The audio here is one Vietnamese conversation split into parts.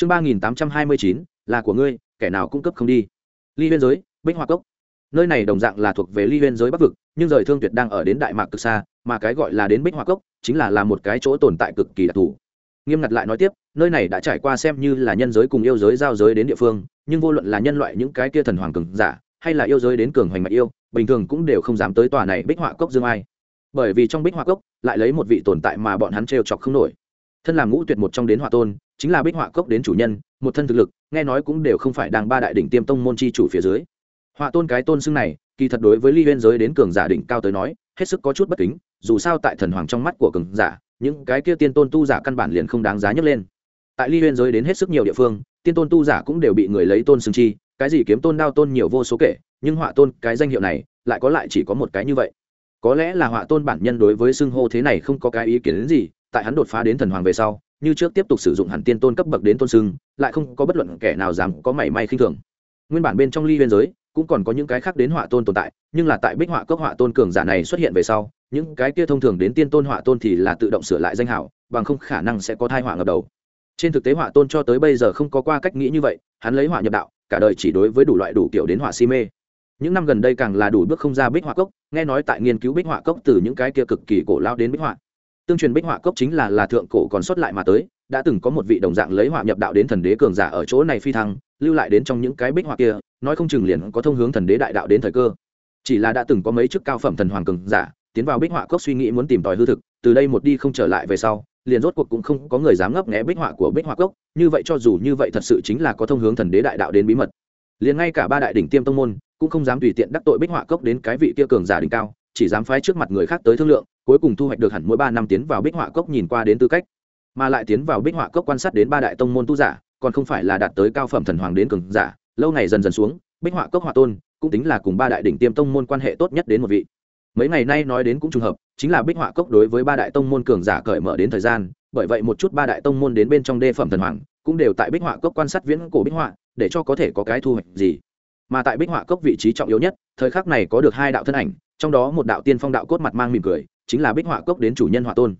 chương ba nghìn tám trăm hai mươi chín, là của ngươi, kẻ nào cung cấp không đi. Ly biên giới, bích hoa cốc. Nơi này đồng dạng là thuộc về ly biên giới bắc vực, nhưng rời thương tuyệt đang ở đến đại mạc cực xa mà cái gọi là đến bích hoa cốc chính là là một cái chỗ tồn tại cực kỳ đặc thù. Nghiêm ngặt lại nói tiếp, nơi này đã trải qua xem như là nhân giới cùng yêu giới giao giới đến địa phương, nhưng vô luận là nhân loại những cái kia thần hoàng cường giả, hay là yêu giới đến cường hoành mạch yêu, bình thường cũng đều không dám tới tòa này bích họa cốc dương ai. Bởi vì trong bích họa cốc, lại lấy một vị tồn tại mà bọn hắn trêu chọc không nổi thân làm ngũ tuyệt một trong đến họa tôn, chính là bích họa cốc đến chủ nhân, một thân thực lực, nghe nói cũng đều không phải đang ba đại đỉnh tiêm tông môn chi chủ phía dưới. Họa tôn cái tôn xưng này, kỳ thật đối với ly huyên giới đến cường giả đỉnh cao tới nói, hết sức có chút bất kính, dù sao tại thần hoàng trong mắt của cường giả, những cái kia tiên tôn tu giả căn bản liền không đáng giá nhấc lên. Tại ly huyên giới đến hết sức nhiều địa phương, tiên tôn tu giả cũng đều bị người lấy tôn xưng chi, cái gì kiếm tôn đao tôn nhiều vô số kể, nhưng họa tôn cái danh hiệu này, lại có lại chỉ có một cái như vậy. Có lẽ là họa tôn bản nhân đối với xưng hô thế này không có cái ý kiến đến gì tại hắn đột phá đến thần hoàng về sau, như trước tiếp tục sử dụng hẳn tiên tôn cấp bậc đến tôn sưng, lại không có bất luận kẻ nào dám có mảy may khinh thường. Nguyên bản bên trong ly biên giới, cũng còn có những cái khác đến họa tôn tồn tại, nhưng là tại bích họa cấp họa tôn cường giả này xuất hiện về sau, những cái kia thông thường đến tiên tôn họa tôn thì là tự động sửa lại danh hảo bằng không khả năng sẽ có thai họa ngập đầu. Trên thực tế họa tôn cho tới bây giờ không có qua cách nghĩ như vậy, hắn lấy họa nhập đạo, cả đời chỉ đối với đủ loại đủ kiểu đến họa si mê. Những năm gần đây càng là đủ bước không ra bích họa cốc, nghe nói tại nghiên cứu bích họa cốc từ những cái kia cực kỳ cổ lao đến bích họa tương truyền bích họa cốc chính là là thượng cổ còn xuất lại mà tới, đã từng có một vị đồng dạng lấy họa nhập đạo đến thần đế cường giả ở chỗ này phi thăng, lưu lại đến trong những cái bích họa kia, nói không chừng liền có thông hướng thần đế đại đạo đến thời cơ. Chỉ là đã từng có mấy chức cao phẩm thần hoàng cường giả, tiến vào bích họa cốc suy nghĩ muốn tìm tòi hư thực, từ đây một đi không trở lại về sau, liền rốt cuộc cũng không có người dám ngấp nghé bích họa của bích họa cốc, như vậy cho dù như vậy thật sự chính là có thông hướng thần đế đại đạo đến bí mật. Liền ngay cả ba đại đỉnh tiêm tông môn, cũng không dám tùy tiện đắc tội bích họa cốc đến cái vị kia cường giả đỉnh cao, chỉ dám phái trước mặt người khác tới thương lượng cuối cùng thu hoạch được hẳn mỗi ba năm tiến vào bích họa cốc nhìn qua đến tư cách. Mà lại tiến vào bích họa cốc quan sát đến ba đại tông môn tu giả, còn không phải là đạt tới cao phẩm thần hoàng đến cường giả. Lâu ngày dần dần xuống, bích họa cốc họa tôn cũng tính là cùng ba đại đỉnh tiêm tông môn quan hệ tốt nhất đến một vị. Mấy ngày nay nói đến cũng trùng hợp, chính là bích họa cốc đối với ba đại tông môn cường giả cởi mở đến thời gian, bởi vậy một chút ba đại tông môn đến bên trong đê phẩm thần hoàng cũng đều tại bích họa cốc quan sát viễn cổ bích họa, để cho có thể có cái thu hoạch gì. Mà tại bích họa cốc vị trí trọng yếu nhất, thời khắc này có được hai đạo thân ảnh, trong đó một đạo tiên phong đạo cốt mặt mang mỉm cười chính là bích họa cốc đến chủ nhân họa tôn.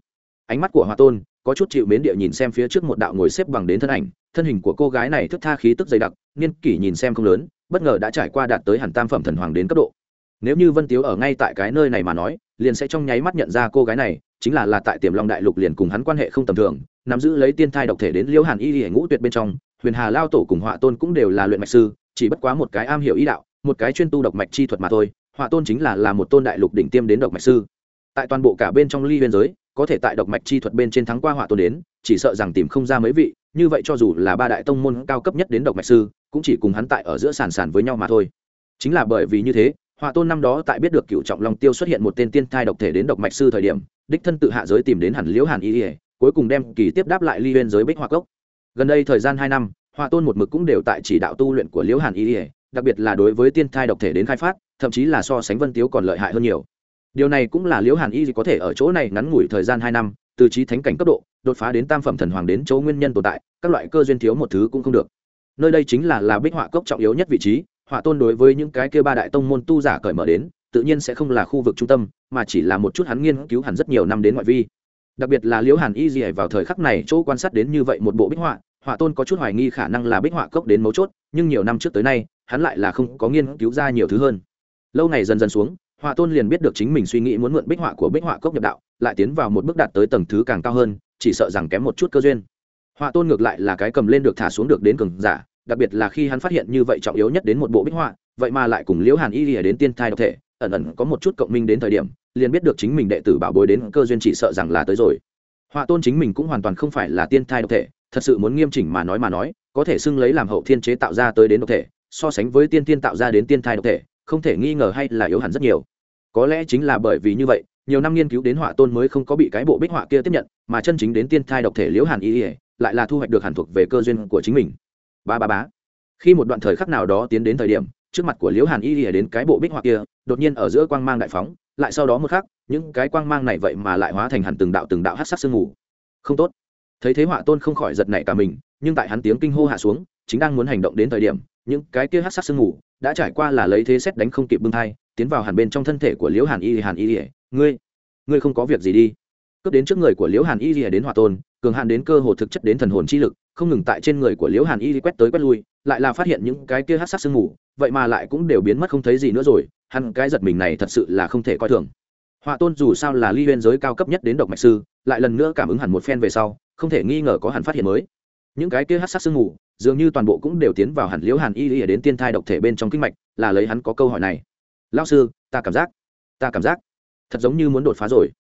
Ánh mắt của họa tôn có chút chịu mến địa nhìn xem phía trước một đạo ngồi xếp bằng đến thân ảnh, thân hình của cô gái này thức tha khí tức dày đặc, niên kỷ nhìn xem không lớn, bất ngờ đã trải qua đạt tới hẳn tam phẩm thần hoàng đến cấp độ. Nếu như vân tiếu ở ngay tại cái nơi này mà nói, liền sẽ trong nháy mắt nhận ra cô gái này, chính là là tại tiềm long đại lục liền cùng hắn quan hệ không tầm thường, nắm giữ lấy tiên thai độc thể đến liễu hàn y hải ngũ tuyệt bên trong, huyền hà lao tổ cùng họa tôn cũng đều là luyện mạch sư, chỉ bất quá một cái am hiểu ý đạo, một cái chuyên tu độc mạch chi thuật mà thôi, họa tôn chính là là một tôn đại lục đỉnh tiêm đến độc mạch sư tại toàn bộ cả bên trong ly biên giới, có thể tại độc mạch chi thuật bên trên thắng qua họa tôn đến, chỉ sợ rằng tìm không ra mấy vị, như vậy cho dù là ba đại tông môn cao cấp nhất đến độc mạch sư, cũng chỉ cùng hắn tại ở giữa sàn sàn với nhau mà thôi. Chính là bởi vì như thế, họa tôn năm đó tại biết được cựu trọng long tiêu xuất hiện một tên tiên thai độc thể đến độc mạch sư thời điểm, đích thân tự hạ giới tìm đến hẳn liễu hàn y ỉa cuối cùng đem kỳ tiếp đáp lại ly huyên giới bích hoa cốc. Gần đây thời gian hai năm, họa tôn một mực cũng đều tại chỉ đạo tu luyện của liễu hàn y ỉa đặc biệt là đối với tiên thai độc thể đến khai phát, thậm chí là so sánh vân tiếu còn lợi hại hơn nhiều điều này cũng là liễu hàn y có thể ở chỗ này ngắn ngủi thời gian hai năm, từ trí thánh cảnh cấp độ, đột phá đến tam phẩm thần hoàng đến chỗ nguyên nhân tồn tại, các loại cơ duyên thiếu một thứ cũng không được. Nơi đây chính là là bích họa cốc trọng yếu nhất vị trí, họa tôn đối với những cái kia ba đại tông môn tu giả cởi mở đến, tự nhiên sẽ không là khu vực trung tâm, mà chỉ là một chút hắn nghiên cứu hẳn rất nhiều năm đến ngoại vi. Đặc biệt là liễu hàn y gì vào thời khắc này chỗ quan sát đến như vậy một bộ bích họa họa tôn có chút hoài nghi khả năng là bích họa cốc đến mấu chốt, nhưng nhiều năm trước tới nay, hắn lại là không có nghiên cứu ra nhiều thứ hơn. Lâu ngày dần dần xuống họa tôn liền biết được chính mình suy nghĩ muốn mượn bích họa của bích họa cốc nhập đạo, lại tiến vào một bước đạt tới tầng thứ càng cao hơn, chỉ sợ rằng kém một chút cơ duyên. Họa tôn ngược lại là cái cầm lên được thả xuống được đến cường giả, đặc biệt là khi hắn phát hiện như vậy trọng yếu nhất đến một bộ bích họa, vậy mà lại cùng liễu hàn y lìa đến tiên thai độc thể, ẩn ẩn có một chút cộng minh đến thời điểm, liền biết được chính mình đệ tử bảo bối đến cơ duyên chỉ sợ rằng là tới rồi. Họa tôn chính mình cũng hoàn toàn không phải là tiên thai độc thể, thật sự muốn nghiêm chỉnh mà nói mà nói, có thể xưng lấy làm hậu thiên chế tạo ra tới đến độc thể, so sánh với tiên tiên tạo ra đến tiên thai độc thể không thể nghi ngờ hay là yếu hẳn rất nhiều. Có lẽ chính là bởi vì như vậy, nhiều năm nghiên cứu đến họa tôn mới không có bị cái bộ bích họa kia tiếp nhận, mà chân chính đến tiên thai độc thể liễu hàn y lại là thu hoạch được hẳn thuộc về cơ duyên của chính mình. Ba ba bá khi một đoạn thời khắc nào đó tiến đến thời điểm, trước mặt của liễu hàn y lìa đến cái bộ bích họa kia, đột nhiên ở giữa quang mang đại phóng, lại sau đó một khắc, những cái quang mang này vậy mà lại hóa thành hẳn từng đạo từng đạo hát sắc sương mù. Không tốt. Thấy thế họa tôn không khỏi giật nảy cả mình, nhưng tại hắn tiếng kinh hô hạ xuống, chính đang muốn hành động đến thời điểm những cái kia hát sắc sương mù đã trải qua là lấy thế xét đánh không kịp bưng thai, tiến vào hẳn bên trong thân thể của liễu hàn y hàn y ỉa ngươi ngươi không có việc gì đi. Cướp đến trước người của liễu hàn y ỉa đến hòa tôn, cường hàn đến cơ hồ thực chất đến thần hồn chi lực, không ngừng tại trên người của liễu hàn y quét tới quét lui, lại là phát hiện những cái kia hát sắc sương mù, vậy mà lại cũng đều biến mất không thấy gì nữa rồi, hắn cái giật mình này thật sự là không thể coi thường. Hòa tôn dù sao là ly huyên giới cao cấp nhất đến độc mạch sư, lại lần nữa cảm ứng hẳn một phen về sau, không thể nghi ngờ có hẳn phát hiện mới. Những cái kia hát sắc sương mù dường như toàn bộ cũng đều tiến vào hẳn liễu hàn y y đến tiên thai độc thể bên trong kinh mạch, là lấy hắn có câu hỏi này. Lao sư, ta cảm giác, ta cảm giác, thật giống như muốn đột phá rồi.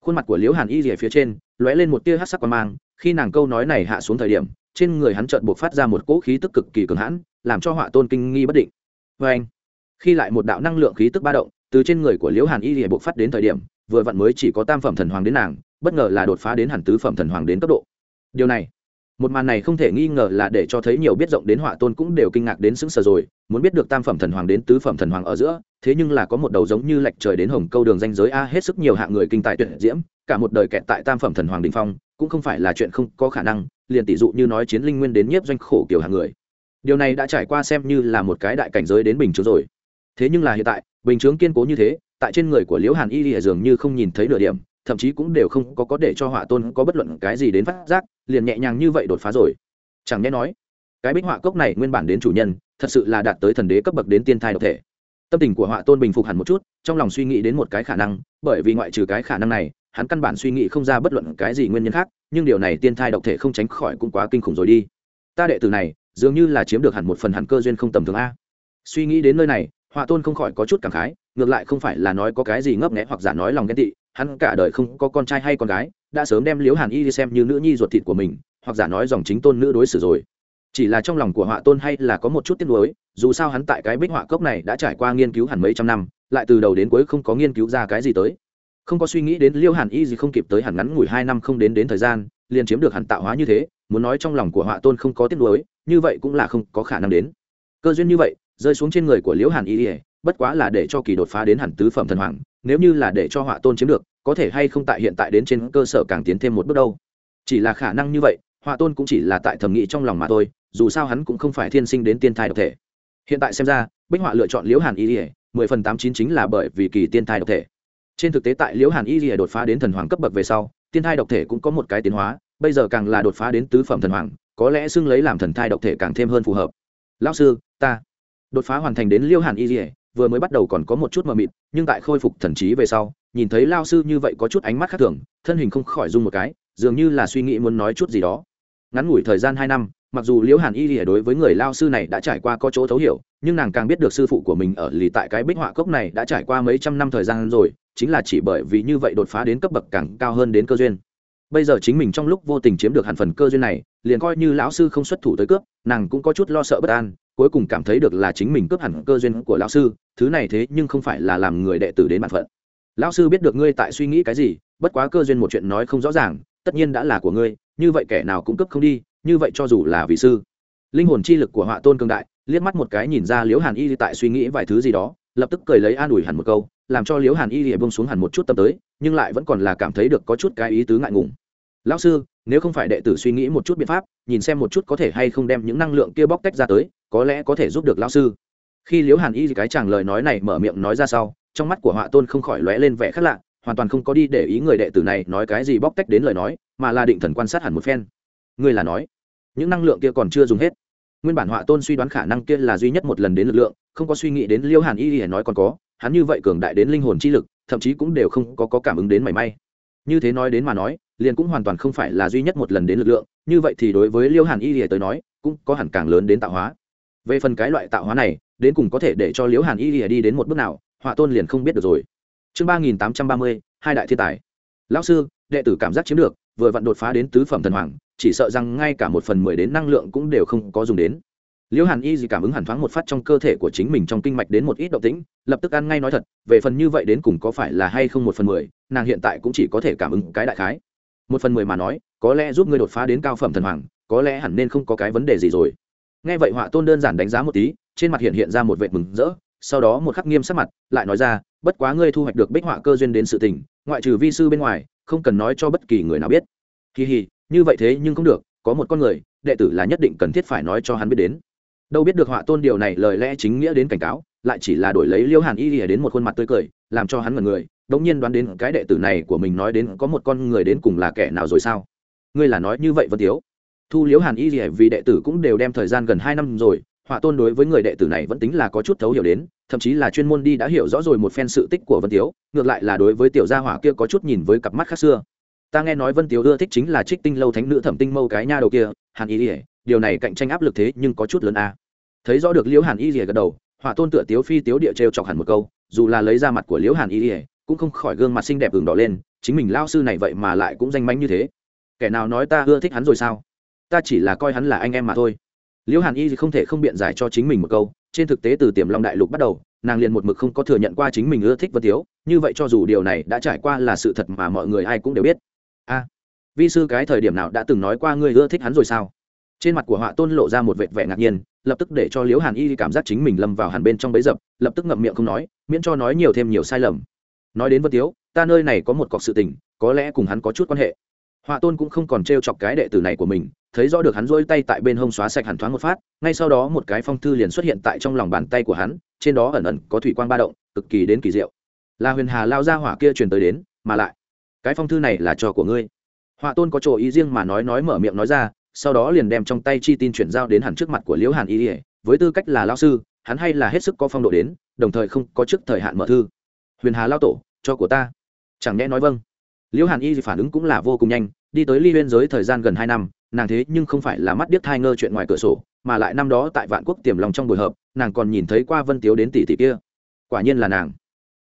Khuôn mặt của liễu hàn y lìa phía trên, lóe lên một tia hát sắc quan mang, khi nàng câu nói này hạ xuống thời điểm, trên người hắn trợn buộc phát ra một cỗ khí tức cực kỳ cường hãn, làm cho họa tôn kinh nghi bất định. Vê anh. Khi lại một đạo năng lượng khí tức ba động, từ trên người của liễu hàn y lìa buộc phát đến thời điểm, vừa vặn mới chỉ có tam phẩm thần hoàng đến nàng, bất ngờ là đột phá đến hẳn tứ phẩm thần hoàng đến cấp độ. Điều này một màn này không thể nghi ngờ là để cho thấy nhiều biết rộng đến họa tôn cũng đều kinh ngạc đến sững sờ rồi, muốn biết được tam phẩm thần hoàng đến tứ phẩm thần hoàng ở giữa, thế nhưng là có một đầu giống như lệch trời đến hồng câu đường danh giới a hết sức nhiều hạng người kinh tài tuyệt diễm, cả một đời kẹt tại tam phẩm thần hoàng đình phong, cũng không phải là chuyện không có khả năng, liền tỷ dụ như nói chiến linh nguyên đến nhiếp doanh khổ kiểu hạng người. Điều này đã trải qua xem như là một cái đại cảnh giới đến bình chướng rồi. Thế nhưng là hiện tại, bình chướng kiên cố như thế, tại trên người của liễu hàn y lìa dường như không nhìn thấy nửa điểm thậm chí cũng đều không có có để cho họa tôn có bất luận cái gì đến phát giác, liền nhẹ nhàng như vậy đột phá rồi. Chẳng nhẽ nói, cái bích họa cốc này nguyên bản đến chủ nhân, thật sự là đạt tới thần đế cấp bậc đến tiên thai độc thể. Tâm tình của họa tôn bình phục hẳn một chút, trong lòng suy nghĩ đến một cái khả năng, bởi vì ngoại trừ cái khả năng này, hắn căn bản suy nghĩ không ra bất luận cái gì nguyên nhân khác, nhưng điều này tiên thai độc thể không tránh khỏi cũng quá kinh khủng rồi đi. Ta đệ tử này, dường như là chiếm được hẳn một phần hẳn cơ duyên không tầm thường a. Suy nghĩ đến nơi này, họa tôn không khỏi có chút cảm khái, ngược lại không phải là nói có cái gì ngấp nghẽ hoặc giả nói lòng ghen tị hắn cả đời không có con trai hay con gái, đã sớm đem liễu hàn y đi xem như nữ nhi ruột thịt của mình, hoặc giả nói dòng chính tôn nữ đối xử rồi. Chỉ là trong lòng của họa tôn hay là có một chút tiếc nuối, dù sao hắn tại cái bích họa cốc này đã trải qua nghiên cứu hẳn mấy trăm năm, lại từ đầu đến cuối không có nghiên cứu ra cái gì tới. Không có suy nghĩ đến liêu hàn y gì không kịp tới hẳn ngắn ngủi hai năm không đến đến thời gian, liền chiếm được hẳn tạo hóa như thế, muốn nói trong lòng của họa tôn không có tiếc nuối, như vậy cũng là không có khả năng đến. Cơ duyên như vậy, rơi xuống trên người của liễu hàn y bất quá là để cho kỳ đột phá đến hẳn tứ phẩm thần hoàng nếu như là để cho họa tôn chiếm được, có thể hay không tại hiện tại đến trên cơ sở càng tiến thêm một bước đâu? Chỉ là khả năng như vậy, họa tôn cũng chỉ là tại thẩm nghĩ trong lòng mà thôi, dù sao hắn cũng không phải thiên sinh đến tiên thai độc thể. Hiện tại xem ra, bích họa lựa chọn liễu hàn y ỉa mười phần tám chín chính là bởi vì kỳ tiên thai độc thể. Trên thực tế tại liễu hàn y ỉa đột phá đến thần hoàng cấp bậc về sau, tiên thai độc thể cũng có một cái tiến hóa, bây giờ càng là đột phá đến tứ phẩm thần hoàng, có lẽ xưng lấy làm thần thai độc thể càng thêm hơn phù hợp. Lão sư, ta đột phá hoàn thành đến liễu hàn y ỉa vừa mới bắt đầu còn có một chút mờ mịt, nhưng tại khôi phục thần trí về sau, nhìn thấy lao sư như vậy có chút ánh mắt khác thường, thân hình không khỏi rung một cái, dường như là suy nghĩ muốn nói chút gì đó. Ngắn ngủi thời gian hai năm, mặc dù liễu hàn y lìa đối với người lao sư này đã trải qua có chỗ thấu hiểu, nhưng nàng càng biết được sư phụ của mình ở lì tại cái bích họa cốc này đã trải qua mấy trăm năm thời gian rồi, chính là chỉ bởi vì như vậy đột phá đến cấp bậc càng cao hơn đến cơ duyên. Bây giờ chính mình trong lúc vô tình chiếm được hàn phần cơ duyên này, liền coi như lão sư không xuất thủ tới cướp, nàng cũng có chút lo sợ bất an cuối cùng cảm thấy được là chính mình cướp hẳn cơ duyên của lão sư, thứ này thế nhưng không phải là làm người đệ tử đến bản phận. Lão sư biết được ngươi tại suy nghĩ cái gì, bất quá cơ duyên một chuyện nói không rõ ràng, tất nhiên đã là của ngươi, như vậy kẻ nào cũng cướp không đi, như vậy cho dù là vị sư. Linh hồn chi lực của họa tôn cương đại, liếc mắt một cái nhìn ra liễu hàn y tại suy nghĩ vài thứ gì đó, lập tức cười lấy an ủi hẳn một câu, làm cho liễu hàn y lìa bông xuống hẳn một chút tâm tới, nhưng lại vẫn còn là cảm thấy được có chút cái ý tứ ngại ngùng. Lão sư, nếu không phải đệ tử suy nghĩ một chút biện pháp, nhìn xem một chút có thể hay không đem những năng lượng kia bóc tách ra tới có lẽ có thể giúp được lão sư. Khi liễu hàn y cái chàng lời nói này mở miệng nói ra sau trong mắt của họa tôn không khỏi lóe lên vẻ khác lạ hoàn toàn không có đi để ý người đệ tử này nói cái gì bóc tách đến lời nói mà là định thần quan sát hẳn một phen. Ngươi là nói những năng lượng kia còn chưa dùng hết. Nguyên bản họa tôn suy đoán khả năng kia là duy nhất một lần đến lực lượng không có suy nghĩ đến liêu hàn y hề nói còn có hắn như vậy cường đại đến linh hồn chi lực thậm chí cũng đều không có, có cảm ứng đến mảy may. Như thế nói đến mà nói liền cũng hoàn toàn không phải là duy nhất một lần đến lực lượng như vậy thì đối với liêu hàn y y tới nói cũng có hẳn càng lớn đến tạo hóa về phần cái loại tạo hóa này, đến cùng có thể để cho liễu hàn y lìa đi đến một bước nào, họa tôn liền không biết được rồi. Chương ba nghìn tám trăm ba mươi, hai đại thiên tài. Lão sư, đệ tử cảm giác chiếm được, vừa vặn đột phá đến tứ phẩm thần hoàng, chỉ sợ rằng ngay cả một phần mười đến năng lượng cũng đều không có dùng đến. Liễu hàn y gì cảm ứng hẳn thoáng một phát trong cơ thể của chính mình trong kinh mạch đến một ít động tĩnh, lập tức ăn ngay nói thật, về phần như vậy đến cùng có phải là hay không một phần mười, nàng hiện tại cũng chỉ có thể cảm ứng cái đại khái. Một phần mười mà nói, có lẽ giúp ngươi đột phá đến cao phẩm thần hoàng, có lẽ hẳn nên không có cái vấn đề gì rồi nghe vậy họa tôn đơn giản đánh giá một tí, trên mặt hiện hiện ra một vệt mừng rỡ, sau đó một khắc nghiêm sắc mặt, lại nói ra, bất quá ngươi thu hoạch được bích họa cơ duyên đến sự tình, ngoại trừ vi sư bên ngoài, không cần nói cho bất kỳ người nào biết. Kỳ hì, như vậy thế nhưng không được, có một con người, đệ tử là nhất định cần thiết phải nói cho hắn biết đến. Đâu biết được họa tôn điều này lời lẽ chính nghĩa đến cảnh cáo, lại chỉ là đổi lấy liêu hàn y lìa đến một khuôn mặt tươi cười, làm cho hắn ngần người, đống nhiên đoán đến cái đệ tử này của mình nói đến có một con người đến cùng là kẻ nào rồi sao? Ngươi là nói như vậy vân tiếu? Thu liễu hàn y gì vì đệ tử cũng đều đem thời gian gần hai năm rồi, họa tôn đối với người đệ tử này vẫn tính là có chút thấu hiểu đến, thậm chí là chuyên môn đi đã hiểu rõ rồi một phen sự tích của vân tiếu, ngược lại là đối với tiểu gia hỏa kia có chút nhìn với cặp mắt khác xưa. Ta nghe nói vân tiếu ưa thích chính là trích tinh lâu thánh nữ thẩm tinh mâu cái nha đầu kia, hàn y ỉa điều này cạnh tranh áp lực thế nhưng có chút lớn a. À. thấy rõ được liễu hàn y ỉa gật đầu, họa tôn tựa tiếu phi tiếu địa t chọc hẳn một câu, dù là lấy ra mặt của liễu hàn y ỉa cũng không khỏi gương mặt xinh đẹp ửng đỏ lên, chính mình lao sư này vậy mà lại cũng danh mánh như thế. Kẻ nào nói ta ưa thích hắn rồi sao? Ta chỉ là coi hắn là anh em mà thôi. Liễu hàn y thì không thể không biện giải cho chính mình một câu, trên thực tế từ tiềm long đại lục bắt đầu, nàng liền một mực không có thừa nhận qua chính mình ưa thích vân tiếu như vậy cho dù điều này đã trải qua là sự thật mà mọi người ai cũng đều biết. A, vi sư cái thời điểm nào đã từng nói qua ngươi ưa thích hắn rồi sao? Trên mặt của họa tôn lộ ra một vệt vẻ ngạc nhiên, lập tức để cho liễu hàn y cảm giác chính mình lâm vào hàn bên trong bấy dập, lập tức ngậm miệng không nói, miễn cho nói nhiều thêm nhiều sai lầm. Nói đến vân tiếu ta nơi này có một cọc sự tình, có lẽ cùng hắn có chút quan hệ. Họa tôn cũng không còn t r e o chọc cái đệ tử này của mình thấy rõ được hắn rôi tay tại bên hông xóa sạch hẳn thoáng một phát, ngay sau đó một cái phong thư liền xuất hiện tại trong lòng bàn tay của hắn, trên đó ẩn ẩn có thủy quan ba động, cực kỳ đến kỳ diệu. Là huyền hà lao ra hỏa kia truyền tới đến, mà lại, cái phong thư này là trò của ngươi. Họa tôn có chỗ ý riêng mà nói nói mở miệng nói ra, sau đó liền đem trong tay chi tin chuyển giao đến hẳn trước mặt của liễu hàn y ỉa với tư cách là lao sư, hắn hay là hết sức có phong độ đến, đồng thời không có trước thời hạn mở thư. Huyền hà lao tổ, cho của ta. Chẳng nhẽ nói vâng. Liễu hàn y phản ứng cũng là vô cùng nhanh, đi tới ly biên giới thời gian gần hai năm nàng thế nhưng không phải là mắt điếc thai ngơ chuyện ngoài cửa sổ, mà lại năm đó tại vạn quốc tiềm lòng trong buổi họp, nàng còn nhìn thấy qua vân tiếu đến tỷ tỷ kia. Quả nhiên là nàng.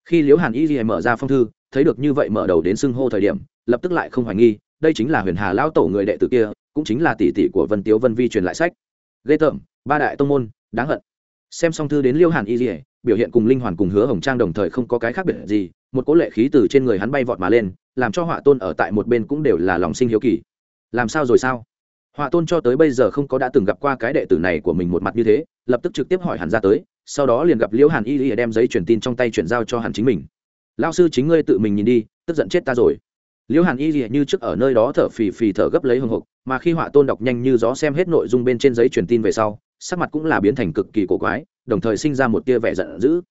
Khi liễu hàn y mở ra phong thư, thấy được như vậy mở đầu đến xưng hô thời điểm, lập tức lại không hoài nghi, đây chính là huyền hà lao tổ người đệ tử kia, cũng chính là tỷ tỷ của vân tiếu vân vi truyền lại sách. Ghê tởm, ba đại tông môn, đáng hận. Xem xong thư đến liêu hàn y dỉa biểu hiện cùng linh hoàn cùng hứa hồng trang đồng thời không có cái khác biệt gì, một cỗ lệ khí từ trên người hắn bay vọt mà lên, làm cho họa tôn ở tại một bên cũng đều là lòng sinh hiếu kỳ. Làm sao rồi sao? Họa tôn cho tới bây giờ không có đã từng gặp qua cái đệ tử này của mình một mặt như thế, lập tức trực tiếp hỏi hàn ra tới, sau đó liền gặp liễu hàn y y đem giấy truyền tin trong tay chuyển giao cho hàn chính mình. Lao sư, chính ngươi tự mình nhìn đi, tức giận chết ta rồi. Liễu hàn y y như trước ở nơi đó thở phì phì thở gấp lấy hồng hộc mà khi họa tôn đọc nhanh như gió xem hết nội dung bên trên giấy truyền tin về sau, sắc mặt cũng là biến thành cực kỳ cổ quái, đồng thời sinh ra một tia vẻ giận dữ.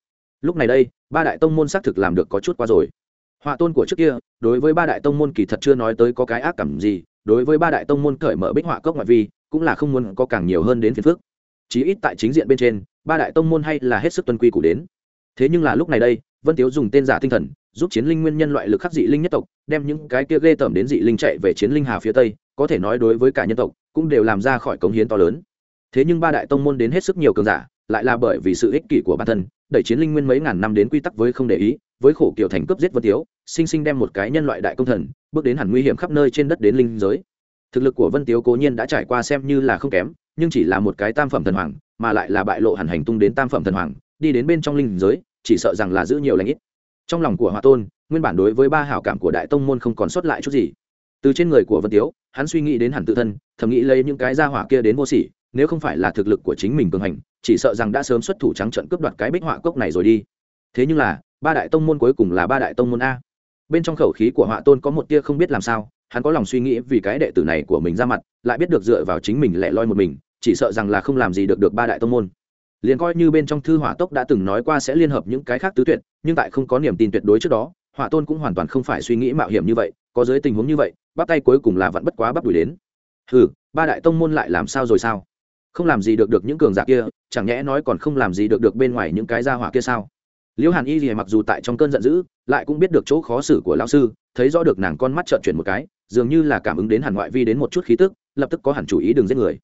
Lúc này đây, ba đại tông môn xác thực làm được có chút qua rồi. Họa tôn của trước kia, đối với ba đại tông môn kỳ thật chưa nói tới có cái ác cảm gì đối với ba đại tông môn cởi mở bích họa cốc ngoại vi, cũng là không muốn có càng nhiều hơn đến phiền phước chí ít tại chính diện bên trên, ba đại tông môn hay là hết sức tuân quy củ đến. Thế nhưng là lúc này đây, vân tiếu dùng tên giả tinh thần, giúp chiến linh nguyên nhân loại lực khắc dị linh nhất tộc, đem những cái kia ghê tởm đến dị linh chạy về chiến linh hà phía tây, có thể nói đối với cả nhân tộc, cũng đều làm ra khỏi cống hiến to lớn. Thế nhưng ba đại tông môn đến hết sức nhiều cường giả, lại là bởi vì sự ích kỷ của bản thân, đẩy chiến linh nguyên mấy ngàn năm đến quy tắc với không để ý với khổ kiểu thành cướp giết vân tiếu, sinh sinh đem một cái nhân loại đại công thần, bước đến hẳn nguy hiểm khắp nơi trên đất đến linh giới. Thực lực của vân tiếu cố nhiên đã trải qua xem như là không kém, nhưng chỉ là một cái tam phẩm thần hoàng, mà lại là bại lộ hẳn hành tung đến tam phẩm thần hoàng, đi đến bên trong linh giới, chỉ sợ rằng là giữ nhiều lãnh ít. Trong lòng của hòa tôn, nguyên bản đối với ba hảo cảm của đại tông môn không còn sót lại chút gì. Từ trên người của vân tiếu, hắn suy nghĩ đến hẳn tự thân, thầm nghĩ lấy những cái gia hỏa kia đến vô sỉ, nếu không phải là thực lực của chính mình cường hành, chỉ sợ rằng đã sớm xuất thủ trắng trận cướp đoạt cái bích họa cốc này rồi đi. Thế nhưng là ba đại tông môn cuối cùng là ba đại tông môn a. Bên trong khẩu khí của họa tôn có một tia không biết làm sao, hắn có lòng suy nghĩ vì cái đệ tử này của mình ra mặt, lại biết được dựa vào chính mình lẻ loi một mình, chỉ sợ rằng là không làm gì được được ba đại tông môn. Liền coi như bên trong thư hỏa tốc đã từng nói qua sẽ liên hợp những cái khác tứ tuyệt, nhưng tại không có niềm tin tuyệt đối trước đó hỏa tôn cũng hoàn toàn không phải suy nghĩ mạo hiểm như vậy, có dưới tình huống như vậy bắt tay cuối cùng là vẫn bất quá bắt đuổi đến. Ừ ba đại tông môn lại làm sao rồi sao? Không làm gì được được những cường giả kia, chẳng nhẽ nói còn không làm gì được được bên ngoài những cái gia hỏa kia sao? Liễu hàn y gì mặc dù tại trong cơn giận dữ lại cũng biết được chỗ khó xử của lão sư thấy rõ được nàng con mắt trợn chuyển một cái dường như là cảm ứng đến hàn ngoại vi đến một chút khí tức lập tức có hẳn chủ ý đừng giết người.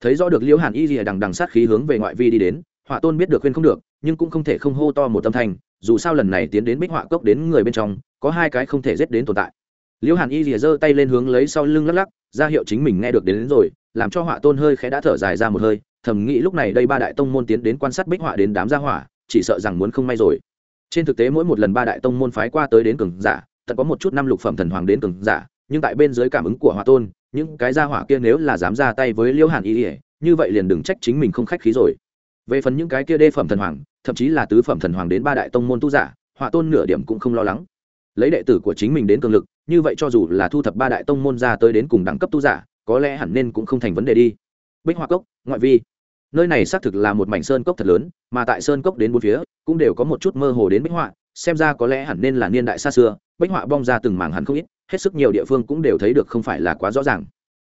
Thấy rõ được liễu hàn y gì đằng đằng sát khí hướng về ngoại vi đi đến họa tôn biết được khuyên không được nhưng cũng không thể không hô to một tâm thanh dù sao lần này tiến đến bích họa cốc đến người bên trong có hai cái không thể giết đến tồn tại. Liễu hàn y rìa giơ tay lên hướng lấy sau lưng lắc lắc ra hiệu chính mình nghe được đến, đến rồi làm cho họa tôn hơi khẽ đã thở dài ra một hơi thầm nghĩ lúc này đây ba đại tông môn tiến đến quan sát bích họa đến đám gia hỏa chỉ sợ rằng muốn không may rồi. Trên thực tế mỗi một lần ba đại tông môn phái qua tới đến cường giả tận có một chút năm lục phẩm thần hoàng đến cường giả, nhưng tại bên dưới cảm ứng của hỏa tôn, những cái gia hỏa kia nếu là dám ra tay với liễu hàn y ỉa như vậy liền đừng trách chính mình không khách khí rồi. Về phần những cái kia đê phẩm thần hoàng, thậm chí là tứ phẩm thần hoàng đến ba đại tông môn tu giả, hỏa tôn nửa điểm cũng không lo lắng. Lấy đệ tử của chính mình đến cường lực, như vậy cho dù là thu thập ba đại tông môn ra tới đến cùng đẳng cấp tu giả, có lẽ hẳn nên cũng không thành vấn đề đi. Bích hoa cốc, ngoại vi nơi này xác thực là một mảnh sơn cốc thật lớn, mà tại sơn cốc đến bốn phía, cũng đều có một chút mơ hồ đến bích họa, xem ra có lẽ hẳn nên là niên đại xa xưa, bích họa bong ra từng mảng hẳn không ít, hết sức nhiều địa phương cũng đều thấy được không phải là quá rõ ràng.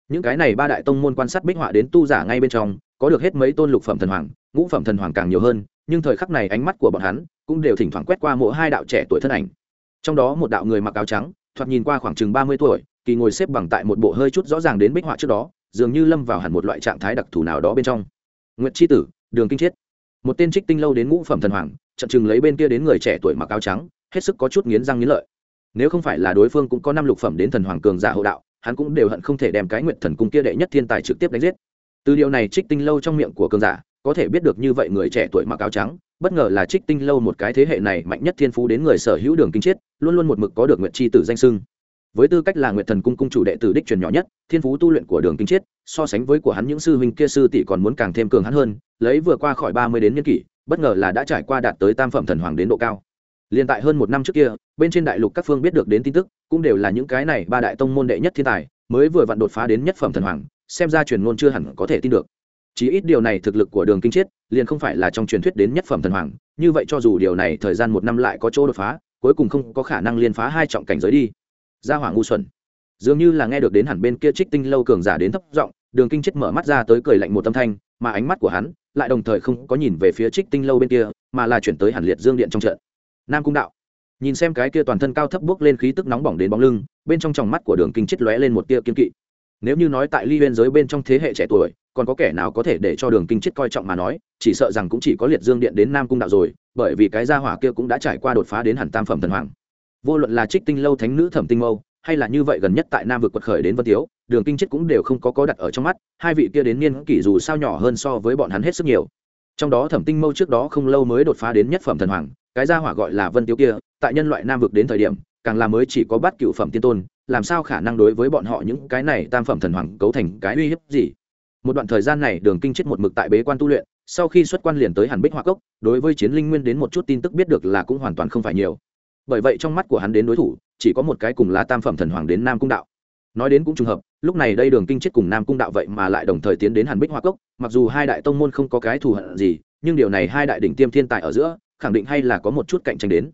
Những cái này ba đại tông môn quan sát bích họa đến tu giả ngay bên trong, có được hết mấy tôn lục phẩm thần hoàng, ngũ phẩm thần hoàng càng nhiều hơn, nhưng thời khắc này ánh mắt của bọn hắn cũng đều thỉnh thoảng quét qua mỗi hai đạo trẻ tuổi thân ảnh. Trong đó một đạo người mặc áo trắng, thoạt nhìn qua khoảng chừng ba mươi tuổi, kỳ ngồi xếp bằng tại một bộ hơi chút rõ ràng đến bích họa trước đó, dường như lâm vào hẳn một loại trạng thái đặc thù nào đó bên trong. Nguyệt Chi tử, đường kinh chiết. Một tên trích tinh lâu đến ngũ phẩm thần hoàng trận chừng lấy bên kia đến người trẻ tuổi mặc áo trắng, hết sức có chút nghiến răng nghiến lợi. Nếu không phải là đối phương cũng có năm lục phẩm đến thần hoàng cường giả hộ đạo, hắn cũng đều hận không thể đem cái nguyện thần cung kia đệ nhất thiên tài trực tiếp đánh giết. Từ điều này trích tinh lâu trong miệng của cường giả, có thể biết được như vậy người trẻ tuổi mặc áo trắng, bất ngờ là trích tinh lâu một cái thế hệ này mạnh nhất thiên phú đến người sở hữu đường kinh chiết, luôn luôn một mực có được nguyện tri tử danh sưng với tư cách là nguyệt thần cung cung chủ đệ tử đích truyền nhỏ nhất, thiên phú tu luyện của đường kinh chiết, so sánh với của hắn những sư huynh kia sư tỷ còn muốn càng thêm cường hắn hơn, lấy vừa qua khỏi ba mươi đến niên kỷ, bất ngờ là đã trải qua đạt tới tam phẩm thần hoàng đến độ cao. Liền tại hơn một năm trước kia, bên trên đại lục các phương biết được đến tin tức, cũng đều là những cái này ba đại tông môn đệ nhất thiên tài, mới vừa vặn đột phá đến nhất phẩm thần hoàng, xem ra truyền ngôn chưa hẳn có thể tin được. Chỉ ít điều này thực lực của đường kinh chiết, liền không phải là trong truyền thuyết đến nhất phẩm thần hoàng, như vậy cho dù điều này thời gian một năm lại có chỗ đột phá, cuối cùng không có khả năng liên phá hai trọng cảnh giới đi gia hỏa ngu xuẩn. Dường như là nghe được đến hẳn bên kia trích tinh lâu cường giả đến thấp giọng, đường kinh chết mở mắt ra tới cười lạnh một tâm thanh, mà ánh mắt của hắn lại đồng thời không có nhìn về phía trích tinh lâu bên kia, mà là chuyển tới hẳn liệt dương điện trong trận. Nam cung đạo. Nhìn xem cái kia toàn thân cao thấp bước lên khí tức nóng bỏng đến bóng lưng, bên trong tròng mắt của đường kinh chết lóe lên một tia kiên kỵ. Nếu như nói tại ly biên giới bên trong thế hệ trẻ tuổi, còn có kẻ nào có thể để cho đường kinh chết coi trọng mà nói, chỉ sợ rằng cũng chỉ có liệt dương điện đến nam cung đạo rồi, bởi vì cái gia hỏa kia cũng đã trải qua đột phá đến hẳn tam phẩm thần hoàng vô luận là trích tinh lâu thánh nữ thẩm tinh mâu, hay là như vậy gần nhất tại nam vực quật khởi đến vân tiếu, đường kinh chết cũng đều không có có đặt ở trong mắt, hai vị kia đến niên kỷ dù sao nhỏ hơn so với bọn hắn hết sức nhiều. Trong đó thẩm tinh mâu trước đó không lâu mới đột phá đến nhất phẩm thần hoàng, cái gia hỏa gọi là vân tiếu kia, tại nhân loại nam vực đến thời điểm, càng là mới chỉ có bắt cựu phẩm tiên tôn, làm sao khả năng đối với bọn họ những cái này tam phẩm thần hoàng cấu thành cái uy hiếp gì? Một đoạn thời gian này, đường kinh chết một mực tại bế quan tu luyện, sau khi xuất quan liền tới hàn bích hoa cốc, đối với chiến linh nguyên đến một chút tin tức biết được là cũng hoàn toàn không phải nhiều bởi vậy trong mắt của hắn đến đối thủ, chỉ có một cái cùng là tam phẩm thần hoàng đến nam cung đạo. Nói đến cũng trùng hợp, lúc này đây đường kinh chết cùng nam cung đạo vậy mà lại đồng thời tiến đến hàn bích hoa cốc, mặc dù hai đại tông môn không có cái thù hận gì, nhưng điều này hai đại đỉnh tiêm thiên tài ở giữa, khẳng định hay là có một chút cạnh tranh đến.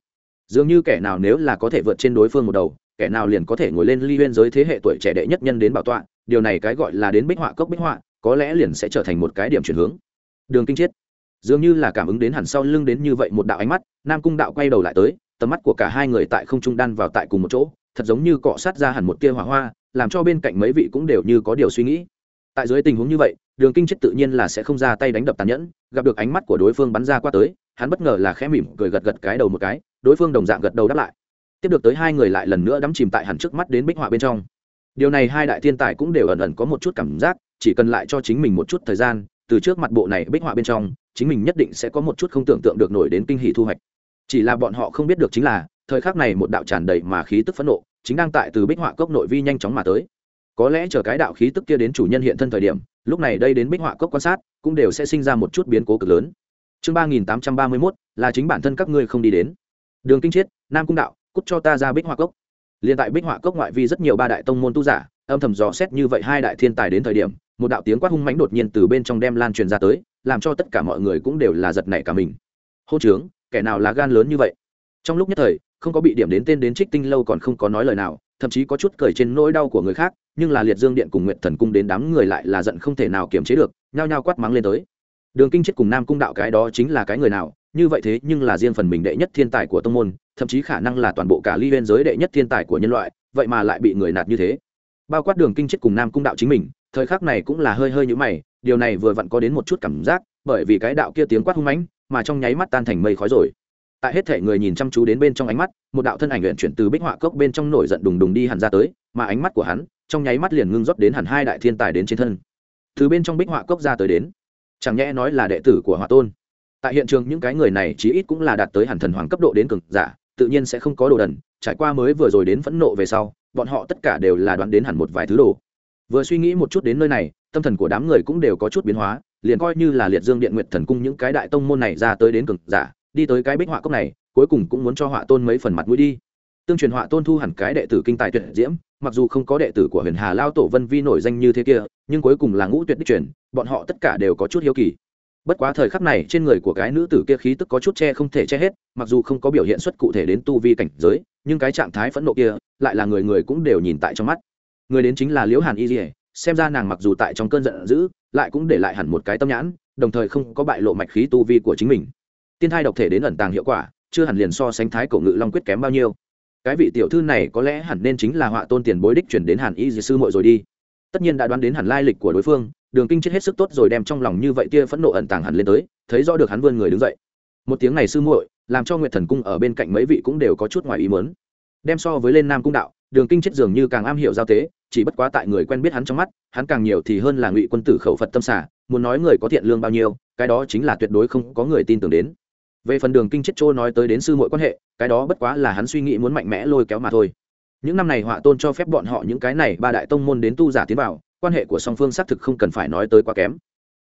Dường như kẻ nào nếu là có thể vượt trên đối phương một đầu, kẻ nào liền có thể ngồi lên ly huyên giới thế hệ tuổi trẻ đệ nhất nhân đến bảo tọa, điều này cái gọi là đến bích họa cốc bích họa có lẽ liền sẽ trở thành một cái điểm chuyển hướng. Đường kinh chiết dường như là cảm ứng đến hẳn sau lưng đến như vậy một đạo ánh mắt, nam cung đạo quay đầu lại tới tầm mắt của cả hai người tại không trung đan vào tại cùng một chỗ, thật giống như cọ sát ra hẳn một tia hỏa hoa, làm cho bên cạnh mấy vị cũng đều như có điều suy nghĩ. Tại dưới tình huống như vậy, đường kinh chết tự nhiên là sẽ không ra tay đánh đập tàn nhẫn, gặp được ánh mắt của đối phương bắn ra qua tới, hắn bất ngờ là khẽ mỉm cười gật gật cái đầu một cái, đối phương đồng dạng gật đầu đáp lại. Tiếp được tới hai người lại lần nữa đắm chìm tại hẳn trước mắt đến bích họa bên trong. Điều này hai đại thiên tài cũng đều ẩn ẩn có một chút cảm giác, chỉ cần lại cho chính mình một chút thời gian, từ trước mặt bộ này bích họa bên trong, chính mình nhất định sẽ có một chút không tưởng tượng được nổi đến kinh hỷ thu hoạch chỉ là bọn họ không biết được chính là, thời khắc này một đạo tràn đầy mà khí tức phẫn nộ, chính đang tại từ bích họa cốc nội vi nhanh chóng mà tới. Có lẽ chờ cái đạo khí tức kia đến chủ nhân hiện thân thời điểm, lúc này đây đến bích họa cốc quan sát, cũng đều sẽ sinh ra một chút biến cố cực lớn. Chương ba nghìn tám trăm ba mươi mốt, là chính bản thân các ngươi không đi đến. Đường kinh chiết, nam cung đạo, cút cho ta ra bích họa cốc. Liền tại bích họa cốc ngoại vi rất nhiều ba đại tông môn tu giả, âm thầm dò xét như vậy hai đại thiên tài đến thời điểm, một đạo tiếng quát hung mãnh đột nhiên từ bên trong đem lan truyền ra tới, làm cho tất cả mọi người cũng đều là giật nảy cả mình. Hô trướng kẻ nào là gan lớn như vậy? Trong lúc nhất thời, không có bị điểm đến tên đến trích tinh lâu còn không có nói lời nào, thậm chí có chút cười trên nỗi đau của người khác, nhưng là liệt dương điện cùng nguyện thần cung đến đám người lại là giận không thể nào kiềm chế được, nhao nhao quát mắng lên tới. Đường kinh chết cùng nam cung đạo cái đó chính là cái người nào, như vậy thế nhưng là riêng phần mình đệ nhất thiên tài của tông môn, thậm chí khả năng là toàn bộ cả ly bên giới đệ nhất thiên tài của nhân loại, vậy mà lại bị người nạt như thế. Bao quát đường kinh chết cùng nam cung đạo chính mình, thời khắc này cũng là hơi hơi như mày, điều này vừa vặn có đến một chút cảm giác, bởi vì cái đạo kia tiếng quát hung mãnh mà trong nháy mắt tan thành mây khói rồi. Tại hết thể người nhìn chăm chú đến bên trong ánh mắt, một đạo thân ảnh luyện chuyển từ bích họa cốc bên trong nổi giận đùng đùng đi hẳn ra tới, mà ánh mắt của hắn, trong nháy mắt liền ngưng rót đến hẳn hai đại thiên tài đến trên thân. Từ bên trong bích họa cốc ra tới đến, chẳng nhẽ nói là đệ tử của họa tôn. Tại hiện trường những cái người này chí ít cũng là đạt tới hẳn thần hoàng cấp độ đến cực giả, tự nhiên sẽ không có đồ đần, trải qua mới vừa rồi đến phẫn nộ về sau, bọn họ tất cả đều là đoán đến hẳn một vài thứ đồ. Vừa suy nghĩ một chút đến nơi này, tâm thần của đám người cũng đều có chút biến hóa liền coi như là liệt dương điện nguyện thần cung những cái đại tông môn này ra tới đến cực giả, đi tới cái bích họa cốc này, cuối cùng cũng muốn cho họa tôn mấy phần mặt mũi đi. Tương truyền họa tôn thu hẳn cái đệ tử kinh tài tuyệt diễm, mặc dù không có đệ tử của huyền hà lao tổ vân vi nổi danh như thế kia, nhưng cuối cùng là ngũ tuyệt đích truyền, bọn họ tất cả đều có chút hiếu kỳ. Bất quá thời khắc này, trên người của cái nữ tử kia khí tức có chút che không thể che hết, mặc dù không có biểu hiện xuất cụ thể đến tu vi cảnh giới, nhưng cái trạng thái phẫn nộ kia, lại là người người cũng đều nhìn tại trong mắt. Người đến chính là liễu hàn y dỉa xem ra nàng mặc dù tại trong cơn giận dữ lại cũng để lại hẳn một cái tâm nhãn, đồng thời không có bại lộ mạch khí tu vi của chính mình. Tiên thai độc thể đến ẩn tàng hiệu quả, chưa hẳn liền so sánh thái cổ ngự long quyết kém bao nhiêu. Cái vị tiểu thư này có lẽ hẳn nên chính là họa tôn tiền bối đích chuyển đến hàn y dì sư mội rồi đi. Tất nhiên đã đoán đến hẳn lai lịch của đối phương, đường kinh chết hết sức tốt rồi đem trong lòng như vậy tia phẫn nộ ẩn tàng hẳn lên tới, thấy rõ được hắn vươn người đứng dậy. Một tiếng này sư muội, làm cho nguyệt thần cung ở bên cạnh mấy vị cũng đều có chút ngoài ý mớn đem so với lên nam cung đạo đường kinh chết dường như càng am hiểu giao tế, chỉ bất quá tại người quen biết hắn trong mắt, hắn càng nhiều thì hơn là ngụy quân tử khẩu phật tâm xả, muốn nói người có thiện lương bao nhiêu, cái đó chính là tuyệt đối không có người tin tưởng đến. Về phần đường kinh chết trôi nói tới đến sư muội quan hệ, cái đó bất quá là hắn suy nghĩ muốn mạnh mẽ lôi kéo mà thôi. Những năm này họa tôn cho phép bọn họ những cái này ba đại tông môn đến tu giả tiến vào, quan hệ của song phương xác thực không cần phải nói tới quá kém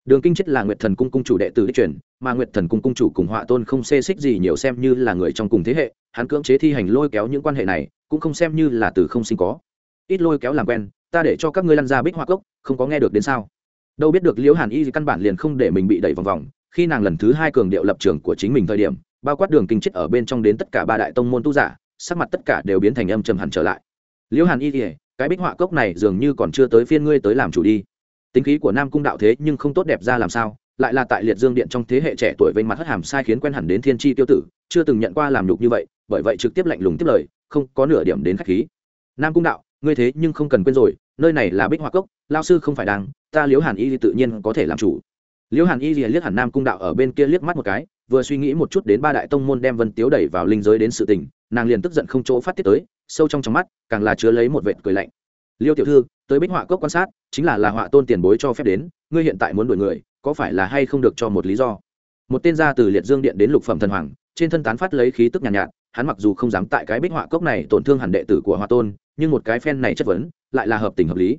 đường kinh chết là nguyệt thần cung cung chủ đệ tử đích truyền, mà nguyệt thần cung cung chủ cùng họa tôn không xê xích gì nhiều xem như là người trong cùng thế hệ, hắn cưỡng chế thi hành lôi kéo những quan hệ này, cũng không xem như là từ không sinh có. Ít lôi kéo làm quen, ta để cho các ngươi lăn ra bích hoa cốc, không có nghe được đến sao? Đâu biết được liễu hàn y căn bản liền không để mình bị đẩy vòng vòng, khi nàng lần thứ hai cường điệu lập trường của chính mình thời điểm, bao quát đường kinh chết ở bên trong đến tất cả ba đại tông môn tu giả, sắc mặt tất cả đều biến thành âm trầm hẳn trở lại. Liễu hàn y thì cái bích họa cốc này dường như còn chưa tới phiên ngươi tới làm chủ đi tính khí của nam cung đạo thế nhưng không tốt đẹp ra làm sao, lại là tại liệt dương điện trong thế hệ trẻ tuổi vênh mặt hất hàm sai khiến quen hẳn đến thiên tri tiêu tử, chưa từng nhận qua làm nhục như vậy, bởi vậy trực tiếp lạnh lùng tiếp lời, không có nửa điểm đến khách khí. Nam cung đạo, ngươi thế nhưng không cần quên rồi, nơi này là bích Hoa cốc lao sư không phải đang, ta liễu hàn y tự nhiên có thể làm chủ. Liễu hàn y liếc hẳn nam cung đạo ở bên kia liếc mắt một cái, vừa suy nghĩ một chút đến ba đại tông môn đem vân tiếu đẩy vào linh giới đến sự tình, nàng liền tức giận không chỗ phát tiết tới, sâu trong trong mắt, càng là chứa lấy một vệt cười lạnh. Liêu tiểu thư tới bích họa cốc quan sát chính là là họa tôn tiền bối cho phép đến ngươi hiện tại muốn đuổi người có phải là hay không được cho một lý do? Một tên gia từ liệt dương điện đến lục phẩm thần hoàng trên thân tán phát lấy khí tức nhàn nhạt, nhạt hắn mặc dù không dám tại cái bích họa cốc này tổn thương hẳn đệ tử của họa tôn nhưng một cái phen này chất vấn lại là hợp tình hợp lý.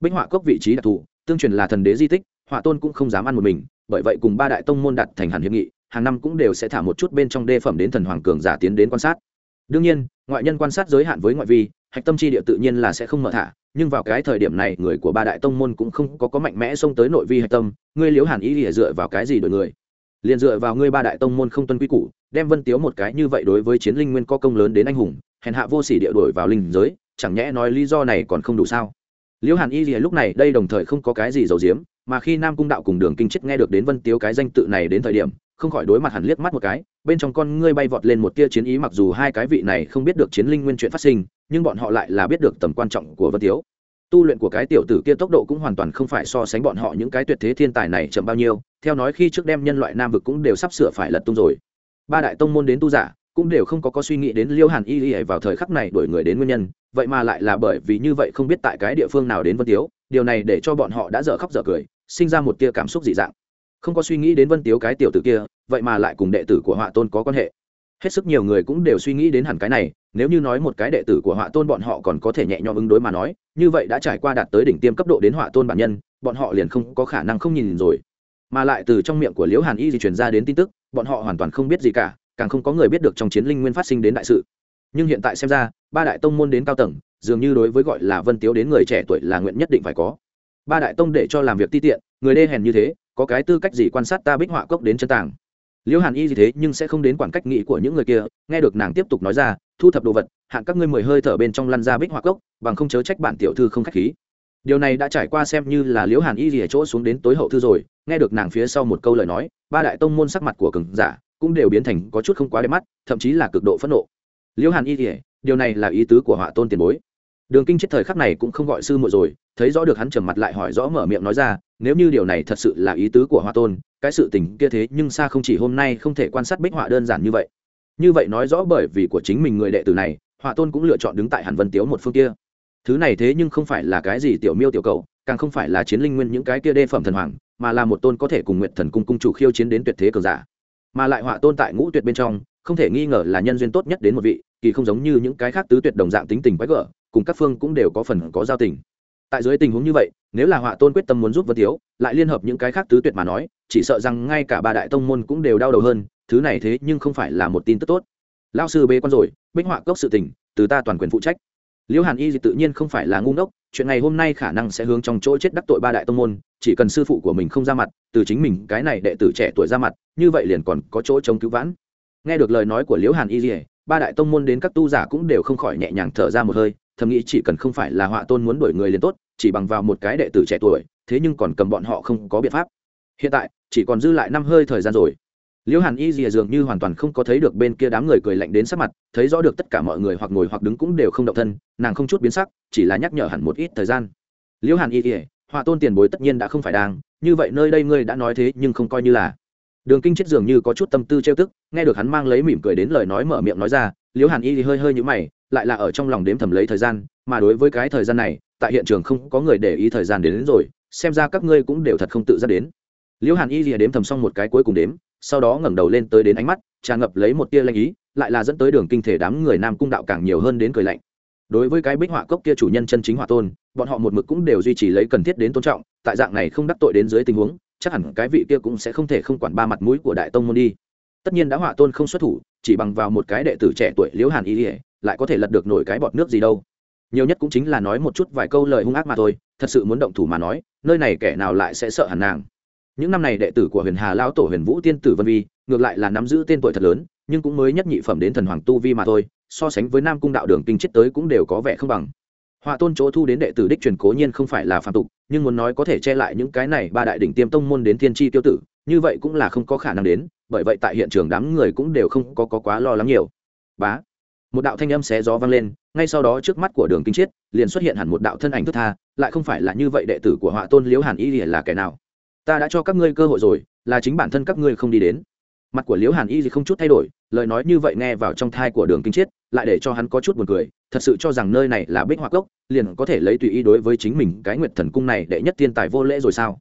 Bích họa cốc vị trí đặc thù tương truyền là thần đế di tích họa tôn cũng không dám ăn một mình bởi vậy cùng ba đại tông môn đặt thành hẳn hiệp nghị hàng năm cũng đều sẽ thả một chút bên trong đê phẩm đến thần hoàng cường giả tiến đến quan sát. Đương nhiên ngoại nhân quan sát giới hạn với ngoại vi hạch tâm chi địa tự nhiên là sẽ không mở thả nhưng vào cái thời điểm này, người của ba đại tông môn cũng không có có mạnh mẽ xông tới nội vi hạch tâm, ngươi liếu hàn ý lìa dựa vào cái gì đổi người? Liền dựa vào ngươi ba đại tông môn không tuân quy củ, đem vân tiếu một cái như vậy đối với chiến linh nguyên có công lớn đến anh hùng, hèn hạ vô sỉ địa đổi vào linh giới, chẳng nhẽ nói lý do này còn không đủ sao? Liễu hàn y lìa lúc này đây đồng thời không có cái gì giấu diếm mà khi nam cung đạo cùng đường kinh chết nghe được đến vân tiếu cái danh tự này đến thời điểm không khỏi đối mặt hẳn liếc mắt một cái, bên trong con ngươi bay vọt lên một tia chiến ý mặc dù hai cái vị này không biết được chiến linh nguyên chuyện phát sinh, nhưng bọn họ lại là biết được tầm quan trọng của vân tiếu. Tu luyện của cái tiểu tử kia tốc độ cũng hoàn toàn không phải so sánh bọn họ những cái tuyệt thế thiên tài này chậm bao nhiêu, theo nói khi trước đem nhân loại nam vực cũng đều sắp sửa phải lật tung rồi. Ba đại tông môn đến tu giả, cũng đều không có có suy nghĩ đến liêu hàn y y vào thời khắc này đuổi người đến nguyên nhân, vậy mà lại là bởi vì như vậy không biết tại cái địa phương nào đến vân tiếu, điều này để cho bọn họ đã dở khóc dở cười, sinh ra một tia cảm xúc dị dạng không có suy nghĩ đến vân tiếu cái tiểu tử kia, vậy mà lại cùng đệ tử của họa tôn có quan hệ. Hết sức nhiều người cũng đều suy nghĩ đến hẳn cái này, nếu như nói một cái đệ tử của họa tôn bọn họ còn có thể nhẹ nhõm ứng đối mà nói, như vậy đã trải qua đạt tới đỉnh tiêm cấp độ đến họa tôn bản nhân, bọn họ liền không có khả năng không nhìn rồi. Mà lại từ trong miệng của liễu hàn y di truyền ra đến tin tức, bọn họ hoàn toàn không biết gì cả, càng không có người biết được trong chiến linh nguyên phát sinh đến đại sự. Nhưng hiện tại xem ra, ba đại tông môn đến cao tầng, dường như đối với gọi là vân tiếu đến người trẻ tuổi là nguyện nhất định phải có ba đại tông để cho làm việc ti tiện người đê hèn như thế có cái tư cách gì quan sát ta bích họa cốc đến chân tàng? Liễu hàn y gì thế nhưng sẽ không đến quản cách nghĩ của những người kia nghe được nàng tiếp tục nói ra thu thập đồ vật hạn các ngươi mười hơi thở bên trong lăn ra bích họa cốc bằng không chớ trách bản tiểu thư không khách khí. Điều này đã trải qua xem như là liễu hàn y gì ở chỗ xuống đến tối hậu thư rồi nghe được nàng phía sau một câu lời nói ba đại tông môn sắc mặt của cường giả cũng đều biến thành có chút không quá đẹp mắt thậm chí là cực độ phẫn nộ. Liễu hàn y gì, điều này là ý tứ của họa tôn tiền bối đường kinh chết thời khắc này cũng không gọi sư muội rồi, thấy rõ được hắn trầm mặt lại hỏi rõ mở miệng nói ra, nếu như điều này thật sự là ý tứ của hoa tôn, cái sự tình kia thế nhưng xa không chỉ hôm nay không thể quan sát bích họa đơn giản như vậy. Như vậy nói rõ bởi vì của chính mình người đệ tử này họa tôn cũng lựa chọn đứng tại hàn vân tiếu một phương kia. Thứ này thế nhưng không phải là cái gì tiểu miêu tiểu cầu càng không phải là chiến linh nguyên những cái kia đê phẩm thần hoàng, mà là một tôn có thể cùng nguyện thần cung cung chủ khiêu chiến đến tuyệt thế cường giả. Mà lại họa tôn tại ngũ tuyệt bên trong, không thể nghi ngờ là nhân duyên tốt nhất đến một vị, kỳ không giống như những cái khác tứ tuyệt đồng dạng tính tình quái gở cùng các phương cũng đều có phần có giao tình. Tại dưới tình huống như vậy, nếu là họa tôn quyết tâm muốn giúp vân tiếu, lại liên hợp những cái khác tứ tuyệt mà nói, chỉ sợ rằng ngay cả ba đại tông môn cũng đều đau đầu hơn, thứ này thế nhưng không phải là một tin tức tốt. Lao sư bế con rồi, bích họa cốc sự tình, từ ta toàn quyền phụ trách. Liễu hàn y tự nhiên không phải là ngu ngốc, chuyện này hôm nay khả năng sẽ hướng trong chỗ chết đắc tội ba đại tông môn, chỉ cần sư phụ của mình không ra mặt, từ chính mình, cái này đệ tử trẻ tuổi ra mặt, như vậy liền còn có chỗ chống cứu vãn. Nghe được lời nói của liễu hàn y ba đại tông môn đến các tu giả cũng đều không khỏi nhẹ nhàng thở ra một hơi thầm nghĩ chỉ cần không phải là họa tôn muốn đuổi người liền tốt, chỉ bằng vào một cái đệ tử trẻ tuổi, thế nhưng còn cầm bọn họ không có biện pháp. Hiện tại, chỉ còn dư lại năm hơi thời gian rồi. Liễu hàn y dìa dường như hoàn toàn không có thấy được bên kia đám người cười lạnh đến sắc mặt, thấy rõ được tất cả mọi người hoặc ngồi hoặc đứng cũng đều không động thân, nàng không chút biến sắc, chỉ là nhắc nhở hẳn một ít thời gian. Liễu hàn y dìa họa tôn tiền bối tất nhiên đã không phải đang, như vậy nơi đây ngươi đã nói thế nhưng không coi như là. Đường kinh chết dường như có chút tâm tư trêu tức, nghe được hắn mang lấy mỉm cười đến lời nói mở miệng nói ra liễu hàn y thì hơi hơi nhũ mày lại là ở trong lòng đếm thầm lấy thời gian mà đối với cái thời gian này tại hiện trường không có người để ý thời gian đến, đến rồi xem ra các ngươi cũng đều thật không tự ra đến. Liễu hàn y lìa đếm thầm xong một cái cuối cùng đếm sau đó ngẩng đầu lên tới đến ánh mắt tràn ngập lấy một tia lanh ý lại là dẫn tới đường kinh thể đám người nam cung đạo càng nhiều hơn đến cười lạnh. Đối với cái bích họa cốc kia chủ nhân chân chính họa tôn bọn họ một mực cũng đều duy trì lấy cần thiết đến tôn trọng tại dạng này không đắc tội đến dưới tình huống chắc hẳn cái vị kia cũng sẽ không thể không quản ba mặt mũi của đại tông môn đi. Tất nhiên đã họa tôn không xuất thủ chỉ bằng vào một cái đệ tử trẻ tuổi liễu hàn y ỉa lại có thể lật được nổi cái bọt nước gì đâu. Nhiều nhất cũng chính là nói một chút vài câu lời hung ác mà thôi thật sự muốn động thủ mà nói nơi này kẻ nào lại sẽ sợ hẳn nàng. Những năm này đệ tử của huyền hà lão tổ huyền vũ tiên tử vân vi ngược lại là nắm giữ tên tuổi thật lớn nhưng cũng mới nhất nhị phẩm đến thần hoàng tu vi mà thôi so sánh với nam cung đạo đường kinh chết tới cũng đều có vẻ không bằng. Họa tôn chỗ thu đến đệ tử đích truyền cố nhiên không phải là phạm tục nhưng muốn nói có thể che lại những cái này ba đại đỉnh tiêm tông môn đến thiên tri tiêu tử như vậy cũng là không có khả năng đến bởi vậy tại hiện trường đám người cũng đều không có, có quá lo lắng nhiều. Bá một đạo thanh âm xé gió vang lên, ngay sau đó trước mắt của đường kinh chiết, liền xuất hiện hẳn một đạo thân ảnh thức tha, lại không phải là như vậy đệ tử của họa tôn liễu hàn y là kẻ nào? Ta đã cho các ngươi cơ hội rồi, là chính bản thân các ngươi không đi đến. Mặt của liễu hàn y không chút thay đổi, lời nói như vậy nghe vào trong thai của đường kinh chiết, lại để cho hắn có chút buồn cười, thật sự cho rằng nơi này là bích hoa cốc, liền có thể lấy tùy ý đối với chính mình cái nguyệt thần cung này đệ nhất thiên tài vô lễ rồi sao?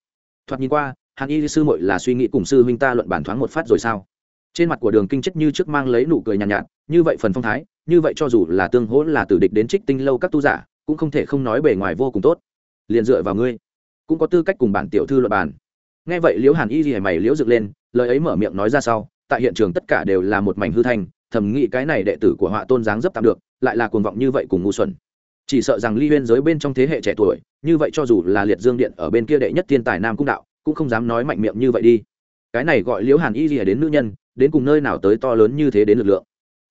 Thoạt nhìn qua, hàn y sư muội là suy nghĩ cùng sư huynh ta luận bản thoáng một phát rồi sao? Trên mặt của đường kinh chất như trước mang lấy nụ cười nhàn nhạt, nhạt như vậy phần phong thái như vậy cho dù là tương hỗ là tử địch đến trích tinh lâu các tu giả cũng không thể không nói bề ngoài vô cùng tốt. Liền dựa vào ngươi cũng có tư cách cùng bản tiểu thư luận bàn. Nghe vậy liễu hàn y gì mày liễu dựng lên lời ấy mở miệng nói ra sau tại hiện trường tất cả đều là một mảnh hư thanh thầm nghĩ cái này đệ tử của họa tôn dáng dấp tạm được lại là cuồng vọng như vậy cùng ngu xuẩn. Chỉ sợ rằng ly huyên giới bên trong thế hệ trẻ tuổi như vậy cho dù là liệt dương điện ở bên kia đệ nhất thiên tài nam cung đạo cũng không dám nói mạnh miệng như vậy đi. Cái này gọi liễu hàn y gì đến nữ nhân đến cùng nơi nào tới to lớn như thế đến lực lượng.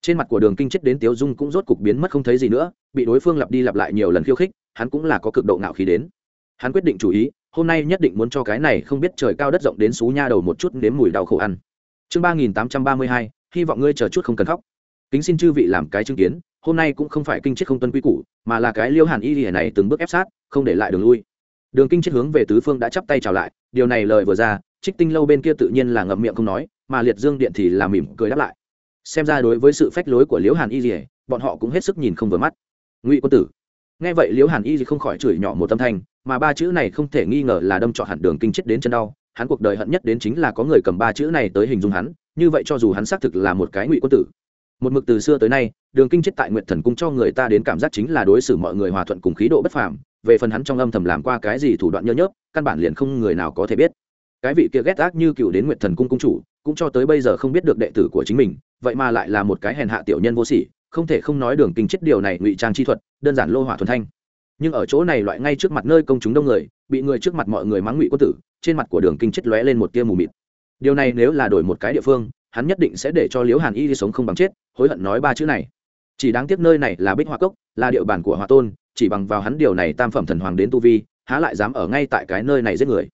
Trên mặt của đường kinh chết đến tiếu dung cũng rốt cục biến mất không thấy gì nữa, bị đối phương lặp đi lặp lại nhiều lần khiêu khích, hắn cũng là có cực độ ngạo khí đến. Hắn quyết định chủ ý, hôm nay nhất định muốn cho cái này không biết trời cao đất rộng đến xú nha đầu một chút nếm mùi đau khổ ăn. Chương ba nghìn tám trăm ba mươi hai, hy vọng ngươi chờ chút không cần khóc. Kính xin chư vị làm cái chứng kiến, hôm nay cũng không phải kinh chết không tuân quy củ, mà là cái liêu hàn y lìa này từng bước ép sát, không để lại đường lui. Đường kinh chết hướng về tứ phương đã chắp tay chào lại, điều này lời vừa ra, trích tinh lâu bên kia tự nhiên là ngậm miệng không nói mà liệt dương điện thì là mỉm cười đáp lại. Xem ra đối với sự phách lối của liễu hàn y gì bọn họ cũng hết sức nhìn không vừa mắt. Ngụy quân tử, nghe vậy liễu hàn y không khỏi chửi nhỏ một tâm thanh, mà ba chữ này không thể nghi ngờ là đâm trọn hẳn đường kinh chết đến chân đau. Hắn cuộc đời hận nhất đến chính là có người cầm ba chữ này tới hình dung hắn, như vậy cho dù hắn xác thực là một cái ngụy quân tử, một mực từ xưa tới nay, đường kinh chết tại nguyện thần cung cho người ta đến cảm giác chính là đối xử mọi người hòa thuận cùng khí độ bất phàm, về phần hắn trong âm thầm làm qua cái gì thủ đoạn nhơ nhớp, căn bản liền không người nào có thể biết. Cái vị kia ghét ác như cựu đến nguyện thần cung cung chủ cũng cho tới bây giờ không biết được đệ tử của chính mình, vậy mà lại là một cái hèn hạ tiểu nhân vô sỉ, không thể không nói đường kinh chết điều này ngụy trang chi thuật, đơn giản lô hỏa thuần thanh. Nhưng ở chỗ này loại ngay trước mặt nơi công chúng đông người, bị người trước mặt mọi người mắng ngụy quân tử, trên mặt của đường kinh chết lóe lên một tia mù mịt. Điều này nếu là đổi một cái địa phương, hắn nhất định sẽ để cho liễu hàn y đi sống không bằng chết, hối hận nói ba chữ này. Chỉ đáng tiếc nơi này là bích hoa cốc, là địa bàn của hòa tôn, chỉ bằng vào hắn điều này tam phẩm thần hoàng đến tu vi, há lại dám ở ngay tại cái nơi này giết người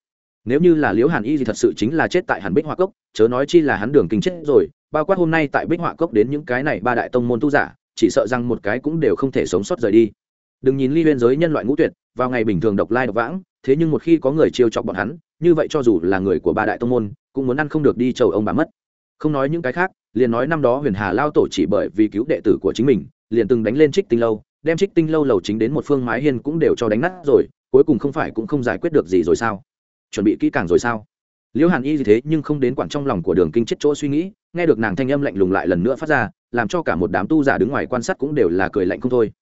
nếu như là liễu hàn y thì thật sự chính là chết tại hàn bích hoa cốc, chớ nói chi là hắn đường kinh chết rồi, bao quát hôm nay tại bích hoa cốc đến những cái này ba đại tông môn tu giả, chỉ sợ rằng một cái cũng đều không thể sống sót rời đi. Đừng nhìn ly biên giới nhân loại ngũ tuyệt, vào ngày bình thường độc lai độc vãng, thế nhưng một khi có người chiêu chọc bọn hắn, như vậy cho dù là người của ba đại tông môn, cũng muốn ăn không được đi chầu ông bà mất. Không nói những cái khác, liền nói năm đó huyền hà lao tổ chỉ bởi vì cứu đệ tử của chính mình, liền từng đánh lên trích tinh lâu, đem trích tinh lâu lầu chính đến một phương mái hiên cũng đều cho đánh nát rồi, cuối cùng không phải cũng không giải quyết được gì rồi sao? Chuẩn bị kỹ càng rồi sao? Liễu hàn y gì thế nhưng không đến quản trong lòng của đường kinh chết chỗ suy nghĩ, nghe được nàng thanh âm lạnh lùng lại lần nữa phát ra, làm cho cả một đám tu giả đứng ngoài quan sát cũng đều là cười lạnh không thôi.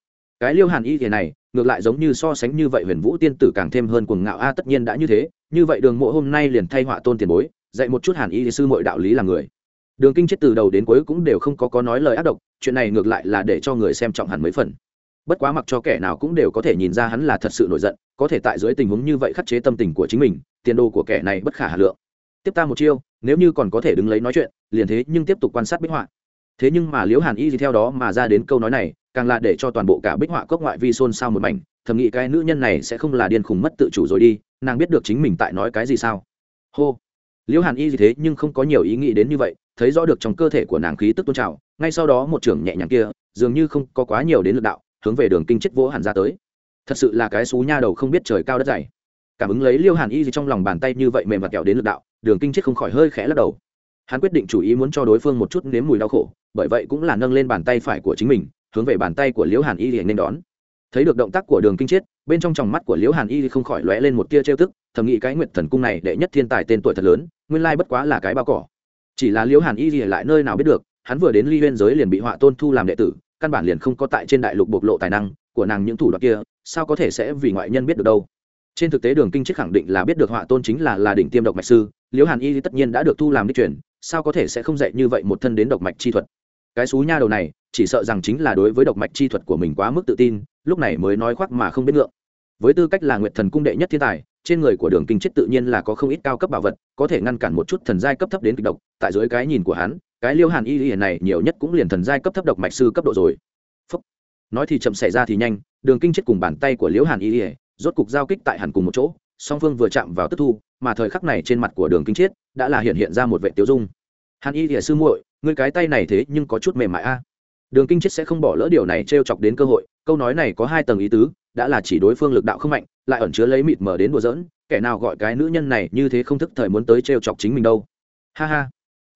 Cái liêu hàn y thế này, ngược lại giống như so sánh như vậy huyền vũ tiên tử càng thêm hơn cuồng ngạo a, tất nhiên đã như thế, như vậy đường mộ hôm nay liền thay họa tôn tiền bối, dạy một chút hàn y sư mọi đạo lý là người. Đường kinh chết từ đầu đến cuối cũng đều không có có nói lời ác độc, chuyện này ngược lại là để cho người xem trọng hẳn mấy phần. Bất quá mặc cho kẻ nào cũng đều có thể nhìn ra hắn là thật sự nổi giận, có thể tại dưới tình huống như vậy khắc chế tâm tình của chính mình tiền đồ của kẻ này bất khả hà lượng. Tiếp ta một chiêu, nếu như còn có thể đứng lấy nói chuyện, liền thế nhưng tiếp tục quan sát bích họa. Thế nhưng mà liễu hàn y thì theo đó mà ra đến câu nói này, càng là để cho toàn bộ cả bích họa cốc ngoại vi xôn xao một mảnh, thầm nghĩ cái nữ nhân này sẽ không là điên khùng mất tự chủ rồi đi, nàng biết được chính mình tại nói cái gì sao. Hô. Liễu hàn y gì thế nhưng không có nhiều ý nghĩ đến như vậy, thấy rõ được trong cơ thể của nàng khí tức tôn trào, ngay sau đó một trưởng nhẹ nhàng kia, dường như không có quá nhiều đến lực đạo, hướng về đường kinh chết vỗ hẳn ra tới. Thật sự là cái xú nha đầu không biết trời cao đất dày cảm ứng lấy liêu hàn y gì trong lòng bàn tay như vậy mềm và kẹo đến lực đạo, đường kinh chết không khỏi hơi khẽ lắc đầu. Hắn quyết định chủ ý muốn cho đối phương một chút nếm mùi đau khổ, bởi vậy cũng là nâng lên bàn tay phải của chính mình, hướng về bàn tay của liễu hàn y thì nên đón. Thấy được động tác của đường kinh chết, bên trong tròng mắt của liễu hàn y không khỏi lóe lên một tia trêu tức, thầm nghĩ cái nguyệt thần cung này đệ nhất thiên tài tên tuổi thật lớn, nguyên lai bất quá là cái bao cỏ. Chỉ là liễu hàn y gì lại nơi nào biết được, hắn vừa đến ly huyên giới liền bị họa tôn thu làm đệ tử, căn bản liền không có tại trên đại lục bộc lộ tài năng của nàng những thủ đoạn kia, sao có thể sẽ vì ngoại nhân biết được đâu? Trên thực tế đường kinh chiết khẳng định là biết được họa tôn chính là là đỉnh tiêm độc mạch sư, liễu hàn y tất nhiên đã được thu làm đi chuyển sao có thể sẽ không dạy như vậy một thân đến độc mạch chi thuật? Cái xú nha đầu này, chỉ sợ rằng chính là đối với độc mạch chi thuật của mình quá mức tự tin, lúc này mới nói khoác mà không biết ngượng. Với tư cách là nguyệt thần cung đệ nhất thiên tài, trên người của đường kinh chết tự nhiên là có không ít cao cấp bảo vật, có thể ngăn cản một chút thần giai cấp thấp đến kịch độc. Tại dưới cái nhìn của hắn, cái liêu hàn y hiển này nhiều nhất cũng liền thần giai cấp thấp độc mạch sư cấp độ rồi. Phúc. nói thì chậm xảy ra thì nhanh, đường kinh chết cùng bàn tay của liễu hàn y hiển rốt cục giao kích tại hẳn cùng một chỗ, song phương vừa chạm vào tức thu, mà thời khắc này trên mặt của đường kinh Chiết đã là hiện hiện ra một vệ tiêu dung. Hàn y thìa sư muội, ngươi cái tay này thế nhưng có chút mềm mại a. Đường kinh Chiết sẽ không bỏ lỡ điều này t r e o chọc đến cơ hội, câu nói này có hai tầng ý tứ, đã là chỉ đối phương lực đạo không mạnh, lại ẩn chứa lấy mịt mờ đến đùa dỡn kẻ nào gọi cái nữ nhân này như thế không thức thời muốn tới t r e o chọc chính mình đâu. Ha ha.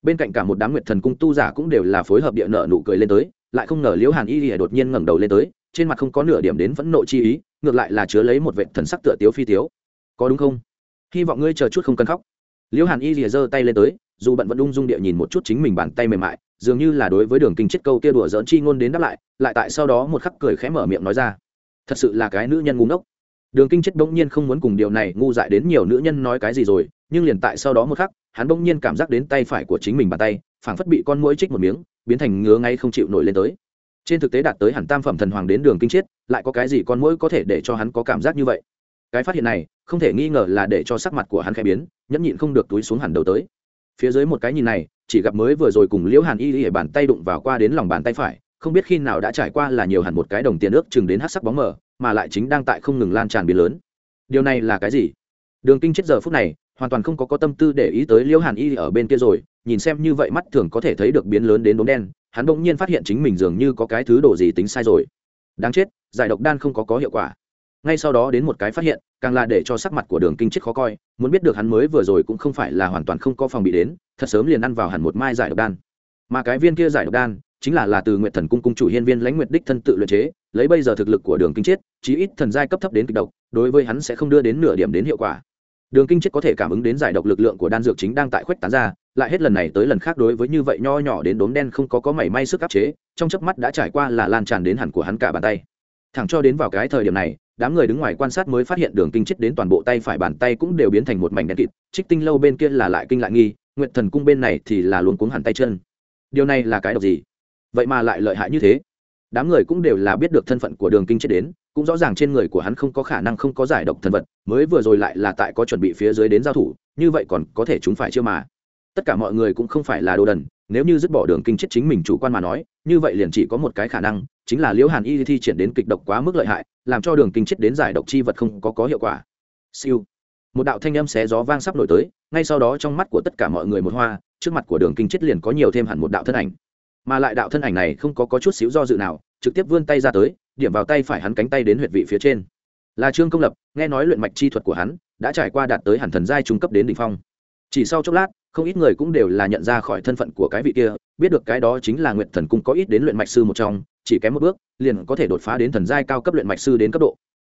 Bên cạnh cả một đám nguyệt thần cung tu giả cũng đều là phối hợp địa nợ nụ cười lên tới, lại không ngờ liễu hàn y lìa đột nhiên ngẩng đầu lên tới, trên mặt không có nửa điểm đến phẫn nộ chi ý ngược lại là chứa lấy một vệ thần sắc tựa tiếu phi tiếu. Có đúng không? Hy vọng ngươi chờ chút không cần khóc. Liễu hàn y rìa giơ tay lên tới, dù bận vẫn ung dung địa nhìn một chút chính mình bàn tay mềm mại, dường như là đối với đường kinh chết câu kia đùa dỡn chi ngôn đến đáp lại lại tại sau đó một khắc cười khẽ mở miệng nói ra. Thật sự là cái nữ nhân ngu ngốc. Đường kinh chết bỗng nhiên không muốn cùng điều này ngu dại đến nhiều nữ nhân nói cái gì rồi, nhưng liền tại sau đó một khắc, hắn bỗng nhiên cảm giác đến tay phải của chính mình bàn tay, phảng phất bị con mũi trích một miếng, biến thành ngứa ngay không chịu nổi lên tới trên thực tế đạt tới hẳn tam phẩm thần hoàng đến đường kinh chiết, lại có cái gì con mũi có thể để cho hắn có cảm giác như vậy? Cái phát hiện này, không thể nghi ngờ là để cho sắc mặt của hắn khẽ biến, nhẫn nhịn không được túi xuống hẳn đầu tới. Phía dưới một cái nhìn này, chỉ gặp mới vừa rồi cùng liễu hàn y y bàn tay đụng vào qua đến lòng bàn tay phải, không biết khi nào đã trải qua là nhiều hẳn một cái đồng tiền ước chừng đến hát sắc bóng mờ, mà lại chính đang tại không ngừng lan tràn biến lớn. Điều này là cái gì? Đường kinh chết giờ phút này, hoàn toàn không có có tâm tư để ý tới liễu hàn y ở bên kia rồi, nhìn xem như vậy mắt thường có thể thấy được biến lớn đến đốm đen hắn bỗng nhiên phát hiện chính mình dường như có cái thứ đồ gì tính sai rồi. Đáng chết, giải độc đan không có có hiệu quả. Ngay sau đó đến một cái phát hiện, càng là để cho sắc mặt của đường kinh chết khó coi, muốn biết được hắn mới vừa rồi cũng không phải là hoàn toàn không có phòng bị đến, thật sớm liền ăn vào hẳn một mai giải độc đan. Mà cái viên kia giải độc đan, chính là là từ nguyện thần cung cung chủ hiên viên lãnh nguyệt đích thân tự luyện chế, lấy bây giờ thực lực của đường kinh chết, chí ít thần giai cấp thấp đến kịch độc, đối với hắn sẽ không đưa đến nửa điểm đến hiệu quả. Đường kinh chết có thể cảm ứng đến giải độc lực lượng của đan dược chính đang tại khuếch tán ra lại hết lần này tới lần khác đối với như vậy nho nhỏ đến đốm đen không có có mảy may sức áp chế, trong chớp mắt đã trải qua là lan tràn đến hẳn của hắn cả bàn tay. Thẳng cho đến vào cái thời điểm này, đám người đứng ngoài quan sát mới phát hiện đường kinh chết đến toàn bộ tay phải bàn tay cũng đều biến thành một mảnh đen kịt, trích tinh lâu bên kia là lại kinh lại nghi nguyện thần cung bên này thì là luôn cuống hẳn tay chân. Điều này là cái độc gì? Vậy mà lại lợi hại như thế. Đám người cũng đều là biết được thân phận của đường kinh chết đến, cũng rõ ràng trên người của hắn không có khả năng không có giải độc thần vật, mới vừa rồi lại là tại có chuẩn bị phía dưới đến giao thủ, như vậy còn có thể chúng phải chưa mà tất cả mọi người cũng không phải là đồ đần nếu như dứt bỏ đường kinh chết chính mình chủ quan mà nói như vậy liền chỉ có một cái khả năng chính là liễu hàn y thi triển đến kịch độc quá mức lợi hại làm cho đường kinh chết đến giải độc chi vật không có có hiệu quả. Siêu. Một đạo thanh âm xé gió vang sắp nổi tới ngay sau đó trong mắt của tất cả mọi người một hoa trước mặt của đường kinh chết liền có nhiều thêm hẳn một đạo thân ảnh. Mà lại đạo thân ảnh này không có, có chút xíu do dự nào trực tiếp vươn tay ra tới điểm vào tay phải hắn cánh tay đến huyệt vị phía trên. Là trương công lập nghe nói luyện mạch chi thuật của hắn đã trải qua đạt tới hẳn thần giai trung cấp đến đ ỉ n h phong. Chỉ sau chốc lát không ít người cũng đều là nhận ra khỏi thân phận của cái vị kia, biết được cái đó chính là nguyện thần cung có ít đến luyện mạch sư một trong, chỉ kém một bước, liền có thể đột phá đến thần giai cao cấp luyện mạch sư đến cấp độ.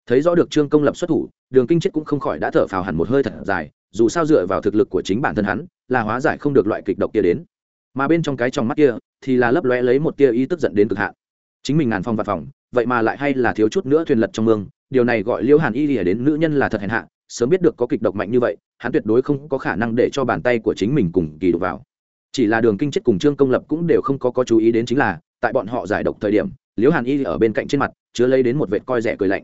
Thấy rõ được trương công lập xuất thủ, đường kinh chết cũng không khỏi đã thở phào hẳn một hơi thật dài, dù sao dựa vào thực lực của chính bản thân hắn, là hóa giải không được loại kịch độc kia đến. Mà bên trong cái trong mắt kia, thì là lấp lóe lấy một tia ý tức giận đến cực hạn. Chính mình ngàn phòng và phòng, vậy mà lại hay là thiếu chút nữa thuyền lật trong mương, điều này gọi liễu hàn y lìa đến nữ nhân là thật hèn hạ sớm biết được có kịch độc mạnh như vậy, hắn tuyệt đối không có khả năng để cho bàn tay của chính mình cùng kỳ đục vào. Chỉ là đường kinh chết cùng trương công lập cũng đều không có có chú ý đến chính là, tại bọn họ giải độc thời điểm, liễu hàn y ở bên cạnh trên mặt chứa lấy đến một vệt coi rẻ cười lạnh.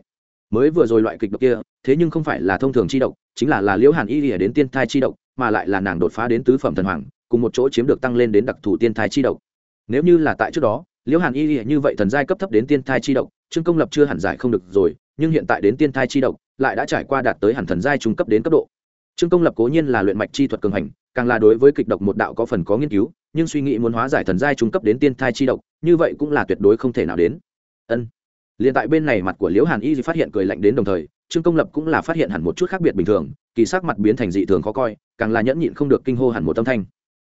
Mới vừa rồi loại kịch độc kia, thế nhưng không phải là thông thường chi độc, chính là là liễu hàn y ở đến tiên thai chi độc, mà lại là nàng đột phá đến tứ phẩm thần hoàng, cùng một chỗ chiếm được tăng lên đến đặc thù tiên thai chi độc. Nếu như là tại trước đó liễu hàn y như vậy thần giai cấp thấp đến tiên thai chi độc, trương công lập chưa hẳn giải không được rồi, nhưng hiện tại đến tiên thai chi độc, lại đã trải qua đạt tới hẳn thần giai trung cấp đến cấp độ. Trương công lập cố nhiên là luyện mạch chi thuật cường hành, càng là đối với kịch độc một đạo có phần có nghiên cứu, nhưng suy nghĩ muốn hóa giải thần giai trung cấp đến tiên thai chi độc, như vậy cũng là tuyệt đối không thể nào đến. Ân. Liền tại bên này mặt của liễu hàn y phát hiện cười lạnh đến đồng thời, trương công lập cũng là phát hiện hẳn một chút khác biệt bình thường, kỳ sắc mặt biến thành dị thường khó coi, càng là nhẫn nhịn không được kinh hô hẳn một tâm thanh.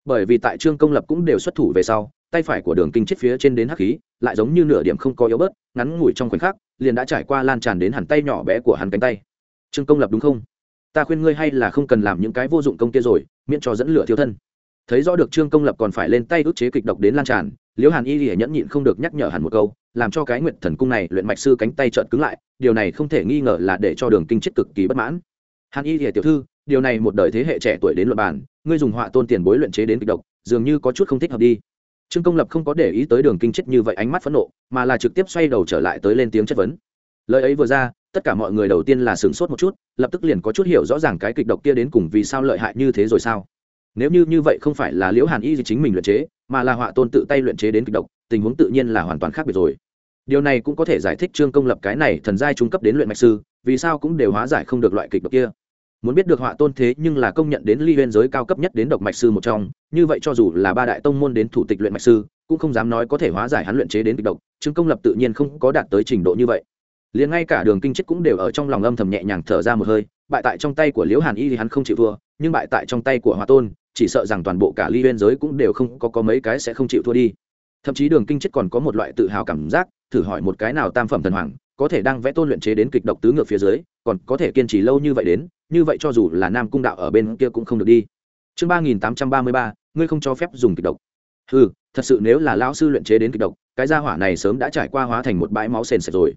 Bởi vì tại trương công lập cũng đều xuất thủ về sau tay phải của đường kinh chết phía trên đến hắc khí, lại giống như nửa điểm không có yếu bớt, ngắn ngủi trong khoảnh khắc, liền đã trải qua lan tràn đến hẳn tay nhỏ bé của hắn cánh tay. Trương công lập đúng không? Ta khuyên ngươi hay là không cần làm những cái vô dụng công kia rồi, miễn cho dẫn lửa thiếu thân. Thấy rõ được trương công lập còn phải lên tay ức chế kịch độc đến lan tràn, liễu hàn y thì nhẫn nhịn không được nhắc nhở hẳn một câu, làm cho cái nguyện thần cung này luyện mạch sư cánh tay trợn cứng lại, điều này không thể nghi ngờ là để cho đường kinh chết cực kỳ bất mãn. Hàn y thì tiểu thư, điều này một đời thế hệ trẻ tuổi đến luật bản ngươi dùng họa tôn tiền bối luyện chế đến kịch độc, dường như có chút không thích hợp đi trương công lập không có để ý tới đường kinh chết như vậy ánh mắt phẫn nộ, mà là trực tiếp xoay đầu trở lại tới lên tiếng chất vấn. Lời ấy vừa ra, tất cả mọi người đầu tiên là sửng sốt một chút, lập tức liền có chút hiểu rõ ràng cái kịch độc kia đến cùng vì sao lợi hại như thế rồi sao. Nếu như như vậy không phải là liễu hàn y gì chính mình luyện chế, mà là họa tôn tự tay luyện chế đến kịch độc, tình huống tự nhiên là hoàn toàn khác biệt rồi. Điều này cũng có thể giải thích trương công lập cái này thần giai trung cấp đến luyện mạch sư, vì sao cũng đều hóa giải không được loại kịch độc kia muốn biết được họa tôn thế nhưng là công nhận đến ly huyên giới cao cấp nhất đến độc mạch sư một trong như vậy cho dù là ba đại tông môn đến thủ tịch luyện mạch sư cũng không dám nói có thể hóa giải hắn luyện chế đến kịch độc chứng công lập tự nhiên không có đạt tới trình độ như vậy. Liền ngay cả đường kinh chết cũng đều ở trong lòng âm thầm nhẹ nhàng thở ra một hơi bại tại trong tay của liễu hàn y thì hắn không chịu thua nhưng bại tại trong tay của hòa tôn chỉ sợ rằng toàn bộ cả ly huyên giới cũng đều không có, có mấy cái sẽ không chịu thua đi. Thậm chí đường kinh chết còn có một loại tự hào cảm giác thử hỏi một cái nào tam phẩm thần hoàng có thể đang vẽ tôn luyện chế đến kịch độc tứ ngược phía dưới còn có thể kiên trì lâu như vậy đến như vậy cho dù là nam cung đạo ở bên kia cũng không được đi. Chương ba nghìn tám trăm ba mươi ba, ngươi không cho phép dùng kịch độc. Ừ thật sự nếu là lão sư luyện chế đến kịch độc, cái gia hỏa này sớm đã trải qua hóa thành một bãi máu sền sệt rồi.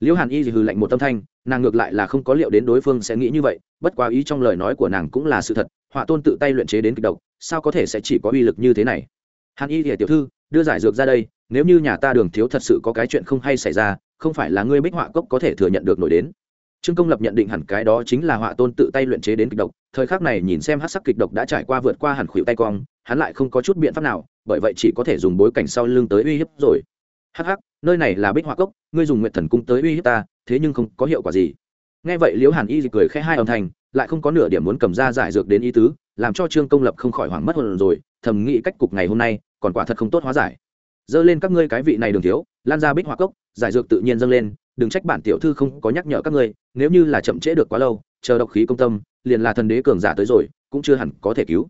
Liễu hàn y thì hừ lạnh một tâm thanh, nàng ngược lại là không có liệu đến đối phương sẽ nghĩ như vậy, bất quá ý trong lời nói của nàng cũng là sự thật, họa tôn tự tay luyện chế đến kịch độc, sao có thể sẽ chỉ có uy lực như thế này? Hàn y thì tiểu thư, đưa giải dược ra đây, nếu như nhà ta đường thiếu thật sự có cái chuyện không hay xảy ra, không phải là ngươi bích họa cốc có thể thừa nhận được nổi đến trương công lập nhận định hẳn cái đó chính là họa tôn tự tay luyện chế đến kịch độc, thời khắc này nhìn xem hát sắc kịch độc đã trải qua vượt qua hẳn khuỷu tay cong, hắn lại không có chút biện pháp nào, bởi vậy chỉ có thể dùng bối cảnh sau lưng tới uy hiếp rồi. Hắc hắc, nơi này là bích họa cốc, ngươi dùng nguyện thần cung tới uy hiếp ta, thế nhưng không có hiệu quả gì. Nghe vậy liễu hàn y cười khẽ hai âm thanh, lại không có nửa điểm muốn cầm ra giải dược đến ý tứ, làm cho trương công lập không khỏi hoảng mất hồn rồi, thầm nghĩ cách cục ngày hôm nay, còn quả thật không tốt hóa giải. Dơ lên các ngươi cái vị này đường thiếu, lan ra bích họa cốc, giải dược tự nhiên dâng lên đừng trách bản tiểu thư không có nhắc nhở các ngươi, nếu như là chậm trễ được quá lâu, chờ độc khí công tâm, liền là thần đế cường giả tới rồi, cũng chưa hẳn có thể cứu.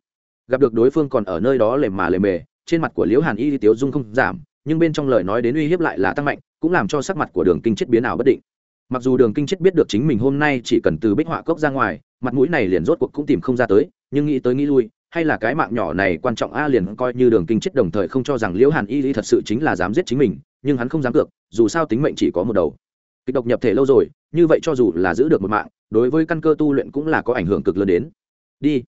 Gặp được đối phương còn ở nơi đó lề mà lề mề, trên mặt của liễu hàn y tiếu dung không giảm, nhưng bên trong lời nói đến uy hiếp lại là tăng mạnh, cũng làm cho sắc mặt của đường kinh chết biến ảo bất định. Mặc dù đường kinh chết biết được chính mình hôm nay chỉ cần từ bích họa cốc ra ngoài, mặt mũi này liền rốt cuộc cũng tìm không ra tới, nhưng nghĩ tới nghĩ lui, hay là cái mạng nhỏ này quan trọng a liền coi như đường kinh chết đồng thời không cho rằng liễu hàn y lý thật sự chính là dám giết chính mình, nhưng hắn không dám cược, dù sao tính mệnh chỉ có một đầu kịch độc nhập thể lâu rồi, như vậy cho dù là giữ được một mạng, đối với căn cơ tu luyện cũng là có ảnh hưởng cực lớn đến. Đi.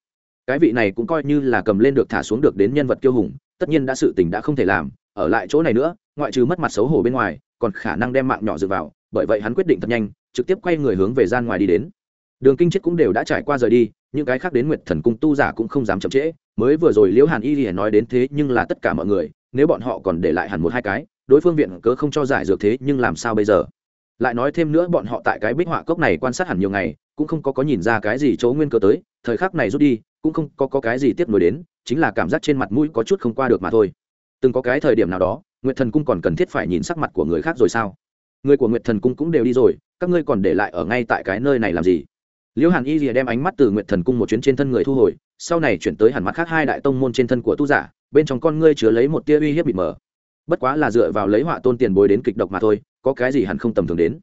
Cái vị này cũng coi như là cầm lên được thả xuống được đến nhân vật kiêu hùng, tất nhiên đã sự tình đã không thể làm, ở lại chỗ này nữa, ngoại trừ mất mặt xấu hổ bên ngoài, còn khả năng đem mạng nhỏ dựa vào, bởi vậy hắn quyết định thật nhanh, trực tiếp quay người hướng về gian ngoài đi đến. Đường kinh chết cũng đều đã trải qua rời đi, những cái khác đến nguyệt thần cung tu giả cũng không dám chậm trễ, mới vừa rồi liễu hàn y thì nói đến thế nhưng là tất cả mọi người, nếu bọn họ còn để lại hẳn một hai cái, đối phương viện cớ không cho giải dược thế nhưng làm sao bây giờ? Lại nói thêm nữa bọn họ tại cái bích họa cốc này quan sát hẳn nhiều ngày cũng không có có nhìn ra cái gì chỗ nguyên cơ tới thời khắc này rút đi cũng không có, có cái gì tiếp nối đến chính là cảm giác trên mặt mũi có chút không qua được mà thôi. Từng có cái thời điểm nào đó nguyệt thần cung còn cần thiết phải nhìn sắc mặt của người khác rồi sao? Người của nguyệt thần cung cũng đều đi rồi các ngươi còn để lại ở ngay tại cái nơi này làm gì? Liễu hàn y rìa đem ánh mắt từ nguyệt thần cung một chuyến trên thân người thu hồi sau này chuyển tới hẳn mắt khác hai đại tông môn trên thân của tu giả bên trong con ngươi chứa lấy một tia uy hiếp bị mờ. Bất quá là dựa vào lấy họa tôn tiền bối đến kịch độc mà thôi có cái gì hẳn không tầm thường đến.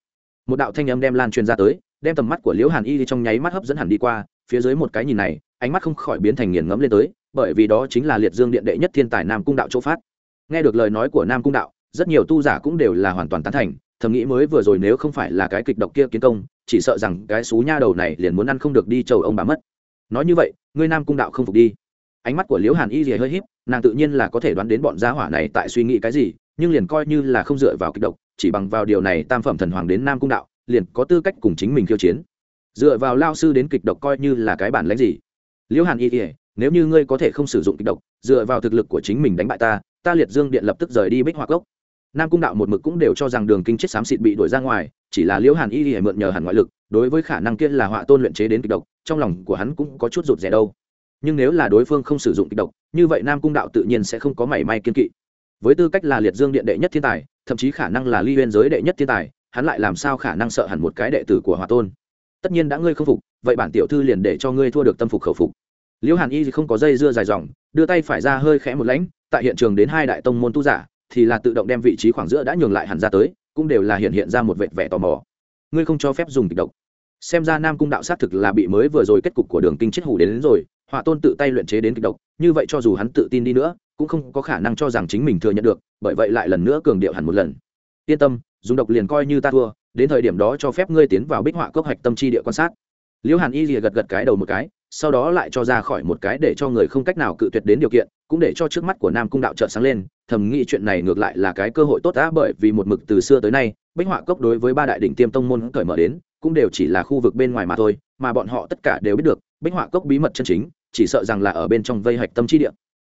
Một đạo thanh âm đem lan truyền ra tới, đem tầm mắt của liễu hàn y trong nháy mắt hấp dẫn hẳn đi qua, phía dưới một cái nhìn này, ánh mắt không khỏi biến thành nghiền ngẫm lên tới, bởi vì đó chính là liệt dương điện đệ nhất thiên tài nam cung đạo chỗ phát. Nghe được lời nói của nam cung đạo, rất nhiều tu giả cũng đều là hoàn toàn tán thành, thầm nghĩ mới vừa rồi nếu không phải là cái kịch độc kia kiến công, chỉ sợ rằng cái xú nha đầu này liền muốn ăn không được đi chầu ông bà mất. Nói như vậy, ngươi nam cung đạo không phục đi. Ánh mắt của liễu hàn y gì hơi híp, nàng tự nhiên là có thể đoán đến bọn gia hỏa này tại suy nghĩ cái gì, nhưng liền coi như là không dựa vào kịch độc chỉ bằng vào điều này tam phẩm thần hoàng đến nam cung đạo, liền có tư cách cùng chính mình khiêu chiến. Dựa vào lao sư đến kịch độc coi như là cái bản lãnh gì. Liễu hàn y ỉa nếu như ngươi có thể không sử dụng kịch độc, dựa vào thực lực của chính mình đánh bại ta ta liệt dương điện lập tức rời đi bích hoa cốc. Nam cung đạo một mực cũng đều cho rằng đường kinh chết xám xịt bị đuổi ra ngoài, chỉ là liễu hàn y ỉa mượn nhờ hẳn ngoại lực, đối với khả năng kia là họa tôn luyện chế đến kịch độc, trong lòng của hắn cũng có chút rụt rè đâu. Nhưng nếu là đối phương không sử dụng kịch độc, như vậy nam cung đạo tự nhiên sẽ không có mảy may kiên kỵ với tư cách là liệt dương điện đệ nhất thiên tài thậm chí khả năng là ly huyên giới đệ nhất thiên tài hắn lại làm sao khả năng sợ hẳn một cái đệ tử của hòa tôn? Tất nhiên đã ngươi không phục vậy bản tiểu thư liền để cho ngươi thua được tâm phục khẩu phục. Liễu hàn y thì không có dây dưa dài dòng đưa tay phải ra hơi khẽ một lãnh tại hiện trường đến hai đại tông môn tu giả thì là tự động đem vị trí khoảng giữa đã nhường lại hẳn ra tới cũng đều là hiện hiện ra một vệt vẻ tò mò. Ngươi không cho phép dùng kịch độc. Xem ra nam cung đạo xác thực là bị mới vừa rồi kết cục của đường kinh chết hủ đến, đến rồi họa tôn tự tay luyện chế đến kịch độc, như vậy cho dù hắn tự tin đi nữa, cũng không có khả năng cho rằng chính mình thừa nhận được, bởi vậy lại lần nữa cường điệu hẳn một lần. Yên tâm, dùng độc liền coi như ta thua, đến thời điểm đó cho phép ngươi tiến vào bích họa cốc hạch tâm chi địa quan sát. Liễu hàn y lìa gật gật cái đầu một cái, sau đó lại cho ra khỏi một cái để cho người không cách nào cự tuyệt đến điều kiện, cũng để cho trước mắt của nam cung đạo trợ sáng lên, thầm nghĩ chuyện này ngược lại là cái cơ hội tốt đã bởi vì một mực từ xưa tới nay, bích họa cốc đối với ba đại đỉnh tiêm tông môn cởi mở đến, cũng đều chỉ là khu vực bên ngoài mà thôi mà bọn họ tất cả đều biết được, bích họa cốc bí mật chân chính, chỉ sợ rằng là ở bên trong vây hạch tâm chi địa.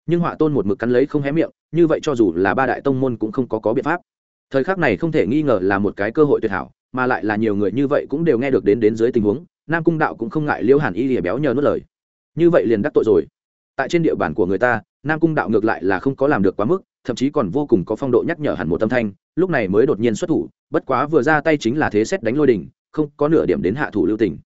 Nhưng họa tôn một mực cắn lấy không hé miệng, như vậy cho dù là ba đại tông môn cũng không có có biện pháp. Thời khắc này không thể nghi ngờ là một cái cơ hội tuyệt hảo, mà lại là nhiều người như vậy cũng đều nghe được đến đến dưới tình huống, nam cung đạo cũng không ngại liễu hàn y lìa béo nhờ nuốt lời. Như vậy liền đắc tội rồi. Tại trên địa bàn của người ta, nam cung đạo ngược lại là không có làm được quá mức, thậm chí còn vô cùng có phong độ nhắc nhở hẳn một tâm thanh, lúc này mới đột nhiên xuất thủ, bất quá vừa ra tay chính là thế xét đánh lôi đình không có nửa điểm đến hạ thủ lưu tình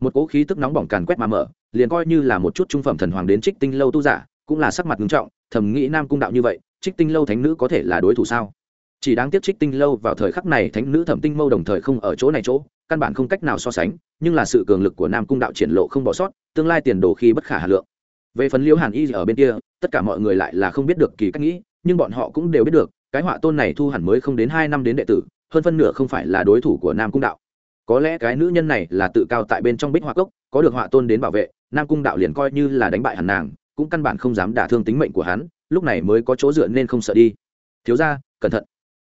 một cỗ khí tức nóng bỏng càn quét mà mở, liền coi như là một chút trung phẩm thần hoàng đến trích tinh lâu tu giả, cũng là sắc mặt nghiêm trọng, thầm nghĩ nam cung đạo như vậy, trích tinh lâu thánh nữ có thể là đối thủ sao? Chỉ đáng tiếc trích tinh lâu vào thời khắc này thánh nữ thẩm tinh mâu đồng thời không ở chỗ này chỗ, căn bản không cách nào so sánh, nhưng là sự cường lực của nam cung đạo triển lộ không bỏ sót, tương lai tiền đồ khi bất khả hà lượng. Về phần liễu hàn y ở bên kia, tất cả mọi người lại là không biết được kỳ cách nghĩ, nhưng bọn họ cũng đều biết được, cái họa tôn này thu hẳn mới không đến hai năm đến đệ tử, hơn phân nửa không phải là đối thủ của nam cung đạo có lẽ cái nữ nhân này là tự cao tại bên trong bích họa cốc, có được họa tôn đến bảo vệ, nam cung đạo liền coi như là đánh bại hẳn nàng, cũng căn bản không dám đả thương tính mệnh của hắn, lúc này mới có chỗ dựa nên không sợ đi. Thiếu ra cẩn thận.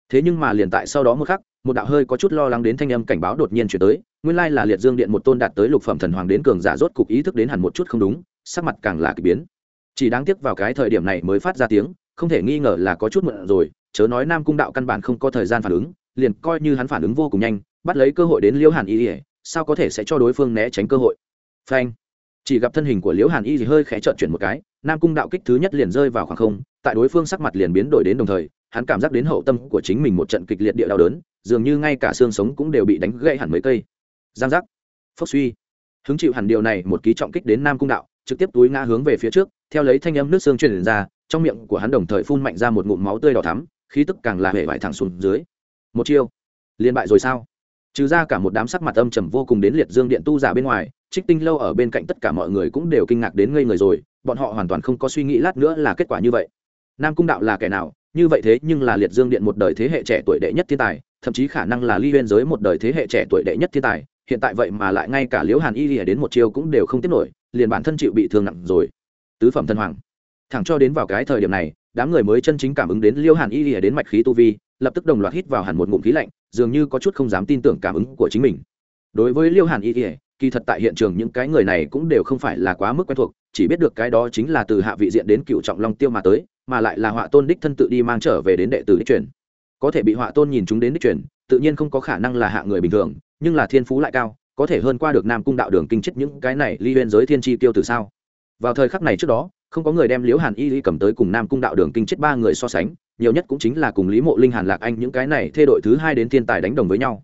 Thế nhưng mà liền tại sau đó một khắc, một đạo hơi có chút lo lắng đến thanh âm cảnh báo đột nhiên chuyển tới, nguyên lai là liệt dương điện một tôn đạt tới lục phẩm thần hoàng đến cường giả rốt cục ý thức đến hẳn một chút không đúng, sắc mặt càng là k ỳ biến. Chỉ đáng tiếc vào cái thời điểm này mới phát ra tiếng, không thể nghi ngờ là có chút mượn rồi, chớ nói nam cung đạo căn bản không có thời gian phản ứng, liền coi như hắn phản ứng vô cùng nhanh bắt lấy cơ hội đến liễu hàn y ỉa sao có thể sẽ cho đối phương né tránh cơ hội? Phanh. Chỉ gặp thân hình của liễu hàn y thì hơi khẽ trợn chuyển một cái, nam cung đạo kích thứ nhất liền rơi vào khoảng không, tại đối phương sắc mặt liền biến đổi đến đồng thời, hắn cảm giác đến hậu tâm của chính mình một trận kịch liệt địa đau đớn, dường như ngay cả xương sống cũng đều bị đánh gãy hẳn mấy cây. Giang giác. Phốc suy. Hứng chịu hẳn điều này, một ký trọng kích đến nam cung đạo, trực tiếp túi ngã hướng về phía trước, theo lấy thanh âm nước xương truyền ra, trong miệng của hắn đồng thời phun mạnh ra một ngụm máu tươi đỏ thắm, khí tức càng là hệ vải thẳng xuống dưới. Một chiêu. Liên bại rồi sao? Trừ ra cả một đám sắc mặt âm trầm vô cùng đến liệt dương điện tu giả bên ngoài, trích tinh lâu ở bên cạnh tất cả mọi người cũng đều kinh ngạc đến ngây người rồi, bọn họ hoàn toàn không có suy nghĩ lát nữa là kết quả như vậy. Nam cung đạo là kẻ nào? Như vậy thế nhưng là liệt dương điện một đời thế hệ trẻ tuổi đệ nhất thiên tài, thậm chí khả năng là ly huyên giới một đời thế hệ trẻ tuổi đệ nhất thiên tài, hiện tại vậy mà lại ngay cả liễu hàn y lìa đến một chiêu cũng đều không tiếp nổi, liền bản thân chịu bị thương nặng rồi. Tứ phẩm thân hoàng. Thẳng cho đến vào cái thời điểm này, đám người mới chân chính cảm ứng đến liễu hàn y lìa đến mạch khí tu vi lập tức đồng loạt hít vào hẳn một ngụm khí lạnh, dường như có chút không dám tin tưởng cảm ứng của chính mình. Đối với liêu hàn y kỳ thật tại hiện trường những cái người này cũng đều không phải là quá mức quen thuộc, chỉ biết được cái đó chính là từ hạ vị diện đến cựu trọng long tiêu mà tới, mà lại là họa tôn đích thân tự đi mang trở về đến đệ tử đích truyền. Có thể bị họa tôn nhìn chúng đến đích truyền, tự nhiên không có khả năng là hạ người bình thường, nhưng là thiên phú lại cao, có thể hơn qua được nam cung đạo đường kinh chết những cái này ly huyên giới thiên tri tiêu từ sao. Vào thời khắc này trước đó, không có người đem liễu hàn y ly cầm tới cùng nam cung đạo đường kinh chết ba người so sánh nhiều nhất cũng chính là cùng lý mộ linh hàn lạc anh những cái này thê đội thứ hai đến thiên tài đánh đồng với nhau.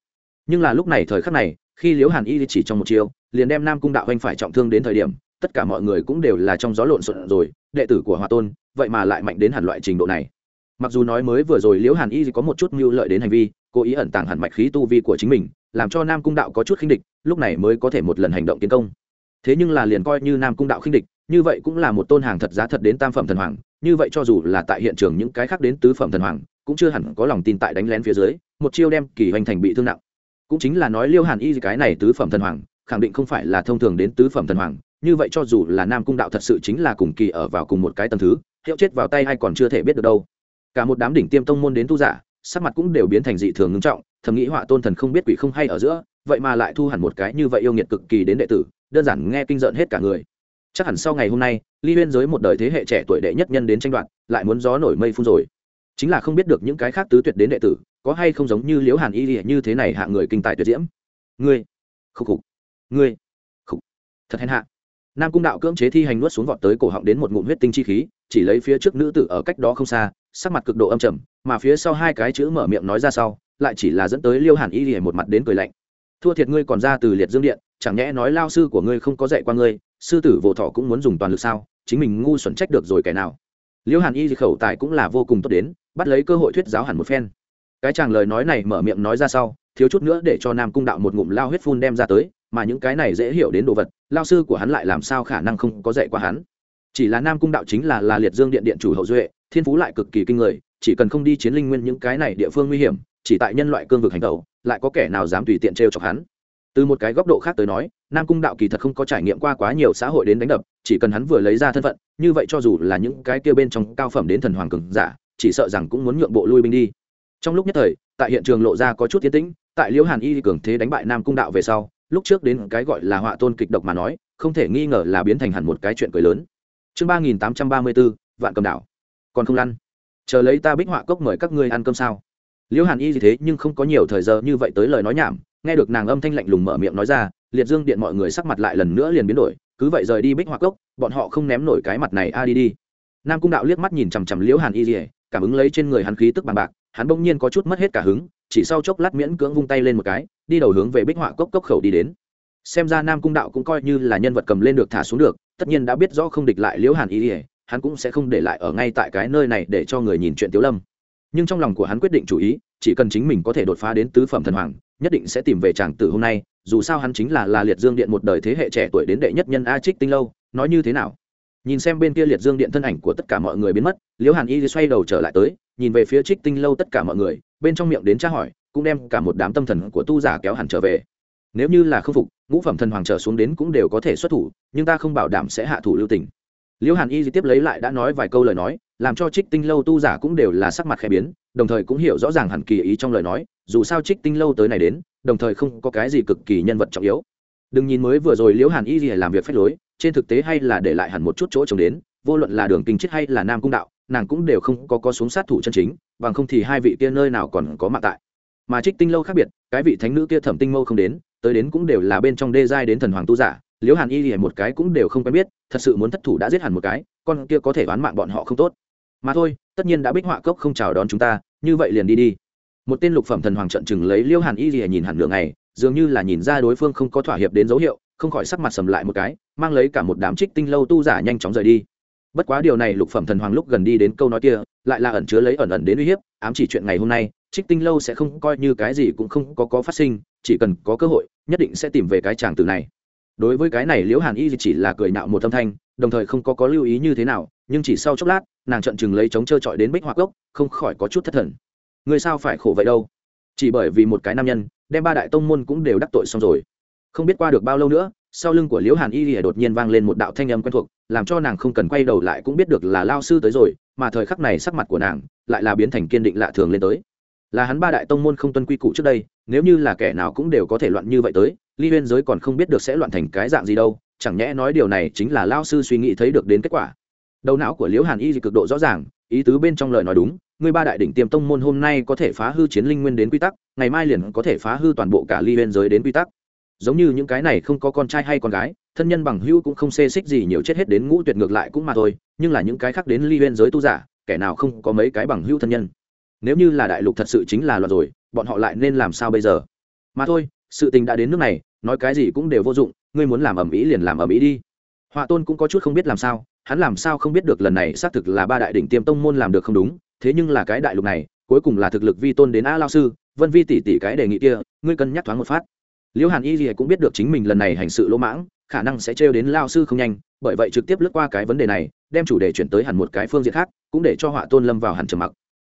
Nhưng là lúc này thời khắc này khi liễu hàn y chỉ trong một chiều, liền đem nam cung đạo anh phải trọng thương đến thời điểm tất cả mọi người cũng đều là trong gió lộn xộn rồi đệ tử của hòa tôn vậy mà lại mạnh đến hẳn loại trình độ này. Mặc dù nói mới vừa rồi liễu hàn y có một chút mưu lợi đến hành vi cố ý ẩn tàng hẳn mạch khí tu vi của chính mình làm cho nam cung đạo có chút khinh địch lúc này mới có thể một lần hành động tiến công. Thế nhưng là liền coi như nam cung đạo khinh địch như vậy cũng là một tôn hàng thật giá thật đến tam phẩm thần hoàng như vậy cho dù là tại hiện trường những cái khác đến tứ phẩm thần hoàng, cũng chưa hẳn có lòng tin tại đánh lén phía dưới, một chiêu đem kỳ hoành thành bị thương nặng. Cũng chính là nói liêu hàn y cái này tứ phẩm thần hoàng, khẳng định không phải là thông thường đến tứ phẩm thần hoàng, như vậy cho dù là nam cung đạo thật sự chính là cùng kỳ ở vào cùng một cái tầm thứ, hiệu chết vào tay hay còn chưa thể biết được đâu. Cả một đám đỉnh tiêm tông môn đến tu giả, sắc mặt cũng đều biến thành dị thường ngưng trọng, thầm nghĩ họa tôn thần không biết quỷ không hay ở giữa, vậy mà lại thu hẳn một cái như vậy yêu nghiệt cực kỳ đến đệ tử, đơn giản nghe kinh rợn hết cả người chắc hẳn sau ngày hôm nay, ly huyên giới một đời thế hệ trẻ tuổi đệ nhất nhân đến tranh đoạt, lại muốn gió nổi mây phun rồi. Chính là không biết được những cái khác tứ tuyệt đến đệ tử, có hay không giống như liễu hàn y như thế này hạ người kinh tài tuyệt diễm. Ngươi, khục khục, ngươi, khục, thật hèn hạ. Nam cung đạo cưỡng chế thi hành nuốt xuống vọt tới cổ họng đến một ngụm huyết tinh chi khí, chỉ lấy phía trước nữ tử ở cách đó không xa, sắc mặt cực độ âm trầm, mà phía sau hai cái chữ mở miệng nói ra sau, lại chỉ là dẫn tới liêu hàn y một mặt đến cười lạnh. Thua thiệt ngươi còn ra từ liệt dương điện, chẳng nhẽ nói lao sư của ngươi không có dạy qua ngươi sư tử vô thọ cũng muốn dùng toàn lực sao? Chính mình ngu xuẩn trách được rồi kẻ nào? Liễu hàn y khẩu tài cũng là vô cùng tốt đến, bắt lấy cơ hội thuyết giáo hẳn một phen. Cái chàng lời nói này mở miệng nói ra sau, thiếu chút nữa để cho nam cung đạo một ngụm lao huyết phun đem ra tới, mà những cái này dễ hiểu đến đồ vật, lao sư của hắn lại làm sao khả năng không có dạy qua hắn? Chỉ là nam cung đạo chính là là liệt dương điện điện chủ hậu duệ, thiên phú lại cực kỳ kinh người, chỉ cần không đi chiến linh nguyên những cái này địa phương nguy hiểm, chỉ tại nhân loại cương vực hành tẩu, lại có kẻ nào dám tùy tiện trêu chọc hắn? Từ một cái góc độ khác tới nói, nam cung đạo kỳ thật không có trải nghiệm qua quá nhiều xã hội đến đánh đập, chỉ cần hắn vừa lấy ra thân phận, như vậy cho dù là những cái kia bên trong cao phẩm đến thần hoàng cường giả, chỉ sợ rằng cũng muốn nhượng bộ lui binh đi. Trong lúc nhất thời, tại hiện trường lộ ra có chút tiến tĩnh, tại liễu hàn y cường thế đánh bại nam cung đạo về sau, lúc trước đến cái gọi là họa tôn kịch độc mà nói, không thể nghi ngờ là biến thành hẳn một cái chuyện cười lớn. Chương ba nghìn tám trăm ba mươi bốn vạn cầm đảo. Còn không lăn. Chờ lấy ta bích họa cốc mời các ngươi ăn cơm sao? Liễu hàn y gì thế nhưng không có nhiều thời giờ như vậy tới lời nói nhảm nghe được nàng âm thanh lạnh lùng mở miệng nói ra, liệt dương điện mọi người sắc mặt lại lần nữa liền biến đổi, cứ vậy rời đi bích họa cốc, bọn họ không ném nổi cái mặt này, a đi đi. Nam cung đạo liếc mắt nhìn chằm chằm liễu hàn y dỉa cảm ứng lấy trên người hắn khí tức bằng bạc, hắn bỗng nhiên có chút mất hết cả hứng, chỉ sau chốc lát miễn cưỡng vung tay lên một cái, đi đầu hướng về bích họa cốc cốc khẩu đi đến. Xem ra nam cung đạo cũng coi như là nhân vật cầm lên được thả xuống được, tất nhiên đã biết rõ không địch lại liễu hàn y dỉa hắn cũng sẽ không để lại ở ngay tại cái nơi này để cho người nhìn chuyện tiếu lâm. Nhưng trong lòng của hắn quyết định chủ ý chỉ cần chính mình có thể đột phá đến tứ phẩm thần hoàng, nhất định sẽ tìm về chàng tử hôm nay, dù sao hắn chính là là liệt dương điện một đời thế hệ trẻ tuổi đến đệ nhất nhân a trích tinh lâu, nói như thế nào? Nhìn xem bên kia liệt dương điện thân ảnh của tất cả mọi người biến mất, liễu hàn y xoay đầu trở lại tới, nhìn về phía trích tinh lâu tất cả mọi người, bên trong miệng đến tra hỏi, cũng đem cả một đám tâm thần của tu giả kéo hẳn trở về. Nếu như là khâm phục, ngũ phẩm thần hoàng trở xuống đến cũng đều có thể xuất thủ, nhưng ta không bảo đảm sẽ hạ thủ lưu tình liễu hàn y tiếp lấy lại đã nói vài câu lời nói, làm cho trích tinh lâu tu giả cũng đều là sắc mặt khẽ biến, đồng thời cũng hiểu rõ ràng hẳn kỳ ý trong lời nói, dù sao trích tinh lâu tới này đến, đồng thời không có cái gì cực kỳ nhân vật trọng yếu. Đừng nhìn mới vừa rồi liễu hàn y làm việc phép lối, trên thực tế hay là để lại hẳn một chút chỗ trồng đến, vô luận là đường kinh chết hay là nam cung đạo, nàng cũng đều không có có xuống sát thủ chân chính, bằng không thì hai vị kia nơi nào còn có mạng tại. Mà trích tinh lâu khác biệt, cái vị thánh nữ kia thẩm tinh mâu không đến, tới đến cũng đều là bên trong đê giai đến thần hoàng tu giả liễu hàn y thì một cái cũng đều không quen biết, thật sự muốn thất thủ đã giết hẳn một cái, con kia có thể đoán mạng bọn họ không tốt. Mà thôi, tất nhiên đã bích họa cốc không chào đón chúng ta, như vậy liền đi đi. Một tên lục phẩm thần hoàng trận chừng lấy liễu hàn y thì nhìn hẳn nửa ngày, dường như là nhìn ra đối phương không có thỏa hiệp đến dấu hiệu, không khỏi sắc mặt sầm lại một cái, mang lấy cả một đám trích tinh lâu tu giả nhanh chóng rời đi. Bất quá điều này lục phẩm thần hoàng lúc gần đi đến câu nói kia, lại là ẩn chứa lấy ẩn ẩn đến uy hiếp, ám chỉ chuyện ngày hôm nay, trích tinh lâu sẽ không coi như cái gì cũng không có có phát sinh, chỉ cần có cơ hội, nhất định sẽ tìm về cái chàng từ này đối với cái này liễu hàn y chỉ là cười nạo một âm thanh, đồng thời không có có lưu ý như thế nào, nhưng chỉ sau chốc lát, nàng trận chừng lấy chống trơ trọi đến bích hoa gốc không khỏi có chút thất thần. Người sao phải khổ vậy đâu? Chỉ bởi vì một cái nam nhân, đem ba đại tông môn cũng đều đắc tội xong rồi. Không biết qua được bao lâu nữa, sau lưng của liễu hàn y lìa đột nhiên vang lên một đạo thanh âm quen thuộc, làm cho nàng không cần quay đầu lại cũng biết được là lao sư tới rồi, mà thời khắc này sắc mặt của nàng lại là biến thành kiên định lạ thường lên tới là hắn ba đại tông môn không tuân quy củ trước đây, nếu như là kẻ nào cũng đều có thể loạn như vậy tới, ly huyên giới còn không biết được sẽ loạn thành cái dạng gì đâu, chẳng nhẽ nói điều này chính là lao sư suy nghĩ thấy được đến kết quả. Đầu não của liễu hàn y cực độ rõ ràng, ý tứ bên trong lời nói đúng, người ba đại đỉnh tiêm tông môn hôm nay có thể phá hư chiến linh nguyên đến quy tắc, ngày mai liền có thể phá hư toàn bộ cả ly huyên giới đến quy tắc. Giống như những cái này không có con trai hay con gái, thân nhân bằng hữu cũng không xê xích gì nhiều chết hết đến ngũ tuyệt ngược lại cũng mà thôi, nhưng là những cái khác đến ly huyên giới tu giả, kẻ nào không có mấy cái bằng hữu thân nhân? Nếu như là đại lục thật sự chính là loạn rồi, bọn họ lại nên làm sao bây giờ? Mà thôi, sự tình đã đến nước này, nói cái gì cũng đều vô dụng, ngươi muốn làm ầm ĩ liền làm ầm ĩ đi. Họa tôn cũng có chút không biết làm sao, hắn làm sao không biết được lần này xác thực là ba đại đỉnh tiêm tông môn làm được không đúng, thế nhưng là cái đại lục này, cuối cùng là thực lực vi tôn đến a lao sư, vân vi tỷ tỷ cái đề nghị kia, ngươi cân nhắc thoáng một phát. Liễu hàn y gì cũng biết được chính mình lần này hành sự lỗ mãng, khả năng sẽ trêu đến lao sư không nhanh, bởi vậy trực tiếp lướt qua cái vấn đề này, đem chủ đề chuyển tới hẳn một cái phương diện khác, cũng để cho họa tôn lâm vào hẳn trầm mặc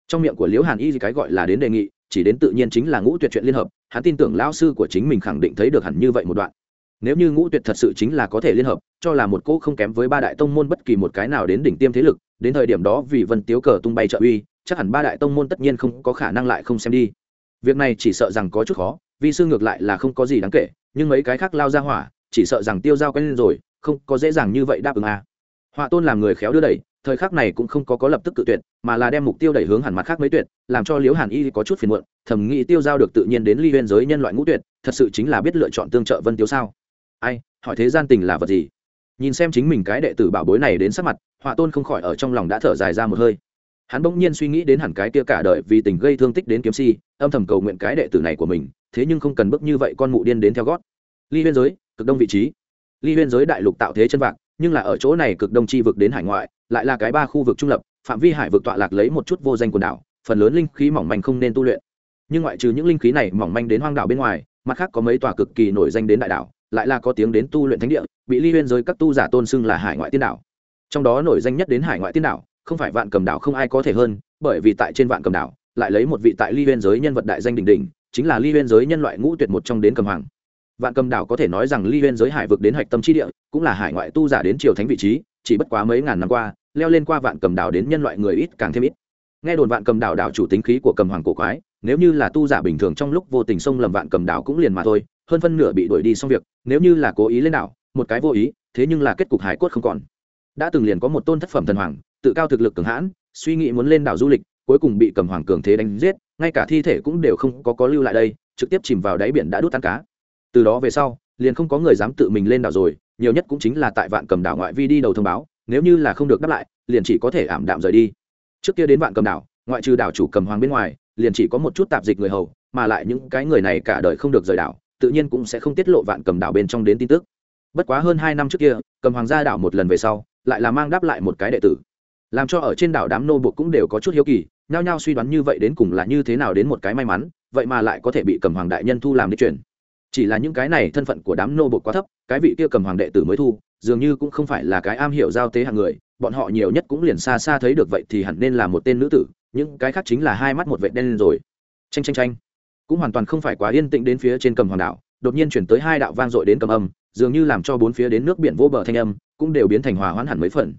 trong miệng của liễu hàn y gì cái gọi là đến đề nghị, chỉ đến tự nhiên chính là ngũ tuyệt chuyện liên hợp, hắn tin tưởng lao sư của chính mình khẳng định thấy được hẳn như vậy một đoạn nếu như ngũ tuyệt thật sự chính là có thể liên hợp, cho là một cô không kém với ba đại tông môn bất kỳ một cái nào đến đỉnh tiêm thế lực, đến thời điểm đó vì vân tiếu cờ tung bay trợ uy, chắc hẳn ba đại tông môn tất nhiên không có khả năng lại không xem đi việc này chỉ sợ rằng có chút khó vì sư ngược lại là không có gì đáng kể, nhưng mấy cái khác lao ra hỏa, chỉ sợ rằng tiêu dao quen lên rồi, không có dễ dàng như vậy đáp ứng à. họa tôn làm người khéo đưa đẩy thời khắc này cũng không có có lập tức tự tuyệt, mà là đem mục tiêu đẩy hướng hẳn mặt khác mấy tuyệt, làm cho liễu hàn y có chút phiền muộn, thầm nghĩ tiêu giao được tự nhiên đến ly huyên giới nhân loại ngũ tuyệt, thật sự chính là biết lựa chọn tương trợ vân tiếu sao? Ai, hỏi thế gian tình là vật gì? Nhìn xem chính mình cái đệ tử bảo bối này đến sắc mặt, họa tôn không khỏi ở trong lòng đã thở dài ra một hơi. Hắn bỗng nhiên suy nghĩ đến hẳn cái kia cả đời vì tình gây thương tích đến kiếm si, âm thầm cầu nguyện cái đệ tử này của mình, thế nhưng không cần bước như vậy con mụ điên đến theo gót. Ly huyên giới, cực đông vị trí. Ly huyên giới đại lục tạo thế chân vạc nhưng là ở chỗ này cực đông chi vực đến hải ngoại, lại là cái ba khu vực trung lập, phạm vi hải vực tọa lạc lấy một chút vô danh quần đảo, phần lớn linh khí mỏng manh không nên tu luyện. Nhưng ngoại trừ những linh khí này mỏng manh đến hoang đảo bên ngoài, mặt khác có mấy tòa cực kỳ nổi danh đến đại đảo, lại là có tiếng đến tu luyện thánh địa, bị ly huyên giới các tu giả tôn xưng là hải ngoại tiên đảo. Trong đó nổi danh nhất đến hải ngoại tiên đảo, không phải vạn cầm đảo không ai có thể hơn, bởi vì tại trên vạn cầm đảo, lại lấy một vị tại ly huyên giới nhân vật đại danh đỉnh đỉnh, chính là ly huyên giới nhân loại ngũ tuyệt một trong đến cầm hoàng vạn cầm đảo có thể nói rằng ly huyên giới hải vực đến hạch tâm trí địa, cũng là hải ngoại tu giả đến triều thánh vị trí, chỉ bất quá mấy ngàn năm qua, leo lên qua vạn cầm đảo đến nhân loại người ít càng thêm ít. Nghe đồn vạn cầm đảo đảo chủ tính khí của cầm hoàng cổ quái, nếu như là tu giả bình thường trong lúc vô tình xông lầm vạn cầm đảo cũng liền mà thôi, hơn phân nửa bị đuổi đi xong việc, nếu như là cố ý lên đảo, một cái vô ý, thế nhưng là kết cục hải cốt không còn. Đã từng liền có một tôn thất phẩm thần hoàng, tự cao thực lực cường hãn, suy nghĩ muốn lên đảo du lịch, cuối cùng bị cầm hoàng cường thế đánh giết, ngay cả thi thể cũng đều không có có lưu lại đây, trực tiếp chìm vào đáy biển đã đút tan cá từ đó về sau, liền không có người dám tự mình lên đảo rồi, nhiều nhất cũng chính là tại vạn cầm đảo ngoại vi đi đầu thông báo, nếu như là không được đáp lại, liền chỉ có thể ảm đạm rời đi. Trước kia đến vạn cầm đảo, ngoại trừ đảo chủ cầm hoàng bên ngoài, liền chỉ có một chút tạp dịch người hầu, mà lại những cái người này cả đời không được rời đảo, tự nhiên cũng sẽ không tiết lộ vạn cầm đảo bên trong đến tin tức. Bất quá hơn hai năm trước kia, cầm hoàng ra đảo một lần về sau, lại là mang đáp lại một cái đệ tử. Làm cho ở trên đảo đám nô buộc cũng đều có chút hiếu kỳ, nhao nhao suy đoán như vậy đến cùng là như thế nào đến một cái may mắn, vậy mà lại có thể bị cầm hoàng đại nhân thu làm đi chuyển chỉ là những cái này thân phận của đám nô bột quá thấp, cái vị kia cầm hoàng đệ tử mới thu, dường như cũng không phải là cái am hiểu giao tế hàng người, bọn họ nhiều nhất cũng liền xa xa thấy được vậy thì hẳn nên là một tên nữ tử, những cái khác chính là hai mắt một vệ đen lên rồi. Tranh tranh tranh cũng hoàn toàn không phải quá yên tĩnh đến phía trên cầm hoàng đảo đột nhiên chuyển tới hai đạo vang dội đến cầm âm, dường như làm cho bốn phía đến nước biển vô bờ thanh âm, cũng đều biến thành hòa hoãn hẳn mấy phần.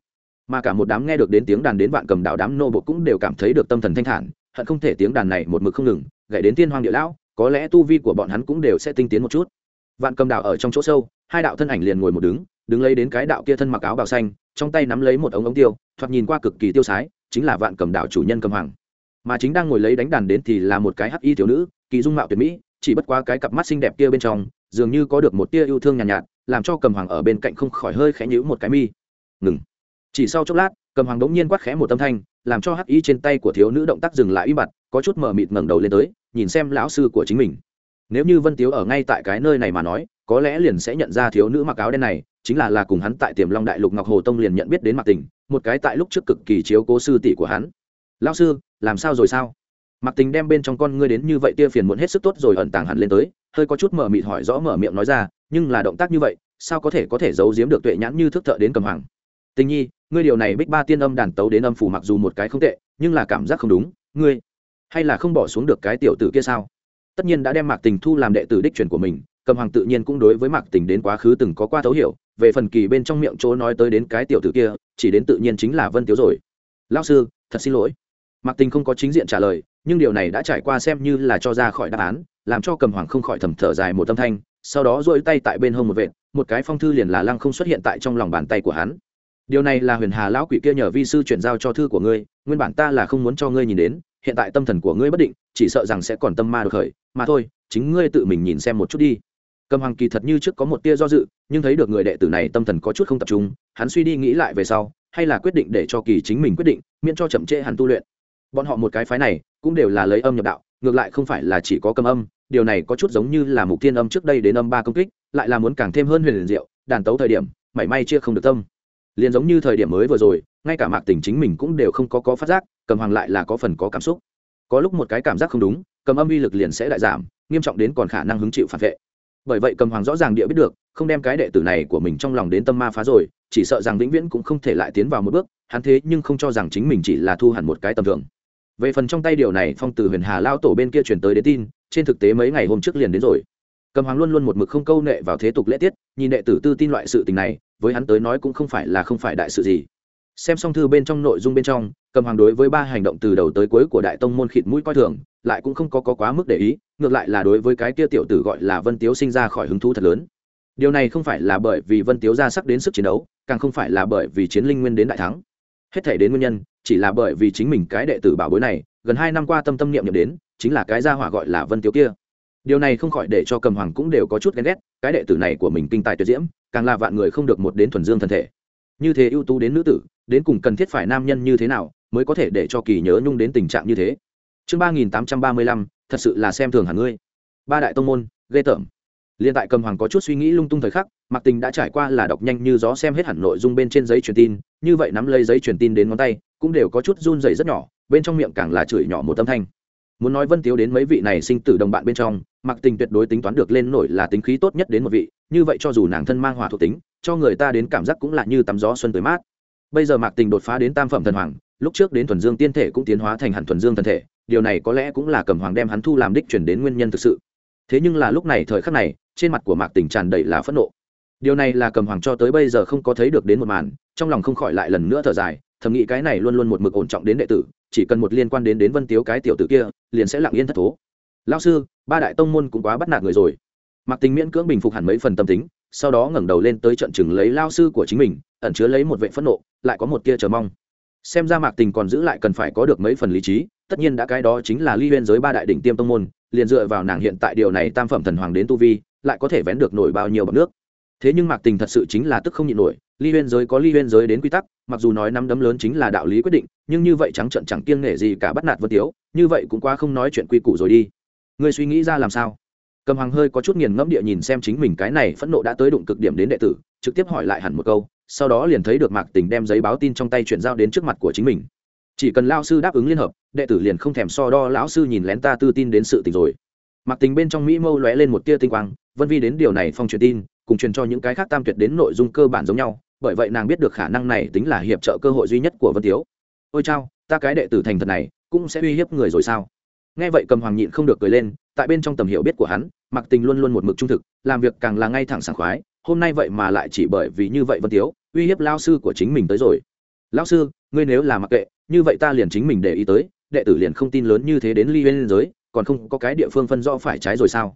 Mà cả một đám nghe được đến tiếng đàn đến vạn cầm đạo đám nô bộ cũng đều cảm thấy được tâm thần thanh thản, hận không thể tiếng đàn này một mực không ngừng gảy đến tiên hoàng địa lão có lẽ tu vi của bọn hắn cũng đều sẽ tinh tiến một chút. Vạn cầm Đạo ở trong chỗ sâu hai đạo thân ảnh liền ngồi một đứng đứng lấy đến cái đạo kia thân mặc áo bào xanh trong tay nắm lấy một ống ống tiêu thoạt nhìn qua cực kỳ tiêu sái chính là vạn cầm Đạo chủ nhân cầm hoàng. Mà chính đang ngồi lấy đánh đàn đến thì là một cái hắc y thiếu nữ kỳ dung mạo tuyệt mỹ chỉ bất qua cái cặp mắt xinh đẹp kia bên trong dường như có được một tia yêu thương nhàn nhạt, nhạt làm cho cầm hoàng ở bên cạnh không khỏi hơi khẽ nhíu một cái mi. Ngừng. Chỉ sau chốc lát cầm hoàng đống nhiên quát khẽ một âm thanh làm cho hắc y trên tay của thiếu nữ động tác dừng lại im bặt có chút mờ mịt ngẩng đầu lên tới nhìn xem lão sư của chính mình. Nếu như vân tiếu ở ngay tại cái nơi này mà nói, có lẽ liền sẽ nhận ra thiếu nữ mặc áo đen này, chính là là cùng hắn tại tiềm long đại lục ngọc hồ tông liền nhận biết đến mặc tình, một cái tại lúc trước cực kỳ chiếu cố sư tỷ của hắn. Lão sư, làm sao rồi sao? Mặc tình đem bên trong con ngươi đến như vậy tia phiền muộn hết sức tốt rồi ẩn tàng hẳn lên tới, hơi có chút mở mịt hỏi rõ mở miệng nói ra, nhưng là động tác như vậy, sao có thể có thể giấu giếm được tuệ nhãn như thức thợ đến cầm hoàng? Tình nhi, ngươi điều này bích ba tiên âm đàn tấu đến âm phủ mặc dù một cái không tệ, nhưng là cảm giác không đúng, ngươi hay là không bỏ xuống được cái tiểu tử kia sao? Tất nhiên đã đem mạc tình thu làm đệ tử đích truyền của mình, cầm hoàng tự nhiên cũng đối với mạc tình đến quá khứ từng có qua thấu hiểu, về phần kỳ bên trong miệng chỗ nói tới đến cái tiểu tử kia, chỉ đến tự nhiên chính là vân tiếu rồi. Lao sư, thật xin lỗi. Mạc tình không có chính diện trả lời, nhưng điều này đã trải qua xem như là cho ra khỏi đáp án, làm cho cầm hoàng không khỏi thầm thở dài một tâm thanh, sau đó dỗi tay tại bên hông một vệt, một cái phong thư liền là lăng không xuất hiện tại trong lòng bàn tay của hắn. Điều này là huyền hà lão quỷ kia nhờ vi sư chuyển giao cho thư của ngươi, nguyên bản ta là không muốn cho ngươi nhìn đến hiện tại tâm thần của ngươi bất định, chỉ sợ rằng sẽ còn tâm ma được khởi. Mà thôi, chính ngươi tự mình nhìn xem một chút đi. Cầm hoàng kỳ thật như trước có một tia do dự, nhưng thấy được người đệ tử này tâm thần có chút không tập trung, hắn suy đi nghĩ lại về sau, hay là quyết định để cho kỳ chính mình quyết định, miễn cho chậm trễ hắn tu luyện. Bọn họ một cái phái này, cũng đều là lấy âm nhập đạo, ngược lại không phải là chỉ có cầm âm, điều này có chút giống như là mục tiên âm trước đây đến âm ba công kích, lại là muốn càng thêm hơn huyền liền diệu, đàn tấu thời điểm, mảy may chia không được tâm liền giống như thời điểm mới vừa rồi, ngay cả mạc tình chính mình cũng đều không có có phát giác, cầm hoàng lại là có phần có cảm xúc. Có lúc một cái cảm giác không đúng, cầm âm uy lực liền sẽ đại giảm, nghiêm trọng đến còn khả năng hứng chịu phản vệ. Bởi vậy cầm hoàng rõ ràng địa biết được, không đem cái đệ tử này của mình trong lòng đến tâm ma phá rồi, chỉ sợ rằng vĩnh viễn cũng không thể lại tiến vào một bước, hắn thế nhưng không cho rằng chính mình chỉ là thu hẳn một cái tầm thường. Về phần trong tay điều này, phong từ huyền hà lao tổ bên kia chuyển tới đến tin, trên thực tế mấy ngày hôm trước liền đến rồi cầm hoàng luôn luôn một mực không câu nệ vào thế tục lễ tiết nhìn đệ tử tư tin loại sự tình này với hắn tới nói cũng không phải là không phải đại sự gì. Xem xong thư bên trong nội dung bên trong cầm hoàng đối với ba hành động từ đầu tới cuối của đại tông môn khịt mũi coi thường lại cũng không có, có quá mức để ý ngược lại là đối với cái kia tiểu tử gọi là vân tiếu sinh ra khỏi hứng thú thật lớn. Điều này không phải là bởi vì vân tiếu ra sắc đến sức chiến đấu càng không phải là bởi vì chiến linh nguyên đến đại thắng. Hết thể đến nguyên nhân chỉ là bởi vì chính mình cái đệ tử bảo bối này gần hai năm qua tâm tâm niệm niệm đến chính là cái gia hỏa gọi là vân tiếu kia điều này không khỏi để cho cầm hoàng cũng đều có chút ghen ghét, cái đệ tử này của mình kinh tài tuyệt diễm, càng là vạn người không được một đến thuần dương thân thể. Như thế ưu tú đến nữ tử, đến cùng cần thiết phải nam nhân như thế nào mới có thể để cho kỳ nhớ nhung đến tình trạng như thế? Chương ba nghìn tám trăm ba mươi lăm, thật sự là xem thường hẳn ngươi. Ba đại tông môn, ghê tởm. Liên tại cầm hoàng có chút suy nghĩ lung tung thời khắc, mạc tình đã trải qua là đọc nhanh như gió xem hết hẳn nội dung bên trên giấy truyền tin, như vậy nắm lấy giấy truyền tin đến ngón tay, cũng đều có chút run dày rất nhỏ, bên trong miệng càng là chửi nhỏ một âm thanh muốn nói vân tiếu đến mấy vị này sinh tử đồng bạn bên trong mạc tình tuyệt đối tính toán được lên nổi là tính khí tốt nhất đến một vị, như vậy cho dù nàng thân mang hòa thuộc tính, cho người ta đến cảm giác cũng là như tắm gió xuân tới mát. Bây giờ mạc tình đột phá đến tam phẩm thần hoàng, lúc trước đến thuần dương tiên thể cũng tiến hóa thành hẳn thuần dương thần thể, điều này có lẽ cũng là cầm hoàng đem hắn thu làm đích chuyển đến nguyên nhân thực sự. Thế nhưng là lúc này thời khắc này, trên mặt của mạc tình tràn đầy là phẫn nộ. Điều này là cầm hoàng cho tới bây giờ không có thấy được đến một màn, trong lòng không khỏi lại lần nữa thở dài, thầm nghĩ cái này luôn luôn một mực ổn trọng đến đệ tử chỉ cần một liên quan đến đến vân tiếu cái tiểu tử kia, liền sẽ lặng yên thất thố. Lao sư, ba đại tông môn cũng quá bắt nạt người rồi. Mặc tình miễn cưỡng bình phục hẳn mấy phần tâm tính, sau đó ngẩng đầu lên tới trận chừng lấy lao sư của chính mình, ẩn chứa lấy một vệ phẫn nộ, lại có một tia chờ mong. Xem ra mạc tình còn giữ lại cần phải có được mấy phần lý trí, tất nhiên đã cái đó chính là ly huyên giới ba đại đỉnh tiêm tông môn, liền dựa vào nàng hiện tại điều này tam phẩm thần hoàng đến tu vi, lại có thể vén được nổi bao nhiêu bậc nước. Thế nhưng mạc tình thật sự chính là tức không nhịn nổi ly huyên giới có ly huyên giới đến quy tắc, mặc dù nói năm đấm lớn chính là đạo lý quyết định, nhưng như vậy trắng trận chẳng kiêng nể gì cả bắt nạt vân tiếu, như vậy cũng quá không nói chuyện quy củ rồi đi. Ngươi suy nghĩ ra làm sao? Cầm hoàng hơi có chút nghiền ngẫm địa nhìn xem chính mình cái này phẫn nộ đã tới đụng cực điểm đến đệ tử, trực tiếp hỏi lại hẳn một câu, sau đó liền thấy được mạc tình đem giấy báo tin trong tay chuyển giao đến trước mặt của chính mình. Chỉ cần lao sư đáp ứng liên hợp, đệ tử liền không thèm so đo lão sư nhìn lén ta tư tin đến sự tình rồi. Mạc tình bên trong mỹ mâu lóe lên một tia tinh quang, vân vi đến điều này phong truyền tin, cùng truyền cho những cái khác tam tuyệt đến nội dung cơ bản giống nhau bởi vậy nàng biết được khả năng này tính là hiệp trợ cơ hội duy nhất của vân tiếu. Ôi chao, ta cái đệ tử thành thật này cũng sẽ uy hiếp người rồi sao? Nghe vậy cầm hoàng nhịn không được cười lên, tại bên trong tầm hiểu biết của hắn mặc tình luôn luôn một mực trung thực, làm việc càng là ngay thẳng sảng khoái, hôm nay vậy mà lại chỉ bởi vì như vậy vân tiếu, uy hiếp lao sư của chính mình tới rồi. Lao sư, ngươi nếu là mặc kệ, như vậy ta liền chính mình để ý tới, đệ tử liền không tin lớn như thế đến ly bên giới, còn không có cái địa phương phân rõ phải trái rồi sao?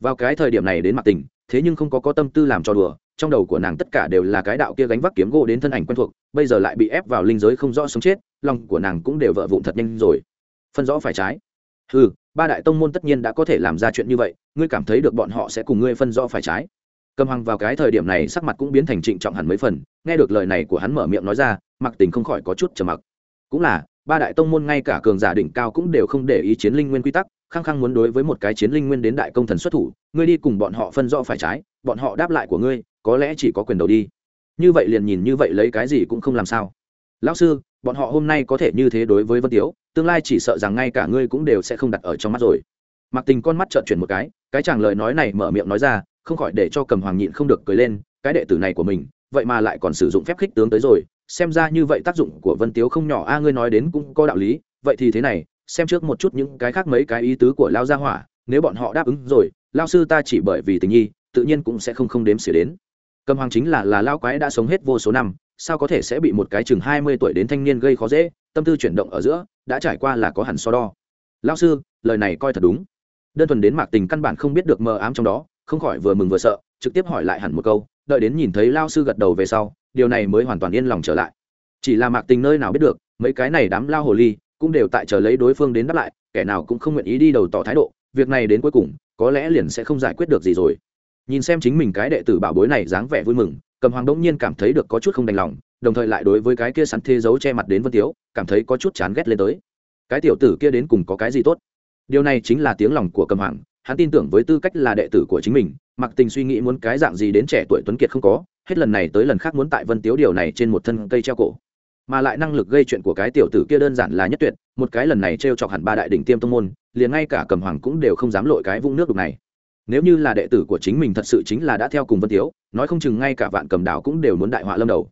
Vào cái thời điểm này đến mặc tình, thế nhưng không có có tâm tư làm cho đùa trong đầu của nàng tất cả đều là cái đạo kia gánh vác kiếm gỗ đến thân ảnh quen thuộc, bây giờ lại bị ép vào linh giới không rõ sống chết, lòng của nàng cũng đều vợ vụn thật nhanh rồi. Phân rõ phải trái. Ừ ba đại tông môn tất nhiên đã có thể làm ra chuyện như vậy, ngươi cảm thấy được bọn họ sẽ cùng ngươi phân rõ phải trái. Cầm hằng vào cái thời điểm này sắc mặt cũng biến thành trịnh trọng hẳn mấy phần, nghe được lời này của hắn mở miệng nói ra, mặc tình không khỏi có chút trầm mặc. Cũng là, ba đại tông môn ngay cả cường giả đỉnh cao cũng đều không để ý chiến linh nguyên quy tắc, khăng khăng muốn đối với một cái chiến linh nguyên đến đại công thần xuất thủ, ngươi đi cùng bọn họ phân rõ phải trái, bọn họ đáp lại của ngươi có lẽ chỉ có quyền đầu đi. Như vậy liền nhìn như vậy lấy cái gì cũng không làm sao. Lão sư, bọn họ hôm nay có thể như thế đối với vân tiếu, tương lai chỉ sợ rằng ngay cả ngươi cũng đều sẽ không đặt ở trong mắt rồi. Mặc tình con mắt trợn chuyển một cái cái chàng lời nói này mở miệng nói ra, không khỏi để cho cầm hoàng nhịn không được cười lên, cái đệ tử này của mình, vậy mà lại còn sử dụng phép khích tướng tới rồi, xem ra như vậy tác dụng của vân tiếu không nhỏ. A, ngươi nói đến cũng có đạo lý, vậy thì thế này, xem trước một chút những cái khác mấy cái ý tứ của lao gia hỏa, nếu bọn họ đáp ứng rồi, lao sư ta chỉ bởi vì tình nhi, tự nhiên cũng sẽ không không đếm xỉa đến cầm hoàng chính là là lao quái đã sống hết vô số năm, sao có thể sẽ bị một cái chừng hai mươi tuổi đến thanh niên gây khó dễ, tâm tư chuyển động ở giữa, đã trải qua là có hẳn so đo. Lao sư, lời này coi thật đúng. Đơn thuần đến mạc tình căn bản không biết được mờ ám trong đó, không khỏi vừa mừng vừa sợ, trực tiếp hỏi lại hẳn một câu, đợi đến nhìn thấy lao sư gật đầu về sau, điều này mới hoàn toàn yên lòng trở lại. Chỉ là mạc tình nơi nào biết được, mấy cái này đám lao hồ ly cũng đều tại chờ lấy đối phương đến đáp lại, kẻ nào cũng không nguyện ý đi đầu tỏ thái độ, việc này đến cuối cùng, có lẽ liền sẽ không giải quyết được gì rồi nhìn xem chính mình cái đệ tử bảo bối này dáng vẻ vui mừng, cầm hoàng đỗng nhiên cảm thấy được có chút không đành lòng, đồng thời lại đối với cái kia sẵn thê giấu che mặt đến vân tiếu, cảm thấy có chút chán ghét lên tới. Cái tiểu tử kia đến cùng có cái gì tốt? Điều này chính là tiếng lòng của cầm hoàng, hắn tin tưởng với tư cách là đệ tử của chính mình, mặc tình suy nghĩ muốn cái dạng gì đến trẻ tuổi tuấn kiệt không có, hết lần này tới lần khác muốn tại vân tiếu điều này trên một thân cây treo cổ. Mà lại năng lực gây chuyện của cái tiểu tử kia đơn giản là nhất tuyệt, một cái lần này t r e o chọc hẳn ba đại đỉnh tiêm tông môn, liền ngay cả cầm hoàng cũng đều không dám lội cái vũng nước đục này nếu như là đệ tử của chính mình thật sự chính là đã theo cùng vân tiếu, nói không chừng ngay cả vạn cầm đảo cũng đều muốn đại họa lâm đầu.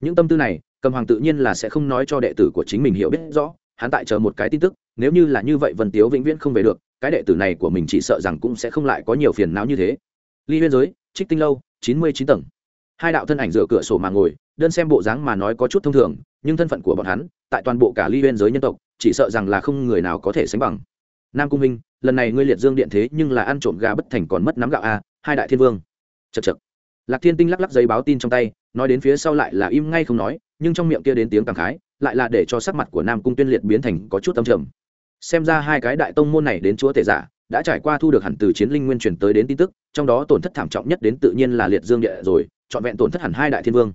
Những tâm tư này, cầm hoàng tự nhiên là sẽ không nói cho đệ tử của chính mình hiểu biết rõ, hắn tại chờ một cái tin tức, nếu như là như vậy vân tiếu vĩnh viễn không về được, cái đệ tử này của mình chỉ sợ rằng cũng sẽ không lại có nhiều phiền não như thế. Ly huyên giới, trích tinh lâu, chín mươi chín tầng. Hai đạo thân ảnh dựa cửa sổ mà ngồi, đơn xem bộ dáng mà nói có chút thông thường, nhưng thân phận của bọn hắn, tại toàn bộ cả ly huyên giới nhân tộc, chỉ sợ rằng là không người nào có thể sánh bằng nam cung minh, lần này ngươi liệt dương điện thế nhưng là ăn trộm gà bất thành còn mất nắm gạo a hai đại thiên vương. Chật chật lạc thiên tinh lắc lắc giấy báo tin trong tay, nói đến phía sau lại là im ngay không nói, nhưng trong miệng kia đến tiếng cảm khái, lại là để cho sắc mặt của nam cung tuyên liệt biến thành có chút âm trầm. Xem ra hai cái đại tông môn này đến chúa tể giả, đã trải qua thu được hẳn từ chiến linh nguyên truyền tới đến tin tức, trong đó tổn thất thảm trọng nhất đến tự nhiên là liệt dương địa rồi, trọn vẹn tổn thất hẳn hai đại thiên vương.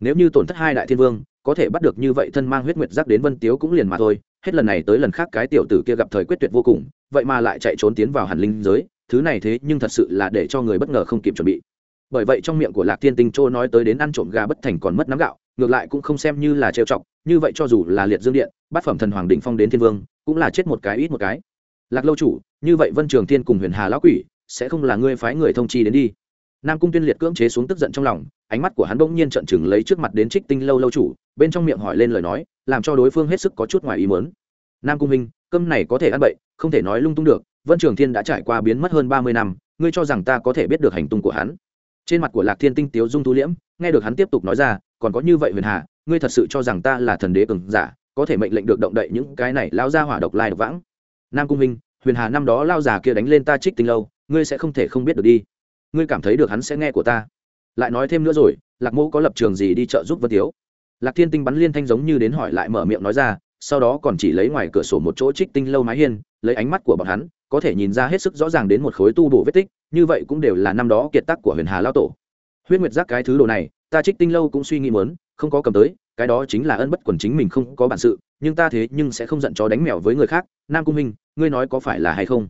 Nếu như tổn thất hai đại thiên vương, có thể bắt được như vậy thân mang huyết nguyệt giác đến vân tiếu cũng liền mà thôi hết lần này tới lần khác cái tiểu tử kia gặp thời quyết tuyệt vô cùng, vậy mà lại chạy trốn tiến vào hàn linh giới, thứ này thế nhưng thật sự là để cho người bất ngờ không kịp chuẩn bị. Bởi vậy trong miệng của lạc thiên tinh châu nói tới đến ăn trộm gà bất thành còn mất nắm gạo, ngược lại cũng không xem như là trêu chọc, như vậy cho dù là liệt dương điện, bát phẩm thần hoàng đình phong đến thiên vương, cũng là chết một cái ít một cái. Lạc lâu chủ, như vậy vân trường thiên cùng huyền hà lão quỷ, sẽ không là ngươi phái người thông chi đến đi nam cung tuyên liệt cưỡng chế xuống tức giận trong lòng, ánh mắt của hắn bỗng nhiên trận chừng lấy trước mặt đến trích tinh lâu lâu chủ, bên trong miệng hỏi lên lời nói, làm cho đối phương hết sức có chút ngoài ý mớn nam cung minh, cơm này có thể ăn bậy, không thể nói lung tung được, vân trường thiên đã trải qua biến mất hơn ba mươi năm, ngươi cho rằng ta có thể biết được hành tung của hắn? Trên mặt của lạc thiên tinh tiếu dung thu liễm, nghe được hắn tiếp tục nói ra, còn có như vậy huyền hà, ngươi thật sự cho rằng ta là thần đế cường giả, có thể mệnh lệnh được động đậy những cái này lao ra hỏa độc lai độc vãng? Nam cung minh, huyền hà năm đó lao già kia đánh lên ta trích tinh lâu, ngươi sẽ không thể không biết được đi ngươi cảm thấy được hắn sẽ nghe của ta. Lại nói thêm nữa rồi lạc mẫu có lập trường gì đi trợ giúp vân tiếu? Lạc thiên tinh bắn liên thanh giống như đến hỏi lại mở miệng nói ra sau đó còn chỉ lấy ngoài cửa sổ một chỗ trích tinh lâu mái hiên lấy ánh mắt của bọn hắn có thể nhìn ra hết sức rõ ràng đến một khối tu bổ vết tích như vậy cũng đều là năm đó kiệt tác của huyền hà lao tổ. Huyết nguyệt giác cái thứ đồ này ta trích tinh lâu cũng suy nghĩ muốn, không có cầm tới cái đó chính là ân bất quần chính mình không có bản sự nhưng ta thế nhưng sẽ không giận chó đánh mèo với người khác. Nam cung minh ngươi nói có phải là hay không?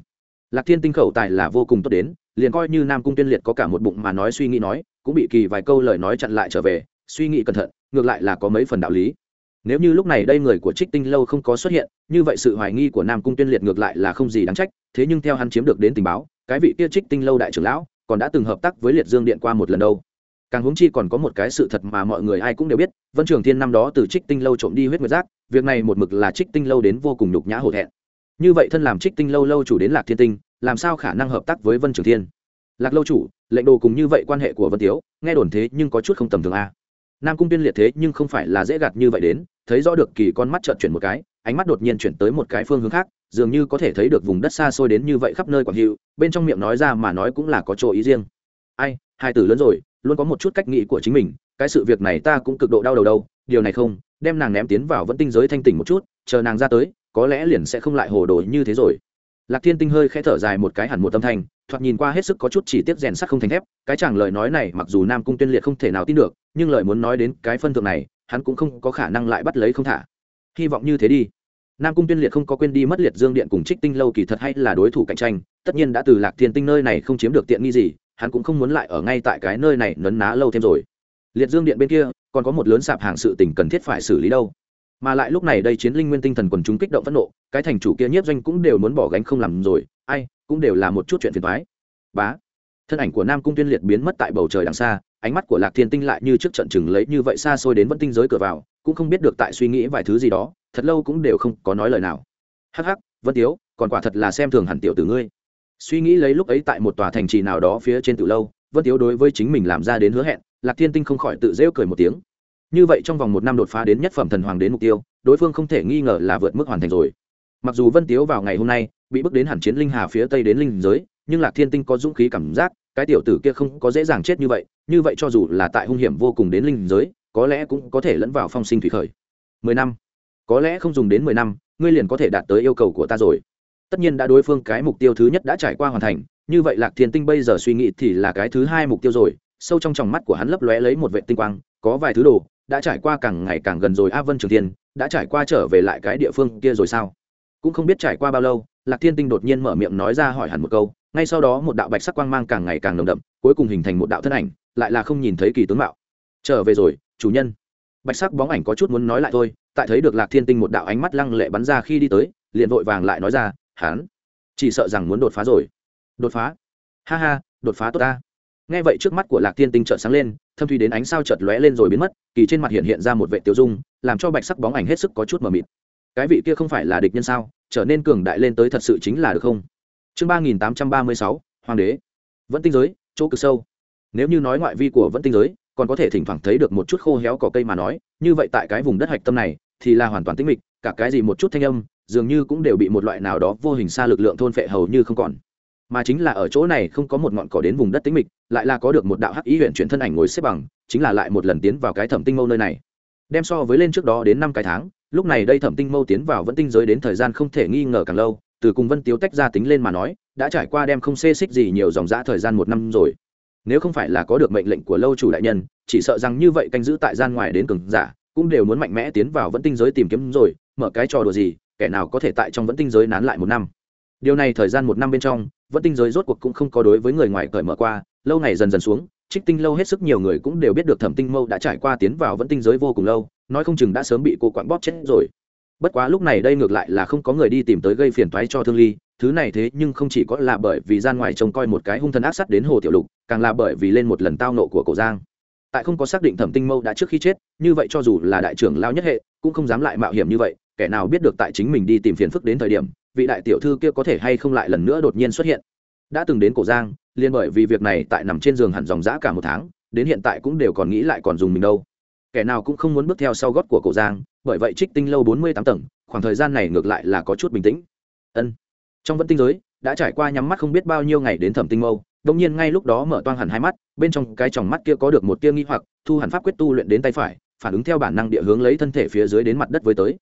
Lạc thiên tinh khẩu tài là vô cùng tốt đến liền coi như nam cung tuyên liệt có cả một bụng mà nói suy nghĩ nói, cũng bị kỳ vài câu lời nói chặn lại trở về, suy nghĩ cẩn thận, ngược lại là có mấy phần đạo lý. Nếu như lúc này đây người của trích tinh lâu không có xuất hiện, như vậy sự hoài nghi của nam cung tuyên liệt ngược lại là không gì đáng trách, thế nhưng theo hắn chiếm được đến tình báo, cái vị kia trích tinh lâu đại trưởng lão còn đã từng hợp tác với liệt dương điện qua một lần đâu. Càng huống chi còn có một cái sự thật mà mọi người ai cũng đều biết, vân trường thiên năm đó từ trích tinh lâu trộm đi huyết nguyệt giác, việc này một mực là trích tinh lâu đến vô cùng nhục nhã hổ thẹn như vậy thân làm trích tinh lâu lâu chủ đến lạc thiên tinh, làm sao khả năng hợp tác với vân trường thiên? Lạc lâu chủ, lệnh đồ cùng như vậy quan hệ của vân tiếu, nghe đồn thế nhưng có chút không tầm thường a nam cung tiên liệt thế nhưng không phải là dễ gạt như vậy đến, thấy rõ được kỳ con mắt trợn chuyển một cái, ánh mắt đột nhiên chuyển tới một cái phương hướng khác, dường như có thể thấy được vùng đất xa xôi đến như vậy khắp nơi quảng hữu, bên trong miệng nói ra mà nói cũng là có chỗ ý riêng. Ai, hai tử lớn rồi, luôn có một chút cách nghĩ của chính mình, cái sự việc này ta cũng cực độ đau đầu đâu, điều này không, đem nàng ném tiến vào vẫn tinh giới thanh tỉnh một chút, chờ nàng ra tới có lẽ liền sẽ không lại hồ đồ như thế rồi. Lạc thiên tinh hơi khẽ thở dài một cái hẳn một tâm thanh, thoạt nhìn qua hết sức có chút chỉ tiếp rèn sắt không thành thép, cái chàng lời nói này mặc dù nam cung tuyên liệt không thể nào tin được, nhưng lời muốn nói đến cái phân thượng này, hắn cũng không có khả năng lại bắt lấy không thả. Hy vọng như thế đi. Nam cung tuyên liệt không có quên đi mất liệt dương điện cùng trích tinh lâu kỳ thật hay là đối thủ cạnh tranh, tất nhiên đã từ lạc thiên tinh nơi này không chiếm được tiện nghi gì, hắn cũng không muốn lại ở ngay tại cái nơi này nấn ná lâu thêm rồi. Liệt dương điện bên kia, còn có một lớn sạp hàng sự tình cần thiết phải xử lý đâu mà lại lúc này đây chiến linh nguyên tinh thần quần chúng kích động phẫn nộ, cái thành chủ kia nhiếp doanh cũng đều muốn bỏ gánh không làm rồi, ai, cũng đều là một chút chuyện phiền thoái bá, thân ảnh của nam cung tuyên liệt biến mất tại bầu trời đằng xa, ánh mắt của lạc thiên tinh lại như trước trận chừng lấy như vậy xa xôi đến vẫn tinh giới cửa vào, cũng không biết được tại suy nghĩ vài thứ gì đó, thật lâu cũng đều không có nói lời nào. Hắc hắc, vân tiếu, còn quả thật là xem thường hẳn tiểu từ ngươi. Suy nghĩ lấy lúc ấy tại một tòa thành trì nào đó phía trên từ lâu, vân tiếu đối với chính mình làm ra đến hứa hẹn, lạc thiên tinh không khỏi tự rêu cười một tiếng như vậy trong vòng một năm đột phá đến nhất phẩm thần hoàng đến mục tiêu, đối phương không thể nghi ngờ là vượt mức hoàn thành rồi. Mặc dù vân tiếu vào ngày hôm nay bị bước đến hẳn chiến linh hà phía tây đến linh giới, nhưng lạc thiên tinh có dũng khí cảm giác, cái tiểu tử kia không có dễ dàng chết như vậy như vậy cho dù là tại hung hiểm vô cùng đến linh giới, có lẽ cũng có thể lẫn vào phong sinh thủy khởi. Mười năm. Có lẽ không dùng đến mười năm, ngươi liền có thể đạt tới yêu cầu của ta rồi. Tất nhiên đã đối phương cái mục tiêu thứ nhất đã trải qua hoàn thành, như vậy lạc thiên tinh bây giờ suy nghĩ thì là cái thứ hai mục tiêu rồi. Sâu trong tròng mắt của hắn lấp lóe lấy một vệ tinh quang, có vài thứ đồ đã trải qua càng ngày càng gần rồi. A vân trường thiên, đã trải qua trở về lại cái địa phương kia rồi sao? Cũng không biết trải qua bao lâu, lạc thiên tinh đột nhiên mở miệng nói ra hỏi hẳn một câu. Ngay sau đó một đạo bạch sắc quang mang càng ngày càng nồng đậm, cuối cùng hình thành một đạo thân ảnh, lại là không nhìn thấy kỳ tướng mạo. Trở về rồi, chủ nhân. Bạch sắc bóng ảnh có chút muốn nói lại thôi, tại thấy được lạc thiên tinh một đạo ánh mắt lăng lệ bắn ra khi đi tới, liền vội vàng lại nói ra, hán, chỉ sợ rằng muốn đột phá rồi. Đột phá? Ha ha, đột phá tốt ta nghe vậy trước mắt của lạc thiên tinh trợn sáng lên, thâm thủy đến ánh sao chợt lóe lên rồi biến mất, kỳ trên mặt hiện hiện ra một vệ tiêu dung, làm cho bạch sắc bóng ảnh hết sức có chút mờ mịt. Cái vị kia không phải là địch nhân sao, trở nên cường đại lên tới thật sự chính là được không? Chương ba nghìn tám trăm ba mươi sáu, hoàng đế. Vẫn tinh giới, chỗ cực sâu. Nếu như nói ngoại vi của vẫn tinh giới, còn có thể thỉnh thoảng thấy được một chút khô héo cỏ cây mà nói, như vậy tại cái vùng đất hạch tâm này, thì là hoàn toàn tĩnh mịch, cả cái gì một chút thanh âm, dường như cũng đều bị một loại nào đó vô hình xa lực lượng thôn phệ hầu như không còn mà chính là ở chỗ này không có một ngọn cỏ đến vùng đất tĩnh mịch, lại là có được một đạo hắc ý huyện chuyển thân ảnh ngồi xếp bằng, chính là lại một lần tiến vào cái thẩm tinh mâu nơi này. Đem so với lên trước đó đến năm cái tháng, lúc này đây thẩm tinh mâu tiến vào vẫn tinh giới đến thời gian không thể nghi ngờ càng lâu, từ cùng vân tiếu tách ra tính lên mà nói, đã trải qua đem không xê xích gì nhiều dòng dã thời gian một năm rồi. Nếu không phải là có được mệnh lệnh của lâu chủ đại nhân, chỉ sợ rằng như vậy canh giữ tại gian ngoài đến cường giả, cũng đều muốn mạnh mẽ tiến vào vẫn tinh giới tìm kiếm rồi, mở cái trò đùa gì, kẻ nào có thể tại trong vẫn tinh giới nán lại một năm. Điều này thời gian một năm bên trong vẫn tinh giới rốt cuộc cũng không có đối với người ngoài cởi mở qua, lâu ngày dần dần xuống, trích tinh lâu hết sức nhiều người cũng đều biết được thẩm tinh mâu đã trải qua tiến vào vẫn tinh giới vô cùng lâu, nói không chừng đã sớm bị cô quặn bóp chết rồi. Bất quá lúc này đây ngược lại là không có người đi tìm tới gây phiền toái cho thương ly, thứ này thế nhưng không chỉ có là bởi vì gian ngoài trông coi một cái hung thần ác sắt đến hồ tiểu lục, càng là bởi vì lên một lần tao nộ của cổ giang. Tại không có xác định thẩm tinh mâu đã trước khi chết, như vậy cho dù là đại trưởng lao nhất hệ, cũng không dám lại mạo hiểm như vậy, kẻ nào biết được tại chính mình đi tìm phiền phức đến thời điểm vị đại tiểu thư kia có thể hay không lại lần nữa đột nhiên xuất hiện. Đã từng đến cổ giang liên bởi vì việc này tại nằm trên giường hẳn dòng dã cả một tháng, đến hiện tại cũng đều còn nghĩ lại còn dùng mình đâu. Kẻ nào cũng không muốn bước theo sau gót của cổ giang, bởi vậy trích tinh lâu bốn mươi tám tầng, khoảng thời gian này ngược lại là có chút bình tĩnh. Ân. Trong vẫn tinh giới, đã trải qua nhắm mắt không biết bao nhiêu ngày đến thẩm tinh mâu đông nhiên ngay lúc đó mở toang hẳn hai mắt, bên trong cái tròng mắt kia có được một tia nghi hoặc, thu hẳn pháp quyết tu luyện đến tay phải, phản ứng theo bản năng địa hướng lấy thân thể phía dưới đến mặt đất với tới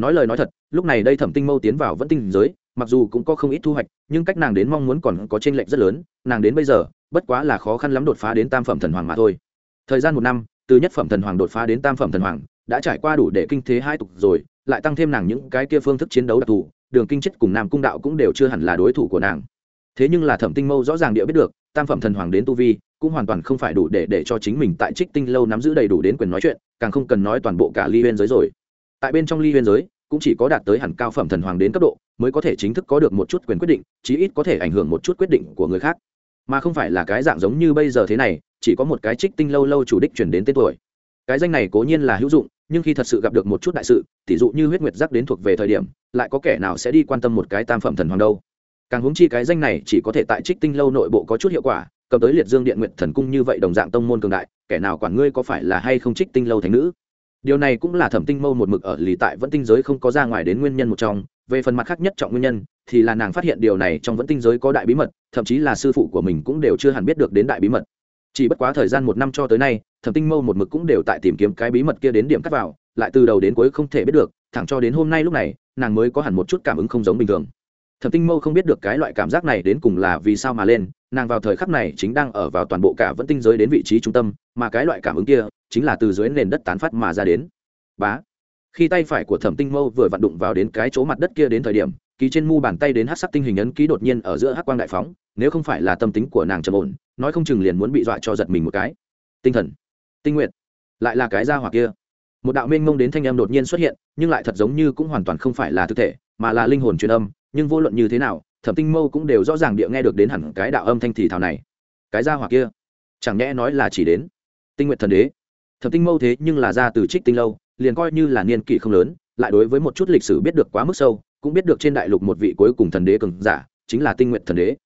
nói lời nói thật, lúc này đây thẩm tinh mâu tiến vào vẫn tinh giới, mặc dù cũng có không ít thu hoạch, nhưng cách nàng đến mong muốn còn có t r ê n lệch rất lớn, nàng đến bây giờ, bất quá là khó khăn lắm đột phá đến tam phẩm thần hoàng mà thôi. Thời gian một năm, từ nhất phẩm thần hoàng đột phá đến tam phẩm thần hoàng, đã trải qua đủ để kinh thế hai tục rồi, lại tăng thêm nàng những cái kia phương thức chiến đấu đặc thù, đường kinh chất cùng nam cung đạo cũng đều chưa hẳn là đối thủ của nàng. Thế nhưng là thẩm tinh mâu rõ ràng địa biết được, tam phẩm thần hoàng đến tu vi, cũng hoàn toàn không phải đủ để để cho chính mình tại trích tinh lâu nắm giữ đầy đủ đến quyền nói chuyện, càng không cần nói toàn bộ cả ly bên giới rồi tại bên trong ly biên giới, cũng chỉ có đạt tới hẳn cao phẩm thần hoàng đến cấp độ, mới có thể chính thức có được một chút quyền quyết định, chí ít có thể ảnh hưởng một chút quyết định của người khác. Mà không phải là cái dạng giống như bây giờ thế này, chỉ có một cái trích tinh lâu lâu chủ đích chuyển đến tên tuổi. Cái danh này cố nhiên là hữu dụng, nhưng khi thật sự gặp được một chút đại sự, tỉ dụ như huyết nguyệt giác đến thuộc về thời điểm, lại có kẻ nào sẽ đi quan tâm một cái tam phẩm thần hoàng đâu? Càng hướng chi cái danh này chỉ có thể tại trích tinh lâu nội bộ có chút hiệu quả, cầm tới liệt dương điện nguyện thần cung như vậy đồng dạng tông môn cường đại, kẻ nào quản ngươi có phải là hay không trích tinh lâu thành nữ? Điều này cũng là thẩm tinh mâu một mực ở lì tại vẫn tinh giới không có ra ngoài đến nguyên nhân một trong. Về phần mặt khác nhất trọng nguyên nhân, thì là nàng phát hiện điều này trong vẫn tinh giới có đại bí mật, thậm chí là sư phụ của mình cũng đều chưa hẳn biết được đến đại bí mật. Chỉ bất quá thời gian một năm cho tới nay, thẩm tinh mâu một mực cũng đều tại tìm kiếm cái bí mật kia đến điểm cắt vào, lại từ đầu đến cuối không thể biết được, thẳng cho đến hôm nay lúc này, nàng mới có hẳn một chút cảm ứng không giống bình thường. Thẩm tinh mâu không biết được cái loại cảm giác này đến cùng là vì sao mà lên nàng vào thời khắc này chính đang ở vào toàn bộ cả vẫn tinh giới đến vị trí trung tâm, mà cái loại cảm ứng kia chính là từ dưới nền đất tán phát mà ra đến. Bá. Khi tay phải của thẩm tinh mâu vừa vặn đụng vào đến cái chỗ mặt đất kia đến thời điểm ký trên mu bàn tay đến hát sắc tinh hình ấn ký đột nhiên ở giữa hát quang đại phóng, nếu không phải là tâm tính của nàng trầm ổn, nói không chừng liền muốn bị dọa cho giật mình một cái. Tinh thần. Tinh nguyện lại là cái ra hoặc kia. Một đạo mênh mông đến thanh âm đột nhiên xuất hiện, nhưng lại thật giống như cũng hoàn toàn không phải là thực thể, mà là linh hồn truyền âm, nhưng vô luận như thế nào thẩm tinh mâu cũng đều rõ ràng địa nghe được đến hẳn cái đạo âm thanh thì thảo này. Cái ra hoặc kia, chẳng nhẽ nói là chỉ đến tinh nguyện thần đế? Thẩm tinh mâu thế nhưng là ra từ trích tinh lâu, liền coi như là niên kỷ không lớn, lại đối với một chút lịch sử biết được quá mức sâu, cũng biết được trên đại lục một vị cuối cùng thần đế cường giả, chính là tinh nguyện thần đế.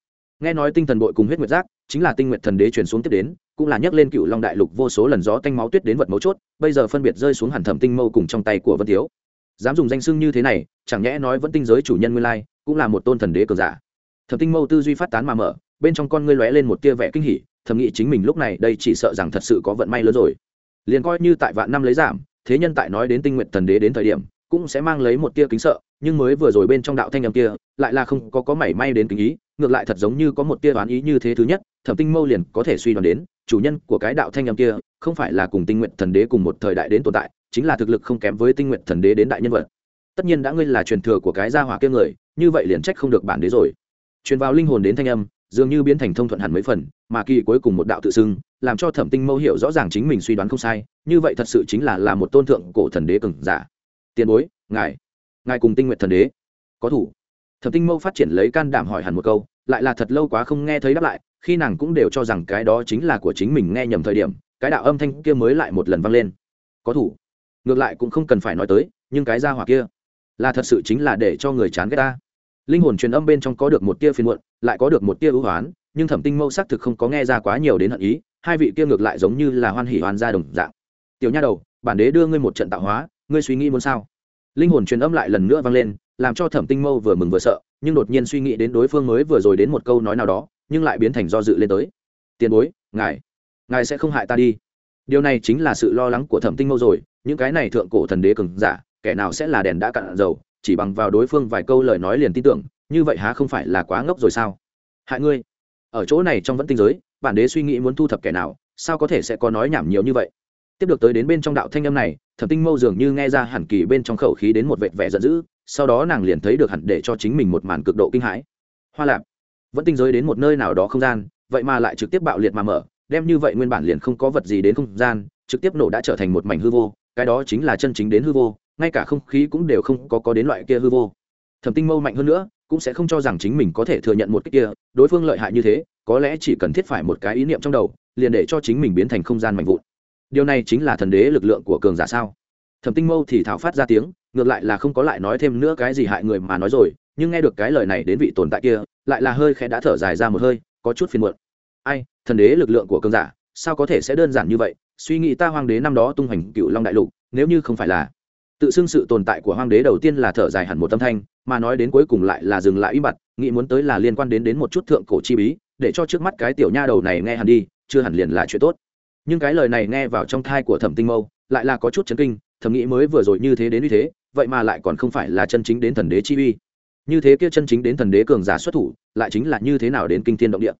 Nghe nói tinh thần bội cùng huyết nguyệt giác, chính là tinh nguyện thần đế truyền xuống tiếp đến, cũng là nhắc lên cựu long đại lục vô số lần gió tanh máu tuyết đến vật mấu chốt, bây giờ phân biệt rơi xuống hẳn thẩm tinh mâu cùng trong tay của vân thiếu dám dùng danh xưng như thế này, chẳng nhẽ nói vẫn tinh giới chủ nhân nguyên lai, cũng là một tôn thần đế cường giả. Thẩm tinh mâu tư duy phát tán mà mở, bên trong con ngươi lóe lên một tia vẻ kinh hỉ, thầm nghĩ chính mình lúc này đây chỉ sợ rằng thật sự có vận may lớn rồi. Liền coi như tại vạn năm lấy giảm, thế nhân tại nói đến tinh nguyện thần đế đến thời điểm, cũng sẽ mang lấy một tia kính sợ, nhưng mới vừa rồi bên trong đạo thanh âm kia, lại là không có có mảy may đến kính ý, ngược lại thật giống như có một tia đoán ý như thế thứ nhất, thẩm tinh mâu liền có thể suy đoán đến, chủ nhân của cái đạo thanh âm kia, không phải là cùng tinh nguyện thần đế cùng một thời đại đến tồn tại chính là thực lực không kém với tinh nguyện thần đế đến đại nhân vật. Tất nhiên đã ngươi là truyền thừa của cái gia hỏa kia người, như vậy liền trách không được bản đế rồi. Truyền vào linh hồn đến thanh âm, dường như biến thành thông thuận hẳn mấy phần, mà kỳ cuối cùng một đạo tự xưng, làm cho thẩm tinh mâu hiểu rõ ràng chính mình suy đoán không sai, như vậy thật sự chính là là một tôn thượng cổ thần đế cường giả. Tiền bối, ngài ngài cùng tinh nguyện thần đế, có thủ. Thẩm tinh mâu phát triển lấy can đảm hỏi hẳn một câu, lại là thật lâu quá không nghe thấy đáp lại, khi nàng cũng đều cho rằng cái đó chính là của chính mình nghe nhầm thời điểm, cái đạo âm thanh kia mới lại một lần vang lên. Có thủ ngược lại cũng không cần phải nói tới, nhưng cái ra hỏa kia là thật sự chính là để cho người chán ghét ta. Linh hồn truyền âm bên trong có được một tia phiền muộn, lại có được một tia ưu hoán, nhưng thẩm tinh mâu xác thực không có nghe ra quá nhiều đến hận ý, hai vị kia ngược lại giống như là hoan hỉ hoàn gia đồng dạng. Tiểu nha đầu, bản đế đưa ngươi một trận tạo hóa, ngươi suy nghĩ muốn sao? Linh hồn truyền âm lại lần nữa vang lên, làm cho thẩm tinh mâu vừa mừng vừa sợ, nhưng đột nhiên suy nghĩ đến đối phương mới vừa rồi đến một câu nói nào đó, nhưng lại biến thành do dự lên tới. Tiền bối, ngài ngài sẽ không hại ta đi. Điều này chính là sự lo lắng của thẩm tinh mâu rồi những cái này thượng cổ thần đế cường giả, kẻ nào sẽ là đèn đã cạn dầu, chỉ bằng vào đối phương vài câu lời nói liền tin tưởng, như vậy há không phải là quá ngốc rồi sao? Hại ngươi. Ở chỗ này trong vẫn tinh giới, bản đế suy nghĩ muốn thu thập kẻ nào, sao có thể sẽ có nói nhảm nhiều như vậy? Tiếp được tới đến bên trong đạo thanh âm này, thẩm tinh mâu dường như nghe ra hẳn kỳ bên trong khẩu khí đến một vệt vẻ giận dữ, sau đó nàng liền thấy được hẳn để cho chính mình một màn cực độ kinh hãi. Hoa lạp, vẫn tinh giới đến một nơi nào đó không gian, vậy mà lại trực tiếp bạo liệt mà mở, đem như vậy nguyên bản liền không có vật gì đến không gian, trực tiếp nổ đã trở thành một mảnh hư vô cái đó chính là chân chính đến hư vô, ngay cả không khí cũng đều không có có đến loại kia hư vô. Thẩm tinh mâu mạnh hơn nữa, cũng sẽ không cho rằng chính mình có thể thừa nhận một cái kia, đối phương lợi hại như thế, có lẽ chỉ cần thiết phải một cái ý niệm trong đầu, liền để cho chính mình biến thành không gian mạnh vụn. Điều này chính là thần đế lực lượng của cường giả sao? Thẩm tinh mâu thì thảo phát ra tiếng, ngược lại là không có lại nói thêm nữa cái gì hại người mà nói rồi, nhưng nghe được cái lời này đến vị tồn tại kia, lại là hơi khẽ đã thở dài ra một hơi, có chút phiền muộn. Ai, thần đế lực lượng của cường giả, sao có thể sẽ đơn giản như vậy? Suy nghĩ ta hoàng đế năm đó tung hoành cựu long đại lục, nếu như không phải là tự xưng sự tồn tại của hoàng đế đầu tiên là thở dài hẳn một tâm thanh, mà nói đến cuối cùng lại là dừng lại im mặt nghĩ muốn tới là liên quan đến đến một chút thượng cổ chi bí, để cho trước mắt cái tiểu nha đầu này nghe hẳn đi, chưa hẳn liền là chuyện tốt. Nhưng cái lời này nghe vào trong thai của thẩm tinh mâu, lại là có chút chấn kinh thẩm nghĩ mới vừa rồi như thế đến như thế, vậy mà lại còn không phải là chân chính đến thần đế chi uy. Như thế kia chân chính đến thần đế cường giả xuất thủ, lại chính là như thế nào đến kinh thiên động địa.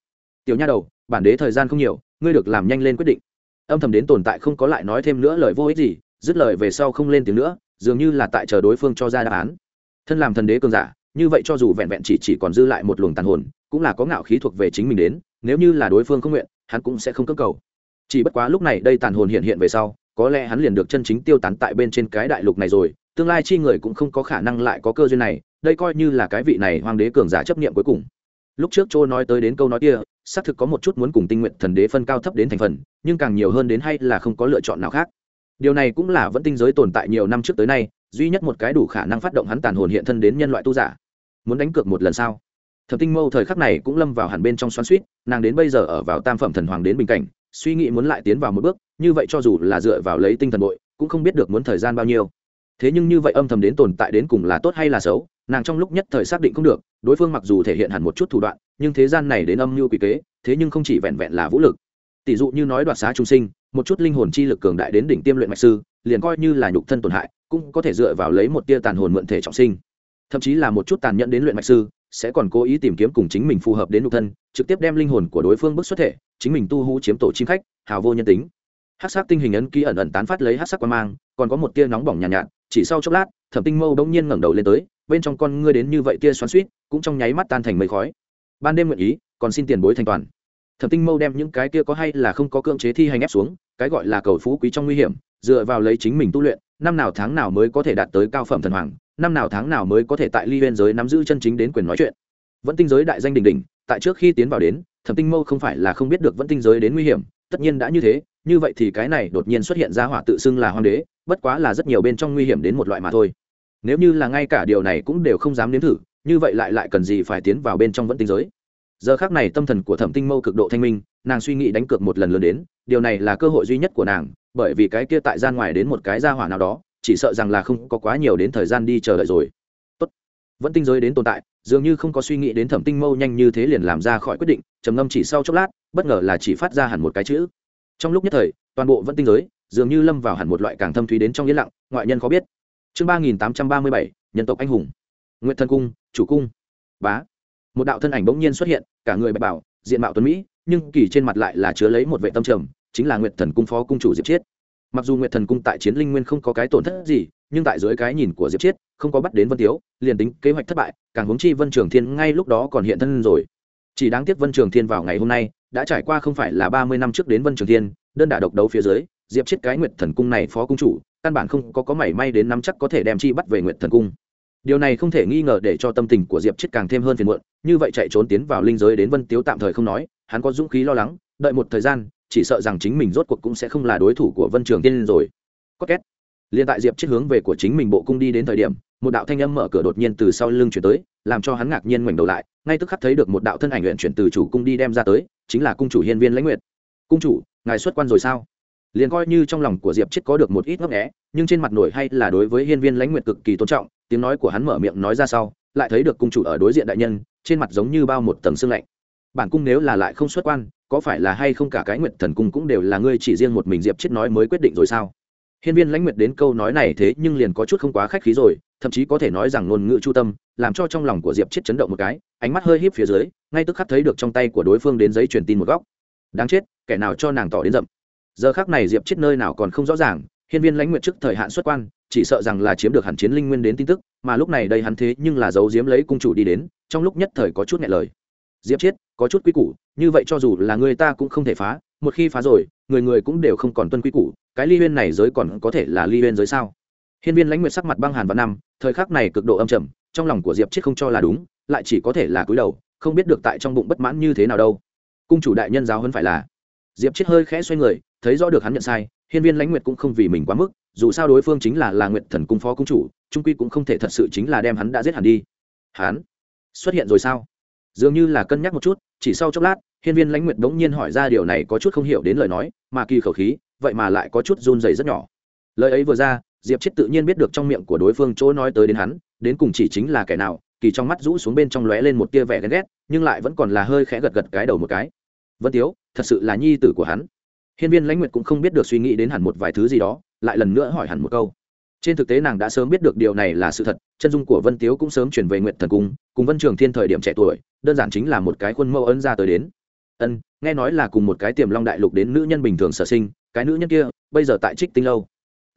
Tiểu nha đầu, bản đế thời gian không nhiều, ngươi được làm nhanh lên quyết định âm thầm đến tồn tại không có lại nói thêm nữa lời vô ích gì, dứt lời về sau không lên tiếng nữa, dường như là tại chờ đối phương cho ra đáp án. Thân làm thần đế cường giả, như vậy cho dù vẹn vẹn chỉ chỉ còn dư lại một luồng tàn hồn, cũng là có ngạo khí thuộc về chính mình đến, nếu như là đối phương không nguyện, hắn cũng sẽ không cưỡng cầu. Chỉ bất quá lúc này đây tàn hồn hiện hiện về sau, có lẽ hắn liền được chân chính tiêu tán tại bên trên cái đại lục này rồi, tương lai chi người cũng không có khả năng lại có cơ duyên này, đây coi như là cái vị này hoàng đế cường giả chấp niệm cuối cùng lúc trước châu nói tới đến câu nói kia, xác thực có một chút muốn cùng tinh nguyện thần đế phân cao thấp đến thành phần, nhưng càng nhiều hơn đến hay là không có lựa chọn nào khác. Điều này cũng là vẫn tinh giới tồn tại nhiều năm trước tới nay, duy nhất một cái đủ khả năng phát động hắn tàn hồn hiện thân đến nhân loại tu giả. Muốn đánh cược một lần sau thập tinh mâu thời khắc này cũng lâm vào hẳn bên trong xoắn suýt nàng đến bây giờ ở vào tam phẩm thần hoàng đến bình cảnh, suy nghĩ muốn lại tiến vào một bước, như vậy cho dù là dựa vào lấy tinh thần bội, cũng không biết được muốn thời gian bao nhiêu. Thế nhưng như vậy âm thầm đến tồn tại đến cùng là tốt hay là xấu nàng trong lúc nhất thời xác định không được đối phương mặc dù thể hiện hẳn một chút thủ đoạn nhưng thế gian này đến âm mưu quỷ kế thế nhưng không chỉ vẹn vẹn là vũ lực. Tỷ dụ như nói đoạt xá trung sinh một chút linh hồn chi lực cường đại đến đỉnh tiêm luyện mạch sư liền coi như là nhục thân tổn hại cũng có thể dựa vào lấy một tia tàn hồn mượn thể trọng sinh. Thậm chí là một chút tàn nhẫn đến luyện mạch sư sẽ còn cố ý tìm kiếm cùng chính mình phù hợp đến nhục thân trực tiếp đem linh hồn của đối phương bức xuất thể chính mình tu hú chiếm tổ chim khách hào vô nhân tính. Hát sắc tinh hình ấn ký ẩn ẩn tán phát lấy hát sắc quan mang còn có một tia nóng bỏng nhàn nhạt, nhạt chỉ sau chốc lát thẩm tinh mâu đông nhiên ngẩng đầu lên tới bên trong con ngươi đến như vậy tia xoắn suýt cũng trong nháy mắt tan thành mây khói. Ban đêm nguyện ý, còn xin tiền bối thành toàn. Thẩm tinh mâu đem những cái kia có hay là không có cưỡng chế thi hành ép xuống, cái gọi là cầu phú quý trong nguy hiểm, dựa vào lấy chính mình tu luyện, năm nào tháng nào mới có thể đạt tới cao phẩm thần hoàng, năm nào tháng nào mới có thể tại ly biên giới nắm giữ chân chính đến quyền nói chuyện. Vẫn tinh giới đại danh đình đình tại trước khi tiến vào đến, thẩm tinh mâu không phải là không biết được vẫn tinh giới đến nguy hiểm, tất nhiên đã như thế, như vậy thì cái này đột nhiên xuất hiện ra hỏa tự xưng là hoàng đế, bất quá là rất nhiều bên trong nguy hiểm đến một loại mà thôi nếu như là ngay cả điều này cũng đều không dám nếm thử, như vậy lại lại cần gì phải tiến vào bên trong vẫn tinh giới. Giờ khác này tâm thần của thẩm tinh mâu cực độ thanh minh, nàng suy nghĩ đánh cược một lần lớn đến, điều này là cơ hội duy nhất của nàng, bởi vì cái kia tại gian ngoài đến một cái gia hỏa nào đó, chỉ sợ rằng là không có quá nhiều đến thời gian đi chờ đợi rồi. Tốt. Vẫn tinh giới đến tồn tại, dường như không có suy nghĩ đến thẩm tinh mâu nhanh như thế liền làm ra khỏi quyết định, trầm ngâm chỉ sau chốc lát, bất ngờ là chỉ phát ra hẳn một cái chữ. Trong lúc nhất thời, toàn bộ vẫn tinh giới, dường như lâm vào hẳn một loại càng thâm thúy đến trong yên lặng, ngoại nhân khó biết chương ba nghìn tám trăm ba mươi bảy, nhân tộc anh hùng. Nguyễn thân cung, chủ cung, bá. Một đạo thân ảnh bỗng nhiên xuất hiện, cả người bạch bảo, diện mạo tuấn mỹ, nhưng kỳ trên mặt lại là chứa lấy một vệ tâm trầm, chính là nguyệt thần cung phó cung chủ diệp chiết. Mặc dù nguyệt thần cung tại chiến linh nguyên không có cái tổn thất gì, nhưng tại dưới cái nhìn của diệp chiết, không có bắt đến vân tiếu, liền tính kế hoạch thất bại, càng hướng chi vân trường thiên ngay lúc đó còn hiện thân rồi. Chỉ đáng tiếc vân trường thiên vào ngày hôm nay, đã trải qua không phải là ba mươi năm trước đến vân trường thiên, đơn đả độc đấu phía dưới, diệp chiết cái nguyệt thần cung này phó cung chủ căn bản không có có mảy may đến nắm chắc có thể đem chi bắt về nguyệt thần cung. Điều này không thể nghi ngờ để cho tâm tình của diệp chết càng thêm hơn phiền muộn, như vậy chạy trốn tiến vào linh giới đến vân tiếu tạm thời không nói, hắn có dũng khí lo lắng, đợi một thời gian, chỉ sợ rằng chính mình rốt cuộc cũng sẽ không là đối thủ của vân trường tiên rồi. Có két. Liền tại diệp chết hướng về của chính mình bộ cung đi đến thời điểm, một đạo thanh âm mở cửa đột nhiên từ sau lưng chuyển tới, làm cho hắn ngạc nhiên ngoảnh đầu lại, ngay tức khắc thấy được một đạo thân ảnh luyện chuyển từ chủ cung đi đem ra tới, chính là cung chủ hiên viên lãnh nguyệt. Cung chủ, ngài xuất quan rồi sao? Liền coi như trong lòng của diệp chết có được một ít ngấp nghẽ nhưng trên mặt nổi hay là đối với hiên viên lãnh nguyệt cực kỳ tôn trọng, tiếng nói của hắn mở miệng nói ra sau, lại thấy được cung chủ ở đối diện đại nhân, trên mặt giống như bao một tầng xương lạnh. Bản cung nếu là lại không xuất quan, có phải là hay không cả cái nguyện thần cung cũng đều là ngươi chỉ riêng một mình diệp chết nói mới quyết định rồi sao? Hiên viên lãnh nguyệt đến câu nói này thế nhưng liền có chút không quá khách khí rồi, thậm chí có thể nói rằng ngôn ngữ chu tâm, làm cho trong lòng của diệp chết chấn động một cái, ánh mắt hơi híp phía dưới, ngay tức khắc thấy được trong tay của đối phương đến giấy truyền tin một góc. Đáng chết, kẻ nào cho nàng tỏ đến rậm giờ khác này diệp chết nơi nào còn không rõ ràng, hiên viên lãnh nguyện trước thời hạn xuất quan, chỉ sợ rằng là chiếm được hẳn chiến linh nguyên đến tin tức, mà lúc này đây hắn thế nhưng là giấu giếm lấy cung chủ đi đến, trong lúc nhất thời có chút nhẹ lời. Diệp chết, có chút quy củ, như vậy cho dù là người ta cũng không thể phá, một khi phá rồi, người người cũng đều không còn tuân quy củ, cái ly huyên này giới còn có thể là ly huyên giới sao? Hiên viên lãnh nguyện sắc mặt băng hàn vào năm, thời khắc này cực độ âm trầm, trong lòng của diệp chết không cho là đúng, lại chỉ có thể là cúi đầu, không biết được tại trong bụng bất mãn như thế nào đâu. Cung chủ đại nhân giáo hơn phải là. Diệp chết hơi khẽ xoay người thấy rõ được hắn nhận sai, hiên viên lãnh nguyệt cũng không vì mình quá mức, dù sao đối phương chính là là nguyệt thần cung phó cung chủ, trung quy cũng không thể thật sự chính là đem hắn đã giết hẳn đi. Hắn xuất hiện rồi sao? Dường như là cân nhắc một chút, chỉ sau chốc lát, hiên viên lãnh nguyệt đống nhiên hỏi ra điều này có chút không hiểu đến lời nói, mà kỳ khẩu khí, vậy mà lại có chút run dày rất nhỏ. Lời ấy vừa ra, diệp chết tự nhiên biết được trong miệng của đối phương chỗ nói tới đến hắn, đến cùng chỉ chính là kẻ nào, kỳ trong mắt rũ xuống bên trong lóe lên một tia vẻ ghen ghét, nhưng lại vẫn còn là hơi khẽ gật gật cái đầu một cái. Vân tiếu, thật sự là nhi tử của hắn hiên viên lãnh nguyệt cũng không biết được suy nghĩ đến hẳn một vài thứ gì đó, lại lần nữa hỏi hẳn một câu. Trên thực tế nàng đã sớm biết được điều này là sự thật, chân dung của vân tiếu cũng sớm chuyển về Nguyệt thần cung, cùng vân trường thiên thời điểm trẻ tuổi, đơn giản chính là một cái khuôn mẫu ấn ra tới đến. Ân, nghe nói là cùng một cái tiềm long đại lục đến nữ nhân bình thường sở sinh, cái nữ nhân kia, bây giờ tại trích tinh lâu.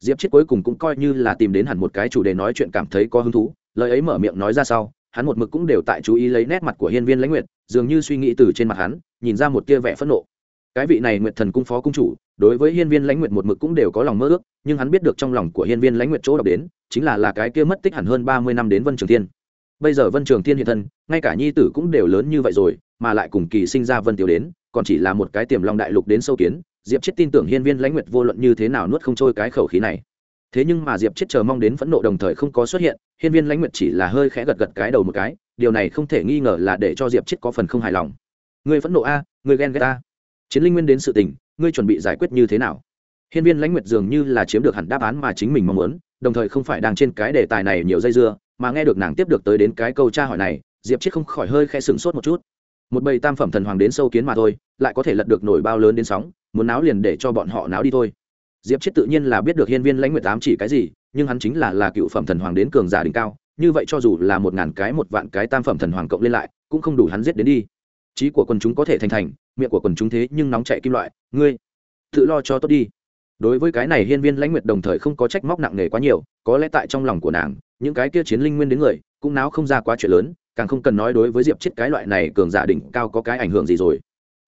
Diệp chết cuối cùng cũng coi như là tìm đến hẳn một cái chủ đề nói chuyện cảm thấy có hứng thú, lời ấy mở miệng nói ra sau, hắn một mực cũng đều tại chú ý lấy nét mặt của hiên viên lãnh nguyệt, dường như suy nghĩ từ trên mặt hắn, nhìn ra một tia vẻ phẫn nộ cái vị này nguyệt thần cung phó cung chủ, đối với hiên viên lãnh nguyệt một mực cũng đều có lòng mơ ước, nhưng hắn biết được trong lòng của hiên viên lãnh nguyệt chỗ đọc đến, chính là là cái kia mất tích hẳn hơn ba mươi năm đến vân trường thiên. Bây giờ vân trường thiên hiện thân, ngay cả nhi tử cũng đều lớn như vậy rồi, mà lại cùng kỳ sinh ra vân tiểu đến, còn chỉ là một cái tiềm long đại lục đến sâu kiến, diệp chết tin tưởng hiên viên lãnh nguyệt vô luận như thế nào nuốt không trôi cái khẩu khí này. Thế nhưng mà diệp chết chờ mong đến phẫn nộ đồng thời không có xuất hiện, hiên viên lãnh nguyệt chỉ là hơi khẽ gật gật cái đầu một cái, điều này không thể nghi ngờ là để cho diệp chết có phần không hài lòng. Người phẫn nộ a người ghen ghét a chiến linh nguyên đến sự tình, ngươi chuẩn bị giải quyết như thế nào? Hiên viên lãnh nguyệt dường như là chiếm được hẳn đáp án mà chính mình mong muốn, đồng thời không phải đang trên cái đề tài này nhiều dây dưa, mà nghe được nàng tiếp được tới đến cái câu tra hỏi này, diệp chết không khỏi hơi khẽ sửng sốt một chút. Một bầy tam phẩm thần hoàng đến sâu kiến mà thôi, lại có thể lật được nổi bao lớn đến sóng, muốn náo liền để cho bọn họ náo đi thôi. Diệp chết tự nhiên là biết được hiên viên lãnh nguyệt tám chỉ cái gì, nhưng hắn chính là là cựu phẩm thần hoàng đến cường giả đỉnh cao, như vậy cho dù là một ngàn cái, một vạn cái tam phẩm thần hoàng cộng lên lại, cũng không đủ hắn giết đến đi. Trí của quần chúng có thể thành thành miệng của quần chúng thế nhưng nóng chạy kim loại, ngươi, tự lo cho tốt đi. Đối với cái này hiên viên lãnh nguyệt đồng thời không có trách móc nặng nề quá nhiều, có lẽ tại trong lòng của nàng, những cái kia chiến linh nguyên đến người, cũng náo không ra quá chuyện lớn, càng không cần nói đối với diệp chết cái loại này cường giả đỉnh cao có cái ảnh hưởng gì rồi.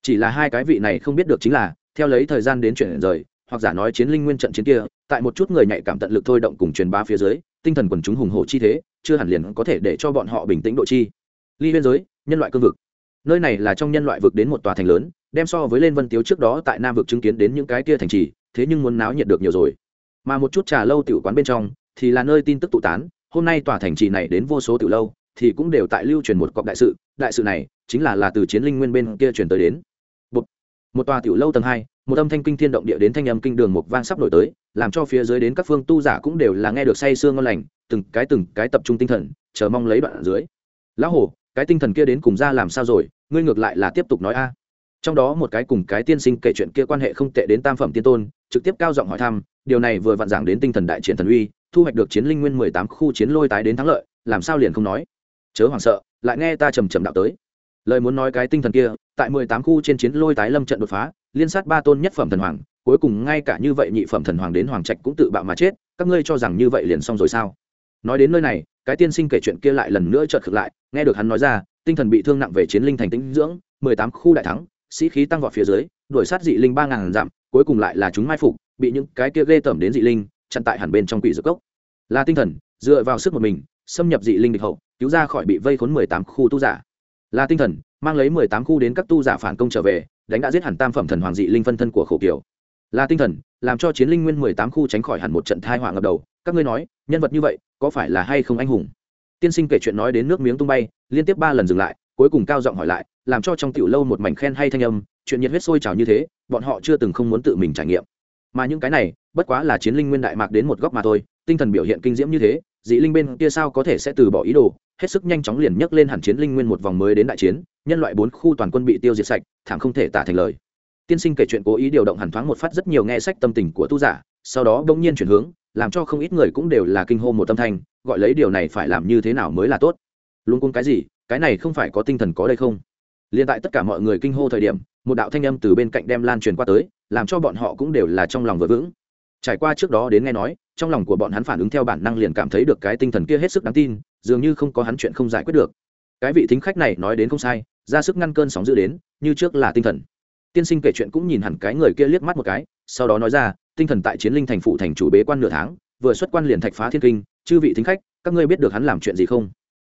Chỉ là hai cái vị này không biết được chính là, theo lấy thời gian đến chuyển rời, hoặc giả nói chiến linh nguyên trận chiến kia, tại một chút người nhạy cảm tận lực thôi động cùng truyền bá phía dưới, tinh thần quần chúng hùng hổ chi thế, chưa hẳn liền có thể để cho bọn họ bình tĩnh độ chi. Ly biên giới, nhân loại cương vực nơi này là trong nhân loại vực đến một tòa thành lớn đem so với lên vân tiếu trước đó tại nam vực chứng kiến đến những cái kia thành trì thế nhưng muốn náo nhiệt được nhiều rồi. Mà một chút trà lâu tiểu quán bên trong thì là nơi tin tức tụ tán hôm nay tòa thành trì này đến vô số tiểu lâu thì cũng đều tại lưu truyền một cọc đại sự đại sự này chính là là từ chiến linh nguyên bên kia truyền tới đến. Một, một tòa tiểu lâu tầng hai một âm thanh kinh thiên động địa đến thanh âm kinh đường một vang sắp nổi tới làm cho phía dưới đến các phương tu giả cũng đều là nghe được say sương ngon lành từng cái từng cái tập trung tinh thần chờ mong lấy đoạn ở dưới. Lão hổ cái tinh thần kia đến cùng ra làm sao rồi, ngươi ngược lại là tiếp tục nói a. Trong đó một cái cùng cái tiên sinh kể chuyện kia quan hệ không tệ đến tam phẩm tiên tôn, trực tiếp cao giọng hỏi thăm, điều này vừa vặn giảng đến tinh thần đại triển thần uy, thu hoạch được chiến linh nguyên mười tám khu chiến lôi tái đến thắng lợi, làm sao liền không nói. Chớ hoảng sợ, lại nghe ta trầm trầm đạo tới. Lời muốn nói cái tinh thần kia, tại mười tám khu trên chiến lôi tái lâm trận đột phá, liên sát ba tôn nhất phẩm thần hoàng, cuối cùng ngay cả như vậy nhị phẩm thần hoàng đến hoàng trạch cũng tự bạo mà chết, các ngươi cho rằng như vậy liền xong rồi sao? Nói đến nơi này, cái tiên sinh kể chuyện kia lại lần nữa chợt khực lại, nghe được hắn nói ra, tinh thần bị thương nặng về chiến linh thành tĩnh dưỡng, mười tám khu đại thắng, sĩ khí tăng vọt phía dưới, đuổi sát dị linh ba ngàn dặm, cuối cùng lại là chúng mai phục, bị những cái kia ghê tởm đến dị linh, chặn tại hẳn bên trong quỷ dược cốc. Là tinh thần, dựa vào sức một mình, xâm nhập dị linh địch hậu, cứu ra khỏi bị vây khốn mười tám khu tu giả. Là tinh thần, mang lấy mười tám khu đến các tu giả phản công trở về, đánh đã giết hẳn tam phẩm thần hoàng dị linh phân thân của khổ kiều. Là tinh thần, làm cho chiến linh nguyên mười tám khu tránh khỏi hẳn một trận thai họa ngập đầu các ngươi nói, nhân vật như vậy, có phải là hay không anh hùng? Tiên sinh kể chuyện nói đến nước miếng tung bay, liên tiếp ba lần dừng lại, cuối cùng cao giọng hỏi lại, làm cho trong tiểu lâu một mảnh khen hay thanh âm, chuyện nhiệt huyết sôi trào như thế, bọn họ chưa từng không muốn tự mình trải nghiệm. Mà những cái này, bất quá là chiến linh nguyên đại mạc đến một góc mà thôi, tinh thần biểu hiện kinh diễm như thế, dị linh bên kia sao có thể sẽ từ bỏ ý đồ, hết sức nhanh chóng liền nhấc lên hẳn chiến linh nguyên một vòng mới đến đại chiến, nhân loại bốn khu toàn quân bị tiêu diệt sạch, thảm không thể tả thành lời. Tiên sinh kể chuyện cố ý điều động hẳn thoáng một phát rất nhiều nghe sách tâm tình của tu giả, sau đó bỗng nhiên chuyển hướng làm cho không ít người cũng đều là kinh hô một tâm thanh, gọi lấy điều này phải làm như thế nào mới là tốt. Luôn cung cái gì, cái này không phải có tinh thần có đây không? Liền tại tất cả mọi người kinh hô thời điểm, một đạo thanh âm từ bên cạnh đem lan truyền qua tới, làm cho bọn họ cũng đều là trong lòng vừa vững. Trải qua trước đó đến nghe nói, trong lòng của bọn hắn phản ứng theo bản năng liền cảm thấy được cái tinh thần kia hết sức đáng tin, dường như không có hắn chuyện không giải quyết được. Cái vị thính khách này nói đến không sai, ra sức ngăn cơn sóng dữ đến, như trước là tinh thần. Tiên sinh kể chuyện cũng nhìn hẳn cái người kia liếc mắt một cái, sau đó nói ra tinh thần tại chiến linh thành phụ thành chủ bế quan nửa tháng, vừa xuất quan liền thạch phá thiên kinh, chư vị thính khách, các ngươi biết được hắn làm chuyện gì không?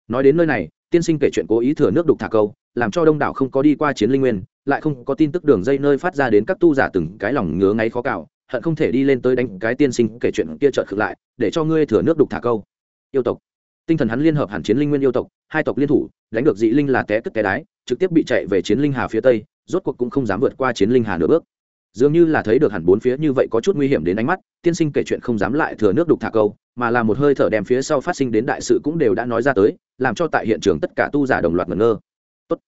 Nói đến nơi này, tiên sinh kể chuyện cố ý thừa nước đục thả câu, làm cho đông đảo không có đi qua chiến linh nguyên, lại không có tin tức đường dây nơi phát ra đến các tu giả từng cái lòng ngứa ngáy khó cào hận không thể đi lên tới đánh cái tiên sinh kể chuyện kia trợt khực lại, để cho ngươi thừa nước đục thả câu. Yêu tộc. Tinh thần hắn liên hợp hẳn chiến linh nguyên yêu tộc, hai tộc liên thủ, đánh được dị linh là té cất té đái, trực tiếp bị chạy về chiến linh hà phía tây, rốt cuộc cũng không dám vượt qua chiến linh hà nửa bước dường như là thấy được hẳn bốn phía như vậy có chút nguy hiểm đến ánh mắt, tiên sinh kể chuyện không dám lại thừa nước đục thả câu, mà là một hơi thở đem phía sau phát sinh đến đại sự cũng đều đã nói ra tới, làm cho tại hiện trường tất cả tu giả đồng loạt ngẩn ngơ. Tốt.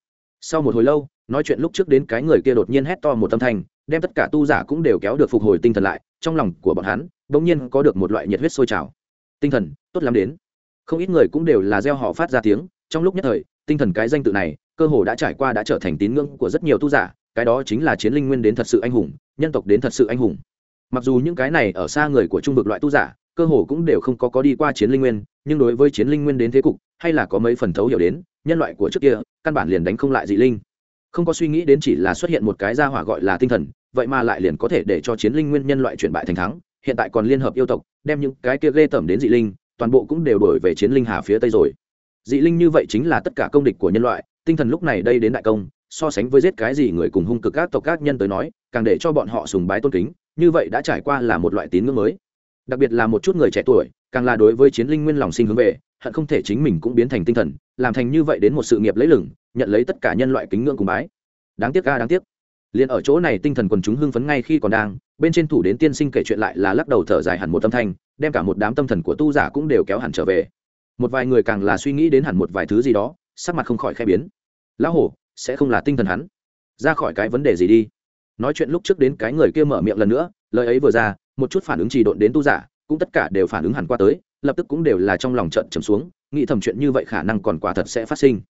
sau một hồi lâu, nói chuyện lúc trước đến cái người kia đột nhiên hét to một tâm thanh, đem tất cả tu giả cũng đều kéo được phục hồi tinh thần lại, trong lòng của bọn hắn, bỗng nhiên có được một loại nhiệt huyết sôi trào. Tinh thần, tốt lắm đến. Không ít người cũng đều là gieo họ phát ra tiếng, trong lúc nhất thời, tinh thần cái danh tự này, cơ hồ đã trải qua đã trở thành tín ngưỡng của rất nhiều tu giả cái đó chính là chiến linh nguyên đến thật sự anh hùng, nhân tộc đến thật sự anh hùng. Mặc dù những cái này ở xa người của trung vực loại tu giả, cơ hồ cũng đều không có có đi qua chiến linh nguyên, nhưng đối với chiến linh nguyên đến thế cục, hay là có mấy phần thấu hiểu đến, nhân loại của trước kia, căn bản liền đánh không lại dị linh. Không có suy nghĩ đến chỉ là xuất hiện một cái gia hỏa gọi là tinh thần, vậy mà lại liền có thể để cho chiến linh nguyên nhân loại chuyển bại thành thắng, hiện tại còn liên hợp yêu tộc, đem những cái kia ghê tởm đến dị linh, toàn bộ cũng đều đổi về chiến linh hà phía tây rồi. Dị linh như vậy chính là tất cả công địch của nhân loại, tinh thần lúc này đây đến đại công so sánh với giết cái gì người cùng hung cực các tộc các nhân tới nói, càng để cho bọn họ sùng bái tôn kính, như vậy đã trải qua là một loại tín ngưỡng mới. Đặc biệt là một chút người trẻ tuổi, càng là đối với chiến linh nguyên lòng sinh hướng về, hận không thể chính mình cũng biến thành tinh thần, làm thành như vậy đến một sự nghiệp lấy lửng nhận lấy tất cả nhân loại kính ngưỡng cùng bái. Đáng tiếc ca đáng tiếc. Liền ở chỗ này tinh thần quần chúng hưng phấn ngay khi còn đang, bên trên thủ đến tiên sinh kể chuyện lại là lắc đầu thở dài hẳn một tâm thanh, đem cả một đám tâm thần của tu giả cũng đều kéo hẳn trở về. Một vài người càng là suy nghĩ đến hẳn một vài thứ gì đó, sắc mặt không khỏi khai biến. Lão hổ sẽ không là tinh thần hắn. Ra khỏi cái vấn đề gì đi. Nói chuyện lúc trước đến cái người kia mở miệng lần nữa, lời ấy vừa ra, một chút phản ứng trì độn đến tu giả, cũng tất cả đều phản ứng hẳn qua tới, lập tức cũng đều là trong lòng trận trầm xuống, nghĩ thầm chuyện như vậy khả năng còn quả thật sẽ phát sinh.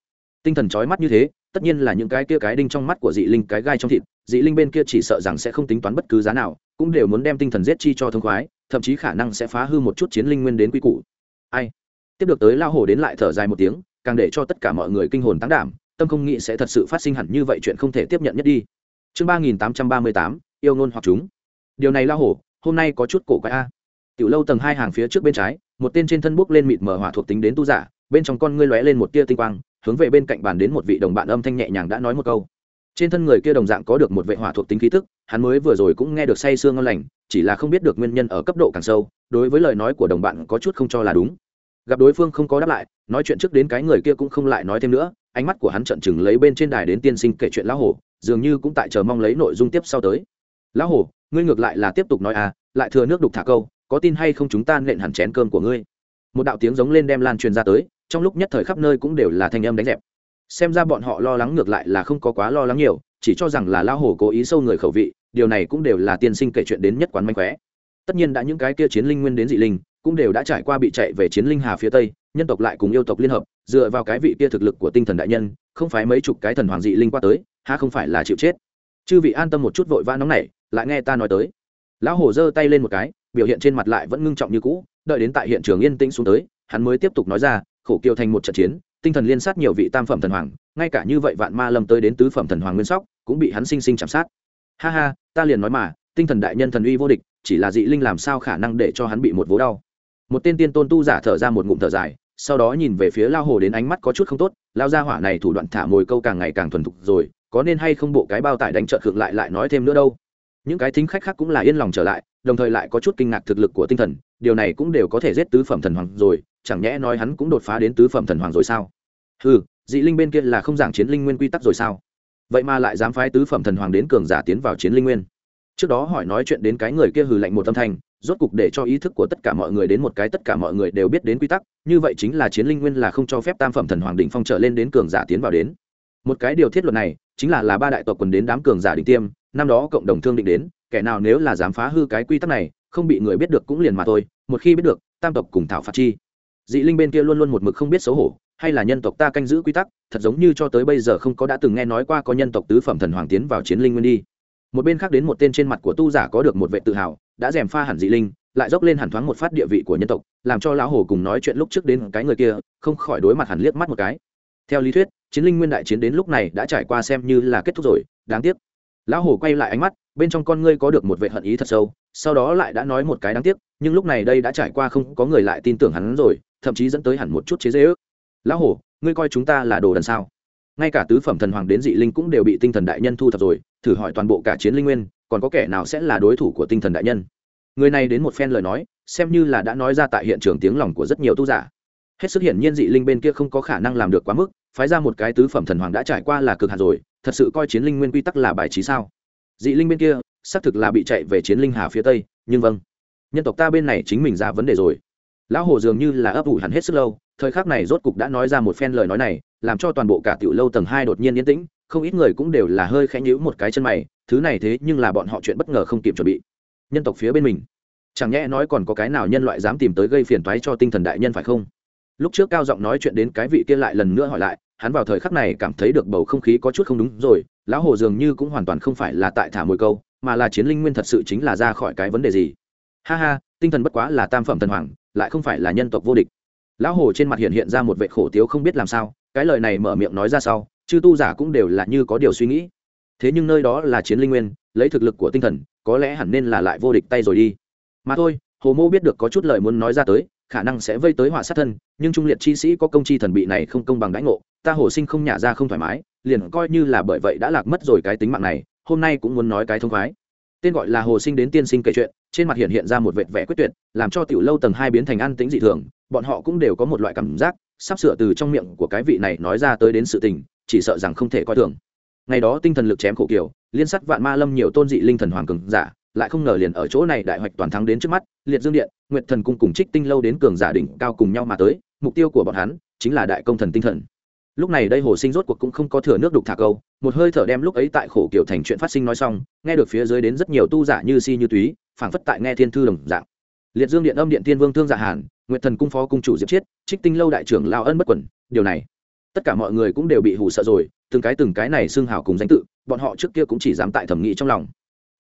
Tinh thần trói mắt như thế, tất nhiên là những cái kia cái đinh trong mắt của dị linh, cái gai trong thịt, dị linh bên kia chỉ sợ rằng sẽ không tính toán bất cứ giá nào, cũng đều muốn đem tinh thần giết chi cho thông khoái, thậm chí khả năng sẽ phá hư một chút chiến linh nguyên đến quy củ. Ai? Tiếp được tới lao hổ đến lại thở dài một tiếng, càng để cho tất cả mọi người kinh hồn tăng đảm tâm không nghĩ sẽ thật sự phát sinh hẳn như vậy chuyện không thể tiếp nhận nhất đi. Chương ba nghìn tám trăm ba mươi tám, yêu ngôn hoặc chúng. Điều này lao hổ, hôm nay có chút cổ quái a. Tiểu lâu tầng hai hàng phía trước bên trái, một tên trên thân bốc lên mịt mờ hỏa thuộc tính đến tu giả, bên trong con ngươi lóe lên một tia tinh quang, hướng về bên cạnh bàn đến một vị đồng bạn âm thanh nhẹ nhàng đã nói một câu. Trên thân người kia đồng dạng có được một vệ hỏa thuộc tính khí tức, hắn mới vừa rồi cũng nghe được say sương ngon lành, chỉ là không biết được nguyên nhân ở cấp độ càng sâu, đối với lời nói của đồng bạn có chút không cho là đúng. Gặp đối phương không có đáp lại, nói chuyện trước đến cái người kia cũng không lại nói thêm nữa ánh mắt của hắn trận chừng lấy bên trên đài đến tiên sinh kể chuyện lão hổ, dường như cũng tại chờ mong lấy nội dung tiếp sau tới. Lão hổ, ngươi ngược lại là tiếp tục nói à lại thừa nước đục thả câu, có tin hay không chúng ta nện hẳn chén cơm của ngươi? Một đạo tiếng giống lên đem lan truyền ra tới, trong lúc nhất thời khắp nơi cũng đều là thanh âm đánh dẹp. Xem ra bọn họ lo lắng ngược lại là không có quá lo lắng nhiều, chỉ cho rằng là lão hổ cố ý sâu người khẩu vị, điều này cũng đều là tiên sinh kể chuyện đến nhất quán manh khóe. Tất nhiên đã những cái kia chiến linh nguyên đến dị linh cũng đều đã trải qua bị chạy về chiến linh hà phía tây, nhân tộc lại cùng yêu tộc liên hợp, dựa vào cái vị kia thực lực của tinh thần đại nhân, không phải mấy chục cái thần hoàng dị linh qua tới ha không phải là chịu chết. Chư vị an tâm một chút vội vã nóng này lại nghe ta nói tới. Lão hổ giơ tay lên một cái, biểu hiện trên mặt lại vẫn ngưng trọng như cũ, đợi đến tại hiện trường yên tĩnh xuống tới, hắn mới tiếp tục nói ra, khổ kiều thành một trận chiến, tinh thần liên sát nhiều vị tam phẩm thần hoàng, ngay cả như vậy vạn ma lâm tới đến tứ phẩm thần hoàng nguyên sóc, cũng bị hắn sinh sinh chạm sát. Ha ha, ta liền nói mà, tinh thần đại nhân thần uy vô địch, chỉ là dị linh làm sao khả năng để cho hắn bị một vố đau? Một tên tiên tôn tu giả thở ra một ngụm thở dài, sau đó nhìn về phía lao hồ đến ánh mắt có chút không tốt, lao ra hỏa này thủ đoạn thả mồi câu càng ngày càng thuần thục rồi, có nên hay không bộ cái bao tải đánh trợt ngược lại lại nói thêm nữa đâu? Những cái thính khách khác cũng là yên lòng trở lại, đồng thời lại có chút kinh ngạc thực lực của tinh thần, điều này cũng đều có thể giết tứ phẩm thần hoàng rồi, chẳng nhẽ nói hắn cũng đột phá đến tứ phẩm thần hoàng rồi sao? Ừ dị linh bên kia là không giảng chiến linh nguyên quy tắc rồi sao? Vậy mà lại dám phái tứ phẩm thần hoàng đến cường giả tiến vào chiến linh nguyên. Trước đó hỏi nói chuyện đến cái người kia hừ lạnh một âm thanh rốt cục để cho ý thức của tất cả mọi người đến một cái tất cả mọi người đều biết đến quy tắc, như vậy chính là chiến linh nguyên là không cho phép tam phẩm thần hoàng đỉnh phong trở lên đến cường giả tiến vào đến. Một cái điều thiết luật này, chính là là ba đại tộc quần đến đám cường giả đỉnh tiêm, năm đó cộng đồng thương định đến, kẻ nào nếu là dám phá hư cái quy tắc này, không bị người biết được cũng liền mà thôi, một khi biết được, tam tộc cùng thảo phạt chi. Dị linh bên kia luôn luôn một mực không biết xấu hổ, hay là nhân tộc ta canh giữ quy tắc, thật giống như cho tới bây giờ không có đã từng nghe nói qua có nhân tộc tứ phẩm thần hoàng tiến vào chiến linh nguyên đi. Một bên khác đến một tên trên mặt của tu giả có được một vệ tự hào đã rèm pha hẳn dị linh, lại dốc lên hẳn thoáng một phát địa vị của nhân tộc, làm cho lão hồ cùng nói chuyện lúc trước đến cái người kia, không khỏi đối mặt hẳn liếc mắt một cái. Theo lý thuyết, chiến linh nguyên đại chiến đến lúc này đã trải qua xem như là kết thúc rồi, đáng tiếc. Lão hồ quay lại ánh mắt, bên trong con ngươi có được một vệ hận ý thật sâu, sau đó lại đã nói một cái đáng tiếc, nhưng lúc này đây đã trải qua không có người lại tin tưởng hắn rồi, thậm chí dẫn tới hẳn một chút chế dễ ước lão hồ, ngươi coi chúng ta là đồ đần sao? Ngay cả tứ phẩm thần hoàng đến dị linh cũng đều bị tinh thần đại nhân thu thập rồi, thử hỏi toàn bộ cả chiến linh nguyên còn có kẻ nào sẽ là đối thủ của tinh thần đại nhân? Người này đến một phen lời nói, xem như là đã nói ra tại hiện trường tiếng lòng của rất nhiều tu giả. Hết sức hiển nhiên dị linh bên kia không có khả năng làm được quá mức, phái ra một cái tứ phẩm thần hoàng đã trải qua là cực hạt rồi, thật sự coi chiến linh nguyên quy tắc là bài trí sao? Dị linh bên kia, xác thực là bị chạy về chiến linh hà phía tây, nhưng vâng. Nhân tộc ta bên này chính mình ra vấn đề rồi. Lão hồ dường như là ấp ủ hẳn hết sức lâu, thời khắc này rốt cục đã nói ra một phen lời nói này, làm cho toàn bộ cả tiểu lâu tầng hai đột nhiên yên tĩnh, không ít người cũng đều là hơi khẽ nhíu một cái chân mày thứ này thế nhưng là bọn họ chuyện bất ngờ không kịp chuẩn bị. Nhân tộc phía bên mình. Chẳng nhẽ nói còn có cái nào nhân loại dám tìm tới gây phiền toái cho tinh thần đại nhân phải không? Lúc trước cao giọng nói chuyện đến cái vị kia lại lần nữa hỏi lại, hắn vào thời khắc này cảm thấy được bầu không khí có chút không đúng rồi, lão hồ dường như cũng hoàn toàn không phải là tại thả mồi câu, mà là chiến linh nguyên thật sự chính là ra khỏi cái vấn đề gì. Ha ha, tinh thần bất quá là tam phẩm thần hoàng, lại không phải là nhân tộc vô địch. Lão hồ trên mặt hiện hiện ra một vệ khổ tiếu không biết làm sao, cái lời này mở miệng nói ra sau, chư tu giả cũng đều là như có điều suy nghĩ thế nhưng nơi đó là chiến linh nguyên, lấy thực lực của tinh thần, có lẽ hẳn nên là lại vô địch tay rồi đi. Mà thôi, hồ mô biết được có chút lời muốn nói ra tới, khả năng sẽ vây tới họa sát thân, nhưng trung liệt chi sĩ có công chi thần bị này không công bằng đãi ngộ, ta hồ sinh không nhả ra không thoải mái, liền coi như là bởi vậy đã lạc mất rồi cái tính mạng này, hôm nay cũng muốn nói cái thông khoái. Tên gọi là hồ sinh đến tiên sinh kể chuyện, trên mặt hiện hiện ra một vệt vẻ quyết tuyệt, làm cho tiểu lâu tầng hai biến thành an tĩnh dị thường, bọn họ cũng đều có một loại cảm giác, sắp sửa từ trong miệng của cái vị này nói ra tới đến sự tình, chỉ sợ rằng không thể coi thường ngày đó tinh thần lực chém khổ kiều, liên sắt vạn ma lâm nhiều tôn dị linh thần hoàng cường giả, lại không ngờ liền ở chỗ này đại hoạch toàn thắng đến trước mắt, liệt dương điện, nguyệt thần cung cùng trích tinh lâu đến cường giả đỉnh cao cùng nhau mà tới, mục tiêu của bọn hắn chính là đại công thần tinh thần. Lúc này đây hồ sinh rốt cuộc cũng không có thừa nước đục thả câu, một hơi thở đem lúc ấy tại khổ kiểu thành chuyện phát sinh nói xong, nghe được phía dưới đến rất nhiều tu giả như si như túy, phảng phất tại nghe thiên thư đồng dạng. Liệt dương điện âm điện tiên vương thương giả hàn, nguyệt thần cung phó cung chủ diệp chiết, trích tinh lâu đại trưởng lao ân bất quẩn, điều này, tất cả mọi người cũng đều bị hù sợ rồi từng cái từng cái này xưng hào cùng danh tự, bọn họ trước kia cũng chỉ dám tại thẩm nghĩ trong lòng.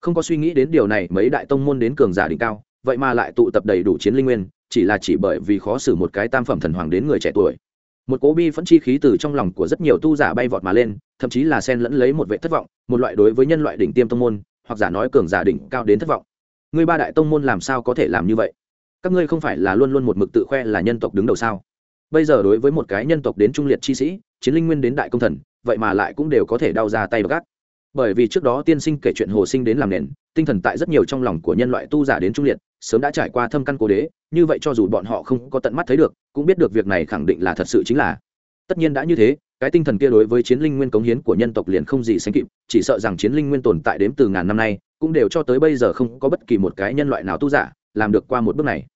Không có suy nghĩ đến điều này, mấy đại tông môn đến cường giả đỉnh cao, vậy mà lại tụ tập đầy đủ chiến linh nguyên, chỉ là chỉ bởi vì khó xử một cái tam phẩm thần hoàng đến người trẻ tuổi. Một cố bi phẫn chi khí từ trong lòng của rất nhiều tu giả bay vọt mà lên, thậm chí là sen lẫn lấy một vệ thất vọng, một loại đối với nhân loại đỉnh tiêm tông môn, hoặc giả nói cường giả đỉnh cao đến thất vọng. Ngươi ba đại tông môn làm sao có thể làm như vậy? Các ngươi không phải là luôn luôn một mực tự khoe là nhân tộc đứng đầu sao? Bây giờ đối với một cái nhân tộc đến trung liệt chi sĩ, chiến linh nguyên đến đại công thần vậy mà lại cũng đều có thể đau ra tay gác bởi vì trước đó tiên sinh kể chuyện hồ sinh đến làm nền, tinh thần tại rất nhiều trong lòng của nhân loại tu giả đến trung liệt, sớm đã trải qua thâm căn cố đế, như vậy cho dù bọn họ không có tận mắt thấy được, cũng biết được việc này khẳng định là thật sự chính là. Tất nhiên đã như thế, cái tinh thần kia đối với chiến linh nguyên cống hiến của nhân tộc liền không gì sánh kịp, chỉ sợ rằng chiến linh nguyên tồn tại đến từ ngàn năm nay, cũng đều cho tới bây giờ không có bất kỳ một cái nhân loại nào tu giả làm được qua một bước này.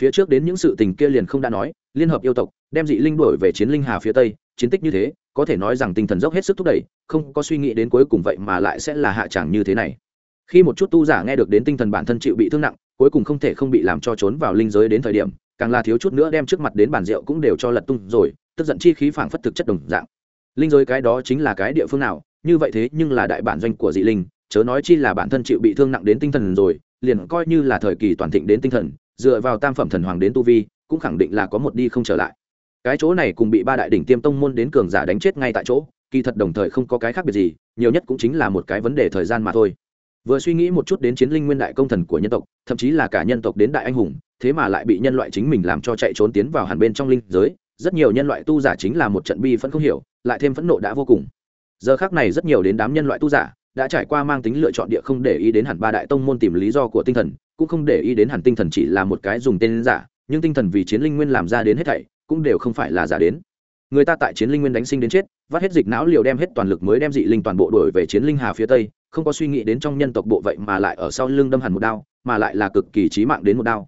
Phía trước đến những sự tình kia liền không đã nói, liên hợp yêu tộc, đem dị linh đổi về chiến linh hà phía tây chiến tích như thế, có thể nói rằng tinh thần dốc hết sức thúc đẩy, không có suy nghĩ đến cuối cùng vậy mà lại sẽ là hạ tràng như thế này. Khi một chút tu giả nghe được đến tinh thần bản thân chịu bị thương nặng, cuối cùng không thể không bị làm cho trốn vào linh giới đến thời điểm, càng là thiếu chút nữa đem trước mặt đến bàn rượu cũng đều cho lật tung rồi, tức giận chi khí phảng phất thực chất đồng dạng. Linh giới cái đó chính là cái địa phương nào, như vậy thế nhưng là đại bản doanh của dị linh, chớ nói chi là bản thân chịu bị thương nặng đến tinh thần rồi, liền coi như là thời kỳ toàn thịnh đến tinh thần, dựa vào tam phẩm thần hoàng đến tu vi, cũng khẳng định là có một đi không trở lại cái chỗ này cùng bị ba đại đỉnh tiêm tông môn đến cường giả đánh chết ngay tại chỗ, kỳ thật đồng thời không có cái khác biệt gì, nhiều nhất cũng chính là một cái vấn đề thời gian mà thôi. Vừa suy nghĩ một chút đến chiến linh nguyên đại công thần của nhân tộc, thậm chí là cả nhân tộc đến đại anh hùng, thế mà lại bị nhân loại chính mình làm cho chạy trốn tiến vào hẳn bên trong linh giới, rất nhiều nhân loại tu giả chính là một trận bi phẫn không hiểu, lại thêm phẫn nộ đã vô cùng. Giờ khác này rất nhiều đến đám nhân loại tu giả đã trải qua mang tính lựa chọn địa không để ý đến hẳn ba đại tông môn tìm lý do của tinh thần, cũng không để ý đến hẳn tinh thần chỉ là một cái dùng tên giả, nhưng tinh thần vì chiến linh nguyên làm ra đến hết thảy cũng đều không phải là giả đến. Người ta tại chiến linh nguyên đánh sinh đến chết, vắt hết dịch não liều đem hết toàn lực mới đem dị linh toàn bộ đổi về chiến linh hà phía tây, không có suy nghĩ đến trong nhân tộc bộ vậy mà lại ở sau lưng đâm hẳn một đao, mà lại là cực kỳ chí mạng đến một đao.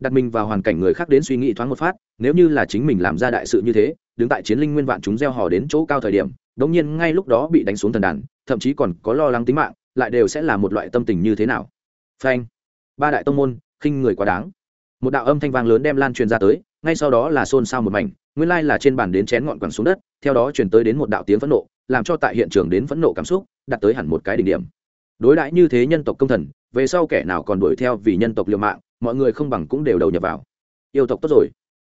Đặt mình vào hoàn cảnh người khác đến suy nghĩ thoáng một phát, nếu như là chính mình làm ra đại sự như thế, đứng tại chiến linh nguyên vạn chúng gieo hò đến chỗ cao thời điểm, đống nhiên ngay lúc đó bị đánh xuống thần đàn, thậm chí còn có lo lắng tính mạng, lại đều sẽ là một loại tâm tình như thế nào. Phanh. Ba đại tông môn, khinh người quá đáng. Một đạo âm thanh vang lớn đem lan truyền ra tới ngay sau đó là xôn xao một mảnh, nguyên lai là trên bàn đến chén ngọn quẳng xuống đất, theo đó chuyển tới đến một đạo tiếng phẫn nộ, làm cho tại hiện trường đến phẫn nộ cảm xúc, đạt tới hẳn một cái đỉnh điểm. Đối đãi như thế nhân tộc công thần, về sau kẻ nào còn đuổi theo vì nhân tộc liều mạng, mọi người không bằng cũng đều đầu nhập vào. Yêu tộc tốt rồi.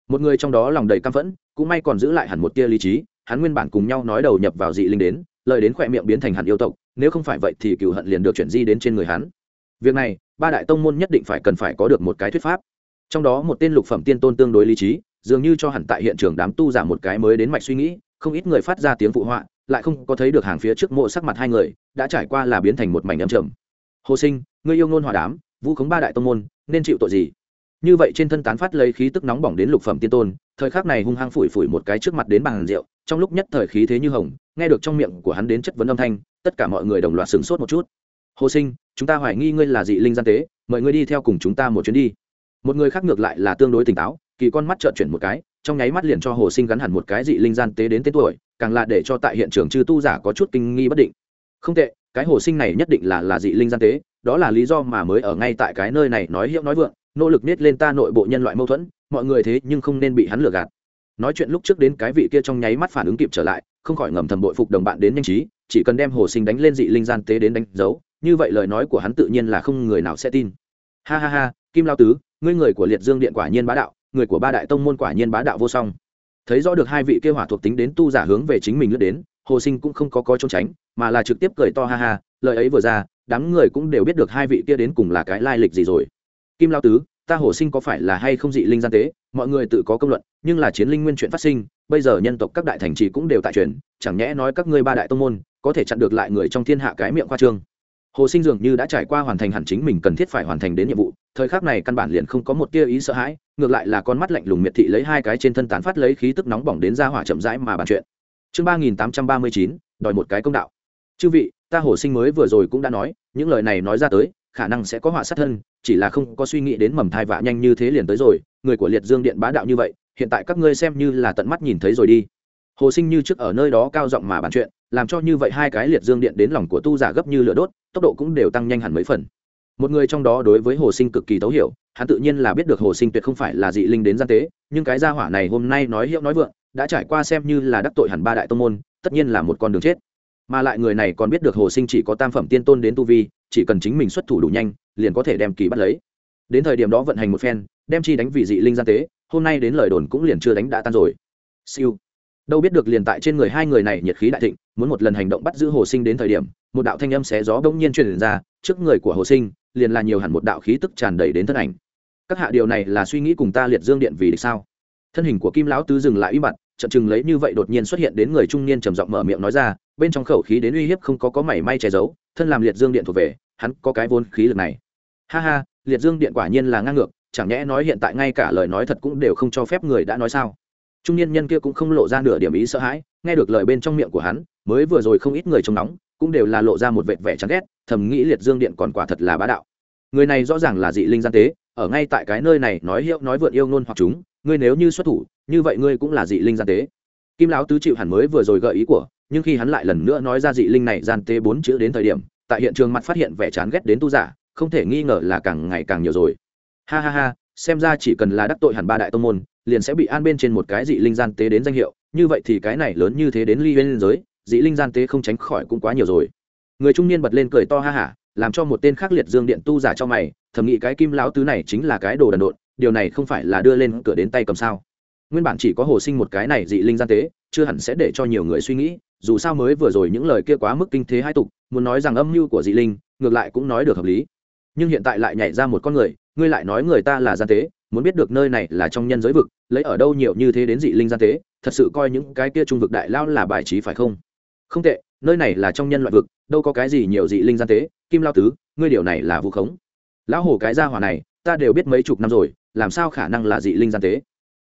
Một người trong đó lòng đầy căm phẫn, cũng may còn giữ lại hẳn một tia lý trí, hắn nguyên bản cùng nhau nói đầu nhập vào dị linh đến, lời đến khỏe miệng biến thành hẳn yêu tộc, nếu không phải vậy thì cựu hận liền được chuyển di đến trên người hắn. Việc này, ba đại tông môn nhất định phải cần phải có được một cái thuyết pháp trong đó một tên lục phẩm tiên tôn tương đối lý trí, dường như cho hẳn tại hiện trường đám tu giả một cái mới đến mạch suy nghĩ, không ít người phát ra tiếng phụ họa, lại không có thấy được hàng phía trước mộ sắc mặt hai người, đã trải qua là biến thành một mảnh âm trầm. Hồ sinh, ngươi yêu ngôn hòa đám vũ khống ba đại tông môn, nên chịu tội gì? Như vậy trên thân tán phát lấy khí tức nóng bỏng đến lục phẩm tiên tôn, thời khắc này hung hăng phủi phủi một cái trước mặt đến bàn rượu, trong lúc nhất thời khí thế như hồng, nghe được trong miệng của hắn đến chất vấn âm thanh, tất cả mọi người đồng loạt sửng sốt một chút. Hồ sinh, chúng ta hoài nghi ngươi là dị linh gian tế, mời ngươi đi theo cùng chúng ta một chuyến đi một người khác ngược lại là tương đối tỉnh táo, kỳ con mắt trợn chuyển một cái, trong nháy mắt liền cho hồ sinh gắn hẳn một cái dị linh gian tế đến tên tuổi, càng là để cho tại hiện trường chư tu giả có chút kinh nghi bất định. Không tệ, cái hồ sinh này nhất định là là dị linh gian tế, đó là lý do mà mới ở ngay tại cái nơi này nói hiệu nói vượng, nỗ lực nết lên ta nội bộ nhân loại mâu thuẫn, mọi người thế nhưng không nên bị hắn lừa gạt. Nói chuyện lúc trước đến cái vị kia trong nháy mắt phản ứng kịp trở lại, không khỏi ngầm thầm bội phục đồng bạn đến nhanh trí, chỉ cần đem hồ sinh đánh lên dị linh gian tế đến đánh dấu, như vậy lời nói của hắn tự nhiên là không người nào sẽ tin ha ha ha, kim lao tứ, ngươi người của liệt dương điện quả nhiên bá đạo, người của ba đại tông môn quả nhiên bá đạo vô song. Thấy rõ được hai vị kia hỏa thuộc tính đến tu giả hướng về chính mình lướt đến, hồ sinh cũng không có có trốn tránh, mà là trực tiếp cười to ha ha, lời ấy vừa ra, đám người cũng đều biết được hai vị kia đến cùng là cái lai lịch gì rồi. Kim lao tứ, ta hồ sinh có phải là hay không dị linh gian tế? Mọi người tự có công luận, nhưng là chiến linh nguyên chuyện phát sinh, bây giờ nhân tộc các đại thành trì cũng đều tại truyền, chẳng nhẽ nói các ngươi ba đại tông môn có thể chặn được lại người trong thiên hạ cái miệng khoa trương? Hồ sinh dường như đã trải qua hoàn thành hẳn chính mình cần thiết phải hoàn thành đến nhiệm vụ, thời khắc này căn bản liền không có một tia ý sợ hãi, ngược lại là con mắt lạnh lùng miệt thị lấy hai cái trên thân tán phát lấy khí tức nóng bỏng đến ra hỏa chậm rãi mà bàn chuyện. Chương ba nghìn tám trăm ba mươi chín, đòi một cái công đạo. Chư vị, ta hồ sinh mới vừa rồi cũng đã nói, những lời này nói ra tới, khả năng sẽ có họa sát thân, chỉ là không có suy nghĩ đến mầm thai vạ nhanh như thế liền tới rồi, người của liệt dương điện bá đạo như vậy, hiện tại các ngươi xem như là tận mắt nhìn thấy rồi đi. Hồ sinh như trước ở nơi đó cao giọng mà bàn chuyện làm cho như vậy hai cái liệt dương điện đến lòng của tu giả gấp như lửa đốt, tốc độ cũng đều tăng nhanh hẳn mấy phần. Một người trong đó đối với hồ sinh cực kỳ thấu hiểu, hắn tự nhiên là biết được hồ sinh tuyệt không phải là dị linh đến gian tế, nhưng cái gia hỏa này hôm nay nói hiệu nói vượng, đã trải qua xem như là đắc tội hẳn ba đại tông môn, tất nhiên là một con đường chết. Mà lại người này còn biết được hồ sinh chỉ có tam phẩm tiên tôn đến tu vi, chỉ cần chính mình xuất thủ đủ nhanh, liền có thể đem kỳ bắt lấy. Đến thời điểm đó vận hành một phen, đem chi đánh vị dị linh gian tế, hôm nay đến lời đồn cũng liền chưa đánh đã tan rồi. Siêu đâu biết được liền tại trên người hai người này nhiệt khí đại thịnh, muốn một lần hành động bắt giữ hồ sinh đến thời điểm, một đạo thanh âm xé gió bỗng nhiên truyền ra, trước người của hồ sinh, liền là nhiều hẳn một đạo khí tức tràn đầy đến thân ảnh. Các hạ điều này là suy nghĩ cùng ta liệt dương điện vì địch sao? Thân hình của kim lão tứ dừng lại uy mặt trận chừng lấy như vậy đột nhiên xuất hiện đến người trung niên trầm giọng mở miệng nói ra, bên trong khẩu khí đến uy hiếp không có có mảy may che giấu, thân làm liệt dương điện thuộc về, hắn có cái vốn khí lực này. Ha ha, liệt dương điện quả nhiên là ngang ngược, chẳng nhẽ nói hiện tại ngay cả lời nói thật cũng đều không cho phép người đã nói sao? Trung niên nhân kia cũng không lộ ra nửa điểm ý sợ hãi, nghe được lời bên trong miệng của hắn, mới vừa rồi không ít người trông nóng, cũng đều là lộ ra một vệt vẻ chán ghét, thầm nghĩ liệt dương điện còn quả thật là bá đạo. Người này rõ ràng là dị linh gian tế, ở ngay tại cái nơi này nói hiệu nói vượn yêu ngôn hoặc chúng, ngươi nếu như xuất thủ, như vậy ngươi cũng là dị linh gian tế. Kim lão tứ chịu hẳn mới vừa rồi gợi ý của, nhưng khi hắn lại lần nữa nói ra dị linh này gian tế bốn chữ đến thời điểm, tại hiện trường mặt phát hiện vẻ chán ghét đến tu giả, không thể nghi ngờ là càng ngày càng nhiều rồi. Ha ha ha, xem ra chỉ cần là đắc tội hẳn ba đại tông môn liền sẽ bị an bên trên một cái dị linh gian tế đến danh hiệu. Như vậy thì cái này lớn như thế đến ly bên giới, dị linh gian tế không tránh khỏi cũng quá nhiều rồi. Người trung niên bật lên cười to ha hả, làm cho một tên khác liệt dương điện tu giả cho mày, thầm nghĩ cái kim lão tứ này chính là cái đồ đần độn, điều này không phải là đưa lên cửa đến tay cầm sao? Nguyên bản chỉ có hồ sinh một cái này dị linh gian tế, chưa hẳn sẽ để cho nhiều người suy nghĩ, dù sao mới vừa rồi những lời kia quá mức kinh thế hai tục, muốn nói rằng âm mưu của dị linh, ngược lại cũng nói được hợp lý. Nhưng hiện tại lại nhảy ra một con người ngươi lại nói người ta là gian tế, muốn biết được nơi này là trong nhân giới vực, lấy ở đâu nhiều như thế đến dị linh gian tế, thật sự coi những cái kia trung vực đại lao là bài trí phải không? Không tệ, nơi này là trong nhân loại vực, đâu có cái gì nhiều dị linh gian tế, kim lao tứ, ngươi điều này là vu khống. Lão hồ cái gia hỏa này, ta đều biết mấy chục năm rồi, làm sao khả năng là dị linh gian tế?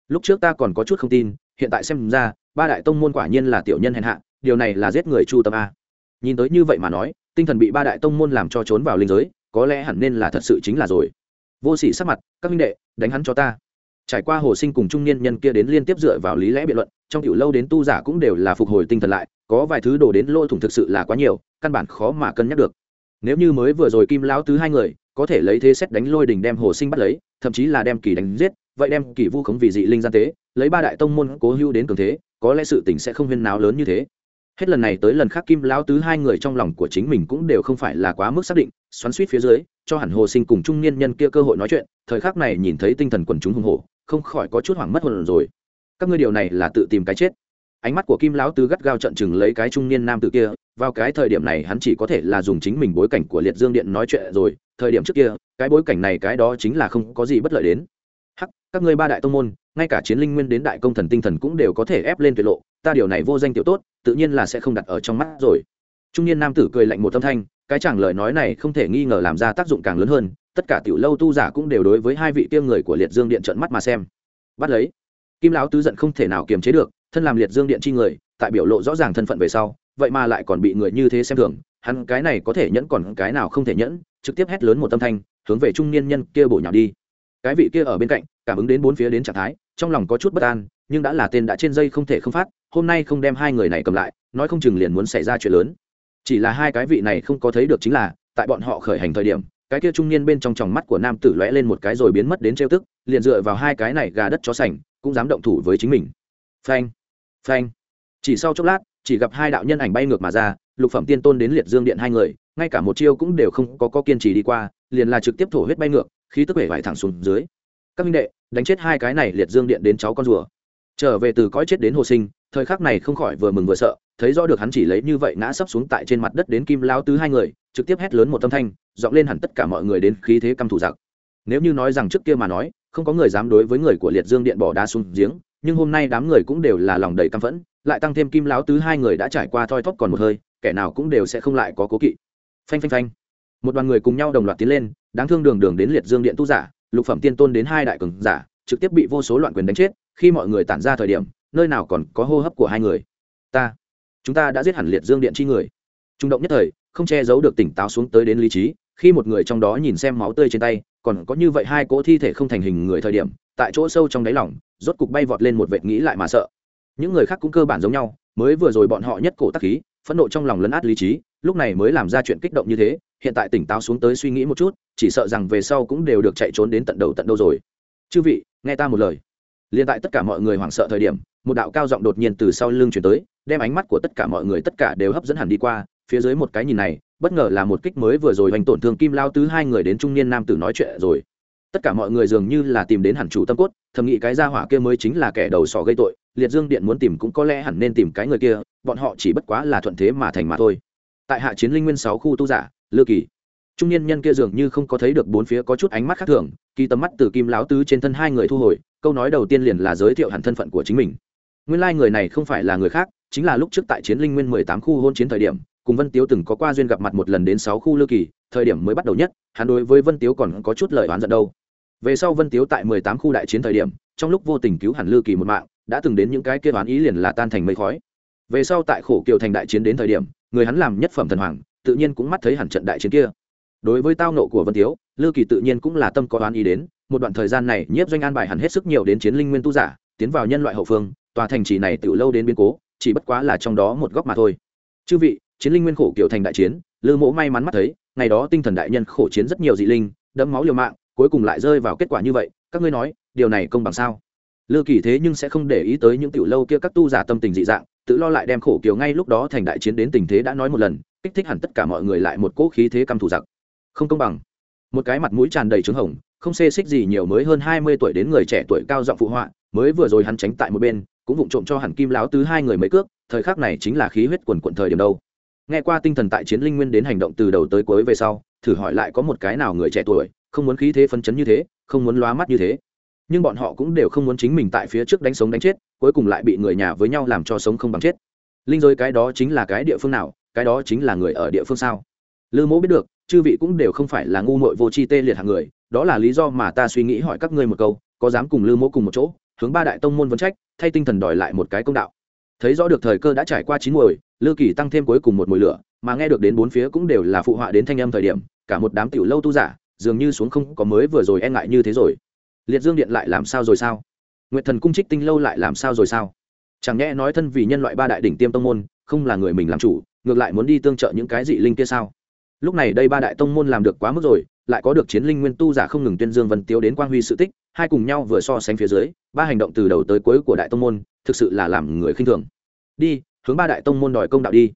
Lúc trước ta còn có chút không tin, hiện tại xem ra, ba đại tông môn quả nhiên là tiểu nhân hèn hạ, điều này là giết người chu tâm a. Nhìn tới như vậy mà nói, tinh thần bị ba đại tông môn làm cho trốn vào linh giới, có lẽ hẳn nên là thật sự chính là rồi vô sỉ sắc mặt, các minh đệ, đánh hắn cho ta. Trải qua hồ sinh cùng trung niên nhân kia đến liên tiếp dựa vào lý lẽ biện luận, trong tiểu lâu đến tu giả cũng đều là phục hồi tinh thần lại, có vài thứ đổ đến lôi thủng thực sự là quá nhiều, căn bản khó mà cân nhắc được. Nếu như mới vừa rồi kim lão tứ hai người, có thể lấy thế xét đánh lôi đình đem hồ sinh bắt lấy, thậm chí là đem kỳ đánh giết, vậy đem kỳ vu khống vì dị linh gian tế, lấy ba đại tông môn cố hữu đến cường thế, có lẽ sự tình sẽ không huyên náo lớn như thế hết lần này tới lần khác kim lão tứ hai người trong lòng của chính mình cũng đều không phải là quá mức xác định, xoắn suýt phía dưới, cho hẳn hồ sinh cùng trung niên nhân kia cơ hội nói chuyện, thời khắc này nhìn thấy tinh thần quần chúng hùng hổ, không khỏi có chút hoảng mất hồn rồi. Các ngươi điều này là tự tìm cái chết. Ánh mắt của kim lão tứ gắt gao trận chừng lấy cái trung niên nam tử kia, vào cái thời điểm này hắn chỉ có thể là dùng chính mình bối cảnh của liệt dương điện nói chuyện rồi, thời điểm trước kia, cái bối cảnh này cái đó chính là không có gì bất lợi đến. Hắc, các ngươi ba đại tông môn, ngay cả chiến linh nguyên đến đại công thần tinh thần cũng đều có thể ép lên tuyệt lộ, ta điều này vô danh tiểu tốt tự nhiên là sẽ không đặt ở trong mắt rồi. Trung niên nam tử cười lạnh một âm thanh, cái chẳng lời nói này không thể nghi ngờ làm ra tác dụng càng lớn hơn, tất cả tiểu lâu tu giả cũng đều đối với hai vị tiêm người của liệt dương điện trợn mắt mà xem. Bắt lấy. Kim lão tứ giận không thể nào kiềm chế được, thân làm liệt dương điện chi người, tại biểu lộ rõ ràng thân phận về sau, vậy mà lại còn bị người như thế xem thường, hắn cái này có thể nhẫn còn cái nào không thể nhẫn, trực tiếp hét lớn một tâm thanh, hướng về trung niên nhân kia bổ nhào đi. Cái vị kia ở bên cạnh, cảm ứng đến bốn phía đến trạng thái, trong lòng có chút bất an nhưng đã là tên đã trên dây không thể không phát hôm nay không đem hai người này cầm lại nói không chừng liền muốn xảy ra chuyện lớn. Chỉ là hai cái vị này không có thấy được chính là tại bọn họ khởi hành thời điểm cái kia trung niên bên trong tròng mắt của nam tử lóe lên một cái rồi biến mất đến trêu tức liền dựa vào hai cái này gà đất chó sành cũng dám động thủ với chính mình. Phanh phanh. Chỉ sau chốc lát chỉ gặp hai đạo nhân ảnh bay ngược mà ra lục phẩm tiên tôn đến liệt dương điện hai người ngay cả một chiêu cũng đều không có, có kiên trì đi qua liền là trực tiếp thổ huyết bay ngược khí tức vẻ vải thẳng xuống dưới. Các minh đệ đánh chết hai cái này liệt dương điện đến cháu con rùa trở về từ cõi chết đến hồ sinh, thời khắc này không khỏi vừa mừng vừa sợ, thấy rõ được hắn chỉ lấy như vậy ngã sấp xuống tại trên mặt đất đến kim lao tứ hai người, trực tiếp hét lớn một tâm thanh dọn lên hẳn tất cả mọi người đến khí thế căm thủ giặc. Nếu như nói rằng trước kia mà nói, không có người dám đối với người của liệt dương điện bỏ đá xuống giếng, nhưng hôm nay đám người cũng đều là lòng đầy căm phẫn, lại tăng thêm kim lão tứ hai người đã trải qua thoi thóp còn một hơi, kẻ nào cũng đều sẽ không lại có cố kỵ. Phanh phanh phanh. Một đoàn người cùng nhau đồng loạt tiến lên, đáng thương đường đường đến liệt dương điện tu giả, lục phẩm tiên tôn đến hai đại cường giả, trực tiếp bị vô số loạn quyền đánh chết khi mọi người tản ra thời điểm, nơi nào còn có hô hấp của hai người? Ta, chúng ta đã giết hẳn liệt dương điện chi người. Trung động nhất thời, không che giấu được tỉnh táo xuống tới đến lý trí, khi một người trong đó nhìn xem máu tươi trên tay, còn có như vậy hai cỗ thi thể không thành hình người thời điểm, tại chỗ sâu trong đáy lỏng rốt cục bay vọt lên một vệt nghĩ lại mà sợ. Những người khác cũng cơ bản giống nhau, mới vừa rồi bọn họ nhất cổ tắc khí, phẫn nộ trong lòng lấn át lý trí, lúc này mới làm ra chuyện kích động như thế, hiện tại tỉnh táo xuống tới suy nghĩ một chút, chỉ sợ rằng về sau cũng đều được chạy trốn đến tận đầu tận đâu rồi. Chư vị, nghe ta một lời liên tại tất cả mọi người hoảng sợ thời điểm, một đạo cao giọng đột nhiên từ sau lưng chuyển tới, đem ánh mắt của tất cả mọi người tất cả đều hấp dẫn hẳn đi qua, phía dưới một cái nhìn này, bất ngờ là một kích mới vừa rồi hoành tổn thương kim lao tứ hai người đến trung niên nam tử nói chuyện rồi. Tất cả mọi người dường như là tìm đến hẳn chủ tâm cốt, thầm nghĩ cái gia hỏa kia mới chính là kẻ đầu sỏ gây tội, liệt dương điện muốn tìm cũng có lẽ hẳn nên tìm cái người kia, bọn họ chỉ bất quá là thuận thế mà thành mà thôi. Tại hạ chiến linh nguyên sáu khu tu giả, lư kỳ, trung niên nhân kia dường như không có thấy được bốn phía có chút ánh mắt khác thường, kỳ tầm mắt từ kim lão tứ trên thân hai người thu hồi câu nói đầu tiên liền là giới thiệu hẳn thân phận của chính mình. Nguyên lai、like、người này không phải là người khác, chính là lúc trước tại chiến linh nguyên mười tám khu hôn chiến thời điểm, cùng vân tiếu từng có qua duyên gặp mặt một lần đến sáu khu lư kỳ, thời điểm mới bắt đầu nhất, hắn đối với vân tiếu còn có chút lời oán giận đâu. Về sau vân tiếu tại mười tám khu đại chiến thời điểm, trong lúc vô tình cứu hẳn lư kỳ một mạng, đã từng đến những cái kia đoán ý liền là tan thành mây khói. Về sau tại khổ kiều thành đại chiến đến thời điểm, người hắn làm nhất phẩm thần hoàng, tự nhiên cũng mắt thấy hẳn trận đại chiến kia. Đối với tao nộ của vân tiếu lư kỳ tự nhiên cũng là tâm có đoán ý đến một đoạn thời gian này nhiếp doanh an bài hẳn hết sức nhiều đến chiến linh nguyên tu giả, tiến vào nhân loại hậu phương, tòa thành trì này từ lâu đến biến cố, chỉ bất quá là trong đó một góc mà thôi. Chư vị, chiến linh nguyên khổ kiểu thành đại chiến, lư mỗ may mắn mắt thấy, ngày đó tinh thần đại nhân khổ chiến rất nhiều dị linh, đẫm máu liều mạng, cuối cùng lại rơi vào kết quả như vậy, các ngươi nói, điều này công bằng sao? Lư kỳ thế nhưng sẽ không để ý tới những tiểu lâu kia các tu giả tâm tình dị dạng, tự lo lại đem khổ kiều ngay lúc đó thành đại chiến đến tình thế đã nói một lần, kích thích hẳn tất cả mọi người lại một cỗ khí thế căm thù giặc. Không công bằng. Một cái mặt mũi tràn đầy trứng hồng không xê xích gì nhiều mới hơn hai mươi tuổi đến người trẻ tuổi cao giọng phụ họa, mới vừa rồi hắn tránh tại một bên, cũng vụng trộm cho hẳn kim láo tứ hai người mấy cước, thời khắc này chính là khí huyết quần quận thời điểm đâu. Nghe qua tinh thần tại chiến linh nguyên đến hành động từ đầu tới cuối về sau, thử hỏi lại có một cái nào người trẻ tuổi, không muốn khí thế phấn chấn như thế, không muốn lóa mắt như thế. Nhưng bọn họ cũng đều không muốn chính mình tại phía trước đánh sống đánh chết, cuối cùng lại bị người nhà với nhau làm cho sống không bằng chết. Linh giới cái đó chính là cái địa phương nào, cái đó chính là người ở địa phương sao? Lư mẫu biết được, chư vị cũng đều không phải là ngu muội vô tri tê liệt hạng người đó là lý do mà ta suy nghĩ hỏi các ngươi một câu, có dám cùng lư mẫu cùng một chỗ, hướng ba đại tông môn vấn trách, thay tinh thần đòi lại một cái công đạo. Thấy rõ được thời cơ đã trải qua chín mùi lư kỳ tăng thêm cuối cùng một mùi lửa, mà nghe được đến bốn phía cũng đều là phụ họa đến thanh âm thời điểm, cả một đám tiểu lâu tu giả, dường như xuống không có mới vừa rồi e ngại như thế rồi. Liệt dương điện lại làm sao rồi sao? Nguyệt thần cung trích tinh lâu lại làm sao rồi sao? Chẳng nhẽ nói thân vì nhân loại ba đại đỉnh tiêm tông môn, không là người mình làm chủ, ngược lại muốn đi tương trợ những cái dị linh kia sao? Lúc này đây ba đại tông môn làm được quá mức rồi lại có được chiến linh nguyên tu giả không ngừng tuyên dương vân tiếu đến quang huy sự tích, hai cùng nhau vừa so sánh phía dưới, ba hành động từ đầu tới cuối của đại tông môn, thực sự là làm người khinh thường. Đi, hướng ba đại tông môn đòi công đạo đi.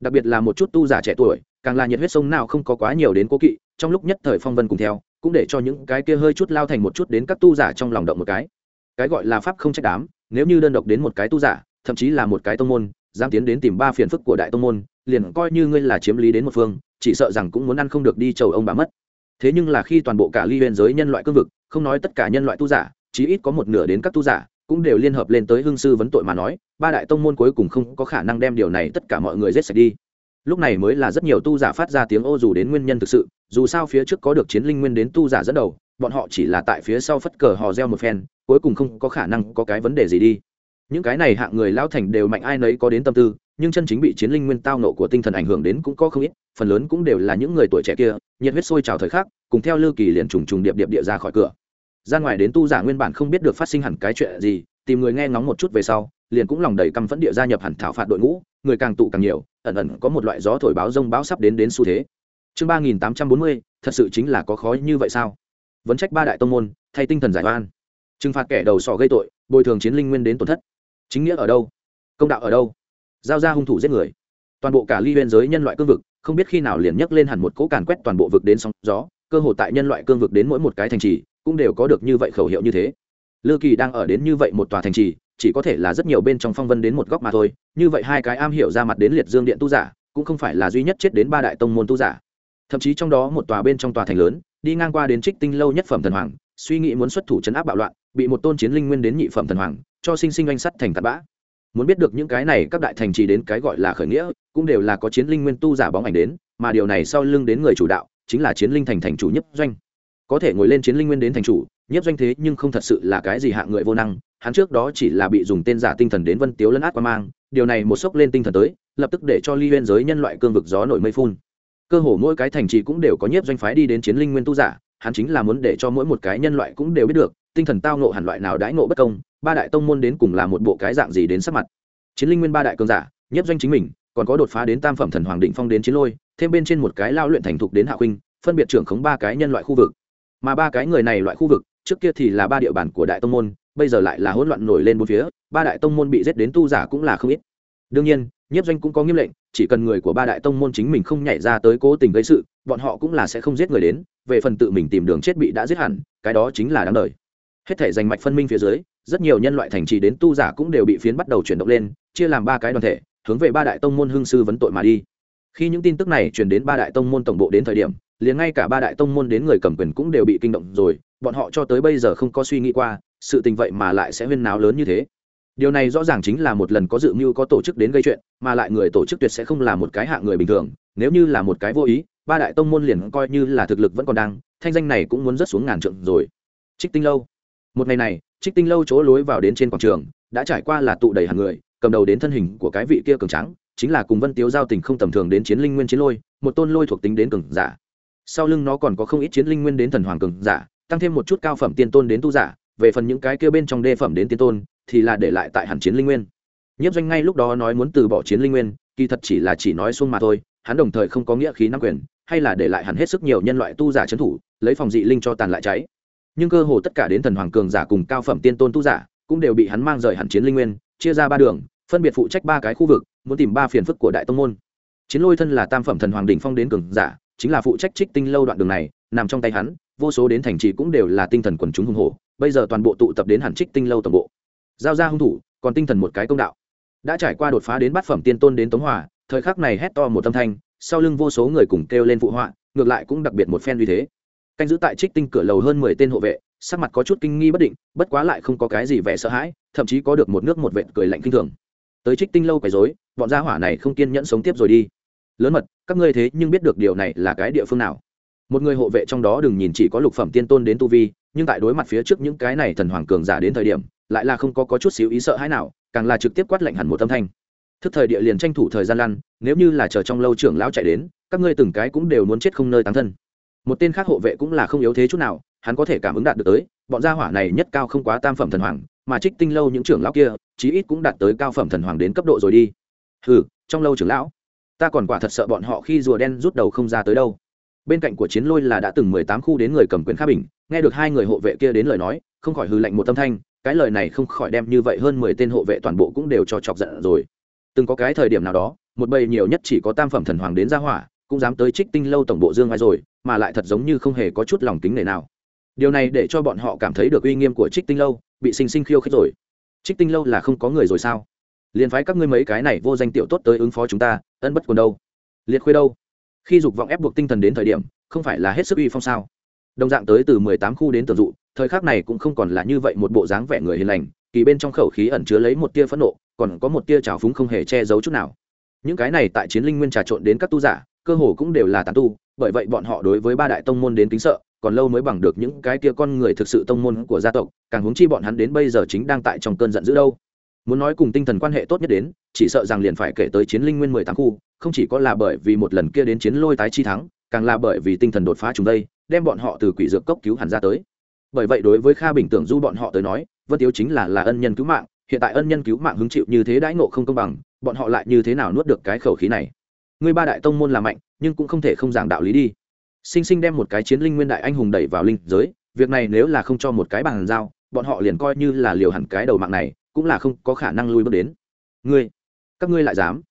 Đặc biệt là một chút tu giả trẻ tuổi, càng là nhiệt huyết sông nào không có quá nhiều đến cố kỵ, trong lúc nhất thời phong vân cùng theo, cũng để cho những cái kia hơi chút lao thành một chút đến các tu giả trong lòng động một cái. Cái gọi là pháp không trách đám, nếu như đơn độc đến một cái tu giả, thậm chí là một cái tông môn, dám tiến đến tìm ba phiền phức của đại tông môn, liền coi như ngươi là chiếm lý đến một phương, chỉ sợ rằng cũng muốn ăn không được đi chầu ông bà mất thế nhưng là khi toàn bộ cả ly huyền giới nhân loại cương vực, không nói tất cả nhân loại tu giả, chí ít có một nửa đến các tu giả, cũng đều liên hợp lên tới hương sư vấn tội mà nói, ba đại tông môn cuối cùng không có khả năng đem điều này tất cả mọi người giết sạch đi. Lúc này mới là rất nhiều tu giả phát ra tiếng ô dù đến nguyên nhân thực sự, dù sao phía trước có được chiến linh nguyên đến tu giả dẫn đầu, bọn họ chỉ là tại phía sau phất cờ hò reo một phen, cuối cùng không có khả năng có cái vấn đề gì đi. Những cái này hạng người lao thành đều mạnh ai nấy có đến tâm tư nhưng chân chính bị chiến linh nguyên tao nộ của tinh thần ảnh hưởng đến cũng có không ít, phần lớn cũng đều là những người tuổi trẻ kia, nhiệt huyết sôi trào thời khắc, cùng theo lư kỳ liền trùng trùng điệp điệp địa ra khỏi cửa. Ra ngoài đến tu giả nguyên bản không biết được phát sinh hẳn cái chuyện gì, tìm người nghe ngóng một chút về sau, liền cũng lòng đầy căm phẫn địa gia nhập hẳn thảo phạt đội ngũ, người càng tụ càng nhiều, ẩn ẩn có một loại gió thổi báo rông báo sắp đến đến xu thế. Chương ba nghìn tám trăm bốn mươi, thật sự chính là có khó như vậy sao? Vấn trách ba đại tông môn, thay tinh thần giải oan. Trừng phạt kẻ đầu sỏ gây tội, bồi thường chiến linh nguyên đến tổn thất. Chính nghĩa ở đâu? Công đạo ở đâu? Giao ra hung thủ giết người. Toàn bộ cả ly biên giới nhân loại cương vực, không biết khi nào liền nhấc lên hẳn một cỗ càn quét toàn bộ vực đến sóng gió, cơ hội tại nhân loại cương vực đến mỗi một cái thành trì, cũng đều có được như vậy khẩu hiệu như thế. Lư kỳ đang ở đến như vậy một tòa thành trì, chỉ có thể là rất nhiều bên trong phong vân đến một góc mà thôi, như vậy hai cái am hiểu ra mặt đến liệt dương điện tu giả, cũng không phải là duy nhất chết đến ba đại tông môn tu giả. Thậm chí trong đó một tòa bên trong tòa thành lớn, đi ngang qua đến trích tinh lâu nhất phẩm thần hoàng, suy nghĩ muốn xuất thủ chấn áp bạo loạn, bị một tôn chiến linh nguyên đến nhị phẩm thần hoàng, cho sinh sinh oanh sắt thành tạt bã muốn biết được những cái này các đại thành trì đến cái gọi là khởi nghĩa, cũng đều là có chiến linh nguyên tu giả bóng ảnh đến, mà điều này sau lưng đến người chủ đạo, chính là chiến linh thành thành chủ nhất doanh. Có thể ngồi lên chiến linh nguyên đến thành chủ nhất doanh thế nhưng không thật sự là cái gì hạng người vô năng, hắn trước đó chỉ là bị dùng tên giả tinh thần đến vân tiếu lấn át qua mang, điều này một sốc lên tinh thần tới, lập tức để cho ly huyên giới nhân loại cương vực gió nổi mây phun. Cơ hồ mỗi cái thành trì cũng đều có nhiếp doanh phái đi đến chiến linh nguyên tu giả, hắn chính là muốn để cho mỗi một cái nhân loại cũng đều biết được, tinh thần tao nộ hẳn loại nào đãi nộ bất công ba đại tông môn đến cùng là một bộ cái dạng gì đến sắc mặt? Chiến linh nguyên ba đại cường giả, nhất doanh chính mình, còn có đột phá đến tam phẩm thần hoàng định phong đến chiến lôi, thêm bên trên một cái lao luyện thành thục đến hạ huynh phân biệt trưởng khống ba cái nhân loại khu vực. Mà ba cái người này loại khu vực, trước kia thì là ba địa bàn của đại tông môn, bây giờ lại là hỗn loạn nổi lên bốn phía, ba đại tông môn bị giết đến tu giả cũng là không ít. Đương nhiên nhiếp doanh cũng có nghiêm lệnh, chỉ cần người của ba đại tông môn chính mình không nhảy ra tới cố tình gây sự, bọn họ cũng là sẽ không giết người đến, về phần tự mình tìm đường chết bị đã giết hẳn, cái đó chính là đáng đời. Hết thể giành mạch phân minh phía dưới rất nhiều nhân loại thành trì đến tu giả cũng đều bị phiến bắt đầu chuyển động lên, chia làm ba cái đoàn thể, hướng về ba đại tông môn hưng sư vấn tội mà đi. Khi những tin tức này truyền đến ba đại tông môn tổng bộ đến thời điểm, liền ngay cả ba đại tông môn đến người cầm quyền cũng đều bị kinh động rồi, bọn họ cho tới bây giờ không có suy nghĩ qua, sự tình vậy mà lại sẽ huyên náo lớn như thế. Điều này rõ ràng chính là một lần có dự mưu có tổ chức đến gây chuyện, mà lại người tổ chức tuyệt sẽ không là một cái hạng người bình thường, nếu như là một cái vô ý, ba đại tông môn liền coi như là thực lực vẫn còn đang, thanh danh này cũng muốn rất xuống ngàn trượng rồi. Trích tinh lâu một ngày này, trích tinh lâu chỗ lối vào đến trên quảng trường, đã trải qua là tụ đầy hàng người, cầm đầu đến thân hình của cái vị kia cường trắng chính là cùng vân tiếu giao tình không tầm thường đến chiến linh nguyên chiến lôi, một tôn lôi thuộc tính đến cường giả. Sau lưng nó còn có không ít chiến linh nguyên đến thần hoàng cường giả, tăng thêm một chút cao phẩm tiên tôn đến tu giả, về phần những cái kia bên trong đê phẩm đến tiên tôn, thì là để lại tại hẳn chiến linh nguyên. Nhiếp doanh ngay lúc đó nói muốn từ bỏ chiến linh nguyên, kỳ thật chỉ là chỉ nói xuông mà thôi, hắn đồng thời không có nghĩa khí nắm quyền, hay là để lại hẳn hết sức nhiều nhân loại tu giả trấn thủ, lấy phòng dị linh cho tàn lại cháy nhưng cơ hồ tất cả đến thần hoàng cường giả cùng cao phẩm tiên tôn tu giả cũng đều bị hắn mang rời hẳn chiến linh nguyên, chia ra ba đường, phân biệt phụ trách ba cái khu vực, muốn tìm ba phiền phức của đại tông môn. Chiến lôi thân là tam phẩm thần hoàng đỉnh phong đến cường giả, chính là phụ trách trích tinh lâu đoạn đường này, nằm trong tay hắn, vô số đến thành trì cũng đều là tinh thần quần chúng hùng hổ, bây giờ toàn bộ tụ tập đến hẳn trích tinh lâu toàn bộ. Giao ra hung thủ, còn tinh thần một cái công đạo. Đã trải qua đột phá đến bát phẩm tiên tôn đến tống hòa, thời khắc này hét to một âm thanh, sau lưng vô số người cùng kêu lên phụ họa, ngược lại cũng đặc biệt một phen uy thế canh giữ tại trích tinh cửa lầu hơn mười tên hộ vệ sắc mặt có chút kinh nghi bất định bất quá lại không có cái gì vẻ sợ hãi thậm chí có được một nước một vệ cười lạnh kinh thường. Tới trích tinh lâu quấy rối bọn gia hỏa này không kiên nhẫn sống tiếp rồi đi. Lớn mật các ngươi thế nhưng biết được điều này là cái địa phương nào? Một người hộ vệ trong đó đừng nhìn chỉ có lục phẩm tiên tôn đến tu vi nhưng tại đối mặt phía trước những cái này thần hoàng cường giả đến thời điểm lại là không có, có chút xíu ý sợ hãi nào càng là trực tiếp quát lệnh hẳn một âm thanh. Thức thời địa liền tranh thủ thời gian lăn nếu như là chờ trong lâu trưởng lão chạy đến các ngươi từng cái cũng đều muốn chết không nơi tán thân một tên khác hộ vệ cũng là không yếu thế chút nào, hắn có thể cảm ứng đạt được tới, bọn gia hỏa này nhất cao không quá tam phẩm thần hoàng, mà trích tinh lâu những trưởng lão kia, chí ít cũng đạt tới cao phẩm thần hoàng đến cấp độ rồi đi. Hừ, trong lâu trưởng lão, ta còn quả thật sợ bọn họ khi rùa đen rút đầu không ra tới đâu. Bên cạnh của chiến lôi là đã từng mười tám khu đến người cầm quyền khá bình, nghe được hai người hộ vệ kia đến lời nói, không khỏi hư lạnh một tâm thanh, cái lời này không khỏi đem như vậy hơn mười tên hộ vệ toàn bộ cũng đều cho chọc giận rồi. Từng có cái thời điểm nào đó, một bầy nhiều nhất chỉ có tam phẩm thần hoàng đến ra hỏa cũng dám tới trích tinh lâu tổng bộ dương ai rồi, mà lại thật giống như không hề có chút lòng kính nể nào. Điều này để cho bọn họ cảm thấy được uy nghiêm của trích tinh lâu, bị sinh sinh khiêu khích rồi. Trích tinh lâu là không có người rồi sao? Liền phái các ngươi mấy cái này vô danh tiểu tốt tới ứng phó chúng ta, ân bất quần đâu? Liệt khuê đâu? Khi dục vọng ép buộc tinh thần đến thời điểm, không phải là hết sức uy phong sao? Đồng dạng tới từ mười tám khu đến tường dụ, thời khắc này cũng không còn là như vậy một bộ dáng vẻ người hiền lành, kỳ bên trong khẩu khí ẩn chứa lấy một tia phẫn nộ, còn có một tia trào phúng không hề che giấu chút nào. Những cái này tại chiến linh nguyên trà trộn đến các tu giả cơ hồ cũng đều là tán tu, bởi vậy bọn họ đối với ba đại tông môn đến kính sợ, còn lâu mới bằng được những cái tia con người thực sự tông môn của gia tộc, càng huống chi bọn hắn đến bây giờ chính đang tại trong cơn giận dữ đâu. Muốn nói cùng tinh thần quan hệ tốt nhất đến, chỉ sợ rằng liền phải kể tới chiến linh nguyên mười tám khu, không chỉ có là bởi vì một lần kia đến chiến lôi tái chi thắng, càng là bởi vì tinh thần đột phá chúng đây, đem bọn họ từ quỷ dược cốc cứu hẳn ra tới. Bởi vậy đối với kha bình tưởng du bọn họ tới nói, vân tiếu chính là là ân nhân cứu mạng, hiện tại ân nhân cứu mạng hứng chịu như thế đãi ngộ không công bằng, bọn họ lại như thế nào nuốt được cái khẩu khí này? Ngươi ba đại tông môn là mạnh, nhưng cũng không thể không giảng đạo lý đi. Sinh sinh đem một cái chiến linh nguyên đại anh hùng đẩy vào linh giới, việc này nếu là không cho một cái bàn giao, bọn họ liền coi như là liều hẳn cái đầu mạng này, cũng là không có khả năng lui bước đến. Ngươi, các ngươi lại dám?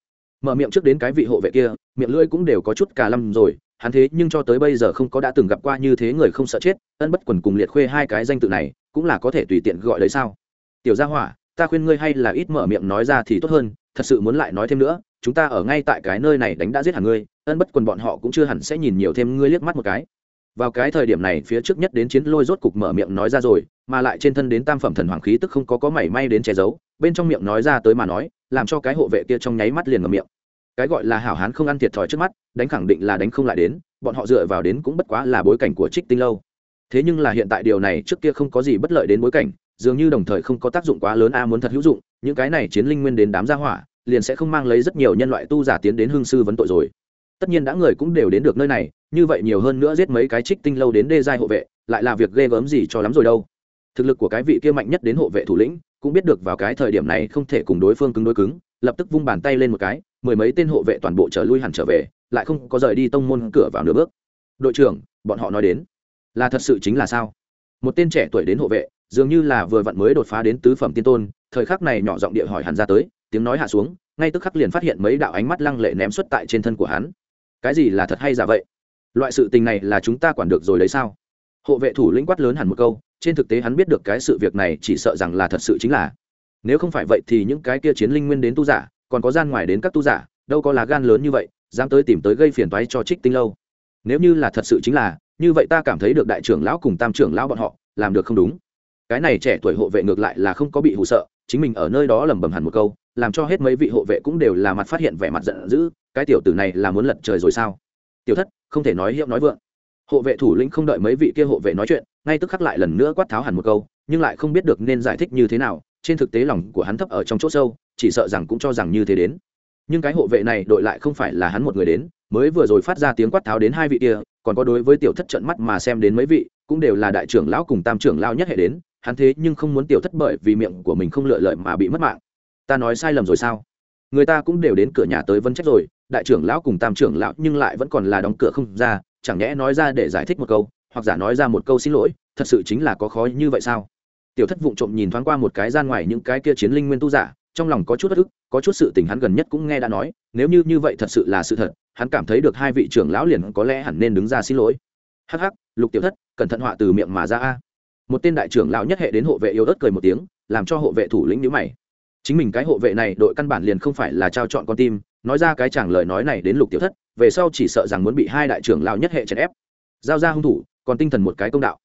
Mở miệng trước đến cái vị hộ vệ kia, miệng lưỡi cũng đều có chút cả lâm rồi, hắn thế nhưng cho tới bây giờ không có đã từng gặp qua như thế người không sợ chết, ân bất quần cùng liệt khuê hai cái danh tự này, cũng là có thể tùy tiện gọi đấy sao? Tiểu gia hỏa, ta khuyên ngươi hay là ít mở miệng nói ra thì tốt hơn, thật sự muốn lại nói thêm nữa chúng ta ở ngay tại cái nơi này đánh đã giết hẳn ngươi, ân bất quần bọn họ cũng chưa hẳn sẽ nhìn nhiều thêm ngươi liếc mắt một cái. Vào cái thời điểm này, phía trước nhất đến chiến lôi rốt cục mở miệng nói ra rồi, mà lại trên thân đến tam phẩm thần hoàng khí tức không có có mảy may đến che giấu, bên trong miệng nói ra tới mà nói, làm cho cái hộ vệ kia trong nháy mắt liền ngầm miệng. Cái gọi là hảo hán không ăn thiệt thòi trước mắt, đánh khẳng định là đánh không lại đến, bọn họ dựa vào đến cũng bất quá là bối cảnh của trích tinh lâu. Thế nhưng là hiện tại điều này trước kia không có gì bất lợi đến bối cảnh, dường như đồng thời không có tác dụng quá lớn a muốn thật hữu dụng, những cái này chiến linh nguyên đến đám gia hỏa liền sẽ không mang lấy rất nhiều nhân loại tu giả tiến đến hương sư vấn tội rồi. Tất nhiên đã người cũng đều đến được nơi này, như vậy nhiều hơn nữa giết mấy cái trích tinh lâu đến đê giai hộ vệ, lại là việc ghê gớm gì cho lắm rồi đâu. Thực lực của cái vị kia mạnh nhất đến hộ vệ thủ lĩnh, cũng biết được vào cái thời điểm này không thể cùng đối phương cứng đối cứng, lập tức vung bàn tay lên một cái, mười mấy tên hộ vệ toàn bộ trở lui hẳn trở về, lại không có rời đi tông môn cửa vào nửa bước. Đội trưởng, bọn họ nói đến, là thật sự chính là sao? Một tên trẻ tuổi đến hộ vệ, dường như là vừa vặn mới đột phá đến tứ phẩm tiên tôn, thời khắc này nhỏ giọng địa hỏi hẳn ra tới tiếng nói hạ xuống, ngay tức khắc liền phát hiện mấy đạo ánh mắt lăng lệ ném xuất tại trên thân của hắn. Cái gì là thật hay giả vậy? Loại sự tình này là chúng ta quản được rồi đấy sao? Hộ vệ thủ lĩnh quát lớn hẳn một câu, trên thực tế hắn biết được cái sự việc này, chỉ sợ rằng là thật sự chính là. Nếu không phải vậy thì những cái kia chiến linh nguyên đến tu giả, còn có gian ngoài đến các tu giả, đâu có là gan lớn như vậy, dám tới tìm tới gây phiền toái cho trích tinh lâu. Nếu như là thật sự chính là, như vậy ta cảm thấy được đại trưởng lão cùng tam trưởng lão bọn họ, làm được không đúng. Cái này trẻ tuổi hộ vệ ngược lại là không có bị hụ sợ, chính mình ở nơi đó lẩm bẩm hẳn một câu làm cho hết mấy vị hộ vệ cũng đều là mặt phát hiện vẻ mặt giận dữ, cái tiểu tử này là muốn lật trời rồi sao? Tiểu thất, không thể nói hiệu nói vượng. Hộ vệ thủ lĩnh không đợi mấy vị kia hộ vệ nói chuyện, ngay tức khắc lại lần nữa quát tháo hẳn một câu, nhưng lại không biết được nên giải thích như thế nào, trên thực tế lòng của hắn thấp ở trong chỗ sâu, chỉ sợ rằng cũng cho rằng như thế đến. Nhưng cái hộ vệ này đội lại không phải là hắn một người đến, mới vừa rồi phát ra tiếng quát tháo đến hai vị kia, còn có đối với tiểu thất trận mắt mà xem đến mấy vị, cũng đều là đại trưởng lão cùng tam trưởng lão nhất hệ đến, hắn thế nhưng không muốn tiểu thất bởi vì miệng của mình không lựa lợi mà bị mất mạng ta nói sai lầm rồi sao? Người ta cũng đều đến cửa nhà tới vân trách rồi, đại trưởng lão cùng tam trưởng lão nhưng lại vẫn còn là đóng cửa không ra, chẳng nhẽ nói ra để giải thích một câu, hoặc giả nói ra một câu xin lỗi, thật sự chính là có khó như vậy sao? Tiểu thất vụng trộm nhìn thoáng qua một cái gian ngoài những cái kia chiến linh nguyên tu giả, trong lòng có chút bất ức, có chút sự tình hắn gần nhất cũng nghe đã nói, nếu như như vậy thật sự là sự thật, hắn cảm thấy được hai vị trưởng lão liền có lẽ hẳn nên đứng ra xin lỗi. Hắc hắc, lục tiểu thất, cẩn thận họa từ miệng mà ra a. Một tên đại trưởng lão nhất hệ đến hộ vệ yêu ớt cười một tiếng, làm cho hộ vệ thủ lĩnh nhíu mày chính mình cái hộ vệ này đội căn bản liền không phải là trao chọn con tim, nói ra cái chẳng lời nói này đến lục tiểu thất, về sau chỉ sợ rằng muốn bị hai đại trưởng lao nhất hệ chèn ép. Giao ra hung thủ, còn tinh thần một cái công đạo.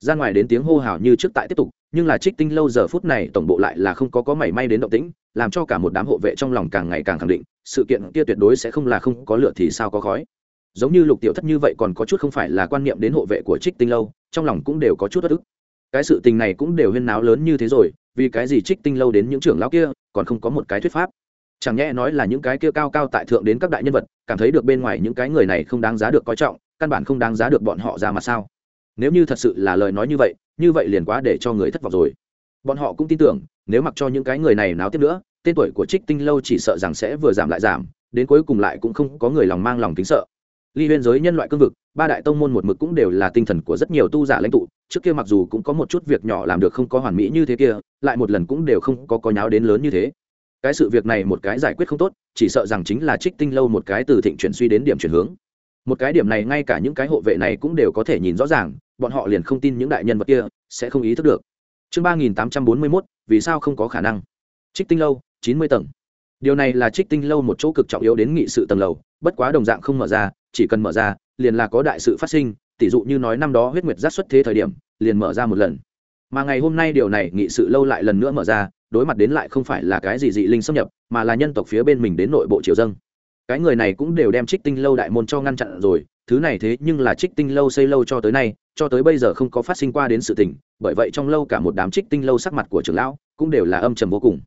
Ra ngoài đến tiếng hô hào như trước tại tiếp tục, nhưng là trích tinh lâu giờ phút này tổng bộ lại là không có có mảy may đến động tĩnh, làm cho cả một đám hộ vệ trong lòng càng ngày càng khẳng định, sự kiện kia tuyệt đối sẽ không là không có lửa thì sao có khói. Giống như lục tiểu thất như vậy còn có chút không phải là quan niệm đến hộ vệ của trích tinh lâu, trong lòng cũng đều có chút bất ức. Cái sự tình này cũng đều huyên náo lớn như thế rồi vì cái gì trích tinh lâu đến những trưởng lão kia, còn không có một cái thuyết pháp? Chẳng nhẽ nói là những cái kia cao cao tại thượng đến các đại nhân vật, cảm thấy được bên ngoài những cái người này không đáng giá được coi trọng, căn bản không đáng giá được bọn họ ra mà sao? Nếu như thật sự là lời nói như vậy như vậy liền quá để cho người thất vọng rồi. Bọn họ cũng tin tưởng, nếu mặc cho những cái người này náo tiếp nữa, tên tuổi của trích tinh lâu chỉ sợ rằng sẽ vừa giảm lại giảm, đến cuối cùng lại cũng không có người lòng mang lòng kính sợ ly huyên giới nhân loại cương vực, ba đại tông môn một mực cũng đều là tinh thần của rất nhiều tu giả lãnh tụ, trước kia mặc dù cũng có một chút việc nhỏ làm được không có hoàn mỹ như thế kia, lại một lần cũng đều không có có nháo đến lớn như thế. Cái sự việc này một cái giải quyết không tốt, chỉ sợ rằng chính là trích tinh lâu một cái từ thịnh chuyển suy đến điểm chuyển hướng. Một cái điểm này ngay cả những cái hộ vệ này cũng đều có thể nhìn rõ ràng, bọn họ liền không tin những đại nhân vật kia sẽ không ý thức được. Chương ba nghìn tám trăm bốn mươi mốt, vì sao không có khả năng? Trích tinh lâu, chín mươi tầng. Điều này là trích tinh lâu một chỗ cực trọng yếu đến nghị sự tầng lầu, bất quá đồng dạng không mở ra chỉ cần mở ra, liền là có đại sự phát sinh tỷ dụ như nói năm đó huyết nguyệt giác xuất thế thời điểm, liền mở ra một lần. Mà ngày hôm nay điều này nghị sự lâu lại lần nữa mở ra, đối mặt đến lại không phải là cái gì dị linh xâm nhập, mà là nhân tộc phía bên mình đến nội bộ triều dân cái người này cũng đều đem trích tinh lâu đại môn cho ngăn chặn rồi, thứ này thế nhưng là trích tinh lâu xây lâu cho tới nay, cho tới bây giờ không có phát sinh qua đến sự tình, bởi vậy trong lâu cả một đám trích tinh lâu sắc mặt của trưởng lão cũng đều là âm trầm vô cùng.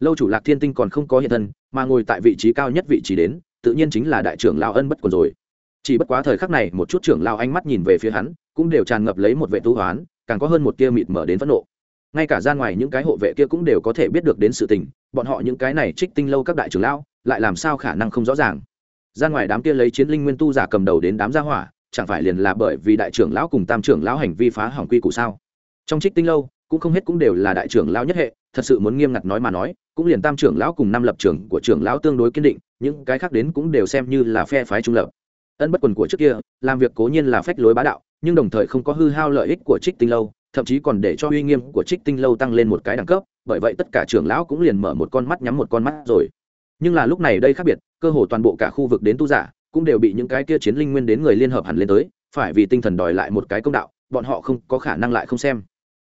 Lâu chủ lạc thiên tinh còn không có hiện thân, mà ngồi tại vị trí cao nhất vị trí đến, tự nhiên chính là đại trưởng lão ân bất quần rồi chỉ bất quá thời khắc này, một chút trưởng lão ánh mắt nhìn về phía hắn, cũng đều tràn ngập lấy một vệ tu hoán, càng có hơn một tia mịt mở đến phẫn nộ. Ngay cả ra ngoài những cái hộ vệ kia cũng đều có thể biết được đến sự tình, bọn họ những cái này trích tinh lâu các đại trưởng lão, lại làm sao khả năng không rõ ràng? Ra ngoài đám kia lấy chiến linh nguyên tu giả cầm đầu đến đám gia hỏa, chẳng phải liền là bởi vì đại trưởng lão cùng tam trưởng lão hành vi phá hỏng quy củ sao? Trong trích tinh lâu, cũng không hết cũng đều là đại trưởng lão nhất hệ, thật sự muốn nghiêm ngặt nói mà nói, cũng liền tam trưởng lão cùng năm lập trưởng của trưởng lão tương đối kiên định, những cái khác đến cũng đều xem như là phe phái trung lập ân bất quần của trước kia, làm việc cố nhiên là phách lối bá đạo, nhưng đồng thời không có hư hao lợi ích của trích tinh lâu, thậm chí còn để cho uy nghiêm của trích tinh lâu tăng lên một cái đẳng cấp, bởi vậy tất cả trưởng lão cũng liền mở một con mắt nhắm một con mắt rồi. Nhưng là lúc này đây khác biệt, cơ hồ toàn bộ cả khu vực đến tu giả, cũng đều bị những cái kia chiến linh nguyên đến người liên hợp hẳn lên tới, phải vì tinh thần đòi lại một cái công đạo, bọn họ không có khả năng lại không xem.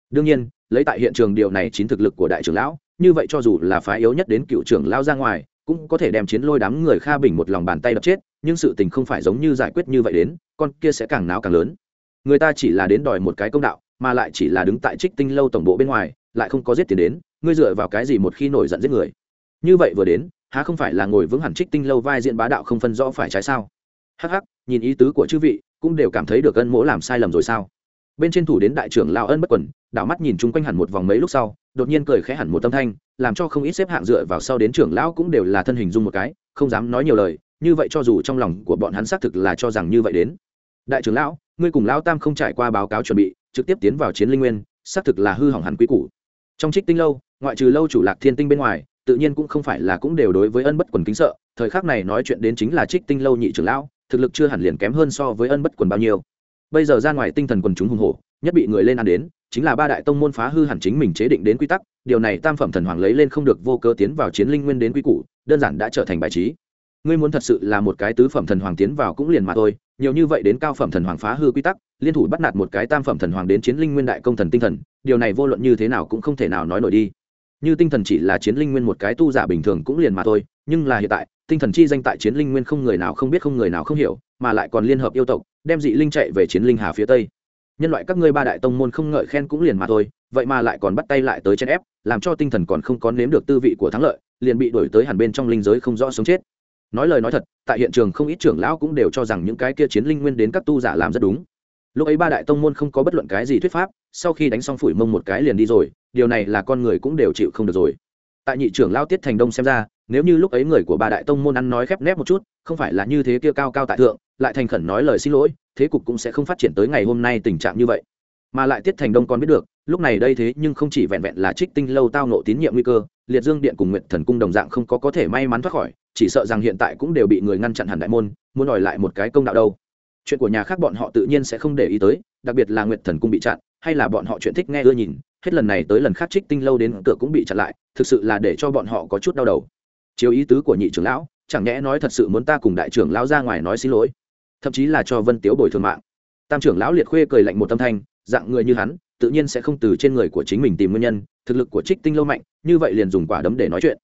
Đương nhiên, lấy tại hiện trường điều này chính thực lực của đại trưởng lão, như vậy cho dù là phái yếu nhất đến cựu trưởng lão ra ngoài cũng có thể đem chiến lôi đám người kha bình một lòng bàn tay đập chết, nhưng sự tình không phải giống như giải quyết như vậy đến, con kia sẽ càng náo càng lớn. Người ta chỉ là đến đòi một cái công đạo, mà lại chỉ là đứng tại trích tinh lâu tổng bộ bên ngoài, lại không có giết tiền đến, ngươi dựa vào cái gì một khi nổi giận giết người? Như vậy vừa đến, há không phải là ngồi vững hẳn trích tinh lâu vai diện bá đạo không phân rõ phải trái sao? Hắc hắc, nhìn ý tứ của chư vị, cũng đều cảm thấy được ân mỗ làm sai lầm rồi sao? Bên trên thủ đến đại trưởng lao ân bất quẩn đảo mắt nhìn chung quanh hẳn một vòng mấy lúc sau đột nhiên cười khẽ hẳn một tâm thanh, làm cho không ít xếp hạng dựa vào sau đến trưởng lão cũng đều là thân hình dung một cái, không dám nói nhiều lời, như vậy cho dù trong lòng của bọn hắn xác thực là cho rằng như vậy đến. Đại trưởng lão, ngươi cùng lão tam không trải qua báo cáo chuẩn bị, trực tiếp tiến vào chiến linh nguyên, xác thực là hư hỏng hẳn quý củ. Trong trích tinh lâu, ngoại trừ lâu chủ lạc thiên tinh bên ngoài, tự nhiên cũng không phải là cũng đều đối với ân bất quần kính sợ, thời khắc này nói chuyện đến chính là trích tinh lâu nhị trưởng lão, thực lực chưa hẳn liền kém hơn so với ân bất quần bao nhiêu. Bây giờ ra ngoài tinh thần quần chúng hùng hổ, nhất bị người lên ăn đến chính là ba đại tông môn phá hư hẳn chính mình chế định đến quy tắc, điều này tam phẩm thần hoàng lấy lên không được vô cơ tiến vào chiến linh nguyên đến quy củ, đơn giản đã trở thành bài trí. Ngươi muốn thật sự là một cái tứ phẩm thần hoàng tiến vào cũng liền mà thôi, nhiều như vậy đến cao phẩm thần hoàng phá hư quy tắc, liên thủ bắt nạt một cái tam phẩm thần hoàng đến chiến linh nguyên đại công thần tinh thần, điều này vô luận như thế nào cũng không thể nào nói nổi đi. Như tinh thần chỉ là chiến linh nguyên một cái tu giả bình thường cũng liền mà thôi, nhưng là hiện tại, tinh thần chi danh tại chiến linh nguyên không người nào không biết không người nào không hiểu, mà lại còn liên hợp yêu tộc, đem dị linh chạy về chiến linh hà phía tây nhân loại các ngươi ba đại tông môn không ngợi khen cũng liền mà thôi, vậy mà lại còn bắt tay lại tới chen ép, làm cho tinh thần còn không có nếm được tư vị của thắng lợi, liền bị đổi tới hẳn bên trong linh giới không rõ sống chết. Nói lời nói thật, tại hiện trường không ít trưởng lão cũng đều cho rằng những cái kia chiến linh nguyên đến các tu giả làm rất đúng. Lúc ấy ba đại tông môn không có bất luận cái gì thuyết pháp, sau khi đánh xong phủi mông một cái liền đi rồi, điều này là con người cũng đều chịu không được rồi. Tại nhị trưởng lao tiết thành đông xem ra, nếu như lúc ấy người của ba đại tông môn ăn nói khép nép một chút, không phải là như thế kia cao cao tại thượng lại thành khẩn nói lời xin lỗi, thế cục cũng sẽ không phát triển tới ngày hôm nay tình trạng như vậy. Mà lại tiết thành đông còn biết được, lúc này đây thế nhưng không chỉ vẹn vẹn là trích tinh lâu tao nộ tín nhiệm nguy cơ, liệt dương điện cùng nguyện thần cung đồng dạng không có có thể may mắn thoát khỏi, chỉ sợ rằng hiện tại cũng đều bị người ngăn chặn hẳn đại môn, muốn đòi lại một cái công đạo đâu. Chuyện của nhà khác bọn họ tự nhiên sẽ không để ý tới, đặc biệt là nguyệt thần cung bị chặn, hay là bọn họ chuyện thích nghe ưa nhìn, hết lần này tới lần khác trích tinh lâu đến cửa cũng bị chặn lại, thực sự là để cho bọn họ có chút đau đầu. Chiếu ý tứ của nhị trưởng lão, chẳng nhẽ nói thật sự muốn ta cùng đại trưởng lão ra ngoài nói xin lỗi? Thậm chí là cho vân tiếu bồi thường mạng. Tam trưởng lão liệt khuê cười lạnh một tâm thanh, dạng người như hắn, tự nhiên sẽ không từ trên người của chính mình tìm nguyên nhân, thực lực của trích tinh lâu mạnh, như vậy liền dùng quả đấm để nói chuyện.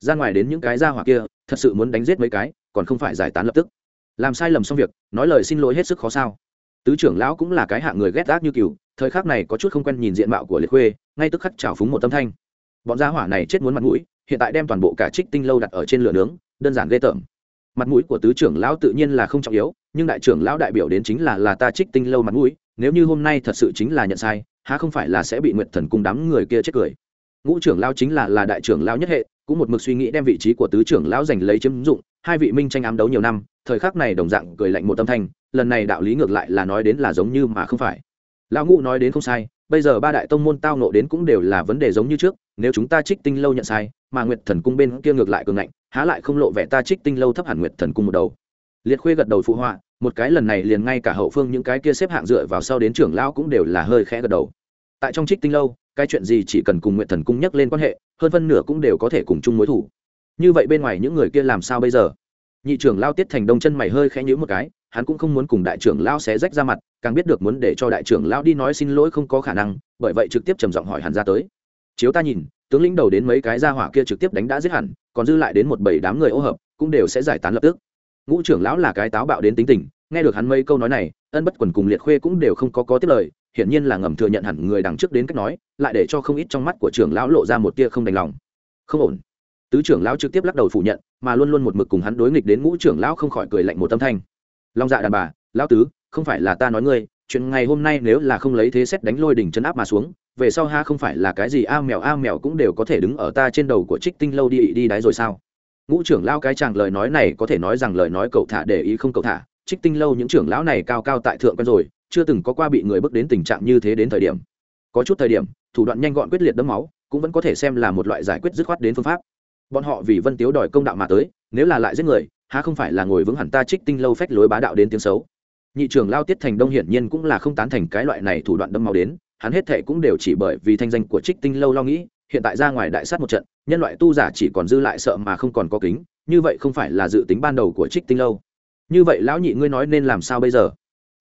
Ra ngoài đến những cái ra hỏa kia, thật sự muốn đánh giết mấy cái, còn không phải giải tán lập tức. Làm sai lầm xong việc, nói lời xin lỗi hết sức khó sao. Tứ trưởng lão cũng là cái hạng người ghét gác như cừu, thời khắc này có chút không quen nhìn diện mạo của liệt khuê, ngay tức khắc trào phúng một tâm thanh. Bọn gia hỏa này chết muốn mặt mũi, hiện tại đem toàn bộ cả trích tinh lâu đặt ở trên lửa nướng, đơn giản ghê tởm mặt mũi của tứ trưởng lão tự nhiên là không trọng yếu, nhưng đại trưởng lão đại biểu đến chính là là ta trích tinh lâu mặt mũi, nếu như hôm nay thật sự chính là nhận sai, há không phải là sẽ bị nguyện thần cung đám người kia chết cười. Ngũ trưởng lão chính là là đại trưởng lão nhất hệ, cũng một mực suy nghĩ đem vị trí của tứ trưởng lão giành lấy chiếm dụng, hai vị minh tranh ám đấu nhiều năm, thời khắc này đồng dạng cười lạnh một tâm thanh, lần này đạo lý ngược lại là nói đến là giống như mà không phải. Lão ngũ nói đến không sai, bây giờ ba đại tông môn tao nộ đến cũng đều là vấn đề giống như trước nếu chúng ta trích tinh lâu nhận sai, mà nguyệt thần cung bên kia ngược lại cường ngạnh, há lại không lộ vẻ ta trích tinh lâu thấp hẳn nguyệt thần cung một đầu. Liệt khuê gật đầu phụ họa, một cái lần này liền ngay cả hậu phương những cái kia xếp hạng dựa vào sau đến trưởng lão cũng đều là hơi khẽ gật đầu. Tại trong trích tinh lâu, cái chuyện gì chỉ cần cùng nguyện thần cung nhắc lên quan hệ, hơn phân nửa cũng đều có thể cùng chung mối thủ. Như vậy bên ngoài những người kia làm sao bây giờ? Nhị trưởng lao tiết thành đông chân mày hơi khẽ nhữ một cái, hắn cũng không muốn cùng đại trưởng lao xé rách ra mặt, càng biết được muốn để cho đại trưởng lao đi nói xin lỗi không có khả năng, bởi vậy trực tiếp trầm giọng hỏi hắn ra tới chiếu ta nhìn, tướng lĩnh đầu đến mấy cái ra hỏa kia trực tiếp đánh đã giết hẳn, còn dư lại đến một bảy đám người ô hợp, cũng đều sẽ giải tán lập tức. Ngũ trưởng lão là cái táo bạo đến tính tình, nghe được hắn mấy câu nói này, ân bất quần cùng liệt khuê cũng đều không có có tiết lời, hiển nhiên là ngầm thừa nhận hẳn người đằng trước đến cách nói, lại để cho không ít trong mắt của trưởng lão lộ ra một tia không đành lòng. Không ổn. Tứ trưởng lão trực tiếp lắc đầu phủ nhận, mà luôn luôn một mực cùng hắn đối nghịch đến ngũ trưởng lão không khỏi cười lạnh một tâm thanh. Long dạ đàn bà, lão tứ, không phải là ta nói ngươi, chuyện ngày hôm nay nếu là không lấy thế xét đánh lôi đỉnh chân áp mà xuống về sau ha không phải là cái gì a mèo a mèo cũng đều có thể đứng ở ta trên đầu của trích tinh lâu đi đi đáy rồi sao? Ngũ trưởng lão cái chàng lời nói này có thể nói rằng lời nói cậu thả để ý không cậu thả. Trích tinh lâu những trưởng lão này cao cao tại thượng quen rồi, chưa từng có qua bị người bước đến tình trạng như thế đến thời điểm. Có chút thời điểm, thủ đoạn nhanh gọn quyết liệt đấm máu, cũng vẫn có thể xem là một loại giải quyết dứt khoát đến phương pháp. Bọn họ vì vân tiếu đòi công đạo mà tới, nếu là lại giết người, há không phải là ngồi vững hẳn ta trích tinh lâu phách lối bá đạo đến tiếng xấu? Nhị trưởng lao tiết thành đông hiển nhiên cũng là không tán thành cái loại này thủ đoạn đâm máu đến hắn hết thệ cũng đều chỉ bởi vì thanh danh của trích tinh lâu lo nghĩ, hiện tại ra ngoài đại sát một trận, nhân loại tu giả chỉ còn dư lại sợ mà không còn có kính, như vậy không phải là dự tính ban đầu của trích tinh lâu. Như vậy lão nhị ngươi nói nên làm sao bây giờ?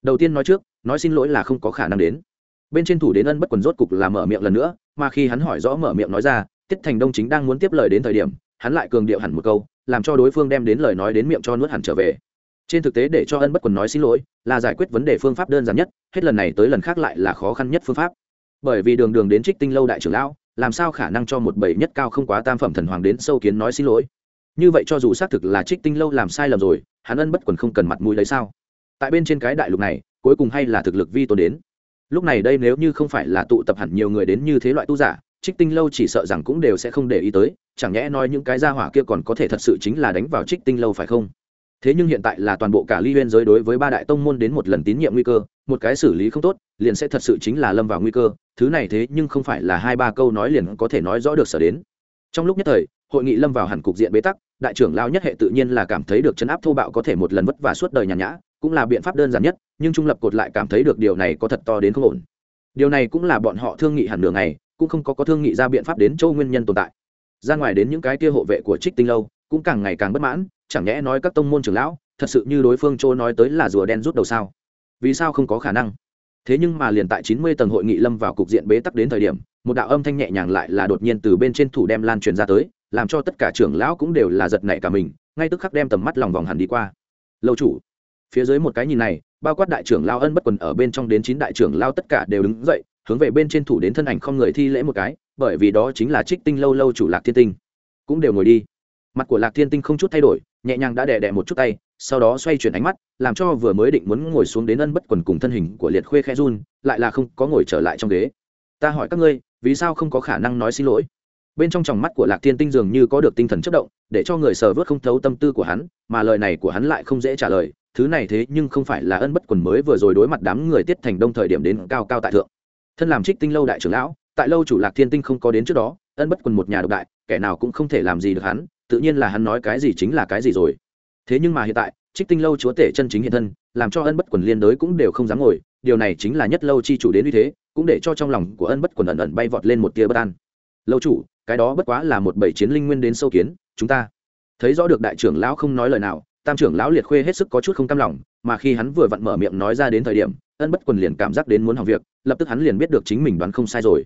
Đầu tiên nói trước, nói xin lỗi là không có khả năng đến. Bên trên thủ đến ân bất quần rốt cục là mở miệng lần nữa, mà khi hắn hỏi rõ mở miệng nói ra, tiết thành đông chính đang muốn tiếp lời đến thời điểm, hắn lại cường điệu hẳn một câu, làm cho đối phương đem đến lời nói đến miệng cho nuốt hẳn trở về trên thực tế để cho ân bất quần nói xin lỗi là giải quyết vấn đề phương pháp đơn giản nhất, hết lần này tới lần khác lại là khó khăn nhất phương pháp. Bởi vì đường đường đến trích tinh lâu đại trưởng lão, làm sao khả năng cho một bảy nhất cao không quá tam phẩm thần hoàng đến sâu kiến nói xin lỗi? Như vậy cho dù xác thực là trích tinh lâu làm sai lầm rồi, hắn ân bất quần không cần mặt mũi lấy sao? Tại bên trên cái đại lục này, cuối cùng hay là thực lực vi tôn đến. Lúc này đây nếu như không phải là tụ tập hẳn nhiều người đến như thế loại tu giả, trích tinh lâu chỉ sợ rằng cũng đều sẽ không để ý tới, chẳng nhẽ nói những cái gia hỏa kia còn có thể thật sự chính là đánh vào trích tinh lâu phải không? Thế nhưng hiện tại là toàn bộ cả ly huyên giới đối với ba đại tông môn đến một lần tín nhiệm nguy cơ, một cái xử lý không tốt, liền sẽ thật sự chính là lâm vào nguy cơ, thứ này thế nhưng không phải là hai ba câu nói liền có thể nói rõ được sở đến. Trong lúc nhất thời, hội nghị lâm vào hẳn cục diện bế tắc, đại trưởng lao nhất hệ tự nhiên là cảm thấy được chấn áp thô bạo có thể một lần vất vả suốt đời nhàn nhã, cũng là biện pháp đơn giản nhất, nhưng trung lập cột lại cảm thấy được điều này có thật to đến không ổn. Điều này cũng là bọn họ thương nghị hẳn đường này cũng không có có thương nghị ra biện pháp đến châu nguyên nhân tồn tại. Ra ngoài đến những cái kia hộ vệ của trích tinh lâu cũng càng ngày càng bất mãn, chẳng nhẽ nói các tông môn trưởng lão thật sự như đối phương chỗ nói tới là rùa đen rút đầu sao? Vì sao không có khả năng? Thế nhưng mà liền tại chín mươi tầng hội nghị lâm vào cục diện bế tắc đến thời điểm, một đạo âm thanh nhẹ nhàng lại là đột nhiên từ bên trên thủ đem lan truyền ra tới, làm cho tất cả trưởng lão cũng đều là giật nảy cả mình, ngay tức khắc đem tầm mắt lòng vòng hẳn đi qua. Lâu chủ, phía dưới một cái nhìn này, bao quát đại trưởng lao ân bất quần ở bên trong đến chín đại trưởng lao tất cả đều đứng dậy, hướng về bên trên thủ đến thân ảnh không người thi lễ một cái, bởi vì đó chính là trích tinh lâu lâu chủ lạc thiên tinh. Cũng đều ngồi đi mặt của lạc thiên tinh không chút thay đổi nhẹ nhàng đã đè đè một chút tay sau đó xoay chuyển ánh mắt làm cho vừa mới định muốn ngồi xuống đến ân bất quần cùng thân hình của liệt khuê khe run lại là không có ngồi trở lại trong ghế ta hỏi các ngươi vì sao không có khả năng nói xin lỗi bên trong tròng mắt của lạc thiên tinh dường như có được tinh thần chất động để cho người sờ vớt không thấu tâm tư của hắn mà lời này của hắn lại không dễ trả lời thứ này thế nhưng không phải là ân bất quần mới vừa rồi đối mặt đám người tiết thành đông thời điểm đến cao cao tại thượng thân làm trích tinh lâu đại trưởng lão tại lâu chủ lạc thiên tinh không có đến trước đó ân bất quần một nhà độc đại kẻ nào cũng không thể làm gì được hắn tự nhiên là hắn nói cái gì chính là cái gì rồi. Thế nhưng mà hiện tại, trích tinh lâu chúa tể chân chính hiện thân, làm cho ân bất quần liên đới cũng đều không dám ngồi, điều này chính là nhất lâu chi chủ đến như thế, cũng để cho trong lòng của ân bất quần ẩn ẩn bay vọt lên một tia bất an. Lâu chủ, cái đó bất quá là một bảy chiến linh nguyên đến sâu kiến, chúng ta thấy rõ được đại trưởng lão không nói lời nào, tam trưởng lão liệt khuê hết sức có chút không cam lòng, mà khi hắn vừa vặn mở miệng nói ra đến thời điểm, ân bất quần liền cảm giác đến muốn học việc, lập tức hắn liền biết được chính mình đoán không sai rồi.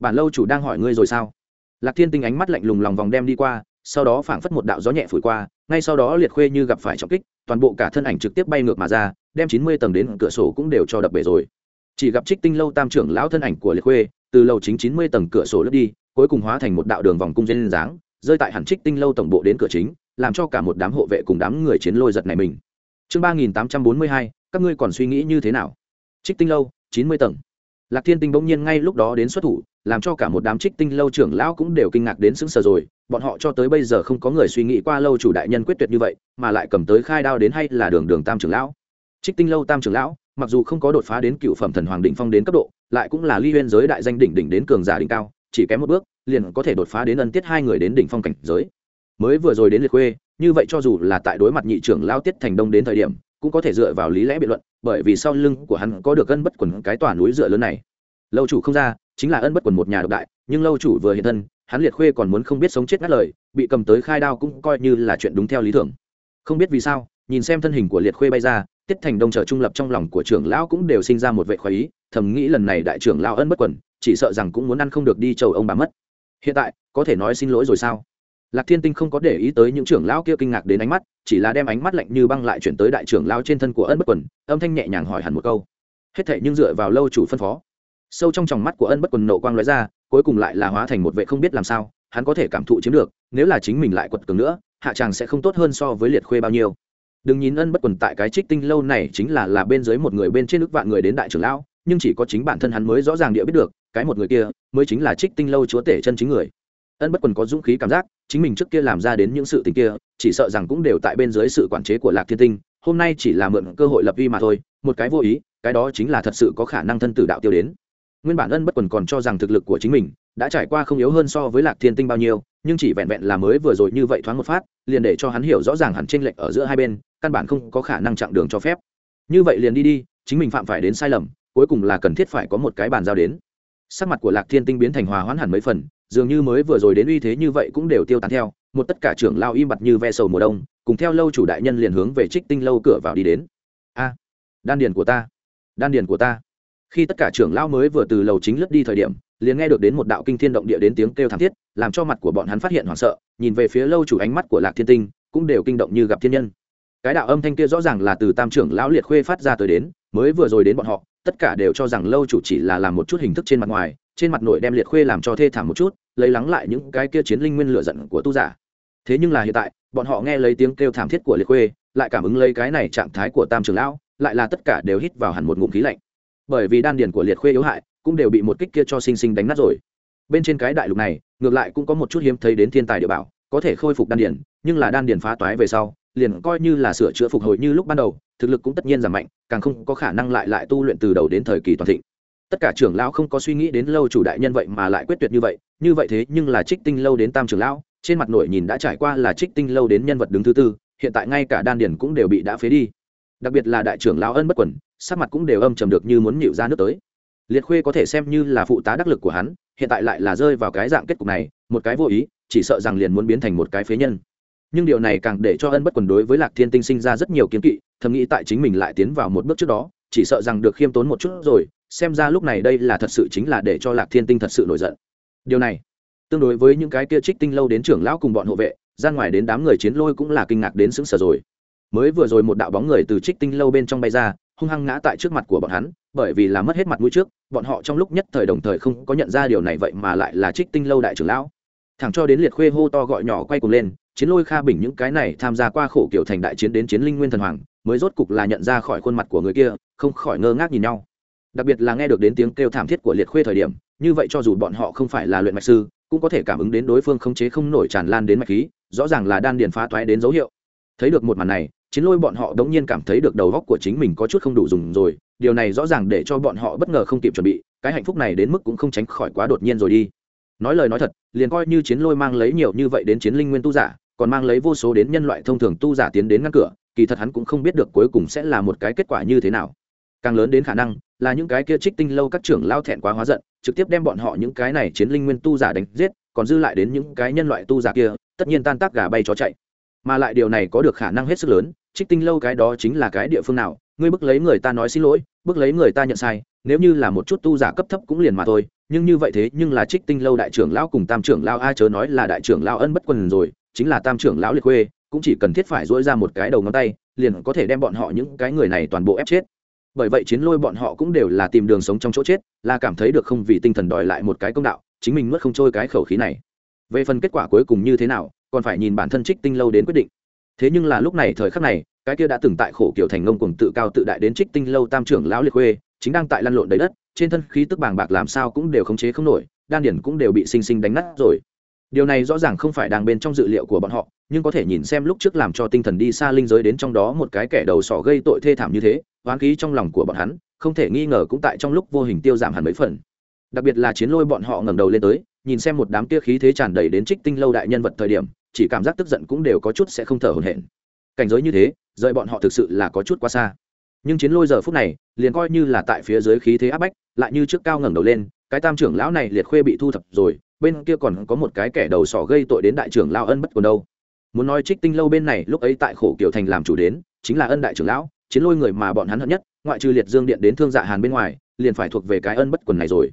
Bản lâu chủ đang hỏi ngươi rồi sao? Lạc thiên tinh ánh mắt lạnh lùng lòng vòng đem đi qua sau đó phảng phất một đạo gió nhẹ phủi qua, ngay sau đó liệt khuê như gặp phải trọng kích, toàn bộ cả thân ảnh trực tiếp bay ngược mà ra, đem chín mươi tầng đến cửa sổ cũng đều cho đập bể rồi. Chỉ gặp trích tinh lâu tam trưởng lão thân ảnh của liệt khuê, từ lầu chính chín mươi tầng cửa sổ lướt đi, cuối cùng hóa thành một đạo đường vòng cung dây dáng, rơi tại hẳn trích tinh lâu tổng bộ đến cửa chính, làm cho cả một đám hộ vệ cùng đám người chiến lôi giật này mình. Chương ba nghìn tám trăm bốn mươi hai, các ngươi còn suy nghĩ như thế nào? Trích tinh lâu, chín mươi tầng. Lạc thiên tinh bỗng nhiên ngay lúc đó đến xuất thủ, làm cho cả một đám trích tinh lâu trưởng lão cũng đều kinh ngạc đến sững sờ rồi bọn họ cho tới bây giờ không có người suy nghĩ qua lâu chủ đại nhân quyết tuyệt như vậy, mà lại cầm tới khai đao đến hay là đường đường tam trưởng lão. Trích tinh lâu tam trưởng lão, mặc dù không có đột phá đến cựu phẩm thần hoàng định phong đến cấp độ, lại cũng là ly huyên giới đại danh đỉnh đỉnh đến cường giả đỉnh cao, chỉ kém một bước, liền có thể đột phá đến ân tiết hai người đến đỉnh phong cảnh giới. Mới vừa rồi đến liệt khuê, như vậy cho dù là tại đối mặt nhị trưởng lao tiết thành đông đến thời điểm, cũng có thể dựa vào lý lẽ biện luận, bởi vì sau lưng của hắn có được ân bất quần cái tòa núi dựa lớn này. Lâu chủ không ra, chính là ân bất quần một nhà độc đại nhưng lâu chủ vừa hiện thân, hắn liệt khuê còn muốn không biết sống chết ngắt lời, bị cầm tới khai đao cũng coi như là chuyện đúng theo lý tưởng. Không biết vì sao, nhìn xem thân hình của liệt khuê bay ra, tiết thành đông trở trung lập trong lòng của trưởng lão cũng đều sinh ra một vệ khoái ý, thầm nghĩ lần này đại trưởng lão ân bất quần chỉ sợ rằng cũng muốn ăn không được đi chầu ông bà mất. Hiện tại, có thể nói xin lỗi rồi sao? Lạc thiên tinh không có để ý tới những trưởng lão kia kinh ngạc đến ánh mắt, chỉ là đem ánh mắt lạnh như băng lại chuyển tới đại trưởng lão trên thân của ân bất quần âm thanh nhẹ nhàng hỏi hẳn một câu. Hết thệ nhưng dựa vào lâu chủ phân phó. Sâu trong tròng mắt của ân bất quần nộ quang lóe ra cuối cùng lại là hóa thành một vệ không biết làm sao, hắn có thể cảm thụ chiếm được, nếu là chính mình lại quật cường nữa, hạ chàng sẽ không tốt hơn so với liệt khuê bao nhiêu. Đừng nhìn ân bất quần tại cái trích tinh lâu này chính là là bên dưới một người bên trên nước vạn người đến đại trưởng lão, nhưng chỉ có chính bản thân hắn mới rõ ràng địa biết được, cái một người kia mới chính là trích tinh lâu chúa tể chân chính người. Ân bất quần có dũng khí cảm giác, chính mình trước kia làm ra đến những sự tình kia, chỉ sợ rằng cũng đều tại bên dưới sự quản chế của lạc thiên tinh, hôm nay chỉ là mượn cơ hội lập vi mà thôi, một cái vô ý, cái đó chính là thật sự có khả năng thân tử đạo tiêu đến nguyên bản ân bất quần còn cho rằng thực lực của chính mình đã trải qua không yếu hơn so với lạc thiên tinh bao nhiêu, nhưng chỉ vẹn vẹn là mới vừa rồi như vậy thoáng một phát, liền để cho hắn hiểu rõ ràng hẳn tranh lệch ở giữa hai bên, căn bản không có khả năng chặng đường cho phép. Như vậy liền đi đi, chính mình phạm phải đến sai lầm, cuối cùng là cần thiết phải có một cái bàn giao đến. Sắc mặt của lạc thiên tinh biến thành hòa hoãn hẳn mấy phần, dường như mới vừa rồi đến uy thế như vậy cũng đều tiêu tán theo, một tất cả trưởng lao im bặt như ve sầu mùa đông, cùng theo lâu chủ đại nhân liền hướng về trích tinh lâu cửa vào đi đến. A, đan điền của ta, đan điền của ta khi tất cả trưởng lao mới vừa từ lầu chính lướt đi thời điểm, liền nghe được đến một đạo kinh thiên động địa đến tiếng kêu thảm thiết, làm cho mặt của bọn hắn phát hiện hoảng sợ, nhìn về phía lâu chủ ánh mắt của lạc thiên tinh, cũng đều kinh động như gặp thiên nhân. Cái đạo âm thanh kia rõ ràng là từ tam trưởng lão liệt khuê phát ra tới đến, mới vừa rồi đến bọn họ, tất cả đều cho rằng lâu chủ chỉ là làm một chút hình thức trên mặt ngoài, trên mặt nội đem liệt khuê làm cho thê thảm một chút, lấy lắng lại những cái kia chiến linh nguyên lửa giận của tu giả. Thế nhưng là hiện tại, bọn họ nghe lấy tiếng kêu thảm thiết của liệt khuê, lại cảm ứng lấy cái này trạng thái của tam trưởng lão, lại là tất cả đều hít vào hẳn một ngụm khí lạnh bởi vì đan điền của liệt khuê yếu hại, cũng đều bị một kích kia cho sinh sinh đánh nát rồi. Bên trên cái đại lục này, ngược lại cũng có một chút hiếm thấy đến thiên tài địa bảo, có thể khôi phục đan điền, nhưng là đan điền phá toái về sau, liền coi như là sửa chữa phục hồi như lúc ban đầu, thực lực cũng tất nhiên giảm mạnh, càng không có khả năng lại lại tu luyện từ đầu đến thời kỳ toàn thịnh. Tất cả trưởng lão không có suy nghĩ đến lâu chủ đại nhân vậy mà lại quyết tuyệt như vậy như vậy thế nhưng là trích tinh lâu đến tam trưởng lão, trên mặt nội nhìn đã trải qua là trích tinh lâu đến nhân vật đứng thứ tư, hiện tại ngay cả đan điền cũng đều bị đã phế đi đặc biệt là đại trưởng lão ân bất quẩn sắc mặt cũng đều âm trầm được như muốn nhịu ra nước tới. Liệt khuê có thể xem như là phụ tá đắc lực của hắn, hiện tại lại là rơi vào cái dạng kết cục này, một cái vô ý, chỉ sợ rằng liền muốn biến thành một cái phế nhân. Nhưng điều này càng để cho ân bất quần đối với lạc thiên tinh sinh ra rất nhiều kiến kỵ, thầm nghĩ tại chính mình lại tiến vào một bước trước đó, chỉ sợ rằng được khiêm tốn một chút rồi, xem ra lúc này đây là thật sự chính là để cho lạc thiên tinh thật sự nổi giận. Điều này, tương đối với những cái kia trích tinh lâu đến trưởng lão cùng bọn hộ vệ, ra ngoài đến đám người chiến lôi cũng là kinh ngạc đến sững sờ rồi mới vừa rồi một đạo bóng người từ trích tinh lâu bên trong bay ra, hung hăng ngã tại trước mặt của bọn hắn, bởi vì là mất hết mặt mũi trước, bọn họ trong lúc nhất thời đồng thời không có nhận ra điều này vậy mà lại là trích tinh lâu đại trưởng lão. Thẳng cho đến liệt khuê hô to gọi nhỏ quay cùng lên, chiến lôi kha bình những cái này tham gia qua khổ kiểu thành đại chiến đến chiến linh nguyên thần hoàng, mới rốt cục là nhận ra khỏi khuôn mặt của người kia, không khỏi ngơ ngác nhìn nhau. Đặc biệt là nghe được đến tiếng kêu thảm thiết của liệt khuê thời điểm, như vậy cho dù bọn họ không phải là luyện mạch sư, cũng có thể cảm ứng đến đối phương không chế không nổi tràn lan đến mạch khí, rõ ràng là đan điền phá toái đến dấu hiệu. Thấy được một màn này chiến lôi bọn họ đống nhiên cảm thấy được đầu góc của chính mình có chút không đủ dùng rồi, điều này rõ ràng để cho bọn họ bất ngờ không kịp chuẩn bị, cái hạnh phúc này đến mức cũng không tránh khỏi quá đột nhiên rồi đi. Nói lời nói thật, liền coi như chiến lôi mang lấy nhiều như vậy đến chiến linh nguyên tu giả, còn mang lấy vô số đến nhân loại thông thường tu giả tiến đến ngăn cửa, kỳ thật hắn cũng không biết được cuối cùng sẽ là một cái kết quả như thế nào. Càng lớn đến khả năng, là những cái kia trích tinh lâu các trưởng lao thẹn quá hóa giận, trực tiếp đem bọn họ những cái này chiến linh nguyên tu giả đánh giết, còn dư lại đến những cái nhân loại tu giả kia, tất nhiên tan tác gà bay chó chạy. Mà lại điều này có được khả năng hết sức lớn trích tinh lâu cái đó chính là cái địa phương nào, ngươi bức lấy người ta nói xin lỗi, bức lấy người ta nhận sai, nếu như là một chút tu giả cấp thấp cũng liền mà thôi, nhưng như vậy thế nhưng là trích tinh lâu đại trưởng lão cùng tam trưởng lão a chớ nói là đại trưởng lão ân bất quần rồi, chính là tam trưởng lão liệt khuê, cũng chỉ cần thiết phải dỗi ra một cái đầu ngón tay, liền có thể đem bọn họ những cái người này toàn bộ ép chết. Bởi vậy chiến lôi bọn họ cũng đều là tìm đường sống trong chỗ chết, là cảm thấy được không vì tinh thần đòi lại một cái công đạo, chính mình nuốt không trôi cái khẩu khí này. Về phần kết quả cuối cùng như thế nào, còn phải nhìn bản thân trích tinh lâu đến quyết định thế nhưng là lúc này thời khắc này, cái kia đã từng tại khổ kiểu thành ngông cùng tự cao tự đại đến trích tinh lâu tam trưởng lão liệt khuê, chính đang tại lăn lộn đầy đất, trên thân khí tức bàng bạc làm sao cũng đều khống chế không nổi, đan điển cũng đều bị sinh sinh đánh nát rồi. Điều này rõ ràng không phải đang bên trong dự liệu của bọn họ, nhưng có thể nhìn xem lúc trước làm cho tinh thần đi xa linh giới đến trong đó một cái kẻ đầu sỏ gây tội thê thảm như thế, oán khí trong lòng của bọn hắn, không thể nghi ngờ cũng tại trong lúc vô hình tiêu giảm hẳn mấy phần. Đặc biệt là chiến lôi bọn họ ngẩng đầu lên tới, nhìn xem một đám kia khí thế tràn đầy đến trích tinh lâu đại nhân vật thời điểm chỉ cảm giác tức giận cũng đều có chút sẽ không thở hổn hển. Cảnh giới như thế, rời bọn họ thực sự là có chút quá xa. Nhưng chiến lôi giờ phút này, liền coi như là tại phía dưới khí thế áp bách, lại như trước cao ngẩng đầu lên, cái tam trưởng lão này liệt khuê bị thu thập rồi, bên kia còn có một cái kẻ đầu sỏ gây tội đến đại trưởng lão ân bất còn đâu. Muốn nói trích tinh lâu bên này lúc ấy tại khổ kiểu thành làm chủ đến, chính là ân đại trưởng lão, chiến lôi người mà bọn hắn hận nhất, ngoại trừ liệt dương điện đến thương dạ hàn bên ngoài, liền phải thuộc về cái ân bất quần này rồi.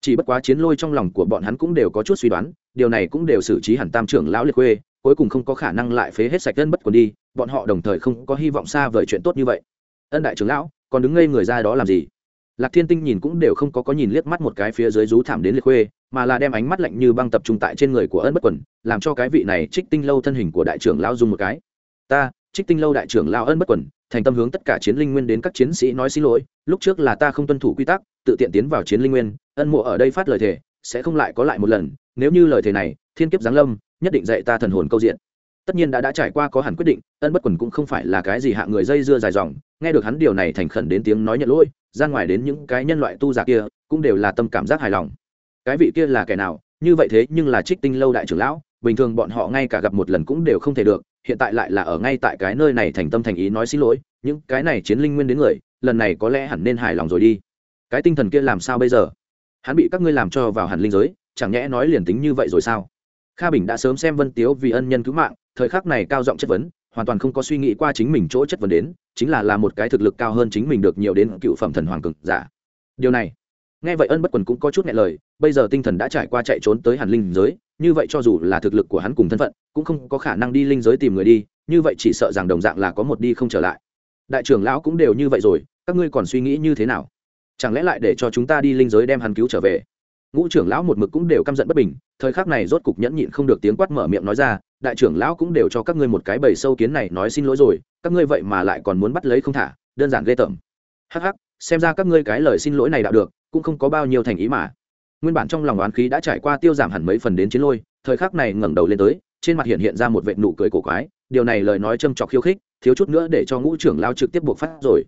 Chỉ bất quá chiến lôi trong lòng của bọn hắn cũng đều có chút suy đoán điều này cũng đều xử trí hẳn tam trưởng lão liệt khuê, cuối cùng không có khả năng lại phế hết sạch ân bất quần đi, bọn họ đồng thời không có hy vọng xa vời chuyện tốt như vậy. Ân đại trưởng lão, còn đứng ngây người ra đó làm gì? Lạc thiên tinh nhìn cũng đều không có có nhìn liếc mắt một cái phía dưới rú thảm đến liệt khuê, mà là đem ánh mắt lạnh như băng tập trung tại trên người của ân bất quần, làm cho cái vị này trích tinh lâu thân hình của đại trưởng lão dùng một cái. Ta, trích tinh lâu đại trưởng lão ân bất quần, thành tâm hướng tất cả chiến linh nguyên đến các chiến sĩ nói xin lỗi, lúc trước là ta không tuân thủ quy tắc, tự tiện tiến vào chiến linh nguyên, ân mộ ở đây phát lời thề, sẽ không lại có lại một lần nếu như lời thề này, thiên kiếp giáng lâm, nhất định dạy ta thần hồn câu diện. Tất nhiên đã đã trải qua có hẳn quyết định, ân bất quần cũng không phải là cái gì hạ người dây dưa dài dòng. Nghe được hắn điều này thành khẩn đến tiếng nói nhận lỗi, ra ngoài đến những cái nhân loại tu giả kia, cũng đều là tâm cảm giác hài lòng. Cái vị kia là kẻ nào? Như vậy thế, nhưng là trích tinh lâu đại trưởng lão, bình thường bọn họ ngay cả gặp một lần cũng đều không thể được, hiện tại lại là ở ngay tại cái nơi này thành tâm thành ý nói xin lỗi, những cái này chiến linh nguyên đến người, lần này có lẽ hẳn nên hài lòng rồi đi. Cái tinh thần kia làm sao bây giờ? Hắn bị các ngươi làm cho vào hẳn linh giới chẳng nhẽ nói liền tính như vậy rồi sao? Kha bình đã sớm xem vân tiếu vì ân nhân cứu mạng, thời khắc này cao giọng chất vấn, hoàn toàn không có suy nghĩ qua chính mình chỗ chất vấn đến, chính là là một cái thực lực cao hơn chính mình được nhiều đến cựu phẩm thần hoàng cực giả. Điều này, nghe vậy ân bất quần cũng có chút nghe lời, bây giờ tinh thần đã trải qua chạy trốn tới hàn linh giới, như vậy cho dù là thực lực của hắn cùng thân phận, cũng không có khả năng đi linh giới tìm người đi, như vậy chỉ sợ rằng đồng dạng là có một đi không trở lại. Đại trưởng lão cũng đều như vậy rồi, các ngươi còn suy nghĩ như thế nào? Chẳng lẽ lại để cho chúng ta đi linh giới đem hắn cứu trở về? Ngũ trưởng lão một mực cũng đều căm giận bất bình, thời khắc này rốt cục nhẫn nhịn không được tiếng quát mở miệng nói ra, đại trưởng lão cũng đều cho các ngươi một cái bầy sâu kiến này nói xin lỗi rồi, các ngươi vậy mà lại còn muốn bắt lấy không thả, đơn giản ghê tởm. Hắc hắc, xem ra các ngươi cái lời xin lỗi này đạo được, cũng không có bao nhiêu thành ý mà. Nguyên bản trong lòng oán khí đã trải qua tiêu giảm hẳn mấy phần đến chiến lôi, thời khắc này ngẩng đầu lên tới, trên mặt hiện hiện ra một vệ nụ cười cổ quái, điều này lời nói châm trọc khiêu khích, thiếu chút nữa để cho ngũ trưởng lao trực tiếp buộc phát rồi.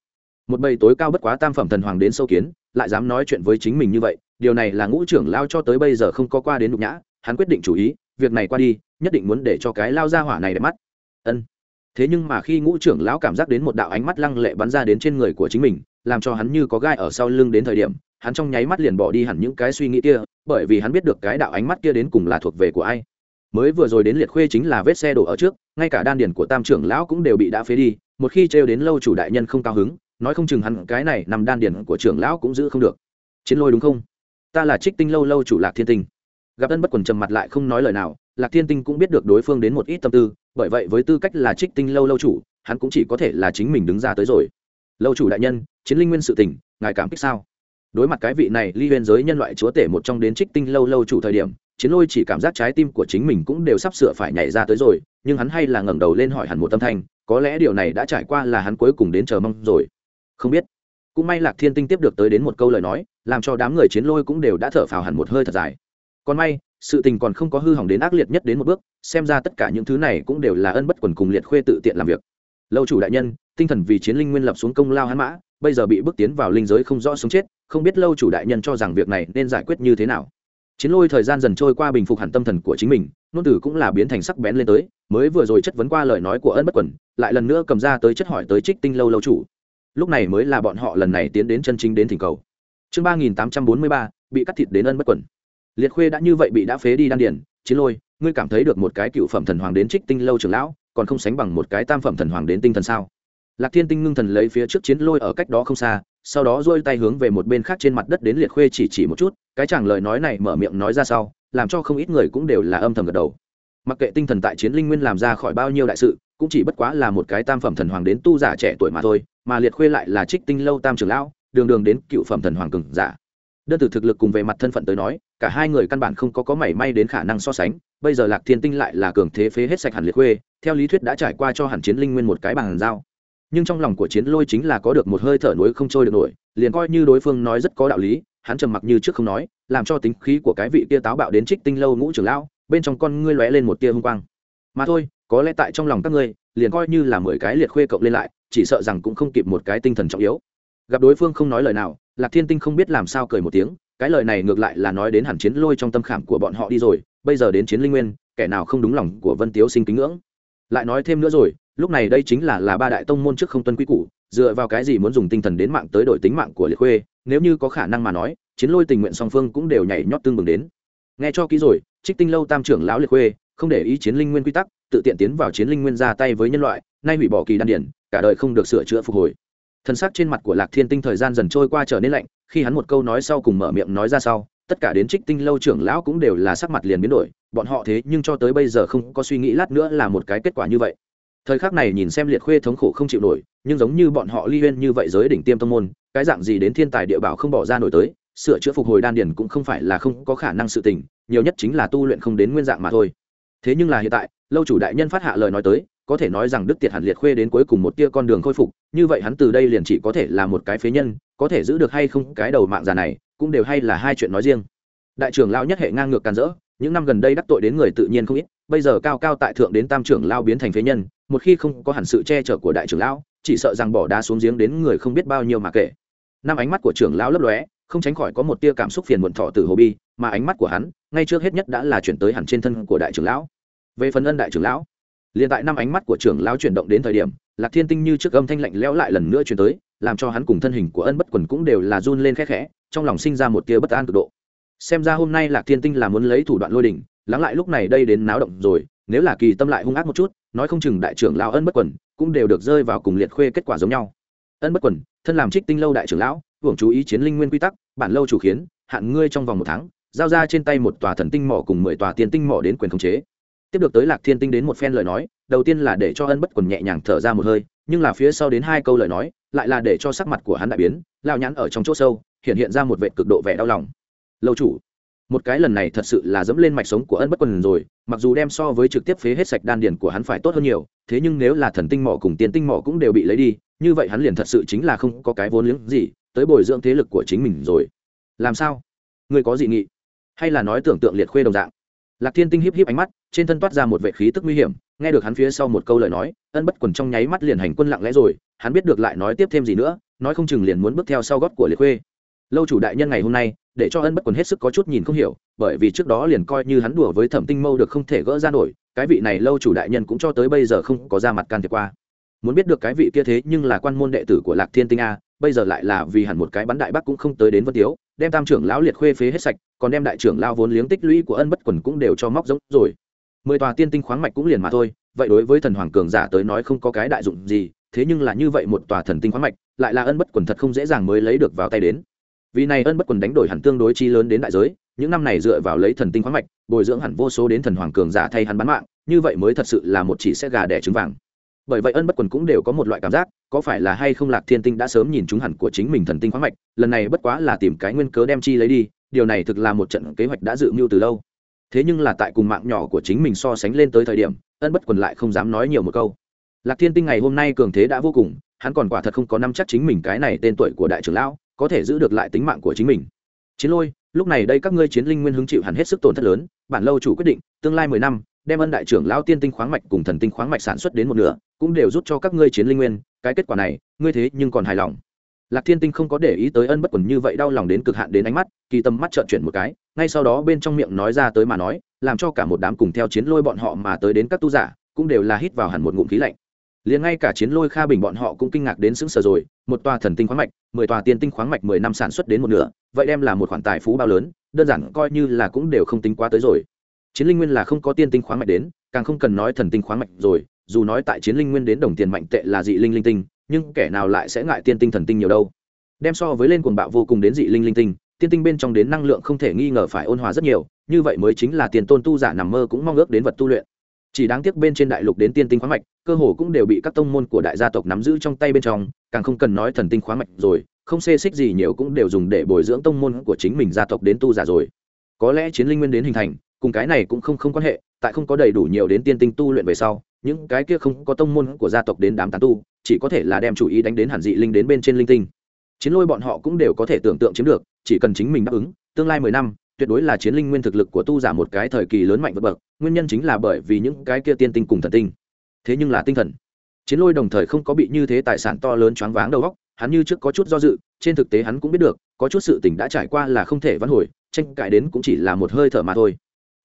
Một bầy tối cao bất quá tam phẩm thần hoàng đến sâu kiến, lại dám nói chuyện với chính mình như vậy điều này là ngũ trưởng lao cho tới bây giờ không có qua đến nhục nhã, hắn quyết định chủ ý, việc này qua đi, nhất định muốn để cho cái lao ra hỏa này đẹp mắt. Ân. Thế nhưng mà khi ngũ trưởng lão cảm giác đến một đạo ánh mắt lăng lệ bắn ra đến trên người của chính mình, làm cho hắn như có gai ở sau lưng đến thời điểm, hắn trong nháy mắt liền bỏ đi hẳn những cái suy nghĩ kia, bởi vì hắn biết được cái đạo ánh mắt kia đến cùng là thuộc về của ai. Mới vừa rồi đến liệt khuê chính là vết xe đổ ở trước, ngay cả đan điển của tam trưởng lão cũng đều bị đã phế đi, một khi trêu đến lâu chủ đại nhân không cao hứng, nói không chừng hắn cái này nằm đan điển của trưởng lão cũng giữ không được. Chiến lôi đúng không? Ta là trích tinh lâu lâu chủ lạc thiên tinh. Gặp ân bất quần trầm mặt lại không nói lời nào, lạc thiên tinh cũng biết được đối phương đến một ít tâm tư, bởi vậy với tư cách là trích tinh lâu lâu chủ, hắn cũng chỉ có thể là chính mình đứng ra tới rồi. Lâu chủ đại nhân, chiến linh nguyên sự tình, ngài cảm kích sao? Đối mặt cái vị này, ly huyên giới nhân loại chúa tể một trong đến trích tinh lâu lâu chủ thời điểm, chiến lôi chỉ cảm giác trái tim của chính mình cũng đều sắp sửa phải nhảy ra tới rồi, nhưng hắn hay là ngẩng đầu lên hỏi hẳn một tâm thanh, có lẽ điều này đã trải qua là hắn cuối cùng đến chờ mong rồi. Không biết. Cũng may lạc thiên tinh tiếp được tới đến một câu lời nói làm cho đám người chiến lôi cũng đều đã thở phào hẳn một hơi thật dài. Còn may, sự tình còn không có hư hỏng đến ác liệt nhất đến một bước, xem ra tất cả những thứ này cũng đều là ân bất quần cùng liệt khuê tự tiện làm việc. Lâu chủ đại nhân, tinh thần vì chiến linh nguyên lập xuống công lao hãn mã, bây giờ bị bước tiến vào linh giới không rõ sống chết, không biết lâu chủ đại nhân cho rằng việc này nên giải quyết như thế nào. Chiến lôi thời gian dần trôi qua bình phục hẳn tâm thần của chính mình nôn tử cũng là biến thành sắc bén lên tới, mới vừa rồi chất vấn qua lời nói của ân bất quần, lại lần nữa cầm ra tới chất hỏi tới trích tinh lâu lâu chủ. Lúc này mới là bọn họ lần này tiến đến chân chính đến thỉnh cầu chương ba nghìn tám trăm bốn mươi ba, bị cắt thịt đến ân bất quần. Liệt khuê đã như vậy bị đã phế đi đan điển chiến lôi, ngươi cảm thấy được một cái cựu phẩm thần hoàng đến trích tinh lâu trưởng lão, còn không sánh bằng một cái tam phẩm thần hoàng đến tinh thần sao? Lạc thiên tinh ngưng thần lấy phía trước chiến lôi ở cách đó không xa, sau đó dôi tay hướng về một bên khác trên mặt đất đến liệt khuê chỉ chỉ một chút, cái chàng lời nói này mở miệng nói ra sau, làm cho không ít người cũng đều là âm thầm gật đầu. Mặc kệ tinh thần tại chiến linh nguyên làm ra khỏi bao nhiêu đại sự, cũng chỉ bất quá là một cái tam phẩm thần hoàng đến tu giả trẻ tuổi mà thôi, mà liệt khuê lại là trích tinh lâu tam trưởng lão đường đường đến cựu phẩm thần hoàng cường giả. Đơn từ thực lực cùng về mặt thân phận tới nói, cả hai người căn bản không có có mảy may đến khả năng so sánh. Bây giờ lạc thiên tinh lại là cường thế phế hết sạch hẳn liệt khuê, theo lý thuyết đã trải qua cho hẳn chiến linh nguyên một cái bàn giao. Nhưng trong lòng của chiến lôi chính là có được một hơi thở nối không trôi được nổi, liền coi như đối phương nói rất có đạo lý, hắn trầm mặc như trước không nói, làm cho tính khí của cái vị kia táo bạo đến trích tinh lâu ngũ trưởng lão, bên trong con ngươi lóe lên một tia hung quang. Mà thôi, có lẽ tại trong lòng các ngươi, liền coi như là mười cái liệt khuê cộng lên lại, chỉ sợ rằng cũng không kịp một cái tinh thần trọng yếu gặp đối phương không nói lời nào, lạc thiên tinh không biết làm sao cười một tiếng, cái lời này ngược lại là nói đến hẳn chiến lôi trong tâm khảm của bọn họ đi rồi, bây giờ đến chiến linh nguyên, kẻ nào không đúng lòng của vân tiếu sinh kính ngưỡng. Lại nói thêm nữa rồi, lúc này đây chính là là ba đại tông môn trước không tuân quy củ, dựa vào cái gì muốn dùng tinh thần đến mạng tới đổi tính mạng của liệt khuê, nếu như có khả năng mà nói, chiến lôi tình nguyện song phương cũng đều nhảy nhót tương bừng đến. Nghe cho kỹ rồi, trích tinh lâu tam trưởng lão liệt khuê, không để ý chiến linh nguyên quy tắc, tự tiện tiến vào chiến linh nguyên ra tay với nhân loại, nay hủy bỏ kỳ đan điển, cả đời không được sửa chữa phục hồi thân xác trên mặt của lạc thiên tinh thời gian dần trôi qua trở nên lạnh, khi hắn một câu nói sau cùng mở miệng nói ra sau, tất cả đến trích tinh lâu trưởng lão cũng đều là sắc mặt liền biến đổi, bọn họ thế nhưng cho tới bây giờ không có suy nghĩ lát nữa là một cái kết quả như vậy. Thời khắc này nhìn xem liệt khuê thống khổ không chịu nổi, nhưng giống như bọn họ ly huyên như vậy giới đỉnh tiêm tâm môn, cái dạng gì đến thiên tài địa bảo không bỏ ra nổi tới, sửa chữa phục hồi đan điền cũng không phải là không có khả năng sự tình, nhiều nhất chính là tu luyện không đến nguyên dạng mà thôi. Thế nhưng là hiện tại, lâu chủ đại nhân phát hạ lời nói tới có thể nói rằng đức tiệt hẳn liệt khuê đến cuối cùng một tia con đường khôi phục, như vậy hắn từ đây liền chỉ có thể là một cái phế nhân, có thể giữ được hay không cái đầu mạng già này, cũng đều hay là hai chuyện nói riêng. Đại trưởng lao nhất hệ ngang ngược càn rỡ, những năm gần đây đắc tội đến người tự nhiên không ít, bây giờ cao cao tại thượng đến tam trưởng lao biến thành phế nhân, một khi không có hẳn sự che chở của đại trưởng lão, chỉ sợ rằng bỏ đá xuống giếng đến người không biết bao nhiêu mà kể. Năm ánh mắt của trưởng lão lấp lóe, không tránh khỏi có một tia cảm xúc phiền muộn thọ từ hồ bi, mà ánh mắt của hắn, ngay trước hết nhất đã là chuyển tới hẳn trên thân của đại trưởng lão. Về phần ân đại trưởng lão liền tại năm ánh mắt của trưởng lão chuyển động đến thời điểm, lạc thiên tinh như trước âm thanh lạnh lẽo lại lần nữa chuyển tới, làm cho hắn cùng thân hình của ân bất quần cũng đều là run lên khẽ khẽ, trong lòng sinh ra một tia bất an cực độ. Xem ra hôm nay lạc thiên tinh là muốn lấy thủ đoạn lôi đỉnh lắng lại lúc này đây đến náo động rồi, nếu là kỳ tâm lại hung ác một chút, nói không chừng đại trưởng lão ân bất quần cũng đều được rơi vào cùng liệt khuê kết quả giống nhau. Ân bất quần, thân làm trích tinh lâu đại trưởng lão, hưởng chú ý chiến linh nguyên quy tắc, bản lâu chủ khiến, hạn ngươi trong vòng một tháng, giao ra trên tay một tòa thần tinh mỏ cùng mười tòa tiền tinh mỏ đến quyền khống chế tiếp được tới lạc thiên tinh đến một phen lời nói, đầu tiên là để cho ân bất quần nhẹ nhàng thở ra một hơi, nhưng là phía sau đến hai câu lời nói, lại là để cho sắc mặt của hắn đại biến lao nhãn ở trong chỗ sâu, hiện hiện ra một vệ cực độ vẻ đau lòng. Lâu chủ, một cái lần này thật sự là dẫm lên mạch sống của ân bất quần rồi, mặc dù đem so với trực tiếp phế hết sạch đan điền của hắn phải tốt hơn nhiều, thế nhưng nếu là thần tinh mỏ cùng tiền tinh mỏ cũng đều bị lấy đi, như vậy hắn liền thật sự chính là không có cái vốn liếng gì tới bồi dưỡng thế lực của chính mình rồi. Làm sao? Người có dị nghị? Hay là nói tưởng tượng liệt khuê đồng dạng? Lạc thiên tinh híp híp ánh mắt, trên thân toát ra một vệ khí tức nguy hiểm, nghe được hắn phía sau một câu lời nói, ân bất quần trong nháy mắt liền hành quân lặng lẽ rồi, hắn biết được lại nói tiếp thêm gì nữa, nói không chừng liền muốn bước theo sau gót của liệt khuê. Lâu chủ đại nhân ngày hôm nay, để cho ân bất quần hết sức có chút nhìn không hiểu, bởi vì trước đó liền coi như hắn đùa với thẩm tinh mâu được không thể gỡ ra nổi, cái vị này lâu chủ đại nhân cũng cho tới bây giờ không có ra mặt can thiệp qua. Muốn biết được cái vị kia thế nhưng là quan môn đệ tử của lạc thiên tinh a bây giờ lại là vì hẳn một cái bắn đại bắc cũng không tới đến vân tiếu, đem tam trưởng lão liệt khuê phế hết sạch, còn đem đại trưởng lao vốn liếng tích lũy của ân bất quần cũng đều cho móc giống rồi. Mười tòa tiên tinh khoáng mạch cũng liền mà thôi, vậy đối với thần hoàng cường giả tới nói không có cái đại dụng gì, thế nhưng là như vậy một tòa thần tinh khoáng mạch, lại là ân bất quần thật không dễ dàng mới lấy được vào tay đến. Vì này ân bất quần đánh đổi hẳn tương đối chi lớn đến đại giới, những năm này dựa vào lấy thần tinh khoáng mạch, bồi dưỡng hẳn vô số đến thần hoàng cường giả thay hắn bán mạng, như vậy mới thật sự là một chỉ sẽ gà đẻ trứng vàng bởi vậy ân bất quần cũng đều có một loại cảm giác, có phải là hay không lạc thiên tinh đã sớm nhìn chúng hẳn của chính mình thần tinh khoáng mạch, lần này bất quá là tìm cái nguyên cớ đem chi lấy đi, điều này thực là một trận kế hoạch đã dự mưu từ lâu. Thế nhưng là tại cùng mạng nhỏ của chính mình so sánh lên tới thời điểm, ân bất quần lại không dám nói nhiều một câu. Lạc thiên tinh ngày hôm nay cường thế đã vô cùng, hắn còn quả thật không có năm chắc chính mình cái này tên tuổi của đại trưởng lão, có thể giữ được lại tính mạng của chính mình. Chiến lôi, lúc này đây các ngươi chiến linh nguyên hứng chịu hẳn hết sức tổn thất lớn, bản lâu chủ quyết định, tương lai mười năm đem ân đại trưởng lão tiên tinh khoáng mạch cùng thần tinh khoáng mạch sản xuất đến một nửa, cũng đều rút cho các ngươi chiến linh nguyên, cái kết quả này, ngươi thế nhưng còn hài lòng. Lạc thiên tinh không có để ý tới ân bất quần như vậy đau lòng đến cực hạn đến ánh mắt, kỳ tâm mắt trợn chuyển một cái, ngay sau đó bên trong miệng nói ra tới mà nói, làm cho cả một đám cùng theo chiến lôi bọn họ mà tới đến các tu giả, cũng đều là hít vào hẳn một ngụm khí lạnh. Liền ngay cả chiến lôi kha bình bọn họ cũng kinh ngạc đến sững sờ rồi, một tòa thần tinh khoáng mạch, mười tòa tiên tinh khoáng mạch mười năm sản xuất đến một nửa, vậy đem là một khoản tài phú bao lớn, đơn giản coi như là cũng đều không tính quá tới rồi chiến linh nguyên là không có tiên tinh khoáng mạch đến, càng không cần nói thần tinh khoáng mạch rồi, dù nói tại chiến linh nguyên đến đồng tiền mạnh tệ là dị linh linh tinh, nhưng kẻ nào lại sẽ ngại tiên tinh thần tinh nhiều đâu. Đem so với lên cuồng bạo vô cùng đến dị linh linh tinh, tiên tinh bên trong đến năng lượng không thể nghi ngờ phải ôn hòa rất nhiều, như vậy mới chính là tiền tôn tu giả nằm mơ cũng mong ước đến vật tu luyện. Chỉ đáng tiếc bên trên đại lục đến tiên tinh khoáng mạch, cơ hồ cũng đều bị các tông môn của đại gia tộc nắm giữ trong tay bên trong, càng không cần nói thần tinh khoáng mạch rồi, không xê xích gì nhiều cũng đều dùng để bồi dưỡng tông môn của chính mình gia tộc đến tu giả rồi. Có lẽ chiến linh nguyên đến hình thành cùng cái này cũng không không quan hệ, tại không có đầy đủ nhiều đến tiên tinh tu luyện về sau, những cái kia không có tông môn của gia tộc đến đám tán tu, chỉ có thể là đem chủ ý đánh đến hẳn dị linh đến bên trên linh tinh. Chiến lôi bọn họ cũng đều có thể tưởng tượng chiếm được, chỉ cần chính mình đáp ứng, tương lai mười năm, tuyệt đối là chiến linh nguyên thực lực của tu giả một cái thời kỳ lớn mạnh vượt bậc, nguyên nhân chính là bởi vì những cái kia tiên tinh cùng thần tinh. Thế nhưng là tinh thần. Chiến lôi đồng thời không có bị như thế tài sản to lớn choáng váng đầu góc hắn như trước có chút do dự, trên thực tế hắn cũng biết được, có chút sự tình đã trải qua là không thể vãn hồi, tranh cãi đến cũng chỉ là một hơi thở mà thôi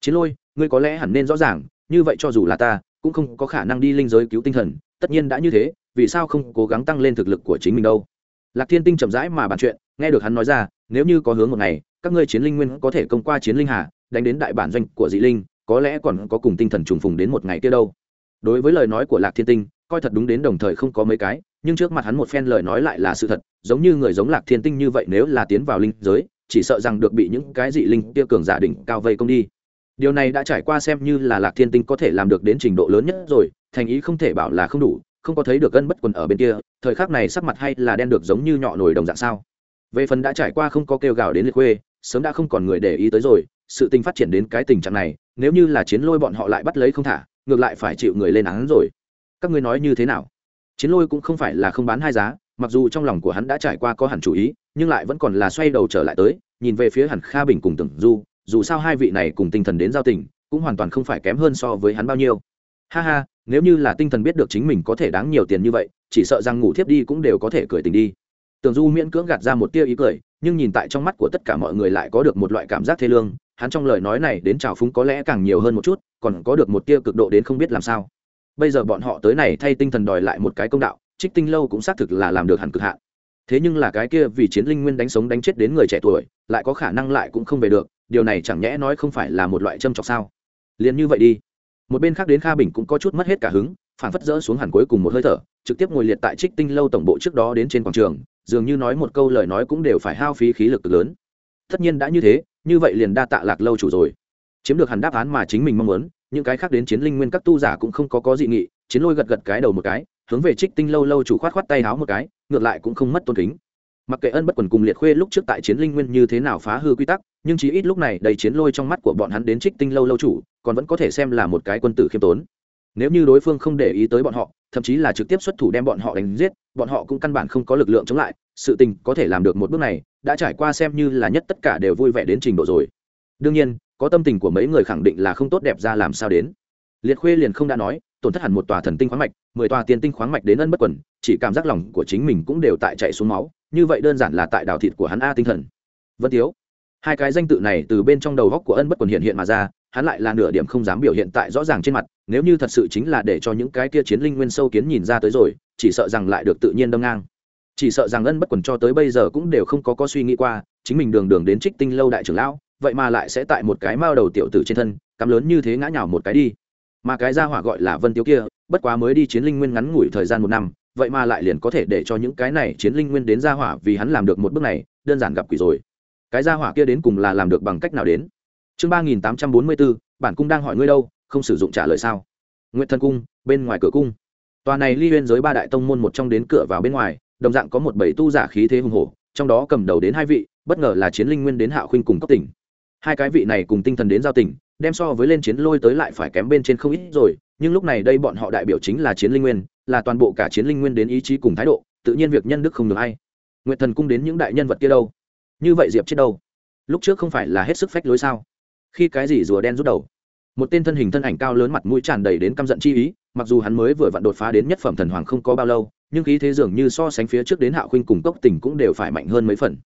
chiến lôi, ngươi có lẽ hẳn nên rõ ràng, như vậy cho dù là ta, cũng không có khả năng đi linh giới cứu tinh thần, tất nhiên đã như thế, vì sao không cố gắng tăng lên thực lực của chính mình đâu? Lạc thiên tinh chậm rãi mà bàn chuyện, nghe được hắn nói ra, nếu như có hướng một ngày, các ngươi chiến linh nguyên có thể công qua chiến linh hà, đánh đến đại bản doanh của dị linh, có lẽ còn có cùng tinh thần trùng phùng đến một ngày kia đâu. Đối với lời nói của lạc thiên tinh, coi thật đúng đến đồng thời không có mấy cái, nhưng trước mặt hắn một phen lời nói lại là sự thật, giống như người giống lạc thiên tinh như vậy nếu là tiến vào linh giới, chỉ sợ rằng được bị những cái dị linh kia cường giả đỉnh cao vây công đi điều này đã trải qua xem như là lạc thiên tinh có thể làm được đến trình độ lớn nhất rồi, thành ý không thể bảo là không đủ, không có thấy được gân bất quần ở bên kia, thời khắc này sắc mặt hay là đen được giống như nhọ nổi đồng dạng sao. Về phần đã trải qua không có kêu gào đến liệt khuê, sớm đã không còn người để ý tới rồi, sự tình phát triển đến cái tình trạng này, nếu như là chiến lôi bọn họ lại bắt lấy không thả, ngược lại phải chịu người lên án rồi. Các ngươi nói như thế nào? Chiến lôi cũng không phải là không bán hai giá, mặc dù trong lòng của hắn đã trải qua có hẳn chủ ý, nhưng lại vẫn còn là xoay đầu trở lại tới, nhìn về phía hẳn kha bình cùng tưởng du dù sao hai vị này cùng tinh thần đến giao tình, cũng hoàn toàn không phải kém hơn so với hắn bao nhiêu. Ha ha, nếu như là tinh thần biết được chính mình có thể đáng nhiều tiền như vậy, chỉ sợ rằng ngủ thiếp đi cũng đều có thể cười tình đi. Tường du miễn cưỡng gạt ra một tia ý cười, nhưng nhìn tại trong mắt của tất cả mọi người lại có được một loại cảm giác thê lương, hắn trong lời nói này đến trào phúng có lẽ càng nhiều hơn một chút, còn có được một tia cực độ đến không biết làm sao. Bây giờ bọn họ tới này thay tinh thần đòi lại một cái công đạo, trích tinh lâu cũng xác thực là làm được hẳn cực hạn. Thế nhưng là cái kia vì chiến linh nguyên đánh sống đánh chết đến người trẻ tuổi, lại có khả năng lại cũng không về được điều này chẳng nhẽ nói không phải là một loại châm trọc sao? Liền như vậy đi. Một bên khác đến kha bình cũng có chút mất hết cả hứng phản phất dỡ xuống hẳn cuối cùng một hơi thở, trực tiếp ngồi liệt tại trích tinh lâu tổng bộ trước đó đến trên quảng trường, dường như nói một câu lời nói cũng đều phải hao phí khí lực lớn. Tất nhiên đã như thế, như vậy liền đa tạ lạc lâu chủ rồi. Chiếm được hẳn đáp án mà chính mình mong muốn, những cái khác đến chiến linh nguyên các tu giả cũng không có có dị nghị, chiến lôi gật gật cái đầu một cái, hướng về trích tinh lâu lâu chủ khoát khoát tay háo một cái, ngược lại cũng không mất tôn kính mặc kệ ân bất quần cùng liệt khuê lúc trước tại chiến linh nguyên như thế nào phá hư quy tắc, nhưng chí ít lúc này đầy chiến lôi trong mắt của bọn hắn đến trích tinh lâu lâu chủ, còn vẫn có thể xem là một cái quân tử khiêm tốn. Nếu như đối phương không để ý tới bọn họ, thậm chí là trực tiếp xuất thủ đem bọn họ đánh giết, bọn họ cũng căn bản không có lực lượng chống lại, sự tình có thể làm được một bước này, đã trải qua xem như là nhất tất cả đều vui vẻ đến trình độ rồi. Đương nhiên, có tâm tình của mấy người khẳng định là không tốt đẹp ra làm sao đến. Liệt khuê liền không đã nói, tổn thất hẳn một tòa thần tinh khoáng mạch, mười tòa tiền tinh khoáng mạch đến ân bất quần chỉ cảm giác lòng của chính mình cũng đều tại chạy xuống máu, như vậy đơn giản là tại đào thịt của hắn a tinh thần. Vân tiếu, hai cái danh tự này từ bên trong đầu góc của ân bất quần hiện hiện mà ra, hắn lại là nửa điểm không dám biểu hiện tại rõ ràng trên mặt, nếu như thật sự chính là để cho những cái kia chiến linh nguyên sâu kiến nhìn ra tới rồi, chỉ sợ rằng lại được tự nhiên đâm ngang. Chỉ sợ rằng ân bất quần cho tới bây giờ cũng đều không có có suy nghĩ qua, chính mình đường đường đến trích tinh lâu đại trưởng lão, vậy mà lại sẽ tại một cái mao đầu tiểu tử trên thân, cắm lớn như thế ngã nhào một cái đi. Mà cái gia hỏa gọi là vân tiếu kia, bất quá mới đi chiến linh nguyên ngắn ngủi thời gian một năm vậy mà lại liền có thể để cho những cái này chiến linh nguyên đến gia hỏa vì hắn làm được một bước này, đơn giản gặp quỷ rồi. Cái gia hỏa kia đến cùng là làm được bằng cách nào đến? Chương ba nghìn tám trăm bốn mươi bốn, bản cung đang hỏi ngươi đâu, không sử dụng trả lời sao? Nguyện thân cung, bên ngoài cửa cung. Tòa này ly huyên giới ba đại tông môn một trong đến cửa vào bên ngoài, đồng dạng có một bảy tu giả khí thế hùng hổ, trong đó cầm đầu đến hai vị, bất ngờ là chiến linh nguyên đến hạ khuynh cùng cấp tỉnh. Hai cái vị này cùng tinh thần đến giao tỉnh, đem so với lên chiến lôi tới lại phải kém bên trên không ít rồi nhưng lúc này đây bọn họ đại biểu chính là chiến linh nguyên, là toàn bộ cả chiến linh nguyên đến ý chí cùng thái độ, tự nhiên việc nhân đức không được hay nguyện thần cung đến những đại nhân vật kia đâu? Như vậy diệp chết đâu? Lúc trước không phải là hết sức phách lối sao? Khi cái gì rùa đen rút đầu? Một tên thân hình thân ảnh cao lớn mặt mũi tràn đầy đến căm giận chi ý, mặc dù hắn mới vừa vặn đột phá đến nhất phẩm thần hoàng không có bao lâu, nhưng khí thế dường như so sánh phía trước đến hạo khuynh cùng cốc tỉnh cũng đều phải mạnh hơn mấy phần.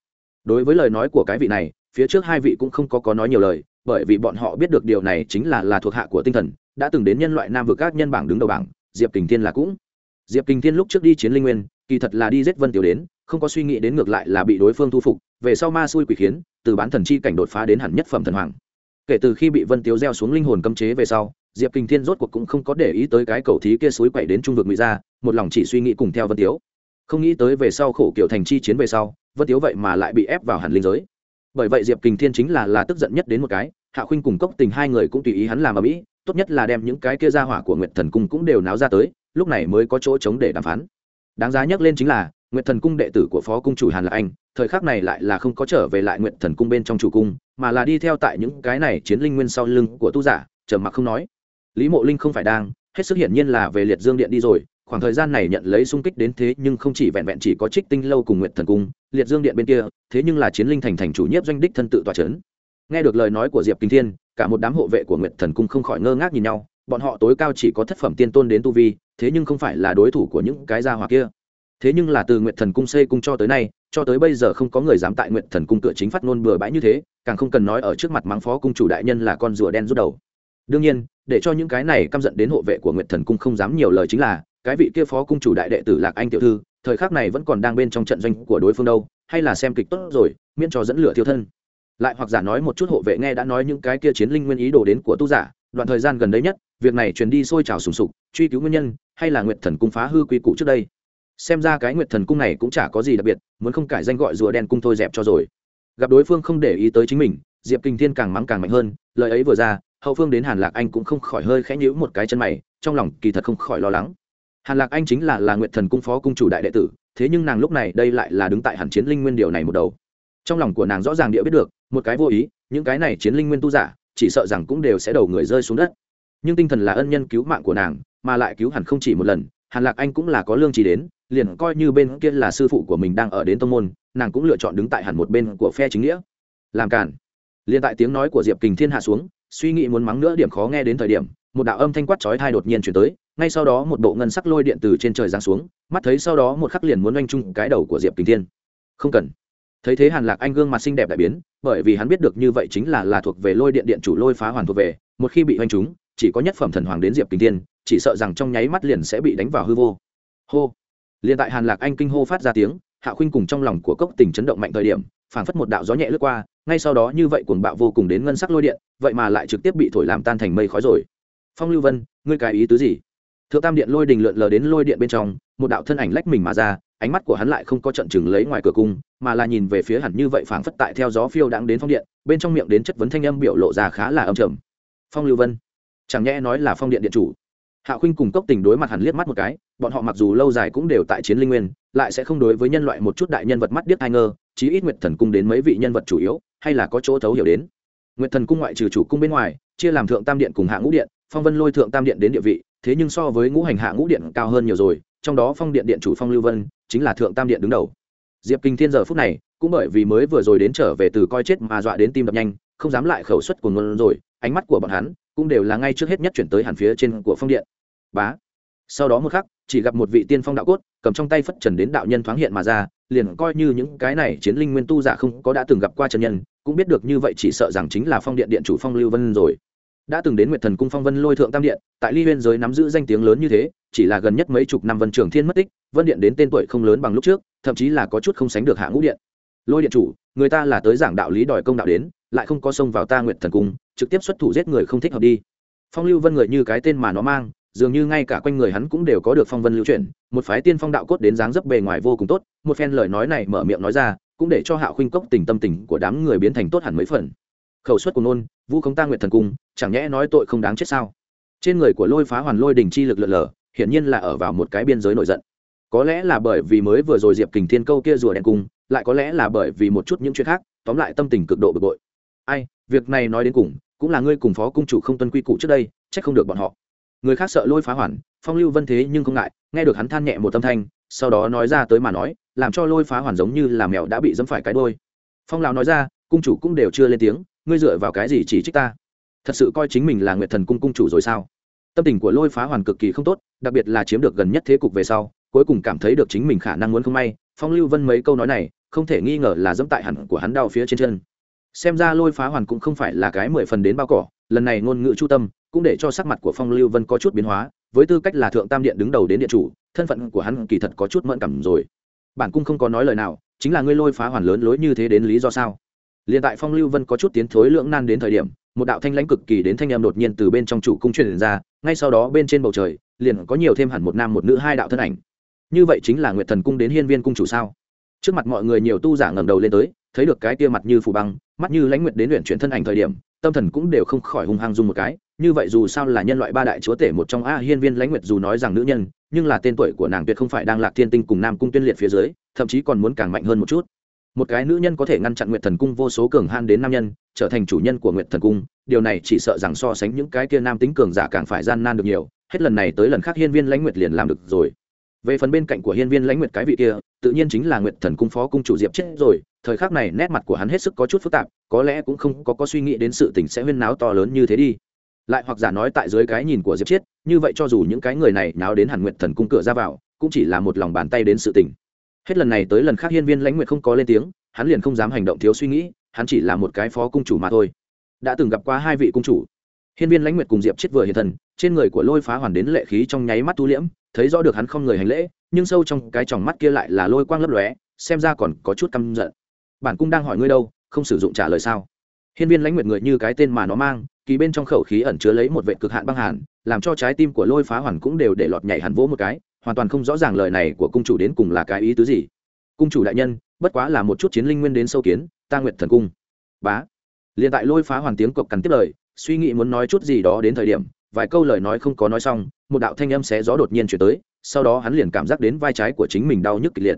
Đối với lời nói của cái vị này, phía trước hai vị cũng không có có nói nhiều lời bởi vì bọn họ biết được điều này chính là là thuộc hạ của tinh thần, đã từng đến nhân loại nam vực các nhân bảng đứng đầu bảng, diệp kình thiên là cũng. Diệp kình thiên lúc trước đi chiến linh nguyên, kỳ thật là đi giết vân tiểu đến, không có suy nghĩ đến ngược lại là bị đối phương thu phục, về sau ma xui quỷ khiến, từ bán thần chi cảnh đột phá đến hẳn nhất phẩm thần hoàng. Kể từ khi bị vân tiếu gieo xuống linh hồn cấm chế về sau, diệp kình thiên rốt cuộc cũng không có để ý tới cái cầu thí kia suối quậy đến trung vực ngụy ra một lòng chỉ suy nghĩ cùng theo vân tiếu không nghĩ tới về sau khổ kiểu thành chi chiến về sau, vân tiếu vậy mà lại bị ép vào hẳn linh giới bởi vậy diệp kình thiên chính là là tức giận nhất đến một cái. Hạ khuynh cùng cốc tình hai người cũng tùy ý hắn làm ở mỹ. Tốt nhất là đem những cái kia ra hỏa của nguyệt thần cung cũng đều náo ra tới, lúc này mới có chỗ chống để đàm phán. Đáng giá nhắc lên chính là, nguyệt thần cung đệ tử của phó cung chủ hàn là anh, thời khắc này lại là không có trở về lại nguyệt thần cung bên trong chủ cung, mà là đi theo tại những cái này chiến linh nguyên sau lưng của tu giả, trầm mặc không nói. Lý mộ linh không phải đang, hết sức hiển nhiên là về liệt dương điện đi rồi khoảng thời gian này nhận lấy sung kích đến thế nhưng không chỉ vẹn vẹn chỉ có trích tinh lâu cùng nguyệt thần cung, liệt dương điện bên kia, thế nhưng là chiến linh thành thành chủ nhiếp doanh đích thân tự tọa chấn. nghe được lời nói của diệp kinh thiên, cả một đám hộ vệ của nguyệt thần cung không khỏi ngơ ngác nhìn nhau, bọn họ tối cao chỉ có thất phẩm tiên tôn đến tu vi, thế nhưng không phải là đối thủ của những cái gia hỏa kia thế nhưng là từ nguyệt thần cung xây cung cho tới nay, cho tới bây giờ không có người dám tại nguyệt thần cung cửa chính phát ngôn bừa bãi như thế, càng không cần nói ở trước mặt mắng phó cung chủ đại nhân là con rùa đen rút đầu đương nhiên, để cho những cái này căm giận đến hộ vệ của nguyệt thần cung không dám nhiều lời chính là cái vị kia phó cung chủ đại đệ tử lạc anh tiểu thư, thời khắc này vẫn còn đang bên trong trận doanh của đối phương đâu, hay là xem kịch tốt rồi, miễn cho dẫn lửa thiêu thân. Lại hoặc giả nói một chút hộ vệ nghe đã nói những cái kia chiến linh nguyên ý đồ đến của tu giả, đoạn thời gian gần đây nhất, việc này truyền đi sôi trào sùng sục, truy cứu nguyên nhân, hay là nguyệt thần cung phá hư quy củ trước đây. Xem ra cái nguyệt thần cung này cũng chả có gì đặc biệt, muốn không cải danh gọi rùa đen cung thôi dẹp cho rồi. Gặp đối phương không để ý tới chính mình, diệp kinh thiên càng mắng càng mạnh hơn, lời ấy vừa ra, hậu phương đến hàn lạc anh cũng không khỏi hơi khẽ nhíu một cái chân mày, trong lòng kỳ thật không khỏi lo lắng hàn lạc anh chính là là nguyện thần cung phó cung chủ đại đệ tử, thế nhưng nàng lúc này đây lại là đứng tại hàn chiến linh nguyên điều này một đầu. Trong lòng của nàng rõ ràng địa biết được, một cái vô ý, những cái này chiến linh nguyên tu giả, chỉ sợ rằng cũng đều sẽ đầu người rơi xuống đất. Nhưng tinh thần là ân nhân cứu mạng của nàng, mà lại cứu hẳn không chỉ một lần, hàn lạc anh cũng là có lương trí đến, liền coi như bên kia là sư phụ của mình đang ở đến tông môn, nàng cũng lựa chọn đứng tại hẳn một bên của phe chính nghĩa. Làm cản. Liền tại tiếng nói của diệp kình thiên hạ xuống, suy nghĩ muốn mắng nữa điểm khó nghe đến thời điểm, một đạo âm thanh quát chói thai đột nhiên chuyển tới ngay sau đó một bộ ngân sắc lôi điện từ trên trời giáng xuống, mắt thấy sau đó một khắc liền muốn oanh chung cái đầu của diệp kình thiên. Không cần. Thấy thế hàn lạc anh gương mặt xinh đẹp đại biến, bởi vì hắn biết được như vậy chính là là thuộc về lôi điện điện chủ lôi phá hoàn thuộc về, một khi bị oanh chúng, chỉ có nhất phẩm thần hoàng đến diệp kình thiên, chỉ sợ rằng trong nháy mắt liền sẽ bị đánh vào hư vô. Hô. Liền tại hàn lạc anh kinh hô phát ra tiếng, hạ khuynh cùng trong lòng của cốc tình chấn động mạnh thời điểm, phảng phất một đạo gió nhẹ lướt qua, ngay sau đó như vậy cuồng bạo vô cùng đến ngân sắc lôi điện, vậy mà lại trực tiếp bị thổi làm tan thành mây khói rồi. Phong lưu vân, ngươi cái ý tứ gì? Thượng tam điện lôi đình lượn lờ đến lôi điện bên trong, một đạo thân ảnh lách mình mà ra, ánh mắt của hắn lại không có trận chừng lấy ngoài cửa cung, mà là nhìn về phía hẳn như vậy phảng phất tại theo gió phiêu đãng đến phong điện, bên trong miệng đến chất vấn thanh âm biểu lộ ra khá là âm trầm. Phong lưu vân, chẳng nhẽ nói là phong điện điện chủ? Hạ khuynh cùng cốc tình đối mặt hẳn liếc mắt một cái, bọn họ mặc dù lâu dài cũng đều tại chiến linh nguyên, lại sẽ không đối với nhân loại một chút đại nhân vật mắt điếc hai ngơ chí ít nguyệt thần cung đến mấy vị nhân vật chủ yếu, hay là có chỗ thấu hiểu đến. Nguyệt thần cung ngoại trừ chủ cung bên ngoài, chia làm thượng tam điện cùng hạ ngũ điện, phong vân lôi thượng tam điện đến địa vị thế nhưng so với ngũ hành hạ ngũ điện cao hơn nhiều rồi, trong đó phong điện điện chủ phong lưu vân chính là thượng tam điện đứng đầu. Diệp kinh thiên giờ phút này cũng bởi vì mới vừa rồi đến trở về từ coi chết mà dọa đến tim đập nhanh, không dám lại khẩu suất của ngôn rồi, ánh mắt của bọn hắn cũng đều là ngay trước hết nhất chuyển tới hẳn phía trên của phong điện. Bá. Sau đó một khắc, chỉ gặp một vị tiên phong đạo cốt, cầm trong tay phất trần đến đạo nhân thoáng hiện mà ra, liền coi như những cái này chiến linh nguyên tu giả không có đã từng gặp qua chân nhân, cũng biết được như vậy chỉ sợ rằng chính là phong điện điện chủ phong lưu vân rồi đã từng đến nguyệt thần cung phong vân lôi thượng tam điện, tại ly huyên giới nắm giữ danh tiếng lớn như thế, chỉ là gần nhất mấy chục năm vân trường thiên mất tích, vân điện đến tên tuổi không lớn bằng lúc trước, thậm chí là có chút không sánh được hạ ngũ điện. Lôi điện chủ, người ta là tới giảng đạo lý đòi công đạo đến, lại không có xông vào ta nguyệt thần cung, trực tiếp xuất thủ giết người không thích hợp đi. Phong lưu vân người như cái tên mà nó mang, dường như ngay cả quanh người hắn cũng đều có được phong vân lưu chuyển, một phái tiên phong đạo cốt đến dáng dấp bề ngoài vô cùng tốt, một phen lời nói này mở miệng nói ra, cũng để cho hạo khuynh cốc tình tâm tình của đám người biến thành tốt hẳn mấy phần. Khẩu suất của nôn vu không ta nguyện thần cung chẳng nhẽ nói tội không đáng chết sao? Trên người của lôi phá hoàn lôi đình chi lực lượn lờ, hiển nhiên là ở vào một cái biên giới nổi giận. Có lẽ là bởi vì mới vừa rồi diệp kình thiên câu kia rùa đèn cung, lại có lẽ là bởi vì một chút những chuyện khác, tóm lại tâm tình cực độ bực bội. Ai, việc này nói đến cùng, cũng là ngươi cùng phó cung chủ không tuân quy củ trước đây trách không được bọn họ. Người khác sợ lôi phá hoàn, phong lưu vân thế nhưng không ngại, nghe được hắn than nhẹ một tâm thanh, sau đó nói ra tới mà nói, làm cho lôi phá hoàn giống như là mèo đã bị dẫm phải cái đôi phong lão nói ra, cung chủ cũng đều chưa lên tiếng, ngươi dựa vào cái gì chỉ trích ta? Thật sự coi chính mình là nguyệt thần cung cung chủ rồi sao? Tâm tình của lôi phá hoàn cực kỳ không tốt, đặc biệt là chiếm được gần nhất thế cục về sau, cuối cùng cảm thấy được chính mình khả năng muốn không may, phong lưu vân mấy câu nói này, không thể nghi ngờ là dẫm tại hẳn của hắn đau phía trên chân. Xem ra lôi phá hoàn cũng không phải là cái mười phần đến bao cỏ, lần này ngôn ngữ chu tâm, cũng để cho sắc mặt của phong lưu vân có chút biến hóa, với tư cách là thượng tam điện đứng đầu đến điện chủ, thân phận của hắn kỳ thật có chút mẫn cảm rồi. Bản cung không có nói lời nào, chính là ngươi lôi phá hoàn lớn lối như thế đến lý do sao? Liền tại phong lưu vân có chút tiến thối lưỡng nan đến thời điểm một đạo thanh lãnh cực kỳ đến thanh em đột nhiên từ bên trong chủ cung truyền ra, ngay sau đó bên trên bầu trời liền có nhiều thêm hẳn một nam một nữ hai đạo thân ảnh. Như vậy chính là nguyệt thần cung đến hiên viên cung chủ sao? Trước mặt mọi người nhiều tu giả ngẩng đầu lên tới, thấy được cái tia mặt như phù băng, mắt như lãnh nguyệt đến luyện chuyển thân ảnh thời điểm, tâm thần cũng đều không khỏi hung hăng dung một cái. Như vậy dù sao là nhân loại ba đại chúa tể một trong a hiên viên lãnh nguyệt dù nói rằng nữ nhân, nhưng là tên tuổi của nàng tuyệt không phải đang lạc thiên tinh cùng nam cung tuyên liệt phía dưới, thậm chí còn muốn càng mạnh hơn một chút một cái nữ nhân có thể ngăn chặn nguyệt thần cung vô số cường han đến nam nhân, trở thành chủ nhân của nguyệt thần cung, điều này chỉ sợ rằng so sánh những cái kia nam tính cường giả càng phải gian nan được nhiều, hết lần này tới lần khác hiên viên lãnh nguyệt liền làm được rồi. Về phần bên cạnh của hiên viên lãnh nguyệt cái vị kia, tự nhiên chính là nguyệt thần cung phó cung chủ diệp chết rồi, thời khắc này nét mặt của hắn hết sức có chút phức tạp, có lẽ cũng không có có suy nghĩ đến sự tình sẽ huyên náo to lớn như thế đi. Lại hoặc giả nói tại dưới cái nhìn của diệp chiết như vậy cho dù những cái người này náo đến hẳn nguyệt thần cung cửa ra vào, cũng chỉ là một lòng bàn tay đến sự tình hết lần này tới lần khác hiên viên lãnh nguyện không có lên tiếng, hắn liền không dám hành động thiếu suy nghĩ, hắn chỉ là một cái phó cung chủ mà thôi. Đã từng gặp qua hai vị cung chủ. Hiên viên lãnh nguyệt cùng diệp chết vừa hiện thần, trên người của lôi phá hoàn đến lệ khí trong nháy mắt tu liễm, thấy rõ được hắn không người hành lễ, nhưng sâu trong cái tròng mắt kia lại là lôi quang lấp lóe, xem ra còn có chút căm giận. Bản cung đang hỏi ngươi đâu, không sử dụng trả lời sao? Hiên viên lãnh nguyệt người như cái tên mà nó mang, kỳ bên trong khẩu khí ẩn chứa lấy một vệ cực hạn băng hàn, làm cho trái tim của lôi phá hoàn cũng đều để lọt nhảy hẳn vỗ một cái hoàn toàn không rõ ràng lời này của cung chủ đến cùng là cái ý tứ gì. Cung chủ đại nhân, bất quá là một chút chiến linh nguyên đến sâu kiến, ta nguyện thần cung. Bá. Liền tại lôi phá hoàn tiếng cộc cằn tiếp lời, suy nghĩ muốn nói chút gì đó đến thời điểm, vài câu lời nói không có nói xong, một đạo thanh âm xé gió đột nhiên chuyển tới, sau đó hắn liền cảm giác đến vai trái của chính mình đau nhức kịch liệt.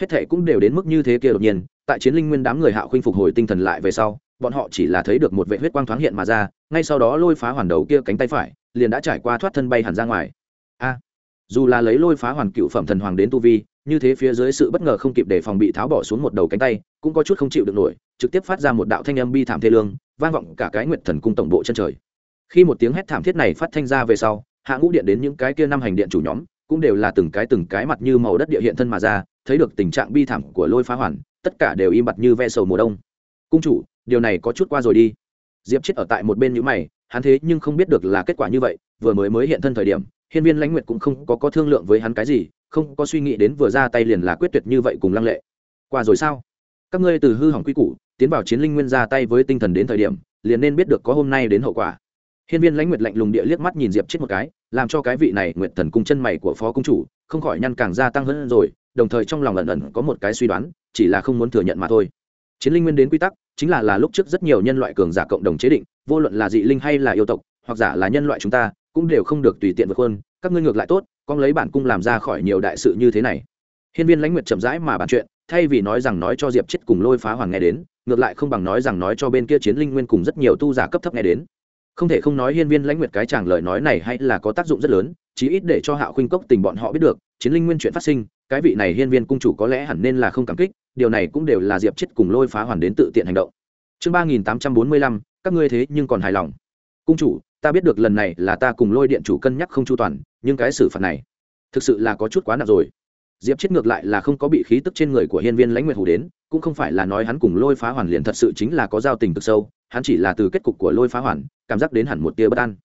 Hết thệ cũng đều đến mức như thế kia đột nhiên, tại chiến linh nguyên đám người hạo khuynh phục hồi tinh thần lại về sau, bọn họ chỉ là thấy được một vệ huyết quang thoáng hiện mà ra, ngay sau đó lôi phá hoàn đầu kia cánh tay phải, liền đã trải qua thoát thân bay hẳn ra ngoài dù là lấy lôi phá hoàn cựu phẩm thần hoàng đến tu vi, như thế phía dưới sự bất ngờ không kịp để phòng bị tháo bỏ xuống một đầu cánh tay, cũng có chút không chịu được nổi, trực tiếp phát ra một đạo thanh âm bi thảm thê lương, vang vọng cả cái nguyệt thần cung tổng bộ chân trời. Khi một tiếng hét thảm thiết này phát thanh ra về sau, hạ ngũ điện đến những cái kia năm hành điện chủ nhóm, cũng đều là từng cái từng cái mặt như màu đất địa hiện thân mà ra, thấy được tình trạng bi thảm của lôi phá hoàn, tất cả đều im bặt như ve sầu mùa đông. Cung chủ, điều này có chút qua rồi đi. Diệp chết ở tại một bên nhữ mày, hắn thế nhưng không biết được là kết quả như vậy, vừa mới mới hiện thân thời điểm hiên viên lãnh nguyệt cũng không có có thương lượng với hắn cái gì, không có suy nghĩ đến vừa ra tay liền là quyết tuyệt như vậy cùng lăng lệ. Qua rồi sao? Các ngươi từ hư hỏng quy củ, tiến vào chiến linh nguyên ra tay với tinh thần đến thời điểm, liền nên biết được có hôm nay đến hậu quả. Hiên viên lãnh nguyệt lạnh lùng địa liếc mắt nhìn diệp chết một cái, làm cho cái vị này nguyệt thần cung chân mày của phó công chủ, không khỏi nhăn càng gia tăng hơn rồi, đồng thời trong lòng ẩn ẩn có một cái suy đoán, chỉ là không muốn thừa nhận mà thôi. Chiến linh nguyên đến quy tắc, chính là là lúc trước rất nhiều nhân loại cường giả cộng đồng chế định, vô luận là dị linh hay là yêu tộc, hoặc giả là nhân loại chúng ta cũng đều không được tùy tiện vượt hơn các ngươi ngược lại tốt, con lấy bản cung làm ra khỏi nhiều đại sự như thế này. Hiên viên lãnh nguyệt chậm rãi mà bàn chuyện, thay vì nói rằng nói cho diệp chết cùng lôi phá hoàng nghe đến, ngược lại không bằng nói rằng nói cho bên kia chiến linh nguyên cùng rất nhiều tu giả cấp thấp nghe đến. Không thể không nói hiên viên lãnh nguyệt cái chàng lời nói này hay là có tác dụng rất lớn, chí ít để cho hạo khuynh cốc tình bọn họ biết được, chiến linh nguyên chuyện phát sinh, cái vị này hiên viên cung chủ có lẽ hẳn nên là không cảm kích, điều này cũng đều là diệp chết cùng lôi phá hoàn đến tự tiện hành động. Chương ba nghìn tám trăm bốn mươi lăm, các ngươi thế nhưng còn hài lòng. Cung chủ ta biết được lần này là ta cùng lôi điện chủ cân nhắc không chu toàn, nhưng cái xử phạt này, thực sự là có chút quá nặng rồi. Diệp chết ngược lại là không có bị khí tức trên người của hiên viên lãnh nguyệt hủ đến, cũng không phải là nói hắn cùng lôi phá hoàn liền thật sự chính là có giao tình cực sâu, hắn chỉ là từ kết cục của lôi phá hoàn, cảm giác đến hẳn một tia bất an.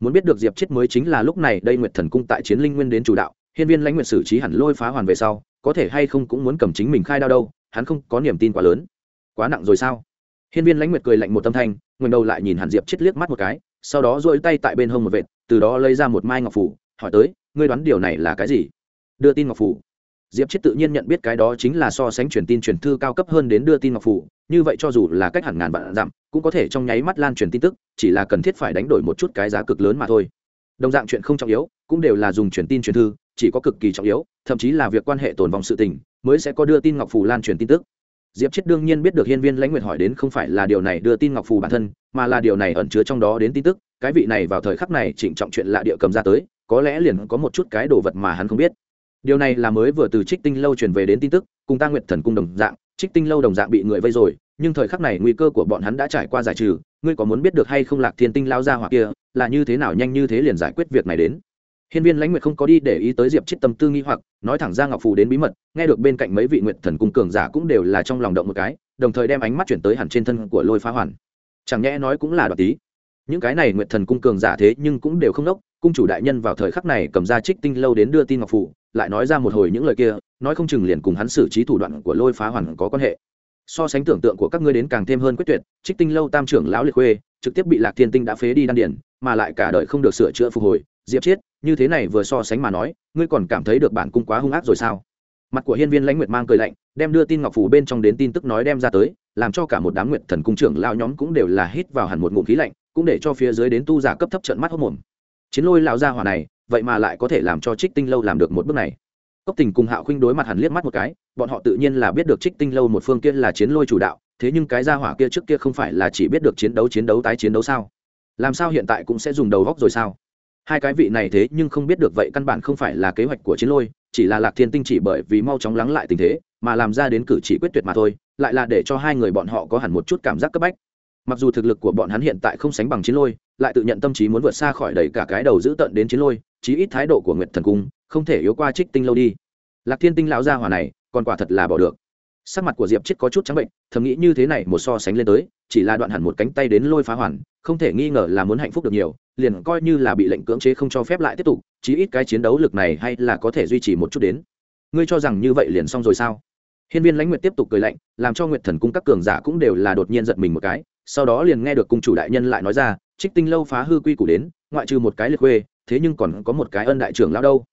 Muốn biết được diệp chết mới chính là lúc này đây nguyệt thần cung tại chiến linh nguyên đến chủ đạo, hiên viên lãnh nguyệt xử trí hẳn lôi phá hoàn về sau, có thể hay không cũng muốn cầm chính mình khai đao đâu, hắn không có niềm tin quá lớn. Quá nặng rồi sao? Hiên viên lãnh nguyệt cười lạnh một tâm thanh ngần đầu lại nhìn hẳn diệp chết liếc mắt một cái sau đó duỗi tay tại bên hông một vệt, từ đó lấy ra một mai ngọc phủ, hỏi tới, ngươi đoán điều này là cái gì? Đưa tin ngọc phủ. Diệp chết tự nhiên nhận biết cái đó chính là so sánh truyền tin truyền thư cao cấp hơn đến đưa tin ngọc phủ, như vậy cho dù là cách hẳn ngàn vạn dặm, cũng có thể trong nháy mắt lan truyền tin tức, chỉ là cần thiết phải đánh đổi một chút cái giá cực lớn mà thôi. Đồng dạng chuyện không trọng yếu, cũng đều là dùng truyền tin truyền thư, chỉ có cực kỳ trọng yếu, thậm chí là việc quan hệ tồn vong sự tình, mới sẽ có đưa tin ngọc phủ lan truyền tin tức diệp chết đương nhiên biết được hiên viên lãnh nguyệt hỏi đến không phải là điều này đưa tin ngọc phù bản thân, mà là điều này ẩn chứa trong đó đến tin tức, cái vị này vào thời khắc này trịnh trọng chuyện lạ địa cầm ra tới, có lẽ liền có một chút cái đồ vật mà hắn không biết. Điều này là mới vừa từ trích tinh lâu truyền về đến tin tức, cùng ta nguyện thần cung đồng dạng, trích tinh lâu đồng dạng bị người vây rồi, nhưng thời khắc này nguy cơ của bọn hắn đã trải qua giải trừ, ngươi có muốn biết được hay không lạc thiên tinh lao ra hoặc kia, là như thế nào nhanh như thế liền giải quyết việc này đến? Hiên Viên Lãnh Nguyệt không có đi để ý tới Diệp Trích tâm tư nghi hoặc, nói thẳng ra Ngọc Phù đến bí mật, nghe được bên cạnh mấy vị nguyện thần cung cường giả cũng đều là trong lòng động một cái, đồng thời đem ánh mắt chuyển tới hẳn trên thân của Lôi Phá Hoàn. Chẳng nhẽ nói cũng là đoạt tí. Những cái này nguyện thần cung cường giả thế nhưng cũng đều không đốc, cung chủ đại nhân vào thời khắc này cầm ra Trích Tinh lâu đến đưa tin Ngọc Phù, lại nói ra một hồi những lời kia, nói không chừng liền cùng hắn xử trí thủ đoạn của Lôi Phá Hoàn có quan hệ. So sánh tưởng tượng của các ngươi đến càng thêm hơn quyết tuyệt, Trích Tinh lâu tam trưởng lão liệt khuê, trực tiếp bị Lạc Thiên Tinh đã phế đi đan điền, mà lại cả đời không được sửa chữa phục hồi, Diệp Chiết, như thế này vừa so sánh mà nói ngươi còn cảm thấy được bản cung quá hung ác rồi sao? Mặt của hiên viên lãnh nguyệt mang cười lạnh đem đưa tin ngọc phủ bên trong đến tin tức nói đem ra tới làm cho cả một đám nguyệt thần cung trưởng lao nhóm cũng đều là hít vào hẳn một ngụm khí lạnh cũng để cho phía dưới đến tu giả cấp thấp trận mắt hốc mồm. Chiến lôi lão gia hỏa này vậy mà lại có thể làm cho trích tinh lâu làm được một bước này. Cốc tình cùng hạo Khinh đối mặt hẳn liếc mắt một cái bọn họ tự nhiên là biết được trích tinh lâu một phương kia là chiến lôi chủ đạo thế nhưng cái gia hỏa kia trước kia không phải là chỉ biết được chiến đấu chiến đấu tái chiến đấu sao? Làm sao hiện tại cũng sẽ dùng đầu góc rồi sao? Hai cái vị này thế nhưng không biết được vậy căn bản không phải là kế hoạch của chiến lôi, chỉ là lạc thiên tinh chỉ bởi vì mau chóng lắng lại tình thế, mà làm ra đến cử chỉ quyết tuyệt mà thôi, lại là để cho hai người bọn họ có hẳn một chút cảm giác cấp bách. Mặc dù thực lực của bọn hắn hiện tại không sánh bằng chiến lôi, lại tự nhận tâm trí muốn vượt xa khỏi đầy cả cái đầu giữ tận đến chiến lôi, chí ít thái độ của nguyệt thần cung không thể yếu qua trích tinh lâu đi. Lạc thiên tinh lão gia hỏa này, còn quả thật là bỏ được sắc mặt của diệp chết có chút trắng bệnh, thầm nghĩ như thế này một so sánh lên tới, chỉ là đoạn hẳn một cánh tay đến lôi phá hoàn, không thể nghi ngờ là muốn hạnh phúc được nhiều, liền coi như là bị lệnh cưỡng chế không cho phép lại tiếp tục, chí ít cái chiến đấu lực này hay là có thể duy trì một chút đến. Ngươi cho rằng như vậy liền xong rồi sao? Hiên viên lãnh nguyệt tiếp tục cười lạnh, làm cho nguyệt thần cung các cường giả cũng đều là đột nhiên giật mình một cái, sau đó liền nghe được cung chủ đại nhân lại nói ra, trích tinh lâu phá hư quy củ đến, ngoại trừ một cái liệt khuê, thế nhưng còn có một cái ân đại trưởng lao đâu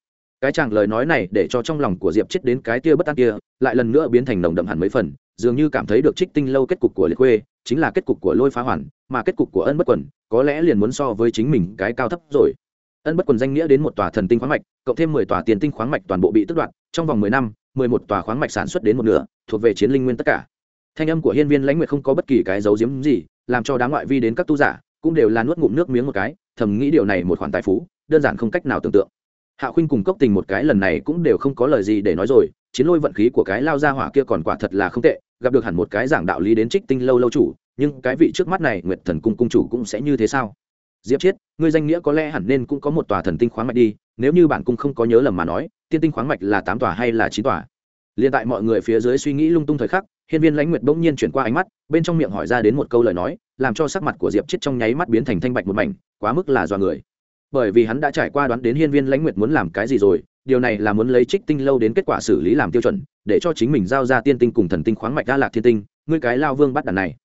cái chàng lời nói này để cho trong lòng của diệp chết đến cái tia bất an kia, lại lần nữa biến thành nồng đậm hẳn mấy phần, dường như cảm thấy được trích tinh lâu kết cục của liệt khuê, chính là kết cục của lôi phá hoàn, mà kết cục của ân bất quần, có lẽ liền muốn so với chính mình cái cao thấp rồi. Ân bất quần danh nghĩa đến một tòa thần tinh khoáng mạch, cộng thêm mười tòa tiền tinh khoáng mạch toàn bộ bị tức đoạt, trong vòng mười năm, mười một tòa khoáng mạch sản xuất đến một nửa, thuộc về chiến linh nguyên tất cả. Thanh âm của hiên viên lãnh nguyệt không có bất kỳ cái dấu diếm gì, làm cho đám ngoại vi đến các tu giả cũng đều là nuốt ngụm nước miếng một cái, thầm nghĩ điều này một khoản tài phú, đơn giản không cách nào tưởng tượng hạ khuynh cùng cốc tình một cái lần này cũng đều không có lời gì để nói rồi, chiến lôi vận khí của cái lao ra hỏa kia còn quả thật là không tệ, gặp được hẳn một cái giảng đạo lý đến trích tinh lâu lâu chủ, nhưng cái vị trước mắt này nguyệt thần cung cung chủ cũng sẽ như thế sao? Diệp chiết, ngươi danh nghĩa có lẽ hẳn nên cũng có một tòa thần tinh khoáng mạch đi, nếu như bản cung không có nhớ lầm mà nói, tiên tinh khoáng mạch là tám tòa hay là chín tòa? Liền tại mọi người phía dưới suy nghĩ lung tung thời khắc, hiên viên lãnh nguyệt bỗng nhiên chuyển qua ánh mắt, bên trong miệng hỏi ra đến một câu lời nói, làm cho sắc mặt của diệp chết trong nháy mắt biến thành thanh bạch một mảnh, quá mức là dọa người bởi vì hắn đã trải qua đoán đến hiên viên lãnh nguyệt muốn làm cái gì rồi, điều này là muốn lấy trích tinh lâu đến kết quả xử lý làm tiêu chuẩn, để cho chính mình giao ra tiên tinh cùng thần tinh khoáng mạch đa lạc thiên tinh, ngươi cái lao vương bắt đàn này.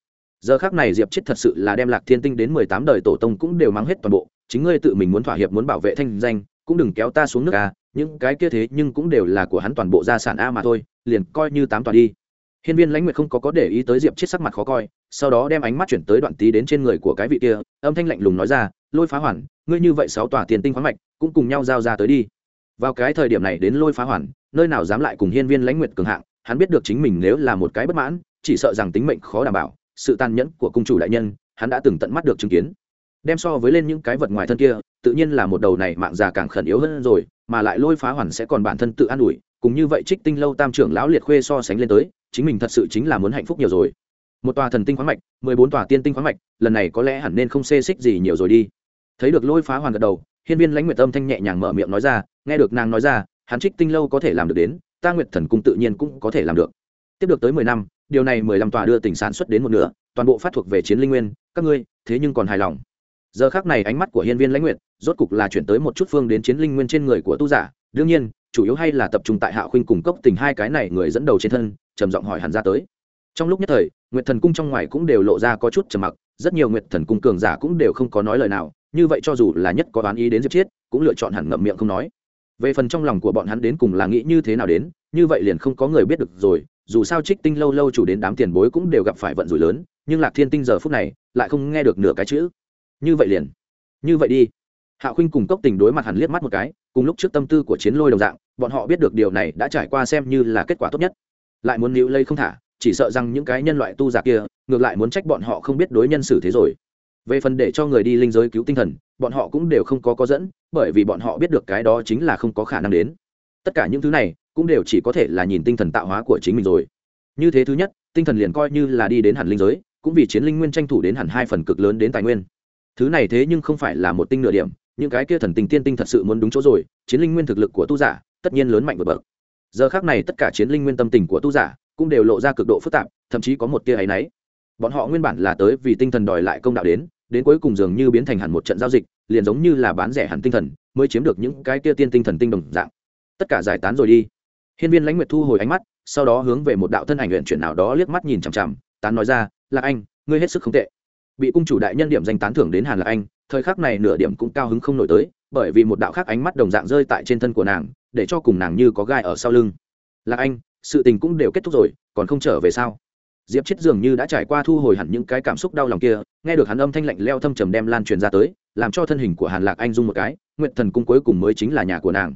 Giờ khác này diệp chết thật sự là đem lạc thiên tinh đến mười tám đời tổ tông cũng đều mang hết toàn bộ, chính ngươi tự mình muốn thỏa hiệp muốn bảo vệ thanh danh, cũng đừng kéo ta xuống nước a những cái kia thế nhưng cũng đều là của hắn toàn bộ gia sản a mà thôi, liền coi như tám tòa đi. Hiên viên lãnh nguyệt không có có để ý tới diệp chết sắc mặt khó coi, sau đó đem ánh mắt chuyển tới đoạn tí đến trên người của cái vị kia, âm thanh lạnh lùng nói ra lôi phá hoàn, ngươi như vậy sáu tòa tiền tinh khoáng mạch, cũng cùng nhau giao ra tới đi. Vào cái thời điểm này đến lôi phá hoàn, nơi nào dám lại cùng hiên viên lãnh nguyệt cường hạng, hắn biết được chính mình nếu là một cái bất mãn, chỉ sợ rằng tính mệnh khó đảm bảo, sự tàn nhẫn của cung chủ đại nhân, hắn đã từng tận mắt được chứng kiến. Đem so với lên những cái vật ngoài thân kia, tự nhiên là một đầu này mạng già càng khẩn yếu hơn rồi, mà lại lôi phá hoàn sẽ còn bản thân tự an ủi, cùng như vậy trích tinh lâu tam trưởng lão liệt khuê so sánh lên tới, chính mình thật sự chính là muốn hạnh phúc nhiều rồi. Một tòa thần tinh khoáng mạch, mười bốn tòa tiên tinh khoáng mạch, lần này có lẽ hẳn nên không xê xích gì nhiều rồi đi thấy được lôi phá hoàn gật đầu, hiên viên lãnh nguyệt âm thanh nhẹ nhàng mở miệng nói ra, nghe được nàng nói ra, hắn trích tinh lâu có thể làm được đến, ta nguyệt thần cung tự nhiên cũng có thể làm được. Tiếp được tới mười năm, điều này mười lăm tòa đưa tỉnh sản xuất đến một nửa, toàn bộ phát thuộc về chiến linh nguyên, các ngươi, thế nhưng còn hài lòng. Giờ khác này ánh mắt của hiên viên lãnh nguyệt, rốt cục là chuyển tới một chút phương đến chiến linh nguyên trên người của tu giả, đương nhiên, chủ yếu hay là tập trung tại hạ khuynh cùng cốc tình hai cái này người dẫn đầu trên thân, trầm giọng hỏi hẳn ra tới. Trong lúc nhất thời, nguyệt thần cung trong ngoài cũng đều lộ ra có chút trầm mặc, rất nhiều nguyệt thần cung cường giả cũng đều không có nói lời nào như vậy cho dù là nhất có đoán ý đến diệp chiết, cũng lựa chọn hẳn ngậm miệng không nói. Về phần trong lòng của bọn hắn đến cùng là nghĩ như thế nào đến, như vậy liền không có người biết được rồi, dù sao trích tinh lâu lâu chủ đến đám tiền bối cũng đều gặp phải vận rủi lớn, nhưng lạc thiên tinh giờ phút này lại không nghe được nửa cái chữ. Như vậy liền. Như vậy đi. Hạ khuynh cùng cốc tình đối mặt hẳn liếc mắt một cái, cùng lúc trước tâm tư của chiến lôi đồng dạng, bọn họ biết được điều này đã trải qua xem như là kết quả tốt nhất. Lại muốn níu lây không thả, chỉ sợ rằng những cái nhân loại tu giả kia, ngược lại muốn trách bọn họ không biết đối nhân xử thế rồi về phần để cho người đi linh giới cứu tinh thần, bọn họ cũng đều không có có dẫn, bởi vì bọn họ biết được cái đó chính là không có khả năng đến. Tất cả những thứ này cũng đều chỉ có thể là nhìn tinh thần tạo hóa của chính mình rồi. Như thế thứ nhất, tinh thần liền coi như là đi đến hẳn linh giới, cũng vì chiến linh nguyên tranh thủ đến hẳn hai phần cực lớn đến tài nguyên. Thứ này thế nhưng không phải là một tinh nửa điểm, những cái kia thần tình tiên tinh thật sự muốn đúng chỗ rồi, chiến linh nguyên thực lực của tu giả, tất nhiên lớn mạnh vượt bậc. Giờ khác này tất cả chiến linh nguyên tâm tình của tu giả cũng đều lộ ra cực độ phức tạp, thậm chí có một tia áy náy. Bọn họ nguyên bản là tới vì tinh thần đòi lại công đạo đến đến cuối cùng dường như biến thành hẳn một trận giao dịch, liền giống như là bán rẻ hẳn tinh thần, mới chiếm được những cái kia tiên tinh thần tinh đồng dạng. Tất cả giải tán rồi đi. Hiên viên lãnh nguyệt thu hồi ánh mắt, sau đó hướng về một đạo thân ảnh luyện chuyển nào đó liếc mắt nhìn chằm chằm, tán nói ra là anh, ngươi hết sức không tệ. Bị cung chủ đại nhân điểm danh tán thưởng đến hàn là anh, thời khắc này nửa điểm cũng cao hứng không nổi tới, bởi vì một đạo khác ánh mắt đồng dạng rơi tại trên thân của nàng, để cho cùng nàng như có gai ở sau lưng. Là anh, sự tình cũng đều kết thúc rồi, còn không trở về sao? Diệp chết dường như đã trải qua thu hồi hẳn những cái cảm xúc đau lòng kia, nghe được hắn âm thanh lạnh leo thâm trầm đem lan truyền ra tới, làm cho thân hình của hàn lạc anh rung một cái nguyện thần cung cuối cùng mới chính là nhà của nàng.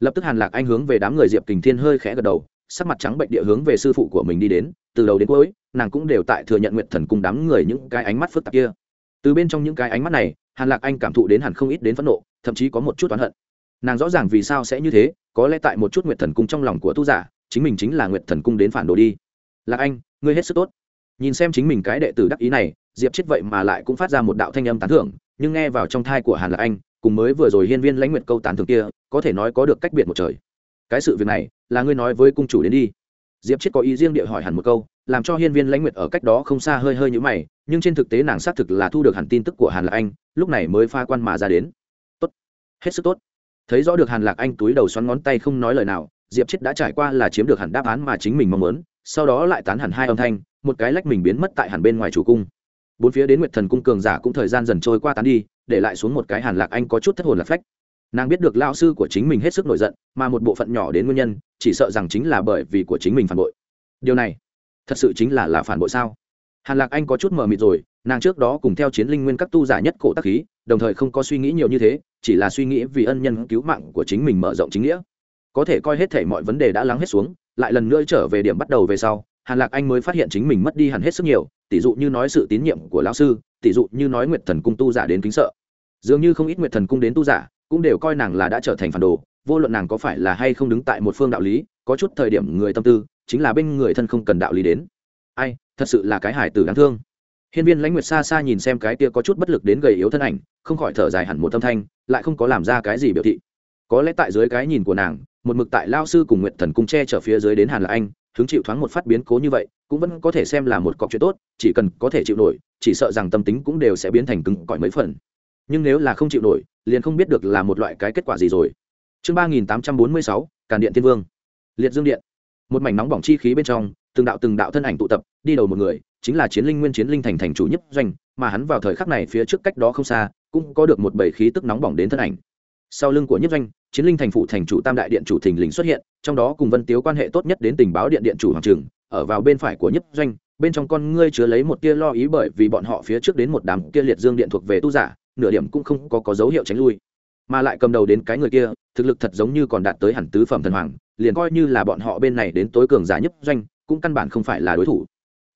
Lập tức hàn lạc anh hướng về đám người diệp kình thiên hơi khẽ gật đầu, sắc mặt trắng bệnh địa hướng về sư phụ của mình đi đến, từ đầu đến cuối, nàng cũng đều tại thừa nhận nguyện thần cung đám người những cái ánh mắt phức tạp kia. Từ bên trong những cái ánh mắt này, hàn lạc anh cảm thụ đến hẳn không ít đến phẫn nộ, thậm chí có một chút oán hận. Nàng rõ ràng vì sao sẽ như thế, có lẽ tại một chút nguyện thần cung trong lòng của tu giả, chính mình chính là nguyện thần cung đến phản đồ đi. Lạc anh ngươi hết sức tốt. Nhìn xem chính mình cái đệ tử đắc ý này, diệp chết vậy mà lại cũng phát ra một đạo thanh âm tán thưởng, nhưng nghe vào trong thai của hàn lạc anh, cùng mới vừa rồi hiên viên lãnh nguyện câu tán thưởng kia, có thể nói có được cách biệt một trời. Cái sự việc này, là ngươi nói với cung chủ đến đi. Diệp chết có ý riêng địa hỏi hẳn một câu, làm cho hiên viên lãnh nguyệt ở cách đó không xa hơi hơi nhữ mày, nhưng trên thực tế nàng xác thực là thu được hẳn tin tức của hàn lạc anh, lúc này mới pha quan mà ra đến. Tốt. Hết sức tốt. Thấy rõ được hàn lạc anh túi đầu xoắn ngón tay không nói lời nào, diệp chết đã trải qua là chiếm được hẳn đáp án mà chính mình mong muốn sau đó lại tán hẳn hai âm thanh, một cái lách mình biến mất tại hẳn bên ngoài chủ cung. Bốn phía đến nguyệt thần cung cường giả cũng thời gian dần trôi qua tán đi, để lại xuống một cái hàn lạc anh có chút thất hồn lạc phách. Nàng biết được lao sư của chính mình hết sức nổi giận, mà một bộ phận nhỏ đến nguyên nhân, chỉ sợ rằng chính là bởi vì của chính mình phản bội. Điều này, thật sự chính là là phản bội sao? Hàn lạc anh có chút mờ mịt rồi, nàng trước đó cùng theo chiến linh nguyên các tu giả nhất cổ tác khí, đồng thời không có suy nghĩ nhiều như thế, chỉ là suy nghĩ vì ân nhân cứu mạng của chính mình mở rộng chính nghĩa. Có thể coi hết thể mọi vấn đề đã lắng hết xuống lại lần nữa trở về điểm bắt đầu về sau, hàn lạc anh mới phát hiện chính mình mất đi hẳn hết sức nhiều tỷ dụ như nói sự tín nhiệm của lão sư tỷ dụ như nói nguyệt thần cung tu giả đến kính sợ. Dường như không ít nguyệt thần cung đến tu giả, cũng đều coi nàng là đã trở thành phản đồ, vô luận nàng có phải là hay không đứng tại một phương đạo lý, có chút thời điểm người tâm tư, chính là bên người thân không cần đạo lý đến. Ai, thật sự là cái hải tử đáng thương. Hiên viên lãnh nguyệt xa xa nhìn xem cái kia có chút bất lực đến gầy yếu thân ảnh, không khỏi thở dài hẳn một tâm thanh, lại không có làm ra cái gì biểu thị. Có lẽ tại dưới cái nhìn của nàng một mực tại lao sư cùng nguyện thần cung che trở phía dưới đến hàn là anh, hứng chịu thoáng một phát biến cố như vậy, cũng vẫn có thể xem là một cọc chuyện tốt, chỉ cần có thể chịu nổi, chỉ sợ rằng tâm tính cũng đều sẽ biến thành cứng cỏi mấy phần. Nhưng nếu là không chịu nổi, liền không biết được là một loại cái kết quả gì rồi. Chương ba nghìn tám trăm bốn mươi sáu, càn điện Thiên vương. Liệt dương điện. Một mảnh nóng bỏng chi khí bên trong, từng đạo từng đạo thân ảnh tụ tập, đi đầu một người, chính là chiến linh nguyên chiến linh thành thành chủ nhất doanh, mà hắn vào thời khắc này phía trước cách đó không xa, cũng có được một bầy khí tức nóng bỏng đến thân ảnh. Sau lưng của nhất doanh chiến linh thành phụ thành chủ tam đại điện chủ thình lình xuất hiện trong đó cùng vân tiếu quan hệ tốt nhất đến tình báo điện điện chủ hoàng trường ở vào bên phải của nhất doanh bên trong con ngươi chứa lấy một tia lo ý bởi vì bọn họ phía trước đến một đám kia liệt dương điện thuộc về tu giả nửa điểm cũng không có, có dấu hiệu tránh lui. Mà lại cầm đầu đến cái người kia thực lực thật giống như còn đạt tới hẳn tứ phẩm thần hoàng liền coi như là bọn họ bên này đến tối cường giả nhất doanh cũng căn bản không phải là đối thủ.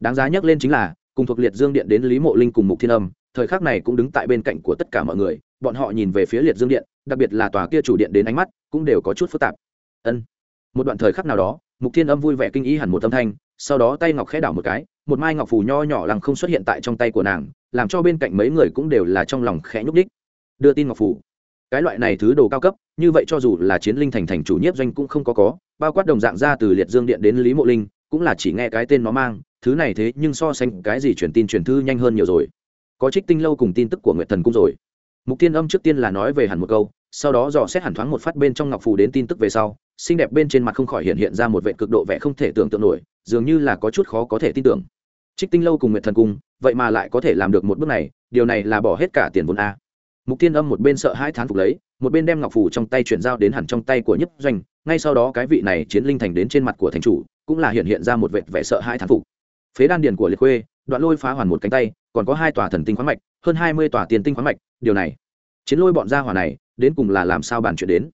Đáng giá nhắc lên chính là cùng thuộc liệt dương điện đến lý mộ linh cùng mục thiên âm thời khắc này cũng đứng tại bên cạnh của tất cả mọi người bọn họ nhìn về phía liệt dương điện đặc biệt là tòa kia chủ điện đến ánh mắt, cũng đều có chút phức tạp. Ân. Một đoạn thời khắc nào đó, mục thiên âm vui vẻ kinh ý hẳn một âm thanh, sau đó tay ngọc khẽ đảo một cái, một mai ngọc phù nho nhỏ lằng không xuất hiện tại trong tay của nàng, làm cho bên cạnh mấy người cũng đều là trong lòng khẽ nhúc đích đưa tin ngọc phù. Cái loại này thứ đồ cao cấp, như vậy cho dù là chiến linh thành thành chủ nhiếp doanh cũng không có có, bao quát đồng dạng ra từ liệt dương điện đến lý mộ linh, cũng là chỉ nghe cái tên nó mang, thứ này thế nhưng so sánh cái gì truyền tin truyền thư nhanh hơn nhiều rồi. Có trích tinh lâu cùng tin tức của nguyệt thần cung rồi mục tiên âm trước tiên là nói về hẳn một câu, sau đó dò xét hẳn thoáng một phát bên trong ngọc phù đến tin tức về sau, xinh đẹp bên trên mặt không khỏi hiện hiện ra một vệ cực độ vẻ không thể tưởng tượng nổi, dường như là có chút khó có thể tin tưởng. Trích tinh lâu cùng nguyệt thần cung, vậy mà lại có thể làm được một bước này, điều này là bỏ hết cả tiền vốn a. Mục tiên âm một bên sợ hai thán phục lấy, một bên đem ngọc phù trong tay chuyển giao đến hẳn trong tay của nhất doanh, ngay sau đó cái vị này chiến linh thành đến trên mặt của thành chủ, cũng là hiện hiện ra một vệ vẻ sợ hai thán phục. Phế đan điền của liệt khuê, đoạn lôi phá hoàn một cánh tay còn có hai tòa thần tinh khoáng mạch, hơn hai mươi tòa tiền tinh khoáng mạch, điều này chiến lôi bọn gia hỏa này, đến cùng là làm sao bàn chuyện đến?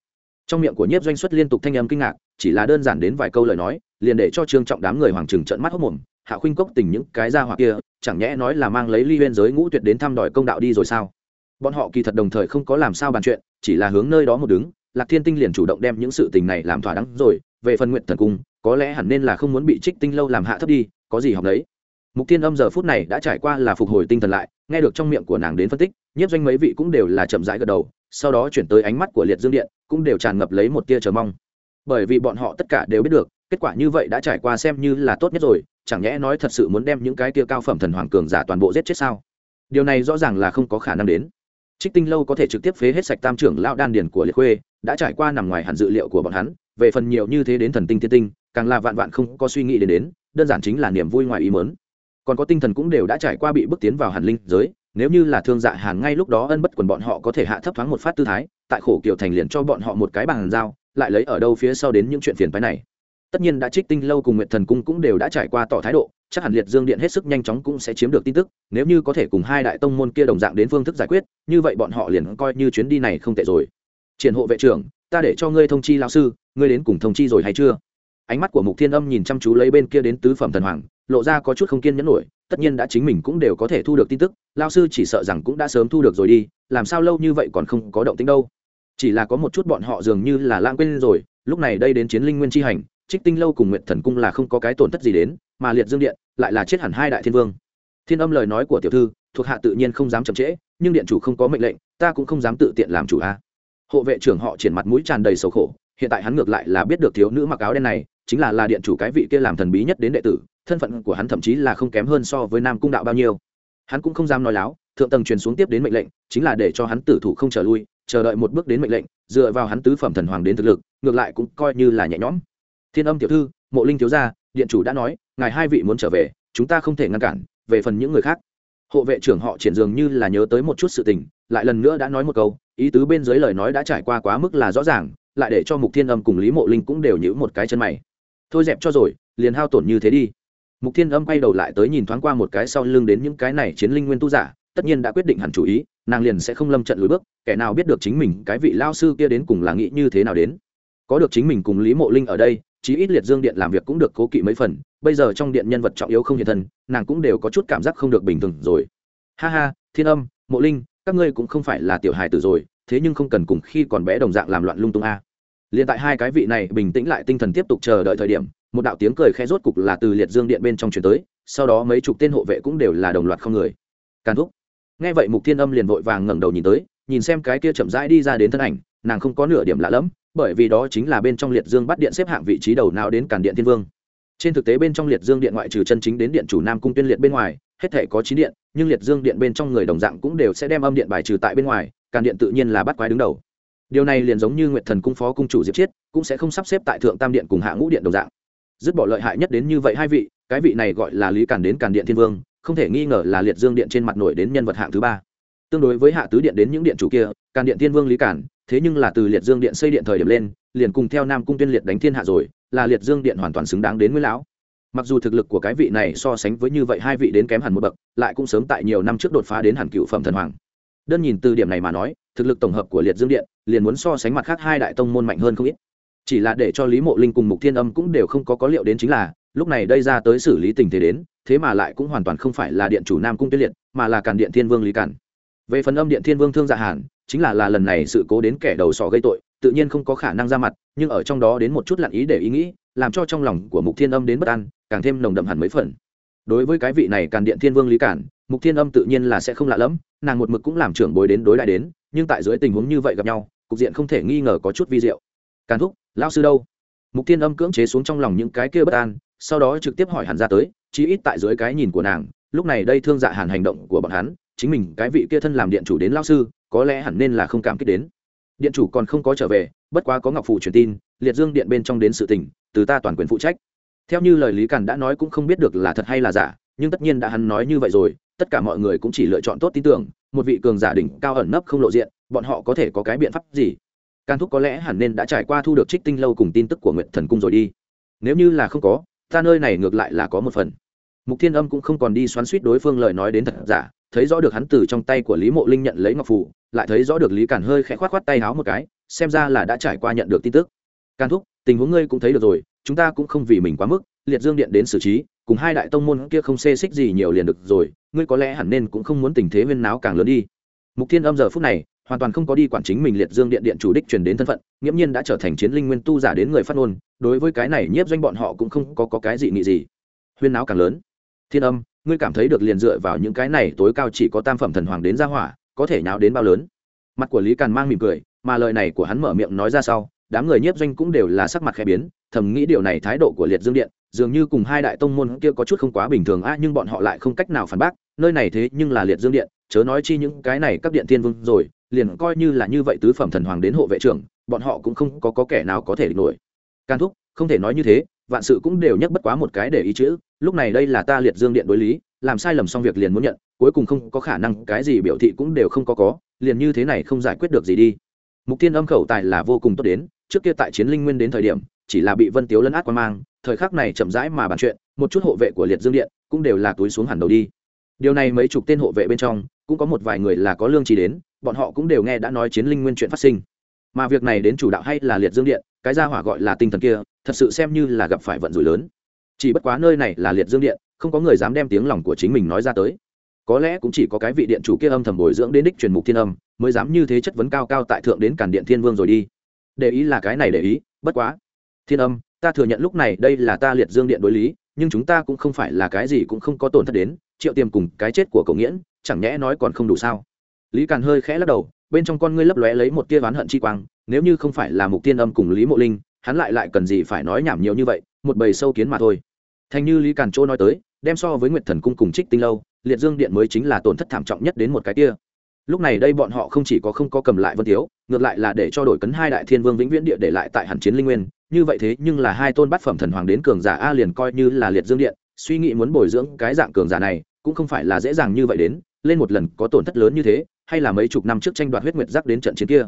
Trong miệng của nhiếp doanh xuất liên tục thanh âm kinh ngạc, chỉ là đơn giản đến vài câu lời nói, liền để cho trương trọng đám người hoàng trừng trận mắt hốc mồm, hạ khuynh cốc tình những cái gia hỏa kia, chẳng nhẽ nói là mang lấy ly huyên giới ngũ tuyệt đến thăm đòi công đạo đi rồi sao? Bọn họ kỳ thật đồng thời không có làm sao bàn chuyện, chỉ là hướng nơi đó một đứng, lạc thiên tinh liền chủ động đem những sự tình này làm thỏa đáng rồi, về phần nguyện thần cung, có lẽ hẳn nên là không muốn bị trích tinh lâu làm hạ thấp đi, có gì học đấy? Mục tiên âm giờ phút này đã trải qua là phục hồi tinh thần lại, nghe được trong miệng của nàng đến phân tích, nhiếp doanh mấy vị cũng đều là chậm rãi gật đầu, sau đó chuyển tới ánh mắt của liệt dương điện, cũng đều tràn ngập lấy một tia chờ mong. Bởi vì bọn họ tất cả đều biết được, kết quả như vậy đã trải qua xem như là tốt nhất rồi, chẳng nhẽ nói thật sự muốn đem những cái tia cao phẩm thần hoàng cường giả toàn bộ giết chết sao? Điều này rõ ràng là không có khả năng đến. Trích tinh lâu có thể trực tiếp phế hết sạch tam trưởng lão đan điền của liệt khuê, đã trải qua nằm ngoài hẳn dự liệu của bọn hắn, về phần nhiều như thế đến thần tinh tiên tinh, càng là vạn vạn không có suy nghĩ đến đến, đơn giản chính là niềm vui ngoài ý mớn còn có tinh thần cũng đều đã trải qua bị bước tiến vào hàn linh giới, nếu như là thương dạ hàn ngay lúc đó ân bất quần bọn họ có thể hạ thấp thoáng một phát tư thái, tại khổ kiểu thành liền cho bọn họ một cái bàn giao, lại lấy ở đâu phía sau đến những chuyện phiền phái này. Tất nhiên đã trích tinh lâu cùng nguyện thần cung cũng đều đã trải qua tỏ thái độ, chắc hẳn liệt dương điện hết sức nhanh chóng cũng sẽ chiếm được tin tức, nếu như có thể cùng hai đại tông môn kia đồng dạng đến phương thức giải quyết, như vậy bọn họ liền coi như chuyến đi này không tệ rồi. Triển hộ vệ trưởng, ta để cho ngươi thông chi lao sư, ngươi đến cùng thông chi rồi hay chưa? Ánh mắt của mục thiên âm nhìn chăm chú lấy bên kia đến tứ phẩm thần hoàng lộ ra có chút không kiên nhẫn nổi, tất nhiên đã chính mình cũng đều có thể thu được tin tức, lao sư chỉ sợ rằng cũng đã sớm thu được rồi đi, làm sao lâu như vậy còn không có động tính đâu. Chỉ là có một chút bọn họ dường như là lãng quên rồi, lúc này đây đến chiến linh nguyên chi hành, trích tinh lâu cùng nguyện thần cung là không có cái tổn thất gì đến, mà liệt dương điện lại là chết hẳn hai đại thiên vương. Thiên âm lời nói của tiểu thư, thuộc hạ tự nhiên không dám chậm trễ, nhưng điện chủ không có mệnh lệnh, ta cũng không dám tự tiện làm chủ a. Hộ vệ trưởng họ triển mặt mũi tràn đầy sầu khổ, hiện tại hắn ngược lại là biết được thiếu nữ mặc áo đen này, chính là là điện chủ cái vị kia làm thần bí nhất đến đệ tử thân phận của hắn thậm chí là không kém hơn so với nam cung đạo bao nhiêu. Hắn cũng không dám nói láo, thượng tầng truyền xuống tiếp đến mệnh lệnh, chính là để cho hắn tử thủ không trở lui, chờ đợi một bước đến mệnh lệnh, dựa vào hắn tứ phẩm thần hoàng đến thực lực, ngược lại cũng coi như là nhẹ nhõm. Thiên âm tiểu thư, mộ linh thiếu gia, điện chủ đã nói, ngài hai vị muốn trở về, chúng ta không thể ngăn cản, về phần những người khác. Hộ vệ trưởng họ triển dường như là nhớ tới một chút sự tình, lại lần nữa đã nói một câu, ý tứ bên dưới lời nói đã trải qua quá mức là rõ ràng, lại để cho mục thiên âm cùng lý mộ linh cũng đều nhữ một cái chân mày. Thôi dẹp cho rồi, liền hao tổn như thế đi mục thiên âm quay đầu lại tới nhìn thoáng qua một cái sau lưng đến những cái này chiến linh nguyên tu giả, tất nhiên đã quyết định hẳn chủ ý, nàng liền sẽ không lâm trận lùi bước, kẻ nào biết được chính mình, cái vị lao sư kia đến cùng là nghĩ như thế nào đến có được chính mình cùng lý mộ linh ở đây, chí ít liệt dương điện làm việc cũng được cố kỵ mấy phần, bây giờ trong điện nhân vật trọng yếu không hiện thân, nàng cũng đều có chút cảm giác không được bình thường rồi ha ha, thiên âm, mộ linh, các ngươi cũng không phải là tiểu hài tử rồi, thế nhưng không cần cùng khi còn bé đồng dạng làm loạn lung tung a à. liền tại hai cái vị này bình tĩnh lại tinh thần tiếp tục chờ đợi thời điểm một đạo tiếng cười khẽ rốt cục là từ liệt dương điện bên trong chuyển tới, sau đó mấy chục tên hộ vệ cũng đều là đồng loạt không người. Càn thúc. Nghe vậy mục thiên âm liền vội vàng ngẩng đầu nhìn tới, nhìn xem cái kia chậm rãi đi ra đến thân ảnh, nàng không có nửa điểm lạ lẫm, bởi vì đó chính là bên trong liệt dương bắt điện xếp hạng vị trí đầu nào đến càn điện thiên vương. Trên thực tế bên trong liệt dương điện ngoại trừ chân chính đến điện chủ nam cung tuyên liệt bên ngoài, hết thể có chín điện, nhưng liệt dương điện bên trong người đồng dạng cũng đều sẽ đem âm điện bài trừ tại bên ngoài, càn điện tự nhiên là bắt quái đứng đầu. Điều này liền giống như nguyệt thần cung phó cung chủ diệp chiết, cũng sẽ không sắp xếp tại thượng tam điện cùng hạ ngũ điện đồng dạng dứt bỏ lợi hại nhất đến như vậy hai vị, cái vị này gọi là lý càn đến càn điện thiên vương, không thể nghi ngờ là liệt dương điện trên mặt nổi đến nhân vật hạng thứ ba. Tương đối với hạ tứ điện đến những điện chủ kia, càn điện thiên vương lý càn, thế nhưng là từ liệt dương điện xây điện thời điểm lên, liền cùng theo nam cung tuyên liệt đánh thiên hạ rồi, là liệt dương điện hoàn toàn xứng đáng đến nguyên lão. Mặc dù thực lực của cái vị này so sánh với như vậy hai vị đến kém hẳn một bậc, lại cũng sớm tại nhiều năm trước đột phá đến hẳn cựu phẩm thần hoàng. Đơn nhìn từ điểm này mà nói, thực lực tổng hợp của liệt dương điện, liền muốn so sánh mặt khác hai đại tông môn mạnh hơn không ít chỉ là để cho lý mộ linh cùng mục thiên âm cũng đều không có có liệu đến chính là, lúc này đây ra tới xử lý tình thế đến, thế mà lại cũng hoàn toàn không phải là điện chủ nam cung tuyết liệt, mà là càn điện thiên vương lý càn. Về phần âm điện thiên vương thương dạ hàn, chính là là lần này sự cố đến kẻ đầu sỏ gây tội, tự nhiên không có khả năng ra mặt, nhưng ở trong đó đến một chút lặn ý để ý nghĩ, làm cho trong lòng của mục thiên âm đến bất an, càng thêm nồng đậm hẳn mấy phần. Đối với cái vị này càn điện thiên vương lý cản mục thiên âm tự nhiên là sẽ không lạ lẫm, nàng một mực cũng làm trưởng bối đến đối lại đến, nhưng tại dưới tình huống như vậy gặp nhau, cục diện không thể nghi ngờ có chút vi diệu. Càn thúc lao sư đâu? Mục thiên âm cưỡng chế xuống trong lòng những cái kia bất an, sau đó trực tiếp hỏi hẳn ra tới, chí ít tại dưới cái nhìn của nàng, lúc này đây thương dạ hàn hành động của bọn hắn, chính mình, cái vị kia thân làm điện chủ đến lao sư, có lẽ hẳn nên là không cảm kích đến. Điện chủ còn không có trở về, bất quá có ngọc phụ truyền tin, liệt dương điện bên trong đến sự tình, từ ta toàn quyền phụ trách. Theo như lời lý càn đã nói cũng không biết được là thật hay là giả, nhưng tất nhiên đã hắn nói như vậy rồi, tất cả mọi người cũng chỉ lựa chọn tốt tin tưởng, một vị cường giả đỉnh cao ẩn nấp không lộ diện, bọn họ có thể có cái biện pháp gì? Can thúc có lẽ hẳn nên đã trải qua thu được trích tinh lâu cùng tin tức của nguyện thần cung rồi đi. Nếu như là không có, ta nơi này ngược lại là có một phần. Mục thiên âm cũng không còn đi xoắn suýt đối phương lời nói đến thật giả, thấy rõ được hắn từ trong tay của lý mộ linh nhận lấy ngọc phủ lại thấy rõ được lý cản hơi khẽ khoát khoát tay háo một cái, xem ra là đã trải qua nhận được tin tức. Can thúc, tình huống ngươi cũng thấy được rồi, chúng ta cũng không vì mình quá mức, liệt dương điện đến xử trí, cùng hai đại tông môn kia không xê xích gì nhiều liền được rồi, ngươi có lẽ hẳn nên cũng không muốn tình thế huyên náo càng lớn đi. Mục thiên âm giờ phút này hoàn toàn không có đi quản chính mình liệt dương điện điện chủ đích truyền đến thân phận nghiễm nhiên đã trở thành chiến linh nguyên tu giả đến người phát ngôn đối với cái này nhiếp doanh bọn họ cũng không có, có cái gì nghị gì. Huyên náo càng lớn. Thiên âm ngươi cảm thấy được liền dựa vào những cái này tối cao chỉ có tam phẩm thần hoàng đến ra hỏa có thể nháo đến bao lớn? Mặt của lý càn mang mỉm cười mà lời này của hắn mở miệng nói ra sau đám người nhiếp doanh cũng đều là sắc mặt khẽ biến thầm nghĩ điều này thái độ của liệt dương điện dường như cùng hai đại tông môn kia có chút không quá bình thường a nhưng bọn họ lại không cách nào phản bác nơi này thế nhưng là liệt dương điện chớ nói chi những cái này các điện thiên vương rồi liền coi như là như vậy tứ phẩm thần hoàng đến hộ vệ trưởng bọn họ cũng không có, có kẻ nào có thể địch nổi. Can thúc không thể nói như thế vạn sự cũng đều nhắc bất quá một cái để ý chữ lúc này đây là ta liệt dương điện đối lý làm sai lầm xong việc liền muốn nhận cuối cùng không có khả năng cái gì biểu thị cũng đều không có có liền như thế này không giải quyết được gì đi. Mục tiên âm khẩu tài là vô cùng tốt đến trước kia tại chiến linh nguyên đến thời điểm chỉ là bị vân tiếu lấn át qua mang thời khắc này chậm rãi mà bàn chuyện một chút hộ vệ của liệt dương điện cũng đều là túi xuống hẳn đầu đi. Điều này mấy chục tên hộ vệ bên trong cũng có một vài người là có lương trí đến bọn họ cũng đều nghe đã nói chiến linh nguyên chuyện phát sinh. Mà việc này đến chủ đạo hay là liệt dương điện, cái gia hỏa gọi là tinh thần kia, thật sự xem như là gặp phải vận rủi lớn. Chỉ bất quá nơi này là liệt dương điện, không có người dám đem tiếng lòng của chính mình nói ra tới. Có lẽ cũng chỉ có cái vị điện chủ kia âm thầm bồi dưỡng đến đích truyền mục thiên âm, mới dám như thế chất vấn cao cao tại thượng đến cản điện thiên vương rồi đi. Để ý là cái này để ý, bất quá. Thiên âm, ta thừa nhận lúc này đây là ta liệt dương điện đối lý, nhưng chúng ta cũng không phải là cái gì cũng không có tổn thất đến, triệu tiềm cùng cái chết của cậu nghiễn, chẳng nhẽ nói còn không đủ sao? Lý càn hơi khẽ lắc đầu, bên trong con ngươi lấp lóe lấy một tia oán hận chi quang, nếu như không phải là mục tiên âm cùng lý mộ linh, hắn lại lại cần gì phải nói nhảm nhiều như vậy, một bầy sâu kiến mà thôi. Thành như lý càn chỗ nói tới, đem so với nguyệt thần cung cùng trích tinh lâu, liệt dương điện mới chính là tổn thất thảm trọng nhất đến một cái kia. Lúc này đây bọn họ không chỉ có không có cầm lại vân tiếu, ngược lại là để cho đổi cấn hai đại thiên vương vĩnh viễn địa để lại tại hàn chiến linh nguyên, như vậy thế nhưng là hai tôn bát phẩm thần hoàng đến cường giả a liền coi như là liệt dương điện, suy nghĩ muốn bồi dưỡng cái dạng cường giả này, cũng không phải là dễ dàng như vậy đến, lên một lần có tổn thất lớn như thế hay là mấy chục năm trước tranh đoạt huyết nguyệt giác đến trận chiến kia.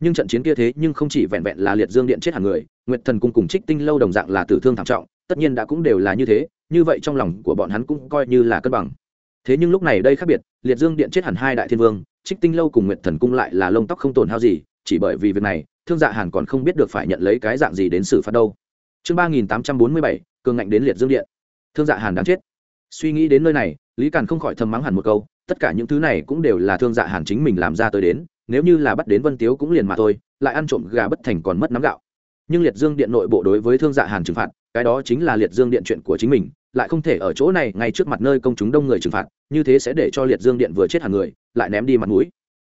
Nhưng trận chiến kia thế nhưng không chỉ vẹn vẹn là liệt dương điện chết hàng người, nguyệt thần cung cùng trích tinh lâu đồng dạng là tử thương thảm trọng, tất nhiên đã cũng đều là như thế, như vậy trong lòng của bọn hắn cũng coi như là cân bằng. Thế nhưng lúc này đây khác biệt, liệt dương điện chết hẳn hai đại thiên vương, trích tinh lâu cùng nguyệt thần cung lại là lông tóc không tổn hao gì, chỉ bởi vì việc này, thương dạ hàn còn không biết được phải nhận lấy cái dạng gì đến xử phạt đâu. Chương ba nghìn tám trăm bốn mươi bảy, cường ngạnh đến liệt dương điện. Thương dạ hàn đáng chết. Suy nghĩ đến nơi này, lý càn không khỏi thầm mắng hẳn một câu tất cả những thứ này cũng đều là thương dạ hàn chính mình làm ra tới đến, nếu như là bắt đến vân tiếu cũng liền mà thôi, lại ăn trộm gà bất thành còn mất nắm gạo. Nhưng liệt dương điện nội bộ đối với thương dạ hàn trừng phạt, cái đó chính là liệt dương điện chuyện của chính mình, lại không thể ở chỗ này ngay trước mặt nơi công chúng đông người trừng phạt, như thế sẽ để cho liệt dương điện vừa chết hàng người, lại ném đi mặt mũi.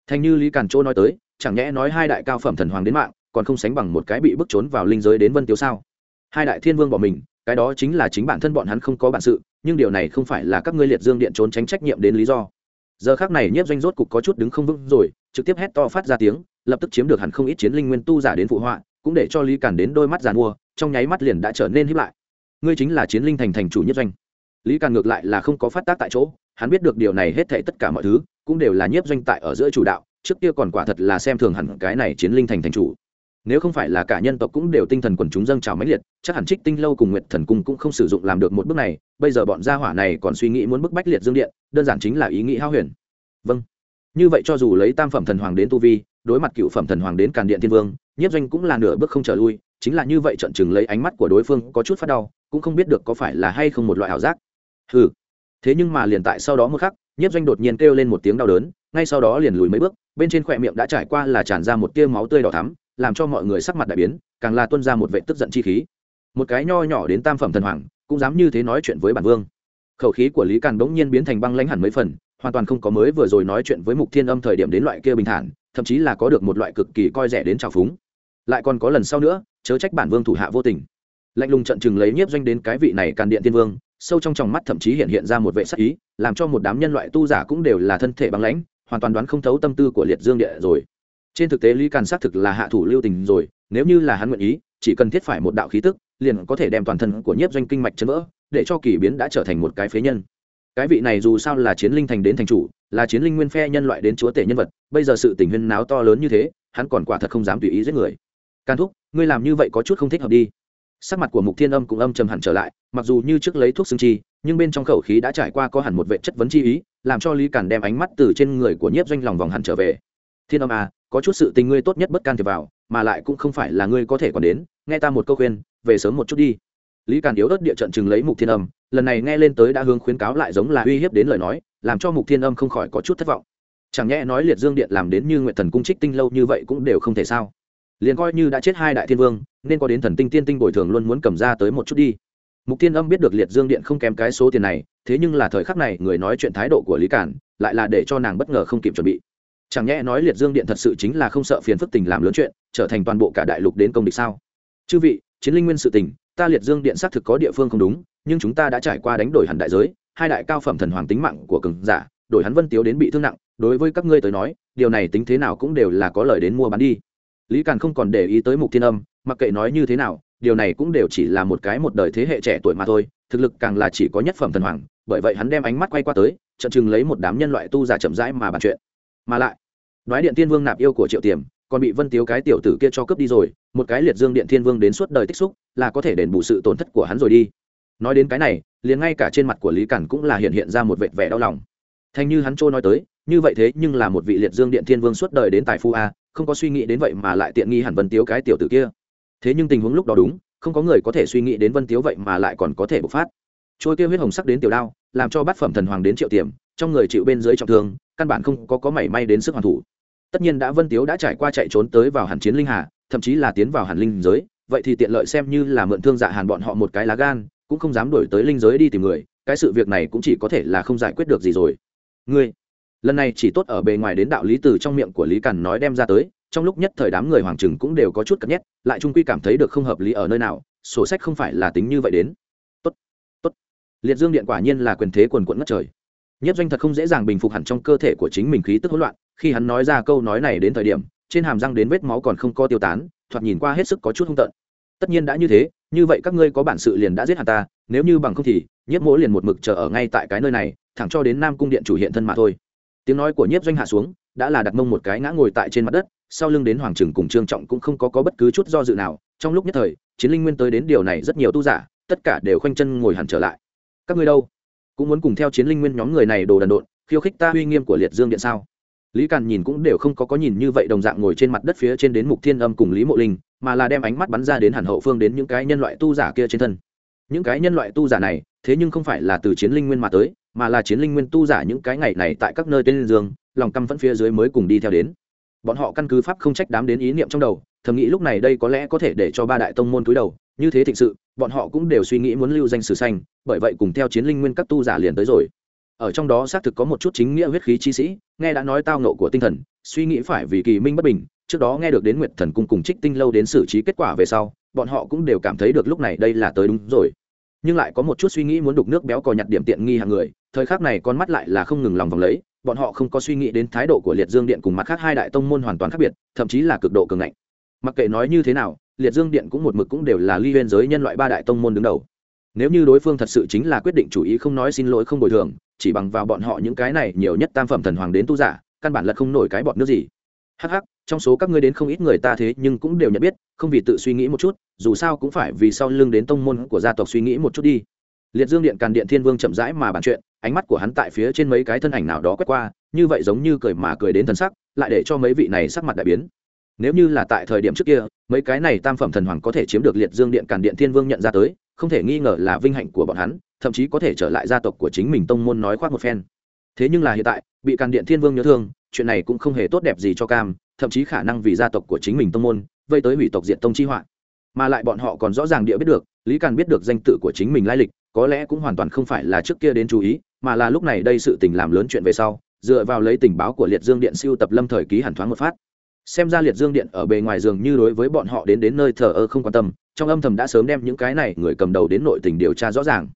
Thành như lý càn chỗ nói tới, chẳng nhẽ nói hai đại cao phẩm thần hoàng đến mạng, còn không sánh bằng một cái bị bức trốn vào linh giới đến vân tiếu sao? Hai đại thiên vương bỏ mình, cái đó chính là chính bản thân bọn hắn không có bản sự, nhưng điều này không phải là các ngươi liệt dương điện trốn tránh trách nhiệm đến lý do giờ khác này nhiếp doanh rốt cục có chút đứng không vững rồi, trực tiếp hét to phát ra tiếng, lập tức chiếm được hẳn không ít chiến linh nguyên tu giả đến phụ họa, cũng để cho lý cản đến đôi mắt giàn mua, trong nháy mắt liền đã trở nên hiếp lại. Ngươi chính là chiến linh thành thành chủ nhiếp doanh. Lý cản ngược lại là không có phát tác tại chỗ, hắn biết được điều này hết thảy tất cả mọi thứ, cũng đều là nhiếp doanh tại ở giữa chủ đạo, trước kia còn quả thật là xem thường hẳn cái này chiến linh thành thành chủ nếu không phải là cả nhân tộc cũng đều tinh thần quần chúng dâng trào mãnh liệt, chắc hẳn trích tinh lâu cùng nguyệt thần cung cũng không sử dụng làm được một bước này, bây giờ bọn gia hỏa này còn suy nghĩ muốn bức bách liệt dương điện, đơn giản chính là ý nghĩ hao huyền. Vâng. Như vậy cho dù lấy tam phẩm thần hoàng đến tu vi, đối mặt cựu phẩm thần hoàng đến càn điện thiên vương, nhiếp doanh cũng là nửa bước không trở lui, chính là như vậy trận chừng lấy ánh mắt của đối phương có chút phát đau, cũng không biết được có phải là hay không một loại ảo giác. Ừ thế nhưng mà liền tại sau đó một khắc, nhiếp doanh đột nhiên kêu lên một tiếng đau đớn, ngay sau đó liền lùi mấy bước, bên trên khỏe miệng đã trải qua là tràn ra một tia máu tươi đỏ thắm làm cho mọi người sắc mặt đại biến, càng là tuân ra một vệ tức giận chi khí. Một cái nho nhỏ đến tam phẩm thần hoàng, cũng dám như thế nói chuyện với bản vương. Khẩu khí của lý càn bỗng nhiên biến thành băng lãnh hẳn mấy phần, hoàn toàn không có mới vừa rồi nói chuyện với mục thiên âm thời điểm đến loại kia bình thản, thậm chí là có được một loại cực kỳ coi rẻ đến trào phúng. Lại còn có lần sau nữa, chớ trách bản vương thủ hạ vô tình. Lạnh lùng trận chừng lấy nhiếp doanh đến cái vị này càn điện tiên vương, sâu trong tròng mắt thậm chí hiện hiện ra một vệ sắc ý, làm cho một đám nhân loại tu giả cũng đều là thân thể băng lãnh, hoàn toàn đoán không thấu tâm tư của liệt dương địa rồi trên thực tế lý càn xác thực là hạ thủ lưu tình rồi, nếu như là hắn nguyện ý, chỉ cần thiết phải một đạo khí tức, liền có thể đem toàn thân của nhiếp doanh kinh mạch chấn vỡ, để cho kỳ biến đã trở thành một cái phế nhân. Cái vị này dù sao là chiến linh thành đến thành chủ, là chiến linh nguyên phe nhân loại đến chúa tể nhân vật, bây giờ sự tình huyên náo to lớn như thế, hắn còn quả thật không dám tùy ý giết người. Can thúc, ngươi làm như vậy có chút không thích hợp đi. Sắc mặt của mục thiên âm cũng âm trầm hẳn trở lại, mặc dù như trước lấy thuốc xương chi, nhưng bên trong khẩu khí đã trải qua có hẳn một vệ chất vấn chi ý, làm cho lý càn đem ánh mắt từ trên người của nhiếp doanh lòng vòng hẳn trở về. Thiên âm à có chút sự tình ngươi tốt nhất bất can thiệp vào, mà lại cũng không phải là ngươi có thể còn đến, nghe ta một câu khuyên, về sớm một chút đi. Lý càn yếu ớt địa trận chừng lấy mục thiên âm, lần này nghe lên tới đã hướng khuyến cáo lại giống là uy hiếp đến lời nói, làm cho mục thiên âm không khỏi có chút thất vọng. Chẳng nhẽ nói liệt dương điện làm đến như nguyện thần cung trích tinh lâu như vậy cũng đều không thể sao? Liền coi như đã chết hai đại thiên vương, nên có đến thần tinh tiên tinh bồi thường luôn muốn cầm ra tới một chút đi. Mục thiên âm biết được liệt dương điện không kém cái số tiền này, thế nhưng là thời khắc này người nói chuyện thái độ của lý cản lại là để cho nàng bất ngờ không kịp chuẩn bị chẳng nhẽ nói liệt dương điện thật sự chính là không sợ phiền phức tình làm lớn chuyện, trở thành toàn bộ cả đại lục đến công địch sao? Chư vị, chiến linh nguyên sự tình, ta liệt dương điện xác thực có địa phương không đúng, nhưng chúng ta đã trải qua đánh đổi hẳn đại giới, hai đại cao phẩm thần hoàng tính mạng của cường giả, đổi hắn vân tiếu đến bị thương nặng, đối với các ngươi tới nói, điều này tính thế nào cũng đều là có lời đến mua bán đi. Lý càn không còn để ý tới mục thiên âm, mặc kệ nói như thế nào, điều này cũng đều chỉ là một cái một đời thế hệ trẻ tuổi mà thôi, thực lực càng là chỉ có nhất phẩm thần hoàng, bởi vậy hắn đem ánh mắt quay qua tới trận chừng lấy một đám nhân loại tu giả chậm rãi mà bàn chuyện. Mà lại nói điện thiên vương nạp yêu của triệu tiềm, còn bị vân tiếu cái tiểu tử kia cho cướp đi rồi, một cái liệt dương điện thiên vương đến suốt đời tích xúc, là có thể đền bù sự tổn thất của hắn rồi đi. Nói đến cái này, liền ngay cả trên mặt của lý cản cũng là hiện hiện ra một vệt vẻ đau lòng. Thanh như hắn trôi nói tới, như vậy thế, nhưng là một vị liệt dương điện thiên vương suốt đời đến tài phu a, không có suy nghĩ đến vậy mà lại tiện nghi hẳn vân tiếu cái tiểu tử kia. Thế nhưng tình huống lúc đó đúng, không có người có thể suy nghĩ đến vân tiếu vậy mà lại còn có thể bộc phát. Trôi kia huyết hồng sắc đến tiểu đao, làm cho bát phẩm thần hoàng đến triệu tiềm, trong người chịu bên dưới trọng thương, căn bản không có có mảy may đến sức hoàn thủ tất nhiên đã vân tiếu đã trải qua chạy trốn tới vào hàn chiến linh hà, thậm chí là tiến vào hàn linh giới, vậy thì tiện lợi xem như là mượn thương dạ hàn bọn họ một cái lá gan, cũng không dám đổi tới linh giới đi tìm người, cái sự việc này cũng chỉ có thể là không giải quyết được gì rồi. Ngươi, lần này chỉ tốt ở bề ngoài đến đạo lý từ trong miệng của lý cằn nói đem ra tới, trong lúc nhất thời đám người hoàng trừng cũng đều có chút cập nhét, lại trung quy cảm thấy được không hợp lý ở nơi nào, sổ sách không phải là tính như vậy đến. Tốt tốt. Liệt dương điện quả nhiên là quyền thế quần quận ngất trời nhất doanh thật không dễ dàng bình phục hẳn trong cơ thể của chính mình khí tức hỗn loạn khi hắn nói ra câu nói này đến thời điểm trên hàm răng đến vết máu còn không co tiêu tán thoạt nhìn qua hết sức có chút hung tợn. Tất nhiên đã như thế như vậy các ngươi có bản sự liền đã giết hắn ta nếu như bằng không thì nhất mỗi liền một mực chờ ở ngay tại cái nơi này thẳng cho đến nam cung điện chủ hiện thân mà thôi. Tiếng nói của nhiếp doanh hạ xuống đã là đặt mông một cái ngã ngồi tại trên mặt đất sau lưng đến hoàng trừng cùng trương trọng cũng không có, có bất cứ chút do dự nào trong lúc nhất thời chiến linh nguyên tới đến điều này rất nhiều tu giả tất cả đều khoanh chân ngồi hẳn trở lại. Các ngươi đâu? Cũng muốn cùng theo chiến linh nguyên nhóm người này đồ đần độn, khiêu khích ta uy nghiêm của liệt dương điện sao? Lý càn nhìn cũng đều không có có nhìn như vậy đồng dạng ngồi trên mặt đất phía trên đến mục thiên âm cùng lý mộ linh, mà là đem ánh mắt bắn ra đến hẳn hậu phương đến những cái nhân loại tu giả kia trên thân. Những cái nhân loại tu giả này, thế nhưng không phải là từ chiến linh nguyên mà tới, mà là chiến linh nguyên tu giả những cái ngày này tại các nơi tên dương, lòng căm vẫn phía dưới mới cùng đi theo đến. Bọn họ căn cứ pháp không trách đám đến ý niệm trong đầu thầm nghĩ lúc này đây có lẽ có thể để cho ba đại tông môn cúi đầu, như thế thịnh sự, bọn họ cũng đều suy nghĩ muốn lưu danh sử xanh bởi vậy cùng theo chiến linh nguyên các tu giả liền tới rồi. Ở trong đó xác thực có một chút chính nghĩa huyết khí chi sĩ, nghe đã nói tao nộ của tinh thần, suy nghĩ phải vì kỳ minh bất bình, trước đó nghe được đến nguyệt thần cung cùng trích tinh lâu đến xử trí kết quả về sau, bọn họ cũng đều cảm thấy được lúc này đây là tới đúng rồi. Nhưng lại có một chút suy nghĩ muốn đục nước béo cò nhặt điểm tiện nghi hàng người, thời khắc này con mắt lại là không ngừng lòng vòng lấy, bọn họ không có suy nghĩ đến thái độ của liệt dương điện cùng mặt khác hai đại tông môn hoàn toàn khác biệt, thậm chí là cực độ cường ngạnh mặc kệ nói như thế nào, liệt dương điện cũng một mực cũng đều là ly huyên giới nhân loại ba đại tông môn đứng đầu. Nếu như đối phương thật sự chính là quyết định chủ ý không nói xin lỗi không bồi thường, chỉ bằng vào bọn họ những cái này nhiều nhất tam phẩm thần hoàng đến tu giả, căn bản là không nổi cái bọn nước gì. Hắc hắc, trong số các ngươi đến không ít người ta thế nhưng cũng đều nhận biết, không vì tự suy nghĩ một chút, dù sao cũng phải vì sau lưng đến tông môn của gia tộc suy nghĩ một chút đi. Liệt dương điện càn điện thiên vương chậm rãi mà bàn chuyện, ánh mắt của hắn tại phía trên mấy cái thân ảnh nào đó quét qua, như vậy giống như cười mà cười đến thần sắc, lại để cho mấy vị này sắc mặt đại biến nếu như là tại thời điểm trước kia, mấy cái này tam phẩm thần hoàng có thể chiếm được liệt dương điện càn điện thiên vương nhận ra tới, không thể nghi ngờ là vinh hạnh của bọn hắn, thậm chí có thể trở lại gia tộc của chính mình tông môn nói khoác một phen. Thế nhưng là hiện tại, bị càn điện thiên vương nhớ thương, chuyện này cũng không hề tốt đẹp gì cho cam, thậm chí khả năng vì gia tộc của chính mình tông môn, vây tới hủy tộc diện tông chi họa. Mà lại bọn họ còn rõ ràng địa biết được, lý càn biết được danh tự của chính mình lai lịch, có lẽ cũng hoàn toàn không phải là trước kia đến chú ý, mà là lúc này đây sự tình làm lớn chuyện về sau, dựa vào lấy tình báo của liệt dương điện siêu tập lâm thời ký hẳn thoáng một phát xem ra liệt dương điện ở bề ngoài giường như đối với bọn họ đến đến nơi thờ ơ không quan tâm, trong âm thầm đã sớm đem những cái này người cầm đầu đến nội tình điều tra rõ ràng.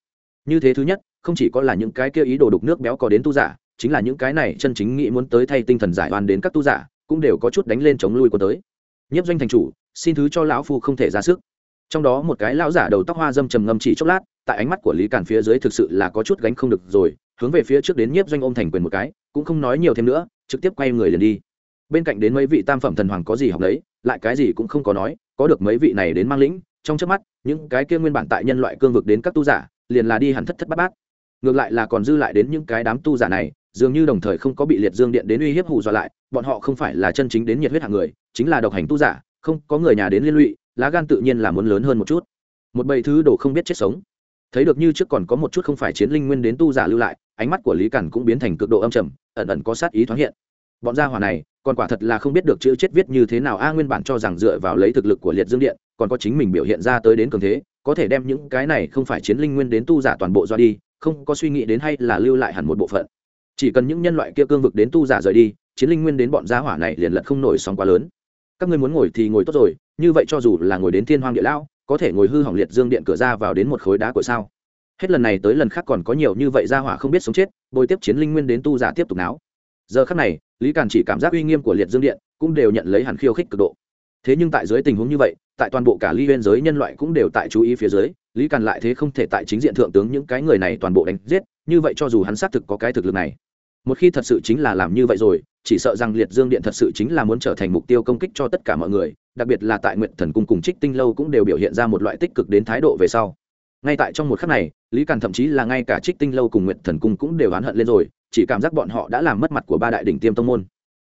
Như thế thứ nhất, không chỉ có là những cái kia ý đồ đục nước béo có đến tu giả, chính là những cái này chân chính nghĩ muốn tới thay tinh thần giải oan đến các tu giả, cũng đều có chút đánh lên chống lui của tới. Nhiếp doanh thành chủ, xin thứ cho lão phu không thể ra sức. Trong đó một cái lão giả đầu tóc hoa dâm trầm ngâm chỉ chốc lát, tại ánh mắt của lý càn phía dưới thực sự là có chút gánh không được rồi, hướng về phía trước đến nhiếp doanh ôm thành quyền một cái, cũng không nói nhiều thêm nữa, trực tiếp quay người liền đi bên cạnh đến mấy vị tam phẩm thần hoàng có gì học lấy lại cái gì cũng không có nói, có được mấy vị này đến mang lĩnh, trong trước mắt, những cái kia nguyên bản tại nhân loại cương vực đến các tu giả, liền là đi hẳn thất thất bát bát. Ngược lại là còn dư lại đến những cái đám tu giả này, dường như đồng thời không có bị liệt dương điện đến uy hiếp hù dọa lại, bọn họ không phải là chân chính đến nhiệt huyết hạng người, chính là độc hành tu giả, không có người nhà đến liên lụy, lá gan tự nhiên là muốn lớn hơn một chút. Một bầy thứ đồ không biết chết sống. Thấy được như trước còn có một chút không phải chiến linh nguyên đến tu giả lưu lại, ánh mắt của lý cẩn cũng biến thành cực độ âm trầm, ẩn ẩn có sát ý thoáng hiện. Bọn gia hỏa này còn quả thật là không biết được chữ chết viết như thế nào, a nguyên bản cho rằng dựa vào lấy thực lực của liệt dương điện, còn có chính mình biểu hiện ra tới đến cường thế, có thể đem những cái này không phải chiến linh nguyên đến tu giả toàn bộ do đi, không có suy nghĩ đến hay là lưu lại hẳn một bộ phận. Chỉ cần những nhân loại kia cương vực đến tu giả rời đi, chiến linh nguyên đến bọn gia hỏa này liền lật không nổi sóng quá lớn. Các ngươi muốn ngồi thì ngồi tốt rồi, như vậy cho dù là ngồi đến thiên hoang địa lão, có thể ngồi hư hỏng liệt dương điện cửa ra vào đến một khối đá của sao? Hết lần này tới lần khác còn có nhiều như vậy gia hỏa không biết sống chết, bồi tiếp chiến linh nguyên đến tu giả tiếp tục náo giờ khắc này, lý càn chỉ cảm giác uy nghiêm của liệt dương điện cũng đều nhận lấy hẳn khiêu khích cực độ. Thế nhưng tại dưới tình huống như vậy, tại toàn bộ cả ly biên giới nhân loại cũng đều tại chú ý phía dưới, lý càn lại thế không thể tại chính diện thượng tướng những cái người này toàn bộ đánh giết, như vậy cho dù hắn xác thực có cái thực lực này, một khi thật sự chính là làm như vậy rồi, chỉ sợ rằng liệt dương điện thật sự chính là muốn trở thành mục tiêu công kích cho tất cả mọi người, đặc biệt là tại nguyện thần cung cùng trích tinh lâu cũng đều biểu hiện ra một loại tích cực đến thái độ về sau ngay tại trong một khắc này lý càn thậm chí là ngay cả trích tinh lâu cùng nguyện thần cung cũng đều oán hận lên rồi chỉ cảm giác bọn họ đã làm mất mặt của ba đại đỉnh tiêm tông môn.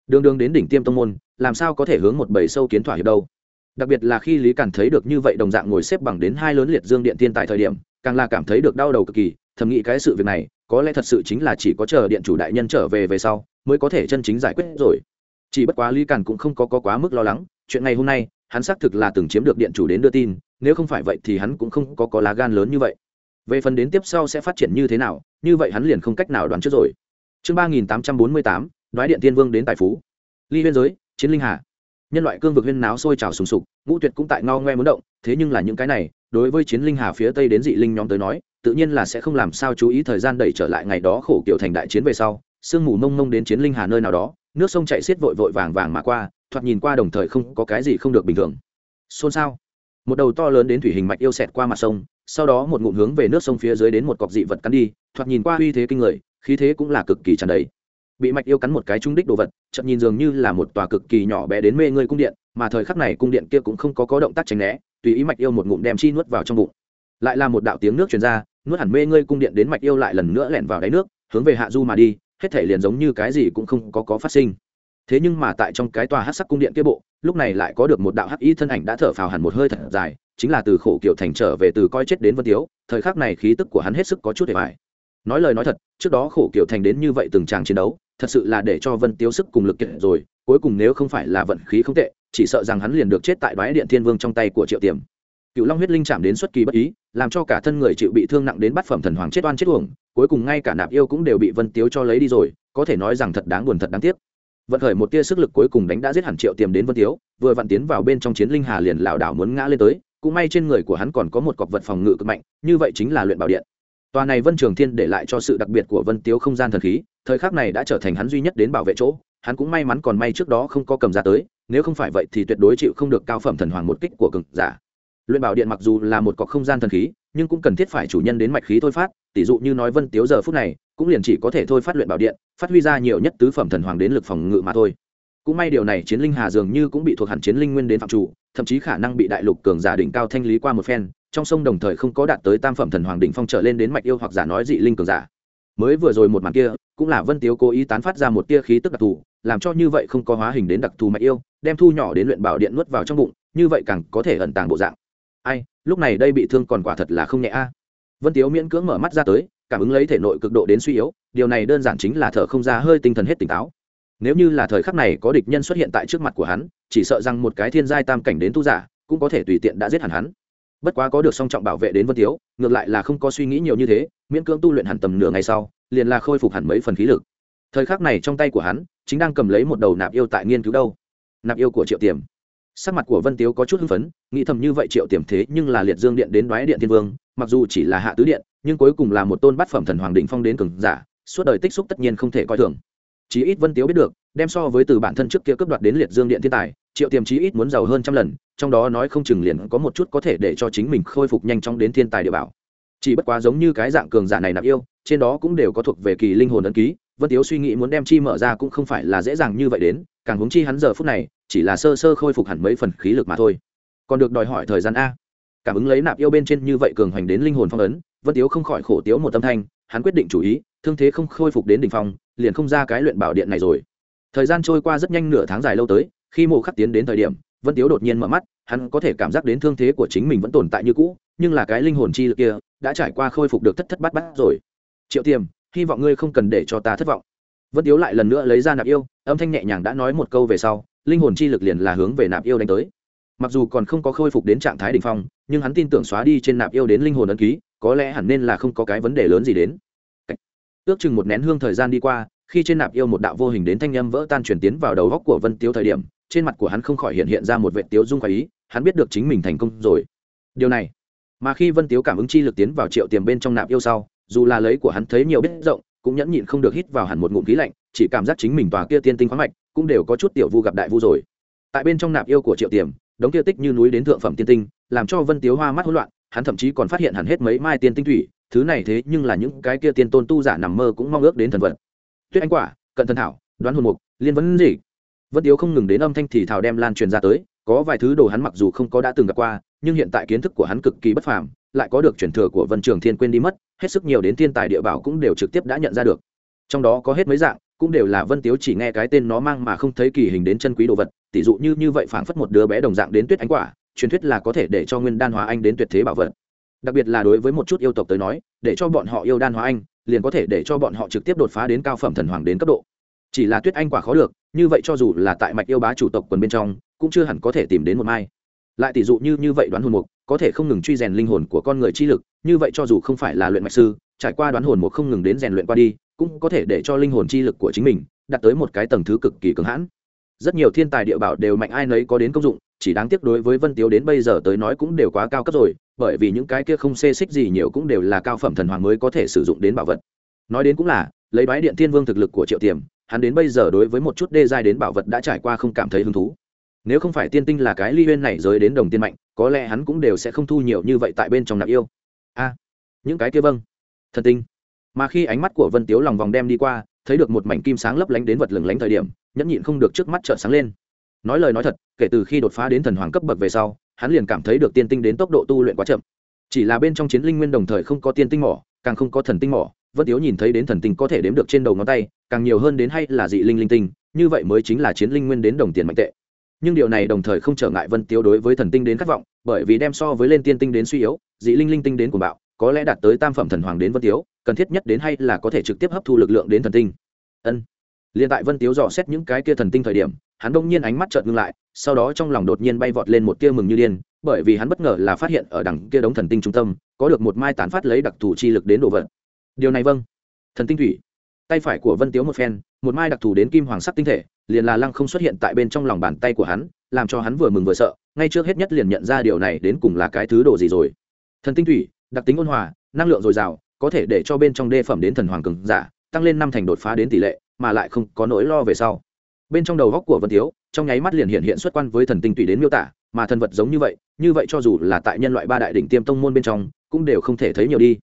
Đường đường đến đỉnh tiêm tông môn làm sao có thể hướng một bầy sâu kiến thỏa hiệp đâu? Đặc biệt là khi lý càn thấy được như vậy đồng dạng ngồi xếp bằng đến hai lớn liệt dương điện tiên tại thời điểm càng là cảm thấy được đau đầu cực kỳ thầm nghĩ cái sự việc này có lẽ thật sự chính là chỉ có chờ điện chủ đại nhân trở về về sau mới có thể chân chính giải quyết rồi. Chỉ bất quá lý càn cũng không có, có quá mức lo lắng chuyện ngày hôm nay hắn xác thực là từng chiếm được điện chủ đến đưa tin, nếu không phải vậy thì hắn cũng không có có lá gan lớn như vậy. Về phần đến tiếp sau sẽ phát triển như thế nào, như vậy hắn liền không cách nào đoán trước rồi. Chương ba nghìn tám trăm bốn mươi tám, đoái điện tiên vương đến tài phú. Ly huyên giới, chiến linh hà. Nhân loại cương vực huyên náo sôi trào sùng sục, ngũ tuyệt cũng tại ngao ngoe muốn động, thế nhưng là những cái này, đối với chiến linh hà phía tây đến dị linh nhóm tới nói, tự nhiên là sẽ không làm sao chú ý thời gian đẩy trở lại ngày đó khổ kiểu thành đại chiến về sau. Sương mù mông mông đến chiến linh hà nơi nào đó, nước sông chạy xiết vội vội vàng vàng mà qua thoạt nhìn qua đồng thời không có cái gì không được bình thường. Xôn xao. Một đầu to lớn đến thủy hình mạch yêu xẹt qua mặt sông, sau đó một ngụm hướng về nước sông phía dưới đến một cọc dị vật cắn đi, thoạt nhìn qua uy thế kinh người, khí thế cũng là cực kỳ tràn đầy. Bị mạch yêu cắn một cái trung đích đồ vật chậm nhìn dường như là một tòa cực kỳ nhỏ bé đến mê ngươi cung điện, mà thời khắc này cung điện kia cũng không có có động tác tránh né, tùy ý mạch yêu một ngụm đem chi nuốt vào trong bụng. Lại là một đạo tiếng nước truyền ra, nuốt hẳn mê ngươi cung điện đến mạch yêu lại lần nữa lẻn vào đáy nước, hướng về hạ du mà đi, hết thể liền giống như cái gì cũng không có có phát sinh thế nhưng mà tại trong cái tòa hát sắc cung điện kia bộ, lúc này lại có được một đạo hắc y thân ảnh đã thở phào hẳn một hơi thật dài, chính là từ khổ kiểu thành trở về từ coi chết đến vân tiếu, thời khắc này khí tức của hắn hết sức có chút để bài nói lời nói thật, trước đó khổ kiểu thành đến như vậy từng tràng chiến đấu, thật sự là để cho vân tiếu sức cùng lực kiện rồi, cuối cùng nếu không phải là vận khí không tệ, chỉ sợ rằng hắn liền được chết tại bãi điện thiên vương trong tay của triệu tiềm. Cựu long huyết linh chạm đến xuất kỳ bất ý, làm cho cả thân người chịu bị thương nặng đến bắt phẩm thần hoàng chết oan chết uổng, cuối cùng ngay cả nạp yêu cũng đều bị vân tiếu cho lấy đi rồi, có thể nói rằng thật đáng buồn thật đáng tiếc vận khởi một tia sức lực cuối cùng đánh đã giết hẳn triệu tiềm đến vân tiếu, vừa vặn tiến vào bên trong chiến linh hà liền lảo đảo muốn ngã lên tới, cũng may trên người của hắn còn có một cọc vật phòng ngự cực mạnh, như vậy chính là luyện bảo điện. Tòa này vân trường thiên để lại cho sự đặc biệt của vân tiếu không gian thần khí, thời khắc này đã trở thành hắn duy nhất đến bảo vệ chỗ, hắn cũng may mắn còn may trước đó không có cầm ra tới, nếu không phải vậy thì tuyệt đối chịu không được cao phẩm thần hoàng một kích của cực giả. Luyện bảo điện mặc dù là một cọc không gian thần khí, nhưng cũng cần thiết phải chủ nhân đến mạch khí thôi phát tỷ dụ như nói vân tiếu giờ phút này cũng liền chỉ có thể thôi phát luyện bảo điện, phát huy ra nhiều nhất tứ phẩm thần hoàng đến lực phòng ngự mà thôi. Cũng may điều này chiến linh hà dường như cũng bị thuộc hẳn chiến linh nguyên đến phạm chủ, thậm chí khả năng bị đại lục cường giả đỉnh cao thanh lý qua một phen, trong sông đồng thời không có đạt tới tam phẩm thần hoàng đỉnh phong trở lên đến mạch yêu hoặc giả nói dị linh cường giả. Mới vừa rồi một màn kia, cũng là vân tiếu cố ý tán phát ra một tia khí tức đặc thù, làm cho như vậy không có hóa hình đến đặc thù mạch yêu, đem thu nhỏ đến luyện bảo điện nuốt vào trong bụng, như vậy càng có thể ẩn tàng bộ dạng. Ai, lúc này đây bị thương còn quả thật là không nhẹ a. Vân tiếu miễn cưỡng mở mắt ra tới cảm ứng lấy thể nội cực độ đến suy yếu, điều này đơn giản chính là thở không ra hơi tinh thần hết tỉnh táo. Nếu như là thời khắc này có địch nhân xuất hiện tại trước mặt của hắn, chỉ sợ rằng một cái thiên giai tam cảnh đến tu giả cũng có thể tùy tiện đã giết hẳn hắn. Bất quá có được song trọng bảo vệ đến vân tiếu, ngược lại là không có suy nghĩ nhiều như thế, miễn cưỡng tu luyện hẳn tầm nửa ngày sau, liền là khôi phục hẳn mấy phần khí lực. Thời khắc này trong tay của hắn, chính đang cầm lấy một đầu nạp yêu tại nghiên cứu đâu. Nạp yêu của triệu tiềm. Sắc mặt của vân tiếu có chút hưng phấn, nghĩ thầm như vậy triệu tiềm thế nhưng là liệt dương điện đến đoái điện thiên vương mặc dù chỉ là hạ tứ điện, nhưng cuối cùng là một tôn bát phẩm thần hoàng định phong đến cường giả, suốt đời tích xúc tất nhiên không thể coi thường. Chí ít vân tiếu biết được, đem so với từ bản thân trước kia cướp đoạt đến liệt dương điện thiên tài, triệu tiềm chí ít muốn giàu hơn trăm lần, trong đó nói không chừng liền có một chút có thể để cho chính mình khôi phục nhanh chóng đến thiên tài địa bảo. Chỉ bất quá giống như cái dạng cường giả này nạp yêu, trên đó cũng đều có thuộc về kỳ linh hồn ấn ký, vân tiếu suy nghĩ muốn đem chi mở ra cũng không phải là dễ dàng như vậy đến, càng huống chi hắn giờ phút này, chỉ là sơ sơ khôi phục hẳn mấy phần khí lực mà thôi. Còn được đòi hỏi thời gian a cảm ứng lấy nạp yêu bên trên như vậy cường hoành đến linh hồn phong ấn, vân tiếu không khỏi khổ tiếu một tâm thanh, hắn quyết định chủ ý, thương thế không khôi phục đến đ ỉ n h phong, liền không ra cái luyện bảo điện này rồi. Thời gian trôi qua rất nhanh nửa tháng dài lâu tới, khi mộ khắc tiến đến thời điểm, vân tiếu đột nhiên mở mắt, hắn có thể cảm giác đến thương thế của chính mình vẫn tồn tại như cũ, nhưng là cái linh hồn chi lực kia đã trải qua khôi phục được thất thất bát bát rồi. Triệu tiềm, hy vọng ngươi không cần để cho ta thất vọng. Vân tiếu lại lần nữa lấy ra nạp yêu, âm thanh nhẹ nhàng đã nói một câu về sau, linh hồn chi lực liền là hướng về nạp yêu đánh tới. Mặc dù còn không có khôi phục đến trạng thái đ ỉ n h phong nhưng hắn tin tưởng xóa đi trên nạp yêu đến linh hồn ấn ký, có lẽ hẳn nên là không có cái vấn đề lớn gì đến. Ước chừng một nén hương thời gian đi qua, khi trên nạp yêu một đạo vô hình đến thanh âm vỡ tan chuyển tiến vào đầu góc của vân tiếu thời điểm, trên mặt của hắn không khỏi hiện hiện ra một vệ tiếu dung khỏi ý, hắn biết được chính mình thành công rồi. Điều này, mà khi vân tiếu cảm ứng chi lực tiến vào triệu tiềm bên trong nạp yêu sau, dù là lấy của hắn thấy nhiều biết rộng, cũng nhẫn nhịn không được hít vào hẳn một ngụm khí lạnh, chỉ cảm giác chính mình tòa kia tiên tinh khoáng mạch cũng đều có chút tiểu vu gặp đại vu rồi. Tại bên trong nạp yêu của triệu tiềm đống kia tích như núi đến thượng phẩm tiên tinh, làm cho vân tiếu hoa mắt hỗn loạn, hắn thậm chí còn phát hiện hẳn hết mấy mai tiên tinh thủy, thứ này thế nhưng là những cái kia tiên tôn tu giả nằm mơ cũng mong ước đến thần vật. Tuyết anh quả, cận thần thảo, đoán hồn mục, liên vấn gì vân tiếu không ngừng đến âm thanh thì thảo đem lan truyền ra tới, có vài thứ đồ hắn mặc dù không có đã từng gặp qua, nhưng hiện tại kiến thức của hắn cực kỳ bất phàm, lại có được truyền thừa của vân trường thiên quên đi mất, hết sức nhiều đến thiên tài địa bảo cũng đều trực tiếp đã nhận ra được. Trong đó có hết mấy dạng, cũng đều là vân tiếu chỉ nghe cái tên nó mang mà không thấy kỳ hình đến chân quý đồ vật tỷ dụ như như vậy phảng phất một đứa bé đồng dạng đến tuyết ánh quả, truyền thuyết là có thể để cho nguyên đan hóa anh đến tuyệt thế bảo vật. Đặc biệt là đối với một chút yêu tộc tới nói, để cho bọn họ yêu đan hóa anh, liền có thể để cho bọn họ trực tiếp đột phá đến cao phẩm thần hoàng đến cấp độ. Chỉ là tuyết anh quả khó được, như vậy cho dù là tại mạch yêu bá chủ tộc quần bên trong, cũng chưa hẳn có thể tìm đến một mai. Lại tỷ dụ như như vậy đoán hồn mục, có thể không ngừng truy rèn linh hồn của con người chi lực, như vậy cho dù không phải là luyện mạch sư, trải qua đoán hồn mục không ngừng đến rèn luyện qua đi, cũng có thể để cho linh hồn chi lực của chính mình đạt tới một cái tầng thứ cực kỳ cứng hãn rất nhiều thiên tài địa bảo đều mạnh ai nấy có đến công dụng, chỉ đáng tiếc đối với vân tiếu đến bây giờ tới nói cũng đều quá cao cấp rồi, bởi vì những cái kia không xê xích gì nhiều cũng đều là cao phẩm thần hoàng mới có thể sử dụng đến bảo vật. Nói đến cũng là, lấy bái điện thiên vương thực lực của triệu tiềm, hắn đến bây giờ đối với một chút đê giai đến bảo vật đã trải qua không cảm thấy hứng thú. Nếu không phải tiên tinh là cái ly huyên này giới đến đồng tiên mạnh, có lẽ hắn cũng đều sẽ không thu nhiều như vậy tại bên trong nạp yêu. A, những cái kia vâng. Thần tinh. Mà khi ánh mắt của vân tiếu lòng vòng đem đi qua, thấy được một mảnh kim sáng lấp lánh đến vật lừng lánh thời điểm nhẫn nhịn không được trước mắt trợn sáng lên. Nói lời nói thật, kể từ khi đột phá đến thần hoàng cấp bậc về sau, hắn liền cảm thấy được tiên tinh đến tốc độ tu luyện quá chậm. Chỉ là bên trong chiến linh nguyên đồng thời không có tiên tinh mỏ, càng không có thần tinh mỏ, vân tiếu nhìn thấy đến thần tinh có thể đếm được trên đầu ngón tay, càng nhiều hơn đến hay là dị linh linh tinh, như vậy mới chính là chiến linh nguyên đến đồng tiền mạnh tệ. Nhưng điều này đồng thời không trở ngại vân tiếu đối với thần tinh đến khát vọng, bởi vì đem so với lên tiên tinh đến suy yếu, dị linh linh tinh đến của bạo, có lẽ đạt tới tam phẩm thần hoàng đến vân tiếu, cần thiết nhất đến hay là có thể trực tiếp hấp thu lực lượng đến thần tinh. Ân liền tại vân tiếu dò xét những cái kia thần tinh thời điểm, hắn đông nhiên ánh mắt chợt ngưng lại, sau đó trong lòng đột nhiên bay vọt lên một tia mừng như điên, bởi vì hắn bất ngờ là phát hiện ở đằng kia đống thần tinh trung tâm, có được một mai tán phát lấy đặc thù chi lực đến đồ vật. Điều này vâng. Thần tinh thủy. Tay phải của vân tiếu một phen, một mai đặc thù đến kim hoàng sắc tinh thể, liền là lăng không xuất hiện tại bên trong lòng bàn tay của hắn, làm cho hắn vừa mừng vừa sợ, ngay trước hết nhất liền nhận ra điều này đến cùng là cái thứ đồ gì rồi. Thần tinh thủy, đặc tính ôn hòa, năng lượng dồi dào, có thể để cho bên trong đê phẩm đến thần hoàng cường giả, tăng lên năm thành đột phá đến tỷ lệ mà lại không có nỗi lo về sau. Bên trong đầu góc của vân tiếu trong nháy mắt liền hiện hiện xuất quan với thần tinh tùy đến miêu tả, mà thần vật giống như vậy như vậy cho dù là tại nhân loại ba đại đỉnh tiêm tông môn bên trong, cũng đều không thể thấy nhiều đi.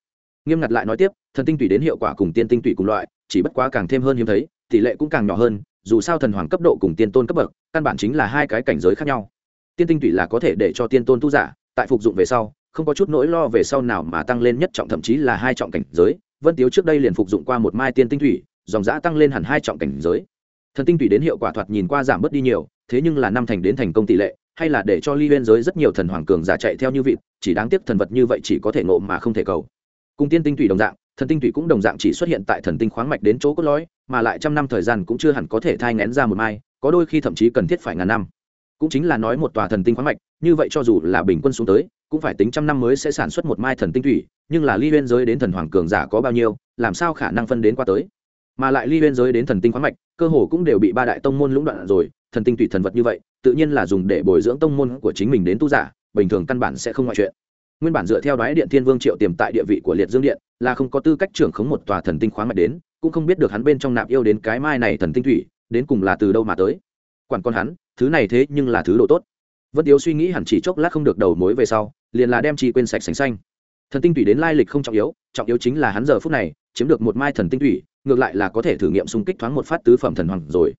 Nghiêm ngặt lại nói tiếp, thần tinh tùy đến hiệu quả cùng tiên tinh tùy cùng loại, chỉ bất quá càng thêm hơn hiếm thấy, tỷ lệ cũng càng nhỏ hơn, dù sao thần hoàng cấp độ cùng tiên tôn cấp bậc, căn bản chính là hai cái cảnh giới khác nhau. Tiên tinh tùy là có thể để cho tiên tôn tu giả, tại phục dụng về sau, không có chút nỗi lo về sau nào mà tăng lên nhất trọng, thậm chí là hai trọng cảnh giới. Vân tiếu trước đây liền phục dụng qua một mai tiên tinh thủy dòng giã tăng lên hẳn hai trọng cảnh giới. Thần tinh thủy đến hiệu quả thoạt nhìn qua giảm bớt đi nhiều, thế nhưng là năm thành đến thành công tỷ lệ, hay là để cho ly biên giới rất nhiều thần hoàng cường giả chạy theo như vịt, chỉ đáng tiếc thần vật như vậy chỉ có thể ngộ mà không thể cầu. Cùng tiên tinh thủy đồng dạng, thần tinh thủy cũng đồng dạng chỉ xuất hiện tại thần tinh khoáng mạch đến chỗ cốt lõi, mà lại trăm năm thời gian cũng chưa hẳn có thể thai ngén ra một mai, có đôi khi thậm chí cần thiết phải ngàn năm. Cũng chính là nói một tòa thần tinh khoáng mạch, như vậy cho dù là bình quân xuống tới, cũng phải tính trăm năm mới sẽ sản xuất một mai thần tinh thủy nhưng là ly biên giới đến thần hoàng cường giả có bao nhiêu, làm sao khả năng phân đến qua tới? Mà lại ly biên giới đến thần tinh khoáng mạch, cơ hồ cũng đều bị ba đại tông môn lũng đoạn rồi, thần tinh thủy thần vật như vậy, tự nhiên là dùng để bồi dưỡng tông môn của chính mình đến tu giả, bình thường căn bản sẽ không ngoại chuyện. Nguyên bản dựa theo đoái điện thiên vương triệu tiềm tại địa vị của liệt dương điện, là không có tư cách trưởng khống một tòa thần tinh khoáng mạch đến, cũng không biết được hắn bên trong nạp yêu đến cái mai này thần tinh thủy, đến cùng là từ đâu mà tới. Quản con hắn, thứ này thế nhưng là thứ độ tốt. Vân tiếu suy nghĩ hẳn chỉ chốc lát không được đầu mối về sau, liền là đem chi quên sạch sành xanh. Thần tinh thủy đến lai lịch không trọng yếu trọng yếu chính là hắn giờ phút này chiếm được một mai thần tinh thủy, ngược lại là có thể thử nghiệm xung kích thoáng một phát tứ phẩm thần hoàng rồi.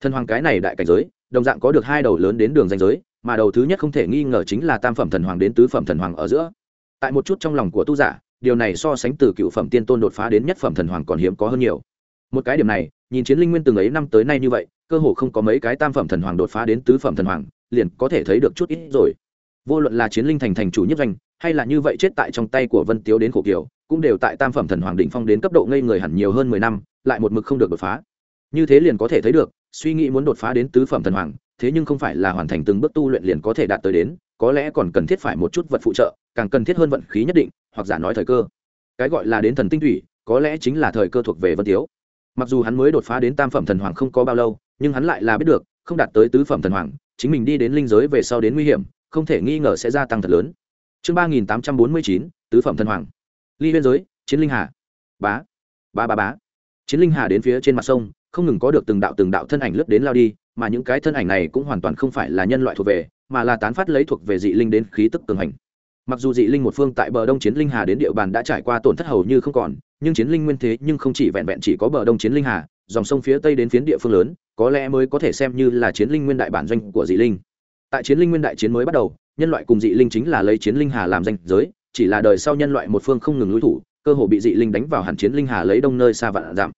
Thần hoàng cái này đại cảnh giới, đồng dạng có được hai đầu lớn đến đường danh giới, mà đầu thứ nhất không thể nghi ngờ chính là tam phẩm thần hoàng đến tứ phẩm thần hoàng ở giữa. Tại một chút trong lòng của tu giả, điều này so sánh từ cựu phẩm tiên tôn đột phá đến nhất phẩm thần hoàng còn hiếm có hơn nhiều. Một cái điểm này, nhìn chiến linh nguyên từng ấy năm tới nay như vậy, cơ hồ không có mấy cái tam phẩm thần hoàng đột phá đến tứ phẩm thần hoàng, liền có thể thấy được chút ít rồi. Vô luận là chiến linh thành thành chủ nhất doanh hay là như vậy chết tại trong tay của vân tiếu đến khổ kiều cũng đều tại tam phẩm thần hoàng đỉnh phong đến cấp độ ngây người hẳn nhiều hơn mười năm, lại một mực không được đột phá. Như thế liền có thể thấy được, suy nghĩ muốn đột phá đến tứ phẩm thần hoàng, thế nhưng không phải là hoàn thành từng bước tu luyện liền có thể đạt tới đến, có lẽ còn cần thiết phải một chút vật phụ trợ, càng cần thiết hơn vận khí nhất định, hoặc giả nói thời cơ. Cái gọi là đến thần tinh thủy, có lẽ chính là thời cơ thuộc về vân tiếu. Mặc dù hắn mới đột phá đến tam phẩm thần hoàng không có bao lâu, nhưng hắn lại là biết được, không đạt tới tứ phẩm thần hoàng, chính mình đi đến linh giới về sau đến nguy hiểm, không thể nghi ngờ sẽ gia tăng thật lớn. Chương ba nghìn tám trăm bốn mươi chín, tứ phẩm thần hoàng ly biên giới, chiến linh hà. Bá ba ba bá. Chiến linh hà đến phía trên mặt sông, không ngừng có được từng đạo từng đạo thân ảnh lướt đến lao đi, mà những cái thân ảnh này cũng hoàn toàn không phải là nhân loại thuộc về, mà là tán phát lấy thuộc về dị linh đến khí tức cường hành. Mặc dù dị linh một phương tại bờ đông chiến linh hà đến địa bàn đã trải qua tổn thất hầu như không còn, nhưng chiến linh nguyên thế nhưng không chỉ vẹn vẹn chỉ có bờ đông chiến linh hà, dòng sông phía tây đến phiến địa phương lớn, có lẽ mới có thể xem như là chiến linh nguyên đại bản doanh của dị linh. Tại chiến linh nguyên đại chiến mới bắt đầu, nhân loại cùng dị linh chính là lấy chiến linh hà làm danh giới chỉ là đời sau nhân loại một phương không ngừng lui thủ, cơ hồ bị dị linh đánh vào hẳn chiến linh hà lấy đông nơi xa vạn giảm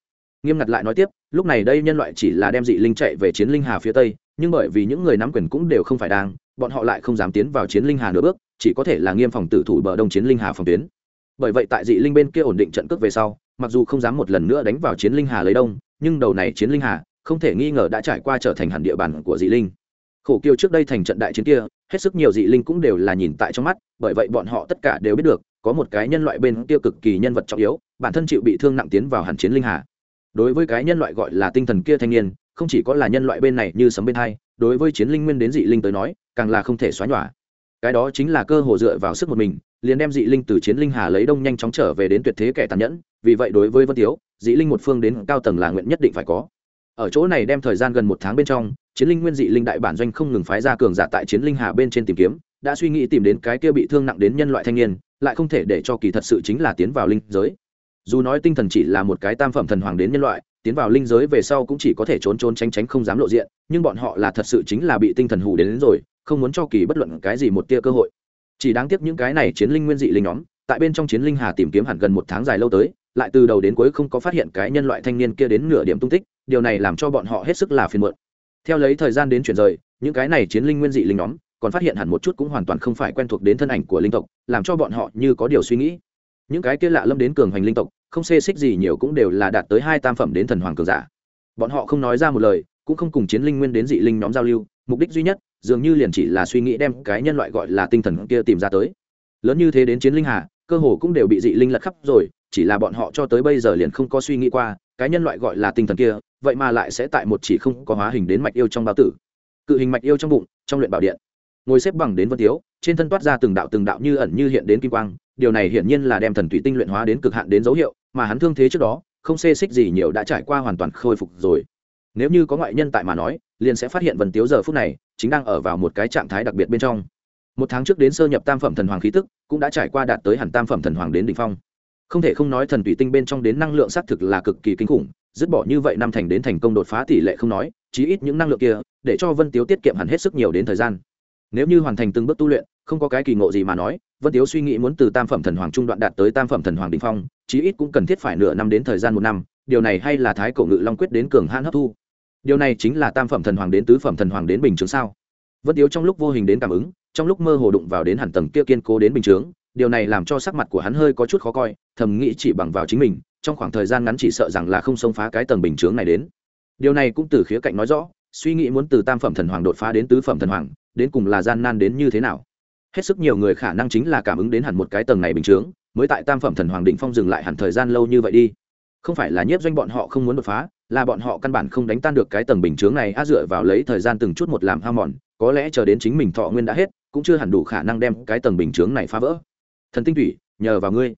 nghiêm ngặt lại nói tiếp, lúc này đây nhân loại chỉ là đem dị linh chạy về chiến linh hà phía tây, nhưng bởi vì những người nắm quyền cũng đều không phải đang, bọn họ lại không dám tiến vào chiến linh hà nửa bước, chỉ có thể là nghiêm phòng tử thủ bờ đông chiến linh hà phòng tuyến. Bởi vậy tại dị linh bên kia ổn định trận cước về sau, mặc dù không dám một lần nữa đánh vào chiến linh hà lấy đông, nhưng đầu này chiến linh hà, không thể nghi ngờ đã trải qua trở thành hẳn địa bàn của dị linh khổ kiều trước đây thành trận đại chiến kia, hết sức nhiều dị linh cũng đều là nhìn tại trong mắt, bởi vậy bọn họ tất cả đều biết được, có một cái nhân loại bên kia cực kỳ nhân vật trọng yếu, bản thân chịu bị thương nặng tiến vào hàn chiến linh hà. Đối với cái nhân loại gọi là tinh thần kia thanh niên, không chỉ có là nhân loại bên này như sấm bên hai, đối với chiến linh nguyên đến dị linh tới nói, càng là không thể xóa nhòa. Cái đó chính là cơ hồ dựa vào sức một mình, liền đem dị linh từ chiến linh hà lấy đông nhanh chóng trở về đến tuyệt thế kẻ tàn nhẫn, vì vậy đối với vân tiếu, dị linh một phương đến cao tầng là nguyện nhất định phải có. Ở chỗ này đem thời gian gần một tháng bên trong chiến linh nguyên dị linh đại bản doanh không ngừng phái ra cường giả tại chiến linh hà bên trên tìm kiếm đã suy nghĩ tìm đến cái kia bị thương nặng đến nhân loại thanh niên lại không thể để cho kỳ thật sự chính là tiến vào linh giới. Dù nói tinh thần chỉ là một cái tam phẩm thần hoàng đến nhân loại tiến vào linh giới về sau cũng chỉ có thể trốn trốn tránh tránh không dám lộ diện nhưng bọn họ là thật sự chính là bị tinh thần hủ đến, đến rồi không muốn cho kỳ bất luận cái gì một tia cơ hội. Chỉ đáng tiếc những cái này chiến linh nguyên dị linh nhóm tại bên trong chiến linh hà tìm kiếm hẳn gần một tháng dài lâu tới lại từ đầu đến cuối không có phát hiện cái nhân loại thanh niên kia đến nửa điểm tung tích điều này làm cho bọn họ hết sức là phiền muộn theo lấy thời gian đến chuyển rời, những cái này chiến linh nguyên dị linh nhóm, còn phát hiện hẳn một chút cũng hoàn toàn không phải quen thuộc đến thân ảnh của linh tộc, làm cho bọn họ như có điều suy nghĩ. Những cái kia lạ lâm đến cường hành linh tộc, không xê xích gì nhiều cũng đều là đạt tới hai tam phẩm đến thần hoàng cường giả. Bọn họ không nói ra một lời, cũng không cùng chiến linh nguyên đến dị linh nhóm giao lưu, mục đích duy nhất, dường như liền chỉ là suy nghĩ đem cái nhân loại gọi là tinh thần kia tìm ra tới. Lớn như thế đến chiến linh hà, cơ hồ cũng đều bị dị linh lật khắp rồi, chỉ là bọn họ cho tới bây giờ liền không có suy nghĩ qua, cái nhân loại gọi là tinh thần kia vậy mà lại sẽ tại một chỉ không có hóa hình đến mạch yêu trong bao tử. Cự hình mạch yêu trong bụng, trong luyện bảo điện. Ngồi xếp bằng đến vân tiếu, trên thân toát ra từng đạo từng đạo như ẩn như hiện đến kim quang, điều này hiển nhiên là đem thần thủy tinh luyện hóa đến cực hạn đến dấu hiệu, mà hắn thương thế trước đó, không xê xích gì nhiều đã trải qua hoàn toàn khôi phục rồi. Nếu như có ngoại nhân tại mà nói, liền sẽ phát hiện vân tiếu giờ phút này, chính đang ở vào một cái trạng thái đặc biệt bên trong. Một tháng trước đến sơ nhập tam phẩm thần hoàng khí tức, cũng đã trải qua đạt tới hẳn tam phẩm thần hoàng đến đ ỉ n h phong. Không thể không nói thần thủy tinh bên trong đến năng lượng xác thực là cực kỳ kinh khủng dứt bỏ như vậy năm thành đến thành công đột phá tỷ lệ không nói, chí ít những năng lượng kia, để cho vân tiếu tiết kiệm hẳn hết sức nhiều đến thời gian. Nếu như hoàn thành từng bước tu luyện, không có cái kỳ ngộ gì mà nói, vân tiếu suy nghĩ muốn từ tam phẩm thần hoàng trung đoạn đạt tới tam phẩm thần hoàng đình phong, chí ít cũng cần thiết phải nửa năm đến thời gian một năm, điều này hay là thái cổ ngự long quyết đến cường hãn hấp thu? Điều này chính là tam phẩm thần hoàng đến tứ phẩm thần hoàng đến bình chướng sao? Vân tiếu trong lúc vô hình đến cảm ứng, trong lúc mơ hồ đụng vào đến hẳn tầng kia kiên cố đến bình chướng, điều này làm cho sắc mặt của hắn hơi có chút khó coi, thầm nghĩ chỉ bằng vào chính mình trong khoảng thời gian ngắn chỉ sợ rằng là không xông phá cái tầng bình chướng này đến. Điều này cũng từ khía cạnh nói rõ, suy nghĩ muốn từ tam phẩm thần hoàng đột phá đến tứ phẩm thần hoàng, đến cùng là gian nan đến như thế nào. Hết sức nhiều người khả năng chính là cảm ứng đến hẳn một cái tầng này bình chướng, mới tại tam phẩm thần hoàng định phong dừng lại hẳn thời gian lâu như vậy đi. Không phải là nhiếp doanh bọn họ không muốn đột phá, là bọn họ căn bản không đánh tan được cái tầng bình chướng này a dựa vào lấy thời gian từng chút một làm hao mòn, có lẽ chờ đến chính mình thọ nguyên đã hết, cũng chưa hẳn đủ khả năng đem cái tầng bình chướng này phá vỡ. Thần tinh thủy, nhờ vào ngươi.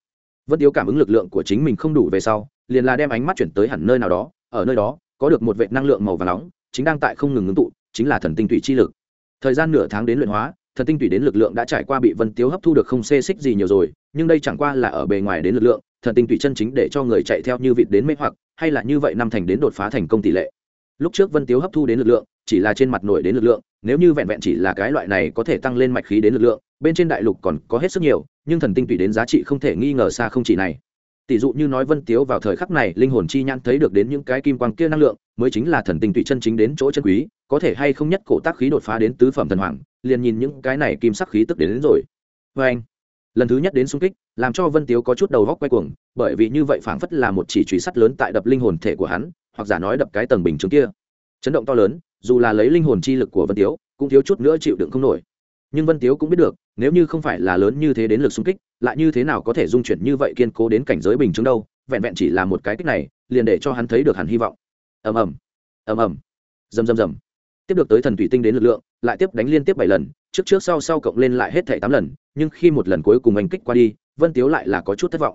Vân Tiếu cảm ứng lực lượng của chính mình không đủ về sau, liền là đem ánh mắt chuyển tới hẳn nơi nào đó, ở nơi đó, có được một vệ năng lượng màu và nóng, chính đang tại không ngừng ngưng tụ, chính là thần tinh thủy chi lực. Thời gian nửa tháng đến luyện hóa, thần tinh thủy đến lực lượng đã trải qua bị vân tiếu hấp thu được không xê xích gì nhiều rồi, nhưng đây chẳng qua là ở bề ngoài đến lực lượng, thần tinh thủy chân chính để cho người chạy theo như vịt đến mê hoặc, hay là như vậy năm thành đến đột phá thành công tỷ lệ. Lúc trước vân tiếu hấp thu đến lực lượng, chỉ là trên mặt nổi đến lực lượng nếu như vẹn vẹn chỉ là cái loại này có thể tăng lên mạch khí đến lực lượng bên trên đại lục còn có hết sức nhiều nhưng thần tinh tụy đến giá trị không thể nghi ngờ xa không chỉ này. Tỷ dụ như nói vân tiếu vào thời khắc này linh hồn chi nhãn thấy được đến những cái kim quang kia năng lượng mới chính là thần tinh tụy chân chính đến chỗ chân quý có thể hay không nhất cổ tác khí đột phá đến tứ phẩm thần hoàng liền nhìn những cái này kim sắc khí tức đến, đến rồi. Vê anh lần thứ nhất đến xung kích làm cho vân tiếu có chút đầu góc quay cuồng bởi vì như vậy phảng phất là một chỉ truy sắt lớn tại đập linh hồn thể của hắn hoặc giả nói đập cái tầng bình chứng kia. Chấn động to lớn dù là lấy linh hồn chi lực của vân tiếu, cũng thiếu chút nữa chịu đựng không nổi. Nhưng vân tiếu cũng biết được, nếu như không phải là lớn như thế đến lực xung kích, lại như thế nào có thể dung chuyển như vậy kiên cố đến cảnh giới bình chứng đâu, vẹn vẹn chỉ là một cái kích này, liền để cho hắn thấy được hẳn hy vọng. Ầm ầm ầm ầm, rầm rầm rầm. Tiếp được tới thần thủy tinh đến lực lượng, lại tiếp đánh liên tiếp bảy lần, trước trước sau sau cộng lên lại hết thảy tám lần, nhưng khi một lần cuối cùng anh kích qua đi, vân tiếu lại là có chút thất vọng.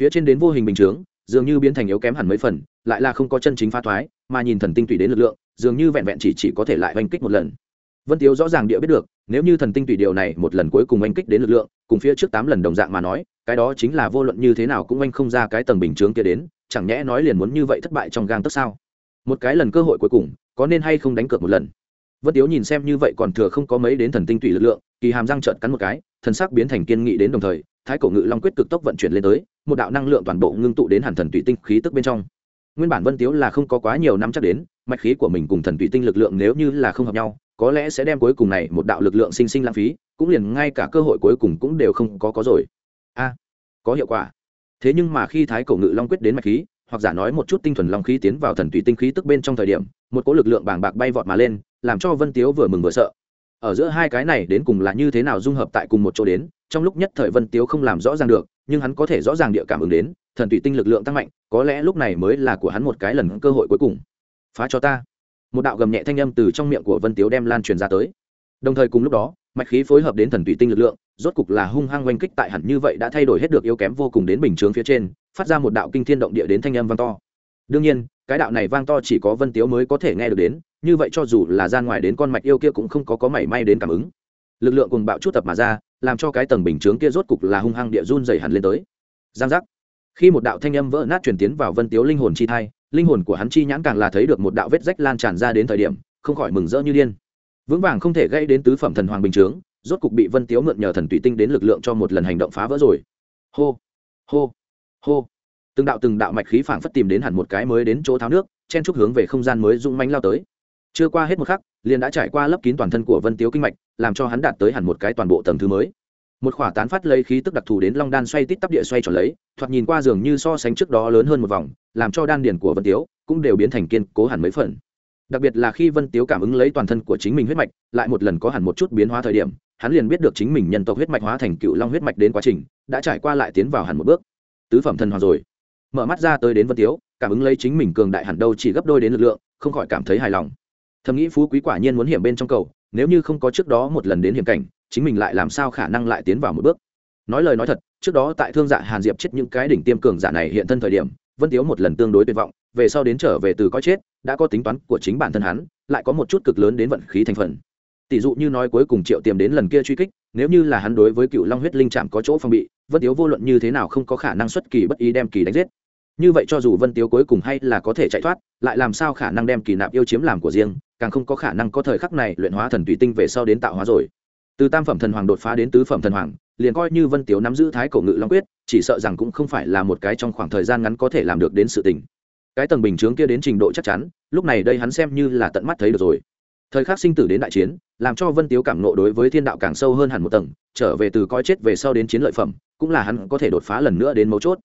Phía trên đến vô hình bình chướng dường như biến thành yếu kém hẳn mấy phần, lại là không có chân chính phá thoái, mà nhìn thần tinh tùy đến lực lượng, dường như vẹn vẹn chỉ chỉ có thể lại oanh kích một lần. Vân tiếu rõ ràng địa biết được, nếu như thần tinh tùy điều này một lần cuối cùng oanh kích đến lực lượng, cùng phía trước tám lần đồng dạng mà nói, cái đó chính là vô luận như thế nào cũng oanh không ra cái tầng bình chướng kia đến, chẳng nhẽ nói liền muốn như vậy thất bại trong gang tấc sao? Một cái lần cơ hội cuối cùng, có nên hay không đánh cược một lần? Vân tiếu nhìn xem như vậy còn thừa không có mấy đến thần tinh tùy lực lượng, kỳ hàm răng trợn cắn một cái, thần sắc biến thành kiên nghị đến đồng thời thái cổ ngự long quyết cực tốc vận chuyển lên tới, một đạo năng lượng toàn bộ ngưng tụ đến hàn thần tụy tinh khí tức bên trong. Nguyên bản vân tiếu là không có quá nhiều năm chắc đến, mạch khí của mình cùng thần tụy tinh lực lượng nếu như là không hợp nhau, có lẽ sẽ đem cuối cùng này một đạo lực lượng sinh sinh lãng phí, cũng liền ngay cả cơ hội cuối cùng cũng đều không có có rồi. A, có hiệu quả. Thế nhưng mà khi thái cổ ngự long quyết đến mạch khí, hoặc giả nói một chút tinh thuần long khí tiến vào thần tùy tinh khí tức bên trong thời điểm, một cỗ lực lượng bàng bạc bay vọt mà lên, làm cho vân tiếu vừa mừng vừa sợ ở giữa hai cái này đến cùng là như thế nào dung hợp tại cùng một chỗ đến, trong lúc nhất thời vân tiếu không làm rõ ràng được, nhưng hắn có thể rõ ràng địa cảm ứng đến, thần tùy tinh lực lượng tăng mạnh, có lẽ lúc này mới là của hắn một cái lần cơ hội cuối cùng. Phá cho ta. Một đạo gầm nhẹ thanh âm từ trong miệng của vân tiếu đem lan truyền ra tới. Đồng thời cùng lúc đó, mạch khí phối hợp đến thần tùy tinh lực lượng, rốt cục là hung hăng oanh kích tại hẳn như vậy đã thay đổi hết được yếu kém vô cùng đến bình chướng phía trên, phát ra một đạo kinh thiên động địa đến thanh âm vang to. Đương nhiên, cái đạo này vang to chỉ có vân tiếu mới có thể nghe được đến như vậy cho dù là gian ngoài đến con mạch yêu kia cũng không có có mảy may đến cảm ứng. Lực lượng cùng bạo chút tập mà ra, làm cho cái tầng bình chướng kia rốt cục là hung hăng địa run dày hẳn lên tới. Giang giác. Khi một đạo thanh âm vỡ nát truyền tiến vào vân tiếu linh hồn chi thai, linh hồn của hắn chi nhãn càng là thấy được một đạo vết rách lan tràn ra đến thời điểm, không khỏi mừng rỡ như điên. Vững vàng không thể gây đến tứ phẩm thần hoàng bình chướng, rốt cục bị vân tiếu mượn nhờ thần tùy tinh đến lực lượng cho một lần hành động phá vỡ rồi. Hô hô hô. Từng đạo từng đạo mạch khí phảng phất tìm đến hẳn một cái mới đến chỗ tháo nước, chen trúc hướng về không gian mới rung mánh lao tới chưa qua hết một khắc, liền đã trải qua lấp kín toàn thân của vân tiếu kinh mạch, làm cho hắn đạt tới hẳn một cái toàn bộ tầng thứ mới. Một khỏa tán phát lấy khí tức đặc thù đến long đan xoay tít tắp địa xoay tròn lấy, thoạt nhìn qua giường như so sánh trước đó lớn hơn một vòng, làm cho đan điển của vân tiếu cũng đều biến thành kiên cố hẳn mấy phần. Đặc biệt là khi vân tiếu cảm ứng lấy toàn thân của chính mình huyết mạch, lại một lần có hẳn một chút biến hóa thời điểm, hắn liền biết được chính mình nhân tộc huyết mạch hóa thành cựu long huyết mạch đến quá trình, đã trải qua lại tiến vào hẳn một bước. Tứ phẩm thần hoàng rồi. Mở mắt ra tới đến vân tiếu, cảm ứng lấy chính mình cường đại hẳn đâu chỉ gấp đôi đến lực lượng, không khỏi cảm thấy hài lòng thầm nghĩ phú quý quả nhiên muốn hiểm bên trong cầu, nếu như không có trước đó một lần đến hiểm cảnh, chính mình lại làm sao khả năng lại tiến vào một bước? Nói lời nói thật, trước đó tại thương dạ hàn diệp chết những cái đỉnh tiêm cường giả này hiện thân thời điểm, vân tiếu một lần tương đối tuyệt vọng, về sau đến trở về từ có chết, đã có tính toán của chính bản thân hắn, lại có một chút cực lớn đến vận khí thành phần. Tỷ dụ như nói cuối cùng triệu tiềm đến lần kia truy kích, nếu như là hắn đối với cựu long huyết linh trạm có chỗ phòng bị, vân tiếu vô luận như thế nào không có khả năng xuất kỳ bất ý đem kỳ đánh giết. Như vậy cho dù vân tiếu cuối cùng hay là có thể chạy thoát, lại làm sao khả năng đem kỳ nạp yêu chiếm làm của riêng càng không có khả năng có thời khắc này luyện hóa thần tùy tinh về sau đến tạo hóa rồi. Từ tam phẩm thần hoàng đột phá đến tứ phẩm thần hoàng, liền coi như vân tiếu nắm giữ thái cổ ngự long quyết, chỉ sợ rằng cũng không phải là một cái trong khoảng thời gian ngắn có thể làm được đến sự tình. Cái tầng bình chướng kia đến trình độ chắc chắn, lúc này đây hắn xem như là tận mắt thấy được rồi. Thời khắc sinh tử đến đại chiến, làm cho vân tiếu cảm nộ đối với thiên đạo càng sâu hơn hẳn một tầng, trở về từ coi chết về sau đến chiến lợi phẩm, cũng là hắn có thể đột phá lần nữa đến mấu chốt.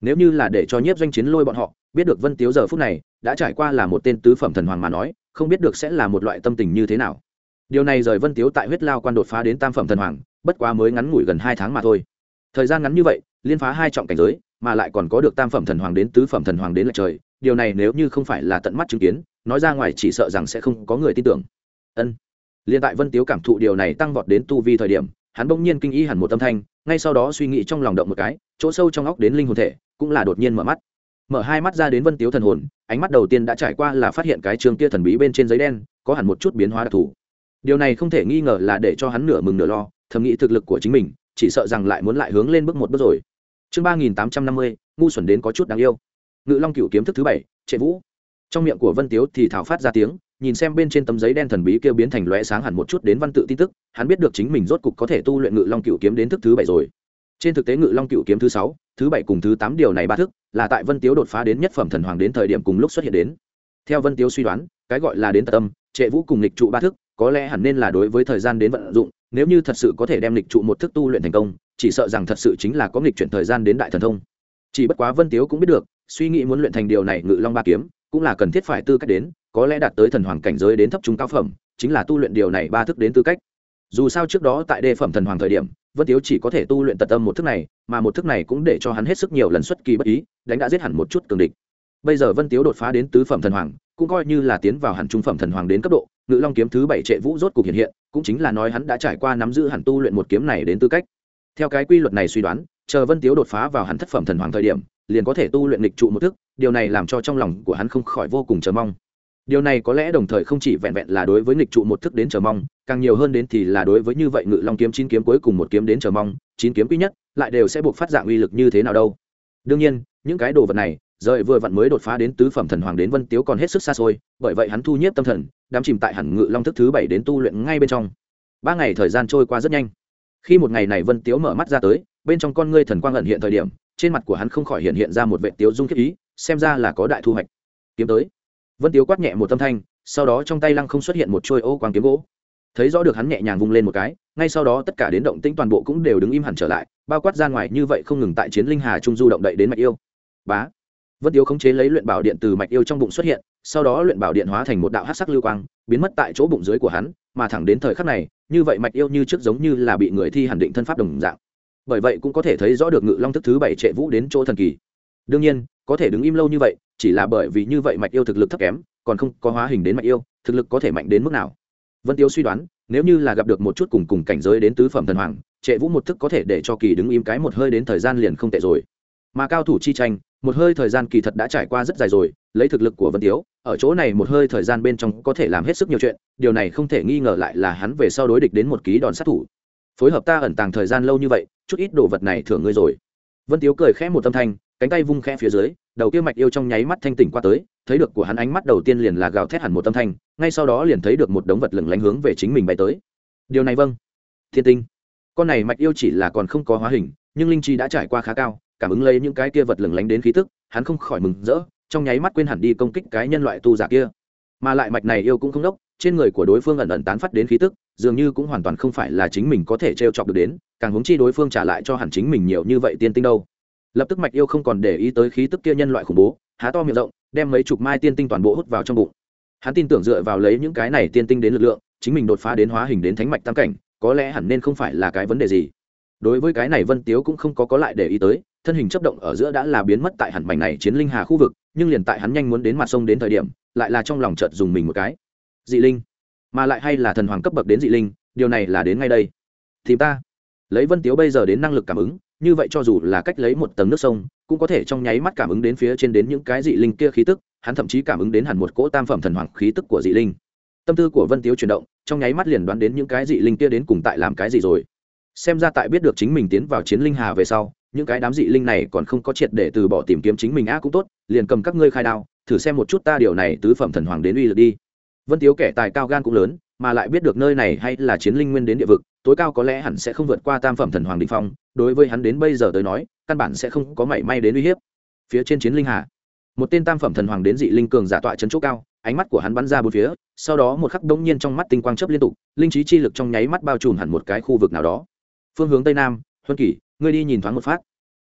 Nếu như là để cho nhiếp doanh chiến lôi bọn họ, biết được vân tiếu giờ phút này, đã trải qua là một tên tứ phẩm thần hoàng mà nói không biết được sẽ là một loại tâm tình như thế nào. Điều này rời vân tiếu tại huyết lao quan đột phá đến tam phẩm thần hoàng, bất quá mới ngắn ngủi gần hai tháng mà thôi. Thời gian ngắn như vậy, liên phá hai trọng cảnh giới, mà lại còn có được tam phẩm thần hoàng đến tứ phẩm thần hoàng đến lệch trời, điều này nếu như không phải là tận mắt chứng kiến, nói ra ngoài chỉ sợ rằng sẽ không có người tin tưởng. Ân. Liên tại vân tiếu cảm thụ điều này tăng vọt đến tu vi thời điểm, hắn bỗng nhiên kinh ý hẳn một tâm thanh, ngay sau đó suy nghĩ trong lòng động một cái, chỗ sâu trong óc đến linh hồn thể, cũng là đột nhiên mở mắt mở hai mắt ra đến vân tiếu thần hồn, ánh mắt đầu tiên đã trải qua là phát hiện cái trường kia thần bí bên trên giấy đen, có hẳn một chút biến hóa đặc thù. Điều này không thể nghi ngờ là để cho hắn nửa mừng nửa lo, thầm nghĩ thực lực của chính mình, chỉ sợ rằng lại muốn lại hướng lên bước một bước rồi. Chương ba nghìn tám trăm năm mươi, ngu xuẩn đến có chút đáng yêu. Ngự long cựu kiếm thức thứ bảy, trệ vũ. Trong miệng của vân tiếu thì thảo phát ra tiếng, nhìn xem bên trên tấm giấy đen thần bí kêu biến thành lóe sáng hẳn một chút đến văn tự tin tức, hắn biết được chính mình rốt cục có thể tu luyện ngự long cựu kiếm đến thức thứ bảy rồi trên thực tế ngự long cựu kiếm thứ sáu, thứ bảy cùng thứ tám điều này ba thức, là tại vân tiếu đột phá đến nhất phẩm thần hoàng đến thời điểm cùng lúc xuất hiện đến. Theo vân tiếu suy đoán, cái gọi là đến tận tâm, trệ vũ cùng lịch trụ ba thức, có lẽ hẳn nên là đối với thời gian đến vận dụng, nếu như thật sự có thể đem lịch trụ một thức tu luyện thành công, chỉ sợ rằng thật sự chính là có nghịch chuyển thời gian đến đại thần thông. Chỉ bất quá vân tiếu cũng biết được, suy nghĩ muốn luyện thành điều này ngự long ba kiếm, cũng là cần thiết phải tư cách đến, có lẽ đạt tới thần hoàng cảnh giới đến thấp trung cao phẩm, chính là tu luyện điều này ba thức đến tư cách dù sao trước đó tại đề phẩm thần hoàng thời điểm, vân tiếu chỉ có thể tu luyện tật tâm một thức này, mà một thức này cũng để cho hắn hết sức nhiều lần xuất kỳ bất ý, đánh đã giết hẳn một chút cường địch. Bây giờ vân tiếu đột phá đến tứ phẩm thần hoàng, cũng coi như là tiến vào hẳn trung phẩm thần hoàng đến cấp độ, ngự long kiếm thứ bảy trệ vũ rốt cục hiện hiện, cũng chính là nói hắn đã trải qua nắm giữ hẳn tu luyện một kiếm này đến tư cách. Theo cái quy luật này suy đoán, chờ vân tiếu đột phá vào hẳn thất phẩm thần hoàng thời điểm, liền có thể tu luyện lịch trụ một thức, điều này làm cho trong lòng của hắn không khỏi vô cùng chờ mong điều này có lẽ đồng thời không chỉ vẹn vẹn là đối với nghịch trụ một thức đến chờ mong, càng nhiều hơn đến thì là đối với như vậy ngự long kiếm chín kiếm cuối cùng một kiếm đến chờ mong, chín kiếm quý nhất, lại đều sẽ buộc phát dạng uy lực như thế nào đâu. Đương nhiên, những cái đồ vật này, rời vừa vặn mới đột phá đến tứ phẩm thần hoàng đến vân tiếu còn hết sức xa xôi, bởi vậy hắn thu nhiếp tâm thần đám chìm tại hẳn ngự long thức thứ bảy đến tu luyện ngay bên trong. Ba ngày thời gian trôi qua rất nhanh. Khi một ngày này vân tiếu mở mắt ra tới, bên trong con ngươi thần quang ẩn hiện thời điểm, trên mặt của hắn không khỏi hiện hiện ra một vệ tiếu dung khiếp ý, xem ra là có đại thu hoạch. Kiếm tới vân tiếu quát nhẹ một tâm thanh, sau đó trong tay lăng không xuất hiện một trôi ô quang kiếm gỗ. Thấy rõ được hắn nhẹ nhàng vung lên một cái, ngay sau đó tất cả đến động tĩnh toàn bộ cũng đều đứng im hẳn trở lại, bao quát ra ngoài như vậy không ngừng tại chiến linh hà trung du động đậy đến mạch yêu. Bá! Vân tiếu khống chế lấy luyện bảo điện từ mạch yêu trong bụng xuất hiện, sau đó luyện bảo điện hóa thành một đạo hát sắc lưu quang, biến mất tại chỗ bụng dưới của hắn, mà thẳng đến thời khắc này, như vậy mạch yêu như trước giống như là bị người thi hẳn định thân pháp đồng dạng. Bởi vậy cũng có thể thấy rõ được ngự long thức thứ bảy trệ vũ đến chỗ thần kỳ. Đương nhiên, có thể đứng im lâu như vậy chỉ là bởi vì như vậy mạch yêu thực lực thấp kém, còn không có hóa hình đến mạch yêu, thực lực có thể mạnh đến mức nào? Vân tiêu suy đoán, nếu như là gặp được một chút cùng cùng cảnh giới đến tứ phẩm thần hoàng, trệ vũ một thức có thể để cho kỳ đứng im cái một hơi đến thời gian liền không tệ rồi. Mà cao thủ chi tranh, một hơi thời gian kỳ thật đã trải qua rất dài rồi, lấy thực lực của vân tiếu, ở chỗ này một hơi thời gian bên trong có thể làm hết sức nhiều chuyện, điều này không thể nghi ngờ lại là hắn về sau đối địch đến một ký đòn sát thủ. Phối hợp ta ẩn tàng thời gian lâu như vậy, chút ít đồ vật này thưởng ngươi rồi. Vân tiếu cười khẽ một tâm thanh cánh tay vung khẽ phía dưới, đầu kia mạch yêu trong nháy mắt thanh tỉnh qua tới, thấy được của hắn ánh mắt đầu tiên liền là gào thét hẳn một tâm thanh, ngay sau đó liền thấy được một đống vật lửng lánh hướng về chính mình bay tới. Điều này vâng. Thiên tinh, con này mạch yêu chỉ là còn không có hóa hình, nhưng linh chi đã trải qua khá cao, cảm ứng lấy những cái kia vật lửng lánh đến khí tức, hắn không khỏi mừng rỡ, trong nháy mắt quên hẳn đi công kích cái nhân loại tu giả kia. Mà lại mạch này yêu cũng không đốc, trên người của đối phương ẩn ẩn tán phát đến khí tức, dường như cũng hoàn toàn không phải là chính mình có thể t r e o chọc được đến, càng hướng chi đối phương trả lại cho hẳn chính mình nhiều như vậy tiên tinh đâu lập tức mạch yêu không còn để ý tới khí tức kia nhân loại khủng bố, há to miệng rộng, đem mấy chục mai tiên tinh toàn bộ hút vào trong bụng. Hắn tin tưởng dựa vào lấy những cái này tiên tinh đến lực lượng, chính mình đột phá đến hóa hình đến thánh mạch tam cảnh, có lẽ hẳn nên không phải là cái vấn đề gì. Đối với cái này vân tiếu cũng không có có lại để ý tới, thân hình chấp động ở giữa đã là biến mất tại hẳn mảnh này chiến linh hà khu vực, nhưng liền tại hắn nhanh muốn đến mặt sông đến thời điểm, lại là trong lòng chợt dùng mình một cái. Dị linh, mà lại hay là thần hoàng cấp bậc đến dị linh, điều này là đến ngay đây. Thì ta. Lấy vân tiếu bây giờ đến năng lực cảm ứng như vậy cho dù là cách lấy một tầng nước sông, cũng có thể trong nháy mắt cảm ứng đến phía trên đến những cái dị linh kia khí tức, hắn thậm chí cảm ứng đến hẳn một cỗ tam phẩm thần hoàng khí tức của dị linh. Tâm tư của vân tiếu chuyển động, trong nháy mắt liền đoán đến những cái dị linh kia đến cùng tại làm cái gì rồi. Xem ra tại biết được chính mình tiến vào chiến linh hà về sau, những cái đám dị linh này còn không có triệt để từ bỏ tìm kiếm chính mình á cũng tốt, liền cầm các ngươi khai đao, thử xem một chút ta điều này tứ phẩm thần hoàng đến uy lực đi. Vân tiếu kẻ tài cao gan cũng lớn, mà lại biết được nơi này hay là chiến linh nguyên đến địa vực tối cao có lẽ hẳn sẽ không vượt qua tam phẩm thần hoàng đình phong, đối với hắn đến bây giờ tới nói, căn bản sẽ không có mảy may đến uy hiếp. Phía trên chiến linh hà, một tên tam phẩm thần hoàng đến dị linh cường giả tọa trấn chỗ cao, ánh mắt của hắn bắn ra bốn phía, sau đó một khắc đống nhiên trong mắt tinh quang chớp liên tục, linh trí chi lực trong nháy mắt bao trùm hẳn một cái khu vực nào đó. Phương hướng tây nam, huân kỷ, ngươi đi nhìn thoáng một phát.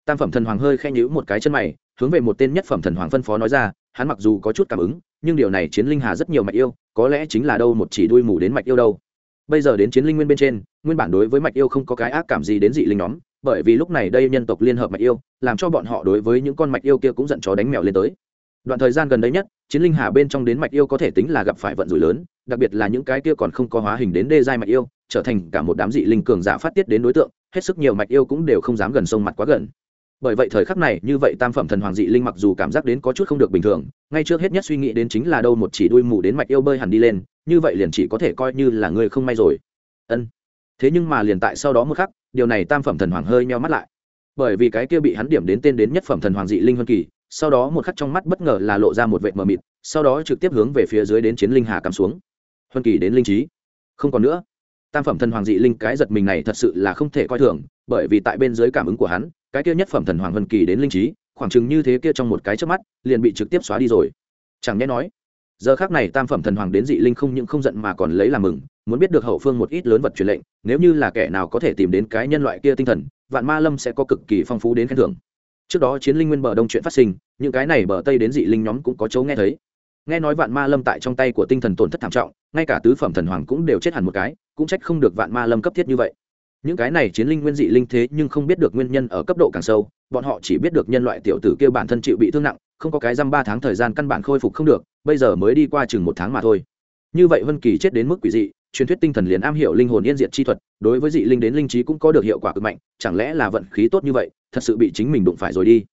Tam phẩm thần hoàng hơi khen nhữ một cái chân mày, hướng về một tên nhất phẩm thần hoàng phân phó nói ra, hắn mặc dù có chút cảm ứng, nhưng điều này chiến linh hà rất nhiều mạch yêu, có lẽ chính là đâu một chỉ đuôi mù đến mạch yêu đâu bây giờ đến chiến linh nguyên bên trên, nguyên bản đối với mạch yêu không có cái ác cảm gì đến dị linh nhóm, bởi vì lúc này đây nhân tộc liên hợp mạch yêu, làm cho bọn họ đối với những con mạch yêu kia cũng giận chó đánh mèo lên tới. Đoạn thời gian gần đây nhất, chiến linh hà bên trong đến mạch yêu có thể tính là gặp phải vận rủi lớn, đặc biệt là những cái kia còn không có hóa hình đến đê giai mạch yêu, trở thành cả một đám dị linh cường giả phát tiết đến đối tượng, hết sức nhiều mạch yêu cũng đều không dám gần sông mặt quá gần bởi vậy thời khắc này, như vậy tam phẩm thần hoàng dị linh mặc dù cảm giác đến có chút không được bình thường, ngay trước hết nhất suy nghĩ đến chính là đâu một chỉ đuôi mù đến mạch yêu bơi hẳn đi lên, như vậy liền chỉ có thể coi như là người không may rồi. Ân. Thế nhưng mà liền tại sau đó một khắc, điều này tam phẩm thần hoàng hơi meo mắt lại. Bởi vì cái kia bị hắn điểm đến tên đến nhất phẩm thần hoàng dị linh huân kỳ, sau đó một khắc trong mắt bất ngờ là lộ ra một vệ mờ mịt, sau đó trực tiếp hướng về phía dưới đến chiến linh hà cắm xuống. Huân kỳ đến linh trí. Không còn nữa. Tam phẩm thần hoàng dị linh cái giật mình này thật sự là không thể coi thường, bởi vì tại bên dưới cảm ứng của hắn cái kia nhất phẩm thần hoàng vân kỳ đến linh trí, khoảng chừng như thế kia trong một cái trước mắt, liền bị trực tiếp xóa đi rồi. Chẳng nhẽ nói, giờ khác này tam phẩm thần hoàng đến dị linh không những không giận mà còn lấy làm mừng, muốn biết được hậu phương một ít lớn vật truyền lệnh, nếu như là kẻ nào có thể tìm đến cái nhân loại kia tinh thần, vạn ma lâm sẽ có cực kỳ phong phú đến khen thưởng. Trước đó chiến linh nguyên bờ đông chuyện phát sinh, những cái này bờ tây đến dị linh nhóm cũng có chỗ nghe thấy. Nghe nói vạn ma lâm tại trong tay của tinh thần tổn thất thảm trọng, ngay cả tứ phẩm thần hoàng cũng đều chết hẳn một cái, cũng trách không được vạn ma lâm cấp thiết như vậy những cái này chiến linh nguyên dị linh thế nhưng không biết được nguyên nhân ở cấp độ càng sâu, bọn họ chỉ biết được nhân loại tiểu tử kia bản thân chịu bị thương nặng, không có cái dăm ba tháng thời gian căn bản khôi phục không được, bây giờ mới đi qua chừng một tháng mà thôi. Như vậy vân kỳ chết đến mức quỷ dị, truyền thuyết tinh thần liền am hiểu linh hồn yên diệt chi thuật, đối với dị linh đến linh trí cũng có được hiệu quả cực mạnh, chẳng lẽ là vận khí tốt như vậy, thật sự bị chính mình đụng phải rồi đi.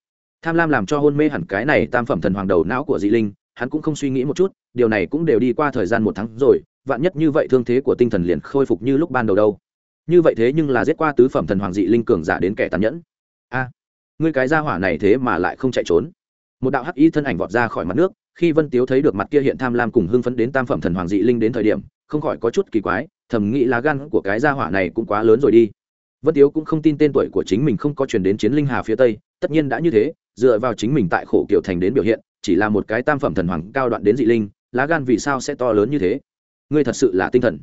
Tham lam làm cho hôn mê hẳn cái này tam phẩm thần hoàng đầu não của dị linh, hắn cũng không suy nghĩ một chút, điều này cũng đều đi qua thời gian một tháng rồi, vạn nhất như vậy thương thế của tinh thần liền khôi phục như lúc ban đầu đâu như vậy thế nhưng là giết qua tứ phẩm thần hoàng dị linh cường giả đến kẻ tàn nhẫn. A, ngươi cái gia hỏa này thế mà lại không chạy trốn. Một đạo hắc y thân ảnh vọt ra khỏi mặt nước, khi vân tiếu thấy được mặt kia hiện tham lam cùng hưng phấn đến tam phẩm thần hoàng dị linh đến thời điểm, không khỏi có chút kỳ quái, thầm nghĩ lá gan của cái gia hỏa này cũng quá lớn rồi đi. Vân tiếu cũng không tin tên tuổi của chính mình không có truyền đến chiến linh hà phía tây, tất nhiên đã như thế, dựa vào chính mình tại khổ kiểu thành đến biểu hiện, chỉ là một cái tam phẩm thần hoàng cao đoạn đến dị linh, lá gan vì sao sẽ to lớn như thế? Ngươi thật sự là tinh thần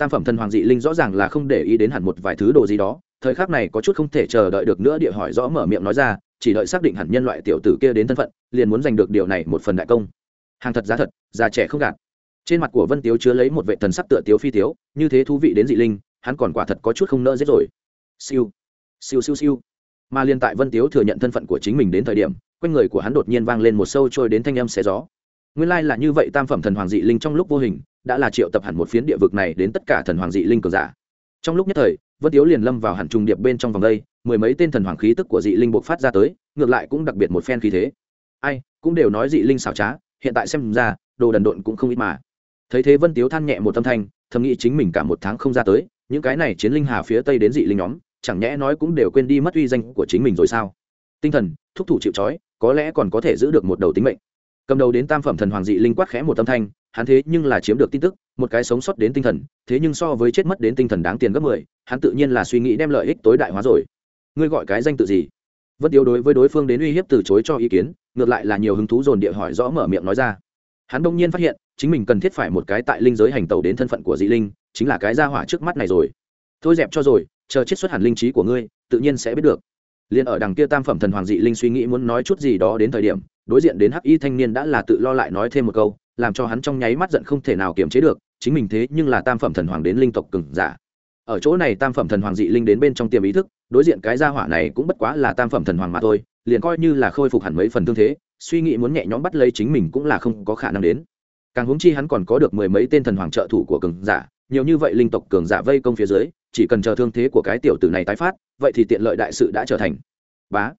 tam phẩm thần hoàng dị linh rõ ràng là không để ý đến hẳn một vài thứ đồ gì đó, thời khắc này có chút không thể chờ đợi được nữa, địa hỏi rõ mở miệng nói ra, chỉ đợi xác định hẳn nhân loại tiểu tử kia đến thân phận, liền muốn giành được điều này một phần đại công. Hàng thật giá thật, già trẻ không gạt. Trên mặt của vân tiếu chứa lấy một vệ thần sắc tựa tiếu phi tiếu, như thế thú vị đến dị linh, hắn còn quả thật có chút không nỡ giết rồi. Siêu siêu siêu siêu. Mà liên tại vân tiếu thừa nhận thân phận của chính mình đến thời điểm, quanh người của hắn đột nhiên vang lên một sâu trôi đến thanh âm xé gió nguyên lai là như vậy, tam phẩm thần hoàng dị linh trong lúc vô hình, đã là triệu tập hẳn một phiến địa vực này đến tất cả thần hoàng dị linh cường giả. Trong lúc nhất thời, vân tiếu liền lâm vào hẳn trùng điệp bên trong vòng đây, mười mấy tên thần hoàng khí tức của dị linh bộc phát ra tới, ngược lại cũng đặc biệt một phen khí thế. Ai, cũng đều nói dị linh xảo trá, hiện tại xem ra, đồ đần độn cũng không ít mà. Thấy thế vân tiếu than nhẹ một tâm thanh, thầm nghĩ chính mình cả một tháng không ra tới, những cái này chiến linh hà phía tây đến dị linh nhóm, chẳng nhẽ nói cũng đều quên đi mất uy danh của chính mình rồi sao? Tinh thần, thúc thủ chịu trói, có lẽ còn có thể giữ được một đầu tính mệnh cầm đầu đến tam phẩm thần hoàng dị linh quát khẽ một tâm thanh, hắn thế nhưng là chiếm được tin tức, một cái sống sót đến tinh thần, thế nhưng so với chết mất đến tinh thần đáng tiền gấp mười, hắn tự nhiên là suy nghĩ đem lợi ích tối đại hóa rồi. Ngươi gọi cái danh tự gì? Vân tiêu đối với đối phương đến uy hiếp từ chối cho ý kiến, ngược lại là nhiều hứng thú dồn địa hỏi rõ mở miệng nói ra. Hắn đông nhiên phát hiện, chính mình cần thiết phải một cái tại linh giới hành tàu đến thân phận của dị linh, chính là cái gia hỏa trước mắt này rồi. Thôi dẹp cho rồi, chờ chết xuất hẳn linh trí của ngươi, tự nhiên sẽ biết được liền ở đằng kia tam phẩm thần hoàng dị linh suy nghĩ muốn nói chút gì đó đến thời điểm, đối diện đến hắc y thanh niên đã là tự lo lại nói thêm một câu, làm cho hắn trong nháy mắt giận không thể nào kiềm chế được, chính mình thế nhưng là tam phẩm thần hoàng đến linh tộc cừng giả. Ở chỗ này tam phẩm thần hoàng dị linh đến bên trong tiềm ý thức, đối diện cái gia hỏa này cũng bất quá là tam phẩm thần hoàng mà thôi, liền coi như là khôi phục hẳn mấy phần thương thế, suy nghĩ muốn nhẹ nhõm bắt lấy chính mình cũng là không có khả năng đến. Càng huống chi hắn còn có được mười mấy tên thần hoàng trợ thủ của cường giả, nhiều như vậy linh tộc cường giả vây công phía dưới chỉ cần chờ thương thế của cái tiểu tử này tái phát, vậy thì tiện lợi đại sự đã trở thành. Bá.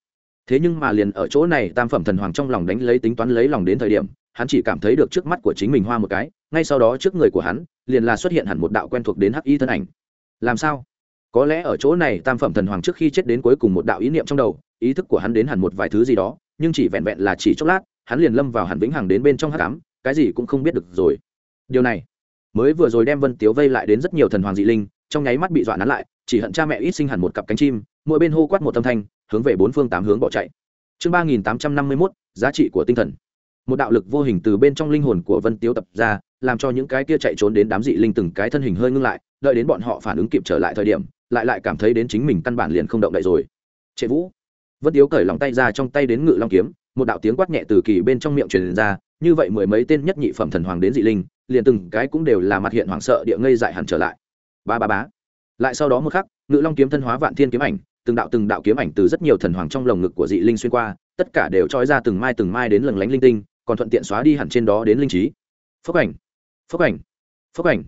Thế nhưng mà liền ở chỗ này, tam phẩm thần hoàng trong lòng đánh lấy tính toán lấy lòng đến thời điểm, hắn chỉ cảm thấy được trước mắt của chính mình hoa một cái, ngay sau đó trước người của hắn, liền là xuất hiện hẳn một đạo quen thuộc đến hắc y thân ảnh. Làm sao? Có lẽ ở chỗ này, tam phẩm thần hoàng trước khi chết đến cuối cùng một đạo ý niệm trong đầu, ý thức của hắn đến hẳn một vài thứ gì đó, nhưng chỉ vẹn vẹn là chỉ chốc lát, hắn liền lâm vào hẳn vĩnh hằng đến bên trong hắc ám, cái gì cũng không biết được rồi. Điều này mới vừa rồi đem vân tiếu vây lại đến rất nhiều thần hoàng dị linh trong nháy mắt bị dọa nắn lại, chỉ hận cha mẹ ít sinh hẳn một cặp cánh chim, mỗi bên hô quát một âm thanh, hướng về bốn phương tám hướng bỏ chạy. Chương ba nghìn tám trăm năm mươi mốt, giá trị của tinh thần. Một đạo lực vô hình từ bên trong linh hồn của vân tiếu tập ra, làm cho những cái kia chạy trốn đến đám dị linh từng cái thân hình hơi ngưng lại, đợi đến bọn họ phản ứng kịp trở lại thời điểm, lại lại cảm thấy đến chính mình căn bản liền không động đậy rồi. Trệ vũ. Vân tiếu cởi lòng tay ra trong tay đến ngự long kiếm, một đạo tiếng quát nhẹ từ kỳ bên trong miệng truyền ra, như vậy mười mấy tên nhất nhị phẩm thần hoàng đến dị linh, liền từng cái cũng đều là mặt hiện hoảng sợ địa ngây dại hẳn trở lại ba ba bá lại sau đó một khắc, ngự long kiếm thân hóa vạn thiên kiếm ảnh, từng đạo từng đạo kiếm ảnh từ rất nhiều thần hoàng trong lồng ngực của dị linh xuyên qua, tất cả đều trói ra từng mai từng mai đến lừng lánh linh tinh, còn thuận tiện xóa đi hẳn trên đó đến linh trí. Phốc ảnh phốc ảnh phốc ảnh.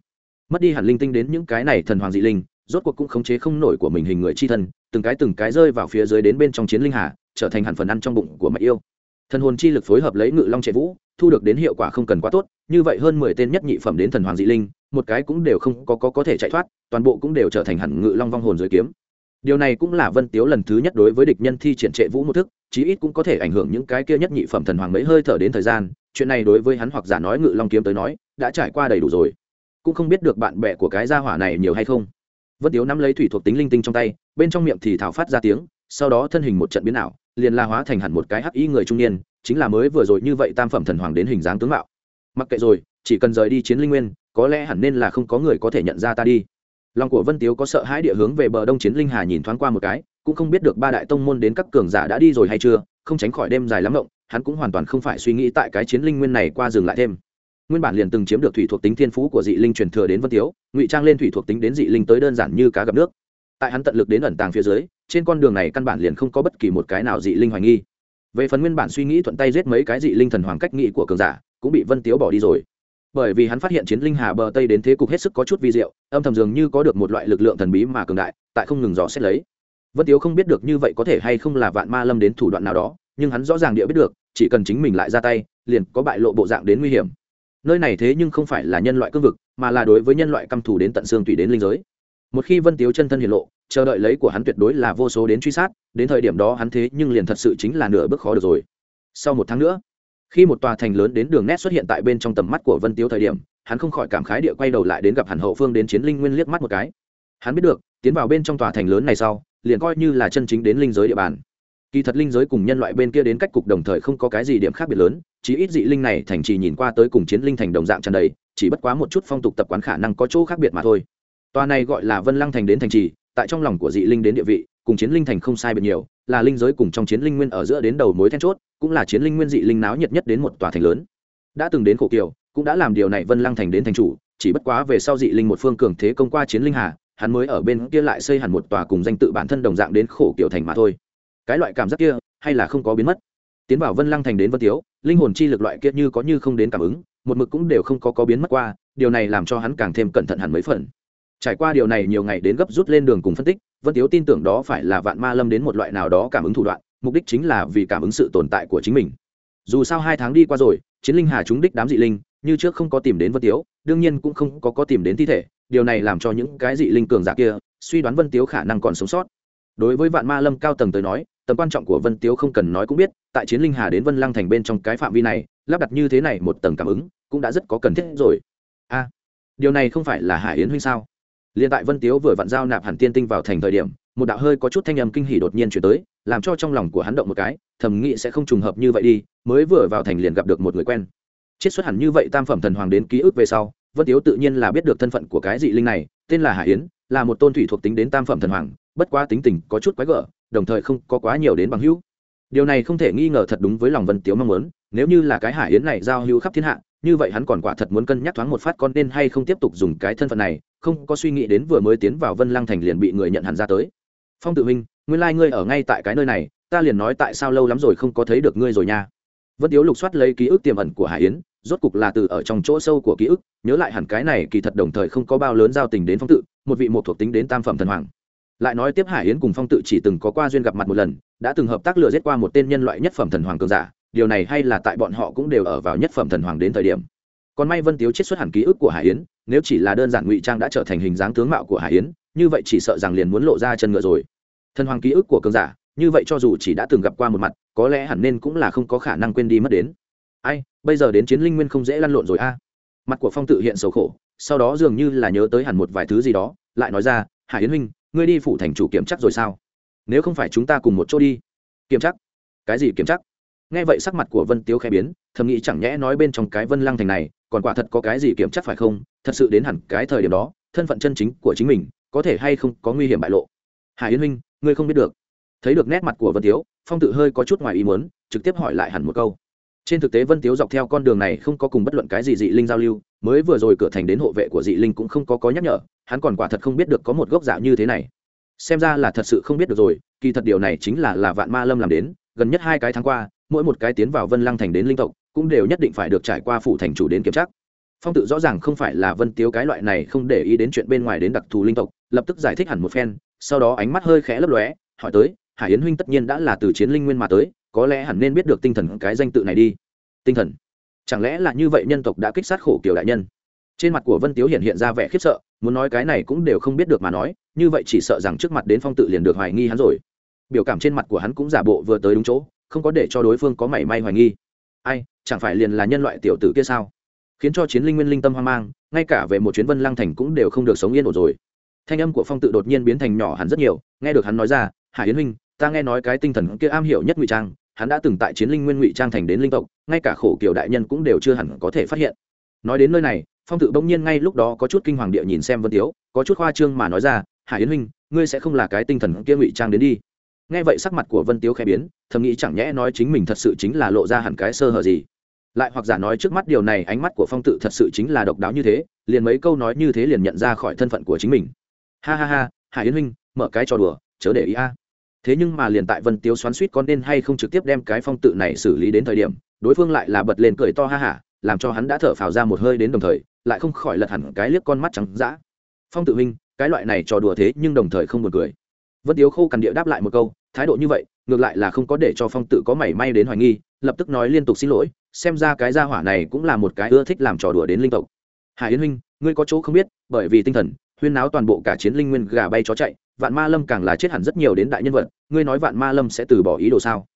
Mất đi hẳn linh tinh đến những cái này thần hoàng dị linh, rốt cuộc cũng khống chế không nổi của mình hình người chi thân, từng cái từng cái rơi vào phía dưới đến bên trong chiến linh hà, trở thành hẳn phần ăn trong bụng của mạch yêu. Thần hồn chi lực phối hợp lấy ngự long trệ vũ, thu được đến hiệu quả không cần quá tốt, như vậy hơn mười tên nhất nhị phẩm đến thần hoàng dị linh một cái cũng đều không có, có có thể chạy thoát toàn bộ cũng đều trở thành hẳn ngự long vong hồn dưới kiếm. Điều này cũng là vân tiếu lần thứ nhất đối với địch nhân thi triển trệ vũ một thức chí ít cũng có thể ảnh hưởng những cái kia nhất nhị phẩm thần hoàng mấy hơi thở đến thời gian. Chuyện này đối với hắn hoặc giả nói ngự long kiếm tới nói đã trải qua đầy đủ rồi. Cũng không biết được bạn bè của cái gia hỏa này nhiều hay không. Vân tiếu nắm lấy thủy thuộc tính linh tinh trong tay bên trong miệng thì thảo phát ra tiếng sau đó thân hình một trận biến ảo liền la hóa thành hẳn một cái hắc y người trung niên chính là mới vừa rồi như vậy tam phẩm thần hoàng đến hình dáng tướng mạo. Mặc kệ rồi chỉ cần rời đi chiến linh nguyên có lẽ hẳn nên là không có người có thể nhận ra ta đi. Lòng của vân tiếu có sợ hãi địa hướng về bờ đông chiến linh hà nhìn thoáng qua một cái, cũng không biết được ba đại tông môn đến các cường giả đã đi rồi hay chưa, không tránh khỏi đêm dài lắm rộng hắn cũng hoàn toàn không phải suy nghĩ tại cái chiến linh nguyên này qua dừng lại thêm. Nguyên bản liền từng chiếm được thủy thuộc tính thiên phú của dị linh truyền thừa đến vân tiếu, ngụy trang lên thủy thuộc tính đến dị linh tới đơn giản như cá gặp nước. Tại hắn tận lực đến ẩn tàng phía dưới, trên con đường này căn bản liền không có bất kỳ một cái nào dị linh hoài nghi. Về phần nguyên bản suy nghĩ thuận tay giết mấy cái dị linh thần hoàng cách nghị của cường giả, cũng bị vân tiếu bỏ đi rồi bởi vì hắn phát hiện chiến linh hà bờ tây đến thế cục hết sức có chút vi diệu, âm thầm dường như có được một loại lực lượng thần bí mà cường đại, tại không ngừng dò xét lấy. Vân tiếu không biết được như vậy có thể hay không là vạn ma lâm đến thủ đoạn nào đó, nhưng hắn rõ ràng địa biết được, chỉ cần chính mình lại ra tay, liền có bại lộ bộ dạng đến nguy hiểm. Nơi này thế nhưng không phải là nhân loại cương vực, mà là đối với nhân loại căm thù đến tận xương tùy đến linh giới. Một khi vân tiếu chân thân hiện lộ, chờ đợi lấy của hắn tuyệt đối là vô số đến truy sát, đến thời điểm đó hắn thế nhưng liền thật sự chính là nửa bước khó được rồi. Sau một tháng nữa khi một tòa thành lớn đến đường nét xuất hiện tại bên trong tầm mắt của vân tiếu thời điểm, hắn không khỏi cảm khái địa quay đầu lại đến gặp hẳn hậu phương đến chiến linh nguyên liếc mắt một cái. Hắn biết được, tiến vào bên trong tòa thành lớn này sau, liền coi như là chân chính đến linh giới địa bàn. Kỳ thật linh giới cùng nhân loại bên kia đến cách cục đồng thời không có cái gì điểm khác biệt lớn, chỉ ít dị linh này thành trì nhìn qua tới cùng chiến linh thành đồng dạng tràn đầy, chỉ bất quá một chút phong tục tập quán khả năng có chỗ khác biệt mà thôi. Tòa này gọi là vân lăng thành đến thành trì, tại trong lòng của dị linh đến địa vị cùng chiến linh thành không sai biệt nhiều, là linh giới cùng trong chiến linh nguyên ở giữa đến đầu mối then chốt, cũng là chiến linh nguyên dị linh náo nhiệt nhất đến một tòa thành lớn. Đã từng đến khổ kiều, cũng đã làm điều này vân lăng thành đến thành chủ, chỉ bất quá về sau dị linh một phương cường thế công qua chiến linh hà, hắn mới ở bên kia lại xây hẳn một tòa cùng danh tự bản thân đồng dạng đến khổ kiều thành mà thôi. Cái loại cảm giác kia, hay là không có biến mất. Tiến vào vân lăng thành đến vân tiếu, linh hồn chi lực loại kia như có như không đến cảm ứng, một mực cũng đều không có có biến mất qua, điều này làm cho hắn càng thêm cẩn thận hẳn mấy phần trải qua điều này nhiều ngày đến gấp rút lên đường cùng phân tích, vân tiếu tin tưởng đó phải là vạn ma lâm đến một loại nào đó cảm ứng thủ đoạn, mục đích chính là vì cảm ứng sự tồn tại của chính mình. Dù sao hai tháng đi qua rồi, chiến linh hà chúng đích đám dị linh, như trước không có tìm đến vân tiếu, đương nhiên cũng không có có tìm đến thi thể, điều này làm cho những cái dị linh cường giả kia, suy đoán vân tiếu khả năng còn sống sót. Đối với vạn ma lâm cao tầng tới nói, tầm quan trọng của vân tiếu không cần nói cũng biết, tại chiến linh hà đến vân lăng thành bên trong cái phạm vi này, lắp đặt như thế này một tầng cảm ứng, cũng đã rất có cần thiết rồi. A, điều này không phải là hải yến huynh sao? Liên tại vân tiếu vừa vặn giao nạp hẳn tiên tinh vào thành thời điểm, một đạo hơi có chút thanh âm kinh hỉ đột nhiên chuyển tới, làm cho trong lòng của hắn động một cái, thầm nghĩ sẽ không trùng hợp như vậy đi, mới vừa vào thành liền gặp được một người quen. Chiết xuất hẳn như vậy tam phẩm thần hoàng đến ký ức về sau, vân tiếu tự nhiên là biết được thân phận của cái dị linh này, tên là hải yến, là một tôn thủy thuộc tính đến tam phẩm thần hoàng, bất quá tính tình có chút quái gở, đồng thời không có quá nhiều đến bằng hữu. Điều này không thể nghi ngờ thật đúng với lòng vân tiếu mong muốn, nếu như là cái hải yến này giao hữu khắp thiên hạ như vậy hắn còn quả thật muốn cân nhắc thoáng một phát con nên hay không tiếp tục dùng cái thân phận này, không có suy nghĩ đến vừa mới tiến vào vân lăng thành liền bị người nhận hẳn ra tới. Phong tự huynh, nguyên lai、like、ngươi ở ngay tại cái nơi này, ta liền nói tại sao lâu lắm rồi không có thấy được ngươi rồi nha. Vân tiếu lục soát lấy ký ức tiềm ẩn của hải yến, rốt cục là từ ở trong chỗ sâu của ký ức, nhớ lại hẳn cái này kỳ thật đồng thời không có bao lớn giao tình đến phong tự một vị một thuộc tính đến tam phẩm thần hoàng. Lại nói tiếp hải yến cùng phong tự chỉ từng có qua duyên gặp mặt một lần, đã từng hợp tác lừa giết qua một tên nhân loại nhất phẩm thần hoàng cường giả điều này hay là tại bọn họ cũng đều ở vào nhất phẩm thần hoàng đến thời điểm. Còn may vân tiếu chết xuất hẳn ký ức của hải yến, nếu chỉ là đơn giản ngụy trang đã trở thành hình dáng tướng mạo của hải yến, như vậy chỉ sợ rằng liền muốn lộ ra chân ngựa rồi. Thần hoàng ký ức của cường giả, như vậy cho dù chỉ đã từng gặp qua một mặt, có lẽ hẳn nên cũng là không có khả năng quên đi mất đến. Ai, bây giờ đến chiến linh nguyên không dễ lăn lộn rồi a. Mặt của phong tự hiện sầu khổ, sau đó dường như là nhớ tới hẳn một vài thứ gì đó, lại nói ra, hải yến huynh, ngươi đi phủ thành chủ kiểm chắc rồi sao? Nếu không phải chúng ta cùng một chỗ đi. Kiểm chắc? Cái gì kiểm chắc? Nghe vậy sắc mặt của vân tiếu khẽ biến, thầm nghĩ chẳng nhẽ nói bên trong cái vân lăng thành này, còn quả thật có cái gì kiểm chắc phải không? Thật sự đến hẳn cái thời điểm đó, thân phận chân chính của chính mình, có thể hay không có nguy hiểm bại lộ. Hải yến huynh, ngươi không biết được. Thấy được nét mặt của vân tiếu, phong tự hơi có chút ngoài ý muốn, trực tiếp hỏi lại hẳn một câu. Trên thực tế vân tiếu dọc theo con đường này không có cùng bất luận cái gì dị linh giao lưu, mới vừa rồi cửa thành đến hộ vệ của dị linh cũng không có có nhắc nhở, hắn còn quả thật không biết được có một gốc dạ như thế này. Xem ra là thật sự không biết được rồi, kỳ thật điều này chính là là vạn ma lâm làm đến, gần nhất hai cái tháng qua mỗi một cái tiến vào vân lăng thành đến linh tộc, cũng đều nhất định phải được trải qua phủ thành chủ đến kiểm tra. Phong tự rõ ràng không phải là vân tiếu cái loại này không để ý đến chuyện bên ngoài đến đặc thù linh tộc, lập tức giải thích hẳn một phen, sau đó ánh mắt hơi khẽ lấp lóe, hỏi tới, hải yến huynh tất nhiên đã là từ chiến linh nguyên mà tới, có lẽ hẳn nên biết được tinh thần cái danh tự này đi. Tinh thần? Chẳng lẽ là như vậy nhân tộc đã kích sát khổ kiều đại nhân? Trên mặt của vân tiếu hiện hiện ra vẻ khiếp sợ, muốn nói cái này cũng đều không biết được mà nói, như vậy chỉ sợ rằng trước mặt đến phong tự liền được hoài nghi hắn rồi. Biểu cảm trên mặt của hắn cũng giả bộ vừa tới đúng chỗ không có để cho đối phương có mảy may hoài nghi. Ai, chẳng phải liền là nhân loại tiểu tử kia sao? Khiến cho chiến linh nguyên linh tâm hoang mang, ngay cả về một chuyến vân lăng thành cũng đều không được sống yên ổn rồi. Thanh âm của phong tự đột nhiên biến thành nhỏ hẳn rất nhiều, nghe được hắn nói ra hải yến huynh, ta nghe nói cái tinh thần kia am hiểu nhất ngụy trang, hắn đã từng tại chiến linh nguyên ngụy trang thành đến linh tộc, ngay cả khổ kiểu đại nhân cũng đều chưa hẳn có thể phát hiện. Nói đến nơi này, phong tự bỗng nhiên ngay lúc đó có chút kinh hoàng địa nhìn xem vân tiếu, có chút khoa trương mà nói ra hải yến huynh, ngươi sẽ không là cái tinh thần kia ngụy trang đến đi nghe vậy sắc mặt của vân tiếu khẽ biến, thầm nghĩ chẳng nhẽ nói chính mình thật sự chính là lộ ra hẳn cái sơ hở gì. Lại hoặc giả nói trước mắt điều này ánh mắt của phong tự thật sự chính là độc đáo như thế, liền mấy câu nói như thế liền nhận ra khỏi thân phận của chính mình. Ha ha ha, hải yến huynh, mở cái trò đùa, chớ để ý a. Thế nhưng mà liền tại vân tiếu xoắn suýt con nên hay không trực tiếp đem cái phong tự này xử lý đến thời điểm, đối phương lại là bật lên cười to ha hả làm cho hắn đã thở phào ra một hơi đến đồng thời, lại không khỏi lật hẳn cái liếc con mắt trắng dã. Phong tự huynh, cái loại này trò đùa thế nhưng đồng thời không buồn cười vân tiếu khô cằn địa đáp lại một câu, thái độ như vậy, ngược lại là không có để cho phong tự có mảy may đến hoài nghi, lập tức nói liên tục xin lỗi, xem ra cái gia hỏa này cũng là một cái ưa thích làm trò đùa đến linh tộc. Hải yến huynh, ngươi có chỗ không biết, bởi vì tinh thần, huyên náo toàn bộ cả chiến linh nguyên gà bay chó chạy, vạn ma lâm càng là chết hẳn rất nhiều đến đại nhân vật, ngươi nói vạn ma lâm sẽ từ bỏ ý đồ sao?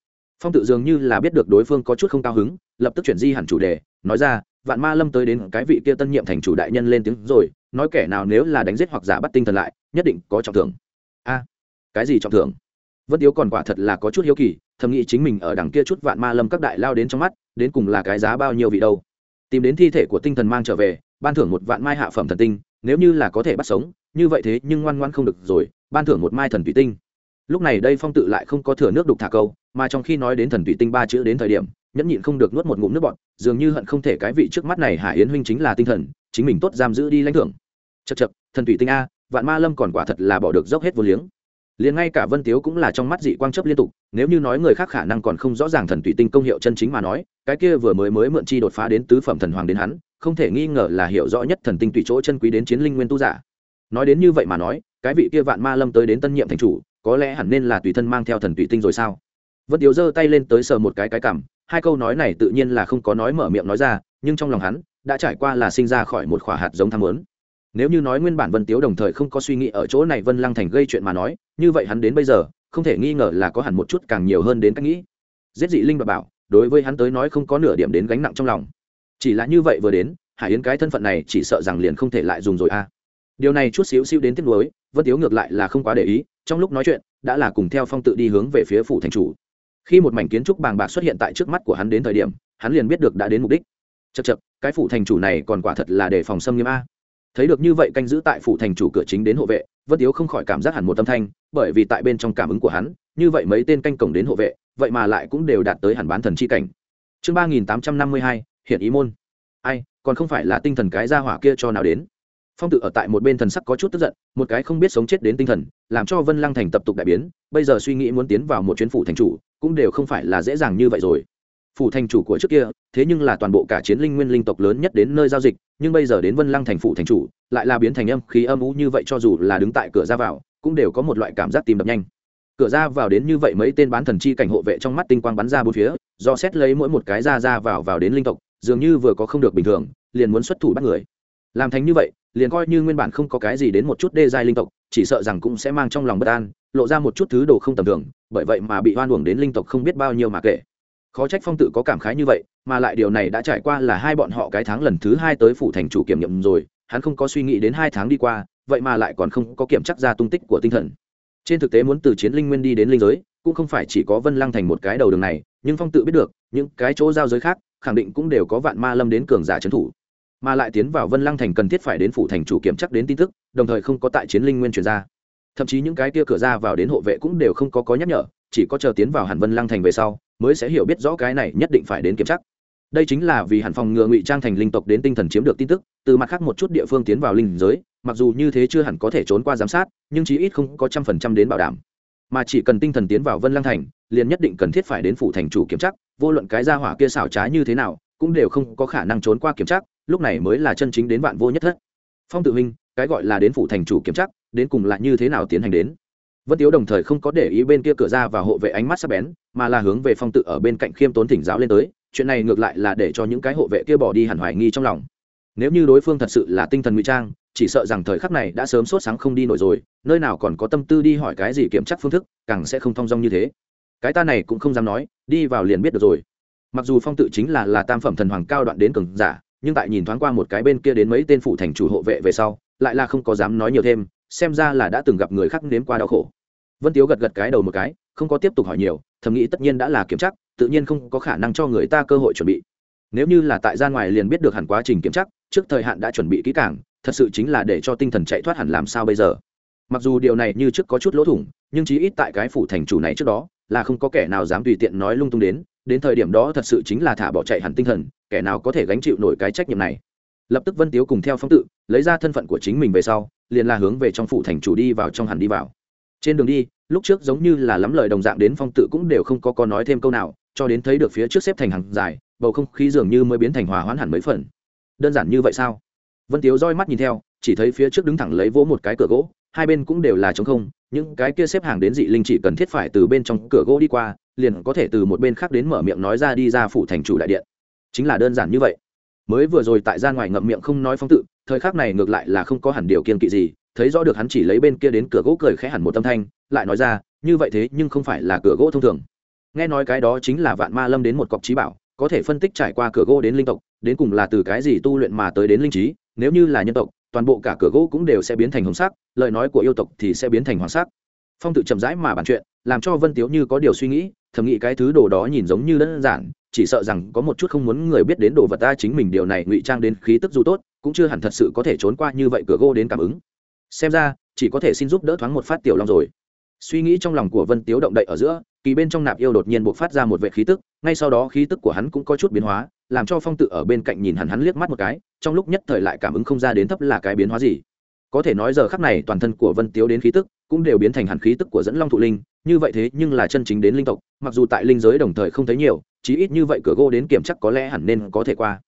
Phong tự dường như là biết được đối phương có chút không cao hứng, lập tức chuyển di hẳn chủ đề, nói ra, vạn ma lâm tới đến cái vị kia tân nhiệm thành chủ đại nhân lên tiếng rồi, nói kẻ nào nếu là đánh giết hoặc giả bắt tinh thần lại, nhất định có trọng thưởng. A cái gì trọng thưởng? Vân tiếu còn quả thật là có chút hiếu kỳ, thầm nghĩ chính mình ở đằng kia chút vạn ma lâm các đại lao đến trong mắt, đến cùng là cái giá bao nhiêu vị đâu. Tìm đến thi thể của tinh thần mang trở về, ban thưởng một vạn mai hạ phẩm thần tinh, nếu như là có thể bắt sống, như vậy thế nhưng ngoan ngoan không được rồi, ban thưởng một mai thần thủy tinh. Lúc này đây phong tự lại không có thừa nước đục thả câu, mà trong khi nói đến thần thủy tinh ba chữ đến thời điểm, nhẫn nhịn không được nuốt một ngụm nước bọt, dường như hận không thể cái vị trước mắt này hải yến huynh chính là tinh thần, chính mình tốt giam giữ đi lãnh thưởng. Chật chật thần thủy tinh a, vạn ma lâm còn quả thật là bỏ được dốc hết vô liếng liền ngay cả vân tiếu cũng là trong mắt dị quang chấp liên tục nếu như nói người khác khả năng còn không rõ ràng thần tụy tinh công hiệu chân chính mà nói cái kia vừa mới mới mượn chi đột phá đến tứ phẩm thần hoàng đến hắn không thể nghi ngờ là hiểu rõ nhất thần tinh tùy chỗ chân quý đến chiến linh nguyên tu giả nói đến như vậy mà nói cái vị kia vạn ma lâm tới đến tân nhiệm thành chủ có lẽ hẳn nên là tùy thân mang theo thần tụy tinh rồi sao vân tiếu giơ tay lên tới sờ một cái cái cảm hai câu nói này tự nhiên là không có nói mở miệng nói ra nhưng trong lòng hắn đã trải qua là sinh ra khỏi một khỏa hạt giống tham lớn nếu như nói nguyên bản vân tiếu đồng thời không có suy nghĩ ở chỗ này vân lăng thành gây chuyện mà nói, như vậy hắn đến bây giờ, không thể nghi ngờ là có hẳn một chút càng nhiều hơn đến cách nghĩ. Giết dị linh và bảo, đối với hắn tới nói không có nửa điểm đến gánh nặng trong lòng. Chỉ là như vậy vừa đến, hải yến cái thân phận này chỉ sợ rằng liền không thể lại dùng rồi a. Điều này chút xíu xíu đến tiếp nối vân tiếu ngược lại là không quá để ý, trong lúc nói chuyện, đã là cùng theo phong tự đi hướng về phía phủ thành chủ. Khi một mảnh kiến trúc bàng bạc xuất hiện tại trước mắt của hắn đến thời điểm, hắn liền biết được đã đến mục đích. Chật chật cái phủ thành chủ này còn quả thật là để phòng xâm nghiêm a thấy được như vậy canh giữ tại phủ thành chủ cửa chính đến hộ vệ, vân tiếu không khỏi cảm giác hẳn một tâm thanh, bởi vì tại bên trong cảm ứng của hắn, như vậy mấy tên canh cổng đến hộ vệ, vậy mà lại cũng đều đạt tới hẳn bán thần chi cảnh. Chương ba nghìn tám trăm năm mươi hai hiện ý môn. Ai, còn không phải là tinh thần cái gia hỏa kia cho nào đến? Phong tự ở tại một bên thần sắc có chút tức giận, một cái không biết sống chết đến tinh thần, làm cho vân lăng thành tập tục đại biến, bây giờ suy nghĩ muốn tiến vào một chuyến phủ thành chủ, cũng đều không phải là dễ dàng như vậy rồi phủ thành chủ của trước kia, thế nhưng là toàn bộ cả chiến linh nguyên linh tộc lớn nhất đến nơi giao dịch, nhưng bây giờ đến vân lăng thành phủ thành chủ, lại là biến thành âm khí âm ú như vậy cho dù là đứng tại cửa ra vào, cũng đều có một loại cảm giác tìm đập nhanh. Cửa ra vào đến như vậy mấy tên bán thần chi cảnh hộ vệ trong mắt tinh quang bắn ra bốn phía, do xét lấy mỗi một cái ra ra vào vào đến linh tộc, dường như vừa có không được bình thường, liền muốn xuất thủ bắt người. Làm thành như vậy, liền coi như nguyên bản không có cái gì đến một chút đê giai linh tộc, chỉ sợ rằng cũng sẽ mang trong lòng bất an, lộ ra một chút thứ đồ không tầm thường, bởi vậy mà bị hoan uổng đến linh tộc không biết bao nhiêu mà kể khó trách phong tự có cảm khái như vậy, mà lại điều này đã trải qua là hai bọn họ cái tháng lần thứ hai tới phủ thành chủ kiểm nghiệm rồi, hắn không có suy nghĩ đến hai tháng đi qua, vậy mà lại còn không có kiểm chắc ra tung tích của tinh thần. Trên thực tế muốn từ chiến linh nguyên đi đến linh giới, cũng không phải chỉ có vân lăng thành một cái đầu đường này, nhưng phong tự biết được, những cái chỗ giao giới khác, khẳng định cũng đều có vạn ma lâm đến cường giả trấn thủ. Mà lại tiến vào vân lăng thành cần thiết phải đến phủ thành chủ kiểm chắc đến tin tức, đồng thời không có tại chiến linh nguyên chuyển ra. Thậm chí những cái kia cửa ra vào đến hộ vệ cũng đều không có có nhắc nhở, chỉ có chờ tiến vào hàn vân lăng thành về sau mới sẽ hiểu biết rõ cái này nhất định phải đến kiểm tra. đây chính là vì hàn phòng ngừa ngụy trang thành linh tộc đến tinh thần chiếm được tin tức, từ mặt khác một chút địa phương tiến vào linh giới, mặc dù như thế chưa hẳn có thể trốn qua giám sát, nhưng chí ít không có trăm phần trăm đến bảo đảm mà chỉ cần tinh thần tiến vào vân lăng thành, liền nhất định cần thiết phải đến phủ thành chủ kiểm tra. vô luận cái gia hỏa kia xảo trá như thế nào, cũng đều không có khả năng trốn qua kiểm tra, lúc này mới là chân chính đến vạn vô nhất thất phong tự huynh, cái gọi là đến phủ thành chủ kiểm tra, đến cùng là như thế nào tiến hành đến vân tiếu đồng thời không có để ý bên kia cửa ra và hộ vệ ánh mắt sắc bén, mà là hướng về phong tự ở bên cạnh khiêm tốn thỉnh giáo lên tới. Chuyện này ngược lại là để cho những cái hộ vệ kia bỏ đi hẳn hoài nghi trong lòng. Nếu như đối phương thật sự là tinh thần ngụy trang, chỉ sợ rằng thời khắc này đã sớm sốt sáng không đi nổi rồi, nơi nào còn có tâm tư đi hỏi cái gì kiểm chắc phương thức, càng sẽ không thong dong như thế. Cái ta này cũng không dám nói, đi vào liền biết được rồi. Mặc dù phong tự chính là là tam phẩm thần hoàng cao đoạn đến cường giả, nhưng tại nhìn thoáng qua một cái bên kia đến mấy tên phụ thành chủ hộ vệ về sau, lại là không có dám nói nhiều thêm, xem ra là đã từng gặp người khác nếm qua đau khổ vân tiếu gật gật cái đầu một cái, không có tiếp tục hỏi nhiều, thầm nghĩ tất nhiên đã là kiểm chắc tự nhiên không có khả năng cho người ta cơ hội chuẩn bị. Nếu như là tại ra ngoài liền biết được hẳn quá trình kiểm chắc trước thời hạn đã chuẩn bị kỹ càng, thật sự chính là để cho tinh thần chạy thoát hẳn làm sao bây giờ. Mặc dù điều này như trước có chút lỗ thủng, nhưng chí ít tại cái phủ thành chủ này trước đó, là không có kẻ nào dám tùy tiện nói lung tung đến đến thời điểm đó thật sự chính là thả bỏ chạy hẳn tinh thần, kẻ nào có thể gánh chịu nổi cái trách nhiệm này. Lập tức vân tiếu cùng theo phong tự, lấy ra thân phận của chính mình về sau, liền là hướng về trong phủ thành chủ đi vào, trong hẳn đi vào trên đường đi, lúc trước giống như là lắm lời đồng dạng đến phong tự cũng đều không có có nói thêm câu nào, cho đến thấy được phía trước xếp thành hàng dài, bầu không khí dường như mới biến thành hòa hoãn hẳn mấy phần. Đơn giản như vậy sao? Vân tiếu roi mắt nhìn theo, chỉ thấy phía trước đứng thẳng lấy vỗ một cái cửa gỗ, hai bên cũng đều là trống không, những cái kia xếp hàng đến dị linh chỉ cần thiết phải từ bên trong cửa gỗ đi qua, liền có thể từ một bên khác đến mở miệng nói ra đi ra phủ thành chủ đại điện. Chính là đơn giản như vậy. Mới vừa rồi tại ra ngoài ngậm miệng không nói phong tự, thời khắc này ngược lại là không có hẳn điều kiên kỵ gì thấy rõ được hắn chỉ lấy bên kia đến cửa gỗ cười khẽ hẳn một tâm thanh, lại nói ra, như vậy thế, nhưng không phải là cửa gỗ thông thường. Nghe nói cái đó chính là vạn ma lâm đến một cọc trí bảo, có thể phân tích trải qua cửa gỗ đến linh tộc, đến cùng là từ cái gì tu luyện mà tới đến linh trí, nếu như là nhân tộc, toàn bộ cả cửa gỗ cũng đều sẽ biến thành hồng sắc, lời nói của yêu tộc thì sẽ biến thành hoàng sắc. Phong tự chậm rãi mà bàn chuyện, làm cho vân tiếu như có điều suy nghĩ, thầm nghĩ cái thứ đồ đó nhìn giống như đơn giản, chỉ sợ rằng có một chút không muốn người biết đến đồ vật ta chính mình điều này ngụy trang đến khí tức dù tốt, cũng chưa hẳn thật sự có thể trốn qua như vậy cửa gỗ đến cảm ứng xem ra, chỉ có thể xin giúp đỡ thoáng một phát tiểu long rồi. Suy nghĩ trong lòng của vân tiếu động đậy ở giữa, kỳ bên trong nạp yêu đột nhiên buộc phát ra một vệ khí tức, ngay sau đó khí tức của hắn cũng có chút biến hóa, làm cho phong tự ở bên cạnh nhìn hắn hắn liếc mắt một cái, trong lúc nhất thời lại cảm ứng không ra đến thấp là cái biến hóa gì. Có thể nói giờ khắc này toàn thân của vân tiếu đến khí tức cũng đều biến thành hẳn khí tức của dẫn long thụ linh, như vậy thế nhưng là chân chính đến linh tộc, mặc dù tại linh giới đồng thời không thấy nhiều, chí ít như vậy cửa gỗ đến kiểm chắc có lẽ hẳn nên có thể qua.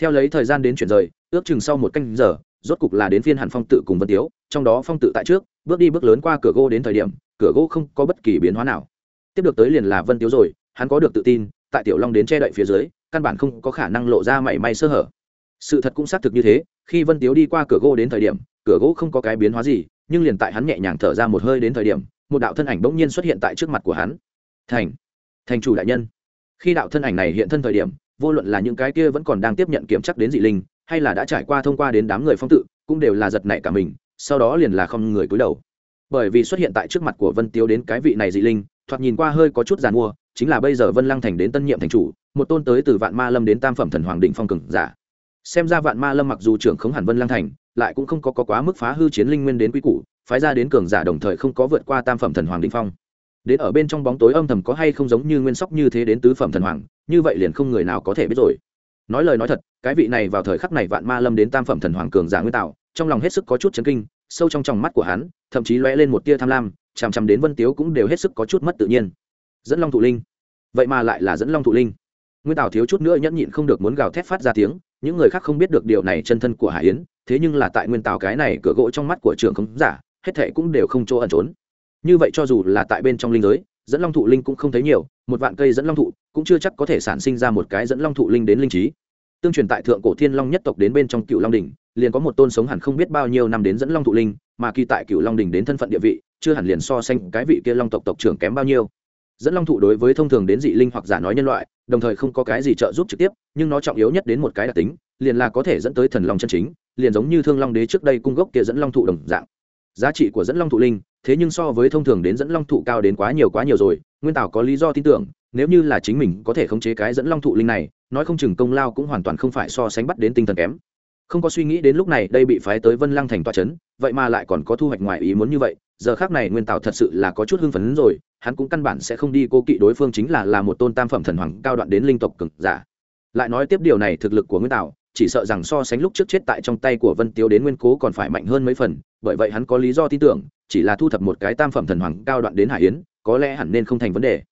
Theo lấy thời gian đến chuyển rời, ước chừng sau một canh giờ rốt cục là đến phiên hàn phong tự cùng vân tiếu, trong đó phong tự tại trước, bước đi bước lớn qua cửa gỗ đến thời điểm, cửa gỗ không có bất kỳ biến hóa nào. Tiếp được tới liền là vân tiếu rồi, hắn có được tự tin, tại tiểu long đến che đậy phía dưới, căn bản không có khả năng lộ ra mảy may sơ hở. Sự thật cũng xác thực như thế, khi vân tiếu đi qua cửa gỗ đến thời điểm, cửa gỗ không có cái biến hóa gì, nhưng liền tại hắn nhẹ nhàng thở ra một hơi đến thời điểm, một đạo thân ảnh bỗng nhiên xuất hiện tại trước mặt của hắn. Thành thành chủ đại nhân. Khi đạo thân ảnh này hiện thân thời điểm, vô luận là những cái kia vẫn còn đang tiếp nhận kiểm chắc đến dị linh hay là đã trải qua thông qua đến đám người phong tự cũng đều là giật nảy cả mình sau đó liền là không người cúi đầu. Bởi vì xuất hiện tại trước mặt của vân tiếu đến cái vị này dị linh thoạt nhìn qua hơi có chút giàn mua chính là bây giờ vân lăng thành đến tân nhiệm thành chủ một tôn tới từ vạn ma lâm đến tam phẩm thần hoàng định phong cường giả. Xem ra vạn ma lâm mặc dù trưởng khống hẳn vân lăng thành lại cũng không có, có quá mức phá hư chiến linh nguyên đến quý củ phái ra đến cường giả đồng thời không có vượt qua tam phẩm thần hoàng định phong. Đến ở bên trong bóng tối âm thầm có hay không giống như nguyên sóc như thế đến tứ phẩm thần hoàng như vậy liền không người nào có thể biết rồi nói lời nói thật, cái vị này vào thời khắc này vạn ma lâm đến tam phẩm thần hoàng cường giả nguyên tạo, trong lòng hết sức có chút chấn kinh, sâu trong tròng mắt của hắn, thậm chí lóe lên một tia tham lam, chằm chằm đến vân tiếu cũng đều hết sức có chút mất tự nhiên. Dẫn long thụ linh. Vậy mà lại là dẫn long thụ linh. Nguyên tào thiếu chút nữa nhẫn nhịn không được muốn gào thét phát ra tiếng, những người khác không biết được điều này chân thân của hải yến, thế nhưng là tại nguyên tào cái này cửa gỗ trong mắt của trường không giả, hết thệ cũng đều không chỗ ẩn trốn. Như vậy cho dù là tại bên trong linh giới, dẫn long thụ linh cũng không thấy nhiều, một vạn cây dẫn long thụ cũng chưa chắc có thể sản sinh ra một cái dẫn long thụ linh đến linh trí. Tương truyền tại thượng cổ thiên long nhất tộc đến bên trong cựu long đình liền có một tôn sống hẳn không biết bao nhiêu năm đến dẫn long thụ linh, mà kỳ tại cựu long đình đến thân phận địa vị, chưa hẳn liền so sánh cái vị kia long tộc tộc trưởng kém bao nhiêu. Dẫn long thụ đối với thông thường đến dị linh hoặc giả nói nhân loại, đồng thời không có cái gì trợ giúp trực tiếp, nhưng nó trọng yếu nhất đến một cái đặc tính, liền là có thể dẫn tới thần long chân chính, liền giống như thương long đế trước đây cung gốc kia dẫn long thụ đồng dạng. Giá trị của dẫn long thụ linh, thế nhưng so với thông thường đến dẫn long thụ cao đến quá nhiều quá nhiều rồi, nguyên tảo có lý do tin tưởng nếu như là chính mình có thể khống chế cái dẫn long thụ linh này nói không chừng công lao cũng hoàn toàn không phải so sánh bắt đến tinh thần kém. Không có suy nghĩ đến lúc này đây bị phái tới vân lăng thành toa c h ấ n vậy mà lại còn có thu hoạch ngoài ý muốn như vậy giờ khác này nguyên Tạo thật sự là có chút hưng phấn rồi hắn cũng căn bản sẽ không đi cô kỵ đối phương chính là là một tôn tam phẩm thần hoàng cao đoạn đến linh tộc cực giả. Lại nói tiếp điều này thực lực của nguyên Tạo, chỉ sợ rằng so sánh lúc trước chết tại trong tay của vân tiếu đến nguyên cố còn phải mạnh hơn mấy phần bởi vậy hắn có lý do tin tưởng chỉ là thu thập một cái tam phẩm thần hoàng cao đoạn đến hải yến có lẽ hẳn nên không thành vấn đề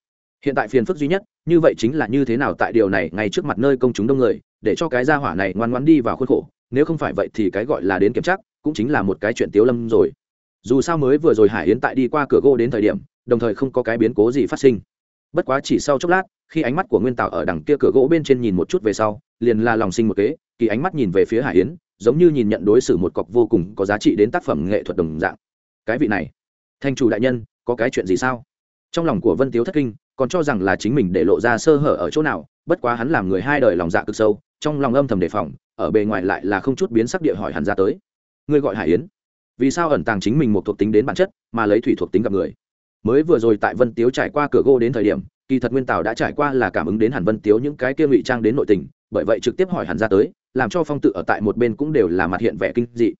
hiện tại phiền phức duy nhất, như vậy chính là như thế nào tại điều này ngay trước mặt nơi công chúng đông người, để cho cái gia hỏa này ngoan ngoãn đi vào khuôn khổ. Nếu không phải vậy thì cái gọi là đến kiểm tra, cũng chính là một cái chuyện tiếu lâm rồi. Dù sao mới vừa rồi hải yến tại đi qua cửa gỗ đến thời điểm, đồng thời không có cái biến cố gì phát sinh. Bất quá chỉ sau chốc lát, khi ánh mắt của nguyên tạo ở đằng kia cửa gỗ bên trên nhìn một chút về sau, liền là lòng sinh một kế, kỳ ánh mắt nhìn về phía hải yến, giống như nhìn nhận đối xử một cọc vô cùng có giá trị đến tác phẩm nghệ thuật đồng dạng. Cái vị này, thanh chủ đại nhân, có cái chuyện gì sao? Trong lòng của vân tiếu thất kinh còn cho rằng là chính mình để lộ ra sơ hở ở chỗ nào, bất quá hắn làm người hai đời lòng dạ cực sâu, trong lòng âm thầm đề phòng, ở bề ngoài lại là không chút biến sắc địa hỏi hắn ra tới. Ngươi gọi hải yến. Vì sao ẩn tàng chính mình một thuộc tính đến bản chất, mà lấy thủy thuộc tính gặp người? Mới vừa rồi tại vân tiếu trải qua cửa gỗ đến thời điểm, kỳ thật nguyên tào đã trải qua là cảm ứng đến hẳn vân tiếu những cái kia ngụy trang đến nội tình, bởi vậy trực tiếp hỏi hẳn ra tới, làm cho phong tự ở tại một bên cũng đều là mặt hiện vẻ kinh dị.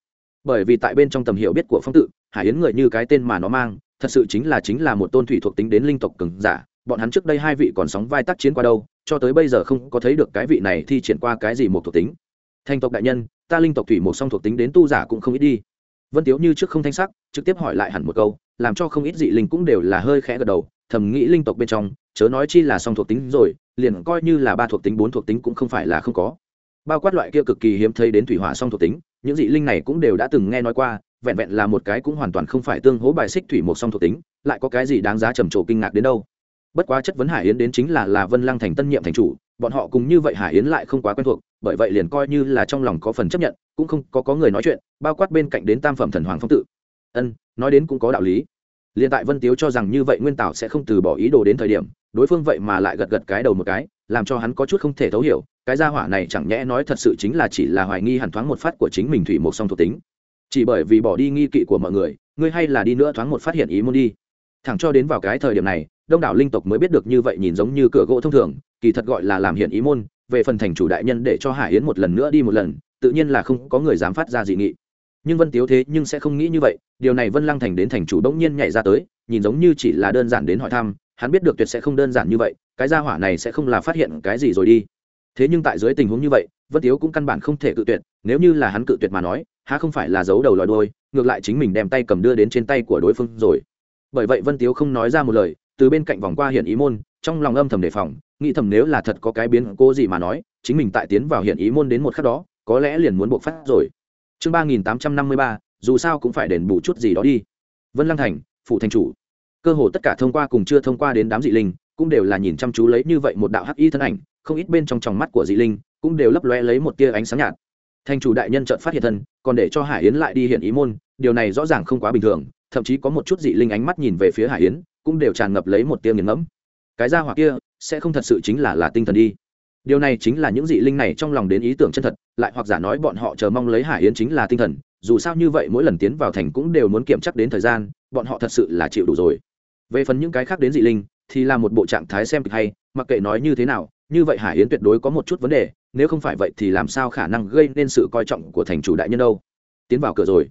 Bởi vì tại bên trong tầm hiểu biết của phong tự, hải yến người như cái tên mà nó mang, thật sự chính là chính là một tôn thủy thuộc tính đến linh tộc cường giả bọn hắn trước đây hai vị còn sóng vai tác chiến qua đâu, cho tới bây giờ không có thấy được cái vị này thi triển qua cái gì một thuộc tính. Thành tộc đại nhân, ta linh tộc thủy một song thuộc tính đến tu giả cũng không ít đi. Vân tiếu như trước không thanh sắc, trực tiếp hỏi lại hẳn một câu, làm cho không ít dị linh cũng đều là hơi khẽ gật đầu, thầm nghĩ linh tộc bên trong, chớ nói chi là song thuộc tính rồi, liền coi như là ba thuộc tính, bốn thuộc tính cũng không phải là không có. Bao quát loại kia cực kỳ hiếm thấy đến thủy hỏa song thuộc tính, những dị linh này cũng đều đã từng nghe nói qua, vẹn vẹn là một cái cũng hoàn toàn không phải tương hỗ bài xích thủy một song thuộc tính, lại có cái gì đáng giá trầm trồ kinh ngạc đến đâu? Bất quá chất vấn hải yến đến chính là là vân lăng thành tân nhiệm thành chủ, bọn họ cùng như vậy hải yến lại không quá quen thuộc, bởi vậy liền coi như là trong lòng có phần chấp nhận, cũng không có có người nói chuyện, bao quát bên cạnh đến tam phẩm thần hoàng phong tự. Ân, nói đến cũng có đạo lý. Liền tại vân tiếu cho rằng như vậy nguyên tảo sẽ không từ bỏ ý đồ đến thời điểm, đối phương vậy mà lại gật gật cái đầu một cái, làm cho hắn có chút không thể thấu hiểu, cái gia hỏa này chẳng nhẽ nói thật sự chính là chỉ là hoài nghi hẳn thoáng một phát của chính mình thủy một song thuộc tính. Chỉ bởi vì bỏ đi nghi kỵ của mọi người, ngươi hay là đi nữa thoáng một phát hiện ý muốn đi. Thẳng cho đến vào cái thời điểm này đông đảo linh tộc mới biết được như vậy nhìn giống như cửa gỗ thông thường, kỳ thật gọi là làm hiện ý môn, về phần thành chủ đại nhân để cho hải yến một lần nữa đi một lần, tự nhiên là không có người dám phát ra dị nghị. Nhưng vân tiếu thế nhưng sẽ không nghĩ như vậy, điều này vân lăng thành đến thành chủ đông nhiên nhảy ra tới, nhìn giống như chỉ là đơn giản đến hỏi thăm, hắn biết được tuyệt sẽ không đơn giản như vậy, cái gia hỏa này sẽ không là phát hiện cái gì rồi đi. Thế nhưng tại dưới tình huống như vậy, vân tiếu cũng căn bản không thể cự tuyệt, nếu như là hắn cự tuyệt mà nói, há không phải là giấu đầu lòi đôi ngược lại chính mình đem tay cầm đưa đến trên tay của đối phương rồi. Bởi vậy vân tiếu không nói ra một lời từ bên cạnh vòng qua hiện ý môn, trong lòng âm thầm đề phòng, nghĩ thầm nếu là thật có cái biến cố gì mà nói, chính mình tại tiến vào hiện ý môn đến một khắc đó, có lẽ liền muốn buộc phát rồi. Chương ba nghìn tám trăm năm mươi ba, dù sao cũng phải đền bù chút gì đó đi. Vân lăng thành phụ thành chủ. Cơ hồ tất cả thông qua cùng chưa thông qua đến đám dị linh, cũng đều là nhìn chăm chú lấy như vậy một đạo hắc y thân ảnh, không ít bên trong tròng mắt của dị linh, cũng đều lấp lóe lấy một tia ánh sáng nhạt. Thành chủ đại nhân chợt phát hiện thân, còn để cho hải yến lại đi hiện ý môn, điều này rõ ràng không quá bình thường, thậm chí có một chút dị linh ánh mắt nhìn về phía hải yến cũng đều tràn ngập lấy một tia nghiền ngẫm. Cái ra hoặc kia sẽ không thật sự chính là là tinh thần đi. Điều này chính là những dị linh này trong lòng đến ý tưởng chân thật, lại hoặc giả nói bọn họ chờ mong lấy hải yến chính là tinh thần, dù sao như vậy mỗi lần tiến vào thành cũng đều muốn kiểm chắc đến thời gian, bọn họ thật sự là chịu đủ rồi. Về phần những cái khác đến dị linh, thì là một bộ trạng thái xem kịch hay, mặc kệ nói như thế nào, như vậy hải yến tuyệt đối có một chút vấn đề, nếu không phải vậy thì làm sao khả năng gây nên sự coi trọng của thành chủ đại nhân đâu. Tiến vào cửa rồi.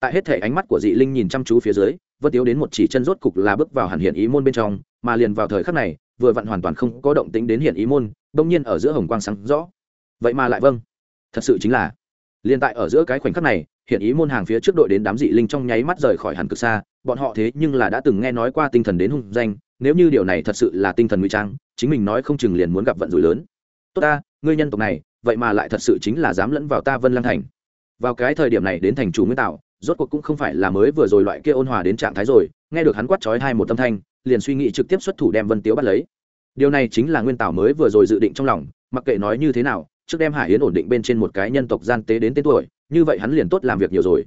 Tại hết thể ánh mắt của dị linh nhìn chăm chú phía dưới vân tiếu đến một chỉ chân rốt cục là bước vào hẳn hiện ý môn bên trong, mà liền vào thời khắc này, vừa vặn hoàn toàn không có động tính đến hiện ý môn, đông nhiên ở giữa hồng quang sáng rõ. Vậy mà lại vâng. Thật sự chính là, liền tại ở giữa cái khoảnh khắc này hiện ý môn hàng phía trước đội đến đám dị linh trong nháy mắt rời khỏi hẳn cực xa, bọn họ thế nhưng là đã từng nghe nói qua tinh thần đến hung danh, nếu như điều này thật sự là tinh thần nguy trang, chính mình nói không chừng liền muốn gặp vận rủi lớn. Tốt ta, ngươi nhân tộc này, vậy mà lại thật sự chính là dám lẫn vào ta vân lang thành. Vào cái thời điểm này đến thành chủ nguyên tạo rốt cuộc cũng không phải là mới vừa rồi loại kia ôn hòa đến trạng thái rồi, nghe được hắn quát trói hai một tâm thanh, liền suy nghĩ trực tiếp xuất thủ đem vân tiếu bắt lấy. Điều này chính là nguyên tảo mới vừa rồi dự định trong lòng, mặc kệ nói như thế nào, trước đem hải yến ổn định bên trên một cái nhân tộc gian tế đến tên tuổi, như vậy hắn liền tốt làm việc nhiều rồi.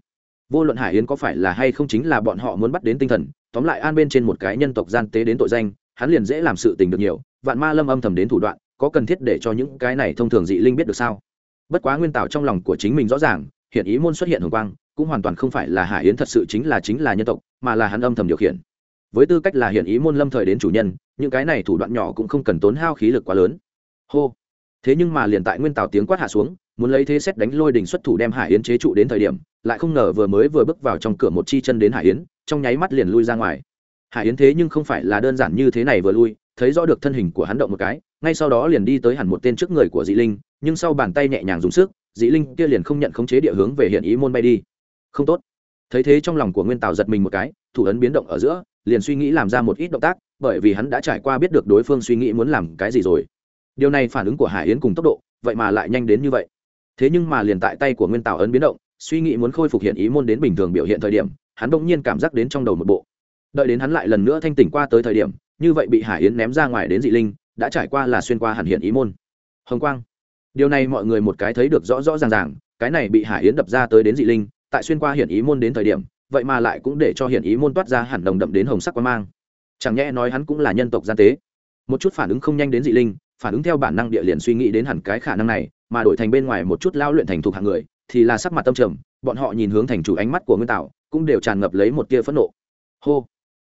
Vô luận hải yến có phải là hay không chính là bọn họ muốn bắt đến tinh thần, tóm lại an bên trên một cái nhân tộc gian tế đến tội danh, hắn liền dễ làm sự tình được nhiều, vạn ma lâm âm thầm đến thủ đoạn, có cần thiết để cho những cái này thông thường dị linh biết được sao? Bất quá nguyên tảo trong lòng của chính mình rõ ràng, hiện ý môn xuất hiện hồng quang cũng hoàn toàn không phải là hải yến thật sự chính là chính là nhân tộc, mà là hắn âm thầm điều khiển. Với tư cách là hiện ý môn lâm thời đến chủ nhân, những cái này thủ đoạn nhỏ cũng không cần tốn hao khí lực quá lớn. Hô. Thế nhưng mà liền tại nguyên tào tiếng quát hạ xuống, muốn lấy thế xét đánh lôi đình xuất thủ đem hải yến chế trụ đến thời điểm, lại không ngờ vừa mới vừa bước vào trong cửa một chi chân đến hải yến, trong nháy mắt liền lui ra ngoài. Hải yến thế nhưng không phải là đơn giản như thế này vừa lui, thấy rõ được thân hình của hắn động một cái, ngay sau đó liền đi tới hẳn một tên trước người của dị linh, nhưng sau bàn tay nhẹ nhàng dùng sức, dị linh kia liền không nhận khống chế địa hướng về hiện ý môn bay đi không tốt. Thấy thế trong lòng của nguyên tào giật mình một cái, thủ ấn biến động ở giữa, liền suy nghĩ làm ra một ít động tác, bởi vì hắn đã trải qua biết được đối phương suy nghĩ muốn làm cái gì rồi. Điều này phản ứng của hải yến cùng tốc độ, vậy mà lại nhanh đến như vậy. Thế nhưng mà liền tại tay của nguyên tào ấn biến động, suy nghĩ muốn khôi phục hiện ý môn đến bình thường biểu hiện thời điểm, hắn bỗng nhiên cảm giác đến trong đầu một bộ. Đợi đến hắn lại lần nữa thanh tỉnh qua tới thời điểm, như vậy bị hải yến ném ra ngoài đến dị linh, đã trải qua là xuyên qua hẳn hiện ý môn. Hồng quang. Điều này mọi người một cái thấy được rõ rõ ràng ràng, cái này bị hải yến đập ra tới đến dị linh tại xuyên qua hiển ý môn đến thời điểm, vậy mà lại cũng để cho hiển ý môn toát ra hẳn đồng đậm đến hồng sắc quan mang. Chẳng nhẽ nói hắn cũng là nhân tộc gian tế? Một chút phản ứng không nhanh đến dị linh, phản ứng theo bản năng địa liền suy nghĩ đến hẳn cái khả năng này, mà đổi thành bên ngoài một chút lao luyện thành thục hạng người, thì là sắc mặt tâm trầm, bọn họ nhìn hướng thành chủ ánh mắt của nguyên tạo cũng đều tràn ngập lấy một tia phẫn nộ. Hô!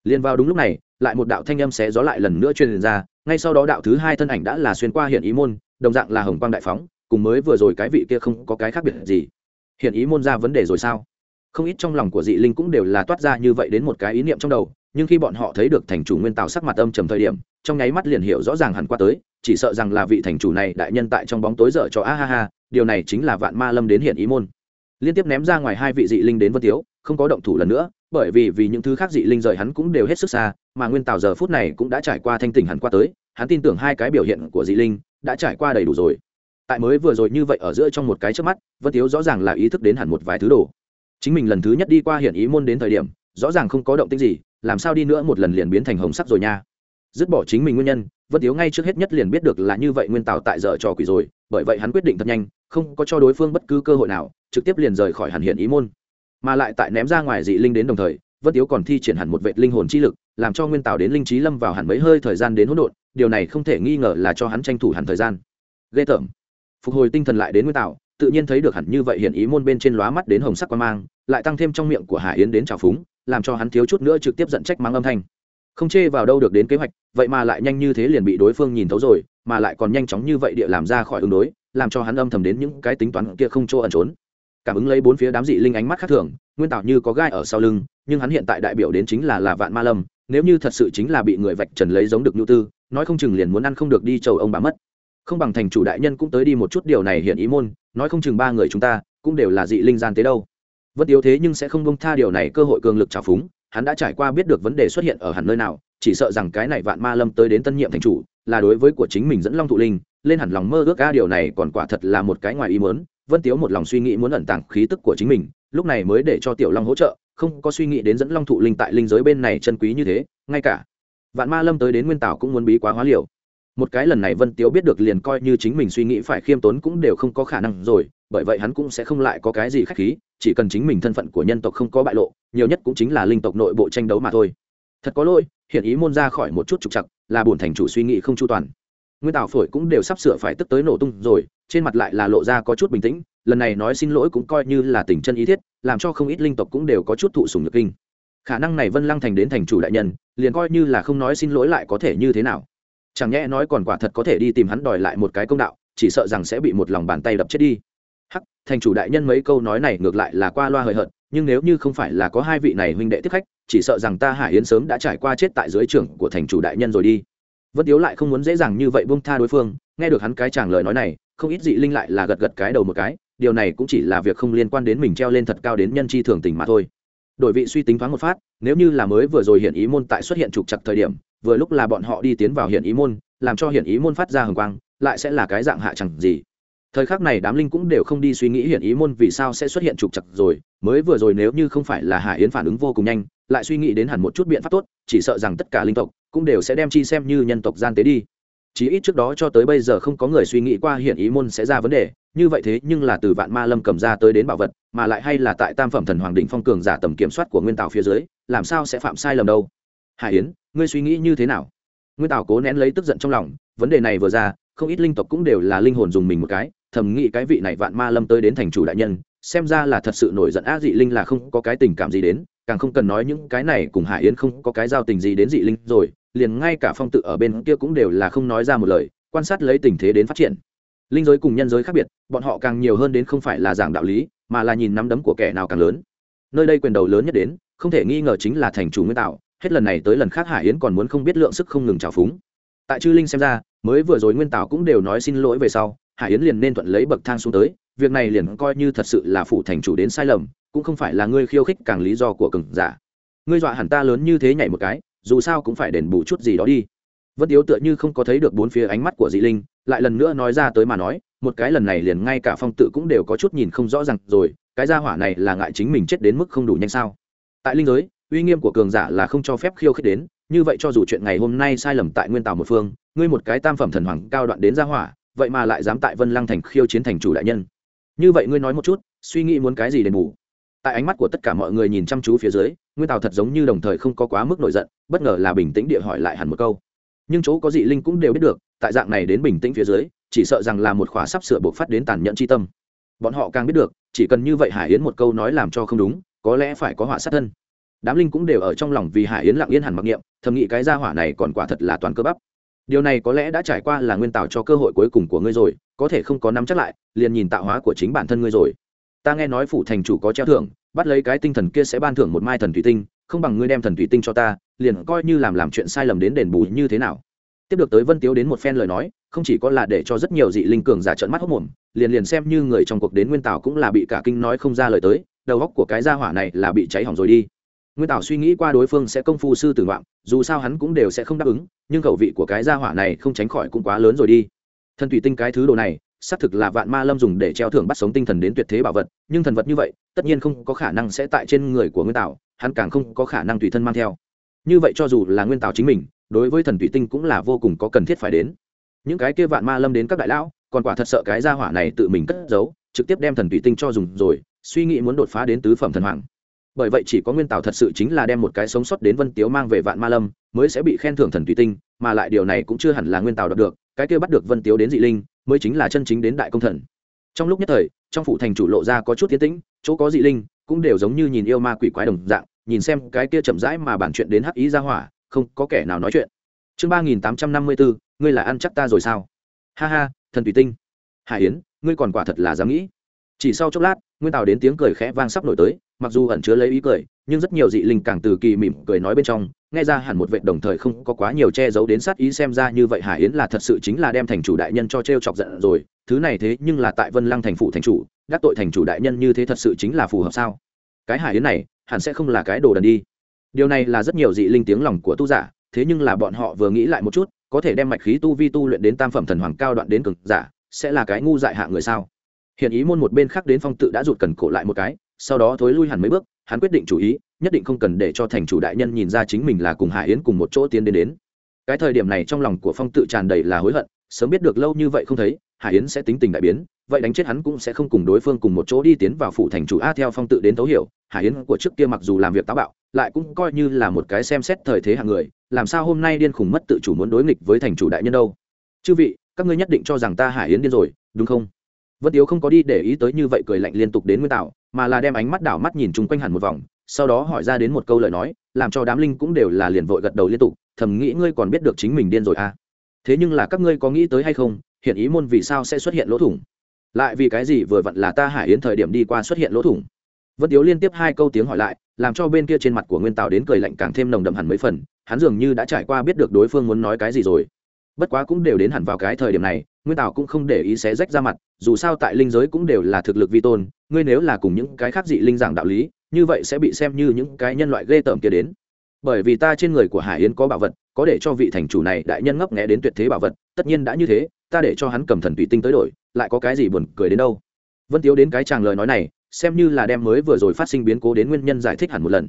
Liền vào đúng lúc này, lại một đạo thanh âm xé gió lại lần nữa truyền ra, ngay sau đó đạo thứ hai thân ảnh đã là xuyên qua hiện ý môn, đồng dạng là hồng quang đại phóng, cùng mới vừa rồi cái vị kia không có cái khác biệt gì hiện ý môn ra vấn đề rồi sao? Không ít trong lòng của dị linh cũng đều là toát ra như vậy đến một cái ý niệm trong đầu, nhưng khi bọn họ thấy được thành chủ nguyên tạo sắc mặt âm trầm thời điểm, trong nháy mắt liền hiểu rõ ràng hẳn qua tới, chỉ sợ rằng là vị thành chủ này đại nhân tại trong bóng tối dở cho a ha ha, điều này chính là vạn ma lâm đến hiện ý môn. Liên tiếp ném ra ngoài hai vị dị linh đến vân tiếu, không có động thủ lần nữa, bởi vì vì những thứ khác dị linh rời hắn cũng đều hết sức xa, mà nguyên tào giờ phút này cũng đã trải qua thanh tỉnh hẳn qua tới, hắn tin tưởng hai cái biểu hiện của dị linh đã trải qua đầy đủ rồi tại mới vừa rồi như vậy ở giữa trong một cái trước mắt, vân tiếu rõ ràng là ý thức đến hẳn một vài thứ đồ. Chính mình lần thứ nhất đi qua hiện ý môn đến thời điểm, rõ ràng không có động tích gì, làm sao đi nữa một lần liền biến thành hồng sắc rồi nha. Dứt bỏ chính mình nguyên nhân, vân tiếu ngay trước hết nhất liền biết được là như vậy nguyên tào tại giờ trò quỷ rồi, bởi vậy hắn quyết định thật nhanh, không có cho đối phương bất cứ cơ hội nào, trực tiếp liền rời khỏi hẳn hiện ý môn. Mà lại tại ném ra ngoài dị linh đến đồng thời, vân tiếu còn thi triển hẳn một vệ linh hồn chi lực, làm cho nguyên tào đến linh trí lâm vào hẳn mấy hơi thời gian đến hỗn độn, điều này không thể nghi ngờ là cho hắn tranh thủ hẳn thời gian. Ghê tởm phục hồi tinh thần lại đến nguyên tạo, tự nhiên thấy được hẳn như vậy hiện ý môn bên trên lóa mắt đến hồng sắc quan mang, lại tăng thêm trong miệng của hải yến đến trào phúng, làm cho hắn thiếu chút nữa trực tiếp giận trách mắng âm thanh. Không chê vào đâu được đến kế hoạch, vậy mà lại nhanh như thế liền bị đối phương nhìn thấu rồi, mà lại còn nhanh chóng như vậy địa làm ra khỏi ứng đối, làm cho hắn âm thầm đến những cái tính toán kia không chỗ ẩn trốn. Cảm ứng lấy bốn phía đám dị linh ánh mắt khác thường, nguyên tạo như có gai ở sau lưng, nhưng hắn hiện tại đại biểu đến chính là là vạn ma lâm, nếu như thật sự chính là bị người vạch trần lấy giống được nhu tư, nói không chừng liền muốn ăn không được đi chầu ông bà mất không bằng thành chủ đại nhân cũng tới đi một chút điều này hiện ý môn, nói không chừng ba người chúng ta cũng đều là dị linh gian tế đâu. Vân yếu thế nhưng sẽ không bông tha điều này cơ hội cường lực trào phúng, hắn đã trải qua biết được vấn đề xuất hiện ở hẳn nơi nào, chỉ sợ rằng cái này vạn ma lâm tới đến tân nhiệm thành chủ là đối với của chính mình dẫn long thụ linh, lên hẳn lòng mơ ước ca điều này còn quả thật là một cái ngoài ý muốn. Vân tiếu một lòng suy nghĩ muốn ẩn tàng khí tức của chính mình, lúc này mới để cho tiểu long hỗ trợ, không có suy nghĩ đến dẫn long thụ linh tại linh giới bên này chân quý như thế, ngay cả vạn ma lâm tới đến nguyên tảo cũng muốn bí quá hóa liều một cái lần này vân tiếu biết được liền coi như chính mình suy nghĩ phải khiêm tốn cũng đều không có khả năng rồi, bởi vậy hắn cũng sẽ không lại có cái gì khách khí, chỉ cần chính mình thân phận của nhân tộc không có bại lộ, nhiều nhất cũng chính là linh tộc nội bộ tranh đấu mà thôi. Thật có lỗi, hiện ý môn ra khỏi một chút trục chặt là bổn thành chủ suy nghĩ không chu toàn. Nguyên tảo phổi cũng đều sắp sửa phải tức tới nổ tung rồi, trên mặt lại là lộ ra có chút bình tĩnh, lần này nói xin lỗi cũng coi như là tình chân ý thiết, làm cho không ít linh tộc cũng đều có chút thụ sùng nhược kinh. Khả năng này vân lăng thành đến thành chủ đại nhân, liền coi như là không nói xin lỗi lại có thể như thế nào? Chẳng nhẽ nói còn quả thật có thể đi tìm hắn đòi lại một cái công đạo, chỉ sợ rằng sẽ bị một lòng bàn tay đập chết đi. Hắc, thành chủ đại nhân mấy câu nói này ngược lại là qua loa hời hợt, nhưng nếu như không phải là có hai vị này huynh đệ tiếp khách, chỉ sợ rằng ta hải yến sớm đã trải qua chết tại dưới trưởng của thành chủ đại nhân rồi đi. Vân tiếu lại không muốn dễ dàng như vậy buông tha đối phương, nghe được hắn cái chàng lời nói này, không ít dị linh lại là gật gật cái đầu một cái, điều này cũng chỉ là việc không liên quan đến mình treo lên thật cao đến nhân chi thường tình mà thôi. Đổi vị suy tính thoáng một phát, nếu như là mới vừa rồi hiện ý môn tại xuất hiện trục chặt thời điểm vừa lúc là bọn họ đi tiến vào hiện ý môn, làm cho hiện ý môn phát ra hồng quang, lại sẽ là cái dạng hạ chẳng gì. Thời khắc này đám linh cũng đều không đi suy nghĩ hiện ý môn vì sao sẽ xuất hiện trục chặt rồi, mới vừa rồi nếu như không phải là hải yến phản ứng vô cùng nhanh, lại suy nghĩ đến hẳn một chút biện pháp tốt, chỉ sợ rằng tất cả linh tộc cũng đều sẽ đem chi xem như nhân tộc gian tế đi. Chí ít trước đó cho tới bây giờ không có người suy nghĩ qua hiện ý môn sẽ ra vấn đề, như vậy thế nhưng là từ vạn ma lâm cầm ra tới đến bảo vật, mà lại hay là tại tam phẩm thần hoàng đỉnh phong cường giả tầm kiểm soát của nguyên tạo phía dưới, làm sao sẽ phạm sai lầm đâu? Hải yến ngươi suy nghĩ như thế nào? Nguyên tảo cố nén lấy tức giận trong lòng, vấn đề này vừa ra, không ít linh tộc cũng đều là linh hồn dùng mình một cái, thầm nghĩ cái vị này vạn ma lâm tới đến thành chủ đại nhân, xem ra là thật sự nổi giận á dị linh là không có cái tình cảm gì đến, càng không cần nói những cái này cùng hải yến không có cái giao tình gì đến dị linh rồi, liền ngay cả phong tự ở bên kia cũng đều là không nói ra một lời, quan sát lấy tình thế đến phát triển. Linh giới cùng nhân giới khác biệt, bọn họ càng nhiều hơn đến không phải là giảng đạo lý, mà là nhìn nắm đấm của kẻ nào càng lớn. Nơi đây quyền đầu lớn nhất đến, không thể nghi ngờ chính là thành chủ nguyên tạo hết lần này tới lần khác hải yến còn muốn không biết lượng sức không ngừng trào phúng. Tại chư linh xem ra, mới vừa rồi nguyên tảo cũng đều nói xin lỗi về sau, hải yến liền nên thuận lấy bậc thang xuống tới, việc này liền coi như thật sự là phụ thành chủ đến sai lầm, cũng không phải là ngươi khiêu khích càng lý do của cừng giả. Ngươi dọa hẳn ta lớn như thế nhảy một cái, dù sao cũng phải đền bù chút gì đó đi. Vân tiếu tựa như không có thấy được bốn phía ánh mắt của dị linh, lại lần nữa nói ra tới mà nói, một cái lần này liền ngay cả phong tự cũng đều có chút nhìn không rõ ràng rồi, cái gia hỏa này là ngại chính mình chết đến mức không đủ nhanh sao? Tại linh giới uy nghiêm của cường giả là không cho phép khiêu khích đến, như vậy cho dù chuyện ngày hôm nay sai lầm tại nguyên tàu một phương, ngươi một cái tam phẩm thần hoàng cao đoạn đến gia hỏa, vậy mà lại dám tại vân lăng thành khiêu chiến thành chủ đại nhân. Như vậy ngươi nói một chút, suy nghĩ muốn cái gì đền bù? Tại ánh mắt của tất cả mọi người nhìn chăm chú phía dưới, nguyên tào thật giống như đồng thời không có quá mức nổi giận, bất ngờ là bình tĩnh địa hỏi lại hẳn một câu. Nhưng chỗ có dị linh cũng đều biết được, tại dạng này đến bình tĩnh phía dưới, chỉ sợ rằng là một khóa sắp sửa buộc phát đến tàn nhẫn c tâm. Bọn họ càng biết được, chỉ cần như vậy hải yến một câu nói làm cho không đúng, có lẽ phải có họa sát thân đám linh cũng đều ở trong lòng vì hải yến lặng yên hẳn mặc niệm, thầm nghĩ cái gia hỏa này còn quả thật là toàn cơ bắp. Điều này có lẽ đã trải qua là nguyên tạo cho cơ hội cuối cùng của ngươi rồi, có thể không có nắm chắc lại, liền nhìn tạo hóa của chính bản thân ngươi rồi. Ta nghe nói phủ thành chủ có treo thưởng, bắt lấy cái tinh thần kia sẽ ban thưởng một mai thần thủy tinh, không bằng ngươi đem thần thủy tinh cho ta, liền coi như làm làm chuyện sai lầm đến đền bù như thế nào. Tiếp được tới vân tiếu đến một phen lời nói, không chỉ có là để cho rất nhiều dị linh cường giả trợn mắt hốc mồm liền liền xem như người trong cuộc đến nguyên tảo cũng là bị cả kinh nói không ra lời tới, đầu góc của cái gia hỏa này là bị cháy hỏng rồi đi nguyên tảo suy nghĩ qua đối phương sẽ công phu sư tử ngoạm, dù sao hắn cũng đều sẽ không đáp ứng, nhưng khẩu vị của cái gia hỏa này không tránh khỏi cũng quá lớn rồi đi. Thần thủy tinh cái thứ đồ này, xác thực là vạn ma lâm dùng để treo thưởng bắt sống tinh thần đến tuyệt thế bảo vật, nhưng thần vật như vậy, tất nhiên không có khả năng sẽ tại trên người của nguyên tảo, hắn càng không có khả năng tùy thân mang theo. Như vậy cho dù là nguyên tảo chính mình, đối với thần thủy tinh cũng là vô cùng có cần thiết phải đến. Những cái kia vạn ma lâm đến các đại lão, còn quả thật sợ cái gia hỏa này tự mình cất giấu, trực tiếp đem thần thủy tinh cho dùng rồi, suy nghĩ muốn đột phá đến tứ phẩm thần hoàng bởi vậy chỉ có nguyên tào thật sự chính là đem một cái sống sót đến vân tiếu mang về vạn ma lâm mới sẽ bị khen thưởng thần tùy tinh, mà lại điều này cũng chưa hẳn là nguyên tào đạt được, cái kia bắt được vân tiếu đến dị linh, mới chính là chân chính đến đại công thần. Trong lúc nhất thời, trong phủ thành chủ lộ ra có chút tiến tĩnh, chỗ có dị linh cũng đều giống như nhìn yêu ma quỷ quái đồng dạng, nhìn xem cái kia chậm rãi mà bản chuyện đến hắc ý ra hỏa, không có kẻ nào nói chuyện. Chương ba nghìn tám trăm năm mươi bốn ngươi là ăn chắc ta rồi sao? Ha ha, thần tùy tinh. Hải yến, ngươi còn quả thật là dám nghĩ. Chỉ sau chốc lát, nguyên tào đến tiếng cười khẽ vang sắp nổi tới mặc dù ẩn chứa lấy ý cười, nhưng rất nhiều dị linh càng từ kỳ mỉm cười nói bên trong, nghe ra hẳn một vệ đồng thời không có quá nhiều che giấu đến sát ý xem ra như vậy hải yến là thật sự chính là đem thành chủ đại nhân cho t r e o chọc giận rồi, thứ này thế nhưng là tại vân lăng thành phủ thành chủ, đắc tội thành chủ đại nhân như thế thật sự chính là phù hợp sao? Cái hải yến này, hẳn sẽ không là cái đồ đần đi. Điều này là rất nhiều dị linh tiếng lòng của tu giả, thế nhưng là bọn họ vừa nghĩ lại một chút, có thể đem mạch khí tu vi tu luyện đến tam phẩm thần hoàng cao đoạn đến cực giả, sẽ là cái ngu dại hạ người sao? Hiện ý môn một bên khác đến phong tự đã rụt cần cổ lại một cái sau đó thối lui hẳn mấy bước, hắn quyết định chủ ý, nhất định không cần để cho thành chủ đại nhân nhìn ra chính mình là cùng hải yến cùng một chỗ tiến đến đến. Cái thời điểm này trong lòng của phong tự tràn đầy là hối hận, sớm biết được lâu như vậy không thấy hải yến sẽ tính tình đại biến, vậy đánh chết hắn cũng sẽ không cùng đối phương cùng một chỗ đi tiến vào phủ thành chủ a theo phong tự đến thấu hiểu hải yến của trước kia mặc dù làm việc táo bạo, lại cũng coi như là một cái xem xét thời thế hạng người, làm sao hôm nay điên khùng mất tự chủ muốn đối nghịch với thành chủ đại nhân đâu. Chư vị, các ngươi nhất định cho rằng ta hải yến điên rồi, đúng không? Vân tiếu không có đi để ý tới như vậy cười lạnh liên tục đến nguyên tạo mà là đem ánh mắt đảo mắt nhìn chung quanh hẳn một vòng, sau đó hỏi ra đến một câu lời nói, làm cho đám linh cũng đều là liền vội gật đầu liên tục, thầm nghĩ ngươi còn biết được chính mình điên rồi à? Thế nhưng là các ngươi có nghĩ tới hay không, hiện ý môn vì sao sẽ xuất hiện lỗ thủng? Lại vì cái gì vừa vặn là ta hải yến thời điểm đi qua xuất hiện lỗ thủng? Vân tiếu liên tiếp hai câu tiếng hỏi lại, làm cho bên kia trên mặt của nguyên tào đến cười lạnh càng thêm nồng đậm hẳn mấy phần, hắn dường như đã trải qua biết được đối phương muốn nói cái gì rồi bất quá cũng đều đến hẳn vào cái thời điểm này, nguyên tào cũng không để ý xé rách ra mặt, dù sao tại linh giới cũng đều là thực lực vi tôn, ngươi nếu là cùng những cái khác dị linh giảng đạo lý, như vậy sẽ bị xem như những cái nhân loại ghê tởm kia đến. Bởi vì ta trên người của hải yến có bảo vật, có để cho vị thành chủ này đại nhân ngấp nghẽ đến tuyệt thế bảo vật, tất nhiên đã như thế, ta để cho hắn cầm thần tùy tinh tới đổi, lại có cái gì buồn cười đến đâu? Vân tiếu đến cái chàng lời nói này, xem như là đem mới vừa rồi phát sinh biến cố đến nguyên nhân giải thích hẳn một lần.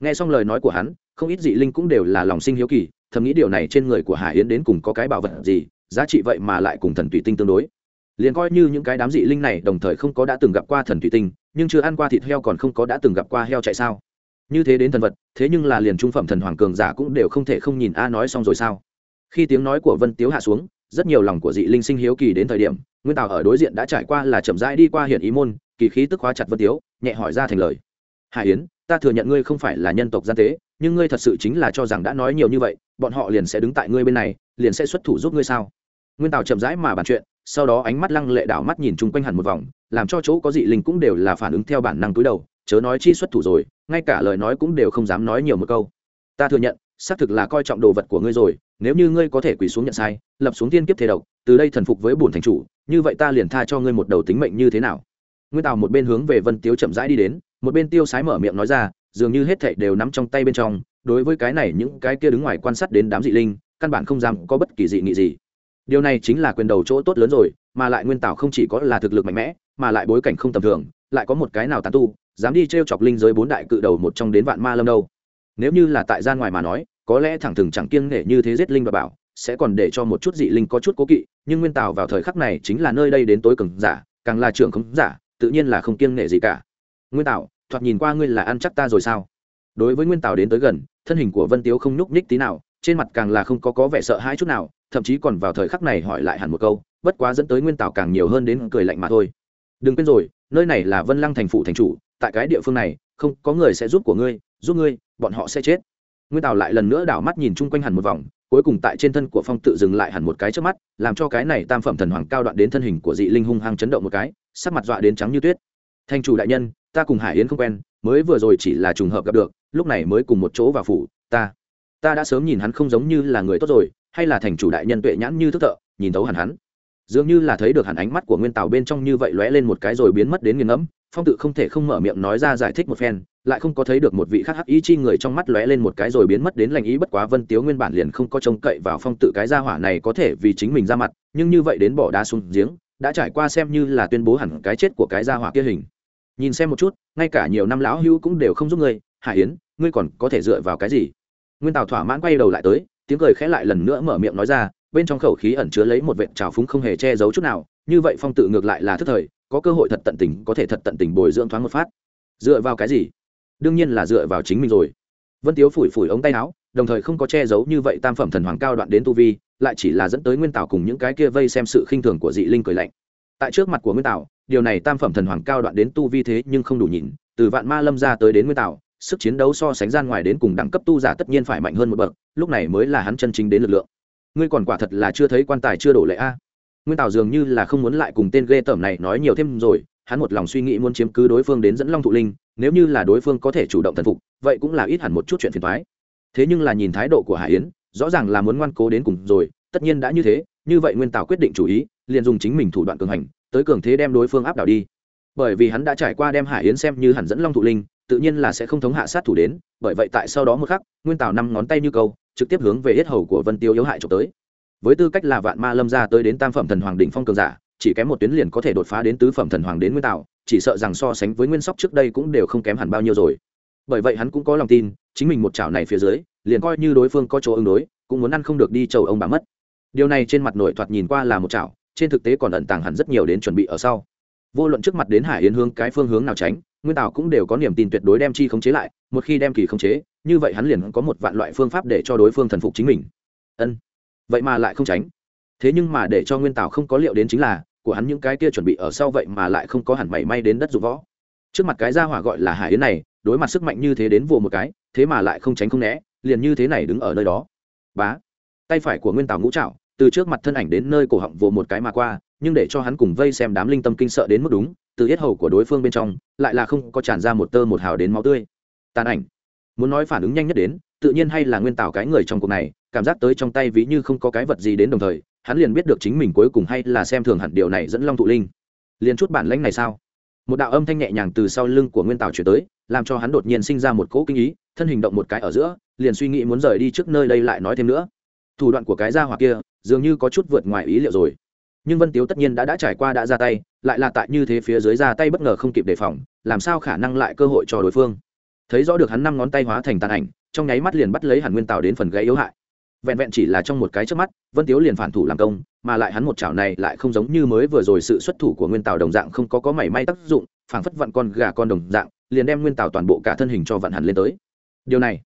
Nghe xong lời nói của hắn, không ít dị linh cũng đều là lòng sinh hiếu kỳ thầm nghĩ điều này trên người của hải yến đến cùng có cái bảo vật gì, giá trị vậy mà lại cùng thần tùy tinh tương đối. Liền coi như những cái đám dị linh này đồng thời không có đã từng gặp qua thần thủy tinh, nhưng chưa ăn qua thịt heo còn không có đã từng gặp qua heo chạy sao? Như thế đến thần vật, thế nhưng là liền trung phẩm thần hoàng cường giả cũng đều không thể không nhìn, a, nói xong rồi sao? Khi tiếng nói của vân tiếu hạ xuống, rất nhiều lòng của dị linh sinh hiếu kỳ đến thời điểm, nguyên tào ở đối diện đã trải qua là chậm rãi đi qua hiện ý môn, kỳ khí tức hóa chặt vân tiếu, nhẹ hỏi ra thành lời hải yến, ta thừa nhận ngươi không phải là nhân tộc gian tế, nhưng ngươi thật sự chính là cho rằng đã nói nhiều như vậy, bọn họ liền sẽ đứng tại ngươi bên này, liền sẽ xuất thủ giúp ngươi sao? Nguyên tào chậm rãi mà bàn chuyện, sau đó ánh mắt lăng lệ đảo mắt nhìn chung quanh hẳn một vòng, làm cho chỗ có dị linh cũng đều là phản ứng theo bản năng túi đầu, chớ nói chi xuất thủ rồi, ngay cả lời nói cũng đều không dám nói nhiều một câu. Ta thừa nhận, xác thực là coi trọng đồ vật của ngươi rồi, nếu như ngươi có thể quỳ xuống nhận sai, lập xuống tiên kiếp thế độc, từ đây thần phục với bổn thành chủ, như vậy ta liền tha cho ngươi một đầu tính mệnh như thế nào? Nguyên tào một bên hướng về vân tiếu chậm rãi đi đến một bên tiêu sái mở miệng nói ra, dường như hết thảy đều nắm trong tay bên trong, đối với cái này những cái kia đứng ngoài quan sát đến đám dị linh, căn bản không dám có bất kỳ dị nghị gì. Điều này chính là quyền đầu chỗ tốt lớn rồi, mà lại nguyên tảo không chỉ có là thực lực mạnh mẽ, mà lại bối cảnh không tầm thường, lại có một cái nào tàn tu, dám đi t r e o chọc linh giới bốn đại cự đầu một trong đến vạn ma lâm đâu. Nếu như là tại gian ngoài mà nói, có lẽ thẳng thừng chẳng kiêng nể như thế giết linh và bảo, sẽ còn để cho một chút dị linh có chút cố kỵ, nhưng nguyên tảo vào thời khắc này chính là nơi đây đến tối cường giả, càng là trưởng khống giả, tự nhiên là không kiêng nể gì cả. Nguyên tảo thoạt nhìn qua ngươi là ăn chắc ta rồi sao? Đối với nguyên tào đến tới gần, thân hình của vân tiếu không nhúc nhích tí nào, trên mặt càng là không có có vẻ sợ hãi chút nào, thậm chí còn vào thời khắc này hỏi lại hẳn một câu, bất quá dẫn tới nguyên tào càng nhiều hơn đến cười lạnh mà thôi. Đừng quên rồi, nơi này là vân lăng thành phủ thành chủ, tại cái địa phương này, không có người sẽ giúp của ngươi, giúp ngươi, bọn họ sẽ chết. Nguyên tào lại lần nữa đảo mắt nhìn chung quanh hẳn một vòng, cuối cùng tại trên thân của phong tự dừng lại hẳn một cái trước mắt, làm cho cái này tam phẩm thần hoàng cao đoạn đến thân hình của dị linh hung hăng chấn động một cái, sắc mặt dọa đến trắng như tuyết. Thành chủ đại nhân ta cùng hải yến không quen, mới vừa rồi chỉ là trùng hợp gặp được, lúc này mới cùng một chỗ vào phủ, ta ta đã sớm nhìn hắn không giống như là người tốt rồi, hay là thành chủ đại nhân tuệ nhãn như thức thợ, nhìn thấu hẳn hắn. Dường như là thấy được hẳn ánh mắt của nguyên tàu bên trong như vậy lóe lên một cái rồi biến mất đến nghiền ngẫm, phong tự không thể không mở miệng nói ra giải thích một phen, lại không có thấy được một vị khác hắc ý chi người trong mắt lóe lên một cái rồi biến mất đến lành ý bất quá vân tiếu nguyên bản liền không có trông cậy vào phong tự cái gia hỏa này có thể vì chính mình ra mặt, nhưng như vậy đến bỏ đá xuống giếng, đã trải qua xem như là tuyên bố hẳn cái chết của cái gia hỏa kia hình nhìn xem một chút, ngay cả nhiều năm lão hưu cũng đều không giúp ngươi hải yến, ngươi còn có thể dựa vào cái gì? Nguyên tào thỏa mãn quay đầu lại tới, tiếng cười khẽ lại lần nữa mở miệng nói ra, bên trong khẩu khí ẩn chứa lấy một vệt trào phúng không hề che giấu chút nào, như vậy phong tự ngược lại là thức thời, có cơ hội thật tận tình, có thể thật tận tình bồi dưỡng thoáng một phát. Dựa vào cái gì? Đương nhiên là dựa vào chính mình rồi. Vân tiếu phủi phủi ống tay áo, đồng thời không có che giấu như vậy tam phẩm thần hoàng cao đoạn đến tu vi, lại chỉ là dẫn tới nguyên tảo cùng những cái kia vây xem sự khinh thường của dị linh cười lạnh. Tại trước mặt của nguyên tảo điều này tam phẩm thần hoàng cao đoạn đến tu vi thế nhưng không đủ nhìn từ vạn ma lâm ra tới đến nguyên tạo, sức chiến đấu so sánh gian ngoài đến cùng đẳng cấp tu giả tất nhiên phải mạnh hơn một bậc, lúc này mới là hắn chân chính đến lực lượng. Ngươi còn quả thật là chưa thấy quan tài chưa đổ lệ a. Nguyên tào dường như là không muốn lại cùng tên ghê tởm này nói nhiều thêm rồi, hắn một lòng suy nghĩ muốn chiếm cứ đối phương đến dẫn long thụ linh, nếu như là đối phương có thể chủ động thần phục, vậy cũng là ít hẳn một chút chuyện phiền thoái thế nhưng là nhìn thái độ của hải yến, rõ ràng là muốn ngoan cố đến cùng rồi, tất nhiên đã như thế, như vậy nguyên tào quyết định chủ ý, liền dùng chính mình thủ đoạn cường hành tới cường thế đem đối phương áp đảo đi. Bởi vì hắn đã trải qua đem hải yến xem như hẳn dẫn long thụ linh, tự nhiên là sẽ không thống hạ sát thủ đến, bởi vậy tại sau đó một khắc, nguyên tào năm ngón tay như câu, trực tiếp hướng về hết hầu của vân tiêu yếu hại trộm tới. Với tư cách là vạn ma lâm ra tới đến tam phẩm thần hoàng đỉnh phong cường giả, chỉ kém một tuyến liền có thể đột phá đến tứ phẩm thần hoàng đến nguyên tào chỉ sợ rằng so sánh với nguyên sóc trước đây cũng đều không kém hẳn bao nhiêu rồi. Bởi vậy hắn cũng có lòng tin, chính mình một chảo này phía dưới, liền coi như đối phương có chỗ ứng đối, cũng muốn ăn không được đi chầu ông bà mất. Điều này trên mặt nội thoạt nhìn qua là một chảo trên thực tế còn ẩn tàng hẳn rất nhiều đến chuẩn bị ở sau. Vô luận trước mặt đến hải yến hương cái phương hướng nào tránh, nguyên tào cũng đều có niềm tin tuyệt đối đem chi khống chế lại, một khi đem kỳ khống chế, như vậy hắn liền có một vạn loại phương pháp để cho đối phương thần phục chính mình. Ân, vậy mà lại không tránh. Thế nhưng mà để cho nguyên tào không có liệu đến chính là, của hắn những cái kia chuẩn bị ở sau vậy mà lại không có hẳn mảy may đến đất dụng võ. Trước mặt cái gia hỏa gọi là hải yến này, đối mặt sức mạnh như thế đến vồ một cái, thế mà lại không tránh không né, liền như thế này đứng ở nơi đó. Bá, tay phải của nguyên tào ngũ trạo từ trước mặt thân ảnh đến nơi cổ họng vồ một cái mà qua, nhưng để cho hắn cùng vây xem đám linh tâm kinh sợ đến mức đúng, từ yết hầu của đối phương bên trong, lại là không có tràn ra một tơ một hào đến máu tươi. Tàn ảnh. Muốn nói phản ứng nhanh nhất đến, tự nhiên hay là nguyên Tạo cái người trong cuộc này, cảm giác tới trong tay ví như không có cái vật gì đến đồng thời, hắn liền biết được chính mình cuối cùng hay là xem thường hẳn điều này dẫn long Thụ linh. Liền chút bản lãnh này sao? Một đạo âm thanh nhẹ nhàng từ sau lưng của nguyên tào chuyển tới, làm cho hắn đột nhiên sinh ra một cỗ kinh ý, thân hình động một cái ở giữa, liền suy nghĩ muốn rời đi trước nơi đây lại nói thêm nữa thủ đoạn của cái gia hỏa kia dường như có chút vượt ngoài ý liệu rồi. Nhưng vân tiếu tất nhiên đã đã trải qua đã ra tay, lại là tại như thế phía dưới ra tay bất ngờ không kịp đề phòng, làm sao khả năng lại cơ hội cho đối phương? Thấy rõ được hắn năm ngón tay hóa thành tàn ảnh, trong nháy mắt liền bắt lấy hàn nguyên Tạo đến phần gãy yếu hại. Vẹn vẹn chỉ là trong một cái trước mắt, vân tiếu liền phản thủ làm công, mà lại hắn một chảo này lại không giống như mới vừa rồi sự xuất thủ của nguyên Tạo đồng dạng không có có mảy may tác dụng, phảng phất vặn con gà con đồng dạng, liền đem nguyên Tạo toàn bộ cả thân hình cho vặn hẳn lên tới. Điều này,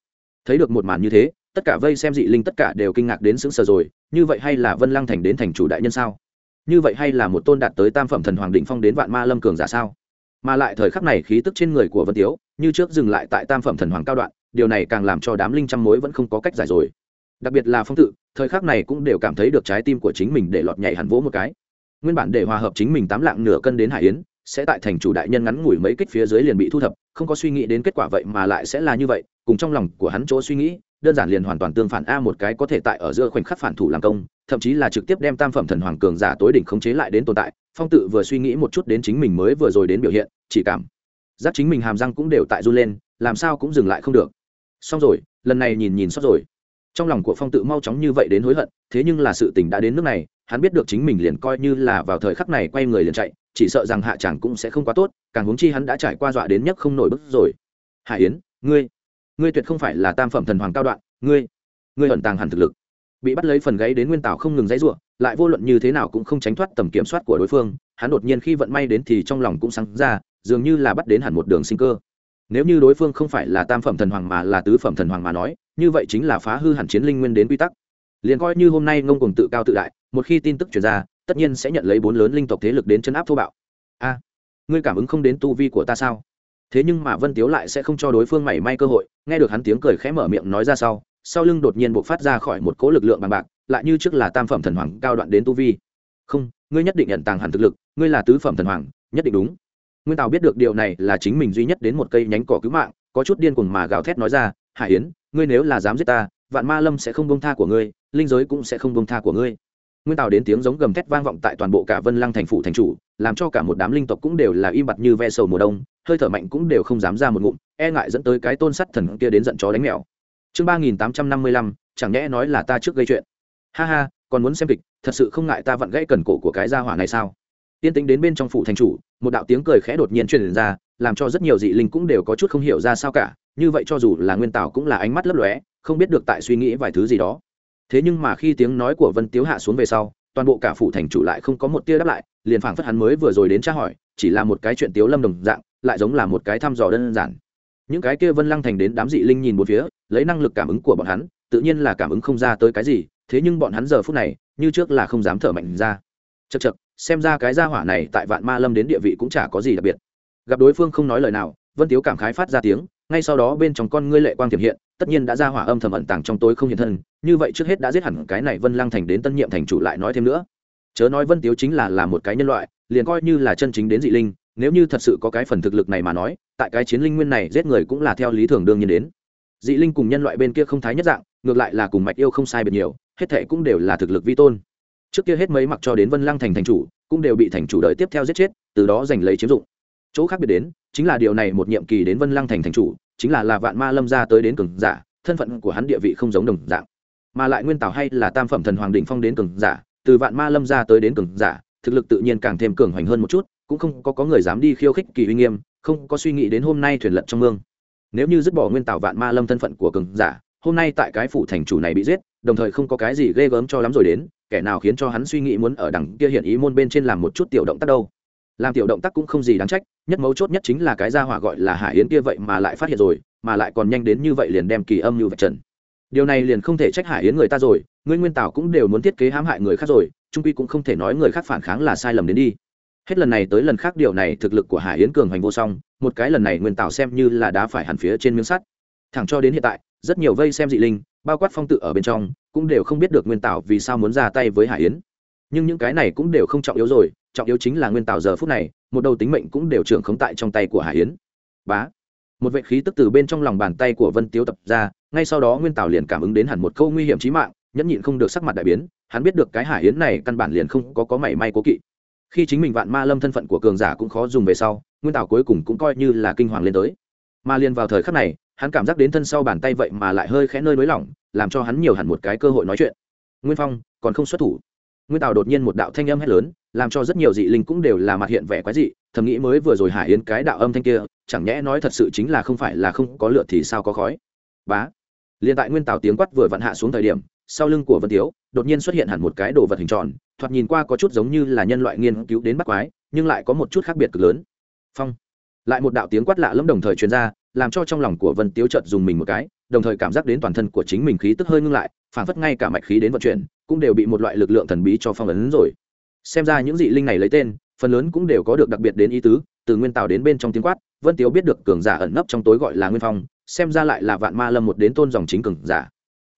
thấy được một màn như thế tất cả vây xem dị linh tất cả đều kinh ngạc đến sững sờ rồi, như vậy hay là vân lăng thành đến thành chủ đại nhân sao? Như vậy hay là một tôn đạt tới tam phẩm thần hoàng định phong đến vạn ma lâm cường giả sao? Mà lại thời khắc này khí tức trên người của vân tiếu, như trước dừng lại tại tam phẩm thần hoàng cao đoạn, điều này càng làm cho đám linh trăm mối vẫn không có cách giải rồi. Đặc biệt là phong tự, thời khắc này cũng đều cảm thấy được trái tim của chính mình để lọt nhảy hẳn vỗ một cái. Nguyên bản để hòa hợp chính mình tám lạng nửa cân đến hải yến, sẽ tại thành chủ đại nhân ngắn ngủi mấy kích phía dưới liền bị thu thập, không có suy nghĩ đến kết quả vậy mà lại sẽ là như vậy, cùng trong lòng của hắn chỗ suy nghĩ đơn giản liền hoàn toàn tương phản a một cái có thể tại ở giữa khoảnh khắc phản thủ làm công, thậm chí là trực tiếp đem tam phẩm thần hoàng cường giả tối đỉnh khống chế lại đến tồn tại, phong tự vừa suy nghĩ một chút đến chính mình mới vừa rồi đến biểu hiện, chỉ cảm giác chính mình hàm răng cũng đều tại run lên, làm sao cũng dừng lại không được. Xong rồi, lần này nhìn nhìn sót rồi. Trong lòng của phong tự mau chóng như vậy đến hối hận, thế nhưng là sự tình đã đến nước này, hắn biết được chính mình liền coi như là vào thời khắc này quay người liền chạy, chỉ sợ rằng hạ chàng cũng sẽ không quá tốt, càng huống chi hắn đã trải qua dọa đến nhất không nổi bức rồi. Hải yến, ngươi ngươi tuyệt không phải là tam phẩm thần hoàng cao đoạn, ngươi ngươi ẩn tàng hẳn thực lực. Bị bắt lấy phần gáy đến nguyên tảo không ngừng dãy ruộng lại vô luận như thế nào cũng không tránh thoát tầm kiểm soát của đối phương, hắn đột nhiên khi vận may đến thì trong lòng cũng sáng ra, dường như là bắt đến hẳn một đường sinh cơ. Nếu như đối phương không phải là tam phẩm thần hoàng mà là tứ phẩm thần hoàng mà nói, như vậy chính là phá hư hẳn chiến linh nguyên đến quy tắc. Liền coi như hôm nay ngông cùng tự cao tự đại, một khi tin tức truyền ra, tất nhiên sẽ nhận lấy bốn lớn linh tộc thế lực đến chấn áp thô bạo. A, ngươi cảm ứng không đến tu vi của ta sao? Thế nhưng mà vân tiếu lại sẽ không cho đối phương mảy may cơ hội, nghe được hắn tiếng cười khẽ mở miệng nói ra sau sau lưng đột nhiên buộc phát ra khỏi một cỗ lực lượng bằng bạc, lại như trước là tam phẩm thần hoàng cao đoạn đến tu vi. Không, ngươi nhất định nhận tàng hẳn thực lực, ngươi là tứ phẩm thần hoàng, nhất định đúng. Nguyên tào biết được điều này là chính mình duy nhất đến một cây nhánh cỏ cứu mạng, có chút điên cuồng mà gào thét nói ra, hải yến, ngươi nếu là dám giết ta, vạn ma lâm sẽ không bông tha của ngươi, linh giới cũng sẽ không bông tha của ngươi nguyên tào đến tiếng giống gầm thét vang vọng tại toàn bộ cả vân lăng thành phủ thành chủ, làm cho cả một đám linh tộc cũng đều là im bặt như ve sầu mùa đông, hơi thở mạnh cũng đều không dám ra một ngụm e ngại dẫn tới cái tôn sắt thần kia đến giận chó đánh mèo. Chương ba nghìn tám trăm năm mươi lăm, chẳng nhẽ nói là ta trước gây chuyện. Ha ha, còn muốn xem kịch, thật sự không ngại ta vặn gãy cần cổ của cái gia hỏa này sao? Tiên tính đến bên trong phủ thành chủ, một đạo tiếng cười khẽ đột nhiên truyền ra, làm cho rất nhiều dị linh cũng đều có chút không hiểu ra sao cả, như vậy cho dù là nguyên Tào cũng là ánh mắt lấp lóe, không biết được tại suy nghĩ vài thứ gì đó thế nhưng mà khi tiếng nói của vân tiếu hạ xuống về sau, toàn bộ cả phủ thành chủ lại không có một tia đáp lại, liền phảng phất hắn mới vừa rồi đến tra hỏi, chỉ là một cái chuyện tiếu lâm đồng dạng, lại giống là một cái thăm dò đơn giản. Những cái kia vân lăng thành đến đám dị linh nhìn một phía, lấy năng lực cảm ứng của bọn hắn, tự nhiên là cảm ứng không ra tới cái gì, thế nhưng bọn hắn giờ phút này, như trước là không dám thở mạnh ra. Chật chật xem ra cái gia hỏa này tại vạn ma lâm đến địa vị cũng chả có gì đặc biệt. Gặp đối phương không nói lời nào, vân tiếu cảm khái phát ra tiếng, ngay sau đó bên trong con ngươi lệ quang thiểm hiện tất nhiên đã ra hỏa âm thầm ẩn tàng trong tối không hiện thân, như vậy trước hết đã giết hẳn cái này vân lăng thành đến tân nhiệm thành chủ lại nói thêm nữa. Chớ nói vân tiếu chính là là một cái nhân loại, liền coi như là chân chính đến dị linh, nếu như thật sự có cái phần thực lực này mà nói, tại cái chiến linh nguyên này giết người cũng là theo lý thường đương nhiên đến. Dị linh cùng nhân loại bên kia không thái nhất dạng, ngược lại là cùng mạch yêu không sai biệt nhiều, hết thệ cũng đều là thực lực vi tôn. Trước kia hết mấy mặc cho đến vân lăng thành thành chủ, cũng đều bị thành chủ đợi tiếp theo giết chết, từ đó giành lấy chiếm dụng. Chỗ khác biệt đến, chính là điều này một nhiệm kỳ đến vân lăng thành thành chủ chính là là vạn ma lâm ra tới đến cường giả thân phận của hắn địa vị không giống đồng dạng. Mà lại nguyên tào hay là tam phẩm thần hoàng định phong đến cường giả từ vạn ma lâm ra tới đến cường giả thực lực tự nhiên càng thêm cường hoành hơn một chút cũng không có, có người dám đi khiêu khích kỳ uy nghiêm không có suy nghĩ đến hôm nay thuyền lận trong mương. Nếu như dứt bỏ nguyên tào vạn ma lâm thân phận của cường giả hôm nay tại cái phủ thành chủ này bị giết đồng thời không có cái gì ghê gớm cho lắm rồi đến kẻ nào khiến cho hắn suy nghĩ muốn ở đằng kia hiện ý môn bên trên làm một chút tiểu động tác đâu? Làm tiểu động tác cũng không gì đáng trách, nhất mấu chốt nhất chính là cái gia hỏa gọi là hải yến kia vậy mà lại phát hiện rồi, mà lại còn nhanh đến như vậy liền đem kỳ âm như vạch trần. Điều này liền không thể trách hải yến người ta rồi ngươi nguyên tảo cũng đều muốn thiết kế hãm hại người khác rồi, trung quy cũng không thể nói người khác phản kháng là sai lầm đến đi. Hết lần này tới lần khác điều này thực lực của hải yến cường hành vô song, một cái lần này nguyên tảo xem như là đá phải hẳn phía trên miếng sắt. Thẳng cho đến hiện tại, rất nhiều vây xem dị linh, bao quát phong tự ở bên trong, cũng đều không biết được nguyên tảo vì sao muốn ra tay với hải yến. Nhưng những cái này cũng đều không trọng yếu rồi trọng yếu chính là nguyên tào giờ phút này, một đầu tính mệnh cũng đều trưởng khống tại trong tay của hải yến bá. Một vệ khí tức từ bên trong lòng bàn tay của vân tiếu tập ra, ngay sau đó nguyên tào liền cảm ứng đến hẳn một câu nguy hiểm trí mạng, nhẫn nhịn không được sắc mặt đại biến, hắn biết được cái hải yến này căn bản liền không có có mảy may cố kỵ. Khi chính mình vạn ma lâm thân phận của cường giả cũng khó dùng về sau, nguyên tào cuối cùng cũng coi như là kinh hoàng lên tới. Mà liền vào thời khắc này, hắn cảm giác đến thân sau bàn tay vậy mà lại hơi khẽ nơi nới lỏng, làm cho hắn nhiều hẳn một cái cơ hội nói chuyện. Nguyên phong, còn không xuất thủ. Nguyên tào đột nhiên một đạo thanh âm hét lớn làm cho rất nhiều dị linh cũng đều là mặt hiện vẻ quái dị, thầm nghĩ mới vừa rồi hải yến cái đạo âm thanh kia, chẳng nhẽ nói thật sự chính là không phải là không có lửa thì sao có khói. Bá. Liền tại nguyên tào tiếng quát vừa vặn hạ xuống thời điểm, sau lưng của vân tiếu, đột nhiên xuất hiện hẳn một cái đồ vật hình tròn, thoạt nhìn qua có chút giống như là nhân loại nghiên cứu đến bắt quái, nhưng lại có một chút khác biệt cực lớn. Phong. Lại một đạo tiếng quát lạ lẫm đồng thời truyền ra, làm cho trong lòng của vân tiếu chợt dùng mình một cái, đồng thời cảm giác đến toàn thân của chính mình khí tức hơi ngưng lại, phản phất ngay cả mạch khí đến vận chuyển, cũng đều bị một loại lực lượng thần bí cho phong ấn rồi xem ra những dị linh này lấy tên, phần lớn cũng đều có được đặc biệt đến ý tứ, từ nguyên tào đến bên trong tiếng quát, vân tiếu biết được cường giả ẩn nấp trong tối gọi là nguyên phong, xem ra lại là vạn ma lâm một đến tôn dòng chính cường giả.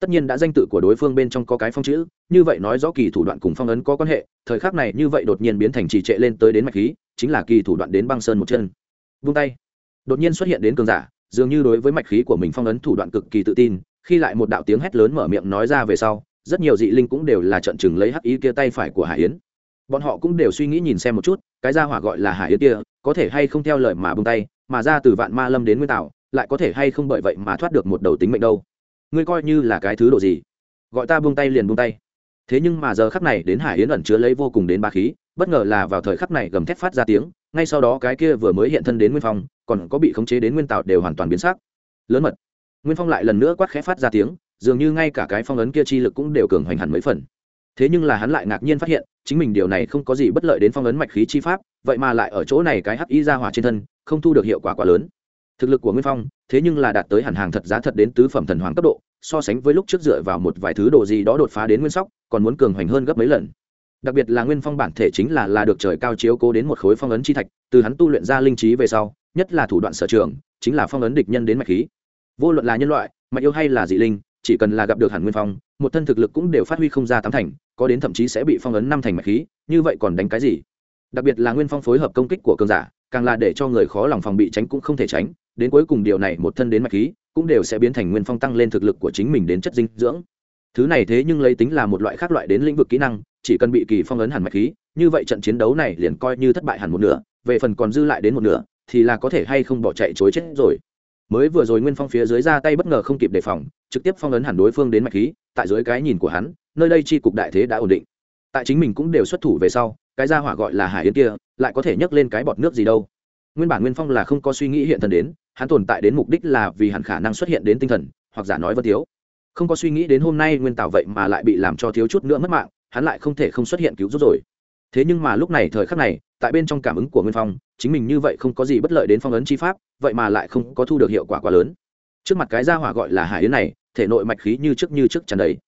Tất nhiên đã danh tự của đối phương bên trong có cái phong chữ, như vậy nói rõ kỳ thủ đoạn cùng phong ấn có quan hệ, thời khắc này như vậy đột nhiên biến thành trì trệ lên tới đến mạch khí, chính là kỳ thủ đoạn đến băng sơn một chân. Vung tay. Đột nhiên xuất hiện đến cường giả, dường như đối với mạch khí của mình phong ấn thủ đoạn cực kỳ tự tin, khi lại một đạo tiếng hét lớn mở miệng nói ra về sau, rất nhiều dị linh cũng đều là trận chừng lấy hắc ý kia tay phải của hải yến bọn họ cũng đều suy nghĩ nhìn xem một chút, cái ra hỏa gọi là hải yến kia, có thể hay không theo lời mà bông tay, mà ra từ vạn ma lâm đến nguyên tạo, lại có thể hay không bởi vậy mà thoát được một đầu tính mệnh đâu. Ngươi coi như là cái thứ độ gì? Gọi ta buông tay liền buông tay. Thế nhưng mà giờ khắc này đến hải yến ẩn chứa lấy vô cùng đến ba khí, bất ngờ là vào thời khắc này gầm thét phát ra tiếng, ngay sau đó cái kia vừa mới hiện thân đến nguyên phong, còn có bị khống chế đến nguyên tạo đều hoàn toàn biến sắc. Lớn mật. Nguyên phong lại lần nữa quát khẽ phát ra tiếng, dường như ngay cả cái phong ấn kia chi lực cũng đều cường hoành hẳn mấy phần thế nhưng là hắn lại ngạc nhiên phát hiện, chính mình điều này không có gì bất lợi đến phong ấn mạch khí chi pháp, vậy mà lại ở chỗ này cái hắc y ra hỏa trên thân, không thu được hiệu quả quá lớn. Thực lực của nguyên phong, thế nhưng là đạt tới hẳn hàng thật giá thật đến tứ phẩm thần hoàng cấp độ, so sánh với lúc trước dựa vào một vài thứ đồ gì đó đột phá đến nguyên sóc, còn muốn cường hoành hơn gấp mấy lần. Đặc biệt là nguyên phong bản thể chính là là được trời cao chiếu cố đến một khối phong ấn chi thạch, từ hắn tu luyện ra linh trí về sau, nhất là thủ đoạn sở trường, chính là phong ấn địch nhân đến mạch khí. Vô luận là nhân loại, mạch yêu hay là dị linh, chỉ cần là gặp được hẳn nguyên phong, một thân thực lực cũng đều phát huy không ra tám thành có đến thậm chí sẽ bị phong ấn năm thành mạch khí, như vậy còn đánh cái gì? Đặc biệt là nguyên phong phối hợp công kích của cường giả, càng là để cho người khó lòng phòng bị tránh cũng không thể tránh, đến cuối cùng điều này một thân đến mạch khí, cũng đều sẽ biến thành nguyên phong tăng lên thực lực của chính mình đến chất dinh dưỡng. Thứ này thế nhưng lấy tính là một loại khác loại đến lĩnh vực kỹ năng, chỉ cần bị kỳ phong ấn hẳn mạch khí, như vậy trận chiến đấu này liền coi như thất bại hẳn một nửa, về phần còn dư lại đến một nửa, thì là có thể hay không bỏ chạy chối chết rồi. Mới vừa rồi nguyên phong phía dưới ra tay bất ngờ không kịp đề phòng, trực tiếp phong ấn hẳn đối phương đến mạch khí, tại dưới cái nhìn của hắn nơi đây chi cục đại thế đã ổn định. Tại chính mình cũng đều xuất thủ về sau, cái gia hỏa gọi là hải yến kia, lại có thể nhấc lên cái bọt nước gì đâu. Nguyên bản nguyên phong là không có suy nghĩ hiện thần đến, hắn tồn tại đến mục đích là vì hắn khả năng xuất hiện đến tinh thần, hoặc giả nói vân thiếu không có suy nghĩ đến hôm nay nguyên tạo vậy mà lại bị làm cho thiếu chút nữa mất mạng, hắn lại không thể không xuất hiện cứu giúp rồi. Thế nhưng mà lúc này thời khắc này, tại bên trong cảm ứng của nguyên phong, chính mình như vậy không có gì bất lợi đến phong ấn chi pháp, vậy mà lại không có thu được hiệu quả quá lớn. Trước mặt cái gia hỏa gọi là hải yến này, thể nội mạch khí như trước như trước tràn đầy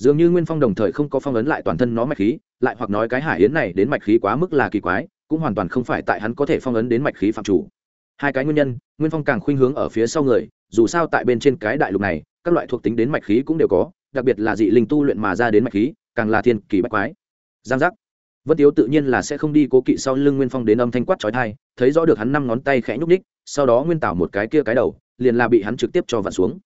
dường như nguyên phong đồng thời không có phong ấn lại toàn thân nó mạch khí, lại hoặc nói cái hải yến này đến mạch khí quá mức là kỳ quái, cũng hoàn toàn không phải tại hắn có thể phong ấn đến mạch khí phạm chủ. Hai cái nguyên nhân, nguyên phong càng khuynh hướng ở phía sau người, dù sao tại bên trên cái đại lục này, các loại thuộc tính đến mạch khí cũng đều có, đặc biệt là dị linh tu luyện mà ra đến mạch khí, càng là thiên kỳ bách quái. Giang giác. Vân tiếu tự nhiên là sẽ không đi cố kỵ sau lưng nguyên phong đến âm thanh quát trói thai thấy rõ được hắn năm ngón tay khẽ nhúc ních sau đó nguyên tảo một cái kia cái đầu, liền là bị hắn trực tiếp cho vặn xuống.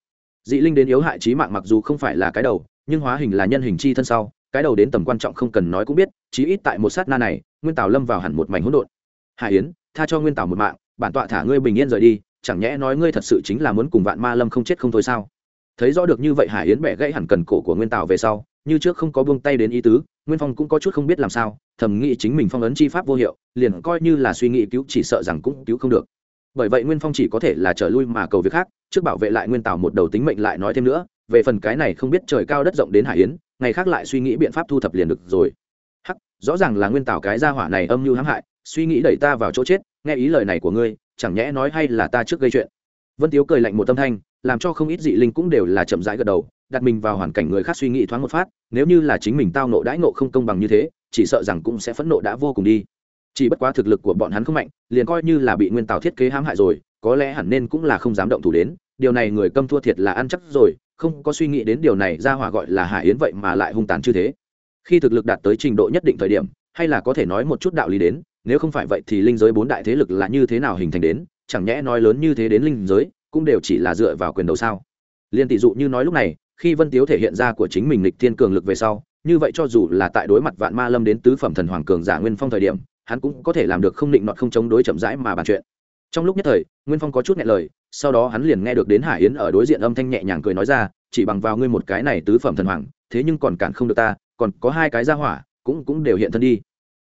Dị linh đến yếu hại trí mạng mặc dù không phải là cái đầu nhưng hóa hình là nhân hình chi thân sau, cái đầu đến tầm quan trọng không cần nói cũng biết, chí ít tại một sát na này, nguyên tào lâm vào hẳn một mảnh hỗn độn. Hải yến, tha cho nguyên tào một mạng, bản tọa thả ngươi bình yên rời đi, chẳng nhẽ nói ngươi thật sự chính là muốn cùng vạn ma lâm không chết không thôi sao? Thấy rõ được như vậy hải yến bẻ gãy hẳn cần cổ của nguyên tào về sau, như trước không có buông tay đến ý tứ, nguyên phong cũng có chút không biết làm sao, thầm nghĩ chính mình phong ấn chi pháp vô hiệu, liền coi như là suy nghĩ cứu chỉ sợ rằng cũng cứu không được. Bởi vậy nguyên phong chỉ có thể là trở lui mà cầu việc khác, trước bảo vệ lại nguyên tào một đầu tính mệnh lại nói thêm nữa về phần cái này không biết trời cao đất rộng đến hải yến, ngày khác lại suy nghĩ biện pháp thu thập liền được rồi. Hắc, rõ ràng là nguyên tào cái gia hỏa này âm mưu hãm hại, suy nghĩ đẩy ta vào chỗ chết, nghe ý lời này của ngươi, chẳng nhẽ nói hay là ta trước gây chuyện. Vân tiếu cười lạnh một tâm thanh, làm cho không ít dị linh cũng đều là chậm rãi gật đầu, đặt mình vào hoàn cảnh người khác suy nghĩ thoáng một phát, nếu như là chính mình tao nộ đãi nộ không công bằng như thế, chỉ sợ rằng cũng sẽ phẫn nộ đã vô cùng đi. Chỉ bất quá thực lực của bọn hắn không mạnh, liền coi như là bị nguyên tào thiết kế hãm hại rồi, có lẽ hẳn nên cũng là không dám động thủ đến, điều này người câm thua thiệt là ăn chắc rồi không có suy nghĩ đến điều này ra hỏa gọi là hải yến vậy mà lại hung tàn như thế. Khi thực lực đạt tới trình độ nhất định thời điểm, hay là có thể nói một chút đạo lý đến, nếu không phải vậy thì linh giới bốn đại thế lực là như thế nào hình thành đến, chẳng nhẽ nói lớn như thế đến linh giới, cũng đều chỉ là dựa vào quyền đầu sao? Liên tỷ dụ như nói lúc này, khi vân tiếu thể hiện ra của chính mình lịch thiên cường lực về sau, như vậy cho dù là tại đối mặt vạn ma lâm đến tứ phẩm thần hoàng cường giả nguyên phong thời điểm, hắn cũng có thể làm được không định nọt không chống đối chậm rãi mà bàn chuyện trong lúc nhất thời, nguyên phong có chút nghe lời, sau đó hắn liền nghe được đến hải yến ở đối diện âm thanh nhẹ nhàng cười nói ra, chỉ bằng vào ngươi một cái này tứ phẩm thần hoàng, thế nhưng còn cản không được ta, còn có hai cái ra hỏa, cũng cũng đều hiện thân đi.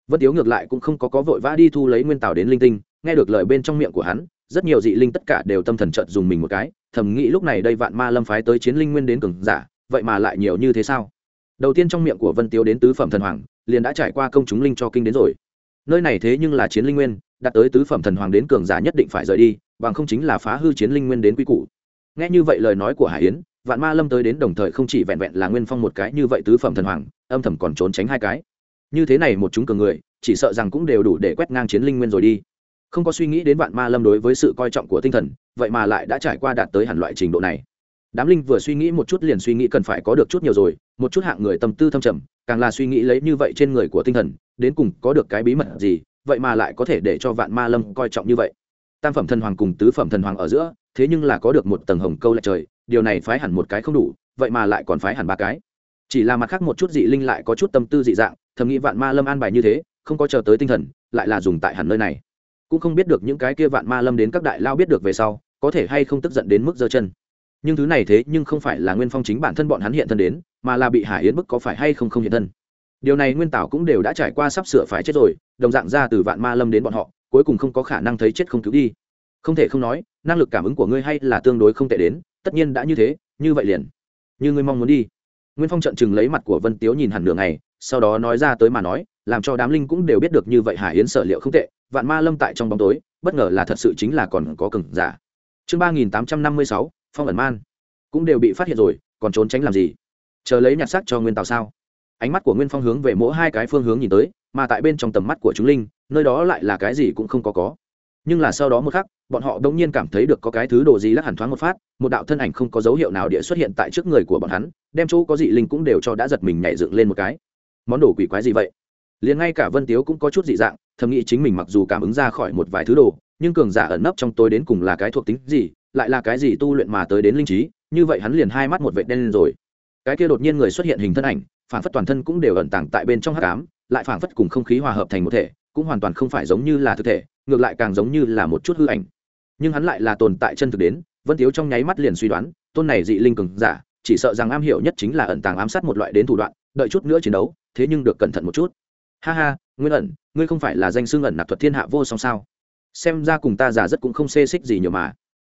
Vân tiếu ngược lại cũng không có có vội vã đi thu lấy nguyên tào đến linh tinh, nghe được lời bên trong miệng của hắn, rất nhiều dị linh tất cả đều tâm thần trận dùng mình một cái, thầm nghĩ lúc này đây vạn ma lâm phái tới chiến linh nguyên đến cường giả, vậy mà lại nhiều như thế sao? Đầu tiên trong miệng của vân tiếu đến tứ phẩm thần hoàng, liền đã trải qua công chúng linh cho kinh đến rồi. Nơi này thế nhưng là chiến linh nguyên đạt tới tứ phẩm thần hoàng đến cường giả nhất định phải rời đi, bằng không chính là phá hư chiến linh nguyên đến quy củ. Nghe như vậy lời nói của hải yến, vạn ma lâm tới đến đồng thời không chỉ vẹn vẹn là nguyên phong một cái như vậy tứ phẩm thần hoàng, âm thầm còn trốn tránh hai cái. Như thế này một chúng cường người, chỉ sợ rằng cũng đều đủ để quét ngang chiến linh nguyên rồi đi. Không có suy nghĩ đến vạn ma lâm đối với sự coi trọng của tinh thần, vậy mà lại đã trải qua đạt tới hẳn loại trình độ này. Đám linh vừa suy nghĩ một chút liền suy nghĩ cần phải có được chút nhiều rồi, một chút hạng người tâm tư thâm trầm, càng là suy nghĩ lấy như vậy trên người của tinh thần, đến cùng có được cái bí mật gì vậy mà lại có thể để cho vạn ma lâm coi trọng như vậy. Tam phẩm thần hoàng cùng tứ phẩm thần hoàng ở giữa, thế nhưng là có được một tầng hồng câu lại trời, điều này phái hẳn một cái không đủ, vậy mà lại còn phái hẳn ba cái. Chỉ là mặt khác một chút dị linh lại có chút tâm tư dị dạng, thầm nghĩ vạn ma lâm an bài như thế, không có chờ tới tinh thần, lại là dùng tại hẳn nơi này. Cũng không biết được những cái kia vạn ma lâm đến các đại lao biết được về sau, có thể hay không tức giận đến mức giơ chân. Nhưng thứ này thế nhưng không phải là nguyên phong chính bản thân bọn hắn hiện thân đến, mà là bị hải yến bức có phải hay không không hiện thân. Điều này nguyên tảo cũng đều đã trải qua sắp sửa phải chết rồi đồng dạng ra từ vạn ma lâm đến bọn họ, cuối cùng không có khả năng thấy chết không cứu đi. Không thể không nói, năng lực cảm ứng của ngươi hay là tương đối không tệ đến, tất nhiên đã như thế, như vậy liền. Như ngươi mong muốn đi. Nguyên phong trận chừng lấy mặt của vân tiếu nhìn hẳn nửa ngày, sau đó nói ra tới mà nói, làm cho đám linh cũng đều biết được như vậy hải yến sở liệu không tệ, vạn ma lâm tại trong bóng tối, bất ngờ là thật sự chính là còn có cừng giả. Chương ba nghìn tám trăm năm mươi sáu, phong ẩn man. Cũng đều bị phát hiện rồi, còn trốn tránh làm gì? Chờ lấy nhặt xác cho nguyên tàu sao? Ánh mắt của nguyên phong hướng về mỗi hai cái phương hướng nhìn tới mà tại bên trong tầm mắt của chúng linh, nơi đó lại là cái gì cũng không có có. Nhưng là sau đó một khắc, bọn họ đột nhiên cảm thấy được có cái thứ đồ gì lắc hẳn thoáng một phát, một đạo thân ảnh không có dấu hiệu nào địa xuất hiện tại trước người của bọn hắn, đem chỗ có dị linh cũng đều cho đã giật mình nhảy dựng lên một cái. Món đồ quỷ quái gì vậy? Liền ngay cả vân tiếu cũng có chút dị dạng, thầm nghĩ chính mình mặc dù cảm ứng ra khỏi một vài thứ đồ, nhưng cường giả ẩn nấp trong tôi đến cùng là cái thuộc tính gì, lại là cái gì tu luyện mà tới đến linh trí, như vậy hắn liền hai mắt một vệt đen lên rồi. Cái kia đột nhiên người xuất hiện hình thân ảnh, phản phất toàn thân cũng đều ẩn tàng tại bên trong hắc ám lại phảng phất cùng không khí hòa hợp thành một thể, cũng hoàn toàn không phải giống như là thực thể, ngược lại càng giống như là một chút hư ảnh. Nhưng hắn lại là tồn tại chân thực đến, vân tiếu trong nháy mắt liền suy đoán, tôn này dị linh cường giả, chỉ sợ rằng am hiểu nhất chính là ẩn tàng ám sát một loại đến thủ đoạn, đợi chút nữa chiến đấu, thế nhưng được cẩn thận một chút. Ha ha, nguyên ẩn, ngươi không phải là danh xương ẩn nạp thuật thiên hạ vô song sao? Xem ra cùng ta giả rất cũng không xê xích gì nhiều mà.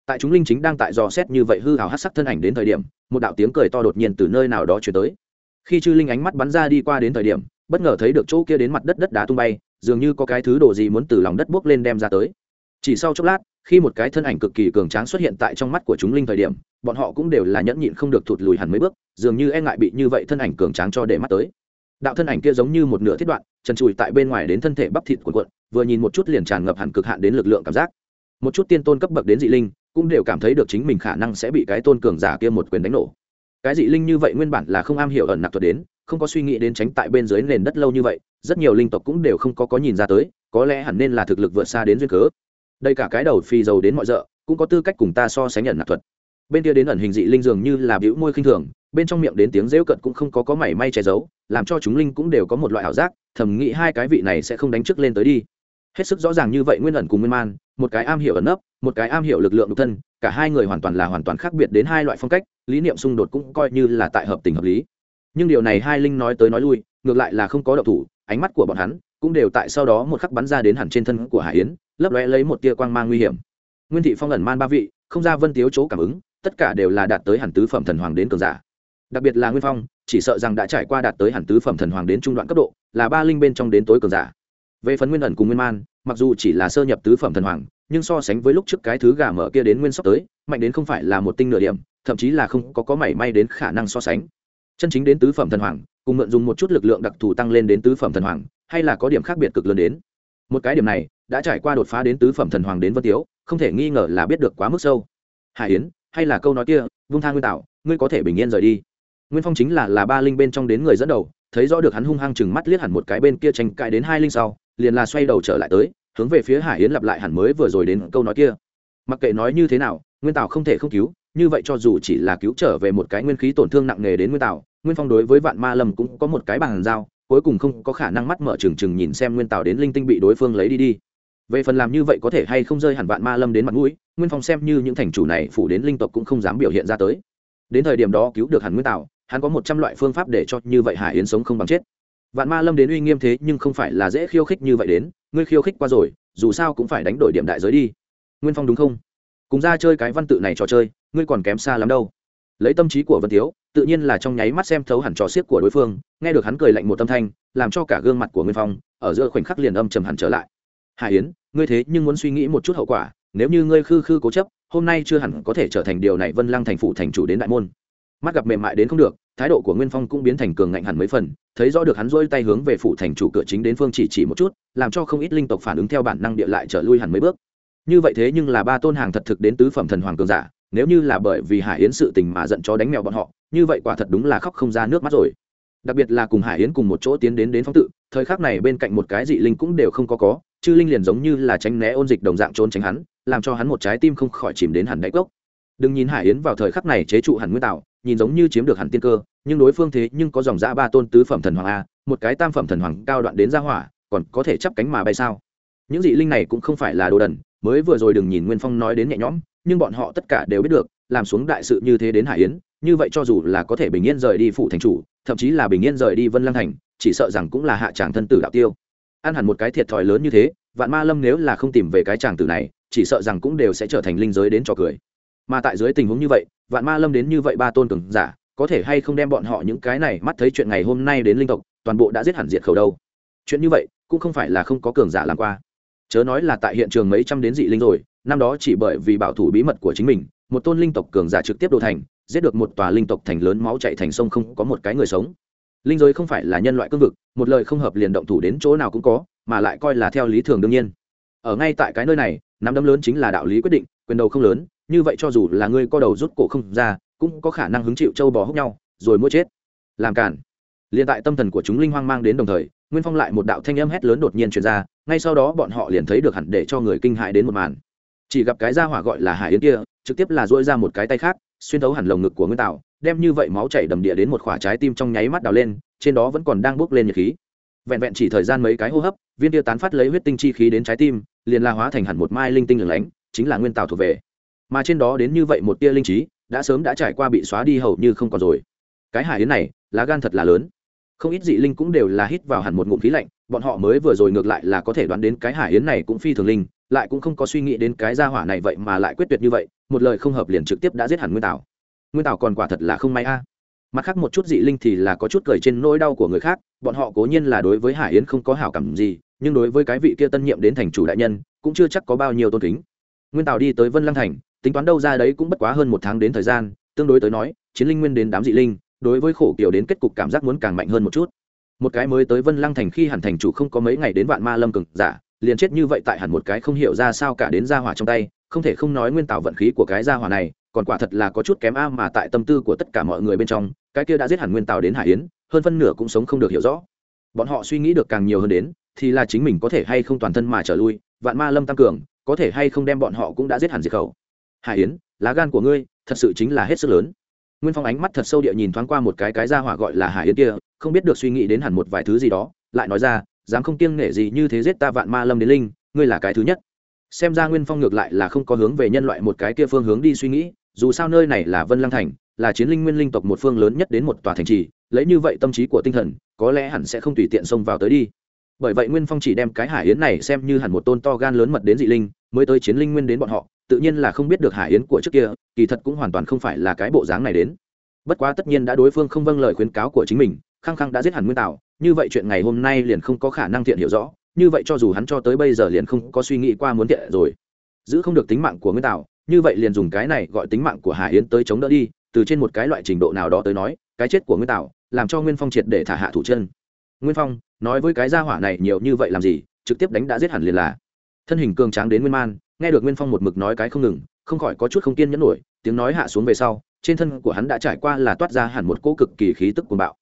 Tại chúng linh chính đang tại dò xét như vậy hư hào hát sắc thân ảnh đến thời điểm, một đạo tiếng cười to đột nhiên từ nơi nào đó chuyển tới. Khi chư linh ánh mắt bắn ra đi qua đến thời điểm bất ngờ thấy được chỗ kia đến mặt đất đất đá tung bay dường như có cái thứ đồ gì muốn từ lòng đất buốc lên đem ra tới. Chỉ sau chốc lát khi một cái thân ảnh cực kỳ cường tráng xuất hiện tại trong mắt của chúng linh thời điểm bọn họ cũng đều là nhẫn nhịn không được thụt lùi hẳn mấy bước dường như e ngại bị như vậy thân ảnh cường tráng cho để mắt tới. Đạo thân ảnh kia giống như một nửa thiết đoạn trần trụi tại bên ngoài đến thân thể bắp thịt của quận, vừa nhìn một chút liền tràn ngập hẳn cực hạn đến lực lượng cảm giác. Một chút tiên tôn cấp bậc đến dị linh cũng đều cảm thấy được chính mình khả năng sẽ bị cái tôn cường giả kia một quyền đánh nổ. Cái dị linh như vậy nguyên bản là không am hiểu ẩn nặc thuật đến không có suy nghĩ đến tránh tại bên dưới nền đất lâu như vậy, rất nhiều linh tộc cũng đều không có có nhìn ra tới, có lẽ hẳn nên là thực lực vượt xa đến duyên cớ. Đây cả cái đầu phi dầu đến mọi d cũng có tư cách cùng ta so sánh nhận nạp thuật. Bên kia đến ẩn hình dị linh dường như là bĩu môi khinh thường, bên trong miệng đến tiếng rêu cận cũng không có có mảy may che giấu, làm cho chúng linh cũng đều có một loại ảo giác, thầm nghĩ hai cái vị này sẽ không đánh trước lên tới đi. Hết sức rõ ràng như vậy nguyên ẩn cùng nguyên man, một cái am hiểu ẩn nấp, một cái am hiểu lực lượng độc thân, cả hai người hoàn toàn là hoàn toàn khác biệt đến hai loại phong cách, lý niệm xung đột cũng coi như là tại hợp tình hợp lý nhưng điều này hai linh nói tới nói lui, ngược lại là không có độc thủ, ánh mắt của bọn hắn cũng đều tại sau đó một khắc bắn ra đến hẳn trên thân của hải yến, lấp lóe lấy một tia quang mang nguy hiểm. Nguyên thị phong ẩn man ba vị, không ra vân tiếu chỗ cảm ứng, tất cả đều là đạt tới hẳn tứ phẩm thần hoàng đến cường giả. Đặc biệt là nguyên phong, chỉ sợ rằng đã trải qua đạt tới hẳn tứ phẩm thần hoàng đến trung đoạn cấp độ, là ba linh bên trong đến tối cường giả. Về phần nguyên ẩn cùng nguyên man, mặc dù chỉ là sơ nhập tứ phẩm thần hoàng, nhưng so sánh với lúc trước cái thứ gà mở kia đến nguyên sóc tới, mạnh đến không phải là một tinh nửa điểm, thậm chí là không có có mảy may đến khả năng so sánh chân chính đến tứ phẩm thần hoàng, cùng mượn dùng một chút lực lượng đặc thù tăng lên đến tứ phẩm thần hoàng, hay là có điểm khác biệt cực lớn đến? Một cái điểm này, đã trải qua đột phá đến tứ phẩm thần hoàng đến vân tiếu, không thể nghi ngờ là biết được quá mức sâu. Hải yến, hay là câu nói kia, vung thang nguyên tạo, ngươi có thể bình yên rời đi. Nguyên phong chính là là ba linh bên trong đến người dẫn đầu, thấy rõ được hắn hung hăng chừng mắt liếc hẳn một cái bên kia tranh cãi đến hai linh sau, liền là xoay đầu trở lại tới, hướng về phía hải yến lặp lại hẳn mới vừa rồi đến câu nói kia. Mặc kệ nói như thế nào, nguyên Tạo không thể không cứu như vậy cho dù chỉ là cứu trở về một cái nguyên khí tổn thương nặng nề đến nguyên tào nguyên phong đối với vạn ma lâm cũng có một cái bàn giao, cuối cùng không có khả năng mắt mở trừng trừng nhìn xem nguyên tào đến linh tinh bị đối phương lấy đi đi. Về phần làm như vậy có thể hay không rơi hẳn vạn ma lâm đến mặt mũi, nguyên phong xem như những thành chủ này phủ đến linh tộc cũng không dám biểu hiện ra tới. Đến thời điểm đó cứu được hẳn nguyên tào hắn có một trăm loại phương pháp để cho như vậy hải yến sống không bằng chết. Vạn ma lâm đến uy nghiêm thế nhưng không phải là dễ khiêu khích như vậy đến, ngươi khiêu khích qua rồi, dù sao cũng phải đánh đổi điểm đại giới đi. Nguyên phong đúng không? Cùng ra chơi cái văn tự này trò chơi ngươi còn kém xa lắm đâu. Lấy tâm trí của vân tiếu, tự nhiên là trong nháy mắt xem thấu hẳn trò xiếc của đối phương, nghe được hắn cười lạnh một tâm thanh, làm cho cả gương mặt của nguyên phong ở giữa khoảnh khắc liền âm trầm hẳn trở lại. Hải yến, ngươi thế nhưng muốn suy nghĩ một chút hậu quả, nếu như ngươi khư khư cố chấp, hôm nay chưa hẳn có thể trở thành điều này vân lăng thành phụ thành chủ đến đại môn. Mắt gặp mềm mại đến không được, thái độ của nguyên phong cũng biến thành cường ngạnh hẳn mấy phần, thấy rõ được hắn dỗi tay hướng về Phụ thành chủ cửa chính đến phương chỉ chỉ một chút, làm cho không ít linh tộc phản ứng theo bản năng địa lại trở lui hẳn mấy bước. Như vậy thế nhưng là ba tôn hàng thật thực đến tứ phẩm thần hoàng cường giả nếu như là bởi vì hải yến sự tình mà giận chó đánh mèo bọn họ, như vậy quả thật đúng là khóc không ra nước mắt rồi. Đặc biệt là cùng hải yến cùng một chỗ tiến đến đến phong tự, thời khắc này bên cạnh một cái dị linh cũng đều không có có, chư linh liền giống như là tránh né ôn dịch đồng dạng trốn tránh hắn, làm cho hắn một trái tim không khỏi chìm đến hẳn đáy cốc. Đừng nhìn hải yến vào thời khắc này chế trụ hẳn nguyên tạo, nhìn giống như chiếm được hẳn tiên cơ, nhưng đối phương thế nhưng có dòng dã ba tôn tứ phẩm thần hoàng a, một cái tam phẩm thần hoàng cao đoạn đến ra hỏa, còn có thể chắp cánh mà bay sao? Những dị linh này cũng không phải là đồ đần, mới vừa rồi đừng nhìn nguyên phong nói đến nhẹ nhõm nhưng bọn họ tất cả đều biết được, làm xuống đại sự như thế đến hải yến, như vậy cho dù là có thể bình yên rời đi phủ thành chủ, thậm chí là bình yên rời đi vân lăng thành, chỉ sợ rằng cũng là hạ tràng thân tử đạo tiêu. Ăn hẳn một cái thiệt thòi lớn như thế, vạn ma lâm nếu là không tìm về cái tràng tử này, chỉ sợ rằng cũng đều sẽ trở thành linh giới đến trò cười. Mà tại dưới tình huống như vậy, vạn ma lâm đến như vậy ba tôn cường giả, có thể hay không đem bọn họ những cái này mắt thấy chuyện ngày hôm nay đến linh tộc, toàn bộ đã giết hẳn diệt khẩu đâu? Chuyện như vậy, cũng không phải là không có cường giả làm qua chớ nói là tại hiện trường mấy trăm đến dị linh rồi, năm đó chỉ bởi vì bảo thủ bí mật của chính mình, một tôn linh tộc cường giả trực tiếp đổ thành, giết được một tòa linh tộc thành lớn máu chạy thành sông không có một cái người sống. Linh giới không phải là nhân loại cương vực, một lời không hợp liền động thủ đến chỗ nào cũng có, mà lại coi là theo lý thường đương nhiên. Ở ngay tại cái nơi này, nắm đấm lớn chính là đạo lý quyết định, quyền đầu không lớn, như vậy cho dù là ngươi co đầu rút cổ không ra, cũng có khả năng hứng chịu châu bò hốc nhau, rồi mua chết. Làm cản liền tại tâm thần của chúng linh hoang mang đến đồng thời nguyên phong lại một đạo thanh âm hét lớn đột nhiên truyền ra, ngay sau đó bọn họ liền thấy được hẳn để cho người kinh hại đến một màn. Chỉ gặp cái ra hỏa gọi là hải yến kia, trực tiếp là dỗi ra một cái tay khác, xuyên thấu hẳn lồng ngực của nguyên tạo đem như vậy máu chảy đầm địa đến một khỏa trái tim trong nháy mắt đào lên, trên đó vẫn còn đang bốc lên nhiệt khí. Vẹn vẹn chỉ thời gian mấy cái hô hấp, viên tia tán phát lấy huyết tinh chi khí đến trái tim, liền la hóa thành hẳn một mai linh tinh lửng lánh, chính là nguyên tạo thuộc về. Mà trên đó đến như vậy một tia linh trí, đã sớm đã trải qua bị xóa đi hầu như không còn rồi. Cái hải yến này, lá gan thật là lớn không ít dị linh cũng đều là hít vào hẳn một ngụm khí lạnh, bọn họ mới vừa rồi ngược lại là có thể đoán đến cái hải yến này cũng phi thường linh, lại cũng không có suy nghĩ đến cái gia hỏa này vậy mà lại quyết tuyệt như vậy, một lời không hợp liền trực tiếp đã giết hẳn nguyên tảo. Nguyên tảo còn quả thật là không may a. Mặt khác một chút dị linh thì là có chút cười trên nỗi đau của người khác, bọn họ cố nhiên là đối với hải yến không có hảo cảm gì, nhưng đối với cái vị kia tân nhiệm đến thành chủ đại nhân, cũng chưa chắc có bao nhiêu tôn kính. Nguyên tảo đi tới vân lăng thành, tính toán đâu ra đấy cũng bất quá hơn một tháng đến thời gian, tương đối tới nói, chiến linh nguyên đến đám dị linh đối với khổ kiểu đến kết cục cảm giác muốn càng mạnh hơn một chút. Một cái mới tới vân lăng thành khi hẳn thành chủ không có mấy ngày đến vạn ma lâm cực giả, liền chết như vậy tại hẳn một cái không hiểu ra sao cả đến gia hỏa trong tay, không thể không nói nguyên tạo vận khí của cái gia hỏa này, còn quả thật là có chút kém a mà tại tâm tư của tất cả mọi người bên trong, cái kia đã giết hẳn nguyên tạo đến hải yến, hơn phân nửa cũng sống không được hiểu rõ. Bọn họ suy nghĩ được càng nhiều hơn đến, thì là chính mình có thể hay không toàn thân mà trở lui, vạn ma lâm tăng cường, có thể hay không đem bọn họ cũng đã giết hẳn diệt khẩu. Hải yến, lá gan của ngươi, thật sự chính là hết sức lớn nguyên phong ánh mắt thật sâu địa nhìn thoáng qua một cái cái ra hỏa gọi là hải yến kia, không biết được suy nghĩ đến hẳn một vài thứ gì đó, lại nói ra, dám không kiêng nể gì như thế giết ta vạn ma lâm đến linh, ngươi là cái thứ nhất. Xem ra nguyên phong ngược lại là không có hướng về nhân loại một cái kia phương hướng đi suy nghĩ, dù sao nơi này là vân lăng thành, là chiến linh nguyên linh tộc một phương lớn nhất đến một tòa thành trì, lấy như vậy tâm trí của tinh thần, có lẽ hẳn sẽ không tùy tiện xông vào tới đi. Bởi vậy nguyên phong chỉ đem cái hải yến này xem như hẳn một tôn to gan lớn mật đến dị linh, mới tới chiến linh nguyên đến bọn họ tự nhiên là không biết được hải yến của trước kia, kỳ thật cũng hoàn toàn không phải là cái bộ dáng này đến. Bất quá tất nhiên đã đối phương không vâng lời khuyến cáo của chính mình khăng khăng đã giết hẳn nguyên tạo như vậy chuyện ngày hôm nay liền không có khả năng thiện hiểu rõ, như vậy cho dù hắn cho tới bây giờ liền không có suy nghĩ qua muốn thiện rồi. Giữ không được tính mạng của nguyên tạo như vậy liền dùng cái này gọi tính mạng của hải yến tới chống đỡ đi, từ trên một cái loại trình độ nào đó tới nói, cái chết của nguyên tạo làm cho nguyên phong triệt để thả hạ thủ chân. Nguyên phong, nói với cái gia hỏa này nhiều như vậy làm gì, trực tiếp đánh đã giết hẳn liền là. Thân hình cường tráng đến nguyên man nghe được nguyên phong một mực nói cái không ngừng, không khỏi có chút không kiên nhẫn nổi, tiếng nói hạ xuống về sau, trên thân của hắn đã trải qua là toát ra hẳn một cỗ cực kỳ khí tức cuồng bạo.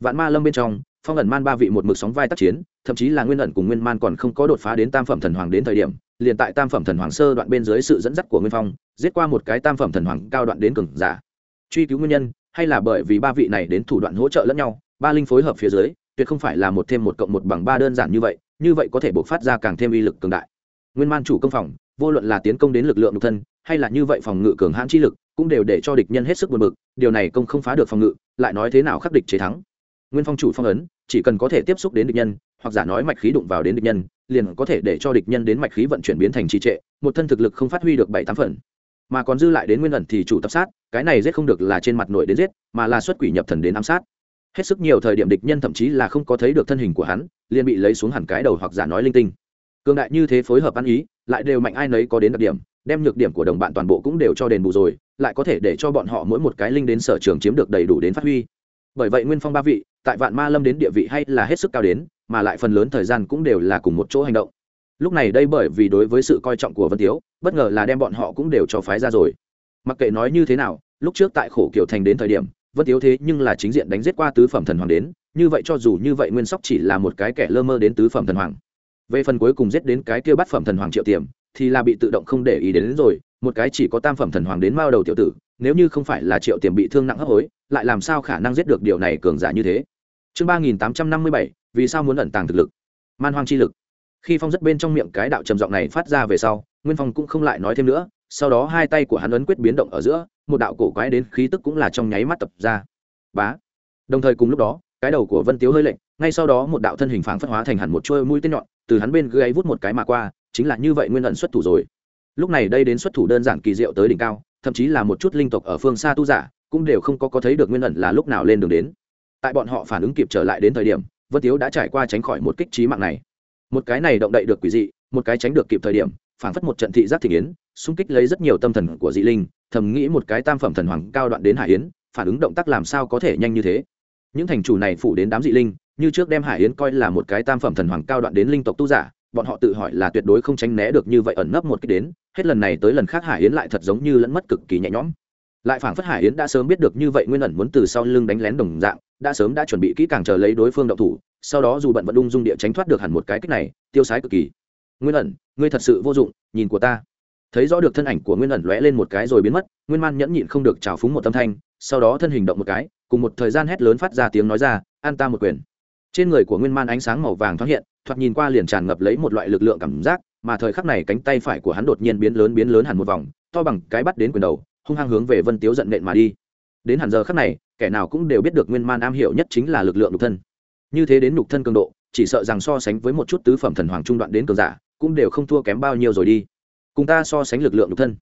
Vạn ma lâm bên trong, phong ẩn man ba vị một mực sóng vai tác chiến, thậm chí là nguyên ẩn cùng nguyên man còn không có đột phá đến tam phẩm thần hoàng đến thời điểm, liền tại tam phẩm thần hoàng sơ đoạn bên dưới sự dẫn dắt của nguyên phong, giết qua một cái tam phẩm thần hoàng cao đoạn đến cường giả. Truy cứu nguyên nhân, hay là bởi vì ba vị này đến thủ đoạn hỗ trợ lẫn nhau, ba linh phối hợp phía dưới, tuyệt không phải là một thêm một cộng một bằng ba đơn giản như vậy như vậy có thể buộc phát ra càng thêm uy lực cường đại. Nguyên man chủ công phòng vô luận là tiến công đến lực lượng nhục thân, hay là như vậy phòng ngự cường hãn chi lực, cũng đều để cho địch nhân hết sức buồn bực, điều này công không phá được phòng ngự, lại nói thế nào khắc địch chế thắng. Nguyên phong chủ phong ấn, chỉ cần có thể tiếp xúc đến địch nhân, hoặc giả nói mạch khí đụng vào đến địch nhân, liền có thể để cho địch nhân đến mạch khí vận chuyển biến thành trì trệ, một thân thực lực không phát huy được bảy tám phần. Mà còn dư lại đến nguyên ẩn thì chủ tập sát, cái này giết không được là trên mặt nội đến giết, mà là xuất quỷ nhập thần đến ám sát. Hết sức nhiều thời điểm địch nhân thậm chí là không có thấy được thân hình của hắn, liền bị lấy xuống hẳn cái đầu hoặc giả nói linh tinh cường đại như thế phối hợp ăn ý, lại đều mạnh ai nấy có đến đặc điểm, đem nhược điểm của đồng bạn toàn bộ cũng đều cho đền bù rồi, lại có thể để cho bọn họ mỗi một cái linh đến sở trường chiếm được đầy đủ đến phát huy. Bởi vậy nguyên phong ba vị, tại vạn ma lâm đến địa vị hay là hết sức cao đến, mà lại phần lớn thời gian cũng đều là cùng một chỗ hành động. Lúc này đây bởi vì đối với sự coi trọng của vân tiếu, bất ngờ là đem bọn họ cũng đều cho phái ra rồi. Mặc kệ nói như thế nào, lúc trước tại khổ kiểu thành đến thời điểm, vân tiếu thế nhưng là chính diện đánh giết qua tứ phẩm thần hoàng đến, như vậy cho dù như vậy nguyên sóc chỉ là một cái kẻ lơ mơ đến tứ phẩm thần hoàng về phần cuối cùng giết đến cái kia bắt phẩm thần hoàng triệu tiềm thì là bị tự động không để ý đến, đến rồi một cái chỉ có tam phẩm thần hoàng đến mao đầu tiểu tử nếu như không phải là triệu tiềm bị thương nặng hấp hối lại làm sao khả năng giết được điều này cường giả như thế? Chương ba nghìn tám trăm năm mươi bảy vì sao muốn ẩn tàng thực lực? Man hoang chi lực. Khi phong rất bên trong miệng cái đạo trầm giọng này phát ra về sau nguyên phong cũng không lại nói thêm nữa sau đó hai tay của hắn ấn quyết biến động ở giữa một đạo cổ quái đến khí tức cũng là trong nháy mắt tập ra. Bá. Đồng thời cùng lúc đó cái đầu của vân tiếu hơi lệnh ngay sau đó một đạo thân hình phảng phất hóa thành hẳn một chuôi mũi tên nhọn từ hắn bên gáy vút một cái mà qua, chính là như vậy nguyên ẩn xuất thủ rồi. Lúc này đây đến xuất thủ đơn giản kỳ diệu tới đỉnh cao, thậm chí là một chút linh tộc ở phương xa tu giả, cũng đều không có có thấy được nguyên ẩn là lúc nào lên đường đến. Tại bọn họ phản ứng kịp trở lại đến thời điểm, vân tiếu đã trải qua tránh khỏi một kích trí mạng này. Một cái này động đậy được quỷ dị, một cái tránh được kịp thời điểm, phản phất một trận thị giác thị yến, xung kích lấy rất nhiều tâm thần của dị linh, thầm nghĩ một cái tam phẩm thần hoàng cao đoạn đến hải yến, phản ứng động tác làm sao có thể nhanh như thế. Những thành chủ này phủ đến đám dị linh như trước đem hải yến coi là một cái tam phẩm thần hoàng cao đoạn đến linh tộc tu giả, bọn họ tự hỏi là tuyệt đối không tránh né được như vậy ẩn nấp một cách đến, hết lần này tới lần khác hải yến lại thật giống như lẫn mất cực kỳ nhẹ nhõm. Lại phảng phất hải yến đã sớm biết được như vậy nguyên ẩn muốn từ sau lưng đánh lén đồng dạng, đã sớm đã chuẩn bị kỹ càng chờ lấy đối phương động thủ, sau đó dù bận vẫn ung dung địa tránh thoát được hẳn một cái cách này, tiêu sái cực kỳ. Nguyên ẩn, ngươi thật sự vô dụng, nhìn của ta. Thấy rõ được thân ảnh của nguyên ẩn lóe lên một cái rồi biến mất, nguyên man nhẫn nhịn không được trào phúng một tâm thanh, sau đó thân hình động một cái, cùng một thời gian hét lớn phát ra tiếng nói ra, an ta một quyền trên người của nguyên man ánh sáng màu vàng thoáng hiện, thoạt nhìn qua liền tràn ngập lấy một loại lực lượng cảm giác, mà thời khắc này cánh tay phải của hắn đột nhiên biến lớn biến lớn hẳn một vòng, to bằng cái bắt đến quyền đầu, hung hăng hướng về vân tiếu giận nện mà đi. Đến hẳn giờ khắc này, kẻ nào cũng đều biết được nguyên man am hiểu nhất chính là lực lượng nhục thân. Như thế đến nhục thân cường độ, chỉ sợ rằng so sánh với một chút tứ phẩm thần hoàng trung đoạn đến cường giả, cũng đều không thua kém bao nhiêu rồi đi. Cùng ta so sánh lực lượng nhục thân.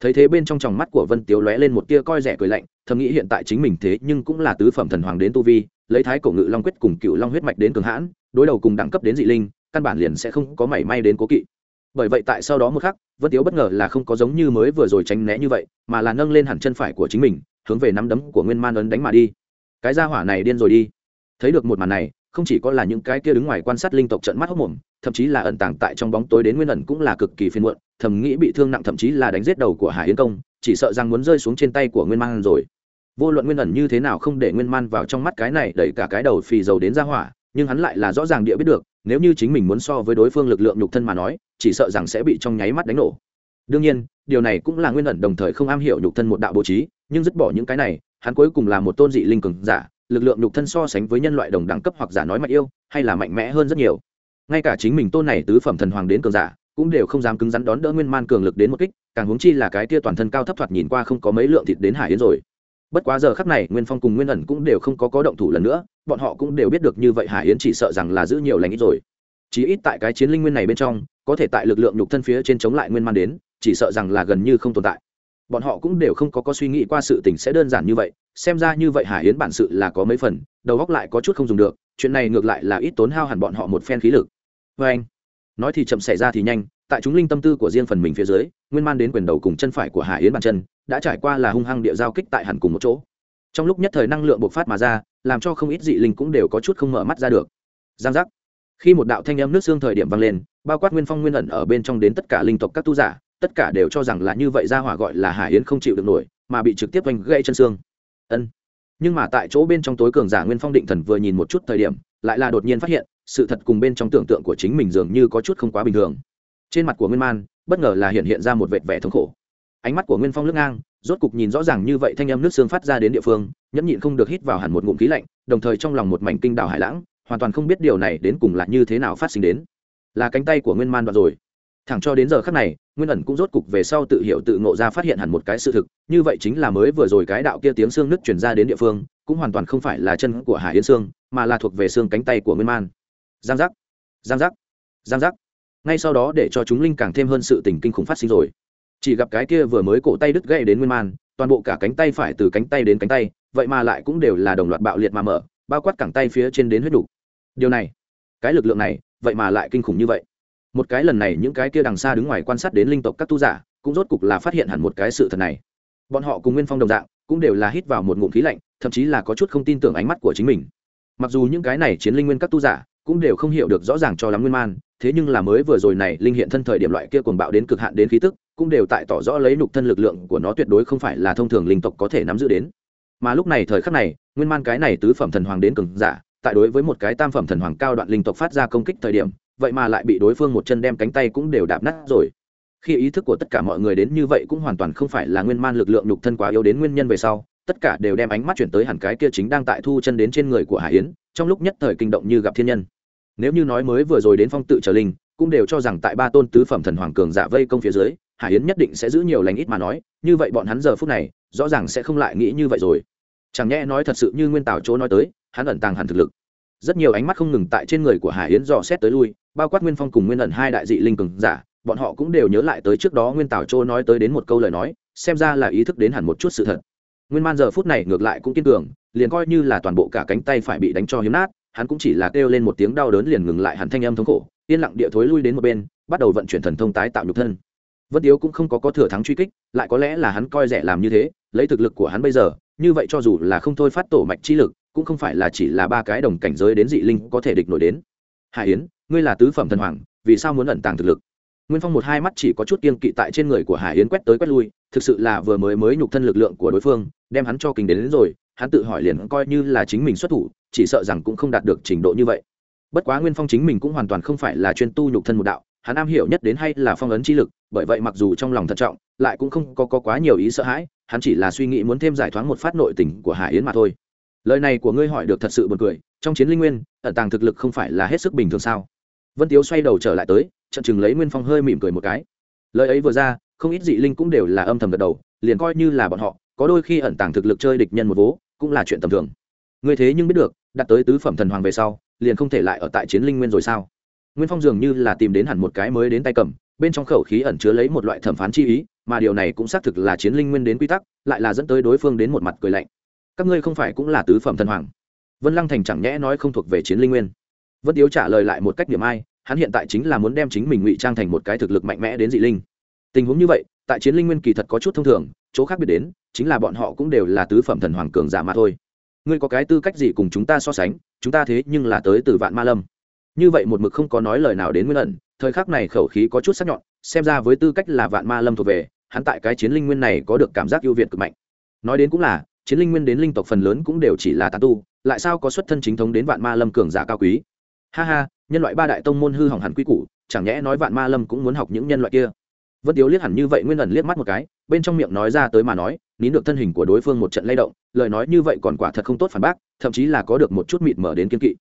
Thấy thế bên trong tròng mắt của vân tiếu lóe lên một tia coi rẻ cười lạnh, thầm nghĩ hiện tại chính mình thế nhưng cũng là tứ phẩm thần hoàng đến tu vi lấy thái cổ ngự long quyết cùng cựu long huyết mạch đến cường hãn, đối đầu cùng đẳng cấp đến dị linh, căn bản liền sẽ không có mảy may đến cố kỵ. Bởi vậy tại sau đó một khắc, vân tiếu bất ngờ là không có giống như mới vừa rồi tránh né như vậy, mà là nâng lên hẳn chân phải của chính mình, hướng về nắm đấm của nguyên man ấn đánh mà đi. Cái gia hỏa này điên rồi đi. Thấy được một màn này, không chỉ có là những cái kia đứng ngoài quan sát linh tộc trận mắt hốc mồm, thậm chí là ẩn tàng tại trong bóng tối đến nguyên ẩn cũng là cực kỳ phiền muộn, thầm nghĩ bị thương nặng thậm chí là đánh giết đầu của hải yến công, chỉ sợ rằng muốn rơi xuống trên tay của nguyên man rồi vô luận nguyên ẩn như thế nào không để nguyên man vào trong mắt cái này đẩy cả cái đầu phì dầu đến ra hỏa, nhưng hắn lại là rõ ràng địa biết được, nếu như chính mình muốn so với đối phương lực lượng nhục thân mà nói, chỉ sợ rằng sẽ bị trong nháy mắt đánh nổ. Đương nhiên, điều này cũng là nguyên ẩn đồng thời không am hiểu nhục thân một đạo bố trí, nhưng dứt bỏ những cái này, hắn cuối cùng là một tôn dị linh cường giả, lực lượng nhục thân so sánh với nhân loại đồng đẳng cấp hoặc giả nói mạnh yêu, hay là mạnh mẽ hơn rất nhiều. Ngay cả chính mình tôn này tứ phẩm thần hoàng đến cường giả, cũng đều không dám cứng rắn đón đỡ nguyên man cường lực đến một kích, càng huống chi là cái tia toàn thân cao thấp thoạt nhìn qua không có mấy lượng thịt đến hải yến rồi bất quá giờ khắc này, nguyên phong cùng nguyên ẩn cũng đều không có có động thủ lần nữa, bọn họ cũng đều biết được như vậy hải yến chỉ sợ rằng là giữ nhiều lành ít rồi. Chí ít tại cái chiến linh nguyên này bên trong, có thể tại lực lượng nhục thân phía trên chống lại nguyên man đến, chỉ sợ rằng là gần như không tồn tại. Bọn họ cũng đều không có có suy nghĩ qua sự tình sẽ đơn giản như vậy, xem ra như vậy hải yến bản sự là có mấy phần, đầu góc lại có chút không dùng được, chuyện này ngược lại là ít tốn hao hẳn bọn họ một phen khí lực. Vê anh nói thì chậm, xảy ra thì nhanh, tại chúng linh tâm tư của riêng phần mình phía dưới nguyên man đến quyền đầu cùng chân phải của hải yến bàn chân, đã trải qua là hung hăng địa giao kích tại hẳn cùng một chỗ. Trong lúc nhất thời năng lượng bộc phát mà ra, làm cho không ít dị linh cũng đều có chút không mở mắt ra được. Giang giác. Khi một đạo thanh âm nước xương thời điểm vang lên, bao quát nguyên phong nguyên ẩn ở bên trong đến tất cả linh tộc các tu giả, tất cả đều cho rằng là như vậy ra hỏa gọi là hải yến không chịu được nổi, mà bị trực tiếp oanh gây chân xương. Ân. Nhưng mà tại chỗ bên trong tối cường giả nguyên phong định thần vừa nhìn một chút thời điểm, lại là đột nhiên phát hiện, sự thật cùng bên trong tưởng tượng của chính mình dường như có chút không quá bình thường. Trên mặt của nguyên man bất ngờ là hiện hiện ra một vệt vẻ thống khổ. Ánh mắt của nguyên phong lướt ngang, rốt cục nhìn rõ ràng như vậy thanh âm nước xương phát ra đến địa phương, nhẫn nhịn không được hít vào hẳn một ngụm khí lạnh, đồng thời trong lòng một mảnh kinh đảo hải lãng, hoàn toàn không biết điều này đến cùng là như thế nào phát sinh đến. Là cánh tay của nguyên man đoạn rồi. Thẳng cho đến giờ khắc này, nguyên ẩn cũng rốt cục về sau tự hiểu tự ngộ ra phát hiện hẳn một cái sự thực, như vậy chính là mới vừa rồi cái đạo kia tiếng xương nứt chuyển ra đến địa phương, cũng hoàn toàn không phải là chân của hải yến xương mà là thuộc về xương cánh tay của nguyên man. Giang giác. Giang giác. Giang giác ngay sau đó để cho chúng linh càng thêm hơn sự tình kinh khủng phát sinh rồi. Chỉ gặp cái kia vừa mới cổ tay đứt gãy đến nguyên man, toàn bộ cả cánh tay phải từ cánh tay đến cánh tay, vậy mà lại cũng đều là đồng loạt bạo liệt mà mở, bao quát cẳng tay phía trên đến huyết đủ. điều này, cái lực lượng này, vậy mà lại kinh khủng như vậy. Một cái lần này những cái kia đằng xa đứng ngoài quan sát đến linh tộc các tu giả, cũng rốt cục là phát hiện hẳn một cái sự thật này. Bọn họ cùng nguyên phong đồng dạng, cũng đều là hít vào một ngụm khí lạnh, thậm chí là có chút không tin tưởng ánh mắt của chính mình. Mặc dù những cái này chiến linh nguyên các tu giả cũng đều không hiểu được rõ ràng cho lắm nguyên man, thế nhưng là mới vừa rồi này linh hiện thân thời điểm loại kia cuồng bạo đến cực hạn đến khí tức, cũng đều tại tỏ rõ lấy nục thân lực lượng của nó tuyệt đối không phải là thông thường linh tộc có thể nắm giữ đến. Mà lúc này thời khắc này, nguyên man cái này tứ phẩm thần hoàng đến cường giả, tại đối với một cái tam phẩm thần hoàng cao đoạn linh tộc phát ra công kích thời điểm, vậy mà lại bị đối phương một chân đem cánh tay cũng đều đạp nát rồi. Khi ý thức của tất cả mọi người đến như vậy cũng hoàn toàn không phải là nguyên man lực lượng nhục thân quá yếu đến nguyên nhân về sau, tất cả đều đem ánh mắt chuyển tới hẳn cái kia chính đang tại thu chân đến trên người của hải yến, trong lúc nhất thời kinh động như gặp thiên nhân nếu như nói mới vừa rồi đến phong tự trở linh, cũng đều cho rằng tại ba tôn tứ phẩm thần hoàng cường giả vây công phía dưới, hải yến nhất định sẽ giữ nhiều lành ít mà nói, như vậy bọn hắn giờ phút này, rõ ràng sẽ không lại nghĩ như vậy rồi. Chẳng nhẽ nói thật sự như nguyên tảo chỗ nói tới, hắn ẩn tàng hẳn thực lực. Rất nhiều ánh mắt không ngừng tại trên người của hải yến dò xét tới lui, bao quát nguyên phong cùng nguyên ẩn hai đại dị linh cường giả, bọn họ cũng đều nhớ lại tới trước đó nguyên tảo châu nói tới đến một câu lời nói, xem ra là ý thức đến hẳn một chút sự thật. Nguyên man giờ phút này ngược lại cũng kiên cường, liền coi như là toàn bộ cả cánh tay phải bị đánh cho hiếm nát hắn cũng chỉ là kêu lên một tiếng đau đớn liền ngừng lại hẳn thanh âm thống khổ yên lặng địa thối lui đến một bên bắt đầu vận chuyển thần thông tái tạo nhục thân. Vân tiếu cũng không có có thừa thắng truy kích lại có lẽ là hắn coi rẻ làm như thế lấy thực lực của hắn bây giờ như vậy cho dù là không thôi phát tổ mạch chi lực cũng không phải là chỉ là ba cái đồng cảnh giới đến dị linh có thể địch nổi đến. Hải yến ngươi là tứ phẩm thần hoàng vì sao muốn ẩn tàng thực lực? Nguyên phong một hai mắt chỉ có chút kiên kỵ tại trên người của hải yến quét tới quét lui thực sự là vừa mới mới nhục thân lực lượng của đối phương đem hắn cho kinh đến, đến rồi hắn tự hỏi liền coi như là chính mình xuất thủ chỉ sợ rằng cũng không đạt được trình độ như vậy. Bất quá nguyên phong chính mình cũng hoàn toàn không phải là chuyên tu nhục thân một đạo hắn am hiểu nhất đến hay là phong ấn chi lực bởi vậy mặc dù trong lòng thận trọng lại cũng không có, có quá nhiều ý sợ hãi hắn chỉ là suy nghĩ muốn thêm giải thoáng một phát nội tình của hải yến mà thôi. Lời này của ngươi hỏi được thật sự buồn cười trong chiến linh nguyên ẩn tàng thực lực không phải là hết sức bình thường sao? Vân tiếu xoay đầu trở lại tới trận chừng lấy nguyên phong hơi mỉm cười một cái. Lời ấy vừa ra không ít dị linh cũng đều là âm thầm gật đầu liền coi như là bọn họ có đôi khi ẩn tàng thực lực chơi địch nhân một vố cũng là chuyện tầm thường. Ngươi thế nhưng biết được, đặt tới tứ phẩm thần hoàng về sau, liền không thể lại ở tại chiến linh nguyên rồi sao? Nguyên phong dường như là tìm đến hẳn một cái mới đến tay cầm, bên trong khẩu khí ẩn chứa lấy một loại thẩm phán chi ý, mà điều này cũng xác thực là chiến linh nguyên đến quy tắc, lại là dẫn tới đối phương đến một mặt cười lạnh. Các ngươi không phải cũng là tứ phẩm thần hoàng? Vân lăng thành chẳng nhẽ nói không thuộc về chiến linh nguyên. Vân tiếu trả lời lại một cách điểm ai, hắn hiện tại chính là muốn đem chính mình ngụy trang thành một cái thực lực mạnh mẽ đến dị linh. Tình huống như vậy, tại chiến linh nguyên kỳ thật có chút thông thường chỗ khác biệt đến, chính là bọn họ cũng đều là tứ phẩm thần hoàng cường giả mà thôi. Ngươi có cái tư cách gì cùng chúng ta so sánh, chúng ta thế nhưng là tới từ vạn ma lâm. Như vậy một mực không có nói lời nào đến nguyên ẩn, thời khắc này khẩu khí có chút sắc nhọn, xem ra với tư cách là vạn ma lâm thuộc về, hắn tại cái chiến linh nguyên này có được cảm giác ưu việt cực mạnh. Nói đến cũng là, chiến linh nguyên đến linh tộc phần lớn cũng đều chỉ là tà tu, lại sao có xuất thân chính thống đến vạn ma lâm cường giả cao quý? Ha ha, nhân loại ba đại tông môn hư hỏng hẳn quy củ, chẳng nhẽ nói vạn ma lâm cũng muốn học những nhân loại kia? Vân tiếu liếc hẳn như vậy nguyên ẩn liếc mắt một cái bên trong miệng nói ra tới mà nói, nín được thân hình của đối phương một trận lay động, lời nói như vậy còn quả thật không tốt phản bác, thậm chí là có được một chút mịt mở đến kiên kỵ.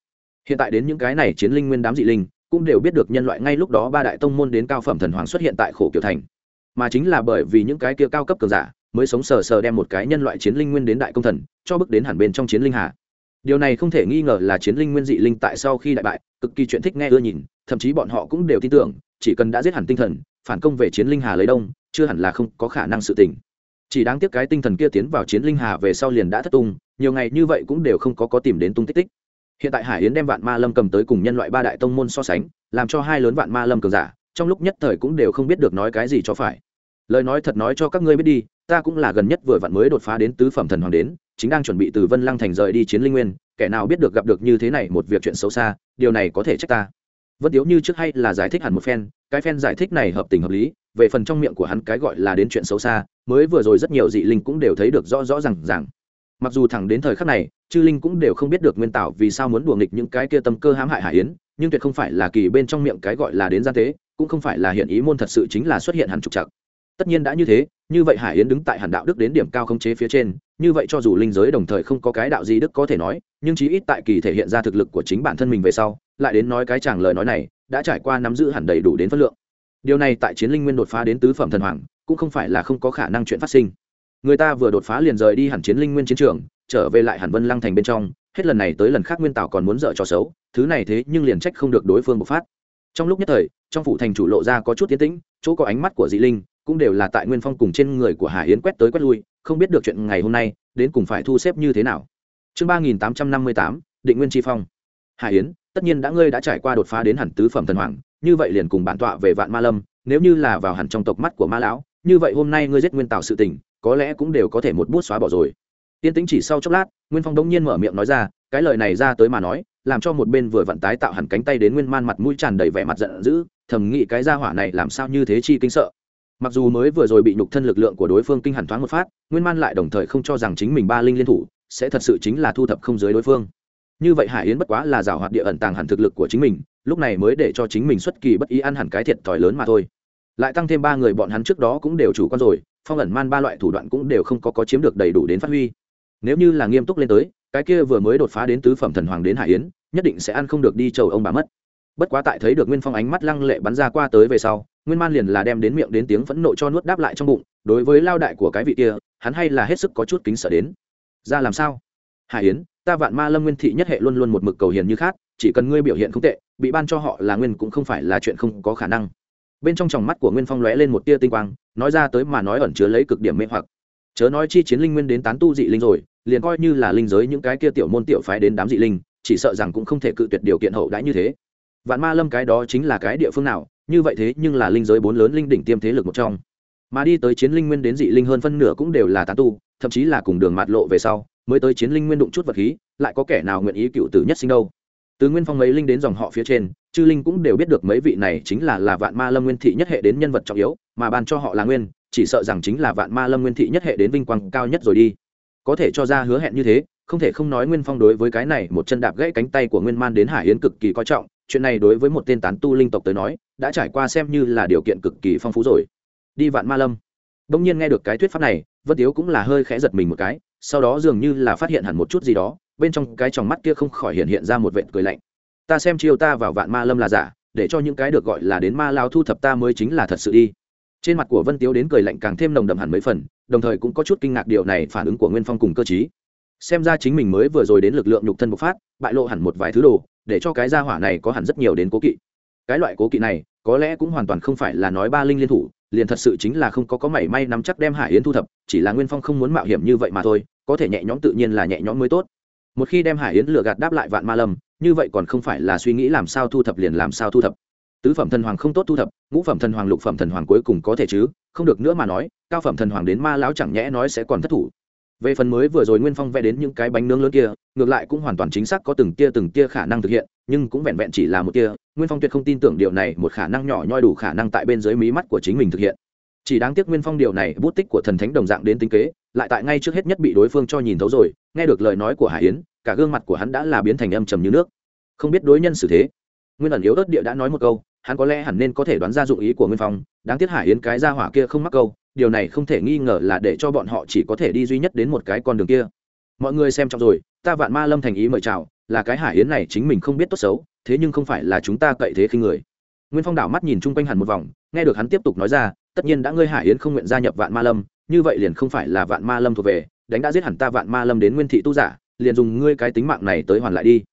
Hiện tại đến những cái này chiến linh nguyên đám dị linh, cũng đều biết được nhân loại ngay lúc đó ba đại tông môn đến cao phẩm thần hoàng xuất hiện tại khổ kiểu thành. Mà chính là bởi vì những cái kia cao cấp cường giả, mới sống sờ sờ đem một cái nhân loại chiến linh nguyên đến đại công thần, cho bước đến hẳn bên trong chiến linh hà. Điều này không thể nghi ngờ là chiến linh nguyên dị linh tại sau khi đại bại, cực kỳ chuyện thích nghe ưa nhìn, thậm chí bọn họ cũng đều tin tưởng, chỉ cần đã giết hẳn tinh thần, phản công về chiến linh hà lấy đông chưa hẳn là không có khả năng sự tình. Chỉ đáng tiếc cái tinh thần kia tiến vào chiến linh hà về sau liền đã thất tung, nhiều ngày như vậy cũng đều không có có tìm đến tung tích tích. Hiện tại hải yến đem vạn ma lâm cầm tới cùng nhân loại ba đại tông môn so sánh, làm cho hai lớn vạn ma lâm cường giả, trong lúc nhất thời cũng đều không biết được nói cái gì cho phải. Lời nói thật nói cho các ngươi biết đi, ta cũng là gần nhất vừa vặn mới đột phá đến tứ phẩm thần hoàng đến, chính đang chuẩn bị từ vân lăng thành rời đi chiến linh nguyên, kẻ nào biết được gặp được như thế này một việc chuyện xấu xa, điều này có thể trách ta. Vân tiếu như trước hay là giải thích hẳn một phen, cái phen giải thích này hợp tình hợp lý về phần trong miệng của hắn cái gọi là đến chuyện xấu xa, mới vừa rồi rất nhiều dị linh cũng đều thấy được rõ rõ r à n g rằng mặc dù thẳng đến thời khắc này, chư linh cũng đều không biết được nguyên tạo vì sao muốn đùa nghịch những cái kia tâm cơ hãm hại hải yến, nhưng tuyệt không phải là kỳ bên trong miệng cái gọi là đến gian tế, cũng không phải là hiện ý môn thật sự chính là xuất hiện hẳn trục trặc. Tất nhiên đã như thế, như vậy hải yến đứng tại hẳn đạo đức đến điểm cao không chế phía trên, như vậy cho dù linh giới đồng thời không có cái đạo gì đức có thể nói, nhưng chí ít tại kỳ thể hiện ra thực lực của chính bản thân mình về sau, lại đến nói cái chàng lời nói này, đã trải qua nắm giữ hẳn đầy đủ đến phân lượng điều này tại chiến linh nguyên đột phá đến tứ phẩm thần hoàng, cũng không phải là không có khả năng chuyện phát sinh. Người ta vừa đột phá liền rời đi hẳn chiến linh nguyên chiến trường, trở về lại hẳn vân lăng thành bên trong, hết lần này tới lần khác nguyên tảo còn muốn dở trò xấu, thứ này thế nhưng liền trách không được đối phương bộc phát. Trong lúc nhất thời, trong phủ thành chủ lộ ra có chút tiến tĩnh, chỗ có ánh mắt của dị linh, cũng đều là tại nguyên phong cùng trên người của hải yến quét tới quét lui, không biết được chuyện ngày hôm nay, đến cùng phải thu xếp như thế nào. Chương ba nghìn tám trăm năm mươi tám, định nguyên tri phong. Hải yến, tất nhiên đã ngươi đã trải qua đột phá đến hẳn tứ phẩm thần hoàng như vậy liền cùng bản tọa về vạn ma lâm, nếu như là vào hẳn trong tộc mắt của ma lão, như vậy hôm nay ngươi giết nguyên tạo sự tình, có lẽ cũng đều có thể một bút xóa bỏ rồi. Tiên tính chỉ sau chốc lát, nguyên phong đống nhiên mở miệng nói ra, cái lời này ra tới mà nói, làm cho một bên vừa vận tái tạo hẳn cánh tay đến nguyên man mặt mũi tràn đầy vẻ mặt giận dữ, thầm nghĩ cái gia hỏa này làm sao như thế chi kinh sợ. Mặc dù mới vừa rồi bị nhục thân lực lượng của đối phương kinh hẳn thoáng một phát, nguyên man lại đồng thời không cho rằng chính mình ba linh liên thủ, sẽ thật sự chính là thu thập không giới đối phương như vậy hải yến bất quá là giảo hoạt địa ẩn tàng hẳn thực lực của chính mình, lúc này mới để cho chính mình xuất kỳ bất ý ăn hẳn cái thiệt thòi lớn mà thôi. Lại tăng thêm ba người bọn hắn trước đó cũng đều chủ quan rồi, phong ẩn man ba loại thủ đoạn cũng đều không có có chiếm được đầy đủ đến phát huy. Nếu như là nghiêm túc lên tới, cái kia vừa mới đột phá đến tứ phẩm thần hoàng đến hải yến, nhất định sẽ ăn không được đi chầu ông bà mất. Bất quá tại thấy được nguyên phong ánh mắt lăng lệ bắn ra qua tới về sau, nguyên man liền là đem đến miệng đến tiếng phẫn nộ cho nuốt đáp lại trong bụng, đối với lao đại của cái vị kia, hắn hay là hết sức có chút kính sợ đến. Ra làm sao? Hải yến ta vạn ma lâm nguyên thị nhất hệ luôn luôn một mực cầu hiền như khác, chỉ cần ngươi biểu hiện không tệ, bị ban cho họ là nguyên cũng không phải là chuyện không có khả năng. Bên trong tròng mắt của nguyên phong lóe lên một tia tinh quang, nói ra tới mà nói ẩn chứa lấy cực điểm mê hoặc. Chớ nói chi chiến linh nguyên đến tán tu dị linh rồi, liền coi như là linh giới những cái kia tiểu môn tiểu phái đến đám dị linh, chỉ sợ rằng cũng không thể cự tuyệt điều kiện hậu đãi như thế. Vạn ma lâm cái đó chính là cái địa phương nào, như vậy thế nhưng là linh giới bốn lớn linh đỉnh tiêm thế lực một trong. Mà đi tới chiến linh nguyên đến dị linh hơn phân nửa cũng đều là tán tu, thậm chí là cùng đường mạt lộ về sau mới tới chiến linh nguyên đụng chút vật khí, lại có kẻ nào nguyện ý cựu tử nhất sinh đâu? Từ nguyên phong mấy linh đến dòng họ phía trên, chư linh cũng đều biết được mấy vị này chính là là vạn ma lâm nguyên thị nhất hệ đến nhân vật trọng yếu, mà ban cho họ là nguyên, chỉ sợ rằng chính là vạn ma lâm nguyên thị nhất hệ đến vinh quang cao nhất rồi đi. Có thể cho ra hứa hẹn như thế, không thể không nói nguyên phong đối với cái này một chân đạp gãy cánh tay của nguyên man đến hải yến cực kỳ coi trọng, chuyện này đối với một tên tán tu linh tộc tới nói, đã trải qua xem như là điều kiện cực kỳ phong phú rồi. Đi vạn ma lâm. Đông nhiên nghe được cái thuyết pháp này, vân tiếu cũng là hơi khẽ giật mình một cái sau đó dường như là phát hiện hẳn một chút gì đó, bên trong cái tròng mắt kia không khỏi hiện hiện ra một vệt cười lạnh. Ta xem chiêu ta vào vạn ma lâm là giả, để cho những cái được gọi là đến ma lao thu thập ta mới chính là thật sự đi. Trên mặt của vân tiếu đến cười lạnh càng thêm nồng đậm hẳn mấy phần, đồng thời cũng có chút kinh ngạc điều này phản ứng của nguyên phong cùng cơ chí xem ra chính mình mới vừa rồi đến lực lượng nhục thân bộc phát, bại lộ hẳn một vài thứ đồ, để cho cái gia hỏa này có hẳn rất nhiều đến cố kỵ. Cái loại cố kỵ này, có lẽ cũng hoàn toàn không phải là nói ba linh liên thủ, liền thật sự chính là không có có mảy may nắm chắc đem hải yến thu thập, chỉ là nguyên phong không muốn mạo hiểm như vậy mà thôi có thể nhẹ nhõm tự nhiên là nhẹ nhõm mới tốt. Một khi đem hải yến lừa gạt đáp lại vạn ma lâm, như vậy còn không phải là suy nghĩ làm sao thu thập liền làm sao thu thập. Tứ phẩm thần hoàng không tốt thu thập, ngũ phẩm thần hoàng, lục phẩm thần hoàng cuối cùng có thể chứ, không được nữa mà nói, cao phẩm thần hoàng đến ma lão chẳng nhẽ nói sẽ còn thất thủ. Về phần mới vừa rồi nguyên phong vẽ đến những cái bánh nướng lớn kia, ngược lại cũng hoàn toàn chính xác có từng tia từng tia khả năng thực hiện, nhưng cũng vẹn vẹn chỉ là một tia, nguyên phong tuyệt không tin tưởng điều này, một khả năng nhỏ nhoi đủ khả năng tại bên dưới mí mắt của chính mình thực hiện. Chỉ đáng tiếc nguyên phong điều này bút tích của thần thánh đồng dạng đến tính kế lại tại ngay trước hết nhất bị đối phương cho nhìn thấu rồi, nghe được lời nói của hải yến, cả gương mặt của hắn đã là biến thành âm trầm như nước. Không biết đối nhân xử thế. Nguyên ẩn yếu ớt địa đã nói một câu, hắn có lẽ hẳn nên có thể đoán ra dụng ý của nguyên phong, đáng tiếc hải yến cái ra hỏa kia không mắc câu, điều này không thể nghi ngờ là để cho bọn họ chỉ có thể đi duy nhất đến một cái con đường kia. Mọi người xem trọng rồi, ta vạn ma lâm thành ý mời chào, là cái hải yến này chính mình không biết tốt xấu, thế nhưng không phải là chúng ta cậy thế khi người. Nguyên phong đảo mắt nhìn chung quanh hẳn một vòng, nghe được hắn tiếp tục nói ra, tất nhiên đã ngươi hải yến không nguyện gia nhập vạn ma lâm như vậy liền không phải là vạn ma lâm thuộc về, đánh đã giết hẳn ta vạn ma lâm đến nguyên thị tu giả, liền dùng ngươi cái tính mạng này tới hoàn lại đi.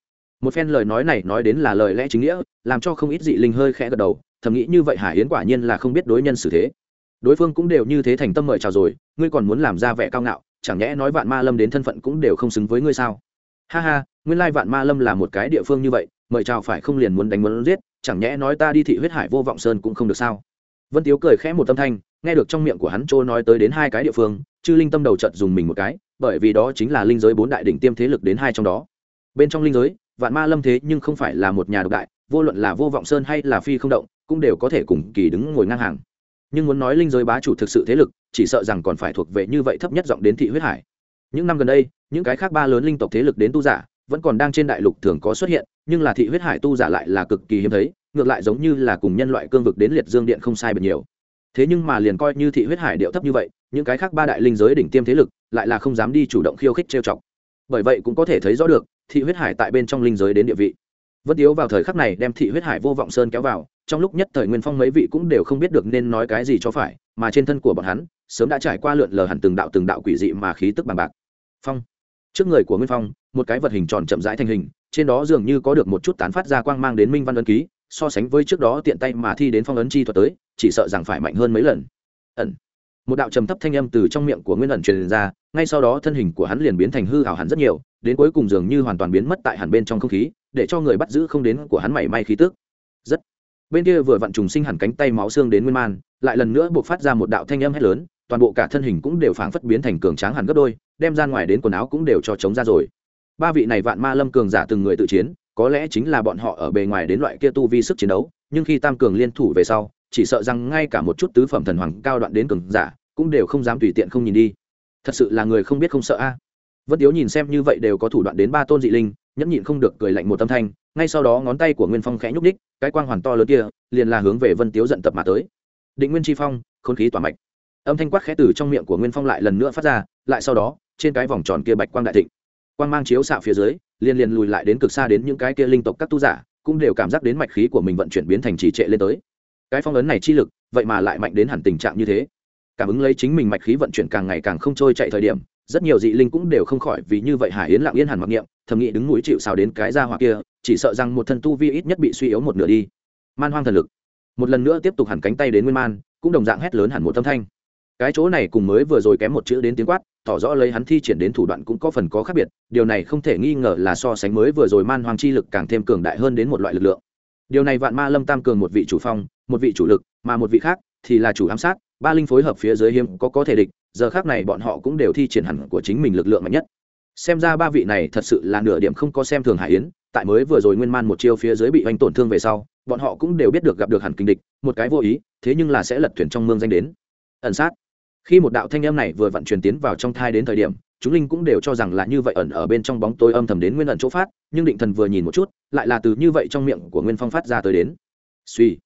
Một phen lời nói này nói đến là lời lẽ chính nghĩa, làm cho không ít dị linh hơi khẽ gật đầu, thầm nghĩ như vậy hải yến quả nhiên là không biết đối nhân xử thế. Đối phương cũng đều như thế thành tâm mời chào rồi, ngươi còn muốn làm ra vẻ cao ngạo, chẳng nhẽ nói vạn ma lâm đến thân phận cũng đều không xứng với ngươi sao? Ha ha, nguyên lai vạn ma lâm là một cái địa phương như vậy, mời chào phải không liền muốn đánh muốn giết, chẳng nhẽ nói ta đi thị huyết hải vô vọng sơn cũng không được sao? Vân tiếu cười khẽ một tâm thanh nghe được trong miệng của hắn trôi nói tới đến hai cái địa phương, chư linh tâm đầu trận dùng mình một cái, bởi vì đó chính là linh giới bốn đại đỉnh tiêm thế lực đến hai trong đó. Bên trong linh giới, vạn ma lâm thế nhưng không phải là một nhà độc đại, vô luận là vô vọng sơn hay là phi không động, cũng đều có thể cùng kỳ đứng ngồi ngang hàng. Nhưng muốn nói linh giới bá chủ thực sự thế lực, chỉ sợ rằng còn phải thuộc về như vậy thấp nhất giọng đến thị huyết hải. Những năm gần đây, những cái khác ba lớn linh tộc thế lực đến tu giả, vẫn còn đang trên đại lục thường có xuất hiện, nhưng là thị huyết hải tu giả lại là cực kỳ hiếm thấy, ngược lại giống như là cùng nhân loại cương vực đến liệt dương điện không sai bật nhiều thế nhưng mà liền coi như thị huyết hải điệu thấp như vậy, những cái khác ba đại linh giới đỉnh tiêm thế lực lại là không dám đi chủ động khiêu khích trêu chọc. Bởi vậy cũng có thể thấy rõ được, thị huyết hải tại bên trong linh giới đến địa vị. Vân tiếu vào thời khắc này đem thị huyết hải vô vọng sơn kéo vào, trong lúc nhất thời nguyên phong mấy vị cũng đều không biết được nên nói cái gì cho phải, mà trên thân của bọn hắn, sớm đã trải qua lượn lờ hẳn từng đạo từng đạo quỷ dị mà khí tức bằng bạc. Phong. Trước người của nguyên phong, một cái vật hình tròn chậm rãi thành hình, trên đó dường như có được một chút tán phát ra quang mang đến minh văn ân ký so sánh với trước đó tiện tay mà thi đến phong ấn chi thuật tới, chỉ sợ rằng phải mạnh hơn mấy lần. Ẩn. Một đạo trầm thấp thanh âm từ trong miệng của nguyên ẩn truyền ra, ngay sau đó thân hình của hắn liền biến thành hư ảo hẳn rất nhiều, đến cuối cùng dường như hoàn toàn biến mất tại hẳn bên trong không khí, để cho người bắt giữ không đến của hắn mảy may khí tức. Rất. Bên kia vừa vặn trùng sinh hẳn cánh tay máu xương đến nguyên man, lại lần nữa buộc phát ra một đạo thanh âm hét lớn, toàn bộ cả thân hình cũng đều phảng phất biến thành cường tráng hẳn gấp đôi, đem ra ngoài đến quần áo cũng đều cho chống ra rồi. Ba vị này vạn ma lâm cường giả từng người tự chiến có lẽ chính là bọn họ ở bề ngoài đến loại kia tu vi sức chiến đấu, nhưng khi tam cường liên thủ về sau, chỉ sợ rằng ngay cả một chút tứ phẩm thần hoàng cao đoạn đến cường giả, cũng đều không dám tùy tiện không nhìn đi. Thật sự là người không biết không sợ a. À. vân tiếu nhìn xem như vậy đều có thủ đoạn đến ba tôn dị linh, nhẫn nhịn không được cười lạnh một tâm thanh, ngay sau đó ngón tay của nguyên phong khẽ nhúc ních cái quang hoàn to lớn kia, liền là hướng về vân tiếu giận tập mà tới. Định nguyên chi phong khôn khí tỏa mạch. Âm thanh quát khẽ từ trong miệng của nguyên phong lại lần nữa phát ra, lại sau đó, trên cái vòng tròn kia bạch quang đại thịnh. Quang mang chiếu xạ phía dưới liền liền lùi lại đến cực xa đến những cái kia linh tộc các tu giả, cũng đều cảm giác đến mạch khí của mình vận chuyển biến thành trì trệ lên tới. Cái phong ấn này chi lực, vậy mà lại mạnh đến hẳn tình trạng như thế. Cảm ứng lấy chính mình mạch khí vận chuyển càng ngày càng không trôi chạy thời điểm, rất nhiều dị linh cũng đều không khỏi vì như vậy hải yến lặng yên hẳn mặc niệm, thầm nghĩ đứng núi chịu xào đến cái ra hoặc kia, chỉ sợ rằng một thân tu vi ít nhất bị suy yếu một nửa đi. Man hoang thần lực. Một lần nữa tiếp tục hẳn cánh tay đến nguyên man, cũng đồng dạng hét lớn hẳn một tâm thanh. Cái chỗ này cùng mới vừa rồi kém một chữ đến tiếng quát tỏ rõ lấy hắn thi triển đến thủ đoạn cũng có phần có khác biệt, điều này không thể nghi ngờ là so sánh mới vừa rồi man hoang chi lực càng thêm cường đại hơn đến một loại lực lượng. Điều này vạn ma lâm tam cường một vị chủ phong, một vị chủ lực, mà một vị khác thì là chủ ám sát, ba linh phối hợp phía dưới hiếm có có thể địch, giờ khác này bọn họ cũng đều thi triển hẳn của chính mình lực lượng mạnh nhất. Xem ra ba vị này thật sự là nửa điểm không có xem thường hải yến, tại mới vừa rồi nguyên man một chiêu phía dưới bị oanh tổn thương về sau, bọn họ cũng đều biết được gặp được hẳn kinh địch, một cái vô ý, thế nhưng là sẽ lật thuyền trong mương danh đến. Ẩn sát khi một đạo thanh âm này vừa vận chuyển tiến vào trong thai đến thời điểm, chúng linh cũng đều cho rằng là như vậy ẩn ở bên trong bóng tối âm thầm đến nguyên ẩn chỗ phát, nhưng định thần vừa nhìn một chút, lại là từ như vậy trong miệng của nguyên phong phát ra tới đến. Suy.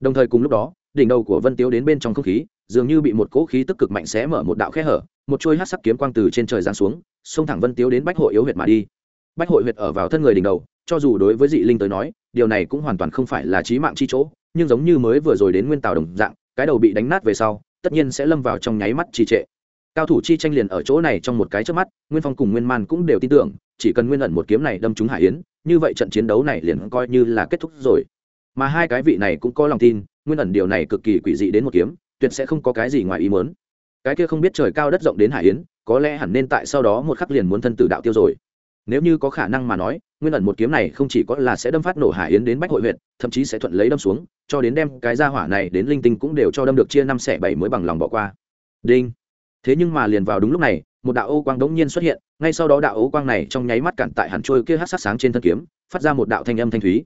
Đồng thời cùng lúc đó, đỉnh đầu của vân tiếu đến bên trong không khí, dường như bị một cỗ khí tức cực mạnh xé mở một đạo khe hở, một trôi hát sắc kiếm quang từ trên trời giáng xuống, xông thẳng vân tiếu đến bách hội yếu huyệt mà đi. Bách hội huyệt ở vào thân người đỉnh đầu, cho dù đối với dị linh tới nói, điều này cũng hoàn toàn không phải là trí mạng chi chỗ, nhưng giống như mới vừa rồi đến nguyên tàu đồng dạng, cái đầu bị đánh nát về sau tất nhiên sẽ lâm vào trong nháy mắt trì trệ. Cao thủ chi tranh liền ở chỗ này trong một cái trước mắt, nguyên phong cùng nguyên man cũng đều tin tưởng, chỉ cần nguyên ẩn một kiếm này đâm trúng hải yến, như vậy trận chiến đấu này liền coi như là kết thúc rồi. Mà hai cái vị này cũng có lòng tin, nguyên ẩn điều này cực kỳ quỷ dị đến một kiếm, tuyệt sẽ không có cái gì ngoài ý muốn. Cái kia không biết trời cao đất rộng đến hải yến, có lẽ hẳn nên tại sau đó một khắc liền muốn thân tử đạo tiêu rồi nếu như có khả năng mà nói, nguyên ẩn một kiếm này không chỉ có là sẽ đâm phát nổ hải yến đến bách hội huyện thậm chí sẽ thuận lấy đâm xuống, cho đến đem cái gia hỏa này đến linh tinh cũng đều cho đâm được chia năm xẻ bảy mới bằng lòng bỏ qua. Đinh. Thế nhưng mà liền vào đúng lúc này, một đạo ô quang đống nhiên xuất hiện, ngay sau đó đạo ô quang này trong nháy mắt cản tại hẳn trôi kia hát sát sáng trên thân kiếm, phát ra một đạo thanh âm thanh thúy.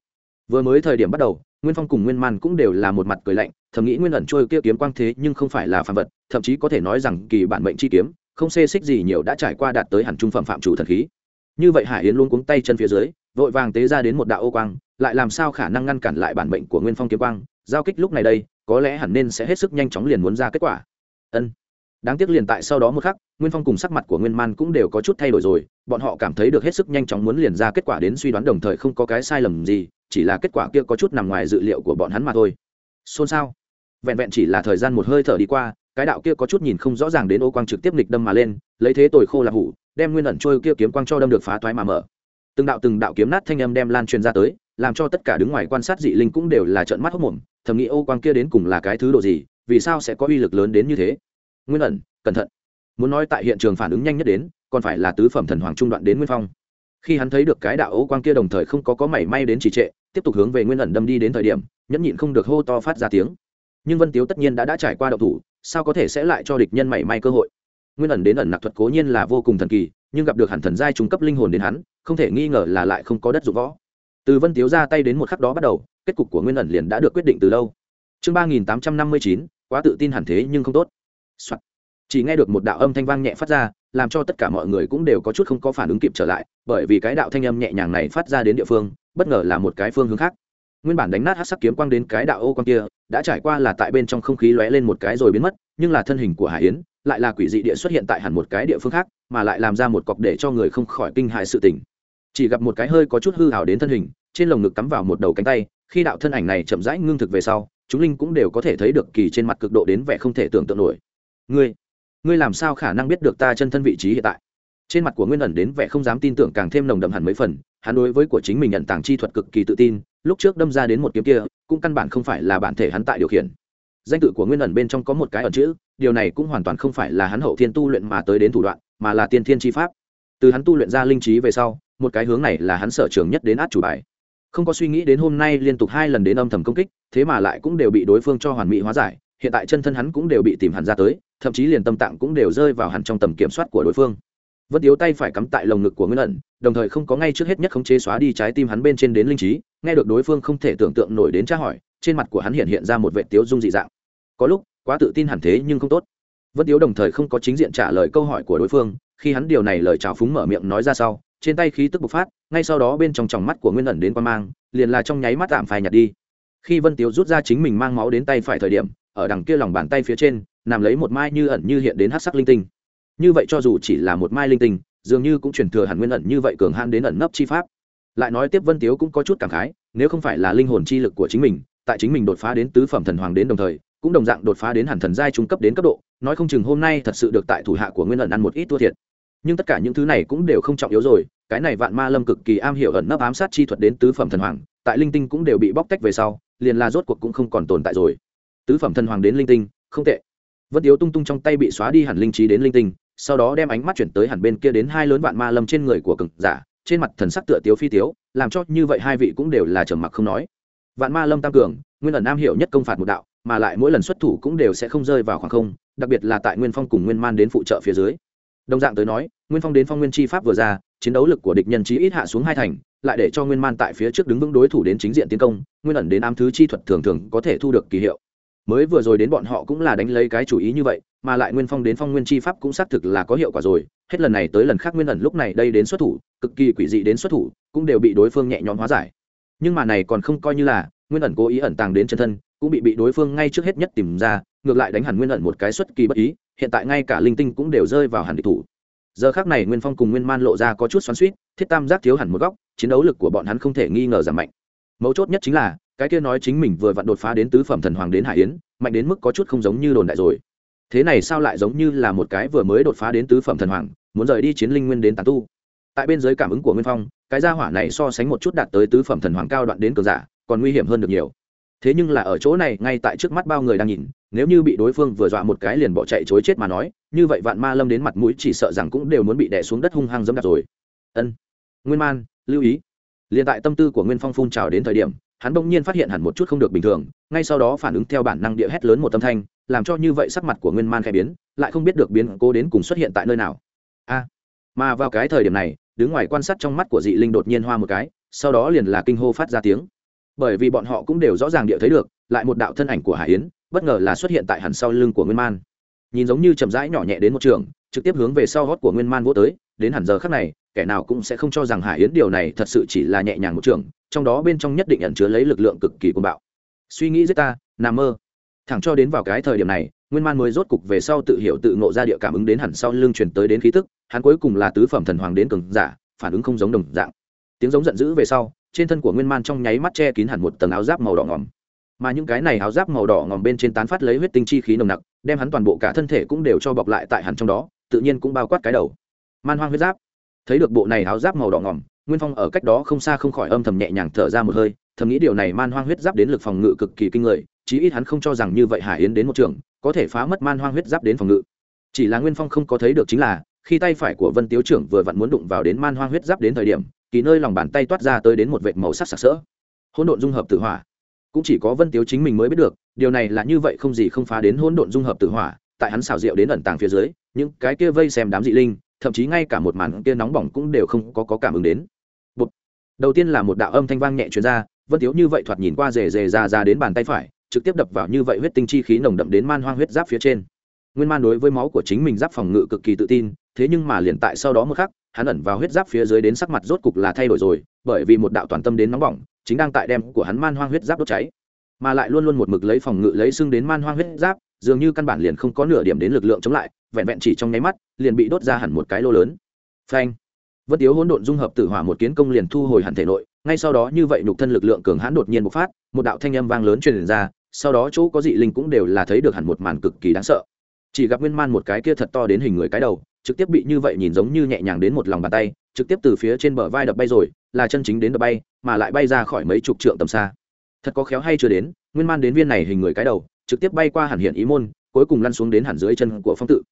Vừa mới thời điểm bắt đầu, nguyên phong cùng nguyên man cũng đều là một mặt cười lạnh, thầm nghĩ nguyên ẩn trôi kia kiếm quang thế nhưng không phải là phàm vật, thậm chí có thể nói rằng kỳ bản mệnh chi kiếm, không xê xích gì nhiều đã trải qua đạt tới hẳn trung phẩm phạm chủ thần khí như vậy hải yến luôn cuống tay chân phía dưới, vội vàng tế ra đến một đạo ô quang, lại làm sao khả năng ngăn cản lại bản mệnh của nguyên phong kiếm quang? Giao kích lúc này đây, có lẽ hẳn nên sẽ hết sức nhanh chóng liền muốn ra kết quả. Ân. Đáng tiếc liền tại sau đó một khắc, nguyên phong cùng sắc mặt của nguyên man cũng đều có chút thay đổi rồi, bọn họ cảm thấy được hết sức nhanh chóng muốn liền ra kết quả đến suy đoán đồng thời không có cái sai lầm gì, chỉ là kết quả kia có chút nằm ngoài dự liệu của bọn hắn mà thôi. Xôn xao. Vẹn vẹn chỉ là thời gian một hơi thở đi qua cái đạo kia có chút nhìn không rõ ràng đến ô quang trực tiếp nghịch đâm mà lên, lấy thế tồi khô là hủ, đem nguyên ẩn trôi kia kiếm quang cho đâm được phá toái mà mở. Từng đạo từng đạo kiếm nát thanh âm đem lan truyền ra tới, làm cho tất cả đứng ngoài quan sát dị linh cũng đều là trợn mắt hốc mồm, thầm nghĩ ô quang kia đến cùng là cái thứ độ gì, vì sao sẽ có uy lực lớn đến như thế? Nguyên ẩn, cẩn thận. Muốn nói tại hiện trường phản ứng nhanh nhất đến, còn phải là tứ phẩm thần hoàng trung đoạn đến nguyên phong. Khi hắn thấy được cái đạo ô quang kia đồng thời không có có mảy may đến trì trệ, tiếp tục hướng về nguyên ẩn đâm đi đến thời điểm, nhẫn nhịn không được hô to phát ra tiếng. Nhưng vân tiếu tất nhiên đã đã trải qua đậu thủ sao có thể sẽ lại cho địch nhân mảy may cơ hội? Nguyên ẩn đến ẩn nặc thuật cố nhiên là vô cùng thần kỳ, nhưng gặp được hẳn thần giai trung cấp linh hồn đến hắn, không thể nghi ngờ là lại không có đất dụng võ. Từ vân tiếu ra tay đến một khắc đó bắt đầu, kết cục của nguyên ẩn liền đã được quyết định từ lâu. Chương ba nghìn tám trăm năm mươi chín, quá tự tin hẳn thế nhưng không tốt、Soạn. chỉ nghe được một đạo âm thanh vang nhẹ phát ra, làm cho tất cả mọi người cũng đều có chút không có phản ứng kịp trở lại, bởi vì cái đạo thanh âm nhẹ nhàng này phát ra đến địa phương, bất ngờ là một cái phương hướng khác. Nguyên bản đánh nát hát sắc kiếm quang đến cái đạo ô quang kia đã trải qua là tại bên trong không khí lóe lên một cái rồi biến mất, nhưng là thân hình của hải yến lại là quỷ dị địa xuất hiện tại hẳn một cái địa phương khác, mà lại làm ra một cọc để cho người không khỏi kinh hại sự tình. Chỉ gặp một cái hơi có chút hư hào đến thân hình, trên lồng ngực cắm vào một đầu cánh tay, khi đạo thân ảnh này chậm rãi ngưng thực về sau, chúng linh cũng đều có thể thấy được kỳ trên mặt cực độ đến vẻ không thể tưởng tượng nổi. Ngươi ngươi làm sao khả năng biết được ta chân thân vị trí hiện tại? Trên mặt của nguyên ẩn đến vẻ không dám tin tưởng càng thêm nồng đậm hẳn mấy phần, hắn đối với của chính mình nhận tàng chi thuật cực kỳ tự tin, lúc trước đâm ra đến một kiếm kia cũng căn bản không phải là bản thể hắn tại điều khiển. Danh tự của nguyên ẩn bên trong có một cái ẩn chữ, điều này cũng hoàn toàn không phải là hắn hậu thiên tu luyện mà tới đến thủ đoạn, mà là tiên thiên chi pháp. Từ hắn tu luyện ra linh trí về sau, một cái hướng này là hắn sở trường nhất đến át chủ bài. Không có suy nghĩ đến hôm nay liên tục hai lần đến âm thầm công kích, thế mà lại cũng đều bị đối phương cho hoàn mỹ hóa giải, hiện tại chân thân hắn cũng đều bị tìm hẳn ra tới, thậm chí liền tâm tạng cũng đều rơi vào hẳn trong tầm kiểm soát của đối phương vân tiếu tay phải cắm tại lồng ngực của nguyên ẩn, đồng thời không có ngay trước hết nhất khống chế xóa đi trái tim hắn bên trên đến linh trí, nghe được đối phương không thể tưởng tượng nổi đến tra hỏi, trên mặt của hắn hiện hiện ra một vệ tiếu dung dị dạng. Có lúc, quá tự tin hẳn thế nhưng không tốt. Vân tiếu đồng thời không có chính diện trả lời câu hỏi của đối phương, khi hắn điều này lời chào phúng mở miệng nói ra sau, trên tay khí tức bộc phát, ngay sau đó bên trong tròng mắt của nguyên ẩn đến quan mang, liền là trong nháy mắt tạm phai nhặt đi. Khi vân tiếu rút ra chính mình mang máu đến tay phải thời điểm, ở đằng kia lòng bàn tay phía trên, nằm lấy một mai như ẩn như hiện đến hát sắc linh tinh như vậy cho dù chỉ là một mai linh tinh, dường như cũng truyền thừa hẳn nguyên ẩn như vậy cường han đến ẩn nấp chi pháp. Lại nói tiếp vân tiếu cũng có chút cảm khái, nếu không phải là linh hồn chi lực của chính mình, tại chính mình đột phá đến tứ phẩm thần hoàng đến đồng thời, cũng đồng dạng đột phá đến hẳn thần giai trung cấp đến cấp độ, nói không chừng hôm nay thật sự được tại thủ hạ của nguyên ẩn ăn một ít thua thiệt. Nhưng tất cả những thứ này cũng đều không trọng yếu rồi, cái này vạn ma lâm cực kỳ am hiểu ẩn nấp ám sát chi thuật đến tứ phẩm thần hoàng, tại linh tinh cũng đều bị bóc tách về sau, liền là rốt cuộc cũng không còn tồn tại rồi. Tứ phẩm thần hoàng đến linh tinh, không tệ. Vân tiếu tung tung trong tay bị xóa đi hẳn linh trí đến linh tinh sau đó đem ánh mắt chuyển tới hẳn bên kia đến hai lớn vạn ma lâm trên người của cực giả, trên mặt thần sắc tựa tiếu phi tiếu, làm cho như vậy hai vị cũng đều là trầm mặc không nói. Vạn ma lâm tăng cường, nguyên ẩn nam hiểu nhất công phạt một đạo, mà lại mỗi lần xuất thủ cũng đều sẽ không rơi vào khoảng không, đặc biệt là tại nguyên phong cùng nguyên man đến phụ trợ phía dưới. Đồng dạng tới nói, nguyên phong đến phong nguyên chi pháp vừa ra, chiến đấu lực của địch nhân chí ít hạ xuống hai thành, lại để cho nguyên man tại phía trước đứng vững đối thủ đến chính diện tiến công, nguyên ẩn đến ám thứ chi thuật thường thường có thể thu được kỳ hiệu mới vừa rồi đến bọn họ cũng là đánh lấy cái chủ ý như vậy, mà lại nguyên phong đến phong nguyên chi pháp cũng xác thực là có hiệu quả rồi. Hết lần này tới lần khác nguyên ẩn lúc này đây đến xuất thủ, cực kỳ quỷ dị đến xuất thủ, cũng đều bị đối phương nhẹ nhõm hóa giải. Nhưng mà này còn không coi như là, nguyên ẩn cố ý ẩn tàng đến chân thân, cũng bị bị đối phương ngay trước hết nhất tìm ra, ngược lại đánh hẳn nguyên ẩn một cái xuất kỳ bất ý, hiện tại ngay cả linh tinh cũng đều rơi vào hẳn địch thủ. Giờ khác này nguyên phong cùng nguyên man lộ ra có chút xoắn suýt thiết tam giác thiếu hẳn một góc, chiến đấu lực của bọn hắn không thể nghi ngờ giảm mạnh. Mấu chốt nhất chính là cái kia nói chính mình vừa vặn đột phá đến tứ phẩm thần hoàng đến hải yến, mạnh đến mức có chút không giống như đồn đại rồi. Thế này sao lại giống như là một cái vừa mới đột phá đến tứ phẩm thần hoàng, muốn rời đi chiến linh nguyên đến tàn tu? Tại bên dưới cảm ứng của nguyên phong, cái gia hỏa này so sánh một chút đạt tới tứ phẩm thần hoàng cao đoạn đến cường giả, còn nguy hiểm hơn được nhiều. Thế nhưng là ở chỗ này, ngay tại trước mắt bao người đang nhìn, nếu như bị đối phương vừa dọa một cái liền bỏ chạy chối chết mà nói, như vậy vạn ma lâm đến mặt mũi chỉ sợ rằng cũng đều muốn bị đè xuống đất hung hăng dẫm đạp rồi. Ân, nguyên man, lưu ý. Liền tại tâm tư của nguyên phong phun trào đến thời điểm hắn bỗng nhiên phát hiện hẳn một chút không được bình thường, ngay sau đó phản ứng theo bản năng địa hét lớn một âm thanh, làm cho như vậy sắc mặt của nguyên man khẽ biến, lại không biết được biến cố đến cùng xuất hiện tại nơi nào. A! Mà vào cái thời điểm này, đứng ngoài quan sát trong mắt của dị linh đột nhiên hoa một cái, sau đó liền là kinh hô phát ra tiếng. Bởi vì bọn họ cũng đều rõ ràng địa thấy được, lại một đạo thân ảnh của hải yến, bất ngờ là xuất hiện tại hẳn sau lưng của nguyên man. Nhìn giống như chậm rãi nhỏ nhẹ đến một trường, trực tiếp hướng về sau hót của nguyên man vô tới, đến hẳn giờ khác này, kẻ nào cũng sẽ không cho rằng hải yến điều này thật sự chỉ là nhẹ nhàng một trường trong đó bên trong nhất định ẩn chứa lấy lực lượng cực kỳ cuồng bạo. Suy nghĩ giết ta nằm mơ. Thẳng cho đến vào cái thời điểm này, nguyên man mới rốt cục về sau tự hiểu tự ngộ ra địa cảm ứng đến hẳn sau lưng truyền tới đến khí tức, hắn cuối cùng là tứ phẩm thần hoàng đến cường giả, phản ứng không giống đồng dạng. Tiếng giống giận dữ về sau, trên thân của nguyên man trong nháy mắt che kín hẳn một tầng áo giáp màu đỏ ngòm. Mà những cái này áo giáp màu đỏ ngòm bên trên tán phát lấy huyết tinh chi khí nồng nặc, đem hắn toàn bộ cả thân thể cũng đều cho bọc lại tại hẳn trong đó, tự nhiên cũng bao quát cái đầu. Man hoang huyết giáp. Thấy được bộ này áo giáp màu đỏ ngòm nguyên phong ở cách đó không xa không khỏi âm thầm nhẹ nhàng thở ra một hơi thầm nghĩ điều này man hoang huyết giáp đến lực phòng ngự cực kỳ kinh người chí ít hắn không cho rằng như vậy hải yến đến một trường có thể phá mất man hoang huyết giáp đến phòng ngự. Chỉ là nguyên phong không có thấy được chính là khi tay phải của vân tiếu trưởng vừa vặn muốn đụng vào đến man hoang huyết giáp đến thời điểm kỳ nơi lòng bàn tay toát ra tới đến một vệt màu sắc sặc sỡ. Hỗn độn dung hợp tử hỏa. Cũng chỉ có vân tiếu chính mình mới biết được điều này là như vậy không gì không phá đến hỗn độn dung hợp tử hỏa tại hắn xào rượu đến ẩn tàng phía dưới những cái kia vây xem đám dị linh thậm chí ngay cả một màn kia nóng bỏng cũng đều không có, có cảm ứng đến đầu tiên là một đạo âm thanh vang nhẹ truyền ra, vân tiếu như vậy thoạt nhìn qua rề rề ra ra đến bàn tay phải, trực tiếp đập vào như vậy huyết tinh chi khí nồng đậm đến man hoang huyết giáp phía trên. Nguyên man đối với máu của chính mình giáp phòng ngự cực kỳ tự tin, thế nhưng mà liền tại sau đó mưa khắc, hắn ẩn vào huyết giáp phía dưới đến sắc mặt rốt cục là thay đổi rồi, bởi vì một đạo toàn tâm đến nóng bỏng, chính đang tại đem của hắn man hoang huyết giáp đốt cháy. Mà lại luôn luôn một mực lấy phòng ngự lấy xưng đến man hoang huyết giáp, dường như căn bản liền không có nửa điểm đến lực lượng chống lại, vẹn vẹn chỉ trong nháy mắt, liền bị đốt ra hẳn một cái lô lớn. Phanh! Vân tiếu hỗn độn dung hợp tử hỏa một kiến công liền thu hồi hẳn thể nội, ngay sau đó như vậy nhục thân lực lượng cường hãn đột nhiên bộc phát, một đạo thanh âm vang lớn truyền ra, sau đó chỗ có dị linh cũng đều là thấy được hẳn một màn cực kỳ đáng sợ. Chỉ gặp nguyên man một cái kia thật to đến hình người cái đầu, trực tiếp bị như vậy nhìn giống như nhẹ nhàng đến một lòng bàn tay, trực tiếp từ phía trên bờ vai đập bay rồi, là chân chính đến đập bay, mà lại bay ra khỏi mấy chục trượng tầm xa. Thật có khéo hay chưa đến, nguyên man đến viên này hình người cái đầu, trực tiếp bay qua hẳn hiện ý môn, cuối cùng lăn xuống đến hẳn dưới chân của phong tự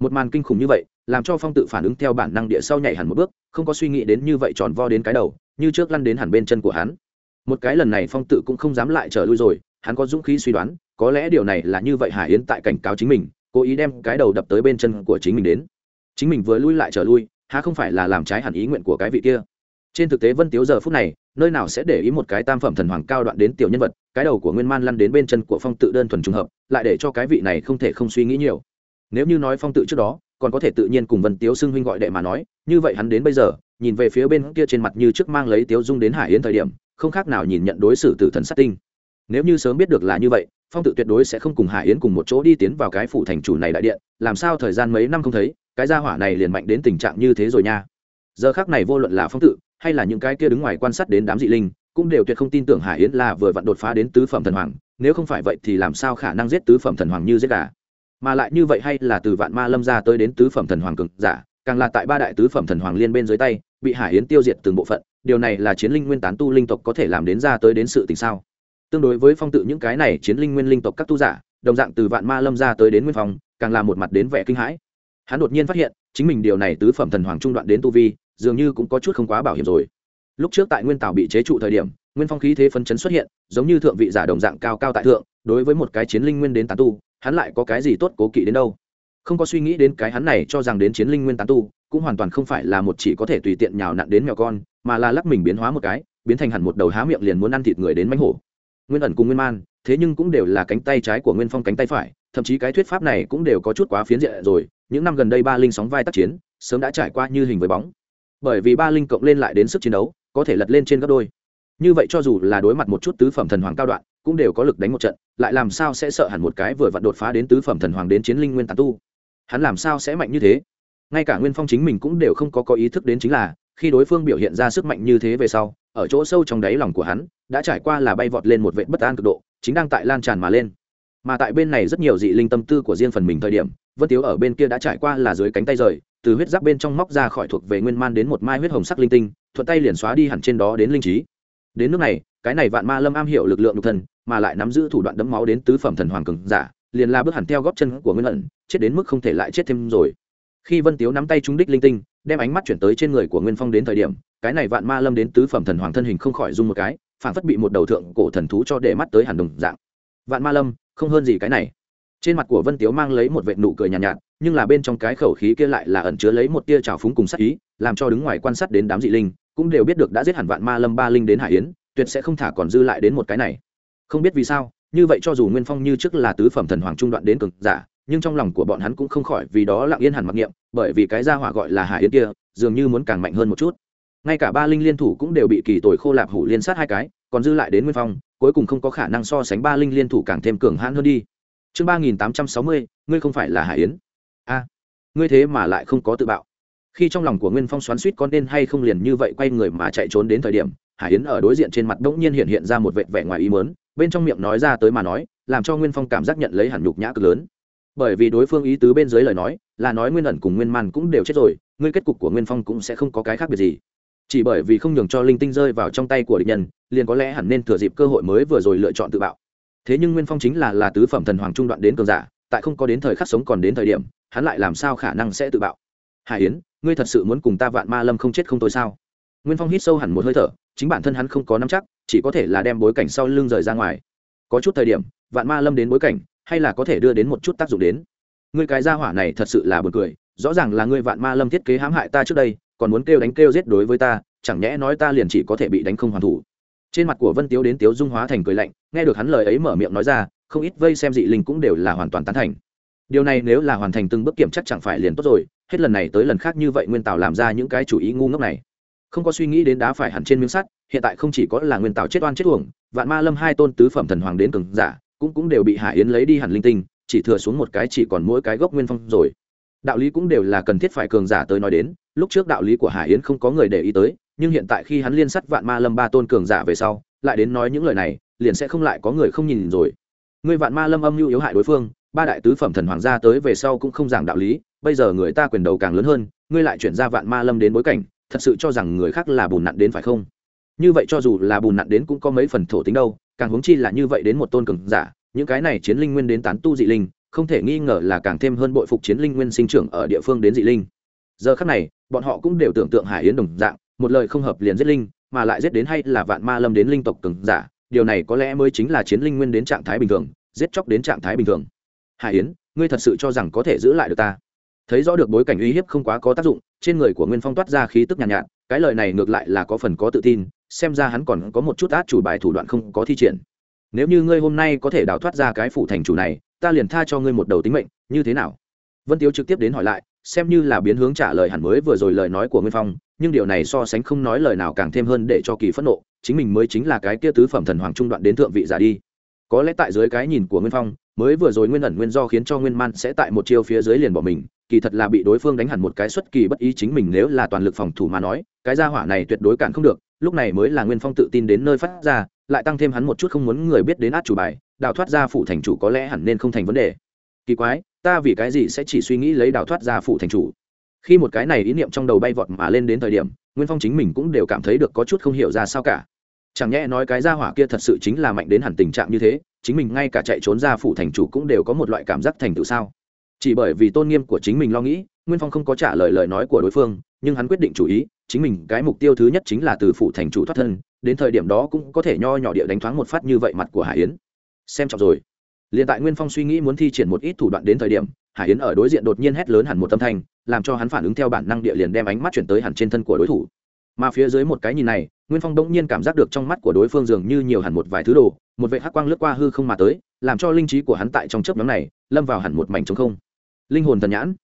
một màn kinh khủng như vậy, làm cho phong tự phản ứng theo bản năng địa sau nhảy hẳn một bước, không có suy nghĩ đến như vậy tròn vo đến cái đầu, như trước lăn đến hẳn bên chân của hắn. Một cái lần này phong tự cũng không dám lại trở lui rồi, hắn có dũng khí suy đoán, có lẽ điều này là như vậy hải yến tại cảnh cáo chính mình, cố ý đem cái đầu đập tới bên chân của chính mình đến. Chính mình vừa lui lại trở lui, há không phải là làm trái hẳn ý nguyện của cái vị kia. Trên thực tế vân tiếu giờ phút này, nơi nào sẽ để ý một cái tam phẩm thần hoàng cao đoạn đến tiểu nhân vật, cái đầu của nguyên man lăn đến bên chân của phong tự đơn thuần trùng hợp, lại để cho cái vị này không thể không suy nghĩ nhiều nếu như nói phong tự trước đó, còn có thể tự nhiên cùng vân tiếu xưng huynh gọi đệ mà nói, như vậy hắn đến bây giờ, nhìn về phía bên kia trên mặt như trước mang lấy tiếu dung đến hải yến thời điểm, không khác nào nhìn nhận đối xử tử thần sát tinh. Nếu như sớm biết được là như vậy, phong tự tuyệt đối sẽ không cùng hải yến cùng một chỗ đi tiến vào cái phủ thành chủ này đại điện, làm sao thời gian mấy năm không thấy, cái gia hỏa này liền mạnh đến tình trạng như thế rồi nha. Giờ khác này vô luận là phong tự, hay là những cái kia đứng ngoài quan sát đến đám dị linh, cũng đều tuyệt không tin tưởng hải yến là vừa vặn đột phá đến tứ phẩm thần hoàng, nếu không phải vậy thì làm sao khả năng giết tứ phẩm thần hoàng như giết gà? Mà lại như vậy hay là từ vạn ma lâm ra tới đến tứ phẩm thần hoàng cực giả, càng là tại ba đại tứ phẩm thần hoàng liên bên dưới tay, bị hải yến tiêu diệt từng bộ phận, điều này là chiến linh nguyên tán tu linh tộc có thể làm đến ra tới đến sự tình sao? Tương đối với phong tự những cái này chiến linh nguyên linh tộc các tu giả, đồng dạng từ vạn ma lâm ra tới đến nguyên phong càng là một mặt đến vẻ kinh hãi. Hắn đột nhiên phát hiện, chính mình điều này tứ phẩm thần hoàng trung đoạn đến tu vi, dường như cũng có chút không quá bảo hiểm rồi. Lúc trước tại nguyên tảo bị chế trụ thời điểm, nguyên phong khí thế phấn chấn xuất hiện, giống như thượng vị giả đồng dạng cao cao tại thượng, đối với một cái chiến linh nguyên đến tán tu hắn lại có cái gì tốt cố kỵ đến đâu? Không có suy nghĩ đến cái hắn này cho rằng đến chiến linh nguyên tán tu, cũng hoàn toàn không phải là một chỉ có thể tùy tiện nhào nặn đến mèo con, mà là lắc mình biến hóa một cái, biến thành hẳn một đầu há miệng liền muốn ăn thịt người đến mánh hổ. Nguyên ẩn cùng nguyên man, thế nhưng cũng đều là cánh tay trái của nguyên phong cánh tay phải, thậm chí cái thuyết pháp này cũng đều có chút quá phiến diện rồi. Những năm gần đây ba linh sóng vai tác chiến, sớm đã trải qua như hình với bóng. Bởi vì ba linh cộng lên lại đến sức chiến đấu, có thể lật lên trên gấp đôi. Như vậy cho dù là đối mặt một chút tứ phẩm thần hoàng cao đoạn cũng đều có lực đánh một trận, lại làm sao sẽ sợ hẳn một cái vừa vặn đột phá đến tứ phẩm thần hoàng đến chiến linh nguyên tán tu? Hắn làm sao sẽ mạnh như thế? Ngay cả nguyên phong chính mình cũng đều không có có ý thức đến chính là, khi đối phương biểu hiện ra sức mạnh như thế về sau, ở chỗ sâu trong đáy lòng của hắn, đã trải qua là bay vọt lên một vệ bất an cực độ, chính đang tại lan tràn mà lên. Mà tại bên này rất nhiều dị linh tâm tư của riêng phần mình thời điểm, vân tiếu ở bên kia đã trải qua là dưới cánh tay rời, từ huyết giáp bên trong móc ra khỏi thuộc về nguyên man đến một mai huyết hồng sắc linh tinh, thuận tay liền xóa đi hẳn trên đó đến linh trí. Đến nước này, cái này vạn ma lâm am hiểu lực lượng nhục thần mà lại nắm giữ thủ đoạn đấm máu đến tứ phẩm thần hoàng cường giả liền la bước hẳn theo góp chân của nguyên ẩn chết đến mức không thể lại chết thêm rồi. Khi vân tiếu nắm tay trúng đích linh tinh đem ánh mắt chuyển tới trên người của nguyên phong đến thời điểm cái này vạn ma lâm đến tứ phẩm thần hoàng thân hình không khỏi rung một cái phản phất bị một đầu thượng cổ thần thú cho để mắt tới hẳn đồng dạng. Vạn ma lâm không hơn gì cái này. Trên mặt của vân tiếu mang lấy một vệt nụ cười nhàn nhạt, nhạt nhưng là bên trong cái khẩu khí kia lại là ẩn chứa lấy một tia trào phúng cùng sắc ý làm cho đứng ngoài quan sát đến đám dị linh cũng đều biết được đã giết hẳn vạn ma lâm ba linh đến hải yến tuyệt sẽ không thả còn dư lại đến một cái này không biết vì sao, như vậy cho dù nguyên phong như trước là tứ phẩm thần hoàng trung đoạn đến cực giả, nhưng trong lòng của bọn hắn cũng không khỏi vì đó lặng yên hẳn mặc niệm, bởi vì cái gia hỏa gọi là hải yến kia, dường như muốn càng mạnh hơn một chút. Ngay cả ba linh liên thủ cũng đều bị kỳ tội khô lạp hủ liên sát hai cái, còn dư lại đến nguyên phong, cuối cùng không có khả năng so sánh ba linh liên thủ càng thêm cường hãn hơn đi. Chương ba nghìn tám trăm sáu mươi, ngươi không phải là hải yến. A, ngươi thế mà lại không có tự bạo. Khi trong lòng của nguyên phong xoắn suýt con nên hay không liền như vậy quay người mà chạy trốn đến thời điểm hải yến ở đối diện trên mặt đ ỗ n g nhiên hiện hiện ra một vệ vẻ ngoài ý mớn bên trong miệng nói ra tới mà nói, làm cho nguyên phong cảm giác nhận lấy hẳn nhục nhã cực lớn. Bởi vì đối phương ý tứ bên dưới lời nói, là nói nguyên ẩn cùng nguyên man cũng đều chết rồi, ngươi kết cục của nguyên phong cũng sẽ không có cái khác biệt gì. Chỉ bởi vì không nhường cho linh tinh rơi vào trong tay của địch nhân, liền có lẽ hẳn nên thừa dịp cơ hội mới vừa rồi lựa chọn tự bạo. Thế nhưng nguyên phong chính là là tứ phẩm thần hoàng trung đoạn đến cường giả, tại không có đến thời khắc sống còn đến thời điểm, hắn lại làm sao khả năng sẽ tự bạo? Hải yến, ngươi thật sự muốn cùng ta vạn ma lâm không chết không tối sao? Nguyên phong hít sâu hẳn một hơi thở chính bản thân hắn không có nắm chắc, chỉ có thể là đem bối cảnh sau lưng rời ra ngoài. Có chút thời điểm, vạn ma lâm đến bối cảnh, hay là có thể đưa đến một chút tác dụng đến? Ngươi cái gia hỏa này thật sự là buồn cười, rõ ràng là ngươi vạn ma lâm thiết kế hãm hại ta trước đây, còn muốn kêu đánh kêu giết đối với ta, chẳng nhẽ nói ta liền chỉ có thể bị đánh không hoàn thủ. Trên mặt của vân tiếu đến tiếu dung hóa thành cười lạnh, nghe được hắn lời ấy mở miệng nói ra, không ít vây xem dị linh cũng đều là hoàn toàn tán thành. Điều này nếu là hoàn thành từng bước kiểm chắc chẳng phải liền tốt rồi, hết lần này tới lần khác như vậy nguyên tào làm ra những cái chủ ý ngu ngốc này không có suy nghĩ đến đá phải hẳn trên miếng sắt, hiện tại không chỉ có là nguyên tạo chết oan chết uổng, vạn ma lâm hai tôn tứ phẩm thần hoàng đến cường giả, cũng cũng đều bị hải yến lấy đi hẳn linh tinh, chỉ thừa xuống một cái chỉ còn mỗi cái gốc nguyên phong rồi. Đạo lý cũng đều là cần thiết phải cường giả tới nói đến, lúc trước đạo lý của hải yến không có người để ý tới, nhưng hiện tại khi hắn liên sắt vạn ma lâm ba tôn cường giả về sau, lại đến nói những lời này, liền sẽ không lại có người không nhìn rồi. Người vạn ma lâm âm mưu yếu hại đối phương, ba đại tứ phẩm thần hoàng gia tới về sau cũng không giảng đạo lý, bây giờ người ta quyền đầu càng lớn hơn, ngươi lại chuyển ra vạn ma lâm đến bối cảnh thật sự cho rằng người khác là bùn nặn đến phải không? Như vậy cho dù là bùn nặn đến cũng có mấy phần thổ tính đâu, càng huống chi là như vậy đến một tôn cường giả, những cái này chiến linh nguyên đến tán tu dị linh, không thể nghi ngờ là càng thêm hơn bội phục chiến linh nguyên sinh trưởng ở địa phương đến dị linh. Giờ khắc này, bọn họ cũng đều tưởng tượng hải yến đồng dạng, một lời không hợp liền giết linh, mà lại giết đến hay là vạn ma lâm đến linh tộc cường giả, điều này có lẽ mới chính là chiến linh nguyên đến trạng thái bình thường, giết chóc đến trạng thái bình thường. Hải yến, ngươi thật sự cho rằng có thể giữ lại được ta? Thấy rõ được bối cảnh uy hiếp không quá có tác dụng trên người của nguyên phong toát ra khí tức nhàn nhạt, nhạt cái lời này ngược lại là có phần có tự tin xem ra hắn còn có một chút át chủ bài thủ đoạn không có thi triển. Nếu như ngươi hôm nay có thể đào thoát ra cái phủ thành chủ này ta liền tha cho ngươi một đầu tính mệnh như thế nào? Vân tiếu trực tiếp đến hỏi lại xem như là biến hướng trả lời hẳn mới vừa rồi lời nói của nguyên phong nhưng điều này so sánh không nói lời nào càng thêm hơn để cho kỳ phẫn nộ chính mình mới chính là cái kia tứ phẩm thần hoàng trung đoạn đến thượng vị giả đi. Có lẽ tại dưới cái nhìn của nguyên phong mới vừa rồi nguyên ẩn nguyên do khiến cho nguyên man sẽ tại một chiêu phía dưới liền bỏ mình, kỳ thật là bị đối phương đánh hẳn một cái xuất kỳ bất ý chính mình nếu là toàn lực phòng thủ mà nói, cái gia hỏa này tuyệt đối cản không được, lúc này mới là nguyên phong tự tin đến nơi phát ra, lại tăng thêm hắn một chút không muốn người biết đến át chủ bài, đào thoát ra phủ thành chủ có lẽ hẳn nên không thành vấn đề. Kỳ quái, ta vì cái gì sẽ chỉ suy nghĩ lấy đào thoát ra phủ thành chủ? Khi một cái này ý niệm trong đầu bay vọt mà lên đến thời điểm, nguyên phong chính mình cũng đều cảm thấy được có chút không hiểu ra sao cả. Chẳng nhẽ nói cái gia hỏa kia thật sự chính là mạnh đến hẳn tình trạng như thế chính mình ngay cả chạy trốn ra phủ thành chủ cũng đều có một loại cảm giác thành tựu sao? Chỉ bởi vì tôn nghiêm của chính mình lo nghĩ, nguyên phong không có trả lời lời nói của đối phương, nhưng hắn quyết định chủ ý, chính mình cái mục tiêu thứ nhất chính là từ phủ thành chủ thoát thân, đến thời điểm đó cũng có thể nho nhỏ địa đánh thoáng một phát như vậy mặt của hải yến. Xem trọng rồi. Liền tại nguyên phong suy nghĩ muốn thi triển một ít thủ đoạn đến thời điểm, hải yến ở đối diện đột nhiên hét lớn hẳn một tâm thanh, làm cho hắn phản ứng theo bản năng địa liền đem ánh mắt chuyển tới hẳn trên thân của đối thủ mà phía dưới một cái nhìn này, nguyên phong bỗng nhiên cảm giác được trong mắt của đối phương dường như nhiều hẳn một vài thứ đồ, một vệ hắc quang lướt qua hư không mà tới, làm cho linh trí của hắn tại trong chớp nhóm này, lâm vào hẳn một mảnh trống không. Linh hồn thần nhãn.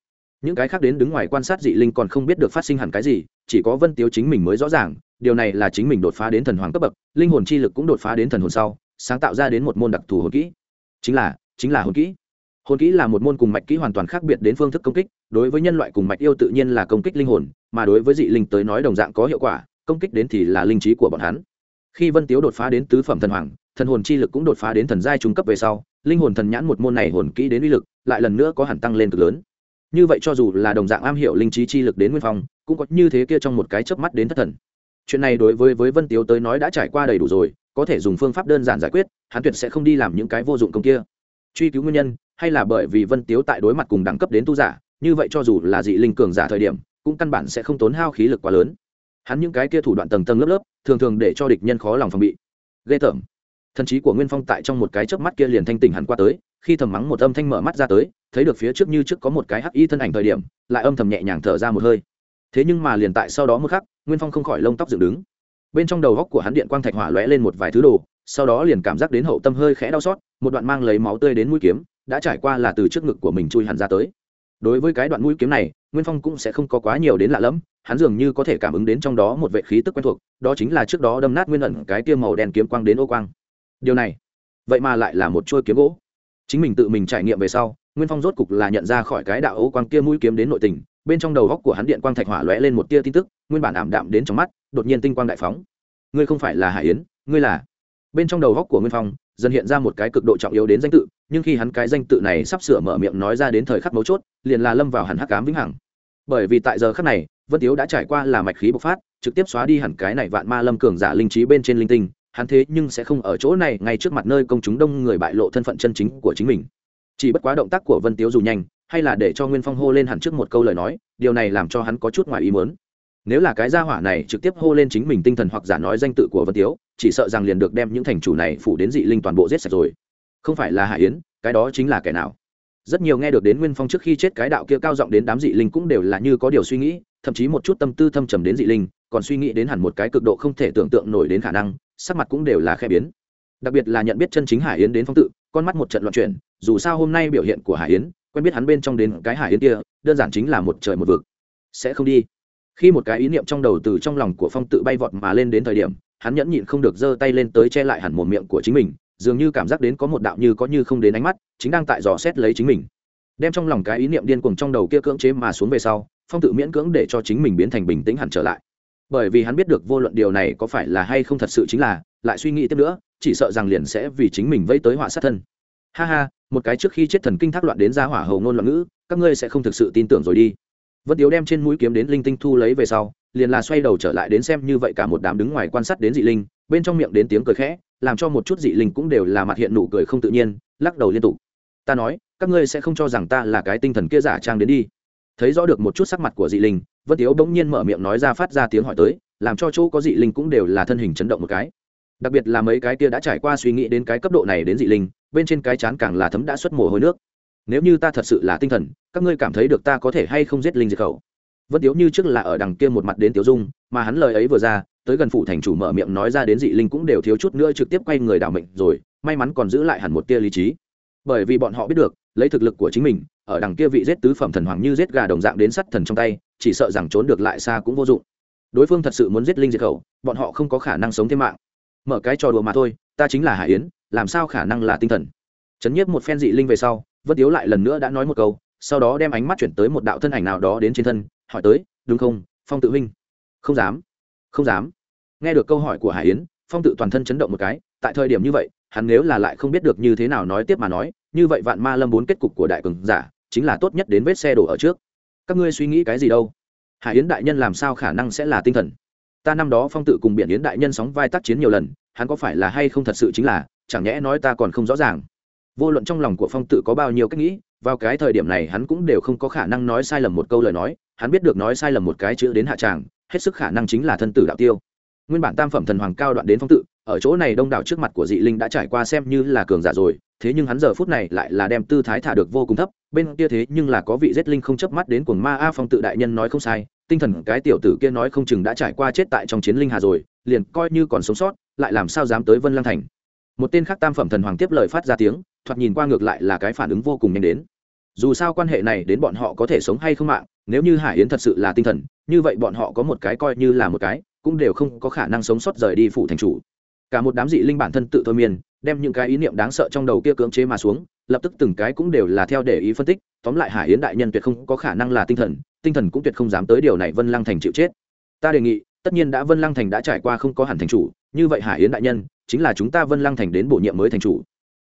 Những cái khác đến đứng ngoài quan sát dị linh còn không biết được phát sinh hẳn cái gì, chỉ có vân tiếu chính mình mới rõ ràng, điều này là chính mình đột phá đến thần hoàng cấp bậc, linh hồn chi lực cũng đột phá đến thần hồn sau, sáng tạo ra đến một môn đặc thù hồn kỹ. Chính là chính là hồn kỹ hồn kỹ là một môn cùng mạch kỹ hoàn toàn khác biệt đến phương thức công kích, đối với nhân loại cùng mạch yêu tự nhiên là công kích linh hồn, mà đối với dị linh tới nói đồng dạng có hiệu quả, công kích đến thì là linh trí của bọn hắn. Khi vân tiếu đột phá đến tứ phẩm thần hoàng, thần hồn chi lực cũng đột phá đến thần giai trung cấp về sau, linh hồn thần nhãn một môn này hồn kỹ đến uy lực lại lần nữa có hẳn tăng lên cực lớn. Như vậy cho dù là đồng dạng am hiểu linh trí chi lực đến nguyên phong, cũng có như thế kia trong một cái chớp mắt đến thất thần. Chuyện này đối với với vân tiếu tới nói đã trải qua đầy đủ rồi, có thể dùng phương pháp đơn giản giải quyết, hắn tuyệt sẽ không đi làm những cái vô dụng công kia. Truy cứu nguyên nhân hay là bởi vì vân tiếu tại đối mặt cùng đẳng cấp đến tu giả, như vậy cho dù là dị linh cường giả thời điểm, cũng căn bản sẽ không tốn hao khí lực quá lớn. Hắn những cái kia thủ đoạn tầng tầng lớp lớp, thường thường để cho địch nhân khó lòng phòng bị. Ghê tởm. Thần trí của nguyên phong tại trong một cái chớp mắt kia liền thanh tỉnh hẳn qua tới, khi thầm mắng một âm thanh mở mắt ra tới, thấy được phía trước như trước có một cái hắc y thân ảnh thời điểm, lại âm thầm nhẹ nhàng thở ra một hơi. Thế nhưng mà liền tại sau đó một khắc, nguyên phong không khỏi lông tóc dựng đứng. Bên trong đầu góc của hắn điện quang thạch hỏa lóe lên một vài thứ đồ, sau đó liền cảm giác đến hậu tâm hơi khẽ đau xót, một đoạn mang lấy máu tươi đến mũi kiếm đã trải qua là từ trước ngực của mình chui hẳn ra tới. Đối với cái đoạn mũi kiếm này, nguyên phong cũng sẽ không có quá nhiều đến lạ lẫm, hắn dường như có thể cảm ứng đến trong đó một vệ khí tức quen thuộc, đó chính là trước đó đâm nát nguyên ẩn cái tiêu màu đen kiếm quang đến ô quang. Điều này, vậy mà lại là một chuôi kiếm gỗ. Chính mình tự mình trải nghiệm về sau, nguyên phong rốt cục là nhận ra khỏi cái đạo ấu quang kia mũi kiếm đến nội tình, bên trong đầu góc của hắn điện quang thạch hỏa lóe lên một tia tin tức, nguyên bản ảm đạm đến trong mắt, đột nhiên tinh quang đại phóng. Ngươi không phải là hải yến, ngươi là. Bên trong đầu góc của nguyên phong, dần hiện ra một cái cực độ trọng yếu đến danh tự nhưng khi hắn cái danh tự này sắp sửa mở miệng nói ra đến thời khắc mấu chốt, liền là lâm vào hẳn hắc cám vĩnh hằng. Bởi vì tại giờ khắc này, vân tiếu đã trải qua là mạch khí bộc phát, trực tiếp xóa đi hẳn cái này vạn ma lâm cường giả linh trí bên trên linh tinh, hắn thế nhưng sẽ không ở chỗ này ngay trước mặt nơi công chúng đông người bại lộ thân phận chân chính của chính mình. Chỉ bất quá động tác của vân tiếu dù nhanh, hay là để cho nguyên phong hô lên hẳn trước một câu lời nói, điều này làm cho hắn có chút ngoài ý mớn nếu là cái gia hỏa này trực tiếp hô lên chính mình tinh thần hoặc giả nói danh tự của vân tiếu, chỉ sợ rằng liền được đem những thành chủ này phủ đến dị linh toàn bộ giết sạch rồi không phải là hải yến, cái đó chính là kẻ nào. Rất nhiều nghe được đến nguyên phong trước khi chết cái đạo kia cao giọng đến đám dị linh cũng đều là như có điều suy nghĩ, thậm chí một chút tâm tư thâm trầm đến dị linh, còn suy nghĩ đến hẳn một cái cực độ không thể tưởng tượng nổi đến khả năng, sắc mặt cũng đều là khe biến. Đặc biệt là nhận biết chân chính hải yến đến phong tự, con mắt một trận loạn chuyển, dù sao hôm nay biểu hiện của hải yến, quen biết hắn bên trong đến cái hải yến kia, đơn giản chính là một trời một vực. Sẽ không đi. Khi một cái ý niệm trong đầu từ trong lòng của phong tự bay vọt mà lên đến thời điểm, hắn nhẫn nhịn không được giơ tay lên tới che lại hẳn một miệng của chính mình dường như cảm giác đến có một đạo như có như không đến ánh mắt, chính đang tại dò xét lấy chính mình. Đem trong lòng cái ý niệm điên cuồng trong đầu kia cưỡng chế mà xuống về sau, phong tự miễn cưỡng để cho chính mình biến thành bình tĩnh hẳn trở lại. Bởi vì hắn biết được vô luận điều này có phải là hay không thật sự chính là, lại suy nghĩ tiếp nữa, chỉ sợ rằng liền sẽ vì chính mình vây tới họa sát thân. Ha ha, một cái trước khi chết thần kinh thác loạn đến ra hỏa hầu ngôn loạn ngữ, các ngươi sẽ không thực sự tin tưởng rồi đi. Vân tiếu đem trên mũi kiếm đến linh tinh thu lấy về sau, liền là xoay đầu trở lại đến xem như vậy cả một đám đứng ngoài quan sát đến dị linh, bên trong miệng đến tiếng cười khẽ làm cho một chút dị linh cũng đều là mặt hiện nụ cười không tự nhiên, lắc đầu liên tục. Ta nói, các ngươi sẽ không cho rằng ta là cái tinh thần kia giả trang đến đi. Thấy rõ được một chút sắc mặt của dị linh, vân tiếu bỗng nhiên mở miệng nói ra phát ra tiếng hỏi tới, làm cho chỗ có dị linh cũng đều là thân hình chấn động một cái. Đặc biệt là mấy cái kia đã trải qua suy nghĩ đến cái cấp độ này đến dị linh, bên trên cái chán càng là thấm đã xuất mồ hôi nước. Nếu như ta thật sự là tinh thần, các ngươi cảm thấy được ta có thể hay không giết linh diệt khẩu? Vân tiếu như trước là ở đằng kia một mặt đến tiểu dung, mà hắn lời ấy vừa ra tới gần phủ thành chủ mở miệng nói ra đến dị linh cũng đều thiếu chút nữa trực tiếp quay người đảo mệnh rồi, may mắn còn giữ lại hẳn một tia lý trí. Bởi vì bọn họ biết được, lấy thực lực của chính mình, ở đằng kia vị giết tứ phẩm thần hoàng như giết gà đồng dạng đến sắt thần trong tay, chỉ sợ rằng trốn được lại xa cũng vô dụng. Đối phương thật sự muốn giết linh diệt khẩu, bọn họ không có khả năng sống thêm mạng. Mở cái trò đùa mà thôi, ta chính là hải yến, làm sao khả năng là tinh thần? Chấn nhiếp một phen dị linh về sau, vân tiếu lại lần nữa đã nói một câu, sau đó đem ánh mắt chuyển tới một đạo thân ảnh nào đó đến trên thân, hỏi tới, đúng không, phong tự huynh? Không dám không dám. Nghe được câu hỏi của hải yến, phong tự toàn thân chấn động một cái, tại thời điểm như vậy, hắn nếu là lại không biết được như thế nào nói tiếp mà nói, như vậy vạn ma lâm bốn kết cục của đại cường giả, chính là tốt nhất đến vết xe đổ ở trước. Các ngươi suy nghĩ cái gì đâu? Hải yến đại nhân làm sao khả năng sẽ là tinh thần? Ta năm đó phong tự cùng biển yến đại nhân sóng vai tác chiến nhiều lần, hắn có phải là hay không thật sự chính là, chẳng nhẽ nói ta còn không rõ ràng? Vô luận trong lòng của phong tự có bao nhiêu cách nghĩ, vào cái thời điểm này hắn cũng đều không có khả năng nói sai lầm một câu lời nói, hắn biết được nói sai lầm một cái chữ đến hạ tràng hết sức khả năng chính là thân tử đạo tiêu. Nguyên bản tam phẩm thần hoàng cao đoạn đến phong tự, ở chỗ này đông đảo trước mặt của dị linh đã trải qua xem như là cường giả rồi, thế nhưng hắn giờ phút này lại là đem tư thái thả được vô cùng thấp, bên kia thế nhưng là có vị giết linh không chớp mắt đến cuồng ma a phong tự đại nhân nói không sai, tinh thần cái tiểu tử kia nói không chừng đã trải qua chết tại trong chiến linh hà rồi, liền coi như còn sống sót, lại làm sao dám tới vân lang thành. Một tên khác tam phẩm thần hoàng tiếp lời phát ra tiếng, thoạt nhìn qua ngược lại là cái phản ứng vô cùng nhanh đến dù sao quan hệ này đến bọn họ có thể sống hay không mạng, nếu như hải yến thật sự là tinh thần, như vậy bọn họ có một cái coi như là một cái, cũng đều không có khả năng sống sót rời đi phủ thành chủ. Cả một đám dị linh bản thân tự thôi miên, đem những cái ý niệm đáng sợ trong đầu kia cưỡng chế mà xuống, lập tức từng cái cũng đều là theo để ý phân tích, tóm lại hải yến đại nhân tuyệt không có khả năng là tinh thần tinh thần cũng tuyệt không dám tới điều này vân lăng thành chịu chết. Ta đề nghị, tất nhiên đã vân lăng thành đã trải qua không có hẳn thành chủ, như vậy hải yến đại nhân, chính là chúng ta vân lăng thành đến bổ nhiệm mới thành chủ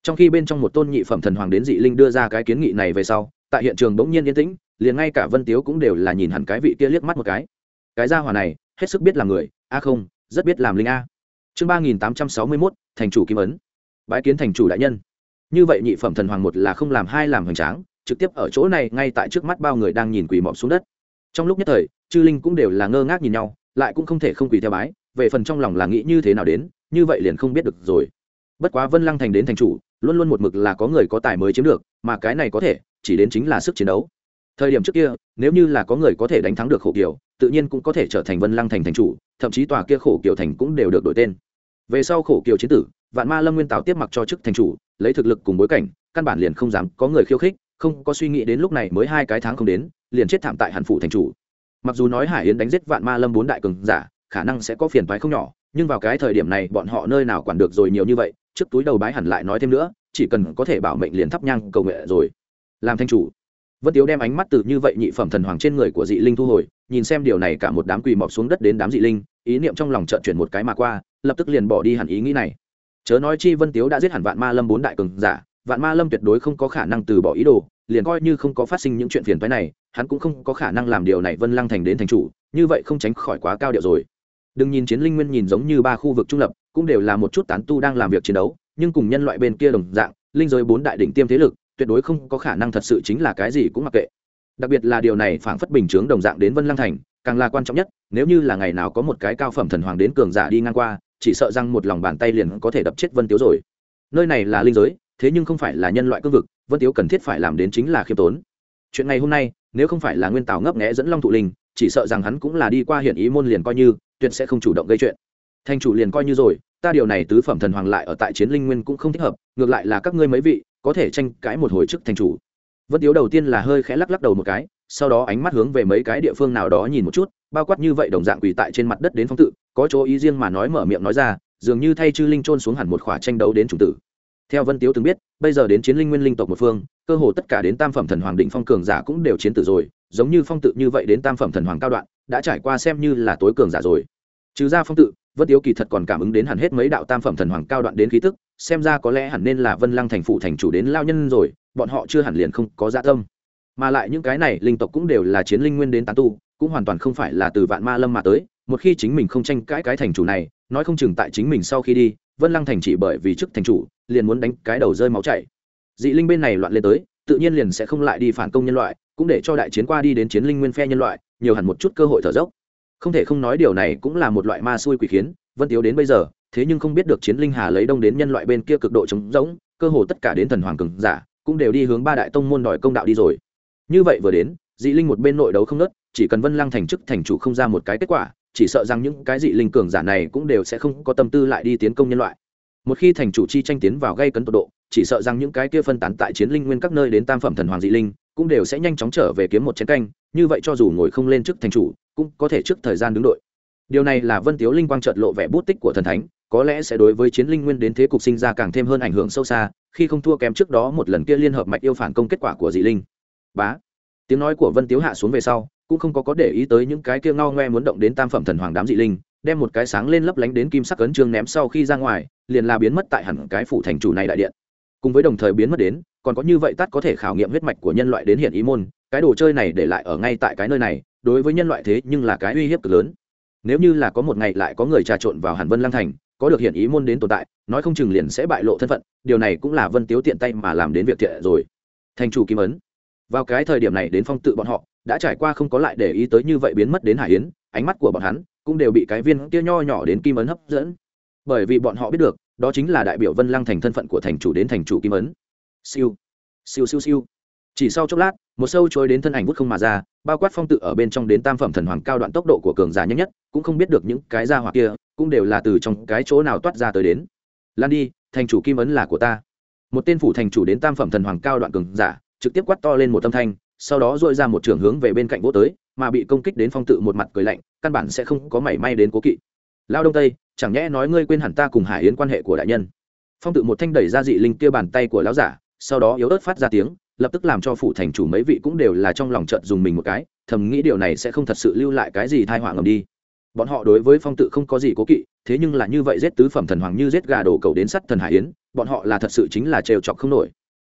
trong khi bên trong một tôn nhị phẩm thần hoàng đến dị linh đưa ra cái kiến nghị này về sau, tại hiện trường bỗng nhiên yên tĩnh, liền ngay cả vân tiếu cũng đều là nhìn hẳn cái vị kia liếc mắt một cái. Cái gia hỏa này, hết sức biết làm người, a không, rất biết làm linh a. Chương ba nghìn tám trăm sáu mươi mốt, thành chủ kim ấn. Bái kiến thành chủ đại nhân. Như vậy nhị phẩm thần hoàng một là không làm hai làm hoành tráng, trực tiếp ở chỗ này ngay tại trước mắt bao người đang nhìn quỳ mọp xuống đất. Trong lúc nhất thời, chư linh cũng đều là ngơ ngác nhìn nhau, lại cũng không thể không quỳ theo bái, về phần trong lòng là nghĩ như thế nào đến, như vậy liền không biết được rồi. Bất quá vân lăng thành đến thành chủ luôn luôn một mực là có người có tài mới chiếm được, mà cái này có thể, chỉ đến chính là sức chiến đấu. Thời điểm trước kia, nếu như là có người có thể đánh thắng được khổ kiều, tự nhiên cũng có thể trở thành vân lăng thành thành chủ, thậm chí tòa kia khổ kiều thành cũng đều được đổi tên. Về sau khổ kiều chiến tử, vạn ma lâm nguyên tào tiếp mặc cho chức thành chủ, lấy thực lực cùng bối cảnh, căn bản liền không dám có người khiêu khích, không có suy nghĩ đến lúc này mới hai cái tháng không đến, liền chết thảm tại hàn phủ thành chủ. Mặc dù nói hải yến đánh giết vạn ma lâm bốn đại cường giả, khả năng sẽ có phiền toái không nhỏ, nhưng vào cái thời điểm này bọn họ nơi nào quản được rồi nhiều như vậy trước túi đầu bái hẳn lại nói thêm nữa, chỉ cần có thể bảo mệnh liền thắp nhang cầu nguyện rồi. Làm thanh chủ. Vân tiếu đem ánh mắt từ như vậy nhị phẩm thần hoàng trên người của dị linh thu hồi, nhìn xem điều này cả một đám quỳ mọc xuống đất đến đám dị linh, ý niệm trong lòng trợn chuyển một cái mà qua, lập tức liền bỏ đi hẳn ý nghĩ này. Chớ nói chi vân tiếu đã giết hẳn vạn ma lâm bốn đại cường giả, vạn ma lâm tuyệt đối không có khả năng từ bỏ ý đồ, liền coi như không có phát sinh những chuyện phiền phái này, hắn cũng không có khả năng làm điều này vân lăng thành đến thành chủ, như vậy không tránh khỏi quá cao điệu rồi. Đừng nhìn chiến linh nguyên nhìn giống như ba khu vực trung lập cũng đều là một chút tán tu đang làm việc chiến đấu, nhưng cùng nhân loại bên kia đồng dạng, linh giới bốn đại đỉnh tiêm thế lực, tuyệt đối không có khả năng thật sự chính là cái gì cũng mặc kệ. Đặc biệt là điều này phảng phất bình chướng đồng dạng đến vân lang thành, càng là quan trọng nhất, nếu như là ngày nào có một cái cao phẩm thần hoàng đến cường giả đi ngang qua, chỉ sợ rằng một lòng bàn tay liền có thể đập chết vân tiếu rồi. Nơi này là linh giới, thế nhưng không phải là nhân loại cương vực, vân tiếu cần thiết phải làm đến chính là khiêm tốn. Chuyện ngày hôm nay, nếu không phải là nguyên tào ngấp nghẽ dẫn long thụ linh, chỉ sợ rằng hắn cũng là đi qua hiện ý môn liền coi như, tuyệt sẽ không chủ động gây chuyện. Thành chủ liền coi như rồi ta điều này tứ phẩm thần hoàng lại ở tại chiến linh nguyên cũng không thích hợp, ngược lại là các ngươi mấy vị, có thể tranh cãi một hồi trước thành chủ. Vân tiếu đầu tiên là hơi khẽ lắc lắc đầu một cái, sau đó ánh mắt hướng về mấy cái địa phương nào đó nhìn một chút, bao quát như vậy đồng dạng quỳ tại trên mặt đất đến phong tự, có chỗ ý riêng mà nói mở miệng nói ra, dường như thay chư linh trôn xuống hẳn một khỏa tranh đấu đến chủng tử. Theo vân tiếu từng biết, bây giờ đến chiến linh nguyên linh tộc một phương, cơ hồ tất cả đến tam phẩm thần hoàng định phong cường giả cũng đều chiến tử rồi, giống như phong tự như vậy đến tam phẩm thần hoàng cao đoạn, đã trải qua xem như là tối cường giả rồi. Trừ ra phong tự vân tiếu kỳ thật còn cảm ứng đến hẳn hết mấy đạo tam phẩm thần hoàng cao đoạn đến khí tức, xem ra có lẽ hẳn nên là vân lăng thành phụ thành chủ đến lao nhân rồi, bọn họ chưa hẳn liền không có dạ tâm. Mà lại những cái này, linh tộc cũng đều là chiến linh nguyên đến tán tu, cũng hoàn toàn không phải là từ vạn ma lâm mà tới, một khi chính mình không tranh cãi cái thành chủ này, nói không chừng tại chính mình sau khi đi, vân lăng thành chỉ bởi vì chức thành chủ, liền muốn đánh cái đầu rơi máu chảy. Dị linh bên này loạn lên tới, tự nhiên liền sẽ không lại đi phản công nhân loại, cũng để cho đại chiến qua đi đến chiến linh nguyên phe nhân loại, nhiều hẳn một chút cơ hội thở dốc không thể không nói điều này cũng là một loại ma xui quỷ khiến, vân tiếu đến bây giờ, thế nhưng không biết được chiến linh hà lấy đông đến nhân loại bên kia cực độ trống rỗng, cơ hồ tất cả đến thần hoàng cường giả, cũng đều đi hướng ba đại tông môn đòi công đạo đi rồi. Như vậy vừa đến, dị linh một bên nội đấu không nớt, chỉ cần vân lăng thành chức thành chủ không ra một cái kết quả, chỉ sợ rằng những cái dị linh cường giả này cũng đều sẽ không có tâm tư lại đi tiến công nhân loại. Một khi thành chủ chi tranh tiến vào gây cấn tột độ, chỉ sợ rằng những cái kia phân tán tại chiến linh nguyên các nơi đến tam phẩm thần hoàng dị linh, cũng đều sẽ nhanh chóng trở về kiếm một chiến canh như vậy cho dù ngồi không lên chức thành chủ, cũng có thể trước thời gian đứng đội. Điều này là vân tiếu linh quang trợt lộ vẻ bút tích của thần thánh, có lẽ sẽ đối với chiến linh nguyên đến thế cục sinh ra càng thêm hơn ảnh hưởng sâu xa, khi không thua kém trước đó một lần kia liên hợp mạch yêu phản công kết quả của dị linh. Bá. Tiếng nói của vân tiếu hạ xuống về sau, cũng không có có để ý tới những cái kia ngao ngoe muốn động đến tam phẩm thần hoàng đám dị linh, đem một cái sáng lên lấp lánh đến kim sắc ấn trương ném sau khi ra ngoài, liền là biến mất tại hẳn cái phủ thành chủ này đại điện cùng với đồng thời biến mất đến, còn có như vậy tắt có thể khảo nghiệm huyết mạch của nhân loại đến hiện ý môn, cái đồ chơi này để lại ở ngay tại cái nơi này, đối với nhân loại thế nhưng là cái uy hiếp cực lớn. Nếu như là có một ngày lại có người trà trộn vào hàn vân lang thành, có được hiện ý môn đến tồn tại, nói không chừng liền sẽ bại lộ thân phận, điều này cũng là vân tiếu tiện tay mà làm đến việc thiện rồi. Thành chủ kim ấn. Vào cái thời điểm này đến phong tự bọn họ, đã trải qua không có lại để ý tới như vậy biến mất đến hải yến, ánh mắt của bọn hắn cũng đều bị cái viên kia nho nhỏ đến kim ấn hấp dẫn. Bởi vì bọn họ biết được đó chính là đại biểu vân lăng thành thân phận của thành chủ đến thành chủ kim ấn. Siêu siêu siêu siêu. Chỉ sau chốc lát, một sâu trôi đến thân ảnh vút không mà ra, bao quát phong tự ở bên trong đến tam phẩm thần hoàng cao đoạn tốc độ của cường giả nhanh nhất, cũng không biết được những cái ra hoặc kia, cũng đều là từ trong cái chỗ nào toát ra tới đến. Lan đi, thành chủ kim ấn là của ta. Một tên phủ thành chủ đến tam phẩm thần hoàng cao đoạn cường giả, trực tiếp quát to lên một âm thanh, sau đó dội ra một trường hướng về bên cạnh vỗ tới, mà bị công kích đến phong tự một mặt cười lạnh, căn bản sẽ không có mảy may đến cố kỵ. Lao đông tây chẳng nhẽ nói ngươi quên hẳn ta cùng hải yến quan hệ của đại nhân. Phong tự một thanh đẩy ra dị linh kia bàn tay của lão giả, sau đó yếu ớt phát ra tiếng, lập tức làm cho phủ thành chủ mấy vị cũng đều là trong lòng trận dùng mình một cái, thầm nghĩ điều này sẽ không thật sự lưu lại cái gì thai họa ngầm đi. Bọn họ đối với phong tự không có gì cố kỵ, thế nhưng là như vậy giết tứ phẩm thần hoàng như giết gà đổ cầu đến sắt thần hải yến, bọn họ là thật sự chính là trêu chọc không nổi.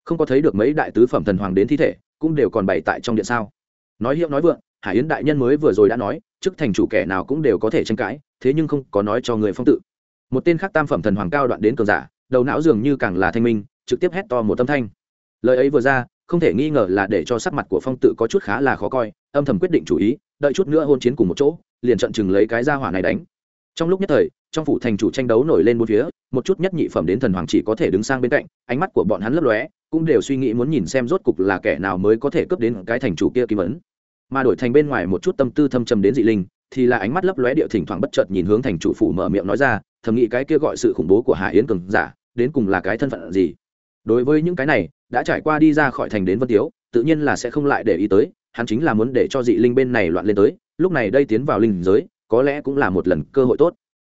Không có thấy được mấy đại tứ phẩm thần hoàng đến thi thể, cũng đều còn bày tại trong điện sao. Nói hiệu nói vượng hải yến đại nhân mới vừa rồi đã nói chức thành chủ kẻ nào cũng đều có thể tranh cãi, thế nhưng không có nói cho người phong tự. Một tên khác tam phẩm thần hoàng cao đoạn đến cường giả, đầu não dường như càng là thanh minh, trực tiếp hét to một âm thanh. Lời ấy vừa ra, không thể nghi ngờ là để cho sắc mặt của phong tự có chút khá là khó coi, âm thầm quyết định chủ ý, đợi chút nữa hôn chiến cùng một chỗ, liền trận chừng lấy cái ra hỏa này đánh. Trong lúc nhất thời, trong phủ thành chủ tranh đấu nổi lên bốn phía, một chút nhất nhị phẩm đến thần hoàng chỉ có thể đứng sang bên cạnh, ánh mắt của bọn hắn lấp lóe, cũng đều suy nghĩ muốn nhìn xem rốt cục là kẻ nào mới có thể cướp đến cái thành chủ kia kim ấn mà đổi thành bên ngoài một chút tâm tư thâm trầm đến dị linh, thì là ánh mắt lấp lóe địa thỉnh thoảng bất chợt nhìn hướng thành chủ phủ mở miệng nói ra, thầm nghĩ cái kia gọi sự khủng bố của hải yến cường giả, đến cùng là cái thân phận gì? Đối với những cái này, đã trải qua đi ra khỏi thành đến vân tiếu, tự nhiên là sẽ không lại để ý tới, hắn chính là muốn để cho dị linh bên này loạn lên tới, lúc này đây tiến vào linh giới, có lẽ cũng là một lần cơ hội tốt.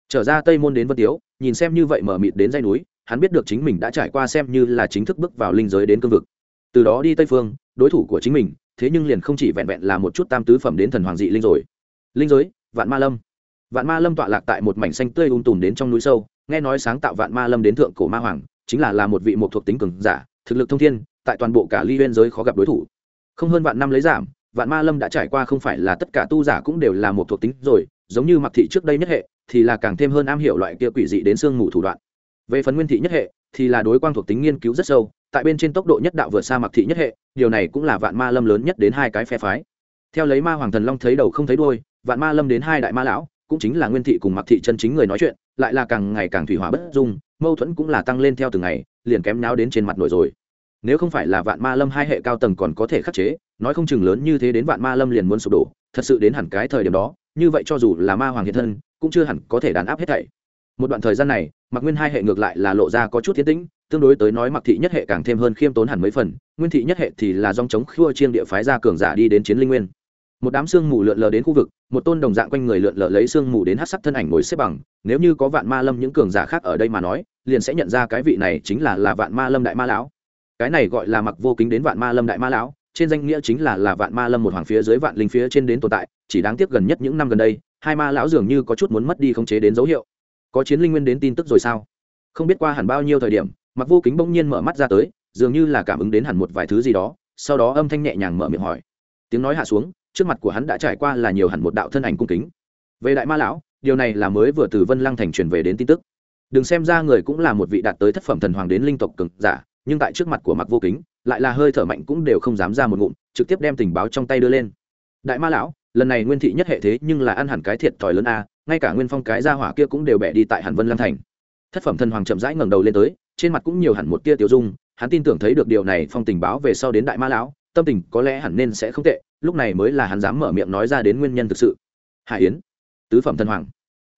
Trở ra tây môn đến vân tiếu, nhìn xem như vậy mở mịt đến dây núi, hắn biết được chính mình đã trải qua xem như là chính thức bước vào linh giới đến cương vực. Từ đó đi tây phương, đối thủ của chính mình thế nhưng liền không chỉ vẹn vẹn là một chút tam tứ phẩm đến thần hoàng dị linh rồi. Linh giới, vạn ma lâm. Vạn ma lâm tọa lạc tại một mảnh xanh tươi um tùm đến trong núi sâu, nghe nói sáng tạo vạn ma lâm đến thượng cổ ma hoàng, chính là là một vị một thuộc tính cường giả, thực lực thông thiên, tại toàn bộ cả ly biên giới khó gặp đối thủ. Không hơn vạn năm lấy giảm, vạn ma lâm đã trải qua không phải là tất cả tu giả cũng đều là một thuộc tính rồi, giống như mặc thị trước đây nhất hệ, thì là càng thêm hơn am hiểu loại kia quỷ dị đến xương mù thủ đoạn về phần nguyên thị nhất hệ, thì là đối quang thuộc tính nghiên cứu rất sâu, tại bên trên tốc độ nhất đạo vượt xa mặc thị nhất hệ, điều này cũng là vạn ma lâm lớn nhất đến hai cái phe phái. Theo lấy ma hoàng thần long thấy đầu không thấy đôi vạn ma lâm đến hai đại ma lão, cũng chính là nguyên thị cùng mặc thị chân chính người nói chuyện, lại là càng ngày càng thủy hỏa bất dung, mâu thuẫn cũng là tăng lên theo từng ngày, liền kém náo đến trên mặt nổi rồi. Nếu không phải là vạn ma lâm hai hệ cao tầng còn có thể khắc chế, nói không chừng lớn như thế đến vạn ma lâm liền muốn sụp đổ, thật sự đến hẳn cái thời điểm đó, như vậy cho dù là ma hoàng hiện thân, cũng chưa hẳn có thể đàn áp hết thảy một đoạn thời gian này mặc nguyên hai hệ ngược lại là lộ ra có chút thiên tĩnh, tương đối tới nói mặc thị nhất hệ càng thêm hơn khiêm tốn hẳn mấy phần, nguyên thị nhất hệ thì là dòng chống khua chiên địa phái ra cường giả đi đến chiến linh nguyên. Một đám xương mù lượn lờ đến khu vực, một tôn đồng dạng quanh người lượn lờ lấy xương mù đến hát sắc thân ảnh ngồi xếp bằng, nếu như có vạn ma lâm những cường giả khác ở đây mà nói, liền sẽ nhận ra cái vị này chính là là vạn ma lâm đại ma lão. Cái này gọi là mặc vô kính đến vạn ma lâm đại ma lão, trên danh nghĩa chính là là vạn ma lâm một hoàng phía dưới vạn linh phía trên đến tồn tại, chỉ đáng tiếc gần nhất những năm gần đây, hai ma lão dường như có chút muốn mất đi khống chế đến dấu hiệu có chiến linh nguyên đến tin tức rồi sao? Không biết qua hẳn bao nhiêu thời điểm mặc vô kính bỗng nhiên mở mắt ra tới, dường như là cảm ứng đến hẳn một vài thứ gì đó, sau đó âm thanh nhẹ nhàng mở miệng hỏi. Tiếng nói hạ xuống, trước mặt của hắn đã trải qua là nhiều hẳn một đạo thân ảnh cung kính. Về đại ma lão, điều này là mới vừa từ vân lăng thành truyền về đến tin tức. Đừng xem ra người cũng là một vị đạt tới thất phẩm thần hoàng đến linh tộc cực giả, nhưng tại trước mặt của mặc vô kính, lại là hơi thở mạnh cũng đều không dám ra một ngụm, trực tiếp đem tình báo trong tay đưa lên. Đại ma lão, lần này nguyên thị nhất hệ thế nhưng là ăn hẳn cái thiệt thòi lớn a ngay cả nguyên phong cái gia hỏa kia cũng đều bẻ đi tại hàn vân lăng thành. Thất phẩm thần hoàng chậm rãi ngẩng đầu lên tới, trên mặt cũng nhiều hẳn một tia tiêu dung, hắn tin tưởng thấy được điều này, phong tình báo về sau đến đại ma lão, tâm tình có lẽ hẳn nên sẽ không tệ, lúc này mới là hắn dám mở miệng nói ra đến nguyên nhân thực sự. Hải yến, tứ phẩm thần hoàng,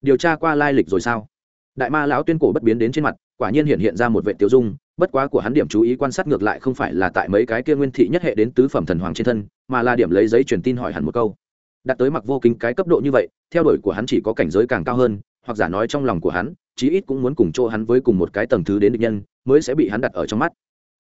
điều tra qua lai lịch rồi sao? Đại ma lão tuyên cổ bất biến đến trên mặt, quả nhiên hiện hiện ra một vệ tiêu dung, bất quá của hắn điểm chú ý quan sát ngược lại không phải là tại mấy cái kia nguyên thị nhất hệ đến tứ phẩm thần hoàng trên thân, mà là điểm lấy giấy truyền tin hỏi hẳn một câu đặt tới mặc vô kính cái cấp độ như vậy, theo đuổi của hắn chỉ có cảnh giới càng cao hơn, hoặc giả nói trong lòng của hắn, chí ít cũng muốn cùng chỗ hắn với cùng một cái tầng thứ đến địch nhân, mới sẽ bị hắn đặt ở trong mắt.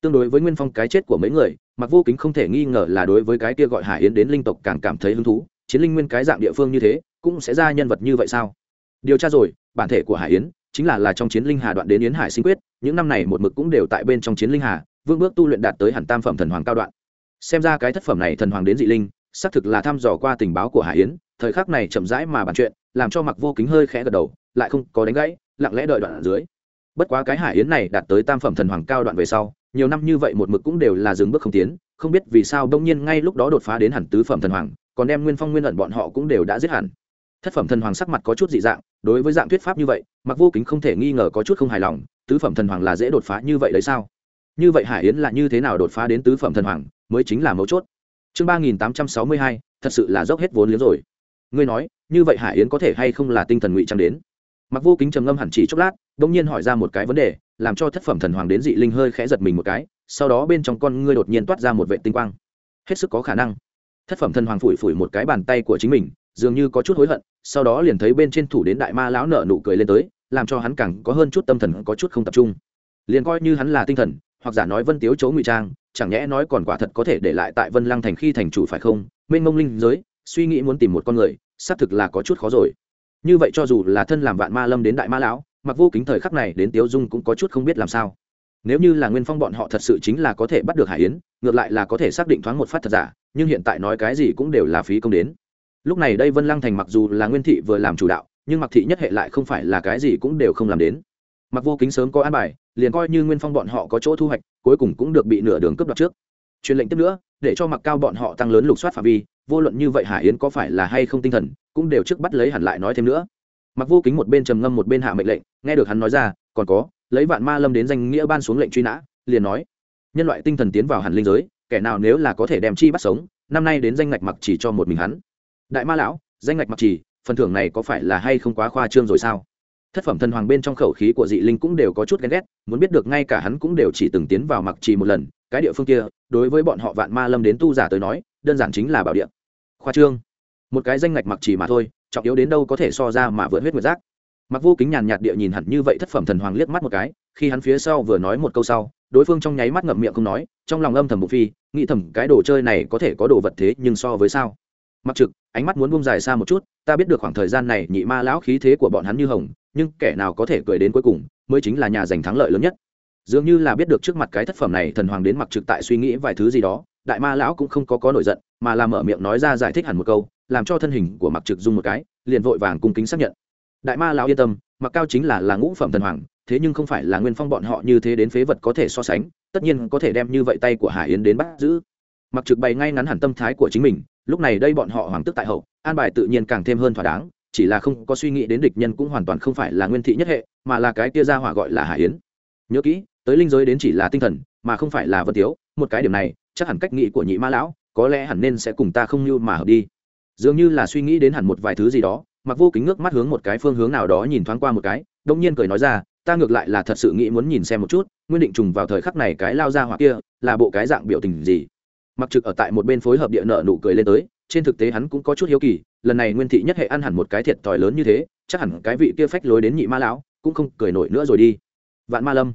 Tương đối với nguyên phong cái chết của mấy người, mặc vô kính không thể nghi ngờ là đối với cái kia gọi hải yến đến linh tộc càng cảm thấy hứng thú, chiến linh nguyên cái dạng địa phương như thế, cũng sẽ ra nhân vật như vậy sao? Điều tra rồi, bản thể của hải yến chính là là trong chiến linh hà đoạn đến yến hải sinh quyết, những năm này một mực cũng đều tại bên trong chiến linh hà, vương bước tu luyện đạt tới hẳn tam phẩm thần hoàng cao đoạn. Xem ra cái thất phẩm này thần hoàng đến dị linh xác thực là thăm dò qua tình báo của hải yến, thời khắc này chậm rãi mà bàn chuyện, làm cho mặc vô kính hơi khẽ gật đầu, lại không có đánh gãy, lặng lẽ đợi đoạn ở dưới. Bất quá cái hải yến này đạt tới tam phẩm thần hoàng cao đoạn về sau, nhiều năm như vậy một mực cũng đều là dừng bước không tiến, không biết vì sao đông nhiên ngay lúc đó đột phá đến hẳn tứ phẩm thần hoàng, còn đem nguyên phong nguyên ẩn bọn họ cũng đều đã giết hẳn. Thất phẩm thần hoàng sắc mặt có chút dị dạng, đối với dạng thuyết pháp như vậy mặc vô kính không thể nghi ngờ có chút không hài lòng, tứ phẩm thần hoàng là dễ đột phá như vậy đấy sao? Như vậy hải yến là như thế nào đột phá đến tứ phẩm thần hoàng, mới chính là mấu chốt? Chương ba nghìn tám trăm sáu mươi hai, thật sự là dốc hết vốn liếng rồi. Ngươi nói, như vậy hải yến có thể hay không là tinh thần ngụy trang đến? Mặc vô kính trầm ngâm hẳn chỉ chốc lát đ ỗ n g nhiên hỏi ra một cái vấn đề, làm cho thất phẩm thần hoàng đến dị linh hơi khẽ giật mình một cái, sau đó bên trong con ngươi đột nhiên toát ra một vệ tinh quang. Hết sức có khả năng. Thất phẩm thần hoàng phủi phủi một cái bàn tay của chính mình, dường như có chút hối hận, sau đó liền thấy bên trên thủ đến đại ma lão nợ nụ cười lên tới, làm cho hắn càng có hơn chút tâm thần có chút không tập trung. Liền coi như hắn là tinh thần hoặc giả nói vân tiếu chỗ ngụy trang, chẳng nhẽ nói còn quả thật có thể để lại tại vân lăng thành khi thành chủ phải không? Mênh mông linh giới, suy nghĩ muốn tìm một con người, xác thực là có chút khó rồi. Như vậy cho dù là thân làm vạn ma lâm đến đại ma lão, mặc vô kính thời khắc này đến tiếu dung cũng có chút không biết làm sao. Nếu như là nguyên phong bọn họ thật sự chính là có thể bắt được hải yến, ngược lại là có thể xác định thoáng một phát thật giả, nhưng hiện tại nói cái gì cũng đều là phí công đến. Lúc này đây vân lăng thành mặc dù là nguyên thị vừa làm chủ đạo, nhưng mặc thị nhất hệ lại không phải là cái gì cũng đều không làm đến mặc vô kính sớm có an bài, liền coi như nguyên phong bọn họ có chỗ thu hoạch, cuối cùng cũng được bị nửa đường cướp đoạt trước. Truyền lệnh tiếp nữa, để cho mặc cao bọn họ tăng lớn lục soát phạm vi, vô luận như vậy hải yến có phải là hay không tinh thần, cũng đều trước bắt lấy hẳn lại nói thêm nữa. Mặc vô kính một bên trầm ngâm một bên hạ mệnh lệnh, nghe được hắn nói ra, còn có, lấy vạn ma lâm đến danh nghĩa ban xuống lệnh truy nã, liền nói, nhân loại tinh thần tiến vào hẳn linh giới, kẻ nào nếu là có thể đem chi bắt sống, năm nay đến danh ngạch mặc chỉ cho một mình hắn. Đại ma lão, danh ngạch mặc chỉ, phần thưởng này có phải là hay không quá khoa trương rồi sao? Thất phẩm thần hoàng bên trong khẩu khí của dị linh cũng đều có chút ghen ghét, muốn biết được ngay cả hắn cũng đều chỉ từng tiến vào mặc trì một lần, cái địa phương kia, đối với bọn họ vạn ma lâm đến tu giả tới nói, đơn giản chính là bảo địa. Khoa trương. Một cái danh ngạch mặc trì mà thôi, trọng yếu đến đâu có thể so ra mà vượt huyết nguyệt giác. Mặc vô kính nhàn nhạt địa nhìn hẳn như vậy thất phẩm thần hoàng liếc mắt một cái, khi hắn phía sau vừa nói một câu sau, đối phương trong nháy mắt ngậm miệng không nói, trong lòng âm thầm bụng phi, nghĩ thầm cái đồ chơi này có thể có đồ vật thế nhưng so với sao? Mặc trực, ánh mắt muốn bung dài xa một chút, ta biết được khoảng thời gian này nhị ma lão khí thế của bọn hắn như hồng nhưng kẻ nào có thể cười đến cuối cùng mới chính là nhà giành thắng lợi lớn nhất. Dường như là biết được trước mặt cái thất phẩm này thần hoàng đến mặc trực tại suy nghĩ vài thứ gì đó, đại ma lão cũng không có có nổi giận, mà làm mở miệng nói ra giải thích hẳn một câu, làm cho thân hình của mặc trực dung một cái, liền vội vàng cung kính xác nhận. Đại ma lão yên tâm, mặc cao chính là là ngũ phẩm thần hoàng, thế nhưng không phải là nguyên phong bọn họ như thế đến phế vật có thể so sánh, tất nhiên có thể đem như vậy tay của hải yến đến bắt giữ. Mặc trực bày ngay ngắn hẳn tâm thái của chính mình, lúc này đây bọn họ hoàng tức tại hậu, an bài tự nhiên càng thêm hơn thỏa đáng chỉ là không có suy nghĩ đến địch nhân cũng hoàn toàn không phải là nguyên thị nhất hệ, mà là cái kia ra hỏa gọi là hải yến nhớ kỹ, tới linh giới đến chỉ là tinh thần, mà không phải là vật thiếu, một cái điểm này, chắc hẳn cách nghĩ của nhị ma lão, có lẽ hẳn nên sẽ cùng ta không như mà hợp đi. Dường như là suy nghĩ đến hẳn một vài thứ gì đó mặc vô kính ngước mắt hướng một cái phương hướng nào đó nhìn thoáng qua một cái, đông nhiên cười nói ra, ta ngược lại là thật sự nghĩ muốn nhìn xem một chút, nguyên định trùng vào thời khắc này cái lao ra hoặc kia là bộ cái dạng biểu tình gì. Mặc trực ở tại một bên phối hợp địa nợ nụ cười lên tới trên thực tế hắn cũng có chút hiếu kỳ, lần này nguyên thị nhất hệ ăn hẳn một cái thiệt thòi lớn như thế, chắc hẳn cái vị kia phách lối đến nhị ma lão cũng không cười nổi nữa rồi đi. Vạn ma lâm.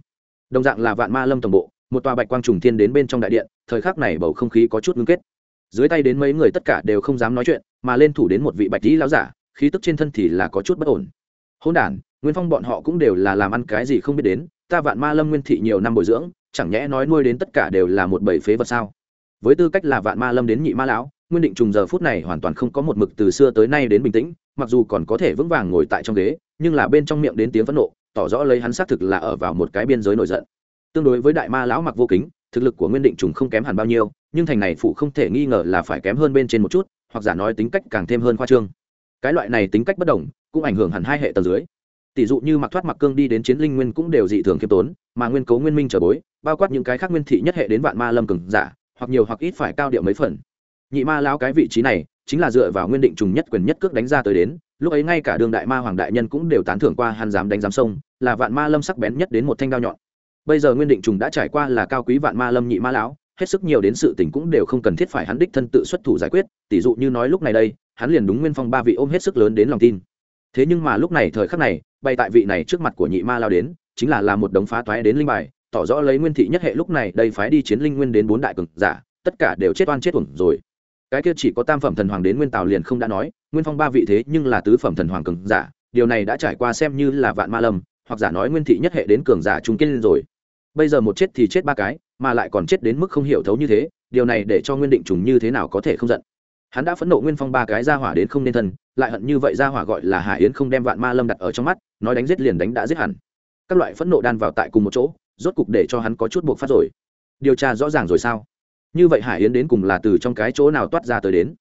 Đồng dạng là vạn ma lâm tổng bộ, một tòa bạch quang trùng thiên đến bên trong đại điện, thời khắc này bầu không khí có chút ngưng kết. Dưới tay đến mấy người tất cả đều không dám nói chuyện, mà lên thủ đến một vị bạch dĩ lão giả, khí tức trên thân thì là có chút bất ổn. Hôn đản, nguyên phong bọn họ cũng đều là làm ăn cái gì không biết đến, ta vạn ma lâm nguyên thị nhiều năm bồi dưỡng, chẳng nhẽ nói nuôi đến tất cả đều là một bầy phế vật sao? Với tư cách là vạn ma lâm đến nhị ma lão nguyên định trùng giờ phút này hoàn toàn không có một mực từ xưa tới nay đến bình tĩnh, mặc dù còn có thể vững vàng ngồi tại trong ghế, nhưng là bên trong miệng đến tiếng phẫn nộ, tỏ rõ lấy hắn xác thực là ở vào một cái biên giới nổi giận. Tương đối với đại ma lão mặc vô kính, thực lực của nguyên định trùng không kém hẳn bao nhiêu, nhưng thành này phụ không thể nghi ngờ là phải kém hơn bên trên một chút, hoặc giả nói tính cách càng thêm hơn khoa trương. Cái loại này tính cách bất đồng, cũng ảnh hưởng hẳn hai hệ tầng dưới. Tỷ dụ như mặc thoát mặc cương đi đến chiến linh nguyên cũng đều dị thường khiêm tốn, mà nguyên cấu nguyên minh trở bối, bao quát những cái khác nguyên thị nhất hệ đến vạn ma lâm cường giả, hoặc nhiều hoặc ít phải cao điệu mấy phần nhị ma Lão cái vị trí này chính là dựa vào nguyên định trùng nhất quyền nhất cước đánh ra tới đến, lúc ấy ngay cả đường đại ma hoàng đại nhân cũng đều tán thưởng qua hắn dám đánh giám sông là vạn ma lâm sắc bén nhất đến một thanh đao nhọn. Bây giờ nguyên định trùng đã trải qua là cao quý vạn ma lâm nhị ma lão, hết sức nhiều đến sự tình cũng đều không cần thiết phải hắn đích thân tự xuất thủ giải quyết tỷ dụ như nói lúc này đây, hắn liền đúng nguyên phong ba vị ôm hết sức lớn đến lòng tin. Thế nhưng mà lúc này thời khắc này bay tại vị này trước mặt của nhị ma lao đến, chính là là một đống phá toái đến linh bài, tỏ rõ lấy nguyên thị nhất hệ lúc này đây phái đi chiến linh nguyên đến bốn đại cường giả, tất cả đều chết oan chết uổng rồi cái kia chỉ có tam phẩm thần hoàng đến nguyên tào liền không đã nói, nguyên phong ba vị thế nhưng là tứ phẩm thần hoàng cường giả, điều này đã trải qua xem như là vạn ma lâm, hoặc giả nói nguyên thị nhất hệ đến cường giả trung kiên rồi. Bây giờ một chết thì chết ba cái, mà lại còn chết đến mức không hiểu thấu như thế, điều này để cho nguyên định trùng như thế nào có thể không giận. Hắn đã phẫn nộ nguyên phong ba cái ra hỏa đến không nên thân, lại hận như vậy ra hỏa gọi là hà yến không đem vạn ma lâm đặt ở trong mắt, nói đánh giết liền đánh đã giết hẳn. Các loại phẫn nộ đan vào tại cùng một chỗ, rốt cục để cho hắn có chút buộc phát rồi. Điều tra rõ ràng rồi sao? Như vậy hải yến đến cùng là từ trong cái chỗ nào toát ra tới đến?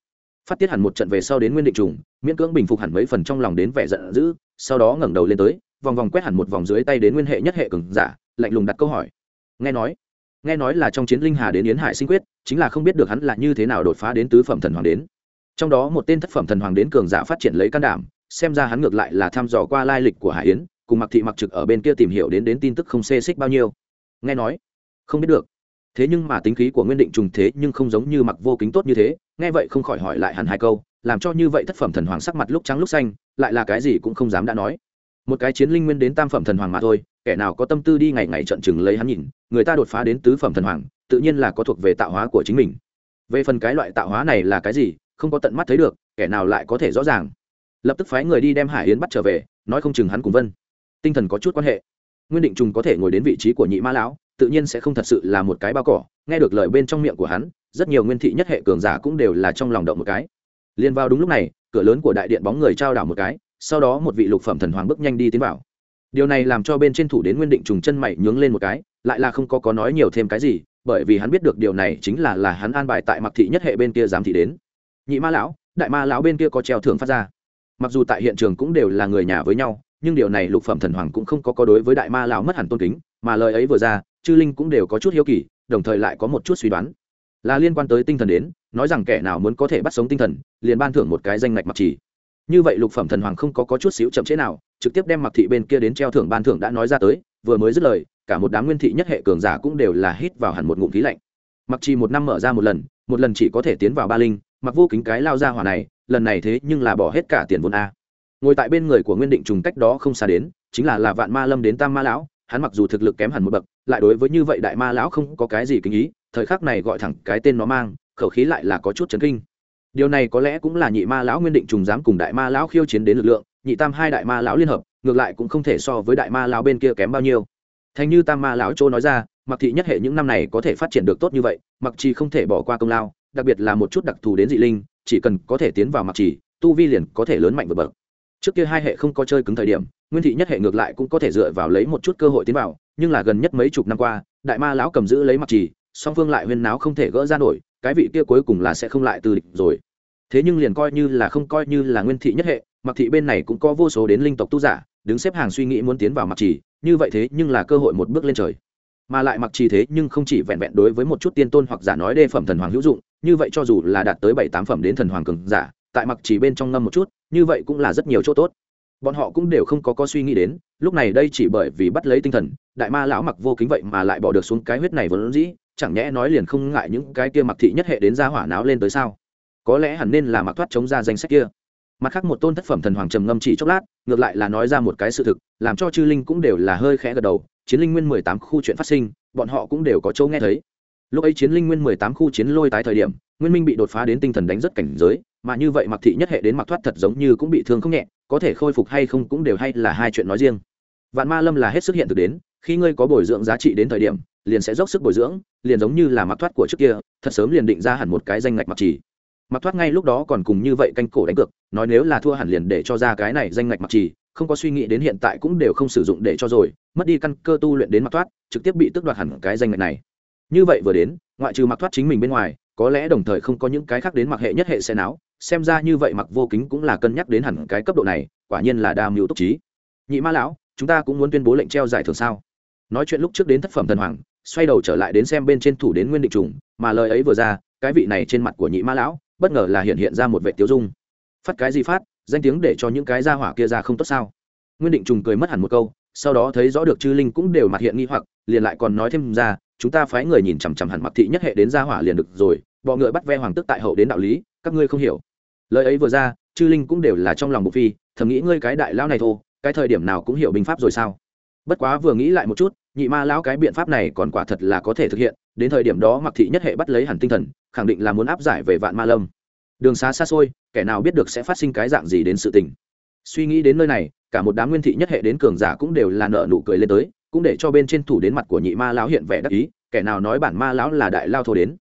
Phát tiết hẳn một trận về sau đến nguyên định trùng, miễn cưỡng bình phục hẳn mấy phần trong lòng đến vẻ giận dữ, sau đó ngẩng đầu lên tới, vòng vòng quét hẳn một vòng dưới tay đến nguyên hệ nhất hệ cường giả, lạnh lùng đặt câu hỏi. Nghe nói nghe nói là trong chiến linh hà đến yến hải sinh quyết, chính là không biết được hắn là như thế nào đột phá đến tứ phẩm thần hoàng đến. Trong đó một tên thất phẩm thần hoàng đến cường giả phát triển lấy can đảm, xem ra hắn ngược lại là thăm dò qua lai lịch của hải yến, cùng mặc thị mặc trực ở bên kia tìm hiểu đến đến tin tức không xê xích bao nhiêu. Nghe nói, không biết được thế nhưng mà tính khí của nguyên định trùng thế nhưng không giống như mặc vô kính tốt như thế, nghe vậy không khỏi hỏi lại hẳn hai câu, làm cho như vậy thất phẩm thần hoàng sắc mặt lúc trắng lúc xanh, lại là cái gì cũng không dám đã nói. Một cái chiến linh nguyên đến tam phẩm thần hoàng mà thôi, kẻ nào có tâm tư đi ngày ngày trận chừng lấy hắn nhìn, người ta đột phá đến tứ phẩm thần hoàng, tự nhiên là có thuộc về tạo hóa của chính mình. Về phần cái loại tạo hóa này là cái gì, không có tận mắt thấy được, kẻ nào lại có thể rõ ràng. Lập tức phái người đi đem hải yến bắt trở về, nói không chừng hắn cùng vân. Tinh thần có chút quan hệ. Nguyên định trùng có thể ngồi đến vị trí của nhị ma lão tự nhiên sẽ không thật sự là một cái bao cỏ. Nghe được lời bên trong miệng của hắn, rất nhiều nguyên thị nhất hệ cường giả cũng đều là trong lòng động một cái. Liền vào đúng lúc này, cửa lớn của đại điện bóng người trao đảo một cái, sau đó một vị lục phẩm thần hoàng bước nhanh đi tiến vào. Điều này làm cho bên trên thủ đến nguyên định trùng chân mày nhướng lên một cái, lại là không có có nói nhiều thêm cái gì, bởi vì hắn biết được điều này chính là là hắn an bài tại mặc thị nhất hệ bên kia giám thị đến. Nhị ma lão, đại ma lão bên kia có treo thưởng phát ra. Mặc dù tại hiện trường cũng đều là người nhà với nhau, nhưng điều này lục phẩm thần hoàng cũng không có có đối với đại ma lão mất hẳn tôn kính, mà lời ấy vừa ra chư linh cũng đều có chút hiếu kỳ đồng thời lại có một chút suy đoán. Là liên quan tới tinh thần đến nói rằng kẻ nào muốn có thể bắt sống tinh thần liền ban thưởng một cái danh ngạch mặc chỉ như vậy lục phẩm thần hoàng không có, có chút xíu chậm chế nào trực tiếp đem mặc thị bên kia đến treo thưởng ban thưởng đã nói ra tới vừa mới dứt lời cả một đám nguyên thị nhất hệ cường giả cũng đều là hít vào hẳn một ngụm khí lạnh. Mặc chỉ một năm mở ra một lần một lần chỉ có thể tiến vào ba linh mặc vô kính cái lao ra hỏa này lần này thế nhưng là bỏ hết cả tiền vốn a. Ngồi tại bên người của nguyên định trùng cách đó không xa đến chính là là vạn ma lâm đến tam ma lão hắn mặc dù thực lực kém hẳn một bậc lại đối với như vậy đại ma lão không có cái gì kinh ý thời khắc này gọi thẳng cái tên nó mang khẩu khí lại là có chút chấn kinh. Điều này có lẽ cũng là nhị ma lão nguyên định trùng dám cùng đại ma lão khiêu chiến đến lực lượng nhị tam hai đại ma lão liên hợp ngược lại cũng không thể so với đại ma lão bên kia kém bao nhiêu. Thành như tam ma lão châu nói ra mặc thị nhất hệ những năm này có thể phát triển được tốt như vậy mặc chi không thể bỏ qua công lao đặc biệt là một chút đặc thù đến dị linh chỉ cần có thể tiến vào mặc chỉ, tu vi liền có thể lớn mạnh vượt bậc. Trước kia hai hệ không có chơi cứng thời điểm nguyên thị nhất hệ ngược lại cũng có thể dựa vào lấy một chút cơ hội tiến vào, nhưng là gần nhất mấy chục năm qua, đại ma lão cầm giữ lấy mặc trì, song phương lại huyên náo không thể gỡ ra nổi, cái vị kia cuối cùng là sẽ không lại từ địch rồi. Thế nhưng liền coi như là không coi như là nguyên thị nhất hệ, mặc thị bên này cũng có vô số đến linh tộc tu giả, đứng xếp hàng suy nghĩ muốn tiến vào mặc trì, như vậy thế nhưng là cơ hội một bước lên trời. Mà lại mặc trì thế nhưng không chỉ vẹn vẹn đối với một chút tiên tôn hoặc giả nói đê phẩm thần hoàng hữu dụng, như vậy cho dù là đạt tới bảy tám phẩm đến thần hoàng cường giả, tại mặc trì bên trong ngâm một chút, như vậy cũng là rất nhiều chỗ tốt bọn họ cũng đều không có có suy nghĩ đến, lúc này đây chỉ bởi vì bắt lấy tinh thần, đại ma lão mặc vô kính vậy mà lại bỏ được xuống cái huyết này vốn dĩ, chẳng nhẽ nói liền không ngại những cái kia mặc thị nhất hệ đến ra hỏa náo lên tới sao? Có lẽ hẳn nên là mặc thoát chống ra danh sách kia. Mặt khác một tôn thất phẩm thần hoàng trầm ngâm chỉ chốc lát, ngược lại là nói ra một cái sự thực, làm cho chư linh cũng đều là hơi khẽ gật đầu, chiến linh nguyên mười tám khu chuyện phát sinh, bọn họ cũng đều có chỗ nghe thấy. Lúc ấy chiến linh nguyên mười tám khu chiến lôi tái thời điểm, nguyên minh bị đột phá đến tinh thần đánh rất cảnh giới, mà như vậy mặc thị nhất hệ đến mặc thoát thật giống như cũng bị thương không nhẹ có thể khôi phục hay không cũng đều hay là hai chuyện nói riêng. Vạn ma lâm là hết sức hiện thực đến, khi ngươi có bồi dưỡng giá trị đến thời điểm, liền sẽ dốc sức bồi dưỡng, liền giống như là mặc thoát của trước kia, thật sớm liền định ra hẳn một cái danh ngạch mặc chỉ mặc thoát ngay lúc đó còn cùng như vậy canh cổ đánh cược, nói nếu là thua hẳn liền để cho ra cái này danh ngạch mặc chỉ không có suy nghĩ đến hiện tại cũng đều không sử dụng để cho rồi, mất đi căn cơ tu luyện đến mặc thoát, trực tiếp bị tước đoạt hẳn cái danh ngạch này. Như vậy vừa đến, ngoại trừ mặc thoát chính mình bên ngoài, có lẽ đồng thời không có những cái khác đến mặc hệ nhất hệ xe não xem ra như vậy mặc vô kính cũng là cân nhắc đến hẳn cái cấp độ này, quả nhiên là đa mưu túc trí. Nhị ma lão, chúng ta cũng muốn tuyên bố lệnh treo giải thưởng sao? Nói chuyện lúc trước đến thất phẩm thần hoàng, xoay đầu trở lại đến xem bên trên thủ đến nguyên định trùng, mà lời ấy vừa ra, cái vị này trên mặt của nhị ma lão, bất ngờ là hiện hiện ra một vệ tiêu dung. Phát cái gì phát, danh tiếng để cho những cái ra hỏa kia ra không tốt sao? Nguyên định trùng cười mất hẳn một câu, sau đó thấy rõ được chư linh cũng đều mặt hiện nghi hoặc, liền lại còn nói thêm ra, chúng ta phái người nhìn chằm chằm hẳn mặc thị nhất hệ đến ra hỏa liền được rồi, bọ ngựa bắt ve hoàng tức tại hậu đến đạo lý, các ngươi không hiểu lời ấy vừa ra, chư linh cũng đều là trong lòng bộ phi, thầm nghĩ ngươi cái đại lão này thô, cái thời điểm nào cũng hiểu binh pháp rồi sao? Bất quá vừa nghĩ lại một chút, nhị ma lão cái biện pháp này còn quả thật là có thể thực hiện, đến thời điểm đó mặc thị nhất hệ bắt lấy hẳn tinh thần, khẳng định là muốn áp giải về vạn ma lâm. Đường xá xa xôi, kẻ nào biết được sẽ phát sinh cái dạng gì đến sự tình. Suy nghĩ đến nơi này, cả một đám nguyên thị nhất hệ đến cường giả cũng đều là nợ nụ cười lên tới, cũng để cho bên trên thủ đến mặt của nhị ma lão hiện vẻ đắc ý, kẻ nào nói bản ma lão là đại lao thô đến.